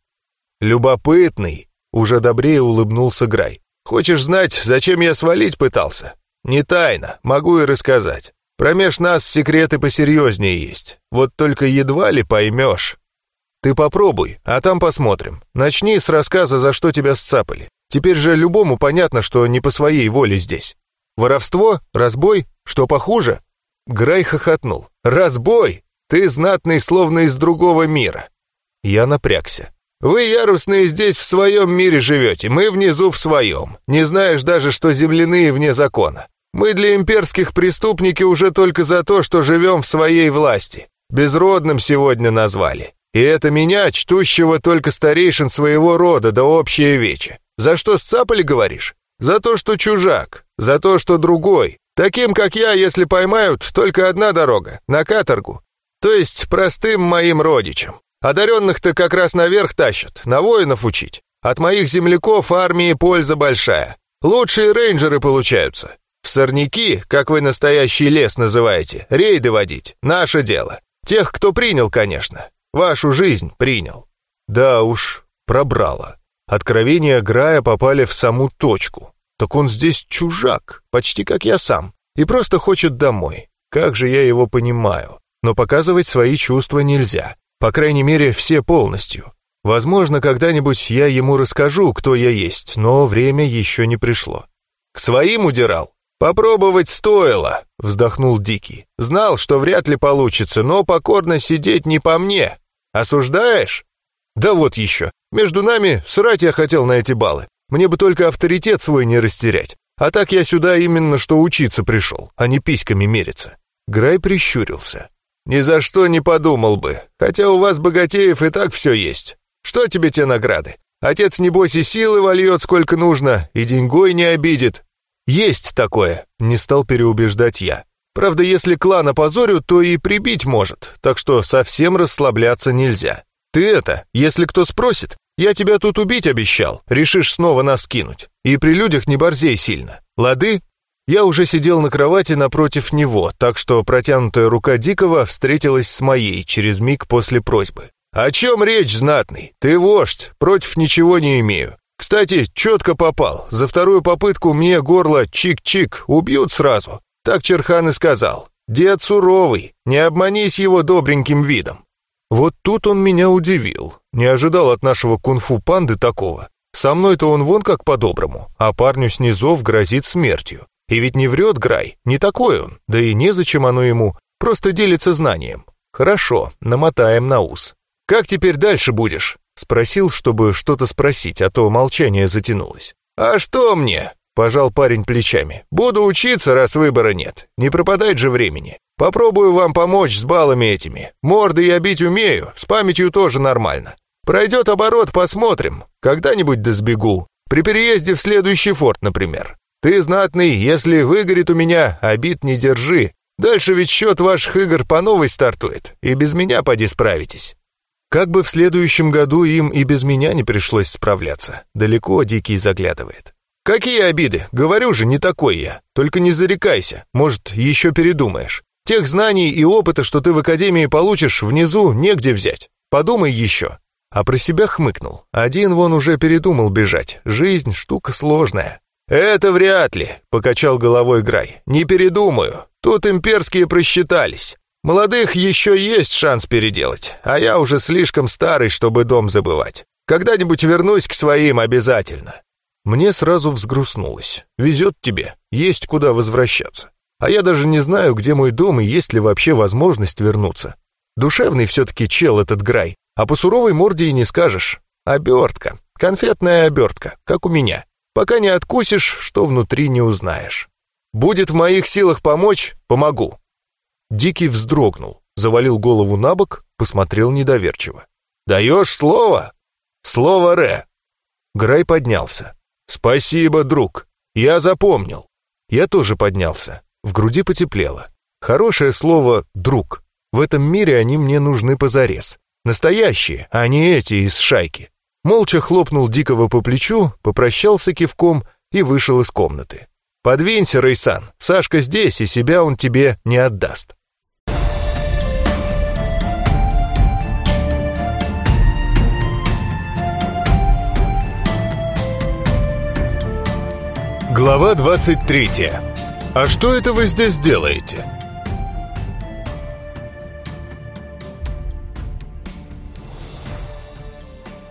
«Любопытный», — уже добрее улыбнулся Грай. «Хочешь знать, зачем я свалить пытался? Не тайна, могу и рассказать. Промеж нас секреты посерьезнее есть. Вот только едва ли поймешь. Ты попробуй, а там посмотрим. Начни с рассказа, за что тебя сцапали. Теперь же любому понятно, что не по своей воле здесь. Воровство? Разбой? Что похуже? Грай хохотнул. «Разбой! Ты знатный, словно из другого мира!» Я напрягся. «Вы, ярусные, здесь в своем мире живете, мы внизу в своем. Не знаешь даже, что земляные вне закона. Мы для имперских преступники уже только за то, что живем в своей власти. Безродным сегодня назвали. И это меня, чтущего только старейшин своего рода, да общее вече. За что сцапали, говоришь? За то, что чужак, за то, что другой. Таким, как я, если поймают, только одна дорога — на каторгу. То есть простым моим родичам. Одаренных-то как раз наверх тащат, на воинов учить. От моих земляков армии польза большая. Лучшие рейнджеры получаются. В сорняки, как вы настоящий лес называете, рейды водить — наше дело. Тех, кто принял, конечно. Вашу жизнь принял. Да уж, пробрало. Откровения Грая попали в саму точку. Так он здесь чужак, почти как я сам, и просто хочет домой. Как же я его понимаю. Но показывать свои чувства нельзя. По крайней мере, все полностью. Возможно, когда-нибудь я ему расскажу, кто я есть, но время еще не пришло. К своим удирал. «Попробовать стоило», — вздохнул Дикий. «Знал, что вряд ли получится, но покорно сидеть не по мне. Осуждаешь?» «Да вот еще. Между нами срать я хотел на эти баллы. Мне бы только авторитет свой не растерять. А так я сюда именно что учиться пришел, а не письками мериться». Грай прищурился. «Ни за что не подумал бы. Хотя у вас, богатеев, и так все есть. Что тебе те награды? Отец, небось, и силы вольет сколько нужно, и деньгой не обидит. «Есть такое», — не стал переубеждать я. «Правда, если клан опозорю, то и прибить может, так что совсем расслабляться нельзя. Ты это, если кто спросит, я тебя тут убить обещал, решишь снова нас кинуть. И при людях не борзей сильно. Лады?» Я уже сидел на кровати напротив него, так что протянутая рука Дикого встретилась с моей через миг после просьбы. «О чем речь, знатный? Ты вождь, против ничего не имею. Кстати, четко попал. За вторую попытку мне горло чик-чик убьют сразу. Так Черхан и сказал. Дед суровый, не обманись его добреньким видом. Вот тут он меня удивил. Не ожидал от нашего кунг-фу панды такого. Со мной-то он вон как по-доброму, а парню снизов грозит смертью. И ведь не врет Грай, не такой он, да и незачем оно ему, просто делится знанием. Хорошо, намотаем на ус. Как теперь дальше будешь? Спросил, чтобы что-то спросить, а то молчание затянулось. «А что мне?» — пожал парень плечами. «Буду учиться, раз выбора нет. Не пропадать же времени. Попробую вам помочь с баллами этими. Морды я бить умею, с памятью тоже нормально. Пройдет оборот, посмотрим. Когда-нибудь досбегу. При переезде в следующий форт, например. Ты, знатный, если выгорит у меня, обид не держи. Дальше ведь счет ваших игр по новой стартует, и без меня поди справитесь. Как бы в следующем году им и без меня не пришлось справляться. Далеко Дикий заглядывает. «Какие обиды? Говорю же, не такой я. Только не зарекайся. Может, еще передумаешь. Тех знаний и опыта, что ты в академии получишь, внизу негде взять. Подумай еще». А про себя хмыкнул. Один вон уже передумал бежать. Жизнь — штука сложная. «Это вряд ли», — покачал головой Грай. «Не передумаю. Тут имперские просчитались. Молодых еще есть шанс переделать, а я уже слишком старый, чтобы дом забывать. Когда-нибудь вернусь к своим обязательно. Мне сразу взгрустнулось. Везет тебе, есть куда возвращаться. А я даже не знаю, где мой дом и есть ли вообще возможность вернуться. Душевный все-таки чел этот Грай, а по суровой морде и не скажешь. Обертка, конфетная обертка, как у меня. Пока не откусишь, что внутри не узнаешь. Будет в моих силах помочь, помогу. Дикий вздрогнул, завалил голову на бок, посмотрел недоверчиво. «Даешь слово?» «Слово Ре». Грай поднялся. «Спасибо, друг. Я запомнил». Я тоже поднялся. В груди потеплело. Хорошее слово «друг». В этом мире они мне нужны позарез. Настоящие, а не эти из шайки. Молча хлопнул Дикого по плечу, попрощался кивком и вышел из комнаты. «Подвинься, Рейсан, Сашка здесь, и себя он тебе не отдаст». Глава 23. А что это вы здесь делаете?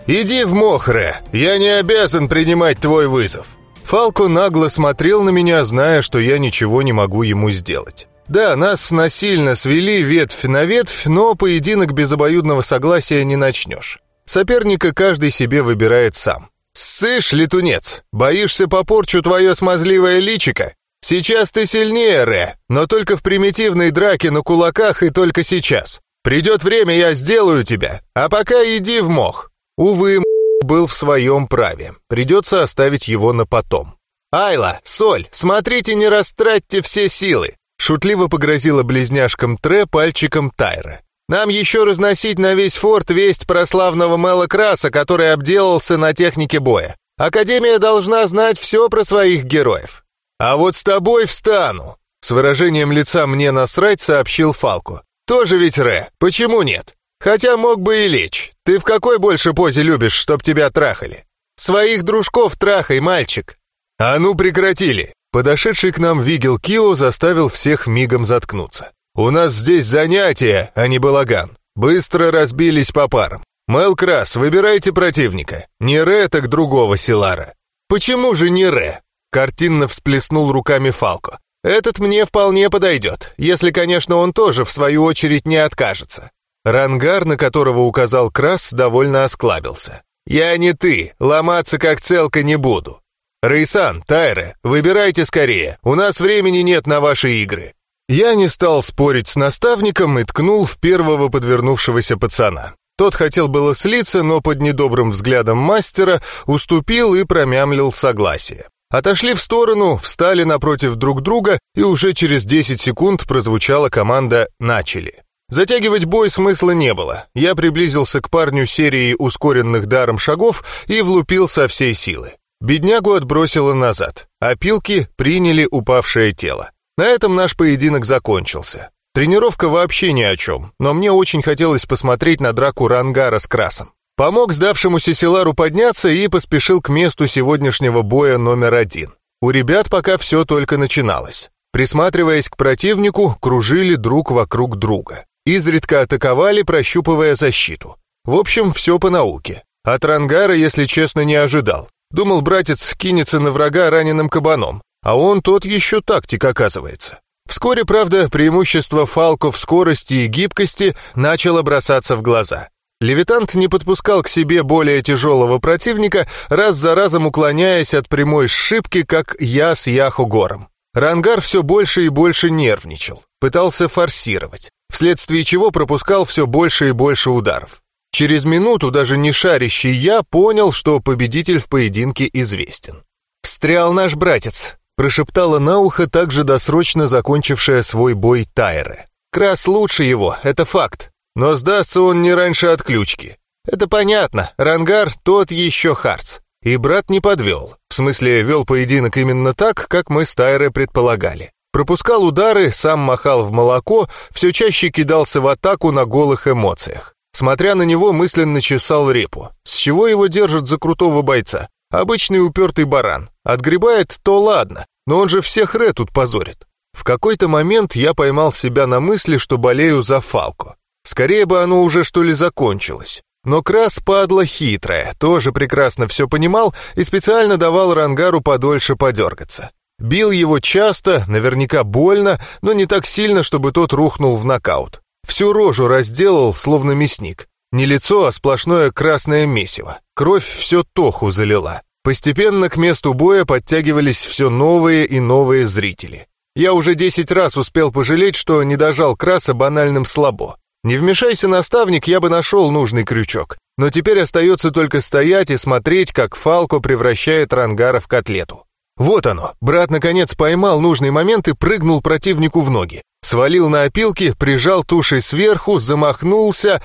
«Иди в Мохре, я не обязан принимать твой вызов». Фалко нагло смотрел на меня, зная, что я ничего не могу ему сделать. Да, нас насильно свели ветвь на ветвь, но поединок без обоюдного согласия не начнешь. Соперника каждый себе выбирает сам. «Ссышь, летунец, боишься попорчу твое смазливое личико? Сейчас ты сильнее, Ре, но только в примитивной драке на кулаках и только сейчас. Придет время, я сделаю тебя, а пока иди в мох». Увы, был в своем праве, придется оставить его на потом. «Айла, Соль, смотрите, не растратьте все силы!» Шутливо погрозила близняшкам Тре пальчиком Тайра. «Нам еще разносить на весь форт весть про славного Мэла Краса, который обделался на технике боя. Академия должна знать все про своих героев. А вот с тобой встану!» С выражением лица «мне насрать» сообщил Фалку. «Тоже ведь Ре, почему нет? Хотя мог бы и лечь. Ты в какой больше позе любишь, чтоб тебя трахали? Своих дружков трахай, мальчик!» «А ну прекратили!» Подошедший к нам Вигел Кио заставил всех мигом заткнуться. «У нас здесь занятие, а не балаган. Быстро разбились по парам. Мел Крас, выбирайте противника. Не Ре, так другого Силара». «Почему же не Ре?» Картинно всплеснул руками Фалко. «Этот мне вполне подойдет, если, конечно, он тоже, в свою очередь, не откажется». Рангар, на которого указал Крас, довольно осклабился. «Я не ты, ломаться как целка не буду. «Рейсан, Тайре, выбирайте скорее, у нас времени нет на ваши игры». Я не стал спорить с наставником и ткнул в первого подвернувшегося пацана. Тот хотел было слиться, но под недобрым взглядом мастера уступил и промямлил согласие. Отошли в сторону, встали напротив друг друга, и уже через 10 секунд прозвучала команда «Начали». Затягивать бой смысла не было. Я приблизился к парню серии ускоренных даром шагов и влупил со всей силы. Беднягу отбросило назад, а пилки приняли упавшее тело. На этом наш поединок закончился. Тренировка вообще ни о чем, но мне очень хотелось посмотреть на драку Рангара с Красом. Помог сдавшемуся Силару подняться и поспешил к месту сегодняшнего боя номер один. У ребят пока все только начиналось. Присматриваясь к противнику, кружили друг вокруг друга. Изредка атаковали, прощупывая защиту. В общем, все по науке. От Рангара, если честно, не ожидал. Думал, братец кинется на врага раненым кабаном, а он тот еще тактик оказывается. Вскоре, правда, преимущество Фалко в скорости и гибкости начало бросаться в глаза. Левитант не подпускал к себе более тяжелого противника, раз за разом уклоняясь от прямой сшибки, как я с Яхугором. Рангар все больше и больше нервничал, пытался форсировать, вследствие чего пропускал все больше и больше ударов. Через минуту даже не шарящий я понял, что победитель в поединке известен. «Встрял наш братец», — прошептала на ухо также досрочно закончившая свой бой Тайре. «Крас лучше его, это факт. Но сдастся он не раньше отключки. Это понятно, Рангар тот еще Харц. И брат не подвел. В смысле, вел поединок именно так, как мы с Тайре предполагали. Пропускал удары, сам махал в молоко, все чаще кидался в атаку на голых эмоциях. Смотря на него, мысленно чесал репу. С чего его держат за крутого бойца? Обычный упертый баран. Отгребает, то ладно, но он же всех Ре тут позорит. В какой-то момент я поймал себя на мысли, что болею за Фалку. Скорее бы оно уже что ли закончилось. Но Крас падла хитрая, тоже прекрасно все понимал и специально давал Рангару подольше подергаться. Бил его часто, наверняка больно, но не так сильно, чтобы тот рухнул в нокаут. Всю рожу разделал, словно мясник. Не лицо, а сплошное красное месиво. Кровь все тоху залила. Постепенно к месту боя подтягивались все новые и новые зрители. Я уже десять раз успел пожалеть, что не дожал краса банальным слабо. Не вмешайся, наставник, я бы нашел нужный крючок. Но теперь остается только стоять и смотреть, как Фалко превращает Рангара в котлету. Вот оно, брат наконец поймал нужный момент и прыгнул противнику в ноги. Свалил на опилки, прижал тушей сверху, замахнулся.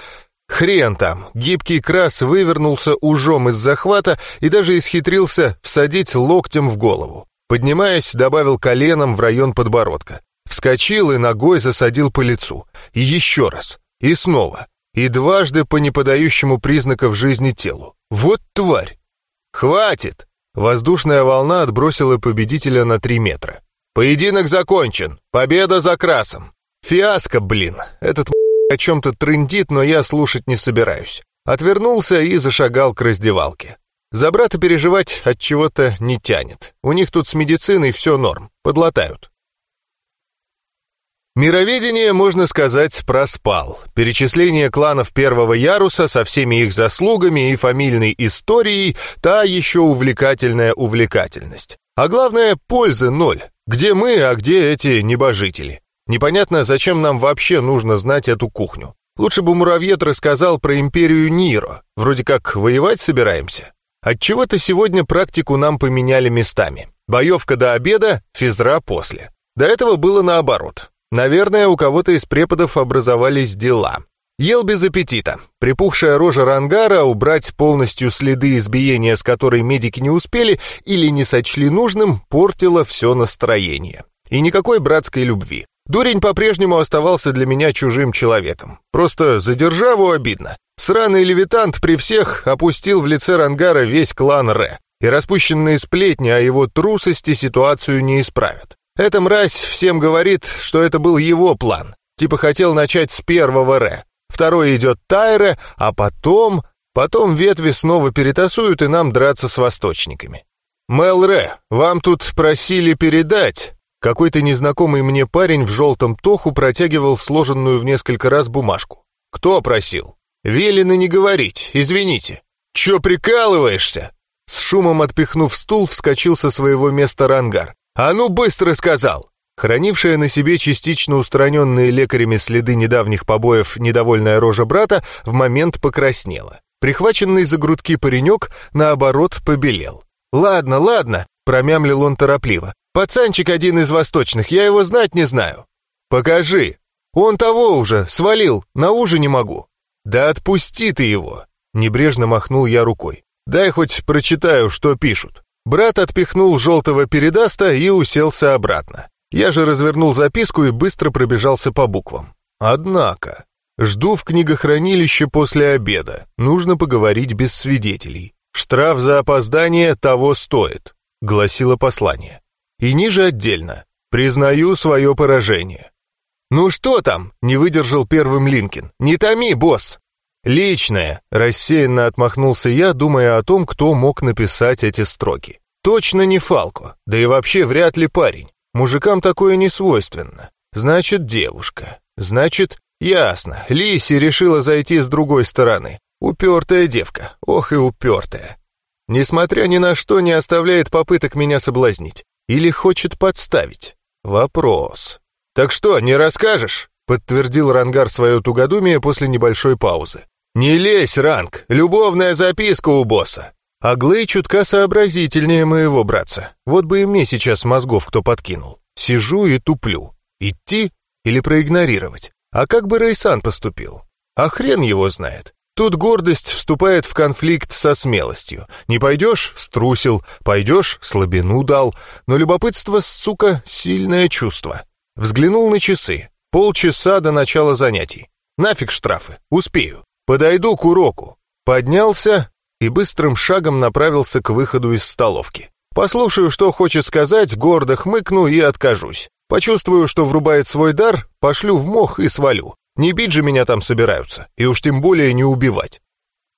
Хрен там, гибкий крас вывернулся ужом из захвата и даже исхитрился всадить локтем в голову. Поднимаясь, добавил коленом в район подбородка. Вскочил и ногой засадил по лицу. И еще раз. И снова. И дважды по неподающему признаков жизни телу. Вот тварь! «Хватит!» Воздушная волна отбросила победителя на три метра. Поединок закончен. Победа за красом. Фиаско, блин. Этот о чем-то трындит, но я слушать не собираюсь. Отвернулся и зашагал к раздевалке. За брата переживать от чего-то не тянет. У них тут с медициной все норм, подлатают. Мироведение, можно сказать, проспал. Перечисление кланов первого яруса со всеми их заслугами и фамильной историей – та еще увлекательная увлекательность. А главное, пользы ноль. Где мы, а где эти небожители? Непонятно, зачем нам вообще нужно знать эту кухню. Лучше бы Муравьед рассказал про империю Ниро. Вроде как воевать собираемся. Отчего-то сегодня практику нам поменяли местами. Боевка до обеда, физра после. До этого было наоборот. Наверное, у кого-то из преподов образовались дела. Ел без аппетита. Припухшая рожа рангара, убрать полностью следы избиения, с которой медики не успели или не сочли нужным, портила все настроение. И никакой братской любви. Дурень по-прежнему оставался для меня чужим человеком. Просто за державу обидно. Сраный левитант при всех опустил в лице рангара весь клан Ре. И распущенные сплетни о его трусости ситуацию не исправят. Эта мразь всем говорит, что это был его план. Типа хотел начать с первого Ре. Второй идет Тайре, а потом... Потом ветви снова перетасуют и нам драться с восточниками. «Мел Ре, вам тут просили передать...» Какой-то незнакомый мне парень в желтом тоху протягивал сложенную в несколько раз бумажку. «Кто просил?» «Велено не говорить, извините». «Чё прикалываешься?» С шумом отпихнув стул, вскочил со своего места рангар. «А ну быстро сказал!» Хранившая на себе частично устраненные лекарями следы недавних побоев недовольная рожа брата в момент покраснела. Прихваченный за грудки паренек, наоборот, побелел. «Ладно, ладно», — промямлил он торопливо. «Пацанчик один из восточных, я его знать не знаю». «Покажи». «Он того уже, свалил, на ужин не могу». «Да отпусти ты его», — небрежно махнул я рукой. «Дай хоть прочитаю, что пишут». Брат отпихнул желтого передаста и уселся обратно. Я же развернул записку и быстро пробежался по буквам. Однако, жду в книгохранилище после обеда. Нужно поговорить без свидетелей. Штраф за опоздание того стоит, гласило послание. И ниже отдельно. Признаю свое поражение. «Ну что там?» — не выдержал первым Линкин. «Не томи, босс!» «Личное», — рассеянно отмахнулся я, думая о том, кто мог написать эти строки. «Точно не Фалко, да и вообще вряд ли парень. Мужикам такое не свойственно. Значит, девушка. Значит, ясно, Лиси решила зайти с другой стороны. Упертая девка, ох и упертая. Несмотря ни на что, не оставляет попыток меня соблазнить. Или хочет подставить. Вопрос. «Так что, не расскажешь?» — подтвердил Рангар свое тугодумие после небольшой паузы. «Не лезь, Ранг, любовная записка у босса». А Глей чутка сообразительнее моего братца. Вот бы и мне сейчас мозгов кто подкинул. Сижу и туплю. Идти или проигнорировать? А как бы Рейсан поступил? А хрен его знает. Тут гордость вступает в конфликт со смелостью. Не пойдешь — струсил, пойдешь — слабину дал. Но любопытство, сука, сильное чувство. Взглянул на часы. Полчаса до начала занятий. Нафиг штрафы, успею. Подойду к уроку. Поднялся и быстрым шагом направился к выходу из столовки. Послушаю, что хочет сказать, гордо хмыкну и откажусь. Почувствую, что врубает свой дар, пошлю в мох и свалю. Не бить же меня там собираются, и уж тем более не убивать.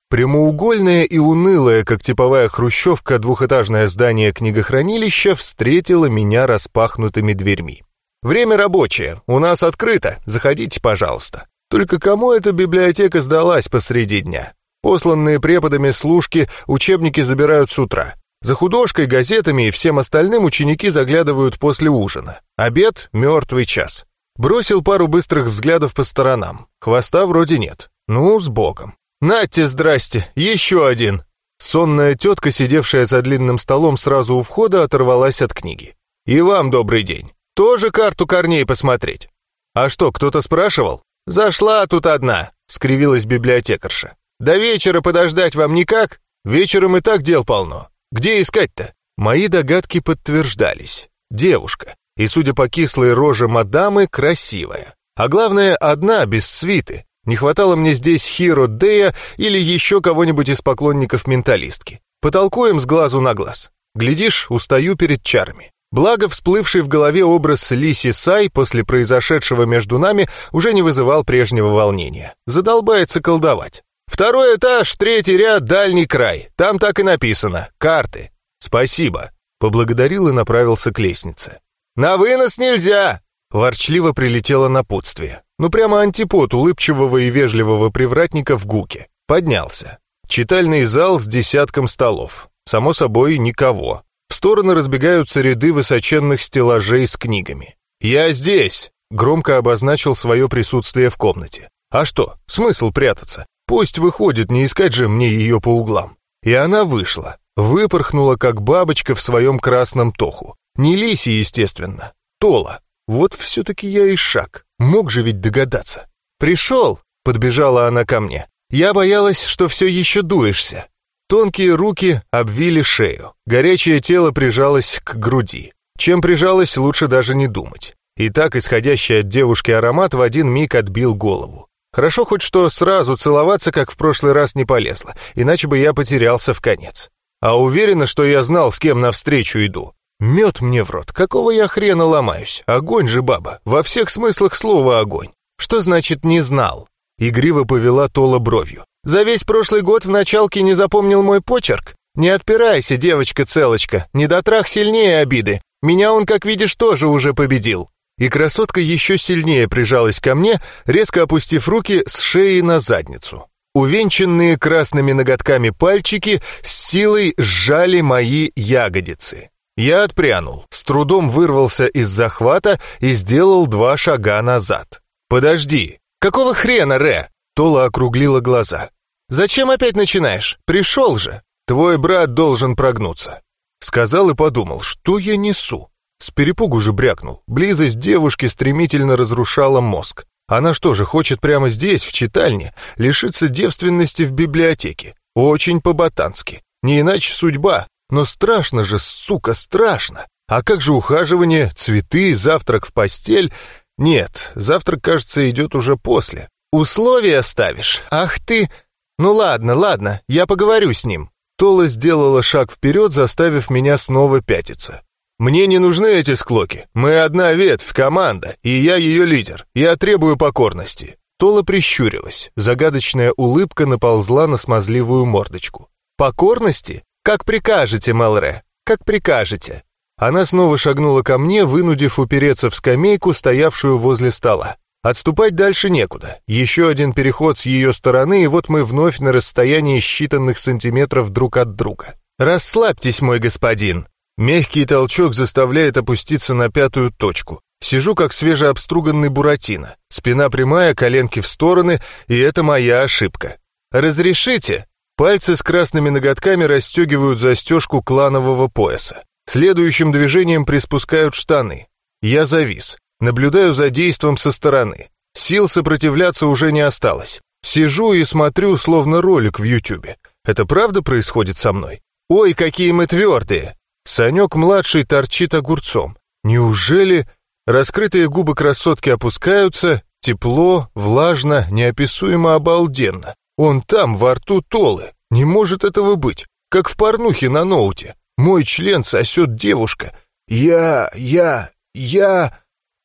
Прямоугольное и унылое, как типовая хрущевка, двухэтажное здание книгохранилища встретило меня распахнутыми дверьми. «Время рабочее, у нас открыто, заходите, пожалуйста». Только кому эта библиотека сдалась посреди дня? Посланные преподами служки учебники забирают с утра. За художкой, газетами и всем остальным ученики заглядывают после ужина. Обед — мертвый час. Бросил пару быстрых взглядов по сторонам. Хвоста вроде нет. Ну, с богом. «Натте, здрасте, еще один!» Сонная тетка, сидевшая за длинным столом сразу у входа, оторвалась от книги. «И вам добрый день. Тоже карту корней посмотреть?» «А что, кто-то спрашивал?» «Зашла тут одна», — скривилась библиотекарша. «До вечера подождать вам никак? Вечером и так дел полно. Где искать-то?» Мои догадки подтверждались. Девушка. И, судя по кислой роже мадамы, красивая. А главное, одна, без свиты. Не хватало мне здесь Хиро Дея или еще кого-нибудь из поклонников менталистки. Потолкуем с глазу на глаз. Глядишь, устаю перед чарами. Благо, всплывший в голове образ Лиси Сай после произошедшего между нами уже не вызывал прежнего волнения. Задолбается колдовать. Второй этаж, третий ряд, дальний край. Там так и написано. Карты. Спасибо. Поблагодарил и направился к лестнице. На вынос нельзя! Ворчливо прилетело напутствие. Ну прямо антипод улыбчивого и вежливого привратника в гуке. Поднялся. Читальный зал с десятком столов. Само собой, никого. В стороны разбегаются ряды высоченных стеллажей с книгами. «Я здесь!» — громко обозначил свое присутствие в комнате. «А что, смысл прятаться? Пусть выходит, не искать же мне ее по углам». И она вышла. Выпорхнула, как бабочка в своем красном тоху. Не лиси, естественно. Тола. Вот все-таки я и шаг. Мог же ведь догадаться. «Пришел!» — подбежала она ко мне. «Я боялась, что все еще дуешься». Тонкие руки обвили шею. Горячее тело прижалось к груди. Чем прижалось, лучше даже не думать. И так исходящий от девушки аромат в один миг отбил голову. Хорошо хоть что сразу целоваться, как в прошлый раз, не полезло, иначе бы я потерялся в конец. А уверена, что я знал, с кем навстречу иду. Мед мне в рот, какого я хрена ломаюсь? Огонь же, баба, во всех смыслах слова огонь. Что значит «не знал»? Игриво повела Тола бровью. За весь прошлый год в началке не запомнил мой почерк? Не отпирайся, девочка-целочка, недотрах сильнее обиды. Меня он, как видишь, тоже уже победил. И красотка еще сильнее прижалась ко мне, резко опустив руки с шеи на задницу. Увенчанные красными ноготками пальчики с силой сжали мои ягодицы. Я отпрянул, с трудом вырвался из захвата и сделал два шага назад. «Подожди! Какого хрена, Ре?» Тола округлила глаза. «Зачем опять начинаешь? Пришел же! Твой брат должен прогнуться!» Сказал и подумал, что я несу. С перепугу же брякнул. Близость девушки стремительно разрушала мозг. Она что же, хочет прямо здесь, в читальне, лишиться девственности в библиотеке? Очень по-ботански. Не иначе судьба. Но страшно же, сука, страшно. А как же ухаживание, цветы, завтрак в постель? Нет, завтрак, кажется, идет уже после. Условия ставишь? Ах ты... Ну ладно, ладно, я поговорю с ним. Тола сделала шаг вперед, заставив меня снова пятиться. «Мне не нужны эти склоки. Мы одна ветвь, команда, и я ее лидер. Я требую покорности». Тола прищурилась. Загадочная улыбка наползла на смазливую мордочку. «Покорности? Как прикажете, Мелре, как прикажете». Она снова шагнула ко мне, вынудив упереться в скамейку, стоявшую возле стола. Отступать дальше некуда. Еще один переход с ее стороны, и вот мы вновь на расстоянии считанных сантиметров друг от друга. «Расслабьтесь, мой господин», Мягкий толчок заставляет опуститься на пятую точку. Сижу как свежеобструганный буратино. Спина прямая, коленки в стороны, и это моя ошибка. «Разрешите?» Пальцы с красными ноготками расстегивают застежку кланового пояса. Следующим движением приспускают штаны. Я завис. Наблюдаю за действом со стороны. Сил сопротивляться уже не осталось. Сижу и смотрю, словно ролик в Ютубе. Это правда происходит со мной? Ой, какие мы твердые! Санек-младший торчит огурцом. Неужели... Раскрытые губы красотки опускаются, тепло, влажно, неописуемо обалденно. Он там, во рту Толы. Не может этого быть. Как в порнухе на ноуте. Мой член сосет девушка. Я, я, я...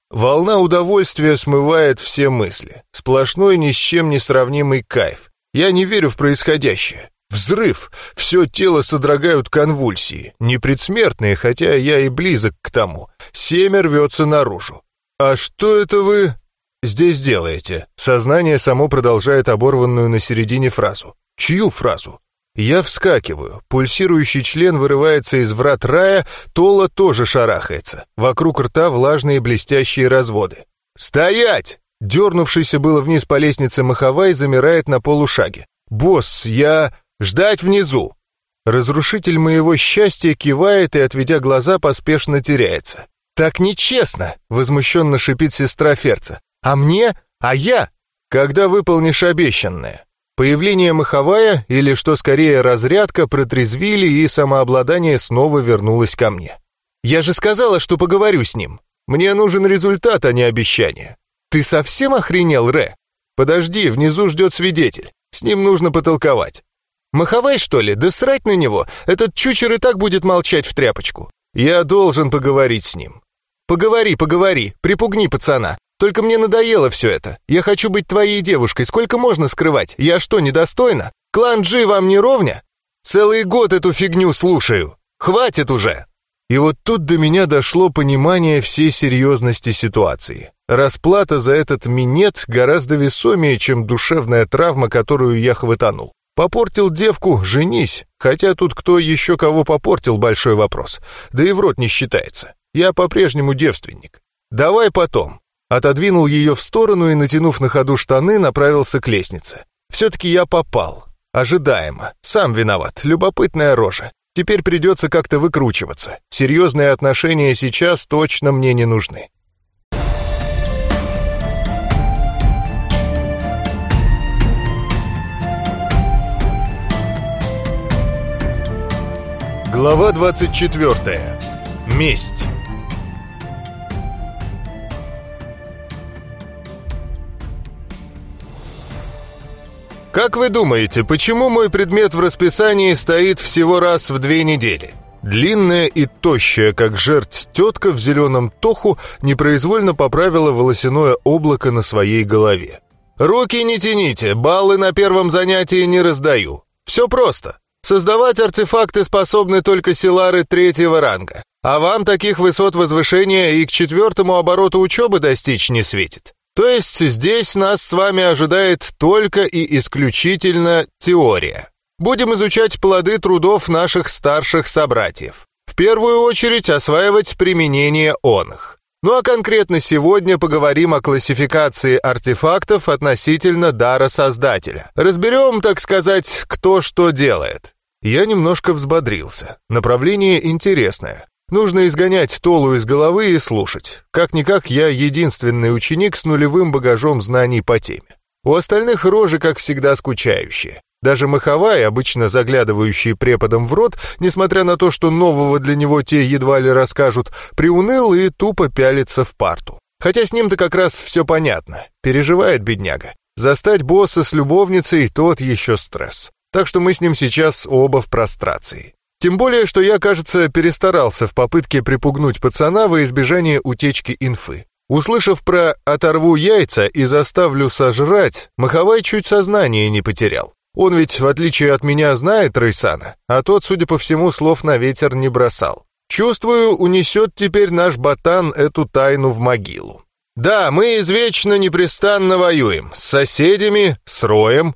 Волна удовольствия смывает все мысли. Сплошной ни с чем не сравнимый кайф. Я не верю в происходящее. Взрыв! Все тело содрогают конвульсии. Не предсмертные, хотя я и близок к тому. Семя рвется наружу. «А что это вы здесь делаете?» Сознание само продолжает оборванную на середине фразу. Чью фразу? Я вскакиваю. Пульсирующий член вырывается из врат рая, Тола тоже шарахается. Вокруг рта влажные блестящие разводы. «Стоять!» Дернувшийся было вниз по лестнице Маховай замирает на полушаге. «Босс, я...» Ждать внизу!» Разрушитель моего счастья кивает и, отведя глаза, поспешно теряется. «Так нечестно!» — возмущенно шипит сестра Ферца. «А мне? А я? Когда выполнишь обещанное?» Появление Маховая, или, что скорее, разрядка, протрезвили, и самообладание снова вернулось ко мне. «Я же сказала, что поговорю с ним. Мне нужен результат, а не обещание. Ты совсем охренел, Ре? Подожди, внизу ждет свидетель. С ним нужно потолковать. Маховай, что ли? Да срать на него! Этот чучер и так будет молчать в тряпочку. Я должен поговорить с ним. Поговори, поговори, припугни пацана. Только мне надоело все это. Я хочу быть твоей девушкой. Сколько можно скрывать? Я что, недостойна? Клан Джи вам не ровня? Целый год эту фигню слушаю. Хватит уже!» И вот тут до меня дошло понимание всей серьезности ситуации. Расплата за этот минет гораздо весомее, чем душевная травма, которую я хватанул. Попортил девку, женись. Хотя тут кто еще кого попортил, большой вопрос. Да и в рот не считается. Я по-прежнему девственник. Давай потом. Отодвинул ее в сторону и, натянув на ходу штаны, направился к лестнице. Все-таки я попал. Ожидаемо. Сам виноват. Любопытная рожа. Теперь придется как-то выкручиваться. Серьезные отношения сейчас точно мне не нужны. Глава 24. Месть. Как вы думаете, почему мой предмет в расписании стоит всего раз в две недели? Длинная и тощая, как жерть тетка в зеленом тоху, непроизвольно поправила волосяное облако на своей голове. «Руки не тяните, баллы на первом занятии не раздаю. Все просто. Создавать артефакты способны только силары третьего ранга, а вам таких высот возвышения и к четвертому обороту учебы достичь не светит. То есть здесь нас с вами ожидает только и исключительно теория. Будем изучать плоды трудов наших старших собратьев. В первую очередь осваивать применение он их. Ну а конкретно сегодня поговорим о классификации артефактов относительно дара Создателя. Разберем, так сказать, кто что делает. Я немножко взбодрился. Направление интересное. Нужно изгонять Толу из головы и слушать. Как-никак я единственный ученик с нулевым багажом знаний по теме. У остальных рожи, как всегда, скучающие. Даже Маховай, обычно заглядывающий преподом в рот, несмотря на то, что нового для него те едва ли расскажут, приуныл и тупо пялится в парту. Хотя с ним-то как раз все понятно. Переживает бедняга. Застать босса с любовницей — тот еще стресс. Так что мы с ним сейчас оба в прострации. Тем более, что я, кажется, перестарался в попытке припугнуть пацана во избежание утечки инфы. Услышав про «оторву яйца и заставлю сожрать», Маховай чуть сознание не потерял. Он ведь, в отличие от меня, знает Рейсана, а тот, судя по всему, слов на ветер не бросал. Чувствую, унесет теперь наш ботан эту тайну в могилу. Да, мы извечно непрестанно воюем. С соседями, с роем,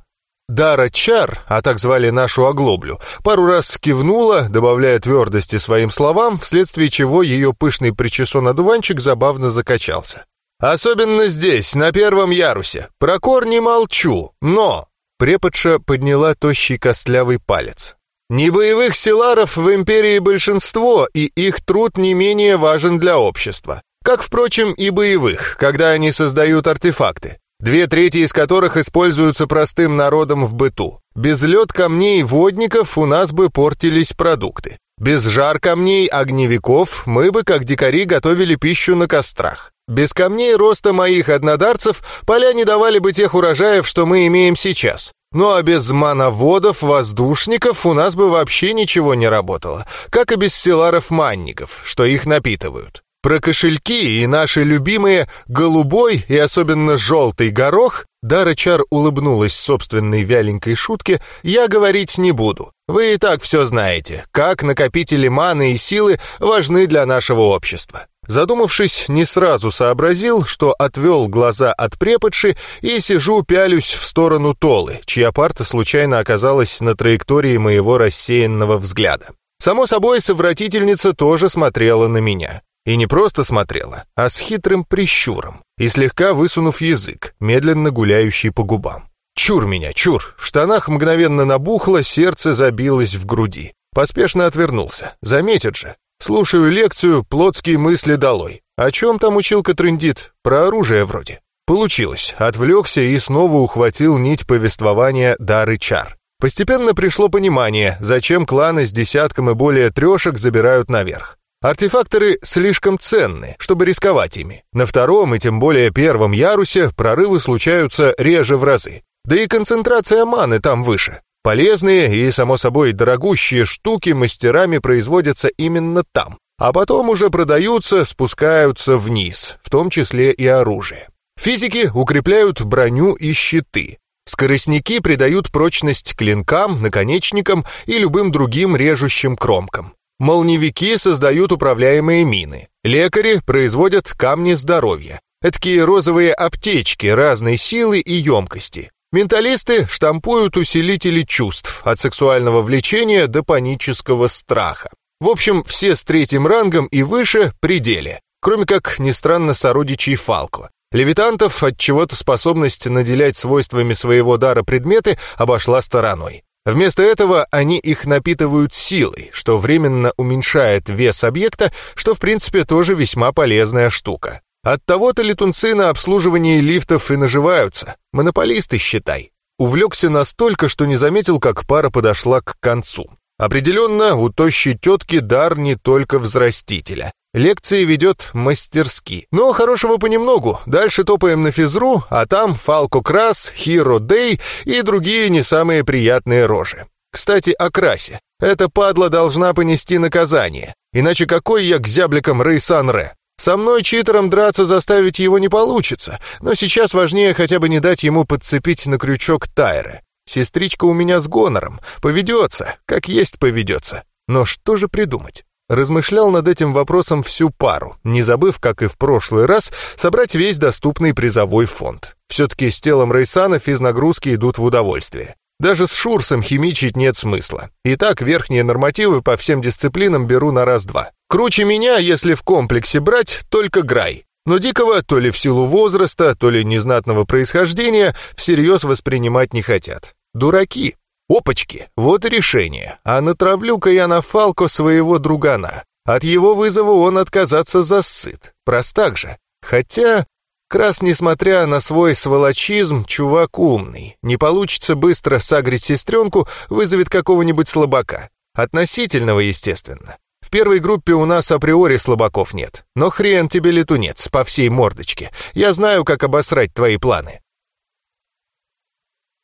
Дара Чар, а так звали нашу оглоблю, пару раз кивнула, добавляя твердости своим словам, вследствие чего ее пышный причесон-одуванчик забавно закачался. «Особенно здесь, на первом ярусе. Про кор не молчу, но...» Преподша подняла тощий костлявый палец. «Не боевых силаров в Империи большинство, и их труд не менее важен для общества. Как, впрочем, и боевых, когда они создают артефакты две трети из которых используются простым народом в быту. Без лед камней водников у нас бы портились продукты. Без жар камней огневиков мы бы, как дикари, готовили пищу на кострах. Без камней роста моих однодарцев поля не давали бы тех урожаев, что мы имеем сейчас. Ну а без мановодов, воздушников у нас бы вообще ничего не работало, как и без селаров-манников, что их напитывают. Про кошельки и наши любимые голубой и особенно желтый горох Дарычар улыбнулась собственной вяленькой шутке, я говорить не буду. Вы и так все знаете, как накопители маны и силы важны для нашего общества. Задумавшись, не сразу сообразил, что отвел глаза от преподши и сижу пялюсь в сторону Толы, чья парта случайно оказалась на траектории моего рассеянного взгляда. Само собой, совратительница тоже смотрела на меня. И не просто смотрела, а с хитрым прищуром и слегка высунув язык, медленно гуляющий по губам. Чур меня, чур! В штанах мгновенно набухло, сердце забилось в груди. Поспешно отвернулся. Заметит же. Слушаю лекцию, плотские мысли долой. О чем там училка трындит? Про оружие вроде. Получилось. Отвлекся и снова ухватил нить повествования Дары Чар. Постепенно пришло понимание, зачем кланы с десятком и более трешек забирают наверх. Артефакторы слишком ценны, чтобы рисковать ими. На втором и тем более первом ярусе прорывы случаются реже в разы. Да и концентрация маны там выше. Полезные и, само собой, дорогущие штуки мастерами производятся именно там, а потом уже продаются, спускаются вниз, в том числе и оружие. Физики укрепляют броню и щиты. Скоростники придают прочность клинкам, наконечникам и любым другим режущим кромкам. Молневики создают управляемые мины. Лекари производят камни здоровья. Такие розовые аптечки разной силы и емкости. Менталисты штампуют усилители чувств, от сексуального влечения до панического страха. В общем, все с третьим рангом и выше – пределе. Кроме как, не странно, сородичей Фалко. Левитантов от чего-то способность наделять свойствами своего дара предметы обошла стороной. Вместо этого они их напитывают силой, что временно уменьшает вес объекта, что в принципе тоже весьма полезная штука. От того-то летунцы на обслуживании лифтов и наживаются. Монополисты, считай. Увлекся настолько, что не заметил, как пара подошла к концу. Определенно, у тощей тетки дар не только взрастителя. Лекции ведет мастерски. Но хорошего понемногу. Дальше топаем на физру, а там Фалко Крас, Хиро Дэй и другие не самые приятные рожи. Кстати, о Красе. Эта падла должна понести наказание. Иначе какой я к зябликам Рейсан Ре? Со мной, читером, драться заставить его не получится, но сейчас важнее хотя бы не дать ему подцепить на крючок Тайры. Сестричка у меня с гонором, поведется, как есть поведется. Но что же придумать? Размышлял над этим вопросом всю пару, не забыв, как и в прошлый раз, собрать весь доступный призовой фонд. Все-таки с телом Рейсана физнагрузки идут в удовольствие. Даже с Шурсом химичить нет смысла. И так верхние нормативы по всем дисциплинам беру на раз-два. Круче меня, если в комплексе брать, только Грай. Но Дикого то ли в силу возраста, то ли незнатного происхождения всерьез воспринимать не хотят. Дураки. Опачки, вот и решение. А натравлю-ка я на Фалко своего другана. От его вызова он отказаться засыт. Простак же. Хотя Крас, несмотря на свой сволочизм, чувак умный. Не получится быстро сагрить сестренку, вызовет какого-нибудь слабака. Относительного, естественно. В первой группе у нас априори слабаков нет. Но хрен тебе летунец по всей мордочке. Я знаю, как обосрать твои планы.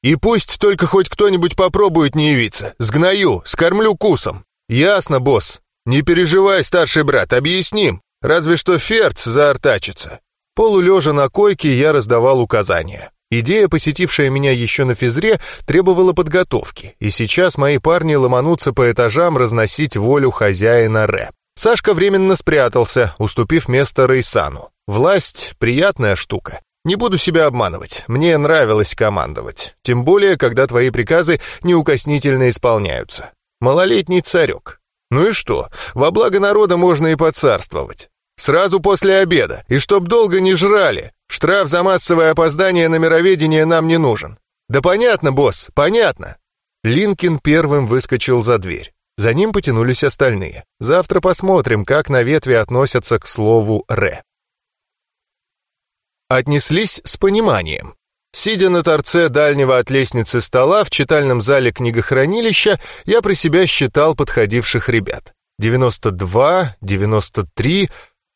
И пусть только хоть кто-нибудь попробует не явиться. Сгною, скормлю кусом. Ясно, босс. Не переживай, старший брат, объясним. Разве что Ферц заортачится. Полулежа на койке, я раздавал указания. Идея, посетившая меня еще на физре, требовала подготовки, и сейчас мои парни ломанутся по этажам разносить волю хозяина Ре. Сашка временно спрятался, уступив место Рейсану. Власть — приятная штука. Не буду себя обманывать, мне нравилось командовать. Тем более, когда твои приказы неукоснительно исполняются. Малолетний царек. Ну и что, во благо народа можно и поцарствовать. Сразу после обеда, и чтоб долго не жрали. Штраф за массовое опоздание на мироведение нам не нужен. Да понятно, босс, понятно. Линкин первым выскочил за дверь. За ним потянулись остальные. Завтра посмотрим, как на ветви относятся к слову «ре». Отнеслись с пониманием. Сидя на торце дальнего от лестницы стола в читальном зале книгохранилища, я про себя считал подходивших ребят. 92, 93,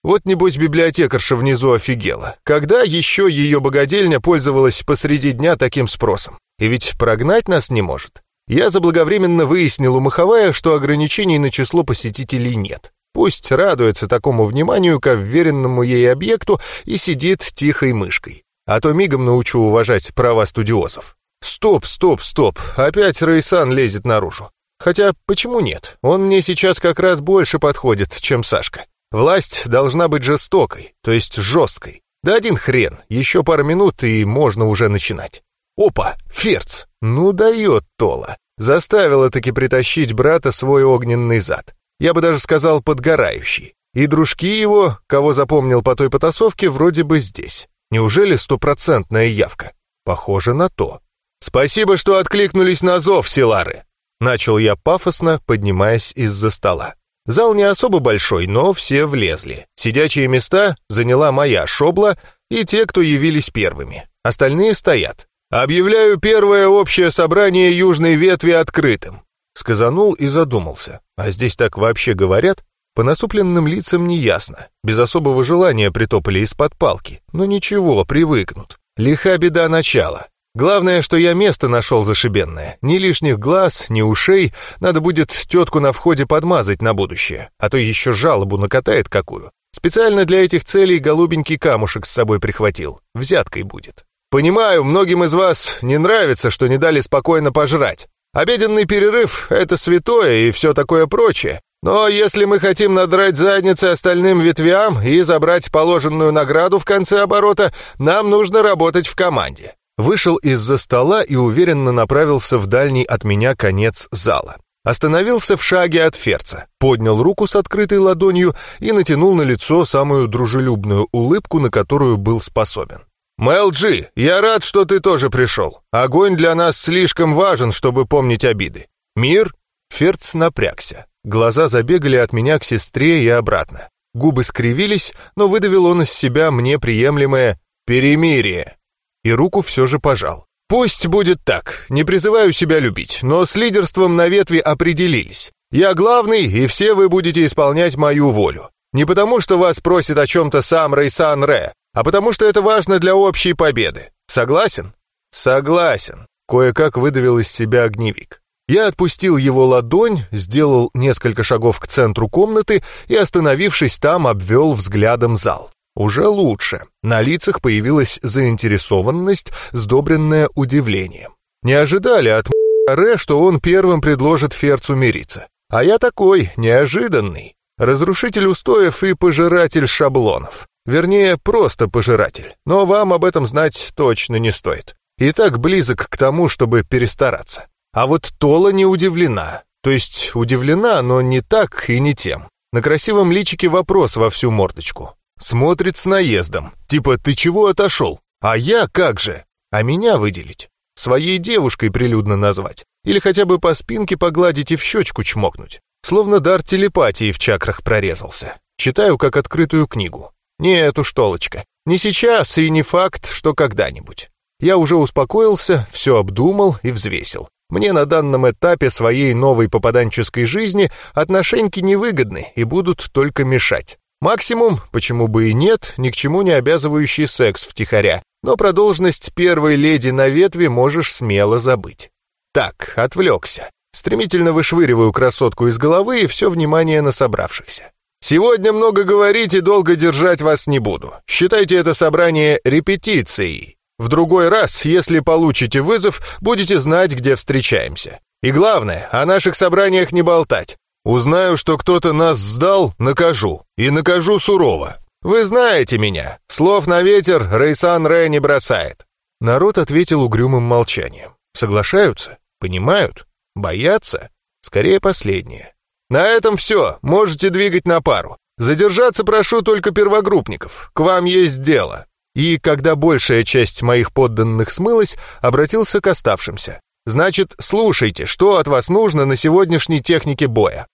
вот, небось, библиотекарша внизу офигела. Когда еще ее богадельня пользовалась посреди дня таким спросом? И ведь прогнать нас не может. Я заблаговременно выяснил у Маховая, что ограничений на число посетителей нет. Пусть радуется такому вниманию к вверенному ей объекту и сидит тихой мышкой. А то мигом научу уважать права студиозов. Стоп, стоп, стоп, опять Рейсан лезет наружу. Хотя, почему нет? Он мне сейчас как раз больше подходит, чем Сашка. Власть должна быть жестокой, то есть жесткой. Да один хрен, еще пару минут и можно уже начинать. Опа, Ферц, ну дает Тола. Заставила таки притащить брата свой огненный зад. Я бы даже сказал подгорающий. И дружки его, кого запомнил по той потасовке, вроде бы здесь. Неужели стопроцентная явка? Похоже на то. «Спасибо, что откликнулись на зов, Силары!» Начал я пафосно, поднимаясь из-за стола. Зал не особо большой, но все влезли. Сидячие места заняла моя шобла и те, кто явились первыми. Остальные стоят. «Объявляю первое общее собрание Южной Ветви открытым», сказанул и задумался. А здесь так вообще говорят? По насупленным лицам неясно. Без особого желания притопали из-под палки. Но ничего, привыкнут. Лиха беда начала. Главное, что я место нашел зашибенное. Ни лишних глаз, ни ушей. Надо будет тетку на входе подмазать на будущее. А то еще жалобу накатает какую. Специально для этих целей голубенький камушек с собой прихватил. Взяткой будет. Понимаю, многим из вас не нравится, что не дали спокойно пожрать. Обеденный перерыв — это святое и все такое прочее. Но если мы хотим надрать задницы остальным ветвям и забрать положенную награду в конце оборота, нам нужно работать в команде. Вышел из-за стола и уверенно направился в дальний от меня конец зала. Остановился в шаге от Ферца, поднял руку с открытой ладонью и натянул на лицо самую дружелюбную улыбку, на которую был способен. «Мэл Джи, я рад, что ты тоже пришел. Огонь для нас слишком важен, чтобы помнить обиды. Мир?» Ферц напрягся. Глаза забегали от меня к сестре и обратно. Губы скривились, но выдавил он из себя мне приемлемое «перемирие». И руку все же пожал. «Пусть будет так. Не призываю себя любить, но с лидерством на ветви определились. Я главный, и все вы будете исполнять мою волю. Не потому, что вас просит о чем-то сам Рейсан Ре, а потому, что это важно для общей победы. Согласен?» «Согласен», — кое-как выдавил из себя огневик. Я отпустил его ладонь, сделал несколько шагов к центру комнаты и, остановившись там, обвел взглядом зал. Уже лучше. На лицах появилась заинтересованность, сдобренная удивлением. Не ожидали от Ре, что он первым предложит Ферцу мириться. А я такой, неожиданный. Разрушитель устоев и пожиратель шаблонов. Вернее, просто пожиратель. Но вам об этом знать точно не стоит. И так близок к тому, чтобы перестараться. А вот Тола не удивлена. То есть удивлена, но не так и не тем. На красивом личике вопрос во всю мордочку. Смотрит с наездом. Типа, ты чего отошел? А я как же? А меня выделить? Своей девушкой прилюдно назвать? Или хотя бы по спинке погладить и в щечку чмокнуть? Словно дар телепатии в чакрах прорезался. Читаю как открытую книгу. Нет уж, Толочка, не сейчас и не факт, что когда-нибудь. Я уже успокоился, все обдумал и взвесил. Мне на данном этапе своей новой попаданческой жизни отношеньки невыгодны и будут только мешать. Максимум, почему бы и нет, ни к чему не обязывающий секс втихаря, но про должность первой леди на ветви можешь смело забыть. Так, отвлекся. Стремительно вышвыриваю красотку из головы и все внимание на собравшихся. Сегодня много говорить и долго держать вас не буду. Считайте это собрание репетицией. В другой раз, если получите вызов, будете знать, где встречаемся. И главное, о наших собраниях не болтать. Узнаю, что кто-то нас сдал, накажу. И накажу сурово. Вы знаете меня. Слов на ветер Рейсан Рэ не бросает. Народ ответил угрюмым молчанием. Соглашаются? Понимают? Боятся? Скорее последнее. На этом все. Можете двигать на пару. Задержаться прошу только первогруппников. К вам есть дело. И когда большая часть моих подданных смылась, обратился к оставшимся. Значит, слушайте, что от вас нужно на сегодняшней технике боя.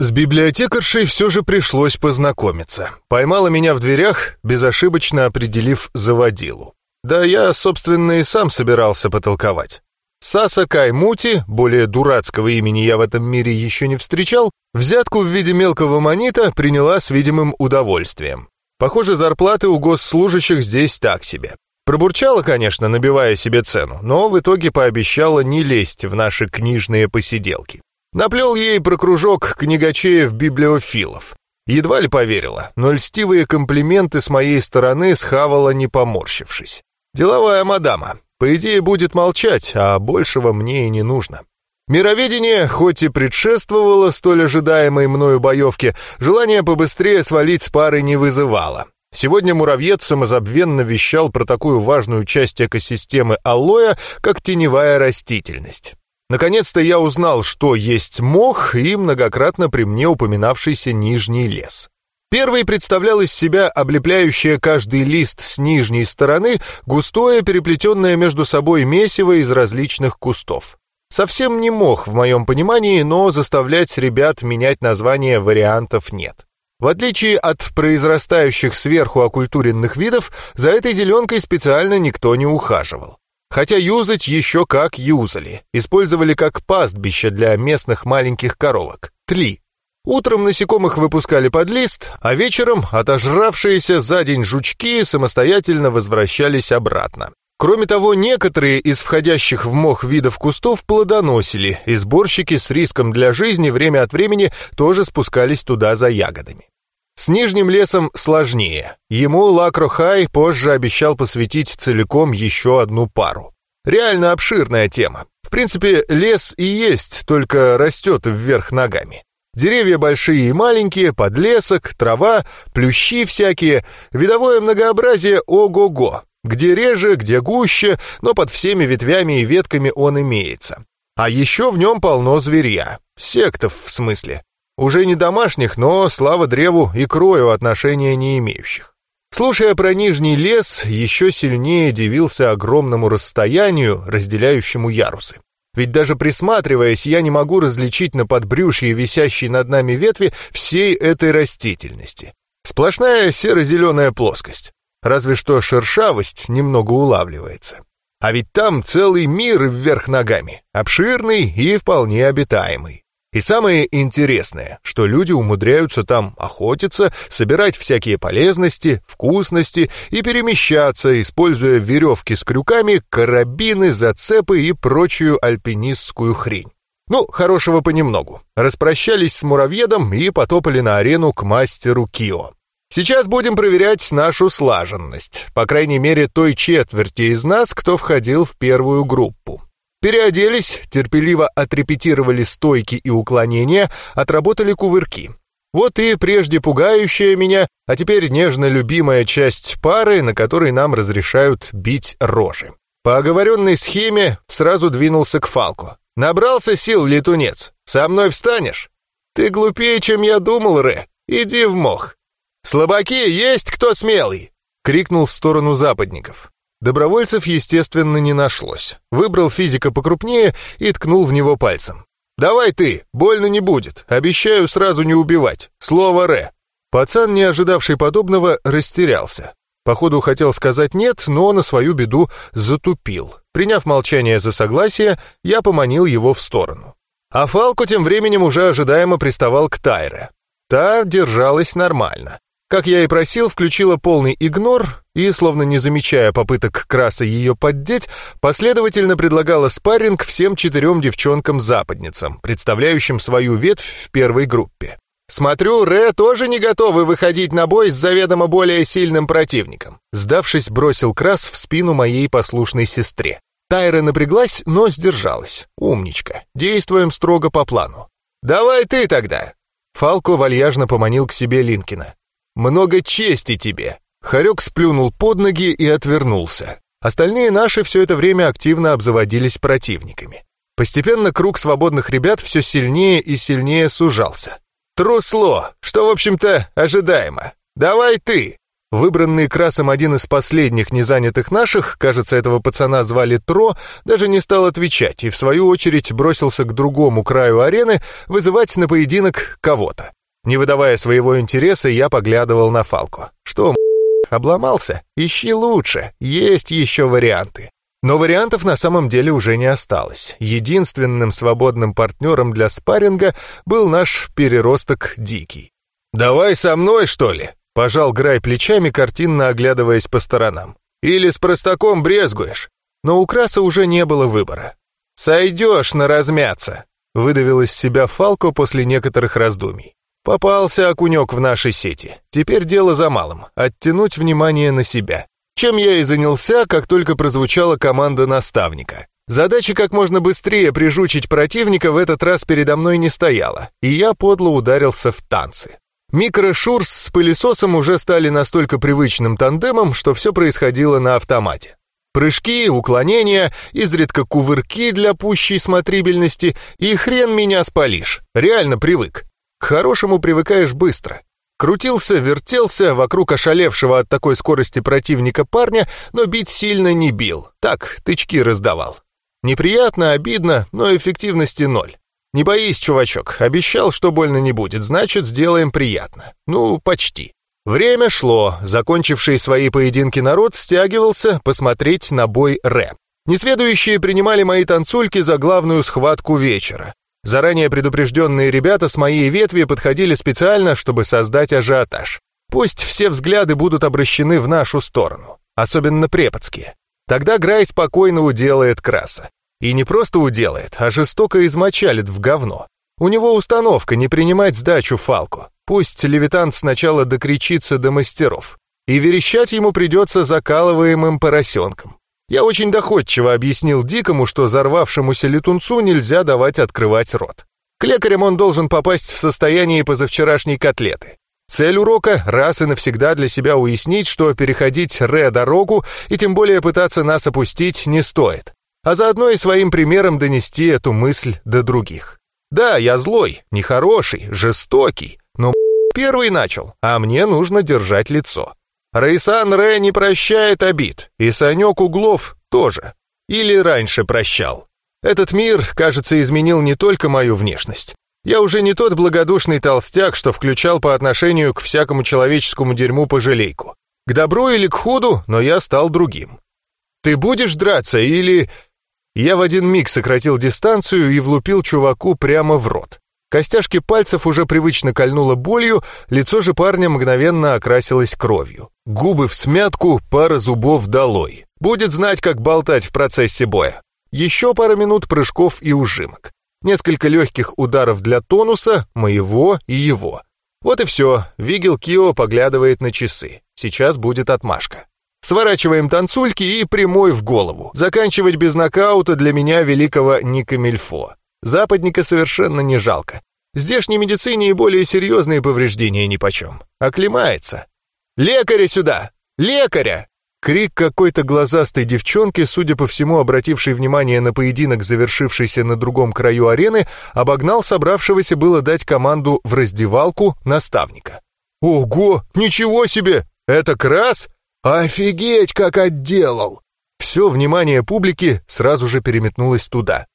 С библиотекаршей все же пришлось познакомиться. Поймала меня в дверях, безошибочно определив заводилу. Да я, собственно, и сам собирался потолковать. Саса Каймути, более дурацкого имени я в этом мире еще не встречал, взятку в виде мелкого монета приняла с видимым удовольствием. Похоже, зарплаты у госслужащих здесь так себе. Пробурчала, конечно, набивая себе цену, но в итоге пообещала не лезть в наши книжные посиделки. Наплел ей про кружок книгачеев-библиофилов. Едва ли поверила, но льстивые комплименты с моей стороны схавала, не поморщившись. Деловая мадама. По идее, будет молчать, а большего мне и не нужно. Мироведение, хоть и предшествовало столь ожидаемой мною боевке, желание побыстрее свалить с пары не вызывало. Сегодня муравьед самозабвенно вещал про такую важную часть экосистемы алоэ, как теневая растительность. Наконец-то я узнал, что есть мох и многократно при мне упоминавшийся нижний лес. Первый представлял из себя облепляющее каждый лист с нижней стороны густое переплетенное между собой месиво из различных кустов. Совсем не мох в моем понимании, но заставлять ребят менять название вариантов нет. В отличие от произрастающих сверху окультуренных видов, за этой зеленкой специально никто не ухаживал. Хотя юзать еще как юзали. Использовали как пастбище для местных маленьких коровок. Тли. Утром насекомых выпускали под лист, а вечером отожравшиеся за день жучки самостоятельно возвращались обратно. Кроме того, некоторые из входящих в мох видов кустов плодоносили, и сборщики с риском для жизни время от времени тоже спускались туда за ягодами. С нижним лесом сложнее. Ему Лакрохай позже обещал посвятить целиком еще одну пару. Реально обширная тема. В принципе, лес и есть, только растет вверх ногами. Деревья большие и маленькие, подлесок, трава, плющи всякие. Видовое многообразие ого-го. Где реже, где гуще, но под всеми ветвями и ветками он имеется. А еще в нем полно зверья. Сектов, в смысле. Уже не домашних, но, слава древу, и крою отношения не имеющих. Слушая про Нижний лес, еще сильнее дивился огромному расстоянию, разделяющему ярусы. Ведь даже присматриваясь, я не могу различить на подбрюшье висящей над нами ветви всей этой растительности. Сплошная серо-зеленая плоскость. Разве что шершавость немного улавливается. А ведь там целый мир вверх ногами, обширный и вполне обитаемый. И самое интересное, что люди умудряются там охотиться, собирать всякие полезности, вкусности и перемещаться, используя веревки с крюками, карабины, зацепы и прочую альпинистскую хрень. Ну, хорошего понемногу. Распрощались с муравьедом и потопали на арену к мастеру Кио. Сейчас будем проверять нашу слаженность, по крайней мере той четверти из нас, кто входил в первую группу. Переоделись, терпеливо отрепетировали стойки и уклонения, отработали кувырки. Вот и прежде пугающая меня, а теперь нежно любимая часть пары, на которой нам разрешают бить рожи. По оговоренной схеме сразу двинулся к Фалку. «Набрался сил, летунец? Со мной встанешь?» «Ты глупее, чем я думал, Ре. Иди в мох». «Слабаки, есть кто смелый?» — крикнул в сторону западников. Добровольцев, естественно, не нашлось. Выбрал физика покрупнее и ткнул в него пальцем. «Давай ты, больно не будет. Обещаю сразу не убивать. Слово «ре». Пацан, не ожидавший подобного, растерялся. Походу, хотел сказать «нет», но на свою беду затупил. Приняв молчание за согласие, я поманил его в сторону. А Фалко тем временем уже ожидаемо приставал к Тайре. Та держалась нормально. Как я и просил, включила полный игнор и, словно не замечая попыток Краса ее поддеть, последовательно предлагала спарринг всем четырем девчонкам-западницам, представляющим свою ветвь в первой группе. «Смотрю, Ре тоже не готовы выходить на бой с заведомо более сильным противником», сдавшись, бросил Крас в спину моей послушной сестре. Тайра напряглась, но сдержалась. Умничка. Действуем строго по плану. «Давай ты тогда!» Фалко вальяжно поманил к себе Линкина. «Много чести тебе!» Харек сплюнул под ноги и отвернулся. Остальные наши все это время активно обзаводились противниками. Постепенно круг свободных ребят все сильнее и сильнее сужался. «Трусло, что, в общем-то, ожидаемо. Давай ты!» Выбранный Красом один из последних незанятых наших, кажется, этого пацана звали Тро, даже не стал отвечать и, в свою очередь, бросился к другому краю арены вызывать на поединок кого-то. Не выдавая своего интереса, я поглядывал на Фалку. Что, обломался? Ищи лучше, есть еще варианты. Но вариантов на самом деле уже не осталось. Единственным свободным партнером для спарринга был наш переросток Дикий. «Давай со мной, что ли?» — пожал Грай плечами, картинно оглядываясь по сторонам. «Или с простаком брезгуешь?» Но у Краса уже не было выбора. «Сойдешь на размяться», — выдавил из себя Фалко после некоторых раздумий. Попался окунек в нашей сети. Теперь дело за малым — оттянуть внимание на себя. Чем я и занялся, как только прозвучала команда наставника. Задача как можно быстрее прижучить противника в этот раз передо мной не стояла, и я подло ударился в танцы. Микрошурс с пылесосом уже стали настолько привычным тандемом, что все происходило на автомате. Прыжки, уклонения, изредка кувырки для пущей смотрибельности, и хрен меня спалишь. Реально привык. Хорошему привыкаешь быстро. Крутился, вертелся вокруг ошалевшего от такой скорости противника парня, но бить сильно не бил. Так, тычки раздавал. Неприятно, обидно, но эффективности ноль. Не боись, чувачок, обещал, что больно не будет, значит, сделаем приятно. Ну, почти. Время шло, закончивший свои поединки народ стягивался посмотреть на бой Ре. Несведущие принимали мои танцульки за главную схватку вечера. Заранее предупрежденные ребята с моей ветви подходили специально, чтобы создать ажиотаж. Пусть все взгляды будут обращены в нашу сторону, особенно преподские. Тогда Грай спокойно уделает краса. И не просто уделает, а жестоко измочалит в говно. У него установка не принимать сдачу Фалку. Пусть левитант сначала докричится до мастеров. И верещать ему придется закалываемым поросенком. Я очень доходчиво объяснил Дикому, что взорвавшемуся летунцу нельзя давать открывать рот. К лекарям он должен попасть в состояние позавчерашней котлеты. Цель урока — раз и навсегда для себя уяснить, что переходить Ре-дорогу и тем более пытаться нас опустить не стоит. А заодно и своим примером донести эту мысль до других. Да, я злой, нехороший, жестокий, но первый начал, а мне нужно держать лицо. Рейсан Ре не прощает обид, и Санек Углов тоже. Или раньше прощал. Этот мир, кажется, изменил не только мою внешность. Я уже не тот благодушный толстяк, что включал по отношению к всякому человеческому дерьму пожалейку. К добру или к худу, но я стал другим. Ты будешь драться или... Я в один миг сократил дистанцию и влупил чуваку прямо в рот. Костяшки пальцев уже привычно кольнуло болью, лицо же парня мгновенно окрасилось кровью. Губы в смятку, пара зубов долой. Будет знать, как болтать в процессе боя. Еще пара минут прыжков и ужимок. Несколько легких ударов для тонуса, моего и его. Вот и все, Вигел Кио поглядывает на часы. Сейчас будет отмашка. Сворачиваем танцульки и прямой в голову. Заканчивать без нокаута для меня великого не камильфо. Западника совершенно не жалко. Здешней медицине и более серьезные повреждения нипочем. Оклемается. «Лекаря сюда! Лекаря!» Крик какой-то глазастой девчонки, судя по всему, обратившей внимание на поединок, завершившийся на другом краю арены, обогнал собравшегося было дать команду в раздевалку наставника. «Ого! Ничего себе! Это Крас? Офигеть, как отделал!» Все внимание публики сразу же переметнулось туда.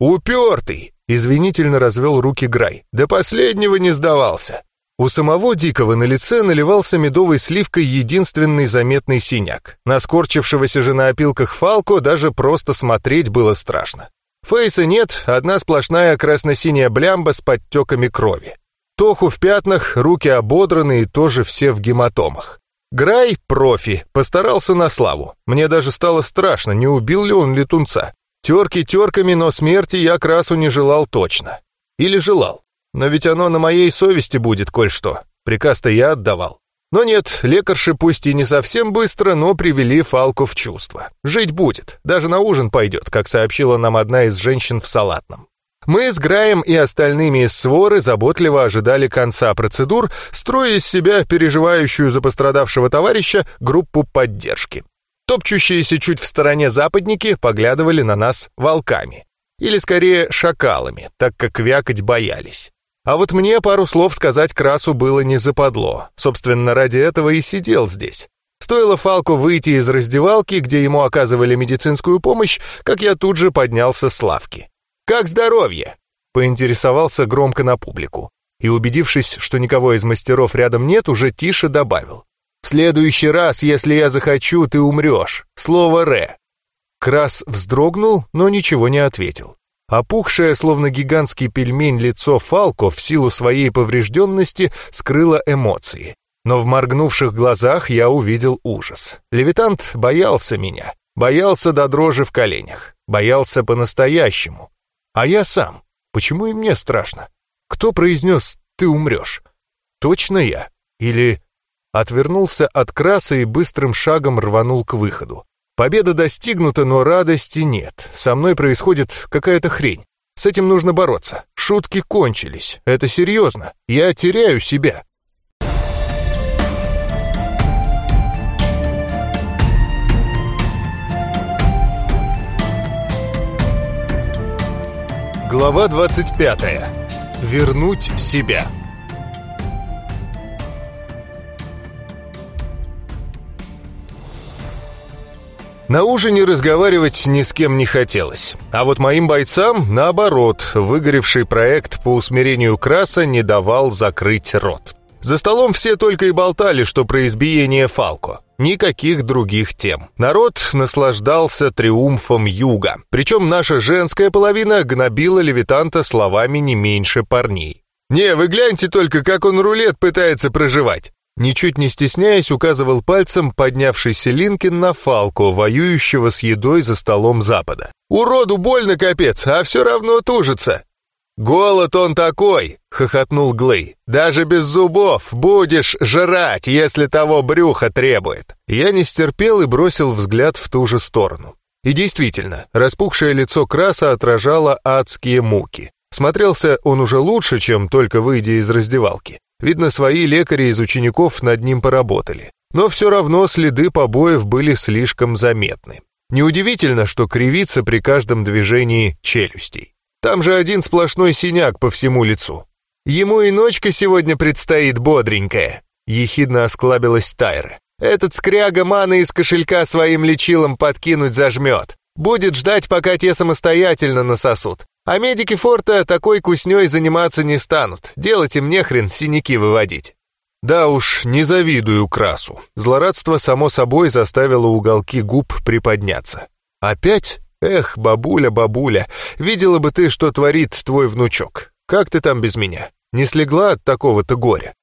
«Упертый!» — извинительно развел руки Грай. «До последнего не сдавался!» У самого Дикого на лице наливался медовой сливкой единственный заметный синяк. На скорчившегося же на опилках Фалко даже просто смотреть было страшно. Фейса нет, одна сплошная красно-синяя блямба с подтеками крови. Тоху в пятнах, руки ободраны и тоже все в гематомах. Грай, профи, постарался на славу. Мне даже стало страшно, не убил ли он летунца. Терки терками, но смерти я красу не желал точно. Или желал. Но ведь оно на моей совести будет кое-что. Приказ-то я отдавал. Но нет, лекарши пусть и не совсем быстро, но привели Фалку в чувство. Жить будет, даже на ужин пойдет, как сообщила нам одна из женщин в салатном. Мы с Граем и остальными из своры заботливо ожидали конца процедур, строя из себя переживающую за пострадавшего товарища группу поддержки. Топчущиеся чуть в стороне западники поглядывали на нас волками. Или скорее шакалами, так как вякать боялись. А вот мне пару слов сказать Красу было не западло. Собственно, ради этого и сидел здесь. Стоило Фалку выйти из раздевалки, где ему оказывали медицинскую помощь, как я тут же поднялся с лавки. «Как здоровье?» — поинтересовался громко на публику. И, убедившись, что никого из мастеров рядом нет, уже тише добавил. «В следующий раз, если я захочу, ты умрешь. Слово «ре». Крас вздрогнул, но ничего не ответил. Опухшее, словно гигантский пельмень, лицо Фалко в силу своей поврежденности скрыло эмоции. Но в моргнувших глазах я увидел ужас. Левитант боялся меня. Боялся до дрожи в коленях. Боялся по-настоящему. А я сам. Почему и мне страшно? Кто произнес «ты умрешь»? Точно я? Или... Отвернулся от краса и быстрым шагом рванул к выходу. Победа достигнута, но радости нет. Со мной происходит какая-то хрень. С этим нужно бороться. Шутки кончились. Это серьезно. Я теряю себя. Глава 25. Вернуть себя. На ужине разговаривать ни с кем не хотелось. А вот моим бойцам, наоборот, выгоревший проект по усмирению краса не давал закрыть рот. За столом все только и болтали, что про избиение Фалко. Никаких других тем. Народ наслаждался триумфом юга. Причем наша женская половина гнобила левитанта словами не меньше парней. «Не, вы гляньте только, как он рулет пытается проживать. Ничуть не стесняясь, указывал пальцем поднявшийся Линкин на Фалку, воюющего с едой за столом Запада. «Уроду больно, капец, а все равно тужится!» «Голод он такой!» — хохотнул Глей. «Даже без зубов будешь жрать, если того брюха требует!» Я не стерпел и бросил взгляд в ту же сторону. И действительно, распухшее лицо Краса отражало адские муки. Смотрелся он уже лучше, чем только выйдя из раздевалки. Видно, свои лекари из учеников над ним поработали. Но все равно следы побоев были слишком заметны. Неудивительно, что кривится при каждом движении челюстей. Там же один сплошной синяк по всему лицу. Ему и ночка сегодня предстоит бодренькая. Ехидно осклабилась Тайра. Этот скряга маны из кошелька своим лечилом подкинуть зажмет. Будет ждать, пока те самостоятельно насосут. А медики форта такой кусней заниматься не станут. Делать им нехрен синяки выводить. Да уж, не завидую красу. Злорадство, само собой, заставило уголки губ приподняться. Опять? Эх, бабуля, бабуля, видела бы ты, что творит твой внучок. Как ты там без меня? Не слегла от такого-то горя?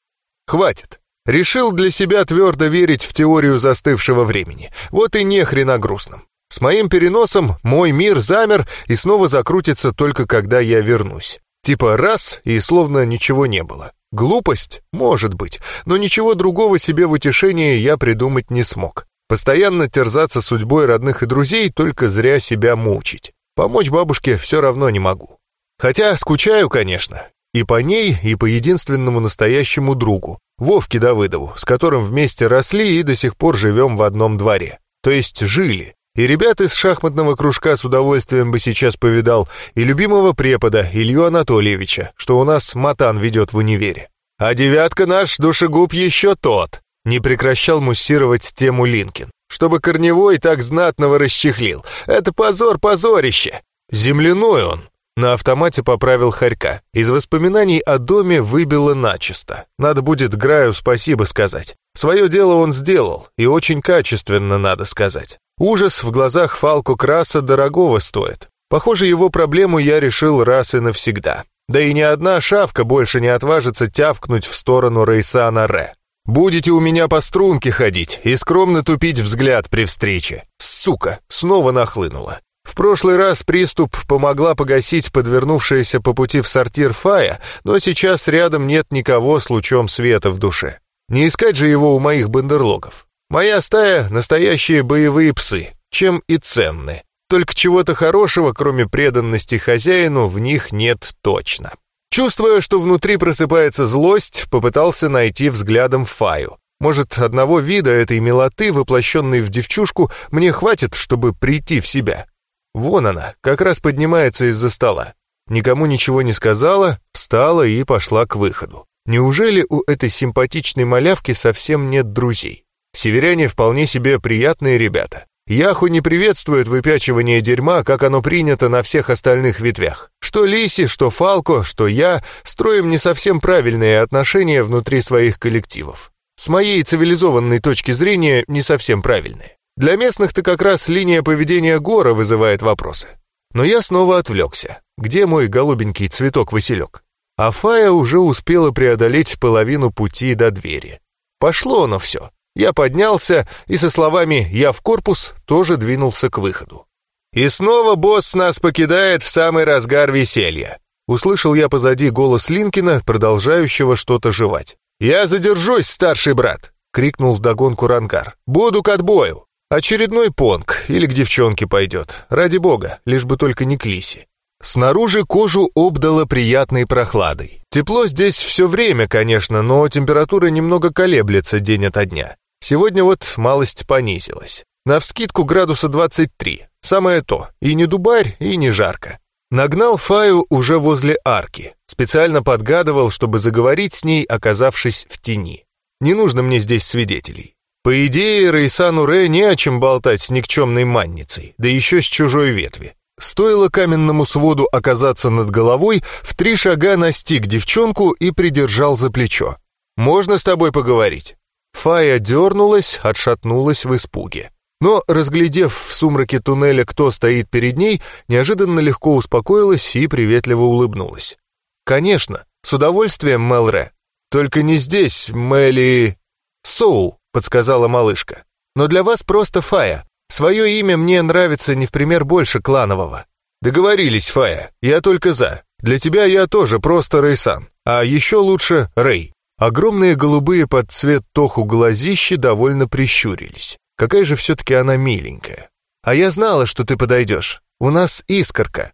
Хватит. Решил для себя твердо верить в теорию застывшего времени. Вот и не хрена грустным. С моим переносом мой мир замер и снова закрутится только когда я вернусь. Типа раз, и словно ничего не было. Глупость? Может быть, но ничего другого себе в утешение я придумать не смог. Постоянно терзаться судьбой родных и друзей, только зря себя мучить. Помочь бабушке все равно не могу. Хотя скучаю, конечно. И по ней, и по единственному настоящему другу, Вовке Давыдову, с которым вместе росли и до сих пор живем в одном дворе. То есть жили. И ребят из шахматного кружка с удовольствием бы сейчас повидал, и любимого препода Илью Анатольевича, что у нас матан ведет в универе. А девятка наш душегуб еще тот. Не прекращал муссировать тему Линкин. Чтобы Корневой так знатного расчехлил. Это позор, позорище. Земляной он. На автомате поправил Харька. Из воспоминаний о доме выбило начисто. Надо будет Граю спасибо сказать. Свое дело он сделал, и очень качественно, надо сказать. Ужас в глазах Фалку Краса дорогого стоит. Похоже, его проблему я решил раз и навсегда. Да и ни одна шавка больше не отважится тявкнуть в сторону Рейсана Ре. Будете у меня по струнке ходить и скромно тупить взгляд при встрече. Сука, снова нахлынула. В прошлый раз приступ помогла погасить подвернувшаяся по пути в сортир Фая, но сейчас рядом нет никого с лучом света в душе. Не искать же его у моих бандерлогов. Моя стая — настоящие боевые псы, чем и ценны. Только чего-то хорошего, кроме преданности хозяину, в них нет точно. Чувствуя, что внутри просыпается злость, попытался найти взглядом Фаю. Может, одного вида этой милоты, воплощенной в девчушку, мне хватит, чтобы прийти в себя. Вон она, как раз поднимается из-за стола. Никому ничего не сказала, встала и пошла к выходу. Неужели у этой симпатичной малявки совсем нет друзей? Северяне вполне себе приятные ребята. Яху не приветствует выпячивание дерьма, как оно принято на всех остальных ветвях. Что Лиси, что Фалко, что я строим не совсем правильные отношения внутри своих коллективов. С моей цивилизованной точки зрения, не совсем правильные. Для местных-то как раз линия поведения Гора вызывает вопросы. Но я снова отвлекся. Где мой голубенький цветок-василек? А Фая уже успела преодолеть половину пути до двери. Пошло оно все. Я поднялся и со словами «я в корпус» тоже двинулся к выходу. «И снова босс нас покидает в самый разгар веселья», услышал я позади голос Линкина, продолжающего что-то жевать. «Я задержусь, старший брат!» — крикнул вдогонку Рангар. «Буду к отбою!» Очередной понг или к девчонке пойдет. Ради бога, лишь бы только не к Лисе. Снаружи кожу обдало приятной прохладой. Тепло здесь все время, конечно, но температура немного колеблется день ото дня. Сегодня вот малость понизилась. Навскидку градуса 23. Самое то. И не дубарь, и не жарко. Нагнал Фаю уже возле арки. Специально подгадывал, чтобы заговорить с ней, оказавшись в тени. Не нужно мне здесь свидетелей. По идее, Рейсану Ре не о чем болтать с никчемной манницей, да еще с чужой ветви. Стоило каменному своду оказаться над головой, в три шага настиг девчонку и придержал за плечо. «Можно с тобой поговорить?» Фая дернулась, отшатнулась в испуге. Но, разглядев в сумраке туннеля, кто стоит перед ней, неожиданно легко успокоилась и приветливо улыбнулась. «Конечно, с удовольствием, Мелре. Только не здесь, Мелли...» «Соу», — подсказала малышка. «Но для вас просто Фая. Свое имя мне нравится не в пример больше кланового». «Договорились, Фая, я только за. Для тебя я тоже просто Рейсан, а еще лучше Рей». Огромные голубые под цвет тоху глазищи довольно прищурились. Какая же все-таки она миленькая. «А я знала, что ты подойдешь. У нас искорка».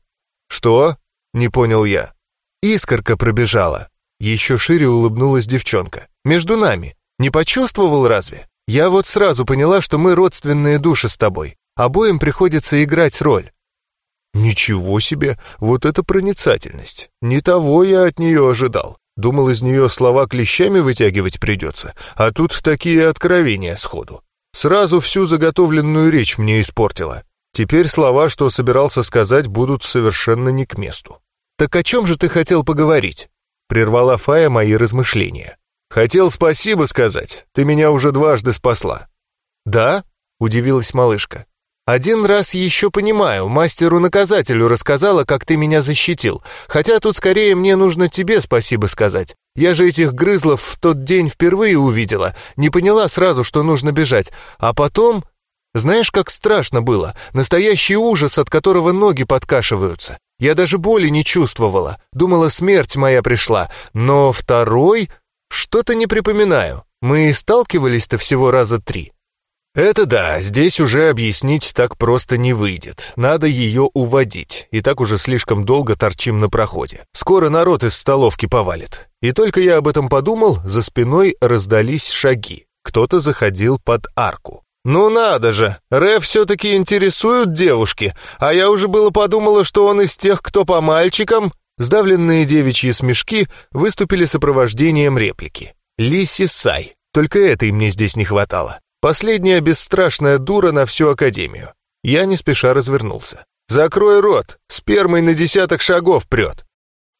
«Что?» — не понял я. «Искорка пробежала». Еще шире улыбнулась девчонка. «Между нами. Не почувствовал разве? Я вот сразу поняла, что мы родственные души с тобой. Обоим приходится играть роль». «Ничего себе! Вот это проницательность! Не того я от нее ожидал. Думал, из нее слова клещами вытягивать придется, а тут такие откровения сходу. Сразу всю заготовленную речь мне испортила. Теперь слова, что собирался сказать, будут совершенно не к месту. «Так о чем же ты хотел поговорить?» Прервала Фая мои размышления. «Хотел спасибо сказать. Ты меня уже дважды спасла». «Да?» — удивилась малышка. Один раз еще понимаю, мастеру-наказателю рассказала, как ты меня защитил. Хотя тут скорее мне нужно тебе спасибо сказать. Я же этих грызлов в тот день впервые увидела, не поняла сразу, что нужно бежать. А потом... Знаешь, как страшно было? Настоящий ужас, от которого ноги подкашиваются. Я даже боли не чувствовала. Думала, смерть моя пришла. Но второй... Что-то не припоминаю. Мы сталкивались-то всего раза три. «Это да, здесь уже объяснить так просто не выйдет. Надо ее уводить, и так уже слишком долго торчим на проходе. Скоро народ из столовки повалит». И только я об этом подумал, за спиной раздались шаги. Кто-то заходил под арку. «Ну надо же! Рэв все-таки интересуют девушки, а я уже было подумала, что он из тех, кто по мальчикам...» Сдавленные девичьи смешки выступили сопровождением реплики. «Лиси Сай. Только этой мне здесь не хватало. Последняя бесстрашная дура на всю Академию. Я не спеша развернулся. «Закрой рот! Спермой на десяток шагов прет!»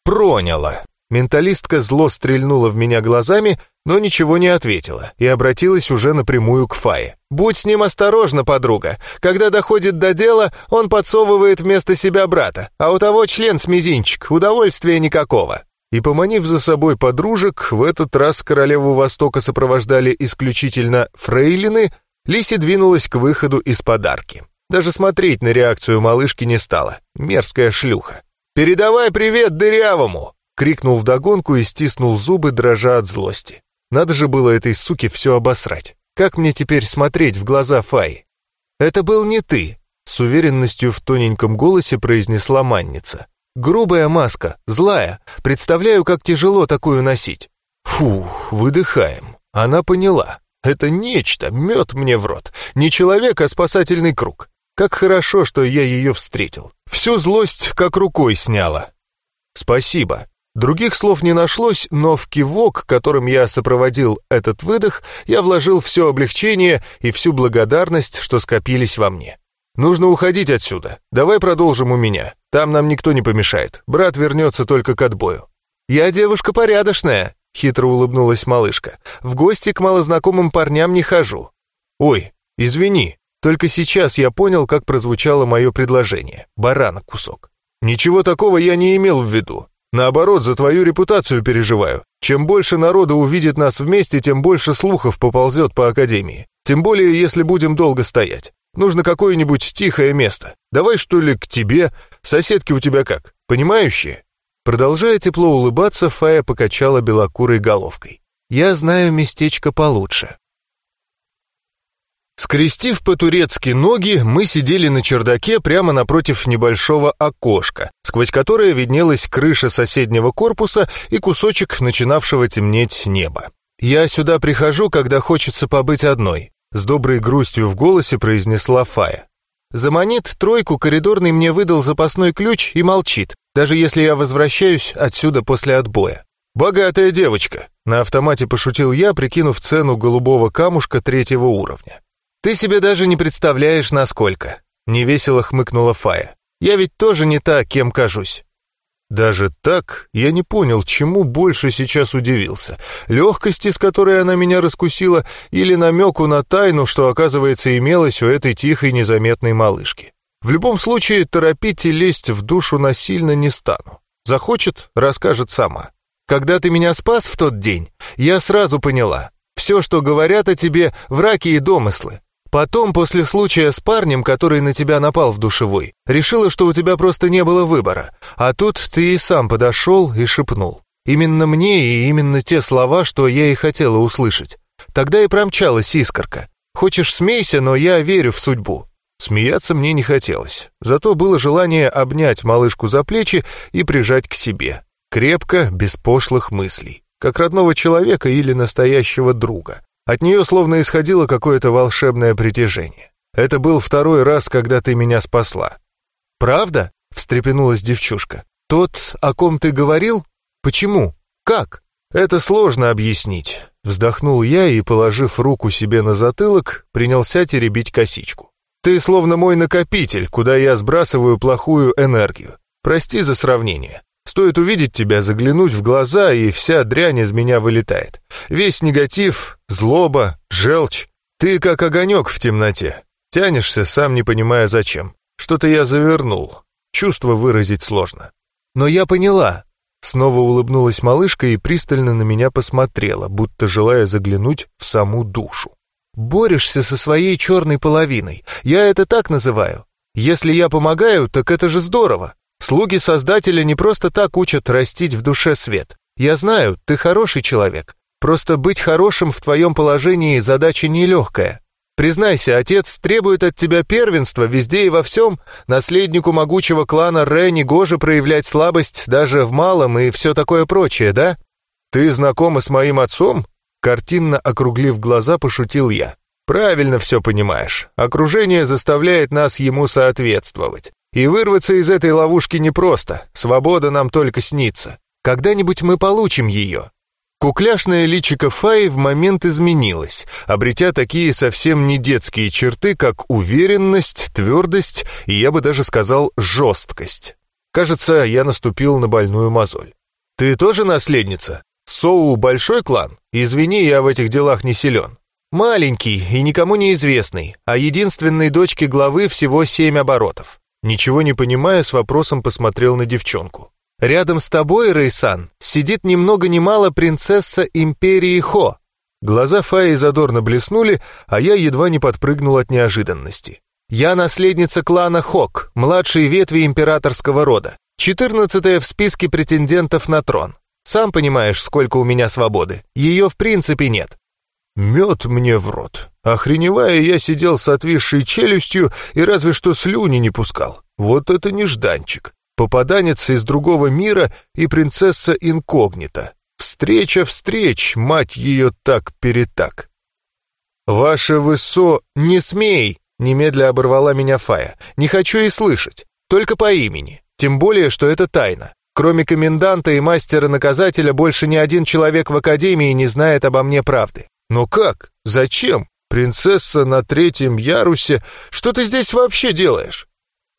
«Проняло!» Менталистка зло стрельнула в меня глазами, но ничего не ответила и обратилась уже напрямую к Фае. «Будь с ним осторожна, подруга. Когда доходит до дела, он подсовывает вместо себя брата, а у того член с мизинчик, удовольствия никакого». И, поманив за собой подружек, в этот раз королеву Востока сопровождали исключительно фрейлины, Лиси двинулась к выходу из подарки. Даже смотреть на реакцию малышки не стала. Мерзкая шлюха. «Передавай привет дырявому!» — крикнул вдогонку и стиснул зубы, дрожа от злости. Надо же было этой суке все обосрать. Как мне теперь смотреть в глаза Фаи? «Это был не ты», — с уверенностью в тоненьком голосе произнесла манница. Грубая маска, злая. Представляю, как тяжело такую носить. Фу, выдыхаем. Она поняла. Это нечто, мед мне в рот. Не человек, а спасательный круг. Как хорошо, что я ее встретил. Всю злость как рукой сняла. Спасибо. Других слов не нашлось, но в кивок, которым я сопроводил этот выдох, я вложил все облегчение и всю благодарность, что скопились во мне. «Нужно уходить отсюда. Давай продолжим у меня. Там нам никто не помешает. Брат вернется только к отбою». «Я девушка порядочная», — хитро улыбнулась малышка. «В гости к малознакомым парням не хожу». «Ой, извини. Только сейчас я понял, как прозвучало мое предложение. Барана кусок. Ничего такого я не имел в виду. Наоборот, за твою репутацию переживаю. Чем больше народа увидит нас вместе, тем больше слухов поползет по Академии. Тем более, если будем долго стоять. Нужно какое-нибудь тихое место. Давай, что ли, к тебе. Соседки у тебя как, понимающие?» Продолжая тепло улыбаться, Фая покачала белокурой головкой. «Я знаю местечко получше». Скрестив по-турецки ноги, мы сидели на чердаке прямо напротив небольшого окошка, сквозь которое виднелась крыша соседнего корпуса и кусочек начинавшего темнеть неба. Я сюда прихожу, когда хочется побыть одной. С доброй грустью в голосе произнесла Фая. Заманит тройку, коридорный мне выдал запасной ключ и молчит, даже если я возвращаюсь отсюда после отбоя. «Богатая девочка», — на автомате пошутил я, прикинув цену голубого камушка третьего уровня. «Ты себе даже не представляешь, насколько», — невесело хмыкнула Фая. «Я ведь тоже не та, кем кажусь». Даже так я не понял, чему больше сейчас удивился. Легкости, с которой она меня раскусила, или намеку на тайну, что, оказывается, имелось у этой тихой незаметной малышки. В любом случае, торопить и лезть в душу насильно не стану. Захочет — расскажет сама. Когда ты меня спас в тот день, я сразу поняла. Все, что говорят о тебе, враки и домыслы. Потом, после случая с парнем, который на тебя напал в душевой, решила, что у тебя просто не было выбора. А тут ты и сам подошел и шепнул. Именно мне и именно те слова, что я и хотела услышать. Тогда и промчалась искорка. Хочешь, смейся, но я верю в судьбу. Смеяться мне не хотелось. Зато было желание обнять малышку за плечи и прижать к себе. Крепко, без пошлых мыслей. Как родного человека или настоящего друга. От нее словно исходило какое-то волшебное притяжение. Это был второй раз, когда ты меня спасла. «Правда?» — встрепенулась девчушка. «Тот, о ком ты говорил? Почему? Как?» «Это сложно объяснить», — вздохнул я и, положив руку себе на затылок, принялся теребить косичку. «Ты словно мой накопитель, куда я сбрасываю плохую энергию. Прости за сравнение. Стоит увидеть тебя, заглянуть в глаза, и вся дрянь из меня вылетает. Весь негатив, злоба, желчь. Ты как огонек в темноте. Тянешься, сам не понимая зачем. Что-то я завернул. Чувство выразить сложно. Но я поняла. Снова улыбнулась малышка и пристально на меня посмотрела, будто желая заглянуть в саму душу. Борешься со своей черной половиной. Я это так называю. Если я помогаю, так это же здорово. Слуги Создателя не просто так учат растить в душе свет. Я знаю, ты хороший человек. Просто быть хорошим в твоем положении задача нелегкая. Признайся, отец требует от тебя первенства везде и во всем. Наследнику могучего клана Ренни Гоже проявлять слабость даже в малом и все такое прочее, да? Ты знакома с моим отцом? Картинно округлив глаза, пошутил я. Правильно все понимаешь. Окружение заставляет нас ему соответствовать. И вырваться из этой ловушки непросто, свобода нам только снится. Когда-нибудь мы получим ее». Кукляшное личико Фаи в момент изменилось, обретя такие совсем не детские черты, как уверенность, твердость и, я бы даже сказал, жесткость. Кажется, я наступил на больную мозоль. «Ты тоже наследница? Соу большой клан? Извини, я в этих делах не силен». «Маленький и никому не известный, а единственной дочке главы всего семь оборотов. Ничего не понимая, с вопросом посмотрел на девчонку. «Рядом с тобой, Рейсан, сидит ни много ни мало принцесса Империи Хо». Глаза Фаи задорно блеснули, а я едва не подпрыгнул от неожиданности. «Я наследница клана Хок, младшей ветви императорского рода, четырнадцатая в списке претендентов на трон. Сам понимаешь, сколько у меня свободы. Ее в принципе нет. Мед мне в рот. Охреневая, я сидел с отвисшей челюстью и разве что слюни не пускал. Вот это нежданчик. Попаданец из другого мира и принцесса инкогнита. Встреча встреч, мать ее так-перетак. «Ваше высо... Не смей!» — немедля оборвала меня Фая. «Не хочу и слышать. Только по имени. Тем более, что это тайна. Кроме коменданта и мастера-наказателя, больше ни один человек в Академии не знает обо мне правды. Но как? Зачем? Принцесса на третьем ярусе? Что ты здесь вообще делаешь?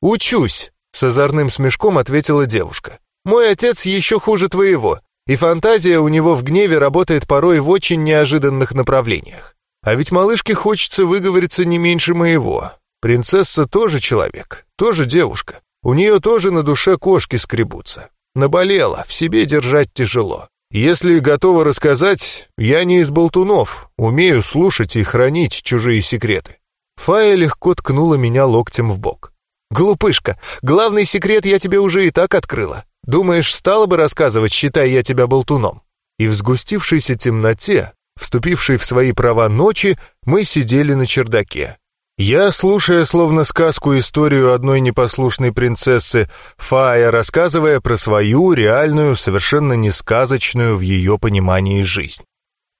Учусь, с озорным смешком ответила девушка. Мой отец еще хуже твоего, и фантазия у него в гневе работает порой в очень неожиданных направлениях. А ведь малышке хочется выговориться не меньше моего. Принцесса тоже человек, тоже девушка. У нее тоже на душе кошки скребутся. Наболела, в себе держать тяжело. Если готова рассказать, я не из болтунов, умею слушать и хранить чужие секреты. Фая легко ткнула меня локтем в бок. «Глупышка, главный секрет я тебе уже и так открыла. Думаешь, стала бы рассказывать, считая я тебя болтуном?» И в сгустившейся темноте, вступившей в свои права ночи, мы сидели на чердаке. Я, слушая словно сказку историю одной непослушной принцессы, Фая, рассказывая про свою реальную, совершенно не сказочную в ее понимании жизнь.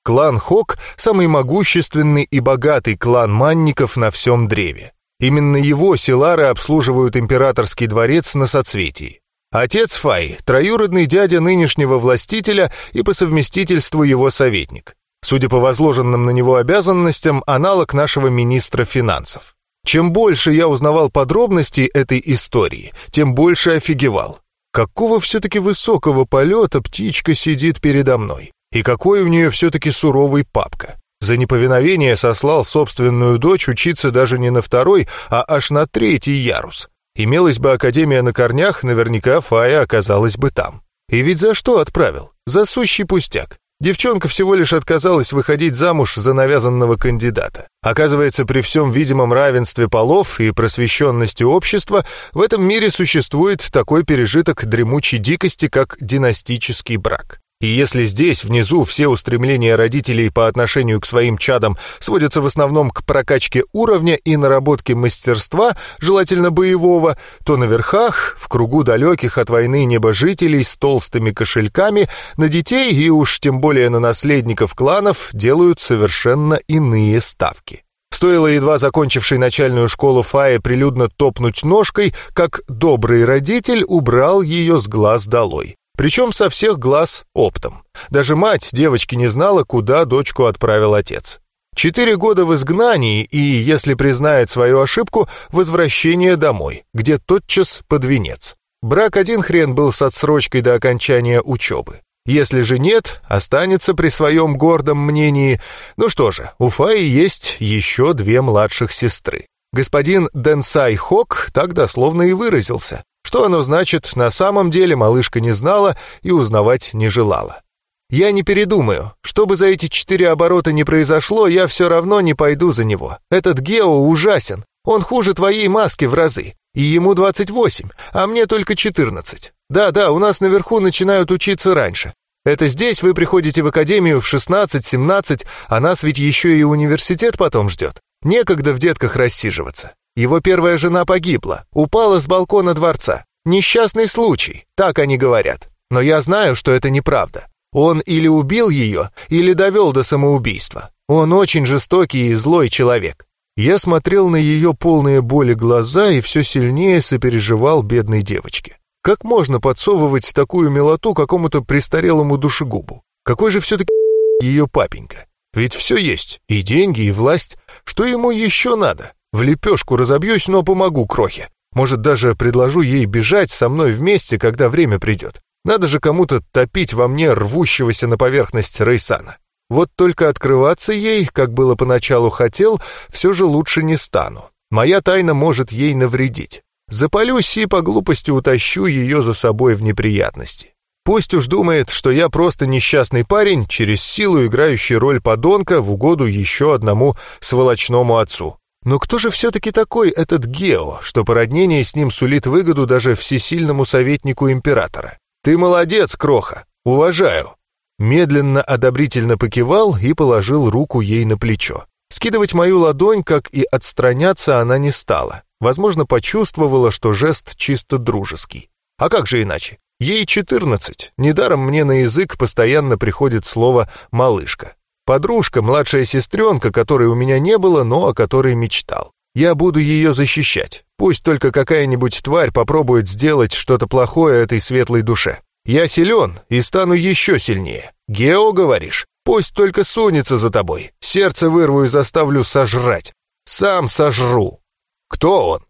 Клан Хок – самый могущественный и богатый клан манников на всем древе. Именно его селары обслуживают императорский дворец на соцветии. Отец Фай – троюродный дядя нынешнего властителя и по совместительству его советник. Судя по возложенным на него обязанностям, аналог нашего министра финансов. Чем больше я узнавал подробностей этой истории, тем больше офигевал. Какого все-таки высокого полета птичка сидит передо мной? И какой у нее все-таки суровый папка? За неповиновение сослал собственную дочь учиться даже не на второй, а аж на третий ярус. Имелась бы академия на корнях, наверняка Фая оказалась бы там. И ведь за что отправил? За сущий пустяк. Девчонка всего лишь отказалась выходить замуж за навязанного кандидата. Оказывается, при всем видимом равенстве полов и просвещенности общества в этом мире существует такой пережиток дремучей дикости, как династический брак. И если здесь, внизу, все устремления родителей по отношению к своим чадам сводятся в основном к прокачке уровня и наработке мастерства, желательно боевого, то на верхах, в кругу далеких от войны небожителей с толстыми кошельками, на детей и уж тем более на наследников кланов делают совершенно иные ставки. Стоило едва закончившей начальную школу Фае прилюдно топнуть ножкой, как добрый родитель убрал ее с глаз долой. Причем со всех глаз оптом. Даже мать девочки не знала, куда дочку отправил отец. Четыре года в изгнании и, если признает свою ошибку, возвращение домой, где тотчас под венец. Брак один хрен был с отсрочкой до окончания учебы. Если же нет, останется при своем гордом мнении. Ну что же, у Фаи есть еще две младших сестры. Господин Денсай Хок так дословно и выразился. Что оно значит, на самом деле малышка не знала и узнавать не желала. Я не передумаю. Что бы за эти четыре оборота не произошло, я все равно не пойду за него. Этот Гео ужасен. Он хуже твоей маски в разы. И ему 28, а мне только 14. Да-да, у нас наверху начинают учиться раньше. Это здесь вы приходите в академию в 16-17, а нас ведь еще и университет потом ждет. Некогда в детках рассиживаться. Его первая жена погибла, упала с балкона дворца. Несчастный случай, так они говорят. Но я знаю, что это неправда. Он или убил ее, или довел до самоубийства. Он очень жестокий и злой человек. Я смотрел на ее полные боли глаза и все сильнее сопереживал бедной девочке. Как можно подсовывать такую милоту какому-то престарелому душегубу? Какой же все-таки ее папенька? Ведь все есть, и деньги, и власть. Что ему еще надо? В лепешку разобьюсь, но помогу крохе. Может, даже предложу ей бежать со мной вместе, когда время придет. Надо же кому-то топить во мне рвущегося на поверхность Рейсана. Вот только открываться ей, как было поначалу хотел, все же лучше не стану. Моя тайна может ей навредить. Запалюсь и по глупости утащу ее за собой в неприятности. Пусть уж думает, что я просто несчастный парень, через силу играющий роль подонка в угоду еще одному сволочному отцу. Но кто же все-таки такой этот Гео, что породнение с ним сулит выгоду даже всесильному советнику императора? Ты молодец, Кроха, уважаю. Медленно одобрительно покивал и положил руку ей на плечо. Скидывать мою ладонь, как и отстраняться, она не стала. Возможно, почувствовала, что жест чисто дружеский. А как же иначе? Ей 14. Недаром мне на язык постоянно приходит слово «малышка». Подружка, младшая сестренка, которой у меня не было, но о которой мечтал. Я буду ее защищать. Пусть только какая-нибудь тварь попробует сделать что-то плохое этой светлой душе. Я силен и стану еще сильнее. Гео, говоришь? Пусть только сунется за тобой. Сердце вырву и заставлю сожрать. Сам сожру. Кто он?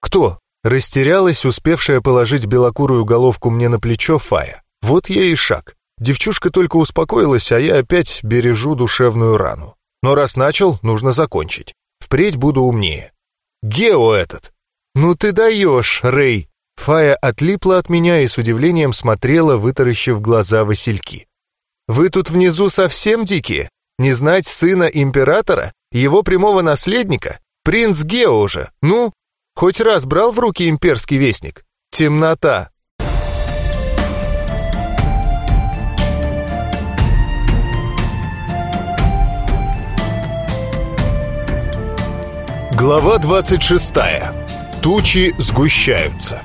Кто? Растерялась, успевшая положить белокурую головку мне на плечо Фая. Вот ей и шаг. Девчушка только успокоилась, а я опять бережу душевную рану. Но раз начал, нужно закончить. Впредь буду умнее. Гео этот! Ну ты даешь, Рэй! Фая отлипла от меня и с удивлением смотрела, вытаращив глаза Васильки. «Вы тут внизу совсем дикие? Не знать сына императора? Его прямого наследника? Принц Гео же, ну? Хоть раз брал в руки имперский вестник? Темнота, Глава 26. Тучи сгущаются.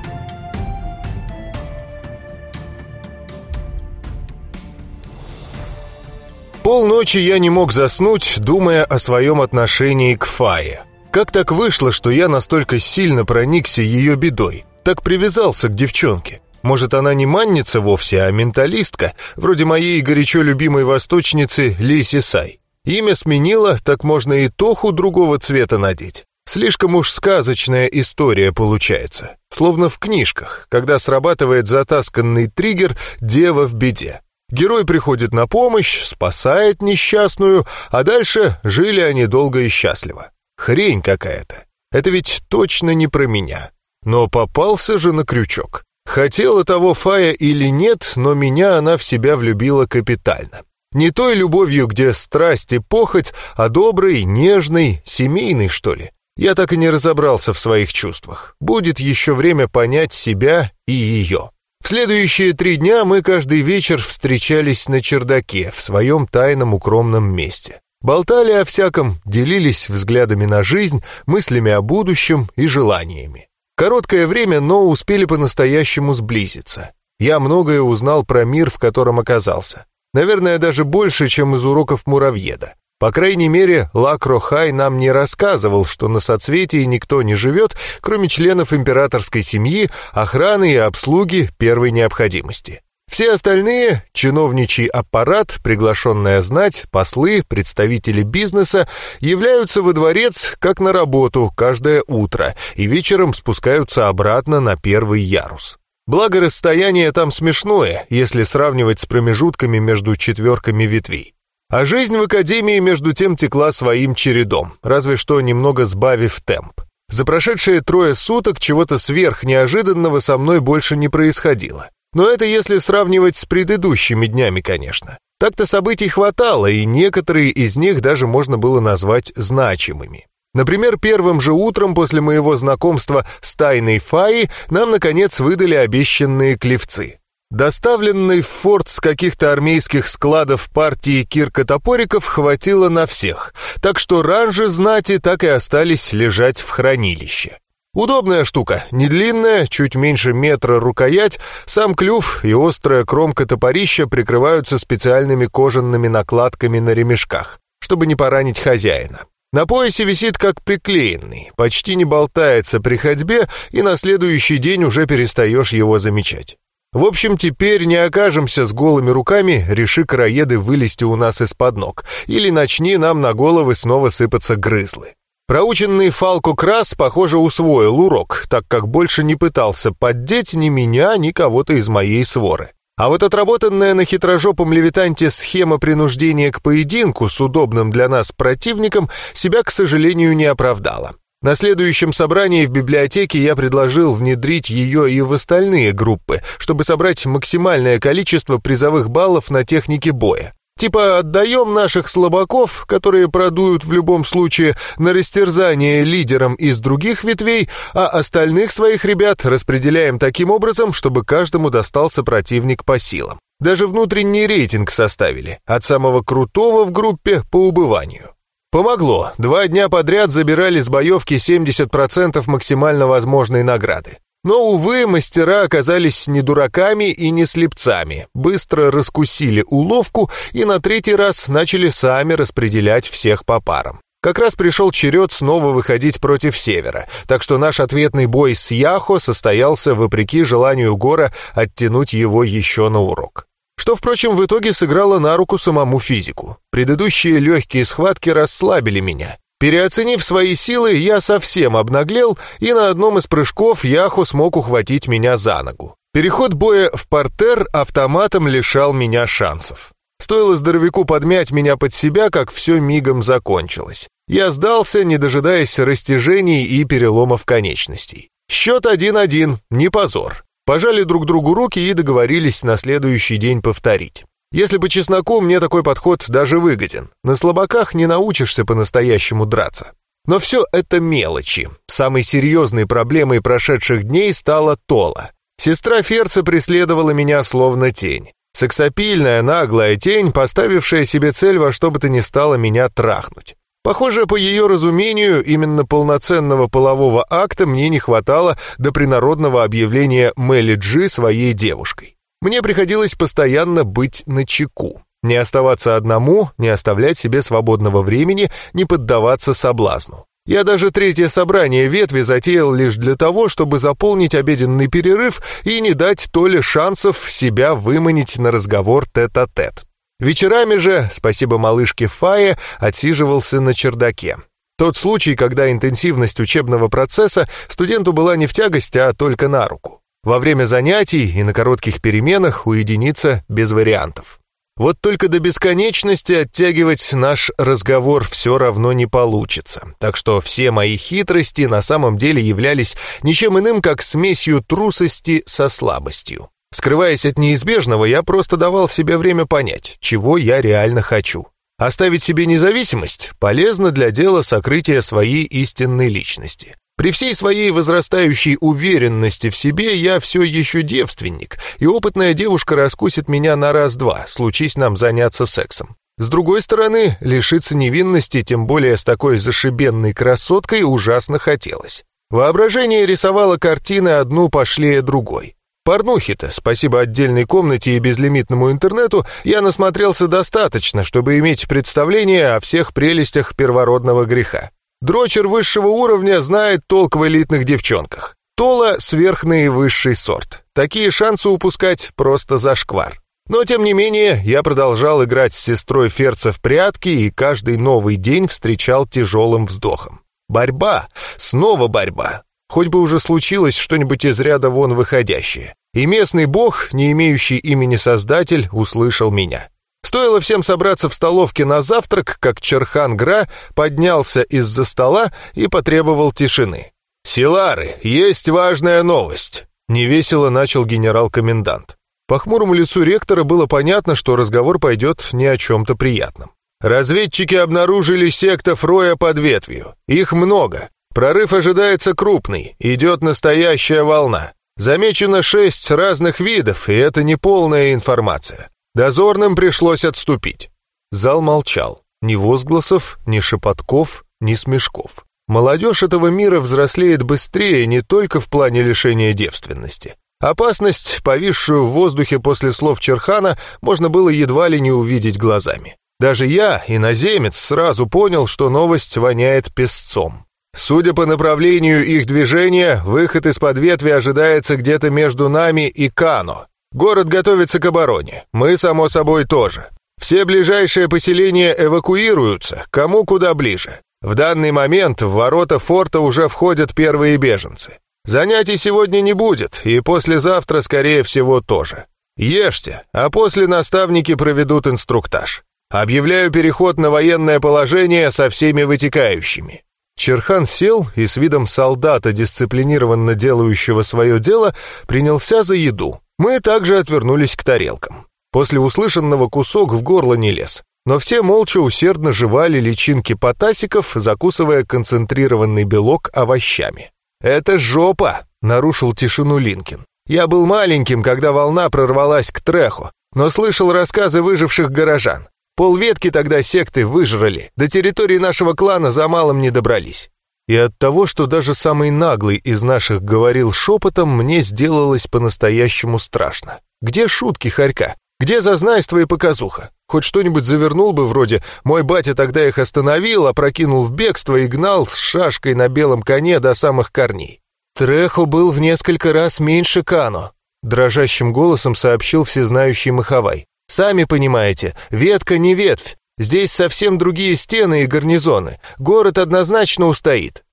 Полночи я не мог заснуть, думая о своем отношении к Фае. Как так вышло, что я настолько сильно проникся ее бедой? Так привязался к девчонке. Может, она не манница вовсе, а менталистка, вроде моей горячо любимой восточницы Лиси Сай. Имя сменила, так можно и тоху другого цвета надеть. Слишком уж сказочная история получается. Словно в книжках, когда срабатывает затасканный триггер «Дева в беде». Герой приходит на помощь, спасает несчастную, а дальше жили они долго и счастливо. Хрень какая-то. Это ведь точно не про меня. Но попался же на крючок. Хотела того Фая или нет, но меня она в себя влюбила капитально. Не той любовью, где страсть и похоть, а доброй, нежной, семейной, что ли. Я так и не разобрался в своих чувствах. Будет еще время понять себя и ее. В следующие три дня мы каждый вечер встречались на чердаке, в своем тайном укромном месте. Болтали о всяком, делились взглядами на жизнь, мыслями о будущем и желаниями. Короткое время, но успели по-настоящему сблизиться. Я многое узнал про мир, в котором оказался. Наверное, даже больше, чем из уроков муравьеда. По крайней мере, Лакрохай нам не рассказывал, что на соцветии никто не живет, кроме членов императорской семьи, охраны и обслуги первой необходимости. Все остальные — чиновничий аппарат, приглашенная знать, послы, представители бизнеса — являются во дворец как на работу каждое утро и вечером спускаются обратно на первый ярус. Благо расстояние там смешное, если сравнивать с промежутками между четверками ветвей. А жизнь в академии между тем текла своим чередом, разве что немного сбавив темп. За прошедшие трое суток чего-то сверхнеожиданного со мной больше не происходило. Но это если сравнивать с предыдущими днями, конечно. Так-то событий хватало, и некоторые из них даже можно было назвать значимыми. Например, первым же утром после моего знакомства с тайной Фаи нам, наконец, выдали обещанные клевцы. Доставленный в форт с каких-то армейских складов партии кирка-топориков хватило на всех, так что ранжи знати так и остались лежать в хранилище. Удобная штука, не длинная, чуть меньше метра рукоять, сам клюв и острая кромка топорища прикрываются специальными кожаными накладками на ремешках, чтобы не поранить хозяина. На поясе висит как приклеенный, почти не болтается при ходьбе, и на следующий день уже перестаешь его замечать. В общем, теперь не окажемся с голыми руками, реши караеды вылезти у нас из-под ног, или начни нам на головы снова сыпаться грызлы. Проученный Фалко Крас, похоже, усвоил урок, так как больше не пытался поддеть ни меня, ни кого-то из моей своры. А вот отработанная на хитрожопом левитанте схема принуждения к поединку с удобным для нас противником себя, к сожалению, не оправдала. На следующем собрании в библиотеке я предложил внедрить ее и в остальные группы, чтобы собрать максимальное количество призовых баллов на технике боя. Типа отдаем наших слабаков, которые продуют в любом случае на растерзание лидерам из других ветвей, а остальных своих ребят распределяем таким образом, чтобы каждому достался противник по силам. Даже внутренний рейтинг составили, от самого крутого в группе по убыванию. Помогло. Два дня подряд забирали с боевки 70% максимально возможной награды. Но, увы, мастера оказались не дураками и не слепцами, быстро раскусили уловку и на третий раз начали сами распределять всех по парам. Как раз пришел черед снова выходить против Севера, так что наш ответный бой с Яхо состоялся вопреки желанию Гора оттянуть его еще на урок. Что, впрочем, в итоге сыграло на руку самому физику. Предыдущие легкие схватки расслабили меня. Переоценив свои силы, я совсем обнаглел, и на одном из прыжков Яху смог ухватить меня за ногу. Переход боя в портер автоматом лишал меня шансов. Стоило здоровяку подмять меня под себя, как все мигом закончилось. Я сдался, не дожидаясь растяжений и переломов конечностей. Счет 1-1, не позор. Пожали друг другу руки и договорились на следующий день повторить. Если по чесноку, мне такой подход даже выгоден. На слабаках не научишься по-настоящему драться. Но все это мелочи. Самой серьезной проблемой прошедших дней стала Тола. Сестра Ферца преследовала меня словно тень. Сексапильная, наглая тень, поставившая себе цель во что бы то ни стало меня трахнуть. Похоже, по ее разумению, именно полноценного полового акта мне не хватало до принародного объявления Мелли Джи своей девушкой. Мне приходилось постоянно быть на чеку. Не оставаться одному, не оставлять себе свободного времени, не поддаваться соблазну. Я даже третье собрание ветви затеял лишь для того, чтобы заполнить обеденный перерыв и не дать то ли шансов себя выманить на разговор тет-а-тет. -тет. Вечерами же, спасибо малышке Фае, отсиживался на чердаке. Тот случай, когда интенсивность учебного процесса студенту была не в тягость, а только на руку. Во время занятий и на коротких переменах уединиться без вариантов. Вот только до бесконечности оттягивать наш разговор все равно не получится. Так что все мои хитрости на самом деле являлись ничем иным, как смесью трусости со слабостью. Скрываясь от неизбежного, я просто давал себе время понять, чего я реально хочу. Оставить себе независимость полезно для дела сокрытия своей истинной личности. При всей своей возрастающей уверенности в себе я все еще девственник, и опытная девушка раскусит меня на раз-два, случись нам заняться сексом. С другой стороны, лишиться невинности, тем более с такой зашибенной красоткой, ужасно хотелось. Воображение рисовало картины одну пошлее другой. Порнухи-то, спасибо отдельной комнате и безлимитному интернету, я насмотрелся достаточно, чтобы иметь представление о всех прелестях первородного греха. Дрочер высшего уровня знает толк в элитных девчонках. Тола — сверхнаивысший сорт. Такие шансы упускать просто зашквар. Но, тем не менее, я продолжал играть с сестрой Ферца в прятки и каждый новый день встречал тяжелым вздохом. Борьба, снова борьба. Хоть бы уже случилось что-нибудь из ряда вон выходящее. И местный бог, не имеющий имени Создатель, услышал меня. Стоило всем собраться в столовке на завтрак, как Черхан Гра поднялся из-за стола и потребовал тишины. «Силары, есть важная новость!» — невесело начал генерал-комендант. По хмурому лицу ректора было понятно, что разговор пойдет не о чем-то приятном. Разведчики обнаружили сектов Роя под ветвью. Их много. Прорыв ожидается крупный, идет настоящая волна. Замечено шесть разных видов, и это не полная информация. Дозорным пришлось отступить. Зал молчал. Ни возгласов, ни шепотков, ни смешков. Молодежь этого мира взрослеет быстрее не только в плане лишения девственности. Опасность, повисшую в воздухе после слов Черхана, можно было едва ли не увидеть глазами. Даже я, иноземец, сразу понял, что новость воняет песцом. Судя по направлению их движения, выход из-под ветви ожидается где-то между нами и Кано. Город готовится к обороне. Мы, само собой, тоже. Все ближайшие поселения эвакуируются, кому куда ближе. В данный момент в ворота форта уже входят первые беженцы. Занятий сегодня не будет, и послезавтра, скорее всего, тоже. Ешьте, а после наставники проведут инструктаж. Объявляю переход на военное положение со всеми вытекающими. Черхан сел и с видом солдата, дисциплинированно делающего свое дело, принялся за еду. Мы также отвернулись к тарелкам. После услышанного кусок в горло не лез. Но все молча усердно жевали личинки потасиков, закусывая концентрированный белок овощами. «Это жопа!» — нарушил тишину Линкин. «Я был маленьким, когда волна прорвалась к Треху, но слышал рассказы выживших горожан. Полветки тогда секты выжрали, до территории нашего клана за малым не добрались. И от того, что даже самый наглый из наших говорил шепотом, мне сделалось по-настоящему страшно. Где шутки хорька? Где зазнайство и показуха? Хоть что-нибудь завернул бы вроде «Мой батя тогда их остановил, опрокинул в бегство и гнал с шашкой на белом коне до самых корней». Трехо был в несколько раз меньше Кано, дрожащим голосом сообщил всезнающий Маховай. «Сами понимаете, ветка не ветвь, Здесь совсем другие стены и гарнизоны. Город однозначно устоит.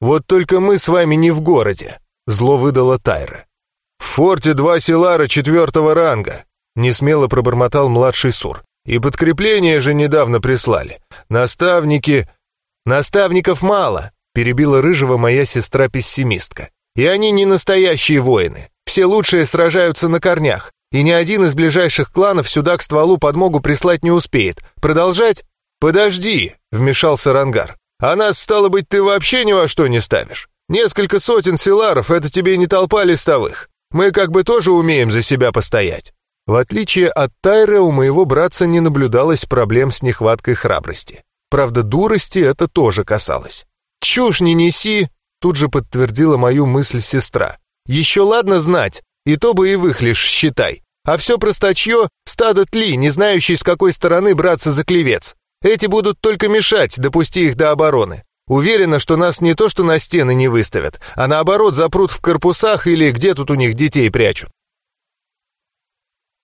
Вот только мы с вами не в городе, зло выдала Тайра. В форте два селара четвертого ранга, несмело пробормотал младший Сур. И подкрепление же недавно прислали. Наставники... Наставников мало, перебила рыжего моя сестра-пессимистка. И они не настоящие воины. Все лучшие сражаются на корнях и ни один из ближайших кланов сюда к стволу подмогу прислать не успеет. Продолжать? Подожди, вмешался Рангар. А нас, стало быть, ты вообще ни во что не ставишь. Несколько сотен селаров — это тебе не толпа листовых. Мы как бы тоже умеем за себя постоять. В отличие от Тайры, у моего братца не наблюдалось проблем с нехваткой храбрости. Правда, дурости это тоже касалось. «Чушь не неси!» — тут же подтвердила мою мысль сестра. «Еще ладно знать, и то боевых лишь считай. А все простачье — стадо тли, не знающий, с какой стороны браться за клевец. Эти будут только мешать, допусти их до обороны. Уверена, что нас не то что на стены не выставят, а наоборот запрут в корпусах или где тут у них детей прячут.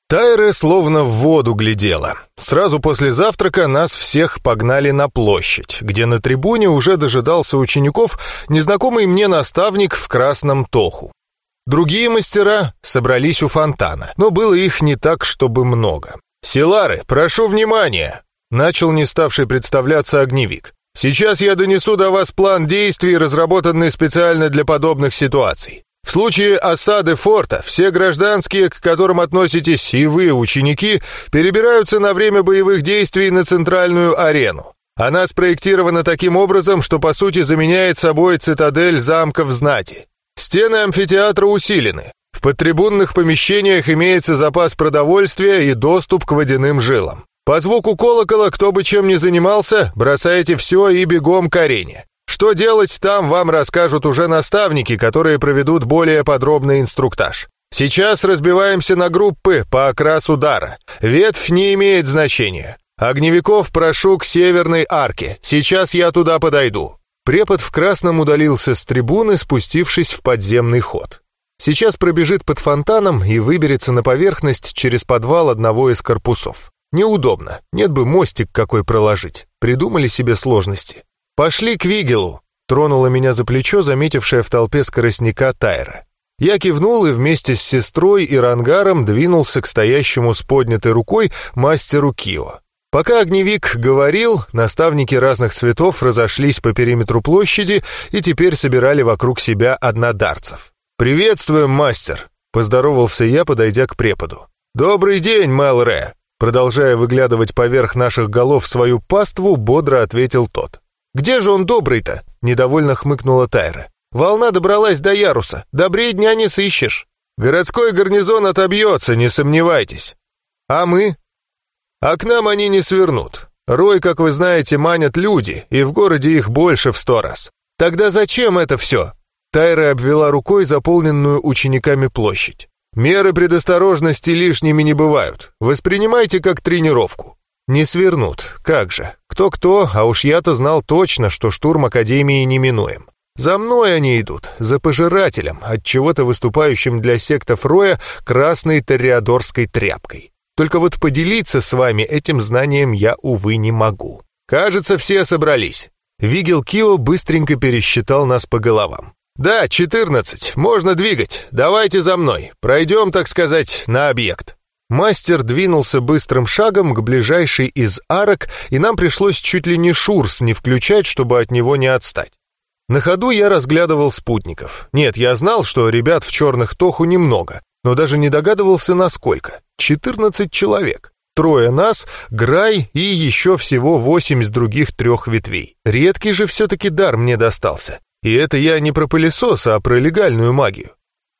Тайра словно в воду глядела. Сразу после завтрака нас всех погнали на площадь, где на трибуне уже дожидался учеников незнакомый мне наставник в красном тоху. Другие мастера собрались у фонтана, но было их не так, чтобы много. «Силары, прошу внимания!» — начал не ставший представляться огневик. «Сейчас я донесу до вас план действий, разработанный специально для подобных ситуаций. В случае осады форта все гражданские, к которым относитесь и вы, ученики, перебираются на время боевых действий на центральную арену. Она спроектирована таким образом, что по сути заменяет собой цитадель замков знати. Стены амфитеатра усилены. В подтрибунных помещениях имеется запас продовольствия и доступ к водяным жилам. По звуку колокола, кто бы чем ни занимался, бросаете все и бегом к арене. Что делать там, вам расскажут уже наставники, которые проведут более подробный инструктаж. Сейчас разбиваемся на группы по окрасу дара. Ветвь не имеет значения. Огневиков прошу к северной арке. Сейчас я туда подойду. Препод в красном удалился с трибуны, спустившись в подземный ход. Сейчас пробежит под фонтаном и выберется на поверхность через подвал одного из корпусов. Неудобно, нет бы мостик какой проложить. Придумали себе сложности. «Пошли к Вигелу!» — тронула меня за плечо, заметившая в толпе скоростника Тайра. Я кивнул и вместе с сестрой и рангаром двинулся к стоящему с поднятой рукой мастеру Кио. Пока огневик говорил, наставники разных цветов разошлись по периметру площади и теперь собирали вокруг себя однодарцев. «Приветствуем, мастер!» — поздоровался я, подойдя к преподу. «Добрый день, Мэлре!» Продолжая выглядывать поверх наших голов свою паству, бодро ответил тот. «Где же он добрый-то?» — недовольно хмыкнула Тайра. «Волна добралась до яруса. Добрее дня не сыщешь. Городской гарнизон отобьется, не сомневайтесь. А мы?» «А к нам они не свернут. Рой, как вы знаете, манят люди, и в городе их больше в сто раз. Тогда зачем это все?» Тайра обвела рукой заполненную учениками площадь. «Меры предосторожности лишними не бывают. Воспринимайте как тренировку. Не свернут, как же. Кто-кто, а уж я-то знал точно, что штурм Академии неминуем. За мной они идут, за пожирателем, от чего-то выступающим для сектов Роя красной ториадорской тряпкой. Только вот поделиться с вами этим знанием я, увы, не могу. Кажется, все собрались. Вигел Кио быстренько пересчитал нас по головам. «Да, 14. Можно двигать. Давайте за мной. Пройдем, так сказать, на объект». Мастер двинулся быстрым шагом к ближайшей из арок, и нам пришлось чуть ли не шурс не включать, чтобы от него не отстать. На ходу я разглядывал спутников. Нет, я знал, что ребят в черных тоху немного, но даже не догадывался, насколько. 14 человек. Трое нас, Грай и еще всего восемь с других трех ветвей. Редкий же все-таки дар мне достался. И это я не про пылесос, а про легальную магию.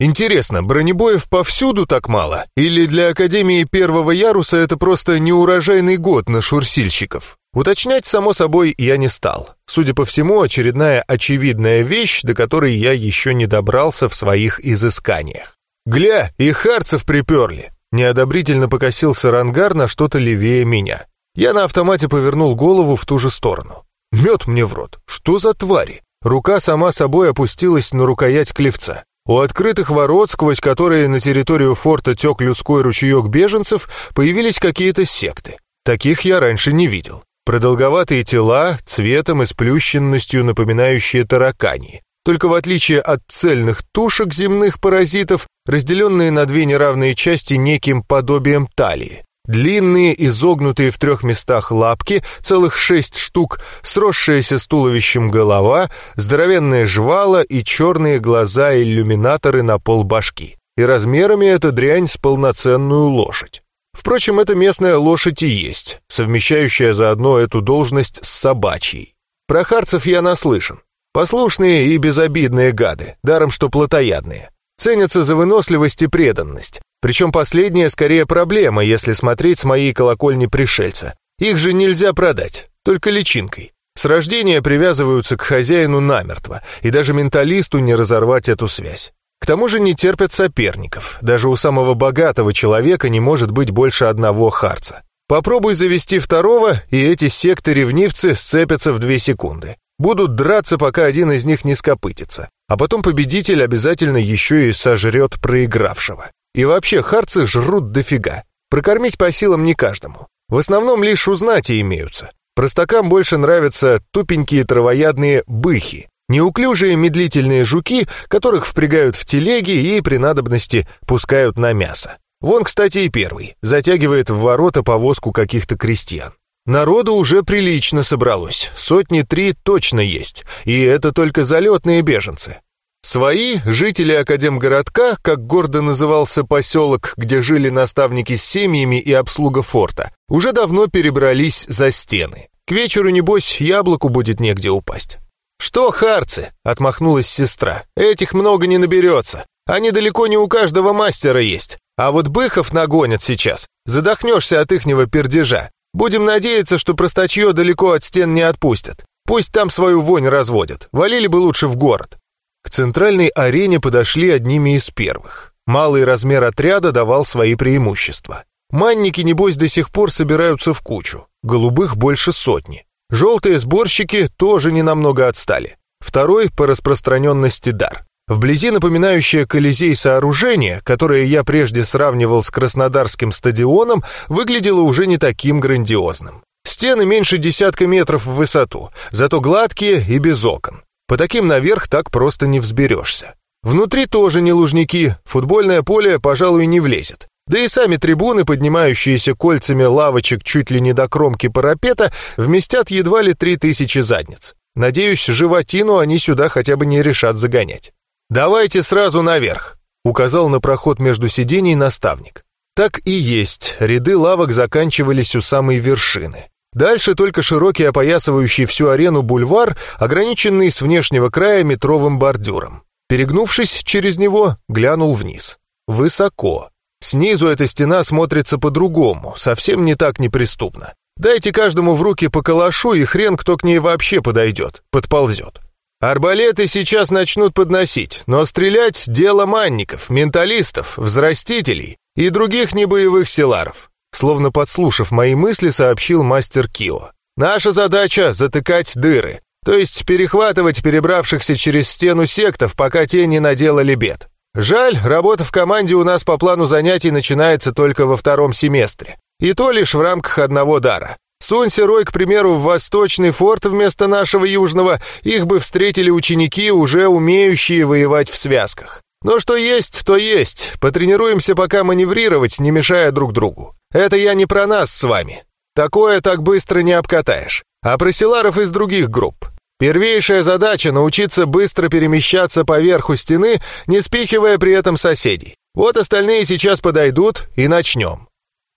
Интересно, бронебоев повсюду так мало? Или для Академии первого яруса это просто неурожайный год на шурсильщиков? Уточнять, само собой, я не стал. Судя по всему, очередная очевидная вещь, до которой я еще не добрался в своих изысканиях. «Гля, и харцев приперли!» Неодобрительно покосился рангар на что-то левее меня. Я на автомате повернул голову в ту же сторону. Мед мне в рот. Что за твари? Рука сама собой опустилась на рукоять клевца. У открытых ворот, сквозь которые на территорию форта тек людской ручеек беженцев, появились какие-то секты. Таких я раньше не видел. Продолговатые тела, цветом и сплющенностью напоминающие таракани. Только в отличие от цельных тушек земных паразитов, разделенные на две неравные части неким подобием талии. Длинные, изогнутые в трех местах лапки, целых шесть штук, сросшаяся с туловищем голова, здоровенные жвала и черные глаза-иллюминаторы на пол башки. И размерами эта дрянь с полноценную лошадь. Впрочем, это местная лошадь и есть, совмещающая заодно эту должность с собачьей. Про харцев я наслышан. Послушные и безобидные гады, даром что плотоядные. Ценятся за выносливость и преданность. Причем последняя скорее проблема, если смотреть с моей колокольни пришельца. Их же нельзя продать, только личинкой. С рождения привязываются к хозяину намертво, и даже менталисту не разорвать эту связь. К тому же не терпят соперников. Даже у самого богатого человека не может быть больше одного харца. Попробуй завести второго, и эти секты-ревнивцы сцепятся в две секунды. Будут драться, пока один из них не скопытится. А потом победитель обязательно еще и сожрет проигравшего. И вообще, харцы жрут дофига. Прокормить по силам не каждому. В основном лишь узнать и имеются. Простакам больше нравятся тупенькие травоядные быхи, неуклюжие медлительные жуки, которых впрягают в телеги и при надобности пускают на мясо. Вон, кстати, и первый, затягивает в ворота повозку каких-то крестьян. Народу уже прилично собралось, сотни три точно есть, и это только залетные беженцы. Свои, жители Академгородка, как гордо назывался поселок, где жили наставники с семьями и обслуга форта, уже давно перебрались за стены. К вечеру, небось, яблоку будет негде упасть. «Что, харцы?» — отмахнулась сестра. «Этих много не наберется. Они далеко не у каждого мастера есть. А вот быхов нагонят сейчас. Задохнешься от ихнего пердежа. Будем надеяться, что простачье далеко от стен не отпустят. Пусть там свою вонь разводят. Валили бы лучше в город». К центральной арене подошли одними из первых. Малый размер отряда давал свои преимущества. Манники, небось, до сих пор собираются в кучу. Голубых больше сотни. Желтые сборщики тоже не намного отстали. Второй по распространенности дар. Вблизи напоминающее Колизей сооружение, которое я прежде сравнивал с Краснодарским стадионом, выглядело уже не таким грандиозным. Стены меньше десятка метров в высоту, зато гладкие и без окон. По таким наверх так просто не взберешься. Внутри тоже не лужники, футбольное поле, пожалуй, не влезет. Да и сами трибуны, поднимающиеся кольцами лавочек чуть ли не до кромки парапета, вместят едва ли три тысячи задниц. Надеюсь, животину они сюда хотя бы не решат загонять. «Давайте сразу наверх», — указал на проход между сидений наставник. Так и есть, ряды лавок заканчивались у самой вершины. Дальше только широкий опоясывающий всю арену бульвар, ограниченный с внешнего края метровым бордюром. Перегнувшись через него, глянул вниз. Высоко. Снизу эта стена смотрится по-другому, совсем не так неприступно. Дайте каждому в руки по калашу, и хрен кто к ней вообще подойдет, подползет. Арбалеты сейчас начнут подносить, но стрелять — дело манников, менталистов, взрастителей и других небоевых силаров. Словно подслушав мои мысли, сообщил мастер Кио. «Наша задача — затыкать дыры, то есть перехватывать перебравшихся через стену сектов, пока те не наделали бед. Жаль, работа в команде у нас по плану занятий начинается только во втором семестре. И то лишь в рамках одного дара. Сунься, Рой, к примеру, в Восточный форт вместо нашего Южного, их бы встретили ученики, уже умеющие воевать в связках. Но что есть, то есть. Потренируемся пока маневрировать, не мешая друг другу. Это я не про нас с вами. Такое так быстро не обкатаешь. А про селаров из других групп. Первейшая задача — научиться быстро перемещаться по верху стены, не спихивая при этом соседей. Вот остальные сейчас подойдут и начнем.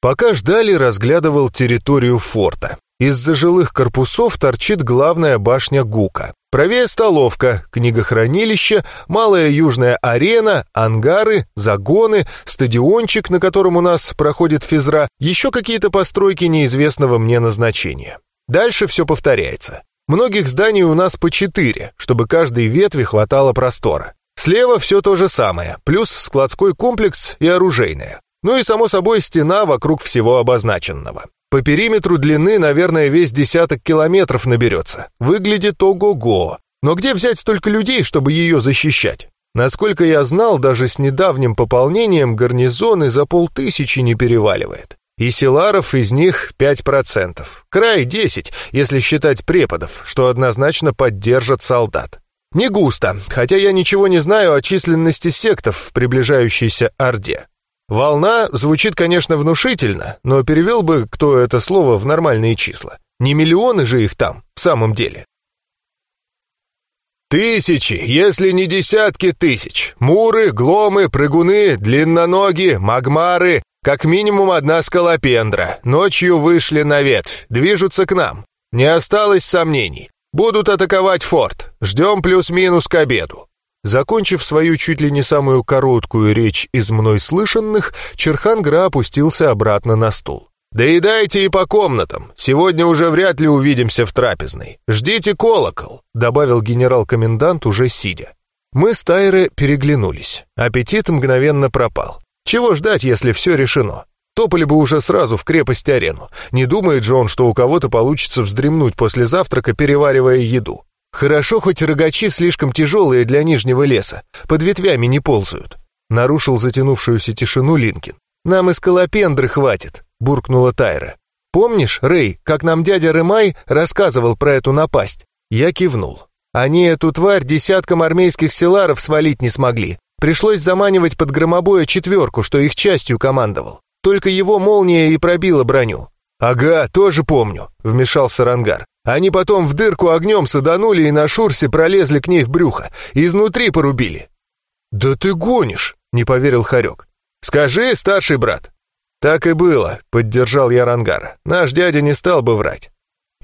Пока ждали, разглядывал территорию форта. Из-за жилых корпусов торчит главная башня ГУКа. Правее столовка, книгохранилище, малая южная арена, ангары, загоны, стадиончик, на котором у нас проходит физра, еще какие-то постройки неизвестного мне назначения. Дальше все повторяется. Многих зданий у нас по четыре, чтобы каждой ветви хватало простора. Слева все то же самое, плюс складской комплекс и оружейная. Ну и, само собой, стена вокруг всего обозначенного. По периметру длины, наверное, весь десяток километров наберется. Выглядит ого-го. Но где взять столько людей, чтобы ее защищать? Насколько я знал, даже с недавним пополнением гарнизоны за полтысячи не переваливает. И селаров из них 5%. Край 10, если считать преподов, что однозначно поддержат солдат. Не густо, хотя я ничего не знаю о численности сектов в приближающейся Орде. Волна звучит, конечно, внушительно, но перевел бы кто это слово в нормальные числа. Не миллионы же их там, в самом деле. Тысячи, если не десятки тысяч. Муры, гломы, прыгуны, длинноногие, магмары. Как минимум одна скалопендра. Ночью вышли на ветвь, движутся к нам. Не осталось сомнений. Будут атаковать форт. Ждем плюс-минус к обеду. Закончив свою чуть ли не самую короткую речь из мной слышанных, Черхангра опустился обратно на стул. «Доедайте и по комнатам. Сегодня уже вряд ли увидимся в трапезной. Ждите колокол», — добавил генерал-комендант, уже сидя. Мы с Тайре переглянулись. Аппетит мгновенно пропал. Чего ждать, если все решено? Топали бы уже сразу в крепость-арену. Не думает же он, что у кого-то получится вздремнуть после завтрака, переваривая еду. Хорошо, хоть рогачи слишком тяжелые для нижнего леса, под ветвями не ползают. Нарушил затянувшуюся тишину Линкин. «Нам и скалопендры хватит», — буркнула Тайра. «Помнишь, Рэй, как нам дядя Рымай рассказывал про эту напасть?» Я кивнул. Они эту тварь десяткам армейских селаров свалить не смогли. Пришлось заманивать под громобоя четверку, что их частью командовал. Только его молния и пробила броню. «Ага, тоже помню», — вмешался Рангар. Они потом в дырку огнем саданули и на шурсе пролезли к ней в брюхо. Изнутри порубили. «Да ты гонишь!» — не поверил Харек. «Скажи, старший брат». «Так и было», — поддержал я Рангара. «Наш дядя не стал бы врать».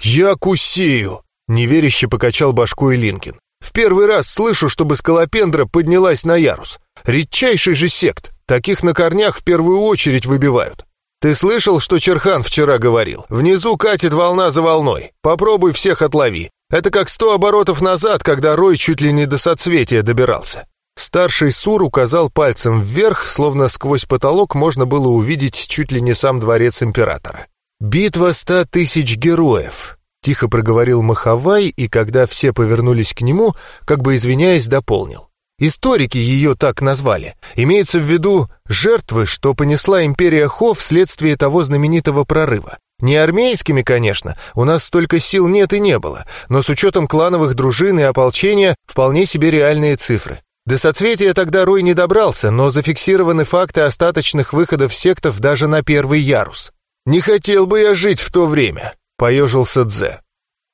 «Я кусею!» — неверяще покачал башкой Линкин. «В первый раз слышу, чтобы скалопендра поднялась на ярус. Редчайший же сект. Таких на корнях в первую очередь выбивают. Ты слышал, что Черхан вчера говорил? Внизу катит волна за волной. Попробуй всех отлови. Это как сто оборотов назад, когда Рой чуть ли не до соцветия добирался. Старший Сур указал пальцем вверх, словно сквозь потолок можно было увидеть чуть ли не сам дворец императора. «Битва ста тысяч героев», — тихо проговорил Махавай, и когда все повернулись к нему, как бы извиняясь, дополнил. Историки ее так назвали. Имеется в виду жертвы, что понесла империя Хо вследствие того знаменитого прорыва. Не армейскими, конечно, у нас столько сил нет и не было, но с учетом клановых дружин и ополчения вполне себе реальные цифры. До соцветия тогда Рой не добрался, но зафиксированы факты остаточных выходов сектов даже на первый ярус. «Не хотел бы я жить в то время», — поежился Дзе.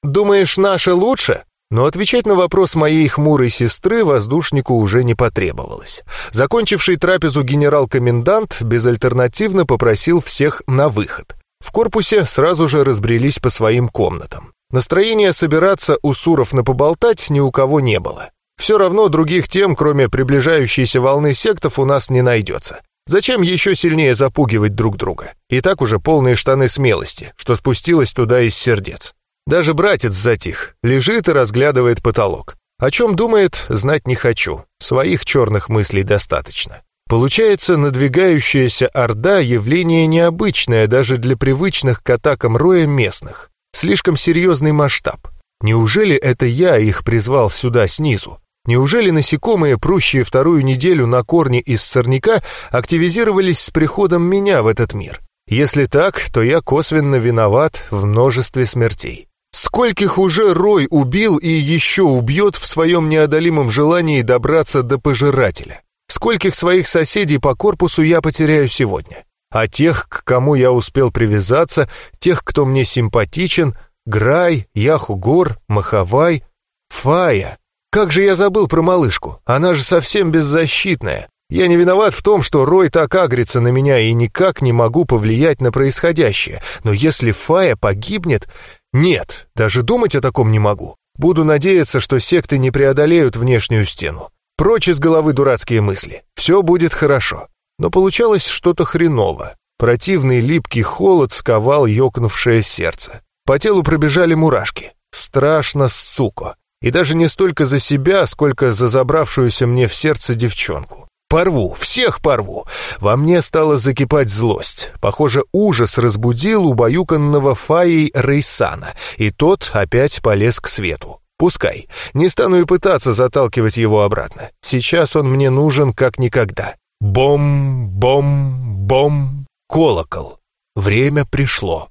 «Думаешь, наше лучше?» Но отвечать на вопрос моей хмурой сестры воздушнику уже не потребовалось. Закончивший трапезу генерал-комендант безальтернативно попросил всех на выход. В корпусе сразу же разбрелись по своим комнатам. Настроения собираться у Суров на поболтать ни у кого не было. Все равно других тем, кроме приближающейся волны сектов, у нас не найдется. Зачем еще сильнее запугивать друг друга? И так уже полные штаны смелости, что спустилось туда из сердец. Даже братец затих, лежит и разглядывает потолок. О чем думает, знать не хочу. Своих черных мыслей достаточно. Получается, надвигающаяся орда — явление необычное даже для привычных к атакам роя местных. Слишком серьезный масштаб. Неужели это я их призвал сюда снизу? Неужели насекомые, прущие вторую неделю на корне из сорняка, активизировались с приходом меня в этот мир? Если так, то я косвенно виноват в множестве смертей. Скольких уже Рой убил и еще убьет в своем неодолимом желании добраться до пожирателя? Скольких своих соседей по корпусу я потеряю сегодня? А тех, к кому я успел привязаться, тех, кто мне симпатичен, Грай, Яхугор, Махавай, Фая. Как же я забыл про малышку? Она же совсем беззащитная. Я не виноват в том, что Рой так агрится на меня и никак не могу повлиять на происходящее. Но если Фая погибнет, нет, даже думать о таком не могу. Буду надеяться, что секты не преодолеют внешнюю стену. Прочь из головы дурацкие мысли. Все будет хорошо. Но получалось что-то хреново. Противный липкий холод сковал ёкнувшее сердце. По телу пробежали мурашки. Страшно, сука. И даже не столько за себя, сколько за забравшуюся мне в сердце девчонку. Порву, всех порву. Во мне стала закипать злость. Похоже, ужас разбудил убаюканного Фаей Рейсана, и тот опять полез к свету. Пускай. Не стану и пытаться заталкивать его обратно. Сейчас он мне нужен как никогда. Бом, бом, бом. Колокол. Время пришло.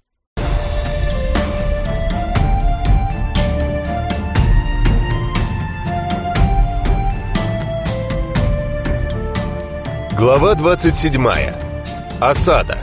Глава 27. Осада.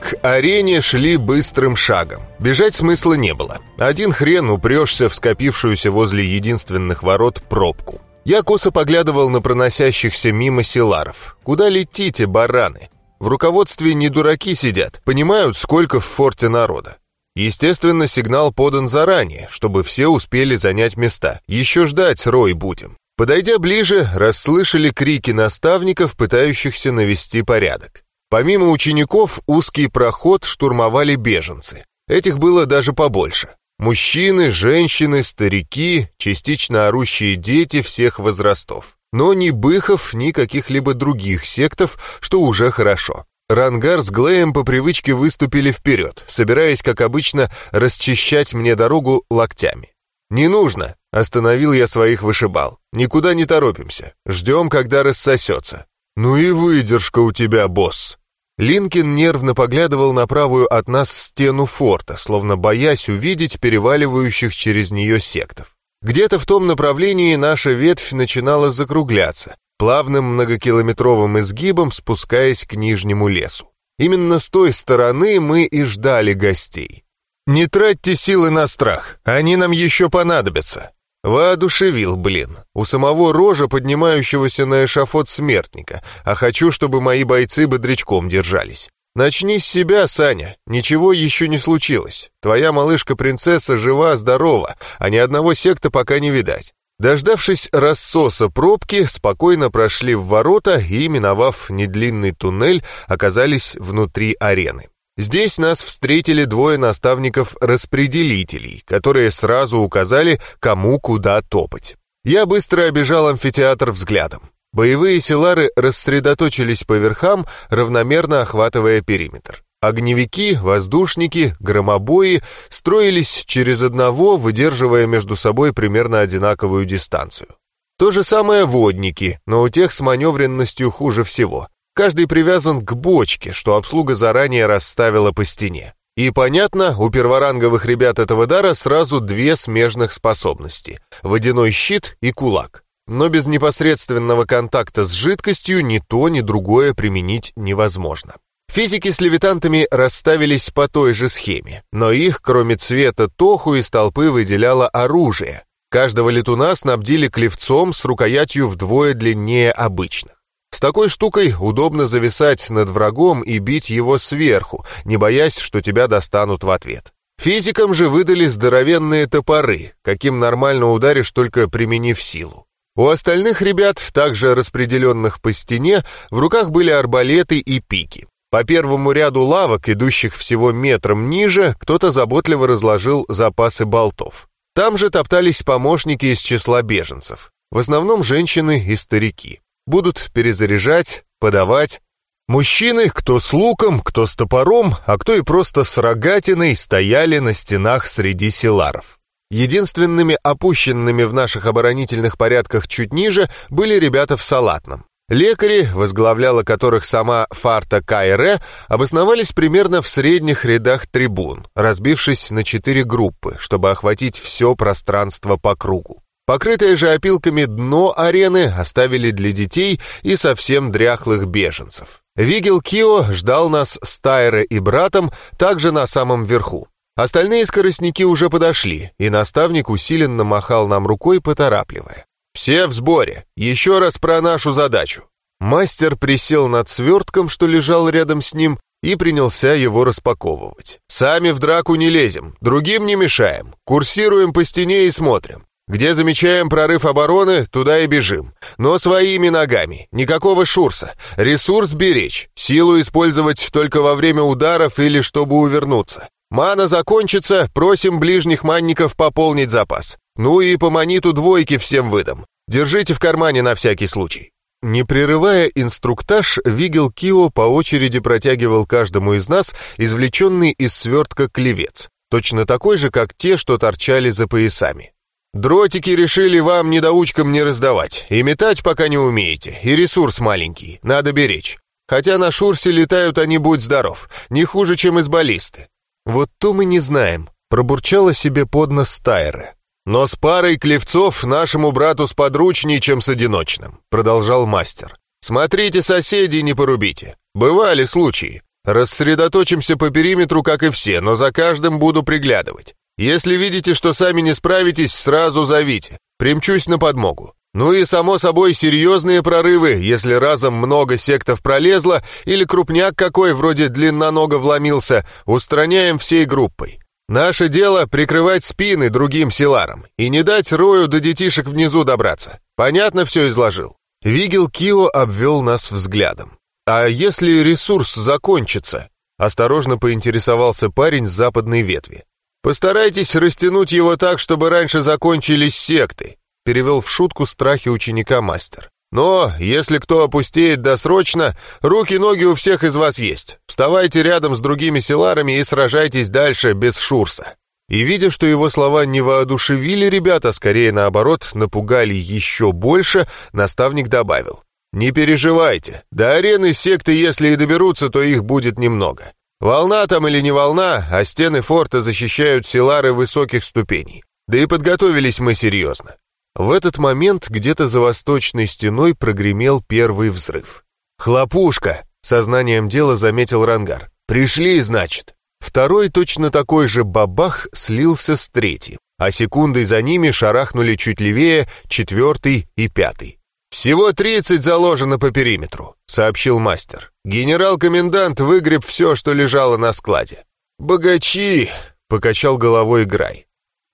К арене шли быстрым шагом. Бежать смысла не было. Один хрен упрешься в скопившуюся возле единственных ворот пробку. Я косо поглядывал на проносящихся мимо селаров. Куда летите, бараны? В руководстве не дураки сидят, понимают, сколько в форте народа. Естественно, сигнал подан заранее, чтобы все успели занять места. Еще ждать рой будем. Подойдя ближе, расслышали крики наставников, пытающихся навести порядок. Помимо учеников, узкий проход штурмовали беженцы. Этих было даже побольше. Мужчины, женщины, старики, частично орущие дети всех возрастов. Но ни быхов, ни каких-либо других сектов, что уже хорошо. Рангар с Глеем по привычке выступили вперед, собираясь, как обычно, расчищать мне дорогу локтями. «Не нужно!» — остановил я своих вышибал. «Никуда не торопимся. Ждем, когда рассосется». «Ну и выдержка у тебя, босс!» Линкин нервно поглядывал на правую от нас стену форта, словно боясь увидеть переваливающих через нее сектов. Где-то в том направлении наша ветвь начинала закругляться, плавным многокилометровым изгибом спускаясь к нижнему лесу. Именно с той стороны мы и ждали гостей. «Не тратьте силы на страх, они нам еще понадобятся». Воодушевил, блин. У самого рожа, поднимающегося на эшафот смертника, а хочу, чтобы мои бойцы бодрячком держались. Начни с себя, Саня. Ничего еще не случилось. Твоя малышка-принцесса жива-здорова, а ни одного секта пока не видать. Дождавшись рассоса пробки, спокойно прошли в ворота и, миновав недлинный туннель, оказались внутри арены. Здесь нас встретили двое наставников-распределителей, которые сразу указали, кому куда топать. Я быстро обежал амфитеатр взглядом. Боевые селары рассредоточились по верхам, равномерно охватывая периметр. Огневики, воздушники, громобои строились через одного, выдерживая между собой примерно одинаковую дистанцию. То же самое водники, но у тех с маневренностью хуже всего. Каждый привязан к бочке, что обслуга заранее расставила по стене. И понятно, у перворанговых ребят этого дара сразу две смежных способности — водяной щит и кулак. Но без непосредственного контакта с жидкостью ни то, ни другое применить невозможно. Физики с левитантами расставились по той же схеме, но их, кроме цвета тоху, из толпы выделяло оружие. Каждого летуна снабдили клевцом с рукоятью вдвое длиннее обычных. С такой штукой удобно зависать над врагом и бить его сверху, не боясь, что тебя достанут в ответ. Физикам же выдали здоровенные топоры, каким нормально ударишь, только применив силу. У остальных ребят, также распределенных по стене, в руках были арбалеты и пики. По первому ряду лавок, идущих всего метром ниже, кто-то заботливо разложил запасы болтов. Там же топтались помощники из числа беженцев. В основном женщины и старики. Будут перезаряжать, подавать. Мужчины, кто с луком, кто с топором, а кто и просто с рогатиной, стояли на стенах среди селаров. Единственными опущенными в наших оборонительных порядках чуть ниже были ребята в салатном. Лекари, возглавляла которых сама Фарта Кайре, обосновались примерно в средних рядах трибун, разбившись на четыре группы, чтобы охватить все пространство по кругу. Покрытое же опилками дно арены оставили для детей и совсем дряхлых беженцев. Вигел Кио ждал нас с Тайре и братом также на самом верху. Остальные скоростники уже подошли, и наставник усиленно махал нам рукой, поторапливая. «Все в сборе. Еще раз про нашу задачу». Мастер присел над свертком, что лежал рядом с ним, и принялся его распаковывать. «Сами в драку не лезем, другим не мешаем. Курсируем по стене и смотрим. Где замечаем прорыв обороны, туда и бежим. Но своими ногами. Никакого шурса. Ресурс беречь. Силу использовать только во время ударов или чтобы увернуться. Мана закончится, просим ближних манников пополнить запас. Ну и по мониту двойки всем выдам. Держите в кармане на всякий случай». Не прерывая инструктаж, Вигел Кио по очереди протягивал каждому из нас извлеченный из свертка клевец, точно такой же, как те, что торчали за поясами. «Дротики решили вам недоучкам не раздавать, и метать пока не умеете, и ресурс маленький, надо беречь. Хотя на Шурсе летают они, будь здоров, не хуже, чем из баллисты». «Вот то мы не знаем», — пробурчала себе под нос Тайра. «Но с парой клевцов нашему брату сподручнее, чем с одиночным», — продолжал мастер. «Смотрите, соседей не порубите. Бывали случаи. Рассредоточимся по периметру, как и все, но за каждым буду приглядывать. Если видите, что сами не справитесь, сразу зовите. Примчусь на подмогу. Ну и, само собой, серьезные прорывы, если разом много сектов пролезло или крупняк какой вроде длиннонога вломился, устраняем всей группой. Наше дело — прикрывать спины другим силарам и не дать Рою до детишек внизу добраться. Понятно все изложил?» Вигел Кио обвел нас взглядом. «А если ресурс закончится?» Осторожно поинтересовался парень с западной ветви. «Постарайтесь растянуть его так, чтобы раньше закончились секты», перевел в шутку страхи ученика мастер. Но, если кто опустеет досрочно, руки-ноги у всех из вас есть. Вставайте рядом с другими селарами и сражайтесь дальше без шурса». И видя, что его слова не воодушевили ребята, скорее наоборот, напугали еще больше, наставник добавил. «Не переживайте. До арены секты, если и доберутся, то их будет немного. Волна там или не волна, а стены форта защищают селары высоких ступеней. Да и подготовились мы серьезно. В этот момент где-то за восточной стеной прогремел первый взрыв. «Хлопушка!» — сознанием дела заметил Рангар. «Пришли, значит!» Второй точно такой же бабах слился с третьим, а секундой за ними шарахнули чуть левее четвертый и пятый. «Всего тридцать заложено по периметру», — сообщил мастер. «Генерал-комендант выгреб все, что лежало на складе». «Богачи!» — покачал головой Грай.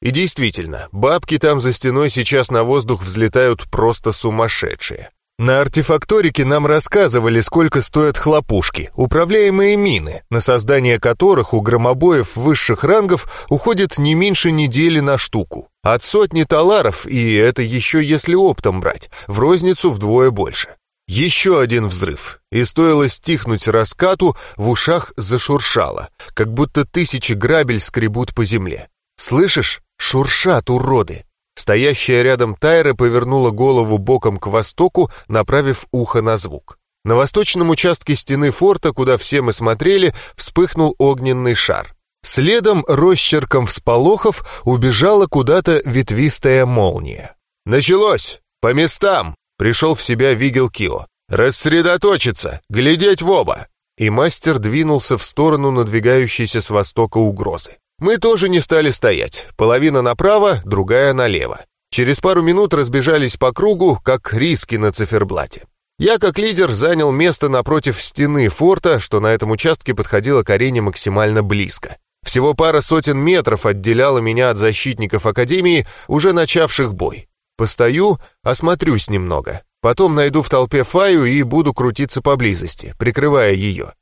И действительно, бабки там за стеной сейчас на воздух взлетают просто сумасшедшие. На артефакторике нам рассказывали, сколько стоят хлопушки, управляемые мины, на создание которых у громобоев высших рангов уходит не меньше недели на штуку. От сотни таларов, и это еще если оптом брать, в розницу вдвое больше. Еще один взрыв, и стоило стихнуть раскату, в ушах зашуршало, как будто тысячи грабель скребут по земле. «Слышишь? Шуршат, уроды!» Стоящая рядом Тайра повернула голову боком к востоку, направив ухо на звук. На восточном участке стены форта, куда все мы смотрели, вспыхнул огненный шар. Следом, росчерком всполохов, убежала куда-то ветвистая молния. «Началось! По местам!» — пришел в себя Вигел Кио. «Рассредоточиться! Глядеть в оба!» И мастер двинулся в сторону надвигающейся с востока угрозы. Мы тоже не стали стоять. Половина направо, другая налево. Через пару минут разбежались по кругу, как риски на циферблате. Я, как лидер, занял место напротив стены форта, что на этом участке подходило к арене максимально близко. Всего пара сотен метров отделяла меня от защитников Академии, уже начавших бой. Постою, осмотрюсь немного. Потом найду в толпе Фаю и буду крутиться поблизости, прикрывая ее.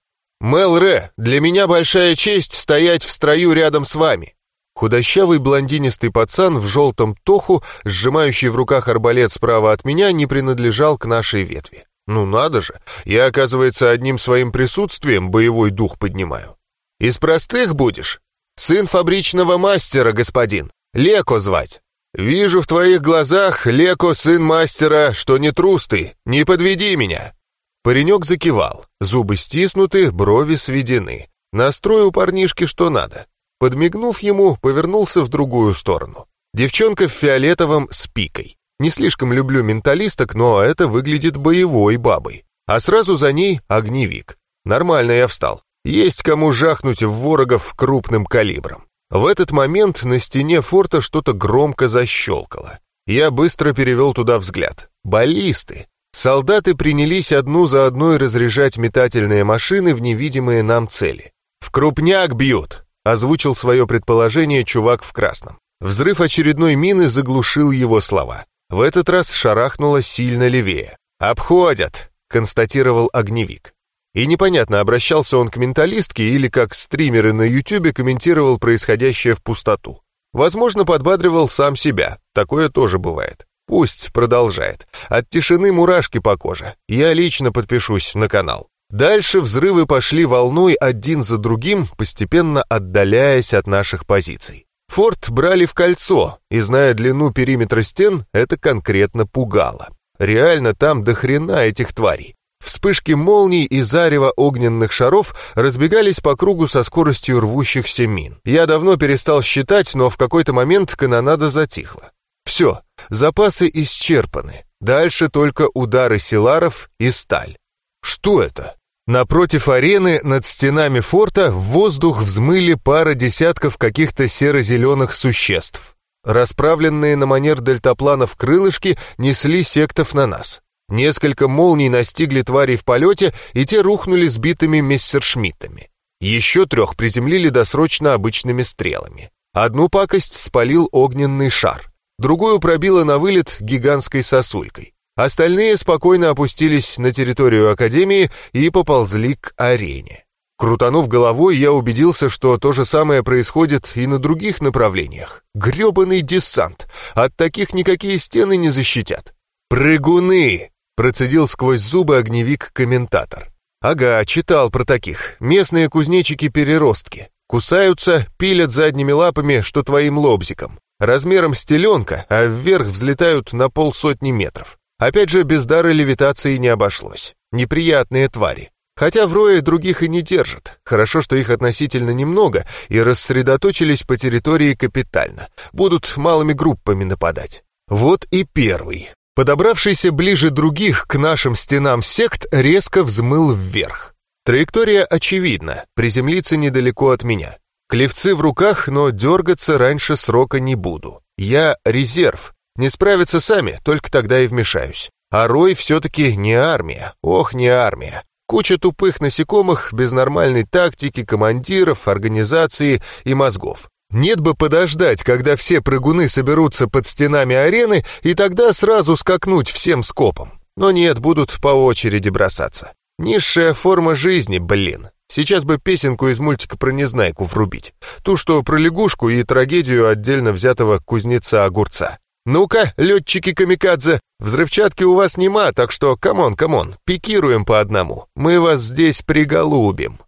«Мел Ре, для меня большая честь стоять в строю рядом с вами». Худощавый блондинистый пацан в желтом тоху, сжимающий в руках арбалет справа от меня, не принадлежал к нашей ветви. Ну надо же, я, оказывается, одним своим присутствием боевой дух поднимаю. Из простых будешь? Сын фабричного мастера, господин. Леко звать. Вижу в твоих глазах, Леко, сын мастера, что не трус ты. Не подведи меня. Паренек закивал, зубы стиснуты, брови сведены. Настрой у парнишки что надо. Подмигнув ему, повернулся в другую сторону. Девчонка в фиолетовом с пикой. Не слишком люблю менталисток, но это выглядит боевой бабой. А сразу за ней огневик. Нормально я встал. Есть кому жахнуть в ворогов крупным калибром. В этот момент на стене форта что-то громко защелкало. Я быстро перевел туда взгляд. Баллисты. Солдаты принялись одну за одной разряжать метательные машины в невидимые нам цели. «В крупняк бьют!» — озвучил свое предположение чувак в красном. Взрыв очередной мины заглушил его слова. В этот раз шарахнуло сильно левее. «Обходят!» — констатировал огневик. И непонятно, обращался он к менталистке или как стримеры на ютюбе комментировал происходящее в пустоту. Возможно, подбадривал сам себя. Такое тоже бывает. Пусть продолжает. От тишины мурашки по коже. Я лично подпишусь на канал. Дальше взрывы пошли волной один за другим, постепенно отдаляясь от наших позиций. Форт брали в кольцо, и, зная длину периметра стен, это конкретно пугало. Реально там до хрена этих тварей. Вспышки молний и зарева огненных шаров разбегались по кругу со скоростью рвущихся мин. Я давно перестал считать, но в какой-то момент канонада затихла. Все, запасы исчерпаны. Дальше только удары силаров и сталь. Что это? Напротив арены, над стенами форта, в воздух взмыли пара десятков каких-то серо-зеленых существ. Расправленные на манер дельтапланов крылышки несли сектов на нас. Несколько молний настигли тварей в полете, и те рухнули сбитыми мессершмиттами. Еще трех приземлили досрочно обычными стрелами. Одну пакость спалил огненный шар другую пробило на вылет гигантской сосулькой. Остальные спокойно опустились на территорию Академии и поползли к арене. Крутанув головой, я убедился, что то же самое происходит и на других направлениях. Грёбаный десант. От таких никакие стены не защитят. «Прыгуны!» — процедил сквозь зубы огневик-комментатор. «Ага, читал про таких. Местные кузнечики-переростки. Кусаются, пилят задними лапами, что твоим лобзиком размером с теленка, а вверх взлетают на полсотни метров. Опять же, без дара левитации не обошлось. Неприятные твари. Хотя в рое других и не держат. Хорошо, что их относительно немного и рассредоточились по территории капитально. Будут малыми группами нападать. Вот и первый. Подобравшийся ближе других к нашим стенам сект резко взмыл вверх. Траектория очевидна, приземлиться недалеко от меня. Клевцы в руках, но дергаться раньше срока не буду. Я резерв. Не справятся сами, только тогда и вмешаюсь. А Рой все-таки не армия. Ох, не армия. Куча тупых насекомых без нормальной тактики, командиров, организации и мозгов. Нет бы подождать, когда все прыгуны соберутся под стенами арены, и тогда сразу скакнуть всем скопом. Но нет, будут по очереди бросаться. Низшая форма жизни, блин. Сейчас бы песенку из мультика про Незнайку врубить. Ту, что про лягушку и трагедию отдельно взятого кузнеца-огурца. «Ну-ка, летчики-камикадзе, взрывчатки у вас нема, так что come on, come on, пикируем по одному. Мы вас здесь приголубим».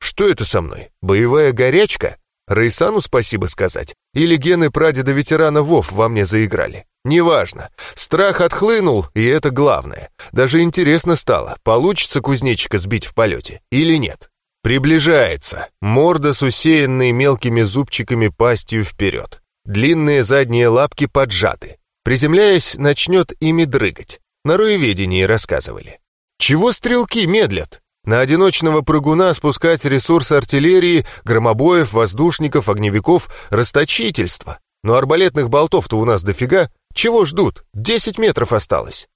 «Что это со мной? Боевая горячка? Рейсану спасибо сказать? Или гены прадеда-ветерана ВОВ во мне заиграли? Неважно. Страх отхлынул, и это главное. Даже интересно стало, получится кузнечика сбить в полете или нет. Приближается. Морда с усеянной мелкими зубчиками пастью вперед. Длинные задние лапки поджаты. Приземляясь, начнет ими дрыгать. На роеведении рассказывали. Чего стрелки медлят? На одиночного прыгуна спускать ресурсы артиллерии, громобоев, воздушников, огневиков — расточительство. Но арбалетных болтов-то у нас дофига. Чего ждут? Десять метров осталось.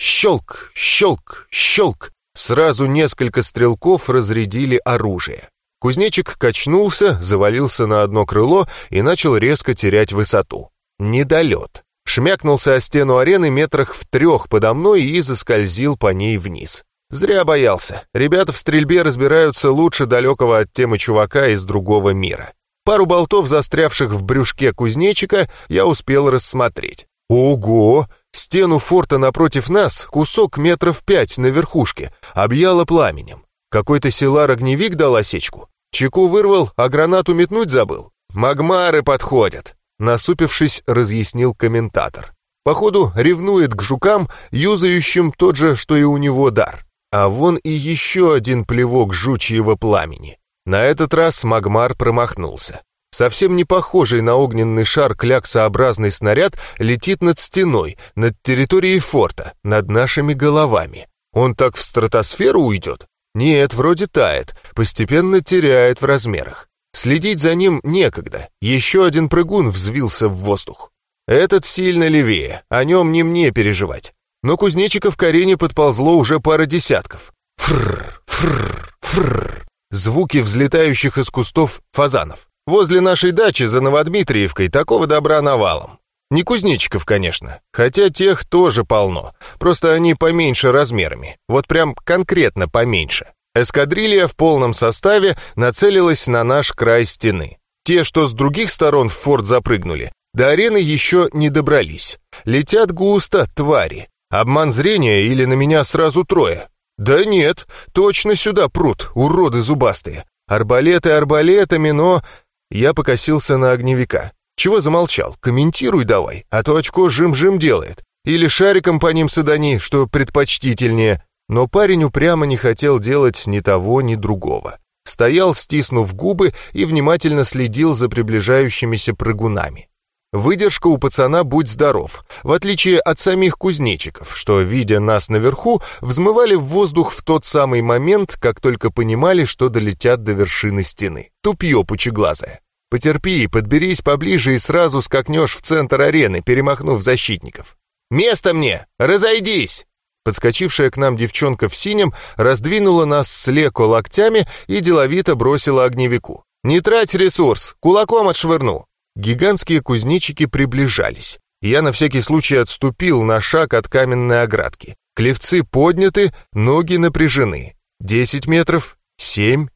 Щелк, щелк, щелк. Сразу несколько стрелков разрядили оружие. Кузнечик качнулся, завалился на одно крыло и начал резко терять высоту. Недолет. Шмякнулся о стену арены метрах в трех подо мной и заскользил по ней вниз. Зря боялся. Ребята в стрельбе разбираются лучше далекого от темы чувака из другого мира. Пару болтов, застрявших в брюшке кузнечика, я успел рассмотреть. Ого! Стену форта напротив нас, кусок метров пять на верхушке, объяло пламенем. Какой-то селар-огневик дал осечку. Чеку вырвал, а гранату метнуть забыл. Магмары подходят. Насупившись, разъяснил комментатор. Походу, ревнует к жукам, юзающим тот же, что и у него дар. А вон и еще один плевок жучьего пламени. На этот раз Магмар промахнулся. Совсем не похожий на огненный шар кляксообразный снаряд летит над стеной, над территорией форта, над нашими головами. Он так в стратосферу уйдет? Нет, вроде тает, постепенно теряет в размерах. Следить за ним некогда. Еще один прыгун взвился в воздух. Этот сильно левее, о нем не мне переживать но кузнечиков к арене подползло уже пара десятков. Фррр, фррр, фррр. Звуки взлетающих из кустов фазанов. Возле нашей дачи за Новодмитриевкой такого добра навалом. Не кузнечиков, конечно, хотя тех тоже полно, просто они поменьше размерами, вот прям конкретно поменьше. Эскадрилья в полном составе нацелилась на наш край стены. Те, что с других сторон в форт запрыгнули, до арены еще не добрались. Летят густо, твари. Обман зрения или на меня сразу трое? Да нет, точно сюда прут, уроды зубастые. Арбалеты арбалетами, но... Я покосился на огневика. Чего замолчал? Комментируй давай, а то очко жим-жим делает. Или шариком по ним садани, что предпочтительнее. Но парень упрямо не хотел делать ни того, ни другого. Стоял, стиснув губы, и внимательно следил за приближающимися прыгунами. Выдержка у пацана будь здоров, в отличие от самих кузнечиков, что, видя нас наверху, взмывали в воздух в тот самый момент, как только понимали, что долетят до вершины стены. Тупье пучеглазое. Потерпи, подберись поближе и сразу скакнешь в центр арены, перемахнув защитников. «Место мне! Разойдись!» Подскочившая к нам девчонка в синем раздвинула нас с леко локтями и деловито бросила огневику. «Не трать ресурс! Кулаком отшвырну!» Гигантские кузнечики приближались. Я на всякий случай отступил на шаг от каменной оградки. Клевцы подняты, ноги напряжены. Десять метров, семь,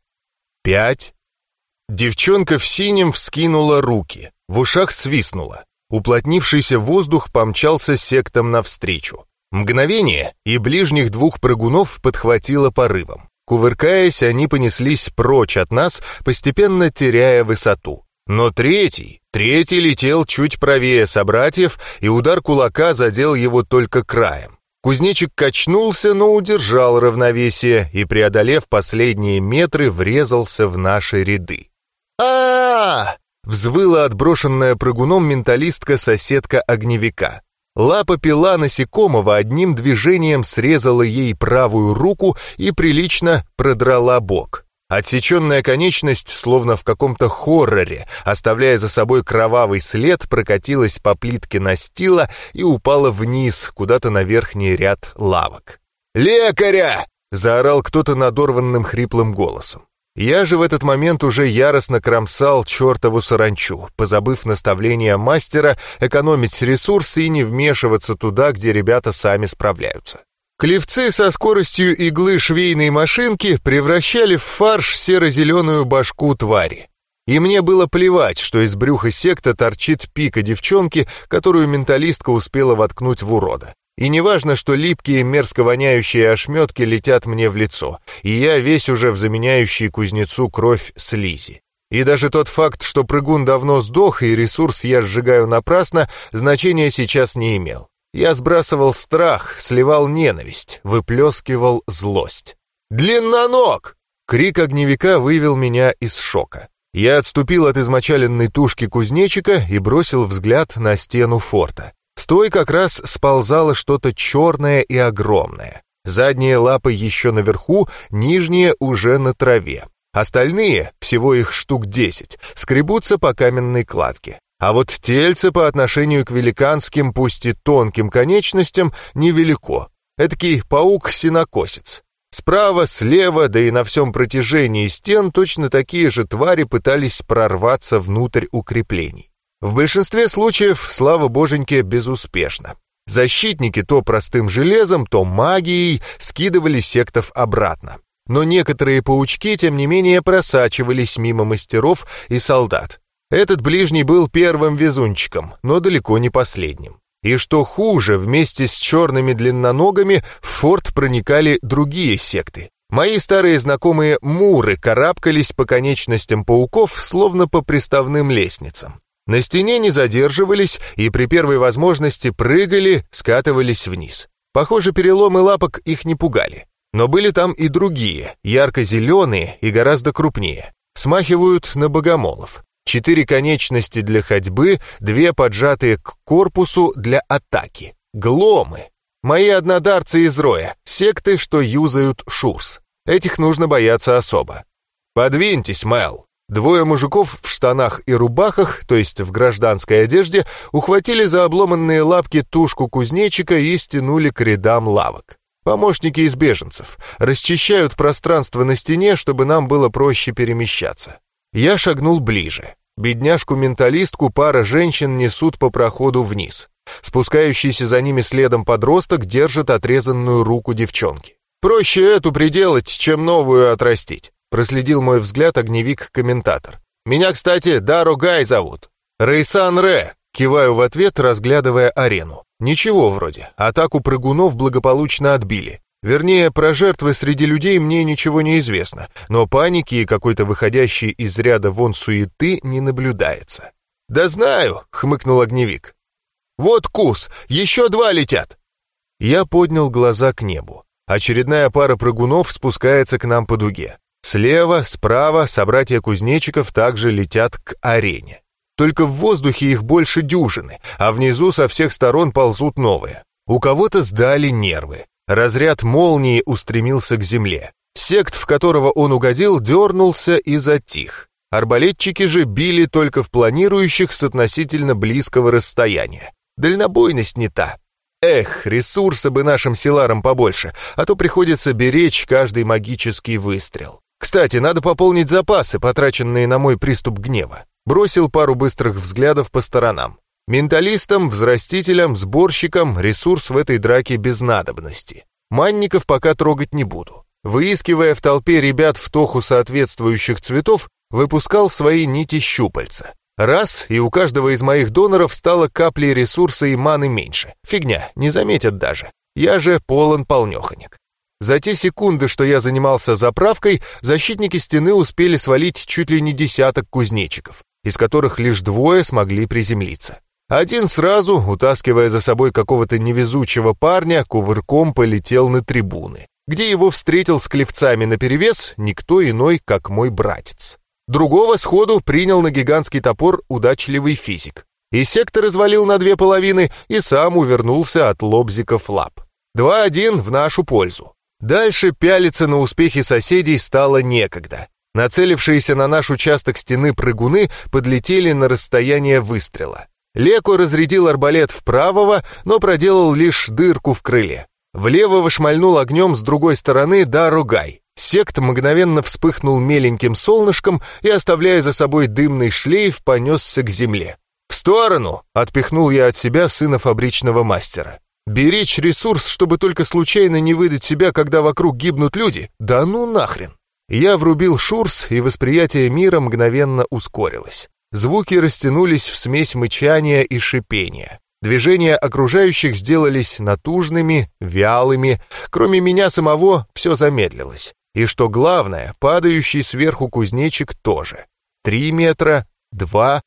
пять. Девчонка в синем вскинула руки, в ушах свистнула. Уплотнившийся воздух помчался сектом навстречу. Мгновение, и ближних двух прыгунов подхватило порывом. Кувыркаясь, они понеслись прочь от нас, постепенно теряя высоту. Но третий, третий летел чуть правее собратьев, и удар кулака задел его только краем. Кузнечик качнулся, но удержал равновесие и, преодолев последние метры, врезался в наши ряды. а, Взвыла отброшенная прыгуном менталистка-соседка огневика. Лапа пила насекомого одним движением срезала ей правую руку и прилично продрала бок. Отсеченная конечность, словно в каком-то хорроре, оставляя за собой кровавый след, прокатилась по плитке настила и упала вниз, куда-то на верхний ряд лавок. «Лекаря!» — заорал кто-то надорванным хриплым голосом. Я же в этот момент уже яростно кромсал чертову саранчу, позабыв наставления мастера экономить ресурсы и не вмешиваться туда, где ребята сами справляются. Клевцы со скоростью иглы швейной машинки превращали в фарш серо-зеленую башку твари. И мне было плевать, что из брюха секта торчит пика девчонки, которую менталистка успела воткнуть в урода. И неважно, что липкие, мерзко воняющие ошметки летят мне в лицо, и я весь уже в заменяющей кузнецу кровь слизи. И даже тот факт, что прыгун давно сдох и ресурс я сжигаю напрасно, значения сейчас не имел. Я сбрасывал страх, сливал ненависть, выплескивал злость. «Длинноног!» Крик огневика вывел меня из шока. Я отступил от измочаленной тушки кузнечика и бросил взгляд на стену форта. С той как раз сползало что-то черное и огромное. Задние лапы еще наверху, нижние уже на траве. Остальные, всего их штук десять, скребутся по каменной кладке. А вот тельце по отношению к великанским, пусть и тонким конечностям, невелико. Этакий паук-синокосец. Справа, слева, да и на всем протяжении стен точно такие же твари пытались прорваться внутрь укреплений. В большинстве случаев, слава боженьке, безуспешно. Защитники то простым железом, то магией скидывали сектов обратно. Но некоторые паучки, тем не менее, просачивались мимо мастеров и солдат. Этот ближний был первым везунчиком, но далеко не последним. И что хуже, вместе с черными длинноногами в форт проникали другие секты. Мои старые знакомые муры карабкались по конечностям пауков, словно по приставным лестницам. На стене не задерживались и при первой возможности прыгали, скатывались вниз. Похоже, переломы лапок их не пугали. Но были там и другие, ярко-зеленые и гораздо крупнее. Смахивают на богомолов. Четыре конечности для ходьбы, две поджатые к корпусу для атаки. Гломы. Мои однодарцы из роя, секты, что юзают шурс. Этих нужно бояться особо. «Подвиньтесь, Мэл!» Двое мужиков в штанах и рубахах, то есть в гражданской одежде, ухватили за обломанные лапки тушку кузнечика и стянули к рядам лавок. Помощники из беженцев расчищают пространство на стене, чтобы нам было проще перемещаться. Я шагнул ближе. Бедняжку-менталистку пара женщин несут по проходу вниз. Спускающийся за ними следом подросток держит отрезанную руку девчонки. Проще эту приделать, чем новую отрастить. Проследил мой взгляд огневик-комментатор. «Меня, кстати, Даро Гай зовут». «Рейсан Ре», киваю в ответ, разглядывая арену. «Ничего вроде. Атаку прыгунов благополучно отбили. Вернее, про жертвы среди людей мне ничего не известно, но паники и какой-то выходящей из ряда вон суеты не наблюдается». «Да знаю», — хмыкнул огневик. «Вот кус, еще два летят». Я поднял глаза к небу. Очередная пара прыгунов спускается к нам по дуге. Слева, справа собратья кузнечиков также летят к арене. Только в воздухе их больше дюжины, а внизу со всех сторон ползут новые. У кого-то сдали нервы. Разряд молнии устремился к земле. Сект, в которого он угодил, дернулся и затих. Арбалетчики же били только в планирующих с относительно близкого расстояния. Дальнобойность не та. Эх, ресурса бы нашим силарам побольше, а то приходится беречь каждый магический выстрел. Кстати, надо пополнить запасы, потраченные на мой приступ гнева. Бросил пару быстрых взглядов по сторонам. Менталистам, взрастителям, сборщикам ресурс в этой драке без надобности. Манников пока трогать не буду. Выискивая в толпе ребят в тоху соответствующих цветов, выпускал свои нити щупальца. Раз, и у каждого из моих доноров стало капли ресурса и маны меньше. Фигня, не заметят даже. Я же полон полнеханек. За те секунды, что я занимался заправкой, защитники стены успели свалить чуть ли не десяток кузнечиков, из которых лишь двое смогли приземлиться. Один сразу, утаскивая за собой какого-то невезучего парня, кувырком полетел на трибуны, где его встретил с клевцами наперевес никто иной, как мой братец. Другого сходу принял на гигантский топор удачливый физик. И сектор развалил на две половины, и сам увернулся от лобзиков лап. Два-один в нашу пользу. Дальше пялиться на успехи соседей стало некогда. Нацелившиеся на наш участок стены прыгуны подлетели на расстояние выстрела. Леко разрядил арбалет в правого, но проделал лишь дырку в крыле. В левого шмальнул огнем с другой стороны Даругай. Сект мгновенно вспыхнул меленьким солнышком и, оставляя за собой дымный шлейф, понесся к земле. «В сторону!» — отпихнул я от себя сына фабричного мастера. «Беречь ресурс, чтобы только случайно не выдать себя, когда вокруг гибнут люди? Да ну нахрен!» Я врубил шурс, и восприятие мира мгновенно ускорилось. Звуки растянулись в смесь мычания и шипения. Движения окружающих сделались натужными, вялыми. Кроме меня самого, все замедлилось. И что главное, падающий сверху кузнечик тоже. Три метра, два.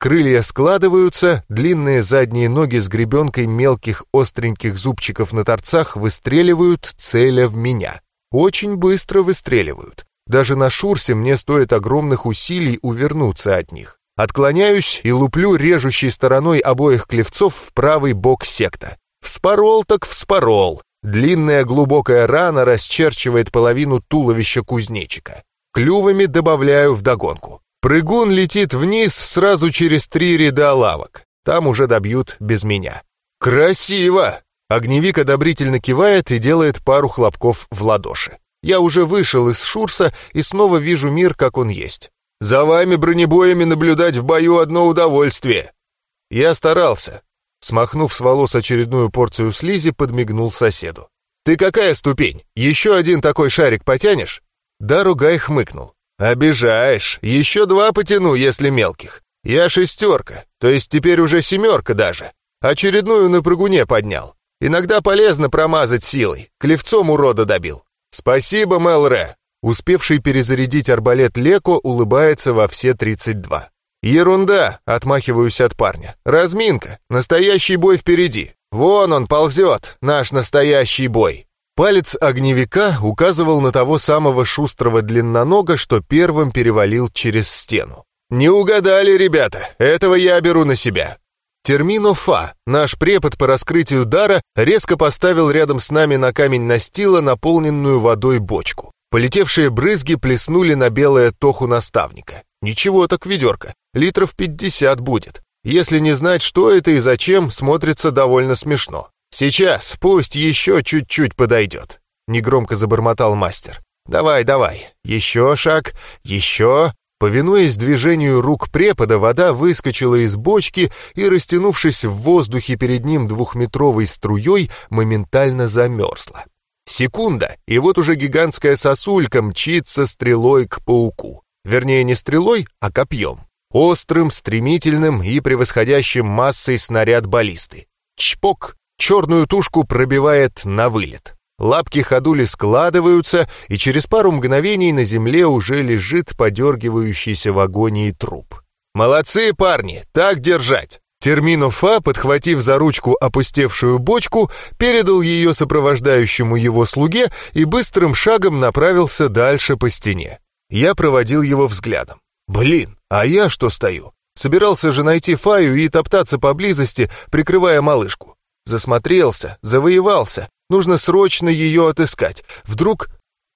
Крылья складываются, длинные задние ноги с гребенкой мелких остреньких зубчиков на торцах выстреливают, целя в меня. Очень быстро выстреливают. Даже на шурсе мне стоит огромных усилий увернуться от них. Отклоняюсь и луплю режущей стороной обоих клевцов в правый бок секта. Вспорол так вспорол. Длинная глубокая рана расчерчивает половину туловища кузнечика. Клювами добавляю вдогонку. Прыгун летит вниз сразу через три ряда лавок. Там уже добьют без меня. «Красиво!» Огневик одобрительно кивает и делает пару хлопков в ладоши. Я уже вышел из Шурса и снова вижу мир, как он есть. За вами бронебоями наблюдать в бою одно удовольствие. Я старался. Смахнув с волос очередную порцию слизи, подмигнул соседу. «Ты какая ступень? Еще один такой шарик потянешь?» Да, Ругай хмыкнул. «Обижаешь. Еще два потяну, если мелких. Я шестерка, то есть теперь уже семерка даже. Очередную на прыгуне поднял. Иногда полезно промазать силой. Клевцом урода добил. Спасибо, Мелре. Успевший перезарядить арбалет Леко улыбается во все 32. «Ерунда!» — отмахиваюсь от парня. «Разминка! Настоящий бой впереди! Вон он ползет, наш настоящий бой!» Палец огневика указывал на того самого шустрого длиннонога, что первым перевалил через стену. «Не угадали, ребята! Этого я беру на себя! Термино Фа, наш препод по раскрытию дара, резко поставил рядом с нами на камень настила наполненную водой бочку. Полетевшие брызги плеснули на белое тоху наставника. Ничего так ведерко, литров пятьдесят будет. Если не знать, что это и зачем, смотрится довольно смешно. «Сейчас, пусть еще чуть-чуть подойдет», — негромко забормотал мастер. «Давай, давай, еще шаг, еще...» Повинуясь движению рук препода, вода выскочила из бочки и, растянувшись в воздухе перед ним двухметровой струей, моментально замерзла. Секунда, и вот уже гигантская сосулька мчится стрелой к пауку. Вернее, не стрелой, а копьем. Острым, стремительным и превосходящим массой снаряд баллисты. Чпок! Черную тушку пробивает на вылет. Лапки ходули складываются, и через пару мгновений на земле уже лежит подергивающийся в агонии труп. «Молодцы, парни! Так держать!» Терминофа, подхватив за ручку опустевшую бочку, передал ее сопровождающему его слуге и быстрым шагом направился дальше по стене. Я проводил его взглядом. «Блин, а я что стою?» Собирался же найти Фаю и топтаться поблизости, прикрывая малышку. Засмотрелся, завоевался, Нужно срочно ее отыскать. Вдруг...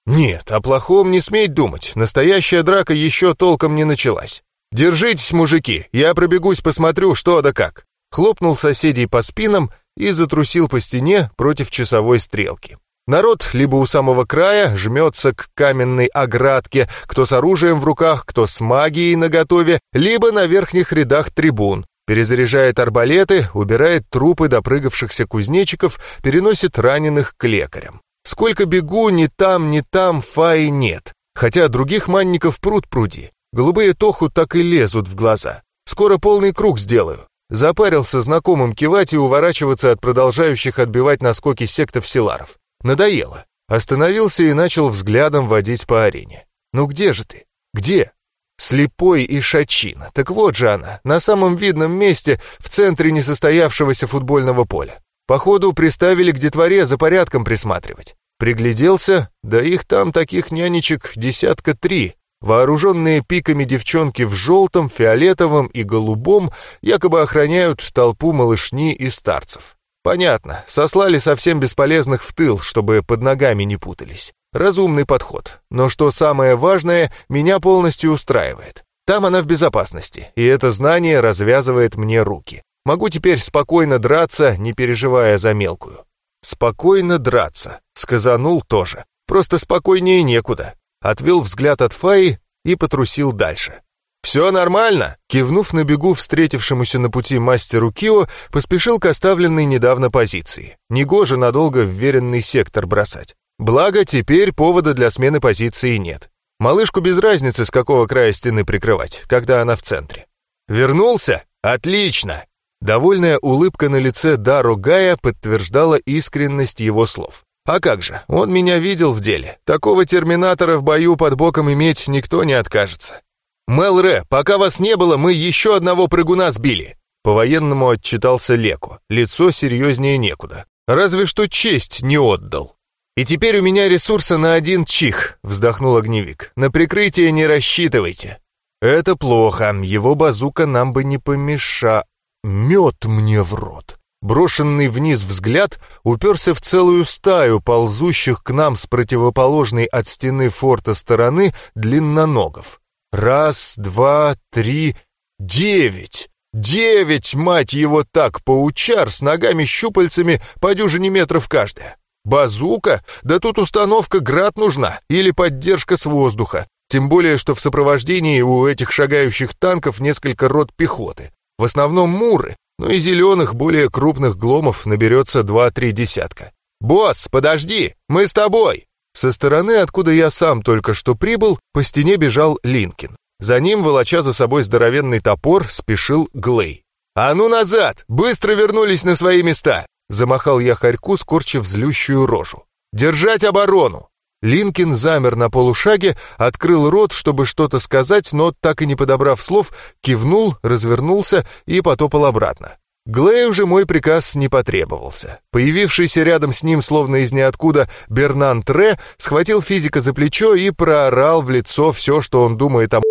Нет, о плохом не сметь думать. Настоящая драка еще толком не началась. «Держитесь, мужики, я пробегусь, посмотрю, что да как». Хлопнул соседей по спинам и затрусил по стене против часовой стрелки. Народ либо у самого края жмется к каменной оградке, кто с оружием в руках, кто с магией наготове, либо на верхних рядах трибун, Перезаряжает арбалеты, убирает трупы допрыгавшихся кузнечиков, переносит раненых к лекарям. Сколько бегу, ни там, ни там фаи нет. Хотя других манников пруд пруди. Голубые тоху так и лезут в глаза. Скоро полный круг сделаю. Запарился знакомым кивать и уворачиваться от продолжающих отбивать наскоки сектов селаров. Надоело. Остановился и начал взглядом водить по арене. «Ну где же ты? Где?» Слепой и Шачин. Так вот же она, на самом видном месте, в центре несостоявшегося футбольного поля. Походу, приставили к детворе за порядком присматривать. Пригляделся, да их там таких нянечек десятка три. Вооруженные пиками девчонки в желтом, фиолетовом и голубом якобы охраняют толпу малышни и старцев. Понятно, сослали совсем бесполезных в тыл, чтобы под ногами не путались. Разумный подход. Но что самое важное, меня полностью устраивает. Там она в безопасности, и это знание развязывает мне руки. Могу теперь спокойно драться, не переживая за мелкую. Спокойно драться. Сказанул тоже. Просто спокойнее некуда. Отвел взгляд от Фаи и потрусил дальше. «Все нормально!» Кивнув на бегу встретившемуся на пути мастеру Кио, поспешил к оставленной недавно позиции. Негоже надолго вверенный сектор бросать. Благо, теперь повода для смены позиции нет. Малышку без разницы, с какого края стены прикрывать, когда она в центре. «Вернулся? Отлично!» Довольная улыбка на лице Дару Гая подтверждала искренность его слов. «А как же, он меня видел в деле. Такого терминатора в бою под боком иметь никто не откажется». «Мел Ре, пока вас не было, мы еще одного прыгуна сбили!» По-военному отчитался Леку. Лицо серьезнее некуда. «Разве что честь не отдал». «И теперь у меня ресурса на один чих», — вздохнул огневик. «На прикрытие не рассчитывайте». «Это плохо. Его базука нам бы не помеша...» Мед мне в рот. Брошенный вниз взгляд уперся в целую стаю ползущих к нам с противоположной от стены форта стороны длинноногов. Раз, два, три, девять! Девять, мать его так, паучар с ногами-щупальцами по дюжине метров каждая. Базука? Да тут установка град нужна или поддержка с воздуха. Тем более, что в сопровождении у этих шагающих танков несколько рот пехоты. В основном муры, но и зеленых, более крупных гломов наберется два-три десятка. «Босс, подожди, мы с тобой!» Со стороны, откуда я сам только что прибыл, по стене бежал Линкин. За ним, волоча за собой здоровенный топор, спешил Глей. «А ну назад! Быстро вернулись на свои места!» Замахал я хорьку, скорчив злющую рожу. «Держать оборону!» Линкин замер на полушаге, открыл рот, чтобы что-то сказать, но, так и не подобрав слов, кивнул, развернулся и потопал обратно. Глею же мой приказ не потребовался. Появившийся рядом с ним, словно из ниоткуда, Бернан Тре схватил физика за плечо и проорал в лицо все, что он думает о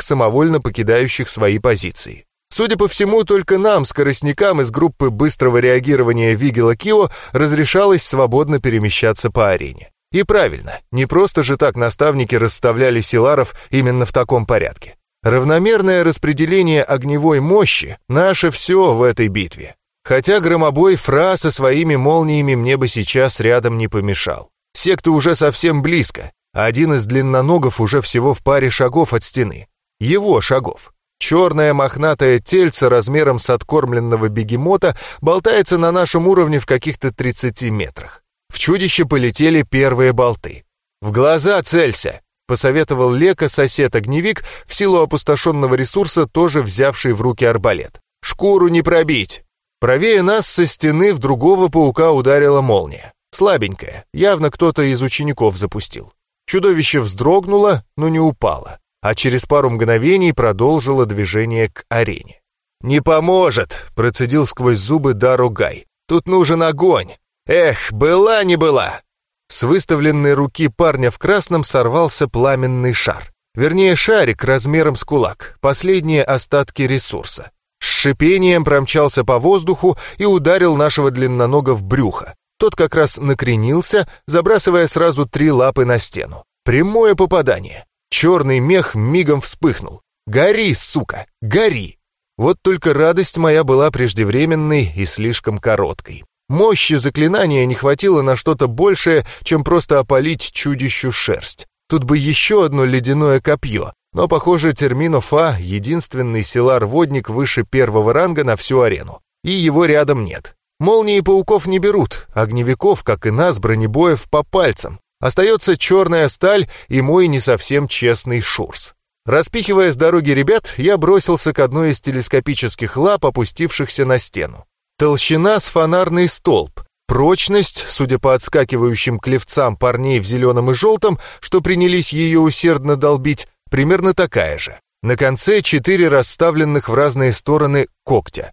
самовольно покидающих свои позиции. Судя по всему, только нам, скоростникам из группы быстрого реагирования Вигела Кио, разрешалось свободно перемещаться по арене. И правильно, не просто же так наставники расставляли силаров именно в таком порядке. Равномерное распределение огневой мощи — наше все в этой битве. Хотя громобой Фра со своими молниями мне бы сейчас рядом не помешал. Секта уже совсем близко, один из длинноногов уже всего в паре шагов от стены. Его шагов. Черное мохнатое тельце размером с откормленного бегемота болтается на нашем уровне в каких-то 30 метрах. В чудище полетели первые болты. «В глаза целься!» — посоветовал Лека сосед-огневик, в силу опустошенного ресурса, тоже взявший в руки арбалет. «Шкуру не пробить!» Правее нас со стены в другого паука ударила молния. Слабенькая, явно кто-то из учеников запустил. Чудовище вздрогнуло, но не упало, а через пару мгновений продолжило движение к арене. «Не поможет!» — процедил сквозь зубы Дару Гай. «Тут нужен огонь! Эх, была не была!» С выставленной руки парня в красном сорвался пламенный шар. Вернее, шарик размером с кулак, последние остатки ресурса. С шипением промчался по воздуху и ударил нашего длиннонога в брюхо. Тот как раз накренился, забрасывая сразу три лапы на стену. Прямое попадание. Черный мех мигом вспыхнул. «Гори, сука, гори!» Вот только радость моя была преждевременной и слишком короткой. Мощи заклинания не хватило на что-то большее, чем просто опалить чудищу шерсть. Тут бы еще одно ледяное копье, но, похоже, Терминов-А — единственный силар-водник выше первого ранга на всю арену. И его рядом нет. Молнии пауков не берут, огневиков, как и нас, бронебоев, по пальцам. Остается черная сталь и мой не совсем честный шурс. Распихивая с дороги ребят, я бросился к одной из телескопических лап, опустившихся на стену. Толщина с фонарный столб. Прочность, судя по отскакивающим клевцам парней в зеленом и желтом, что принялись ее усердно долбить, примерно такая же. На конце четыре расставленных в разные стороны когтя.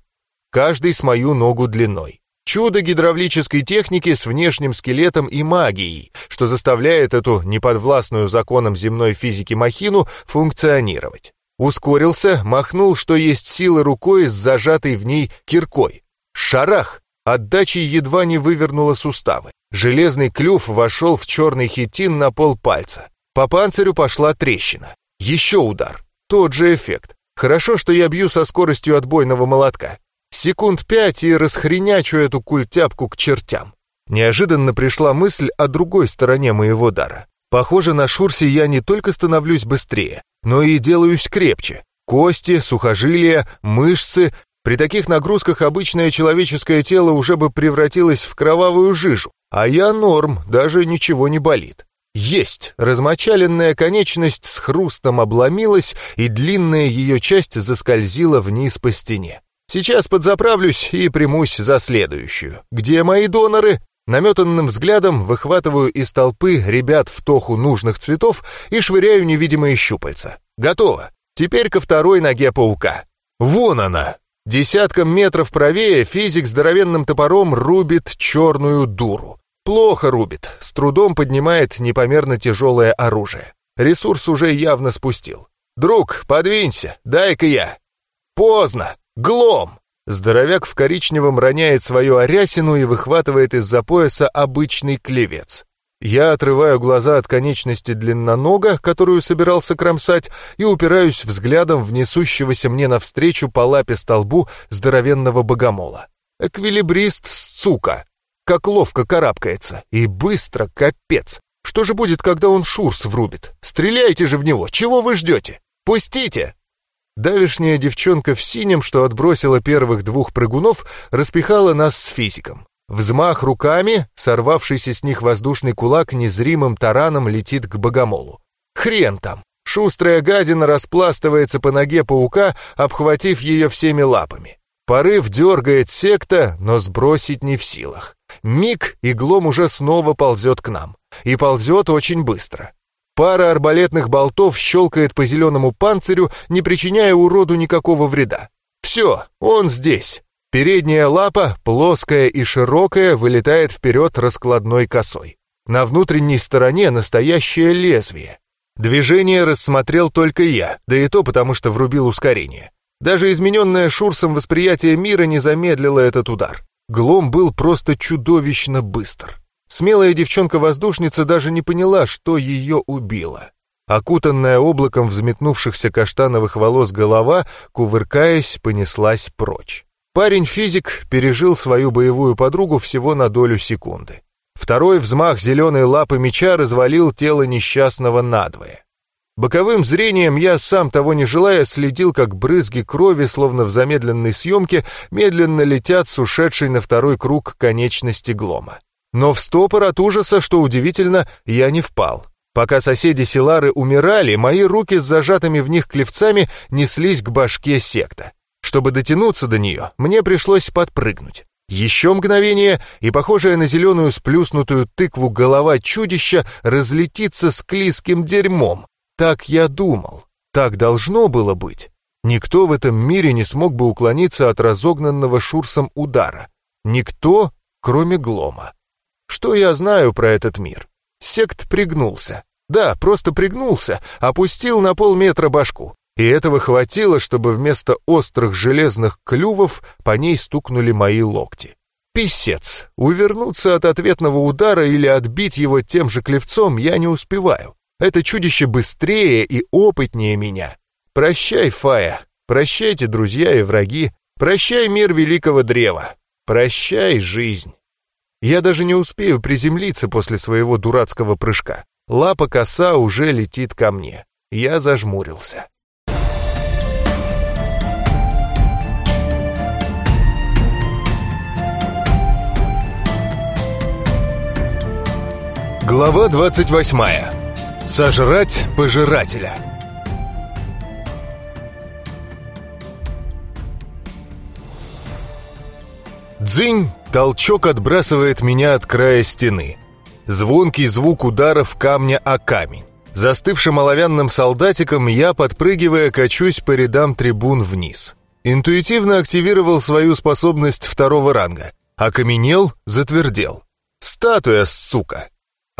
Каждый с мою ногу длиной. Чудо гидравлической техники с внешним скелетом и магией, что заставляет эту неподвластную законам земной физики махину функционировать. Ускорился, махнул, что есть силы рукой с зажатой в ней киркой. Шарах! Отдачи едва не вывернула суставы. Железный клюв вошел в черный хитин на полпальца. По панцирю пошла трещина. Еще удар. Тот же эффект. Хорошо, что я бью со скоростью отбойного молотка. Секунд пять и расхренячу эту культяпку к чертям. Неожиданно пришла мысль о другой стороне моего дара. Похоже, на шурсе я не только становлюсь быстрее, но и делаюсь крепче. Кости, сухожилия, мышцы. При таких нагрузках обычное человеческое тело уже бы превратилось в кровавую жижу. А я норм, даже ничего не болит. Есть! Размочаленная конечность с хрустом обломилась, и длинная ее часть заскользила вниз по стене. Сейчас подзаправлюсь и примусь за следующую. Где мои доноры? Наметанным взглядом выхватываю из толпы ребят в тоху нужных цветов и швыряю невидимые щупальца. Готово. Теперь ко второй ноге паука. Вон она. Десятком метров правее физик здоровенным топором рубит черную дуру. Плохо рубит, с трудом поднимает непомерно тяжелое оружие. Ресурс уже явно спустил. «Друг, подвинься, дай-ка я». «Поздно! Глом!» Здоровяк в коричневом роняет свою арясину и выхватывает из-за пояса обычный клевец. Я отрываю глаза от конечности длиннонога, которую собирался кромсать, и упираюсь взглядом в несущегося мне навстречу по лапе столбу здоровенного богомола. Эквилибрист, сука! Как ловко карабкается. И быстро, капец. Что же будет, когда он шурс врубит? Стреляйте же в него! Чего вы ждете? Пустите! Давишняя девчонка в синем, что отбросила первых двух прыгунов, распихала нас с физиком. Взмах руками, сорвавшийся с них воздушный кулак незримым тараном летит к богомолу. Хрен там! Шустрая гадина распластывается по ноге паука, обхватив ее всеми лапами. Порыв дергает секта, но сбросить не в силах. Миг, иглом уже снова ползет к нам. И ползет очень быстро. Пара арбалетных болтов щелкает по зеленому панцирю, не причиняя уроду никакого вреда. Все, он здесь. Передняя лапа, плоская и широкая, вылетает вперед раскладной косой. На внутренней стороне настоящее лезвие. Движение рассмотрел только я, да и то потому, что врубил ускорение. Даже измененное Шурсом восприятие мира не замедлило этот удар. Глом был просто чудовищно быстр. Смелая девчонка-воздушница даже не поняла, что ее убило. Окутанная облаком взметнувшихся каштановых волос голова, кувыркаясь, понеслась прочь. Парень-физик пережил свою боевую подругу всего на долю секунды. Второй взмах зеленой лапы меча развалил тело несчастного надвое. Боковым зрением я, сам того не желая, следил, как брызги крови, словно в замедленной съемке, медленно летят с ушедшей на второй круг конечности глома. Но в стопор от ужаса, что удивительно, я не впал. Пока соседи Силары умирали, мои руки с зажатыми в них клевцами неслись к башке секта. Чтобы дотянуться до нее, мне пришлось подпрыгнуть. Еще мгновение, и похожая на зеленую сплюснутую тыкву голова чудища разлетится с клизким дерьмом. Так я думал. Так должно было быть. Никто в этом мире не смог бы уклониться от разогнанного шурсом удара. Никто, кроме Глома. Что я знаю про этот мир? Сект пригнулся. Да, просто пригнулся, опустил на полметра башку. И этого хватило, чтобы вместо острых железных клювов по ней стукнули мои локти. Писец! Увернуться от ответного удара или отбить его тем же клевцом я не успеваю. Это чудище быстрее и опытнее меня. Прощай, Фая. Прощайте, друзья и враги. Прощай, мир великого древа. Прощай, жизнь. Я даже не успею приземлиться после своего дурацкого прыжка. Лапа коса уже летит ко мне. Я зажмурился. Глава 28. Сожрать пожирателя. Дзынь Толчок отбрасывает меня от края стены. Звонкий звук ударов камня о камень. Застывшим оловянным солдатиком я, подпрыгивая, качусь по рядам трибун вниз. Интуитивно активировал свою способность второго ранга. Окаменел, затвердел. Статуя, сука!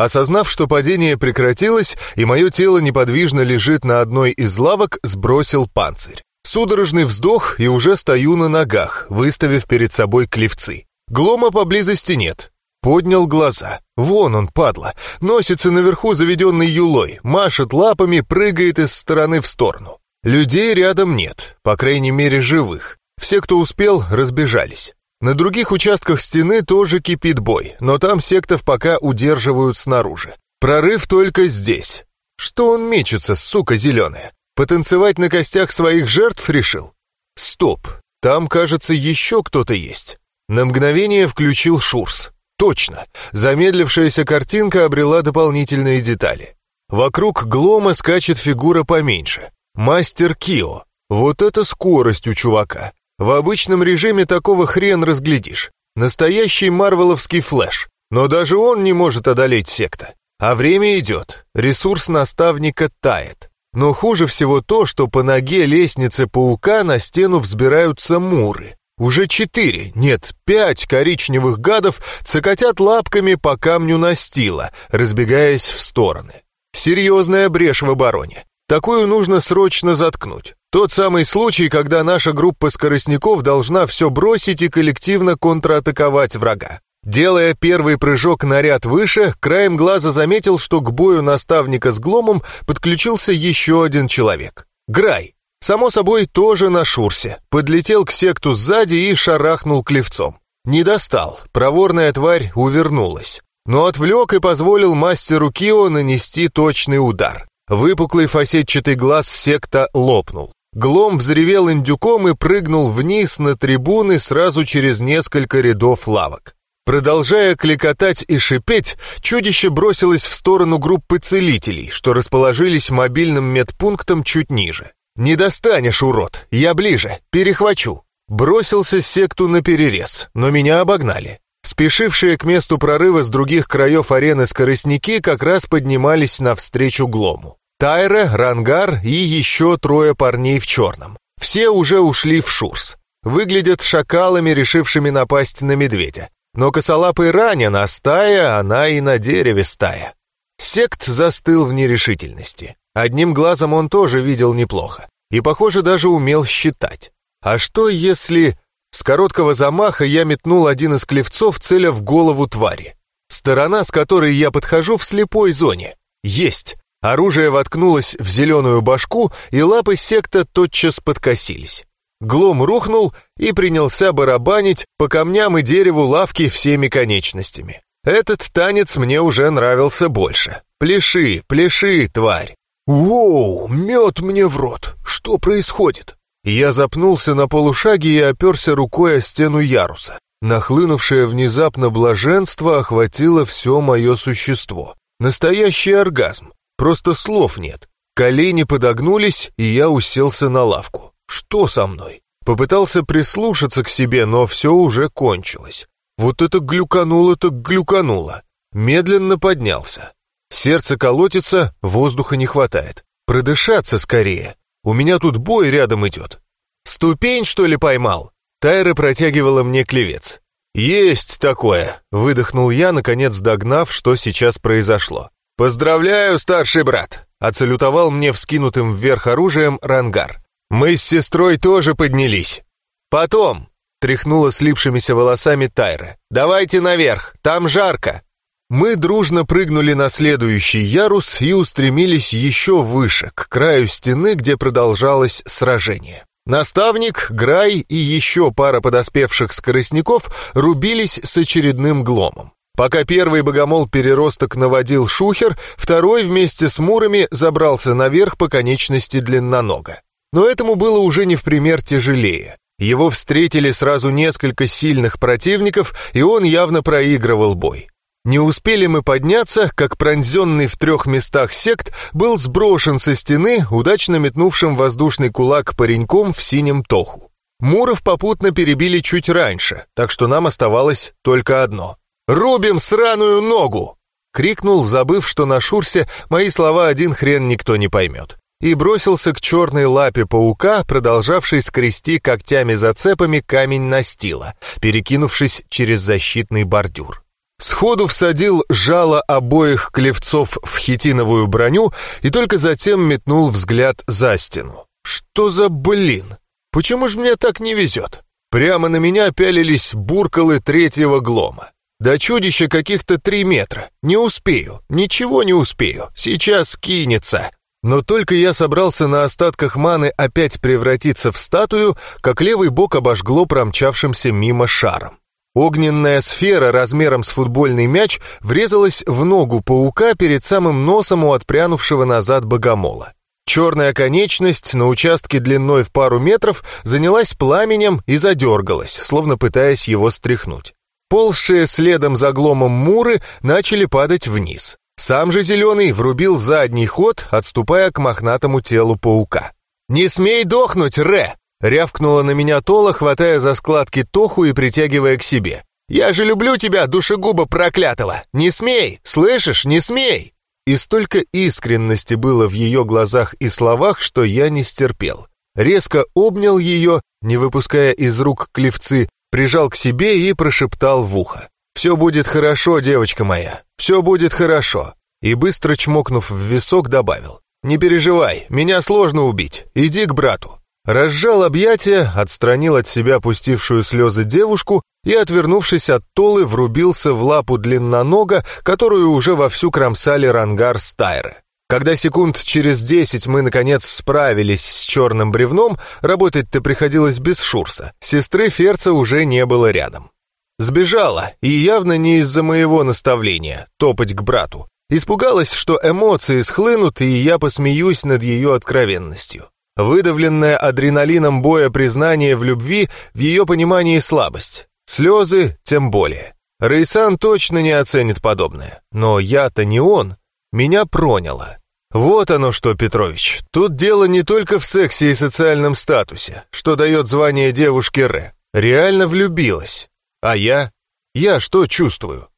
Осознав, что падение прекратилось, и мое тело неподвижно лежит на одной из лавок, сбросил панцирь. Судорожный вздох, и уже стою на ногах, выставив перед собой клевцы. Глома поблизости нет. Поднял глаза. Вон он, падла. Носится наверху заведенный юлой, машет лапами, прыгает из стороны в сторону. Людей рядом нет, по крайней мере живых. Все, кто успел, разбежались. На других участках стены тоже кипит бой, но там сектов пока удерживают снаружи. Прорыв только здесь. Что он мечется, сука зеленая? Потанцевать на костях своих жертв решил? Стоп, там, кажется, еще кто-то есть. На мгновение включил Шурс. Точно, замедлившаяся картинка обрела дополнительные детали. Вокруг Глома скачет фигура поменьше. Мастер Кио. Вот это скорость у чувака. В обычном режиме такого хрен разглядишь. Настоящий марвеловский флэш. Но даже он не может одолеть секта. А время идет. Ресурс наставника тает. Но хуже всего то, что по ноге лестницы паука на стену взбираются муры. Уже четыре, нет, пять коричневых гадов цокотят лапками по камню настила, разбегаясь в стороны. Серьезная брешь в обороне. Такую нужно срочно заткнуть. Тот самый случай, когда наша группа скоростников должна все бросить и коллективно контратаковать врага. Делая первый прыжок на ряд выше, краем глаза заметил, что к бою наставника с Гломом подключился еще один человек. Грай. Само собой, тоже на шурсе. Подлетел к секту сзади и шарахнул клевцом. Не достал, проворная тварь увернулась. Но отвлек и позволил мастеру Кио нанести точный удар. Выпуклый фасетчатый глаз секта лопнул. Глом взревел индюком и прыгнул вниз на трибуны сразу через несколько рядов лавок. Продолжая кликотать и шипеть, чудище бросилось в сторону группы целителей, что расположились мобильным медпунктом чуть ниже. «Не достанешь, урод! Я ближе! Перехвачу!» Бросился секту на перерез, но меня обогнали. Спешившие к месту прорыва с других краев арены скоростники как раз поднимались навстречу Глому. Тайра, Рангар и еще трое парней в черном. Все уже ушли в Шурс. Выглядят шакалами, решившими напасть на медведя. Но косолапый ранен, а стая, она и на дереве стая. Сект застыл в нерешительности. Одним глазом он тоже видел неплохо. И, похоже, даже умел считать. А что если... С короткого замаха я метнул один из клевцов, целя в голову твари. Сторона, с которой я подхожу, в слепой зоне. Есть. Оружие воткнулось в зеленую башку, и лапы секта тотчас подкосились. Глом рухнул и принялся барабанить по камням и дереву лавки всеми конечностями. Этот танец мне уже нравился больше. Пляши, пляши, тварь. «Воу, мед мне в рот! Что происходит?» Я запнулся на полушаге и оперся рукой о стену яруса. Нахлынувшее внезапно блаженство охватило все мое существо. Настоящий оргазм. Просто слов нет. Колени подогнулись, и я уселся на лавку. Что со мной? Попытался прислушаться к себе, но все уже кончилось. Вот это глюкануло так глюкануло. Медленно поднялся. Сердце колотится, воздуха не хватает. Продышаться скорее. У меня тут бой рядом идет. Ступень, что ли, поймал? Тайра протягивала мне клевец. «Есть такое!» — выдохнул я, наконец догнав, что сейчас произошло. «Поздравляю, старший брат!» — оцалютовал мне вскинутым вверх оружием рангар. «Мы с сестрой тоже поднялись!» «Потом!» — тряхнула слипшимися волосами Тайра. «Давайте наверх, там жарко!» Мы дружно прыгнули на следующий ярус и устремились еще выше, к краю стены, где продолжалось сражение. Наставник, Грай и еще пара подоспевших скоростников рубились с очередным гломом. Пока первый богомол-переросток наводил шухер, второй вместе с мурами забрался наверх по конечности длиннонога. Но этому было уже не в пример тяжелее. Его встретили сразу несколько сильных противников, и он явно проигрывал бой. Не успели мы подняться, как пронзенный в трех местах сект был сброшен со стены, удачно метнувшим воздушный кулак пареньком в синем тоху. Муров попутно перебили чуть раньше, так что нам оставалось только одно. «Рубим сраную ногу!» — крикнул, забыв, что на шурсе мои слова один хрен никто не поймет. и бросился к черной лапе паука, продолжавшей скрести когтями-зацепами камень настила, перекинувшись через защитный бордюр. Сходу всадил жало обоих клевцов в хитиновую броню и только затем метнул взгляд за стену. «Что за блин? Почему же мне так не везет?» Прямо на меня пялились буркалы третьего глома. До чудища каких-то три метра. Не успею, ничего не успею. Сейчас кинется. Но только я собрался на остатках маны опять превратиться в статую, как левый бок обожгло промчавшимся мимо шаром. Огненная сфера размером с футбольный мяч врезалась в ногу паука перед самым носом у отпрянувшего назад богомола. Черная конечность на участке длиной в пару метров занялась пламенем и задергалась, словно пытаясь его стряхнуть. Ползшие следом за гломом муры начали падать вниз. Сам же Зеленый врубил задний ход, отступая к мохнатому телу паука. «Не смей дохнуть, Ре!» — рявкнула на меня Тола, хватая за складки Тоху и притягивая к себе. «Я же люблю тебя, душегуба проклятого! Не смей! Слышишь, не смей!» И столько искренности было в ее глазах и словах, что я не стерпел. Резко обнял ее, не выпуская из рук клевцы, прижал к себе и прошептал в ухо. «Все будет хорошо, девочка моя, все будет хорошо». И быстро чмокнув в висок, добавил. «Не переживай, меня сложно убить, иди к брату». Разжал объятия, отстранил от себя пустившую слезы девушку и, отвернувшись от Толы, врубился в лапу длиннонога, которую уже вовсю кромсали рангар стайры. Когда секунд через десять мы, наконец, справились с черным бревном, работать-то приходилось без Шурса. Сестры Ферца уже не было рядом. Сбежала, и явно не из-за моего наставления, топать к брату. Испугалась, что эмоции схлынут, и я посмеюсь над ее откровенностью. Выдавленное адреналином боя признание в любви в ее понимании слабость. Слезы тем более. Рейсан точно не оценит подобное. Но я-то не он. Меня проняло. Вот оно что, Петрович. Тут дело не только в сексе и социальном статусе, что дает звание девушке Ре. Реально влюбилась. А я? Я что чувствую?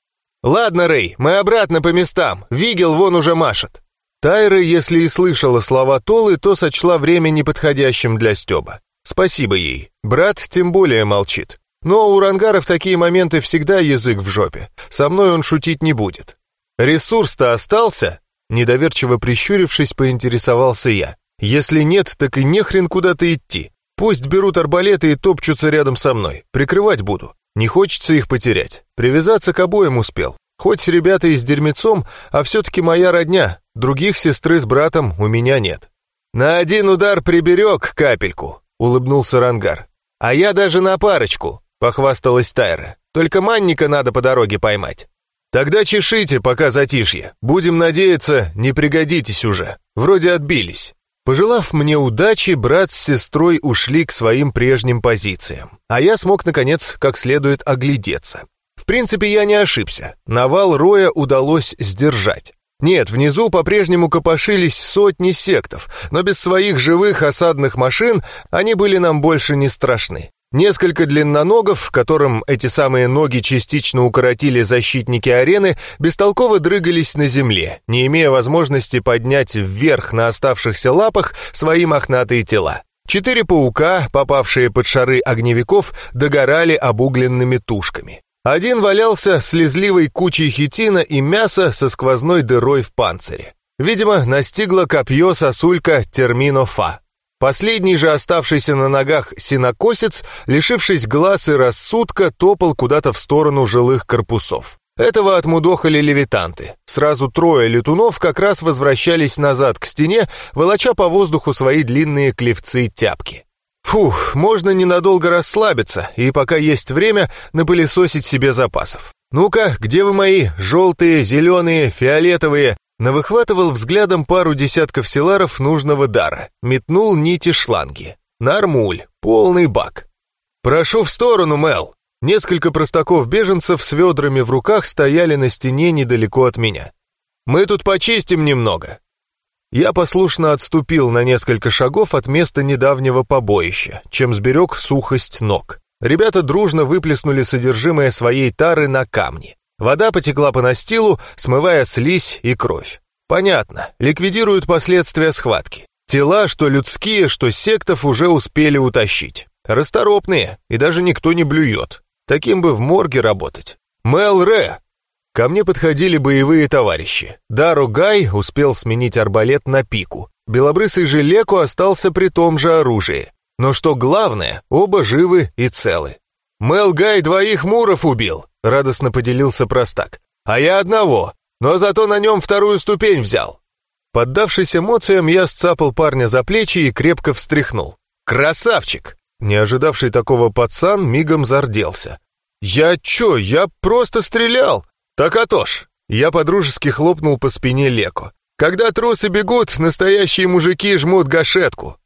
Ладно, Рэй, мы обратно по местам. Вигел вон уже машет. Тайра, если и слышала слова Толы, то сочла время неподходящим для Стеба. Спасибо ей. Брат тем более молчит. Но у Рангара в такие моменты всегда язык в жопе. Со мной он шутить не будет. Ресурс-то остался? Недоверчиво прищурившись, поинтересовался я. «Если нет, так и нехрен куда-то идти. Пусть берут арбалеты и топчутся рядом со мной. Прикрывать буду. Не хочется их потерять. Привязаться к обоим успел. Хоть ребята и с дерьмецом, а все-таки моя родня. Других сестры с братом у меня нет». «На один удар приберег капельку», — улыбнулся Рангар. «А я даже на парочку», — похвасталась Тайра. «Только манника надо по дороге поймать». «Тогда чешите, пока затишье. Будем надеяться, не пригодитесь уже. Вроде отбились». Пожелав мне удачи, брат с сестрой ушли к своим прежним позициям, а я смог, наконец, как следует оглядеться. В принципе, я не ошибся. Навал Роя удалось сдержать. Нет, внизу по-прежнему копошились сотни сектов, но без своих живых осадных машин они были нам больше не страшны. Несколько длинноногов, которым эти самые ноги частично укоротили защитники арены, бестолково дрыгались на земле, не имея возможности поднять вверх на оставшихся лапах свои мохнатые тела. Четыре паука, попавшие под шары огневиков, догорали обугленными тушками. Один валялся слезливой кучей хитина и мяса со сквозной дырой в панцире. Видимо, настигла копье сосулька терминофа. Последний же оставшийся на ногах синокосец, лишившись глаз и рассудка, топал куда-то в сторону жилых корпусов. Этого отмудохали левитанты. Сразу трое летунов как раз возвращались назад к стене, волоча по воздуху свои длинные клевцы-тяпки. Фух, можно ненадолго расслабиться и, пока есть время, напылесосить себе запасов. Ну-ка, где вы мои желтые, зеленые, фиолетовые, Навыхватывал взглядом пару десятков селаров нужного дара, метнул нити шланги. Нормуль, полный бак. «Прошу в сторону, Мел!» Несколько простаков-беженцев с ведрами в руках стояли на стене недалеко от меня. «Мы тут почистим немного». Я послушно отступил на несколько шагов от места недавнего побоища, чем сберег сухость ног. Ребята дружно выплеснули содержимое своей тары на камни. Вода потекла по настилу, смывая слизь и кровь. Понятно, ликвидируют последствия схватки. Тела, что людские, что сектов, уже успели утащить. Расторопные, и даже никто не блюет. Таким бы в морге работать. Мэл Ре! Ко мне подходили боевые товарищи. Дару Гай успел сменить арбалет на пику. Белобрысый же Леку остался при том же оружии. Но что главное, оба живы и целы. «Мэл Гай двоих муров убил», — радостно поделился простак. «А я одного, но зато на нем вторую ступень взял». Поддавшись эмоциям, я сцапал парня за плечи и крепко встряхнул. «Красавчик!» Не ожидавший такого пацан мигом зарделся. «Я чё, я просто стрелял!» «Так а то ж!» Я подружески хлопнул по спине Леку. «Когда трусы бегут, настоящие мужики жмут гашетку».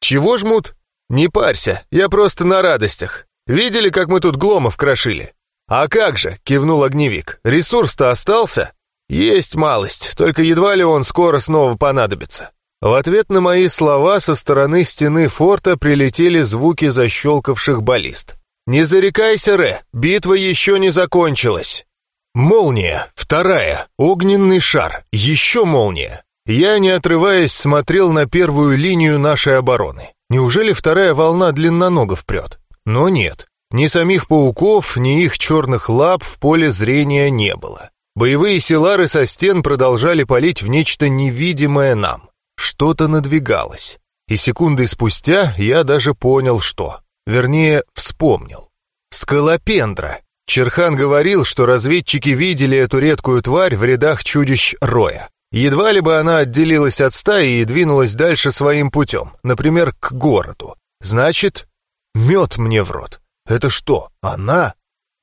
«Чего жмут?» «Не парься, я просто на радостях. Видели, как мы тут Гломов крошили?» «А как же!» — кивнул огневик. «Ресурс-то остался?» «Есть малость, только едва ли он скоро снова понадобится». В ответ на мои слова со стороны стены форта прилетели звуки защелкавших баллист. «Не зарекайся, Ре, битва еще не закончилась!» Молния, вторая, огненный шар, еще молния. Я, не отрываясь, смотрел на первую линию нашей обороны. Неужели вторая волна длинноногов прет? Но нет. Ни самих пауков, ни их черных лап в поле зрения не было. Боевые селары со стен продолжали палить в нечто невидимое нам. Что-то надвигалось. И секунды спустя я даже понял, что. Вернее, вспомнил. Скалопендра. Черхан говорил, что разведчики видели эту редкую тварь в рядах чудищ Роя. Едва ли бы она отделилась от стаи и двинулась дальше своим путем, например, к городу. Значит, мед мне в рот. Это что, она?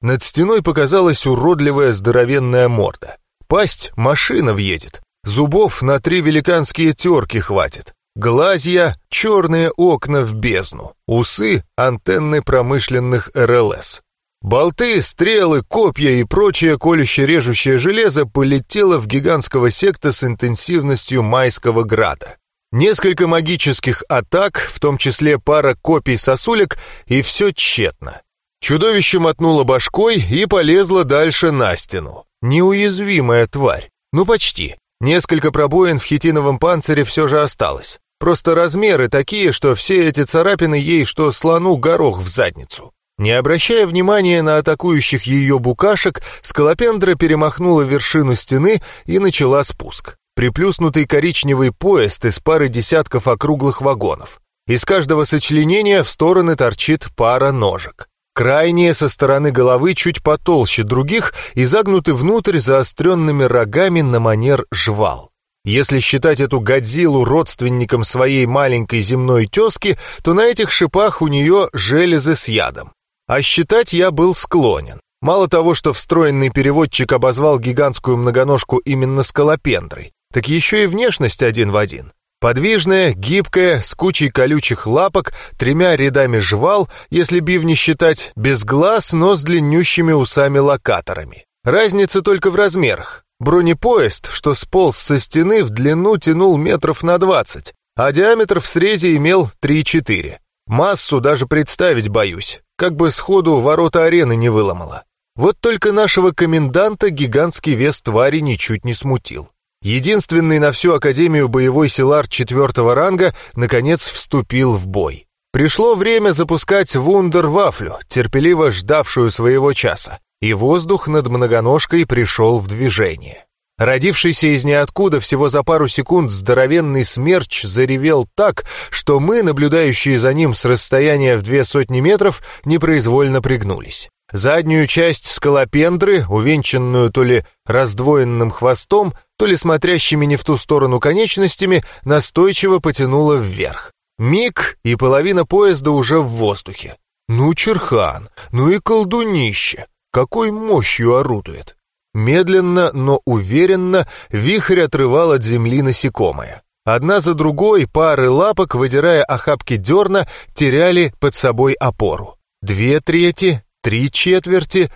Над стеной показалась уродливая здоровенная морда. Пасть машина въедет. Зубов на три великанские терки хватит. Глазья — черные окна в бездну. Усы — антенны промышленных РЛС. Болты, стрелы, копья и прочее колюще-режущее железо полетело в гигантского секта с интенсивностью майского града. Несколько магических атак, в том числе пара копий сосулек, и все тщетно. Чудовище мотнуло башкой и полезло дальше на стену. Неуязвимая тварь. Ну, почти. Несколько пробоин в хитиновом панцире все же осталось. Просто размеры такие, что все эти царапины ей, что слону горох в задницу. Не обращая внимания на атакующих ее букашек, скалопендра перемахнула вершину стены и начала спуск. Приплюснутый коричневый поезд из пары десятков округлых вагонов. Из каждого сочленения в стороны торчит пара ножек. Крайние со стороны головы чуть потолще других и загнуты внутрь заостренными рогами на манер жвал. Если считать эту Годзиллу родственником своей маленькой земной тезки, то на этих шипах у нее железы с ядом. А считать я был склонен. Мало того, что встроенный переводчик обозвал гигантскую многоножку именно скалопендрой, так еще и внешность один в один. Подвижная, гибкая, с кучей колючих лапок, тремя рядами жвал, если бивни считать, без глаз, но с длиннющими усами-локаторами. Разница только в размерах. Бронепоезд, что сполз со стены, в длину тянул метров на 20, а диаметр в срезе имел 3-4. Массу даже представить боюсь, как бы сходу ворота арены не выломало. Вот только нашего коменданта гигантский вес твари ничуть не смутил. Единственный на всю Академию боевой силар четвертого ранга наконец вступил в бой. Пришло время запускать вундер-вафлю, терпеливо ждавшую своего часа, и воздух над многоножкой пришел в движение. Родившийся из ниоткуда всего за пару секунд здоровенный смерч заревел так, что мы, наблюдающие за ним с расстояния в две сотни метров, непроизвольно пригнулись. Заднюю часть скалопендры, увенчанную то ли раздвоенным хвостом, то ли смотрящими не в ту сторону конечностями, настойчиво потянуло вверх. Миг, и половина поезда уже в воздухе. Ну, Черхан, ну и колдунище! Какой мощью орудует! Медленно, но уверенно вихрь отрывал от земли насекомое. Одна за другой пары лапок, выдирая охапки дерна, теряли под собой опору. Две трети, Три четверти?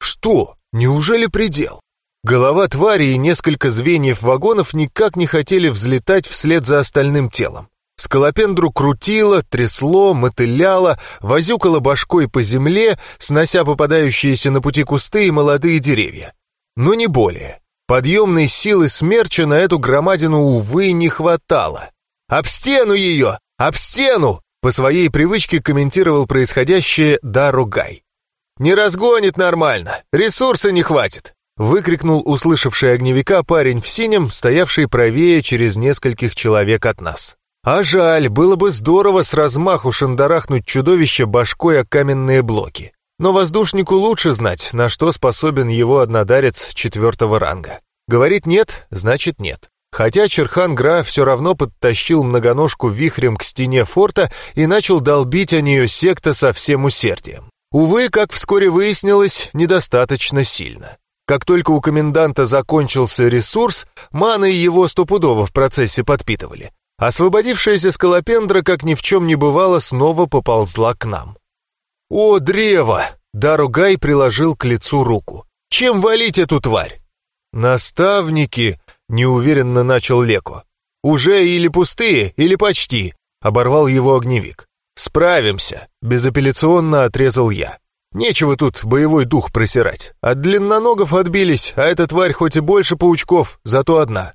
Что? Неужели предел? Голова твари и несколько звеньев вагонов никак не хотели взлетать вслед за остальным телом. Скалопендру крутило, трясло, мотыляло, возюкало башкой по земле, снося попадающиеся на пути кусты и молодые деревья. Но не более. Подъемной силы смерча на эту громадину, увы, не хватало. Об стену ее! Об стену!» По своей привычке комментировал происходящее Даругай. «Не разгонит нормально, ресурса не хватит!» Выкрикнул услышавший огневика парень в синем, стоявший правее через нескольких человек от нас. А жаль, было бы здорово с размаху шандарахнуть чудовище башкой о каменные блоки. Но воздушнику лучше знать, на что способен его однодарец четвертого ранга. Говорит нет, значит нет. Хотя Черхан Гра все равно подтащил многоножку вихрем к стене форта и начал долбить о нее секта со всем усердием. Увы, как вскоре выяснилось, недостаточно сильно. Как только у коменданта закончился ресурс, маны его стопудово в процессе подпитывали. Освободившаяся скалопендра, как ни в чем не бывало, снова поползла к нам. «О, древо!» — Даругай приложил к лицу руку. «Чем валить эту тварь?» «Наставники!» — неуверенно начал Леко. «Уже или пустые, или почти!» — оборвал его огневик. «Справимся!» — безапелляционно отрезал я. Нечего тут боевой дух просирать. От длинноногов отбились, а эта тварь хоть и больше паучков, зато одна.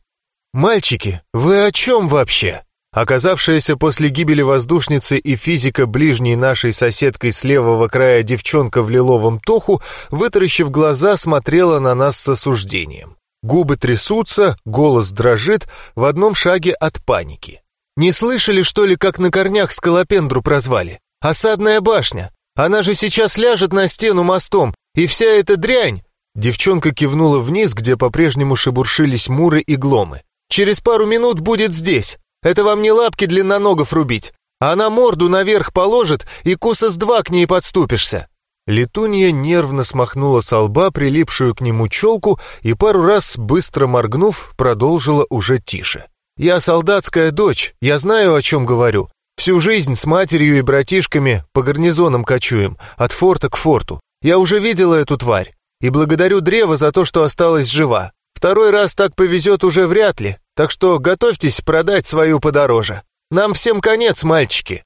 «Мальчики, вы о чем вообще?» Оказавшаяся после гибели воздушницы и физика ближней нашей соседкой с левого края девчонка в лиловом тоху, вытаращив глаза, смотрела на нас с осуждением. Губы трясутся, голос дрожит, в одном шаге от паники. «Не слышали, что ли, как на корнях скалопендру прозвали? Осадная башня! Она же сейчас ляжет на стену мостом, и вся эта дрянь!» Девчонка кивнула вниз, где по-прежнему шебуршились муры и гломы. «Через пару минут будет здесь. Это вам не лапки длинноногов рубить. Она морду наверх положит, и куса с два к ней подступишься». Летунья нервно смахнула со лба прилипшую к нему челку и пару раз, быстро моргнув, продолжила уже тише. «Я солдатская дочь, я знаю, о чем говорю. Всю жизнь с матерью и братишками по гарнизонам кочуем, от форта к форту. Я уже видела эту тварь. И благодарю древо за то, что осталась жива. Второй раз так повезет уже вряд ли, так что готовьтесь продать свою подороже. Нам всем конец, мальчики».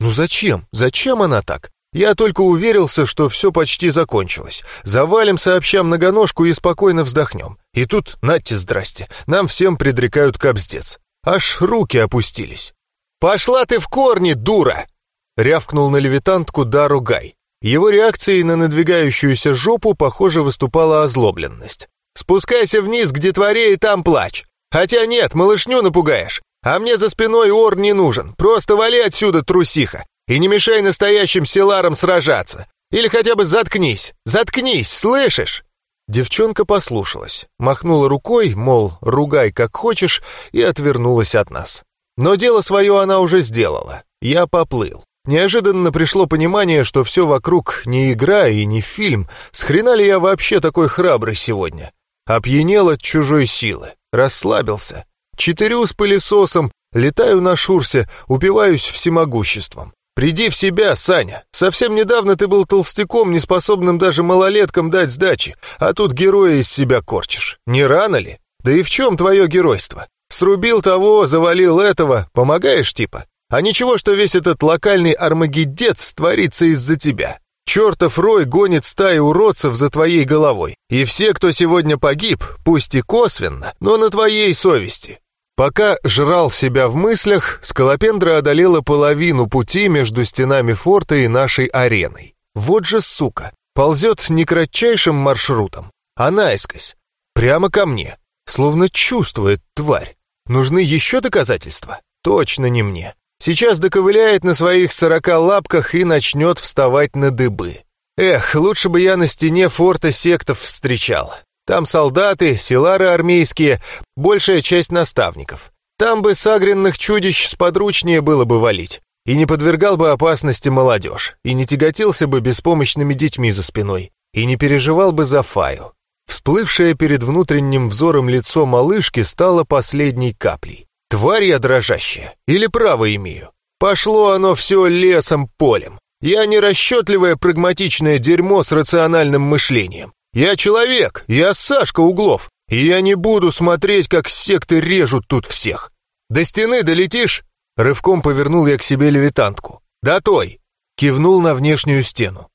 «Ну зачем? Зачем она так? Я только уверился, что все почти закончилось. Завалим сообща многоножку и спокойно вздохнем. И тут, нате здрасте, нам всем предрекают кобздец. Аж руки опустились. «Пошла ты в корни, дура!» — рявкнул на левитантку Дару Гай. Его реакцией на надвигающуюся жопу, похоже, выступала озлобленность. «Спускайся вниз к детворе и там плачь. Хотя нет, малышню напугаешь. А мне за спиной ор не нужен. Просто вали отсюда, трусиха. И не мешай настоящим селарам сражаться. Или хотя бы заткнись. Заткнись, слышишь?» Девчонка послушалась, махнула рукой, мол, ругай как хочешь, и отвернулась от нас. Но дело свое она уже сделала. Я поплыл. Неожиданно пришло понимание, что все вокруг не игра и не фильм. С ли я вообще такой храбрый сегодня? Опьянел от чужой силы, расслабился. Четырю с пылесосом, летаю на шурсе, упиваюсь всемогуществом. Приди в себя, Саня. Совсем недавно ты был толстяком, неспособным даже малолеткам дать сдачи, а тут героя из себя корчишь. Не рано ли? Да и в чем твое геройство? Срубил того, завалил этого, помогаешь типа? А ничего, что весь этот локальный армагеддец творится из-за тебя. Чертов рой гонит стаи уродцев за твоей головой. И все, кто сегодня погиб, пусть и косвенно, но на твоей совести. Пока жрал себя в мыслях, Скалопендра одолела половину пути между стенами форта и нашей ареной. Вот же сука, ползет не кратчайшим маршрутом, а наискось. Прямо ко мне, словно чувствует тварь. Нужны еще доказательства? Точно не мне. Сейчас доковыляет на своих сорока лапках и начнет вставать на дыбы. Эх, лучше бы я на стене форта сектов встречал. Там солдаты, селары армейские, большая часть наставников. Там бы сагренных чудищ сподручнее было бы валить. И не подвергал бы опасности молодежь, и не тяготился бы беспомощными детьми за спиной, и не переживал бы за Фаю. Всплывшее перед внутренним взором лицо малышки стало последней каплей. Тварь я дрожащая, или право имею? Пошло оно все лесом-полем. Я не расчетливое прагматичное дерьмо с рациональным мышлением. Я человек, я Сашка Углов, и я не буду смотреть, как секты режут тут всех. До стены долетишь? Рывком повернул я к себе левитантку. «Да той!» — кивнул на внешнюю стену.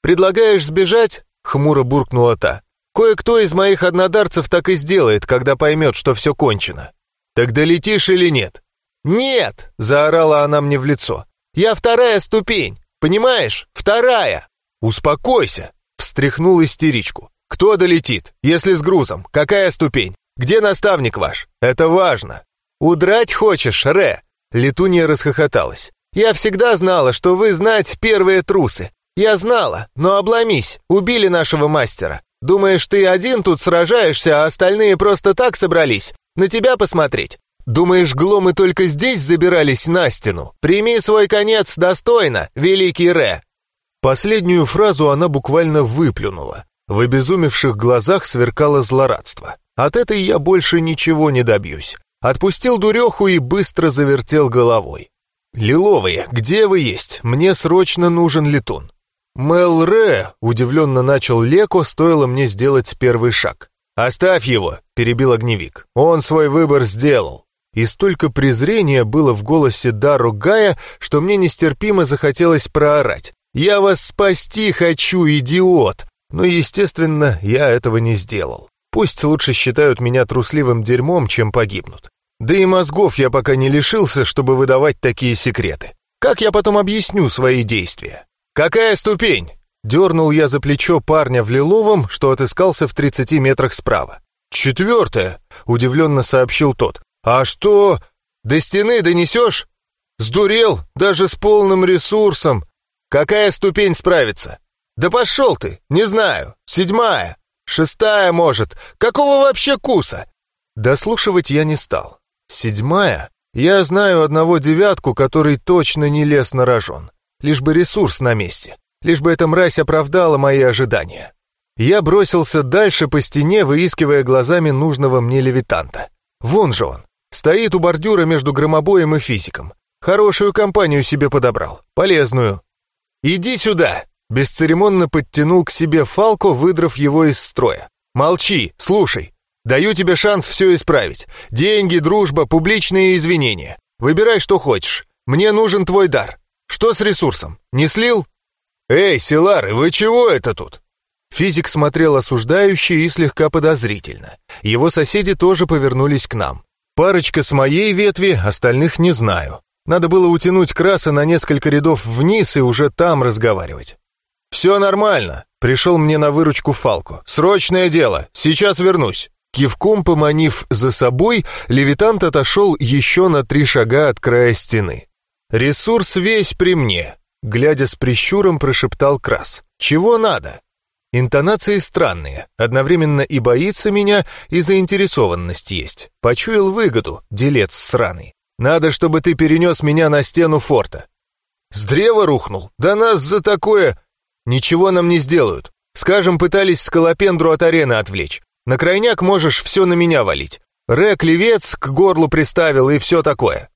«Предлагаешь сбежать?» — хмуро буркнула та. Кое-кто из моих однодарцев так и сделает, когда поймет, что все кончено. Так долетишь или нет? «Нет!» — заорала она мне в лицо. «Я вторая ступень! Понимаешь? Вторая!» «Успокойся!» — встряхнул истеричку. «Кто долетит? Если с грузом? Какая ступень? Где наставник ваш? Это важно!» «Удрать хочешь, Ре?» Летунья расхохоталась. «Я всегда знала, что вы знать первые трусы. Я знала, но обломись, убили нашего мастера. Думаешь, ты один тут сражаешься, а остальные просто так собрались? На тебя посмотреть? Думаешь, гломы только здесь забирались на стену? Прими свой конец достойно, великий Ре!» Последнюю фразу она буквально выплюнула. В обезумевших глазах сверкало злорадство. От этой я больше ничего не добьюсь. Отпустил дуреху и быстро завертел головой. «Лиловые, где вы есть? Мне срочно нужен летун». «Мел Ре!» — удивленно начал Леко, стоило мне сделать первый шаг. «Оставь его!» — перебил огневик. «Он свой выбор сделал». И столько презрения было в голосе Дару Гая, что мне нестерпимо захотелось проорать. «Я вас спасти хочу, идиот!» Но, естественно, я этого не сделал. Пусть лучше считают меня трусливым дерьмом, чем погибнут. Да и мозгов я пока не лишился, чтобы выдавать такие секреты. Как я потом объясню свои действия? «Какая ступень?» Дернул я за плечо парня в лиловом, что отыскался в 30 метрах справа. «Четвертая», — удивленно сообщил тот. «А что? До стены донесешь?» «Сдурел, даже с полным ресурсом. Какая ступень справится?» «Да пошел ты, не знаю. Седьмая. Шестая, может. Какого вообще куса?» Дослушивать я не стал. Седьмая? Я знаю одного девятку, который точно не лез на рожон. Лишь бы ресурс на месте. Лишь бы эта мразь оправдала мои ожидания. Я бросился дальше по стене, выискивая глазами нужного мне левитанта. Вон же он. Стоит у бордюра между громобоем и физиком. Хорошую компанию себе подобрал. Полезную. «Иди сюда!» Бесцеремонно подтянул к себе Фалко, выдрав его из строя. «Молчи, слушай. Даю тебе шанс все исправить. Деньги, дружба, публичные извинения. Выбирай, что хочешь. Мне нужен твой дар. Что с ресурсом? Не слил?» «Эй, Силары, вы чего это тут?» Физик смотрел осуждающе и слегка подозрительно. Его соседи тоже повернулись к нам. Парочка с моей ветви, остальных не знаю. Надо было утянуть краса на несколько рядов вниз и уже там разговаривать. «Все нормально», — пришел мне на выручку Фалку. «Срочное дело, сейчас вернусь». Кивком поманив за собой, левитант отошел еще на три шага от края стены. «Ресурс весь при мне», — глядя с прищуром прошептал Крас. «Чего надо?» Интонации странные, одновременно и боится меня, и заинтересованность есть. Почуял выгоду, делец сраный. Надо, чтобы ты перенес меня на стену форта. С древа рухнул? Да нас за такое... Ничего нам не сделают. Скажем, пытались скалопендру от арены отвлечь. На крайняк можешь все на меня валить. Ре клевец к горлу приставил и все такое.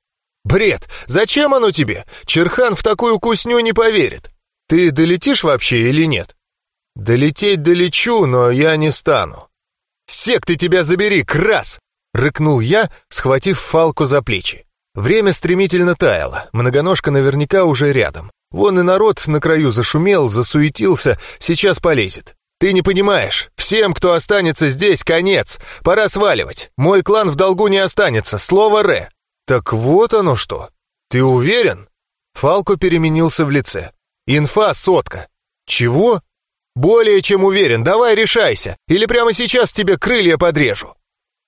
Бред! Зачем оно тебе? Черхан в такую кусню не поверит. Ты долетишь вообще или нет? Долететь долечу, но я не стану. Сек ты тебя забери, крас! Рыкнул я, схватив Фалку за плечи. Время стремительно таяло, многоножка наверняка уже рядом. Вон и народ на краю зашумел, засуетился, сейчас полезет. Ты не понимаешь, всем, кто останется здесь, конец. Пора сваливать. Мой клан в долгу не останется, слово «ре». «Так вот оно что! Ты уверен?» Фалко переменился в лице. «Инфа сотка». «Чего?» «Более чем уверен. Давай решайся. Или прямо сейчас тебе крылья подрежу».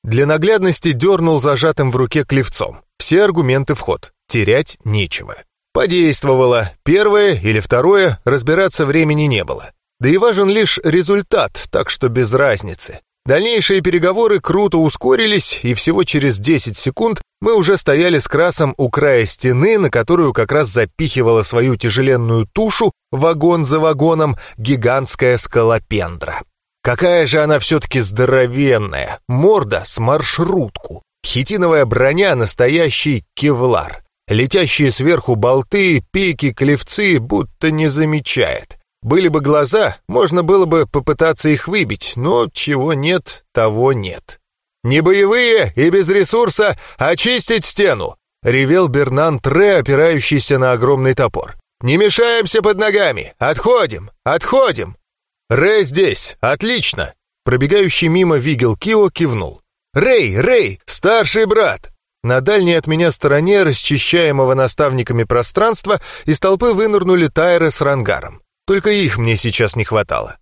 Для наглядности дернул зажатым в руке клевцом. Все аргументы в ход. Терять нечего. Подействовало. Первое или второе разбираться времени не было. Да и важен лишь результат, так что без разницы. Дальнейшие переговоры круто ускорились, и всего через 10 секунд мы уже стояли с красом у края стены, на которую как раз запихивала свою тяжеленную тушу вагон за вагоном гигантская скалопендра. Какая же она все-таки здоровенная, морда с маршрутку, хитиновая броня настоящий кевлар, летящие сверху болты, пики, клевцы будто не замечает. Были бы глаза, можно было бы попытаться их выбить, но чего нет, того нет. «Не боевые и без ресурса очистить стену!» — ревел Бернан Тре, опирающийся на огромный топор. «Не мешаемся под ногами! Отходим! Отходим!» «Рэй здесь! Отлично!» Пробегающий мимо Вигел Кио кивнул. «Рэй! Рэй! Старший брат!» На дальней от меня стороне, расчищаемого наставниками пространства, из толпы вынырнули Тайры с Рангаром. Только их мне сейчас не хватало.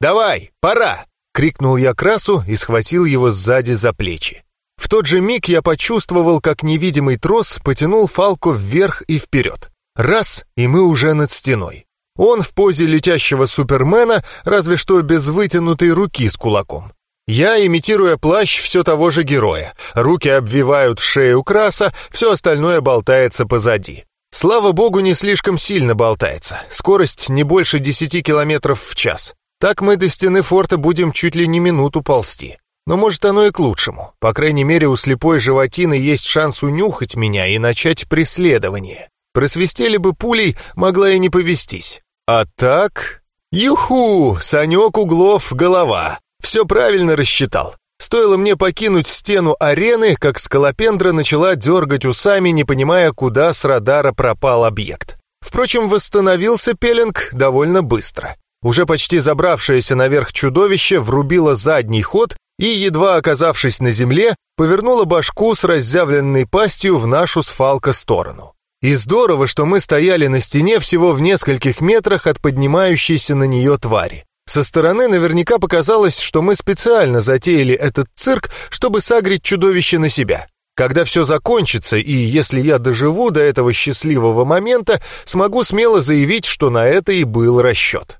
«Давай, пора!» — крикнул я Красу и схватил его сзади за плечи. В тот же миг я почувствовал, как невидимый трос потянул Фалку вверх и вперед. Раз, и мы уже над стеной. Он в позе летящего супермена, разве что без вытянутой руки с кулаком. Я, имитируя плащ все того же героя, руки обвивают шею краса, все остальное болтается позади. Слава богу, не слишком сильно болтается, скорость не больше 10 километров в час. Так мы до стены форта будем чуть ли не минуту ползти. Но может оно и к лучшему. По крайней мере, у слепой животины есть шанс унюхать меня и начать преследование. Просвистели бы пулей, могла и не повестись. А так... Юху! Санек Углов, голова. Все правильно рассчитал. Стоило мне покинуть стену арены, как скалопендра начала дергать усами, не понимая, куда с радара пропал объект. Впрочем, восстановился пеленг довольно быстро. Уже почти забравшееся наверх чудовище врубило задний ход и, едва оказавшись на земле, повернула башку с разъявленной пастью в нашу с Фалка сторону. И здорово, что мы стояли на стене всего в нескольких метрах от поднимающейся на нее твари. Со стороны наверняка показалось, что мы специально затеяли этот цирк, чтобы сагрить чудовище на себя. Когда все закончится, и если я доживу до этого счастливого момента, смогу смело заявить, что на это и был расчет.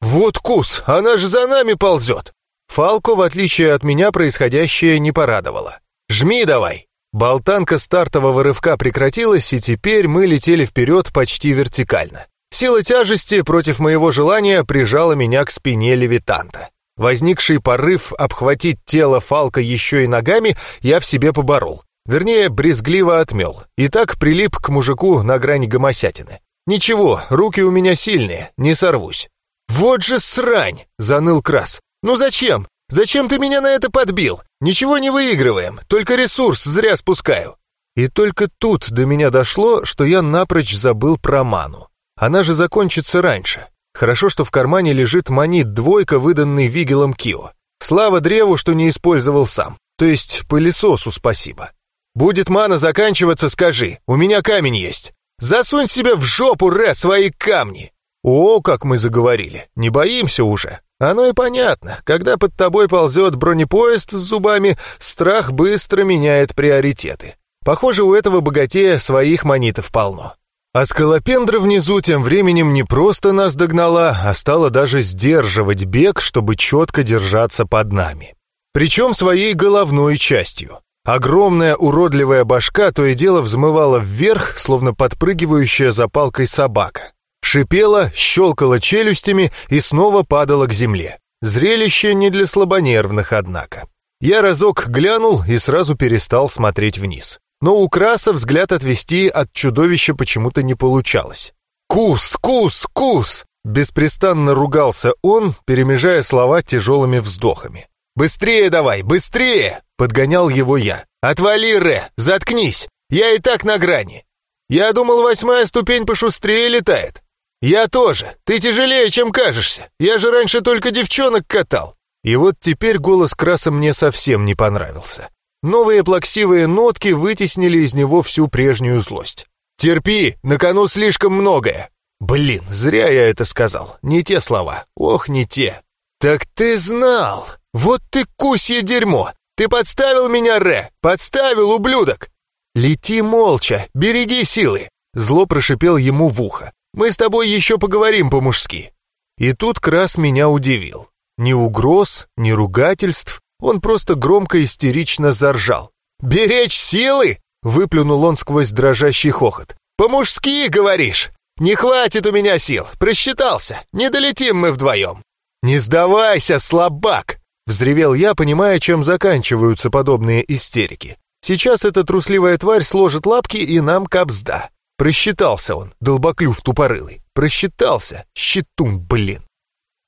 «Вот кус, она же за нами ползет!» Фалко, в отличие от меня, происходящее не порадовало. «Жми давай!» Болтанка стартового рывка прекратилась, и теперь мы летели вперед почти вертикально. Сила тяжести против моего желания прижала меня к спине левитанта. Возникший порыв обхватить тело Фалка еще и ногами я в себе поборол. Вернее, брезгливо отмел. И так прилип к мужику на грани гомосятины. Ничего, руки у меня сильные, не сорвусь. «Вот же срань!» — заныл Крас. «Ну зачем? Зачем ты меня на это подбил? Ничего не выигрываем, только ресурс зря спускаю». И только тут до меня дошло, что я напрочь забыл про ману. Она же закончится раньше. Хорошо, что в кармане лежит монит двойка, выданный Вигелом Кио. Слава древу, что не использовал сам. То есть пылесосу спасибо. Будет мана заканчиваться, скажи. У меня камень есть. Засунь себе в жопу, Ре, свои камни. О, как мы заговорили. Не боимся уже. Оно и понятно. Когда под тобой ползет бронепоезд с зубами, страх быстро меняет приоритеты. Похоже, у этого богатея своих монитов полно. А скалопендра внизу тем временем не просто нас догнала, а стала даже сдерживать бег, чтобы четко держаться под нами. Причем своей головной частью. Огромная уродливая башка то и дело взмывала вверх, словно подпрыгивающая за палкой собака шипела, щелкала челюстями и снова падала к земле. Зрелище не для слабонервных, однако. Я разок глянул и сразу перестал смотреть вниз. Но у Краса взгляд отвести от чудовища почему-то не получалось. «Кус! Кус! Кус!» Беспрестанно ругался он, перемежая слова тяжелыми вздохами. «Быстрее давай, быстрее!» — подгонял его я. «Отвали, Ре! Заткнись! Я и так на грани! Я думал, восьмая ступень пошустрее летает. «Я тоже. Ты тяжелее, чем кажешься. Я же раньше только девчонок катал». И вот теперь голос Краса мне совсем не понравился. Новые плаксивые нотки вытеснили из него всю прежнюю злость. «Терпи, на кону слишком многое». «Блин, зря я это сказал. Не те слова. Ох, не те». «Так ты знал! Вот ты кусье дерьмо! Ты подставил меня, Ре! Подставил, ублюдок!» «Лети молча, береги силы!» Зло прошипел ему в ухо. Мы с тобой еще поговорим по-мужски». И тут Крас меня удивил. Ни угроз, ни ругательств, он просто громко истерично заржал. «Беречь силы?» — выплюнул он сквозь дрожащий хохот. «По-мужски, говоришь? Не хватит у меня сил, просчитался, не долетим мы вдвоем». «Не сдавайся, слабак!» — взревел я, понимая, чем заканчиваются подобные истерики. Сейчас эта трусливая тварь сложит лапки, и нам капсда. Просчитался он, долбоклюв тупорылый. Просчитался, щитун, блин.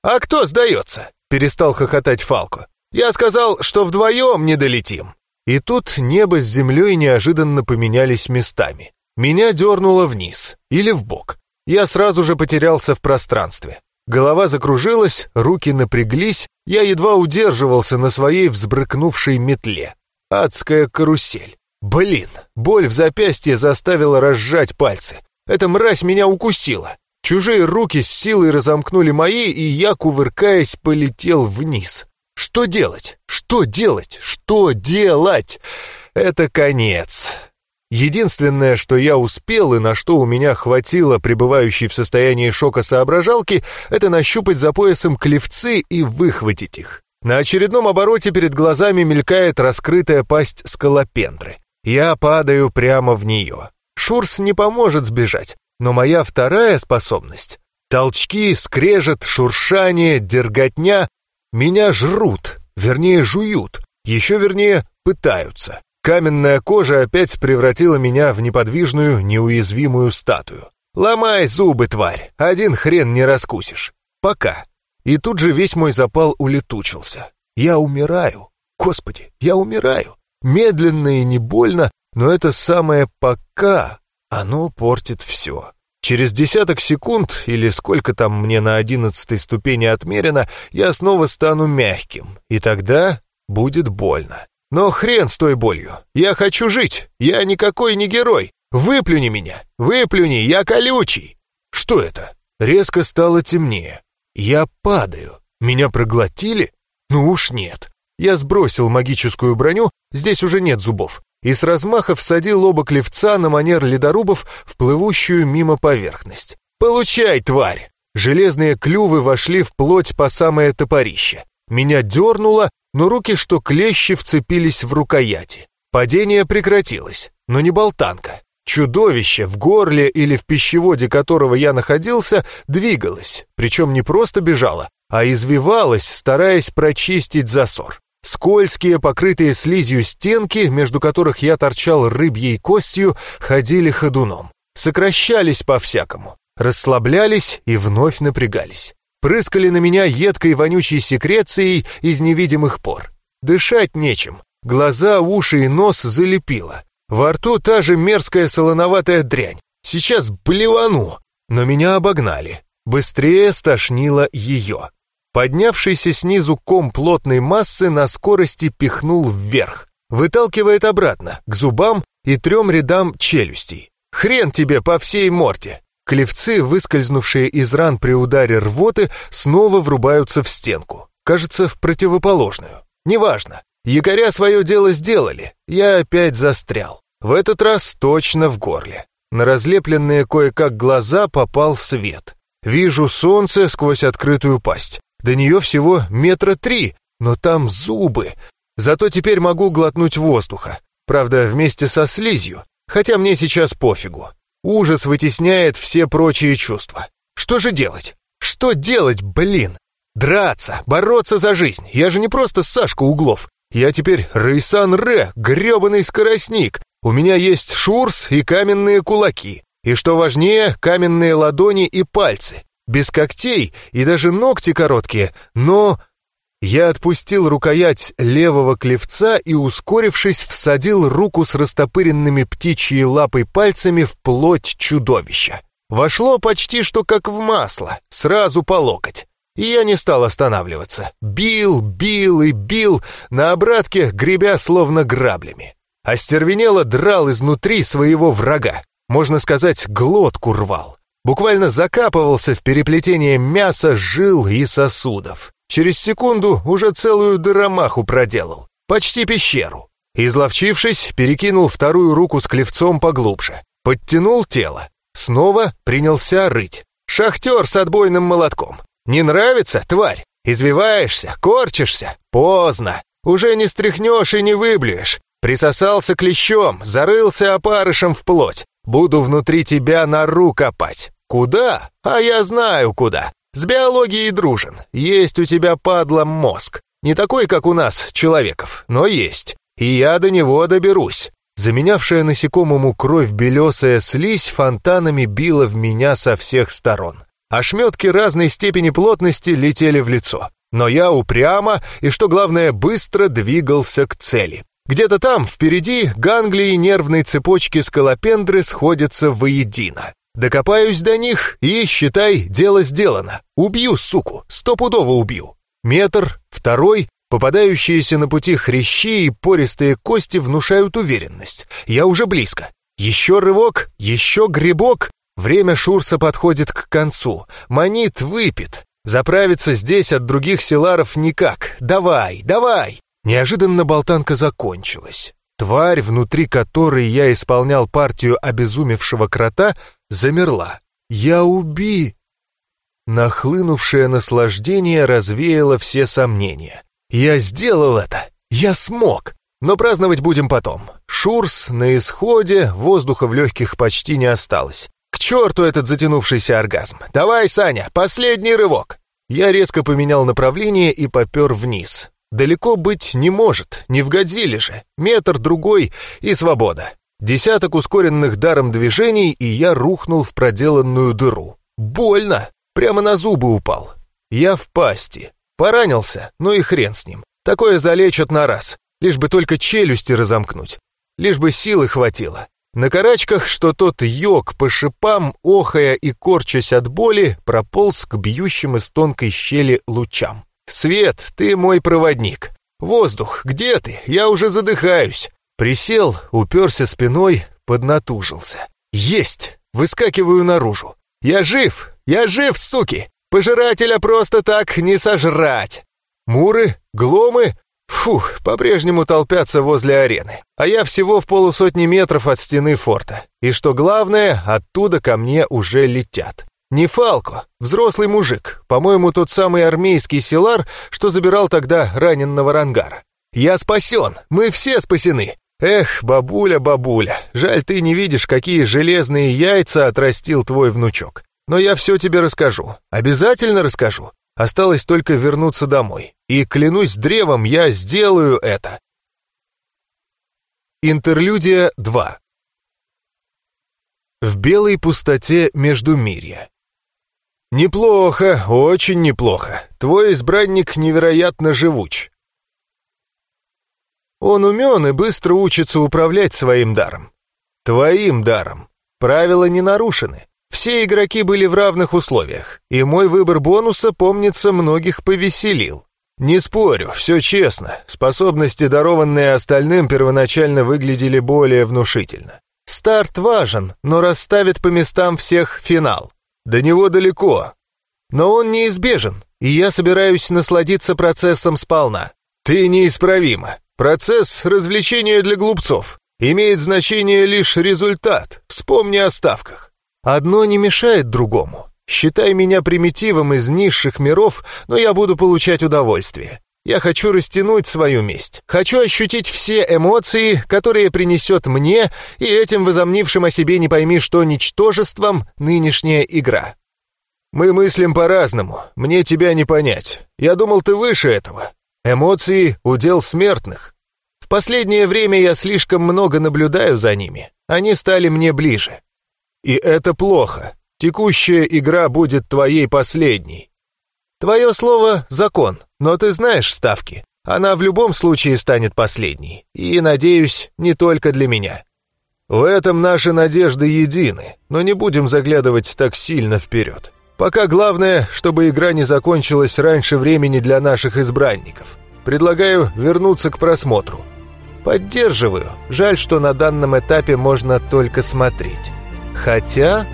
«А кто сдается?» — перестал хохотать Фалко. «Я сказал, что вдвоем не долетим». И тут небо с землей неожиданно поменялись местами. Меня дернуло вниз или в бок. Я сразу же потерялся в пространстве. Голова закружилась, руки напряглись, я едва удерживался на своей взбрыкнувшей метле. Адская карусель. Блин, боль в запястье заставила разжать пальцы. Эта мразь меня укусила. Чужие руки с силой разомкнули мои, и я, кувыркаясь, полетел вниз. Что делать? Что делать? Что делать? Это конец. Единственное, что я успел и на что у меня хватило пребывающей в состоянии шока соображалки, это нащупать за поясом клевцы и выхватить их. На очередном обороте перед глазами мелькает раскрытая пасть скалопендры. Я падаю прямо в нее. Шурс не поможет сбежать, но моя вторая способность — толчки, скрежет, шуршание, дерготня — меня жрут, вернее жуют, еще вернее пытаются. Каменная кожа опять превратила меня в неподвижную, неуязвимую статую. «Ломай зубы, тварь! Один хрен не раскусишь! Пока!» И тут же весь мой запал улетучился. «Я умираю! Господи, я умираю! Медленно и не больно, но это самое «пока» оно портит все. Через десяток секунд, или сколько там мне на одиннадцатой ступени отмерено, я снова стану мягким, и тогда будет больно. Но хрен с той болью. Я хочу жить. Я никакой не герой. Выплюни меня. Выплюни, я колючий. Что это? Резко стало темнее. Я падаю. Меня проглотили? Ну уж нет. Я сбросил магическую броню, здесь уже нет зубов, и с размаха всадил оба клевца на манер ледорубов в плывущую мимо поверхность. «Получай, тварь!» Железные клювы вошли в плоть по самое топорище. Меня дернуло, но руки, что клещи, вцепились в рукояти. Падение прекратилось, но не болтанка. Чудовище, в горле или в пищеводе которого я находился, двигалось, причем не просто бежало, а извивалось, стараясь прочистить засор. Скользкие, покрытые слизью стенки, между которых я торчал рыбьей костью, ходили ходуном. Сокращались по-всякому, расслаблялись и вновь напрягались прыскали на меня едкой вонючей секрецией из невидимых пор. Дышать нечем. Глаза, уши и нос залепило. Во рту та же мерзкая солоноватая дрянь. Сейчас блевану. Но меня обогнали. Быстрее стошнило ее. Поднявшийся снизу ком плотной массы на скорости пихнул вверх. Выталкивает обратно, к зубам и трем рядам челюстей. Хрен тебе по всей морде. Клевцы, выскользнувшие из ран при ударе рвоты, снова врубаются в стенку. Кажется, в противоположную. Неважно. Якоря свое дело сделали. Я опять застрял. В этот раз точно в горле. На разлепленные кое-как глаза попал свет. Вижу солнце сквозь открытую пасть. До нее всего метра три, но там зубы. Зато теперь могу глотнуть воздуха. Правда, вместе со слизью. Хотя мне сейчас пофигу. Ужас вытесняет все прочие чувства. Что же делать? Что делать, блин? Драться, бороться за жизнь. Я же не просто Сашка Углов. Я теперь Рейсан Ре, гребаный скоростник. У меня есть шурс и каменные кулаки. И что важнее, каменные ладони и пальцы. Без когтей и даже ногти короткие, но я отпустил рукоять левого клевца и, ускорившись, всадил руку с растопыренными птичьей лапой пальцами в плоть чудовища. Вошло почти что как в масло, сразу по локоть. И я не стал останавливаться. Бил, бил и бил, на обратке гребя словно граблями. Остервенело драл изнутри своего врага. Можно сказать, глотку рвал. Буквально закапывался в переплетение мяса, жил и сосудов. Через секунду уже целую дыромаху проделал. Почти пещеру. Изловчившись, перекинул вторую руку с клевцом поглубже. Подтянул тело. Снова принялся рыть. Шахтер с отбойным молотком. Не нравится, тварь? Извиваешься, корчишься? Поздно. Уже не стряхнешь и не выблюешь. Присосался клещом, зарылся опарышем в плоть. Буду внутри тебя нору копать. Куда? А я знаю куда. С биологией дружен. Есть у тебя, падла, мозг. Не такой, как у нас, человеков, но есть. И я до него доберусь. Заменявшая насекомому кровь белесая слизь фонтанами била в меня со всех сторон. Ошметки разной степени плотности летели в лицо. Но я упрямо и, что главное, быстро двигался к цели. Где-то там, впереди, ганглии нервной цепочки скалопендры сходятся воедино. Докопаюсь до них и, считай, дело сделано. Убью, суку, стопудово убью. Метр, второй, Попадающиеся на пути хрящи и пористые кости внушают уверенность. Я уже близко. Еще рывок, еще грибок. Время Шурса подходит к концу. Манит выпит. Заправиться здесь от других селаров никак. Давай, давай! Неожиданно болтанка закончилась. Тварь, внутри которой я исполнял партию обезумевшего крота, замерла. «Я уби!» Нахлынувшее наслаждение развеяло все сомнения. «Я сделал это! Я смог! Но праздновать будем потом. Шурс на исходе, воздуха в легких почти не осталось. К черту этот затянувшийся оргазм! Давай, Саня, последний рывок!» Я резко поменял направление и попер вниз. Далеко быть не может, не в Годзилле же. Метр-другой и свобода. Десяток ускоренных даром движений, и я рухнул в проделанную дыру. Больно! Прямо на зубы упал. Я в пасти. Поранился, ну и хрен с ним. Такое залечат на раз. Лишь бы только челюсти разомкнуть. Лишь бы силы хватило. На карачках, что тот йог по шипам, охая и корчась от боли, прополз к бьющим из тонкой щели лучам. «Свет, ты мой проводник. Воздух, где ты? Я уже задыхаюсь». Присел, уперся спиной, поднатужился. «Есть!» Выскакиваю наружу. «Я жив! Я жив, суки! Пожирателя просто так не сожрать!» Муры, гломы, фух, по-прежнему толпятся возле арены. А я всего в полусотни метров от стены форта. И что главное, оттуда ко мне уже летят. Не Фалко, взрослый мужик, по-моему, тот самый армейский селар, что забирал тогда раненного рангара. Я спасен, мы все спасены. Эх, бабуля, бабуля, жаль ты не видишь, какие железные яйца отрастил твой внучок. Но я все тебе расскажу, обязательно расскажу. Осталось только вернуться домой. И клянусь древом, я сделаю это. Интерлюдия 2 В белой пустоте между мирья. «Неплохо, очень неплохо. Твой избранник невероятно живуч». Он умен и быстро учится управлять своим даром. Твоим даром. Правила не нарушены. Все игроки были в равных условиях, и мой выбор бонуса, помнится, многих повеселил. Не спорю, все честно. Способности, дарованные остальным, первоначально выглядели более внушительно. Старт важен, но расставит по местам всех финал. До него далеко. Но он неизбежен, и я собираюсь насладиться процессом сполна. Ты неисправима. Процесс — развлечения для глупцов. Имеет значение лишь результат. Вспомни о ставках. Одно не мешает другому. Считай меня примитивом из низших миров, но я буду получать удовольствие. Я хочу растянуть свою месть. Хочу ощутить все эмоции, которые принесет мне и этим возомнившим о себе не пойми что ничтожеством нынешняя игра. Мы мыслим по-разному, мне тебя не понять. Я думал, ты выше этого. Эмоции — удел смертных. В последнее время я слишком много наблюдаю за ними. Они стали мне ближе. И это плохо. Текущая игра будет твоей последней. Твое слово — закон, но ты знаешь ставки. Она в любом случае станет последней. И, надеюсь, не только для меня. В этом наши надежды едины, но не будем заглядывать так сильно вперед. Пока главное, чтобы игра не закончилась раньше времени для наших избранников. Предлагаю вернуться к просмотру. Поддерживаю. Жаль, что на данном этапе можно только смотреть. Хотя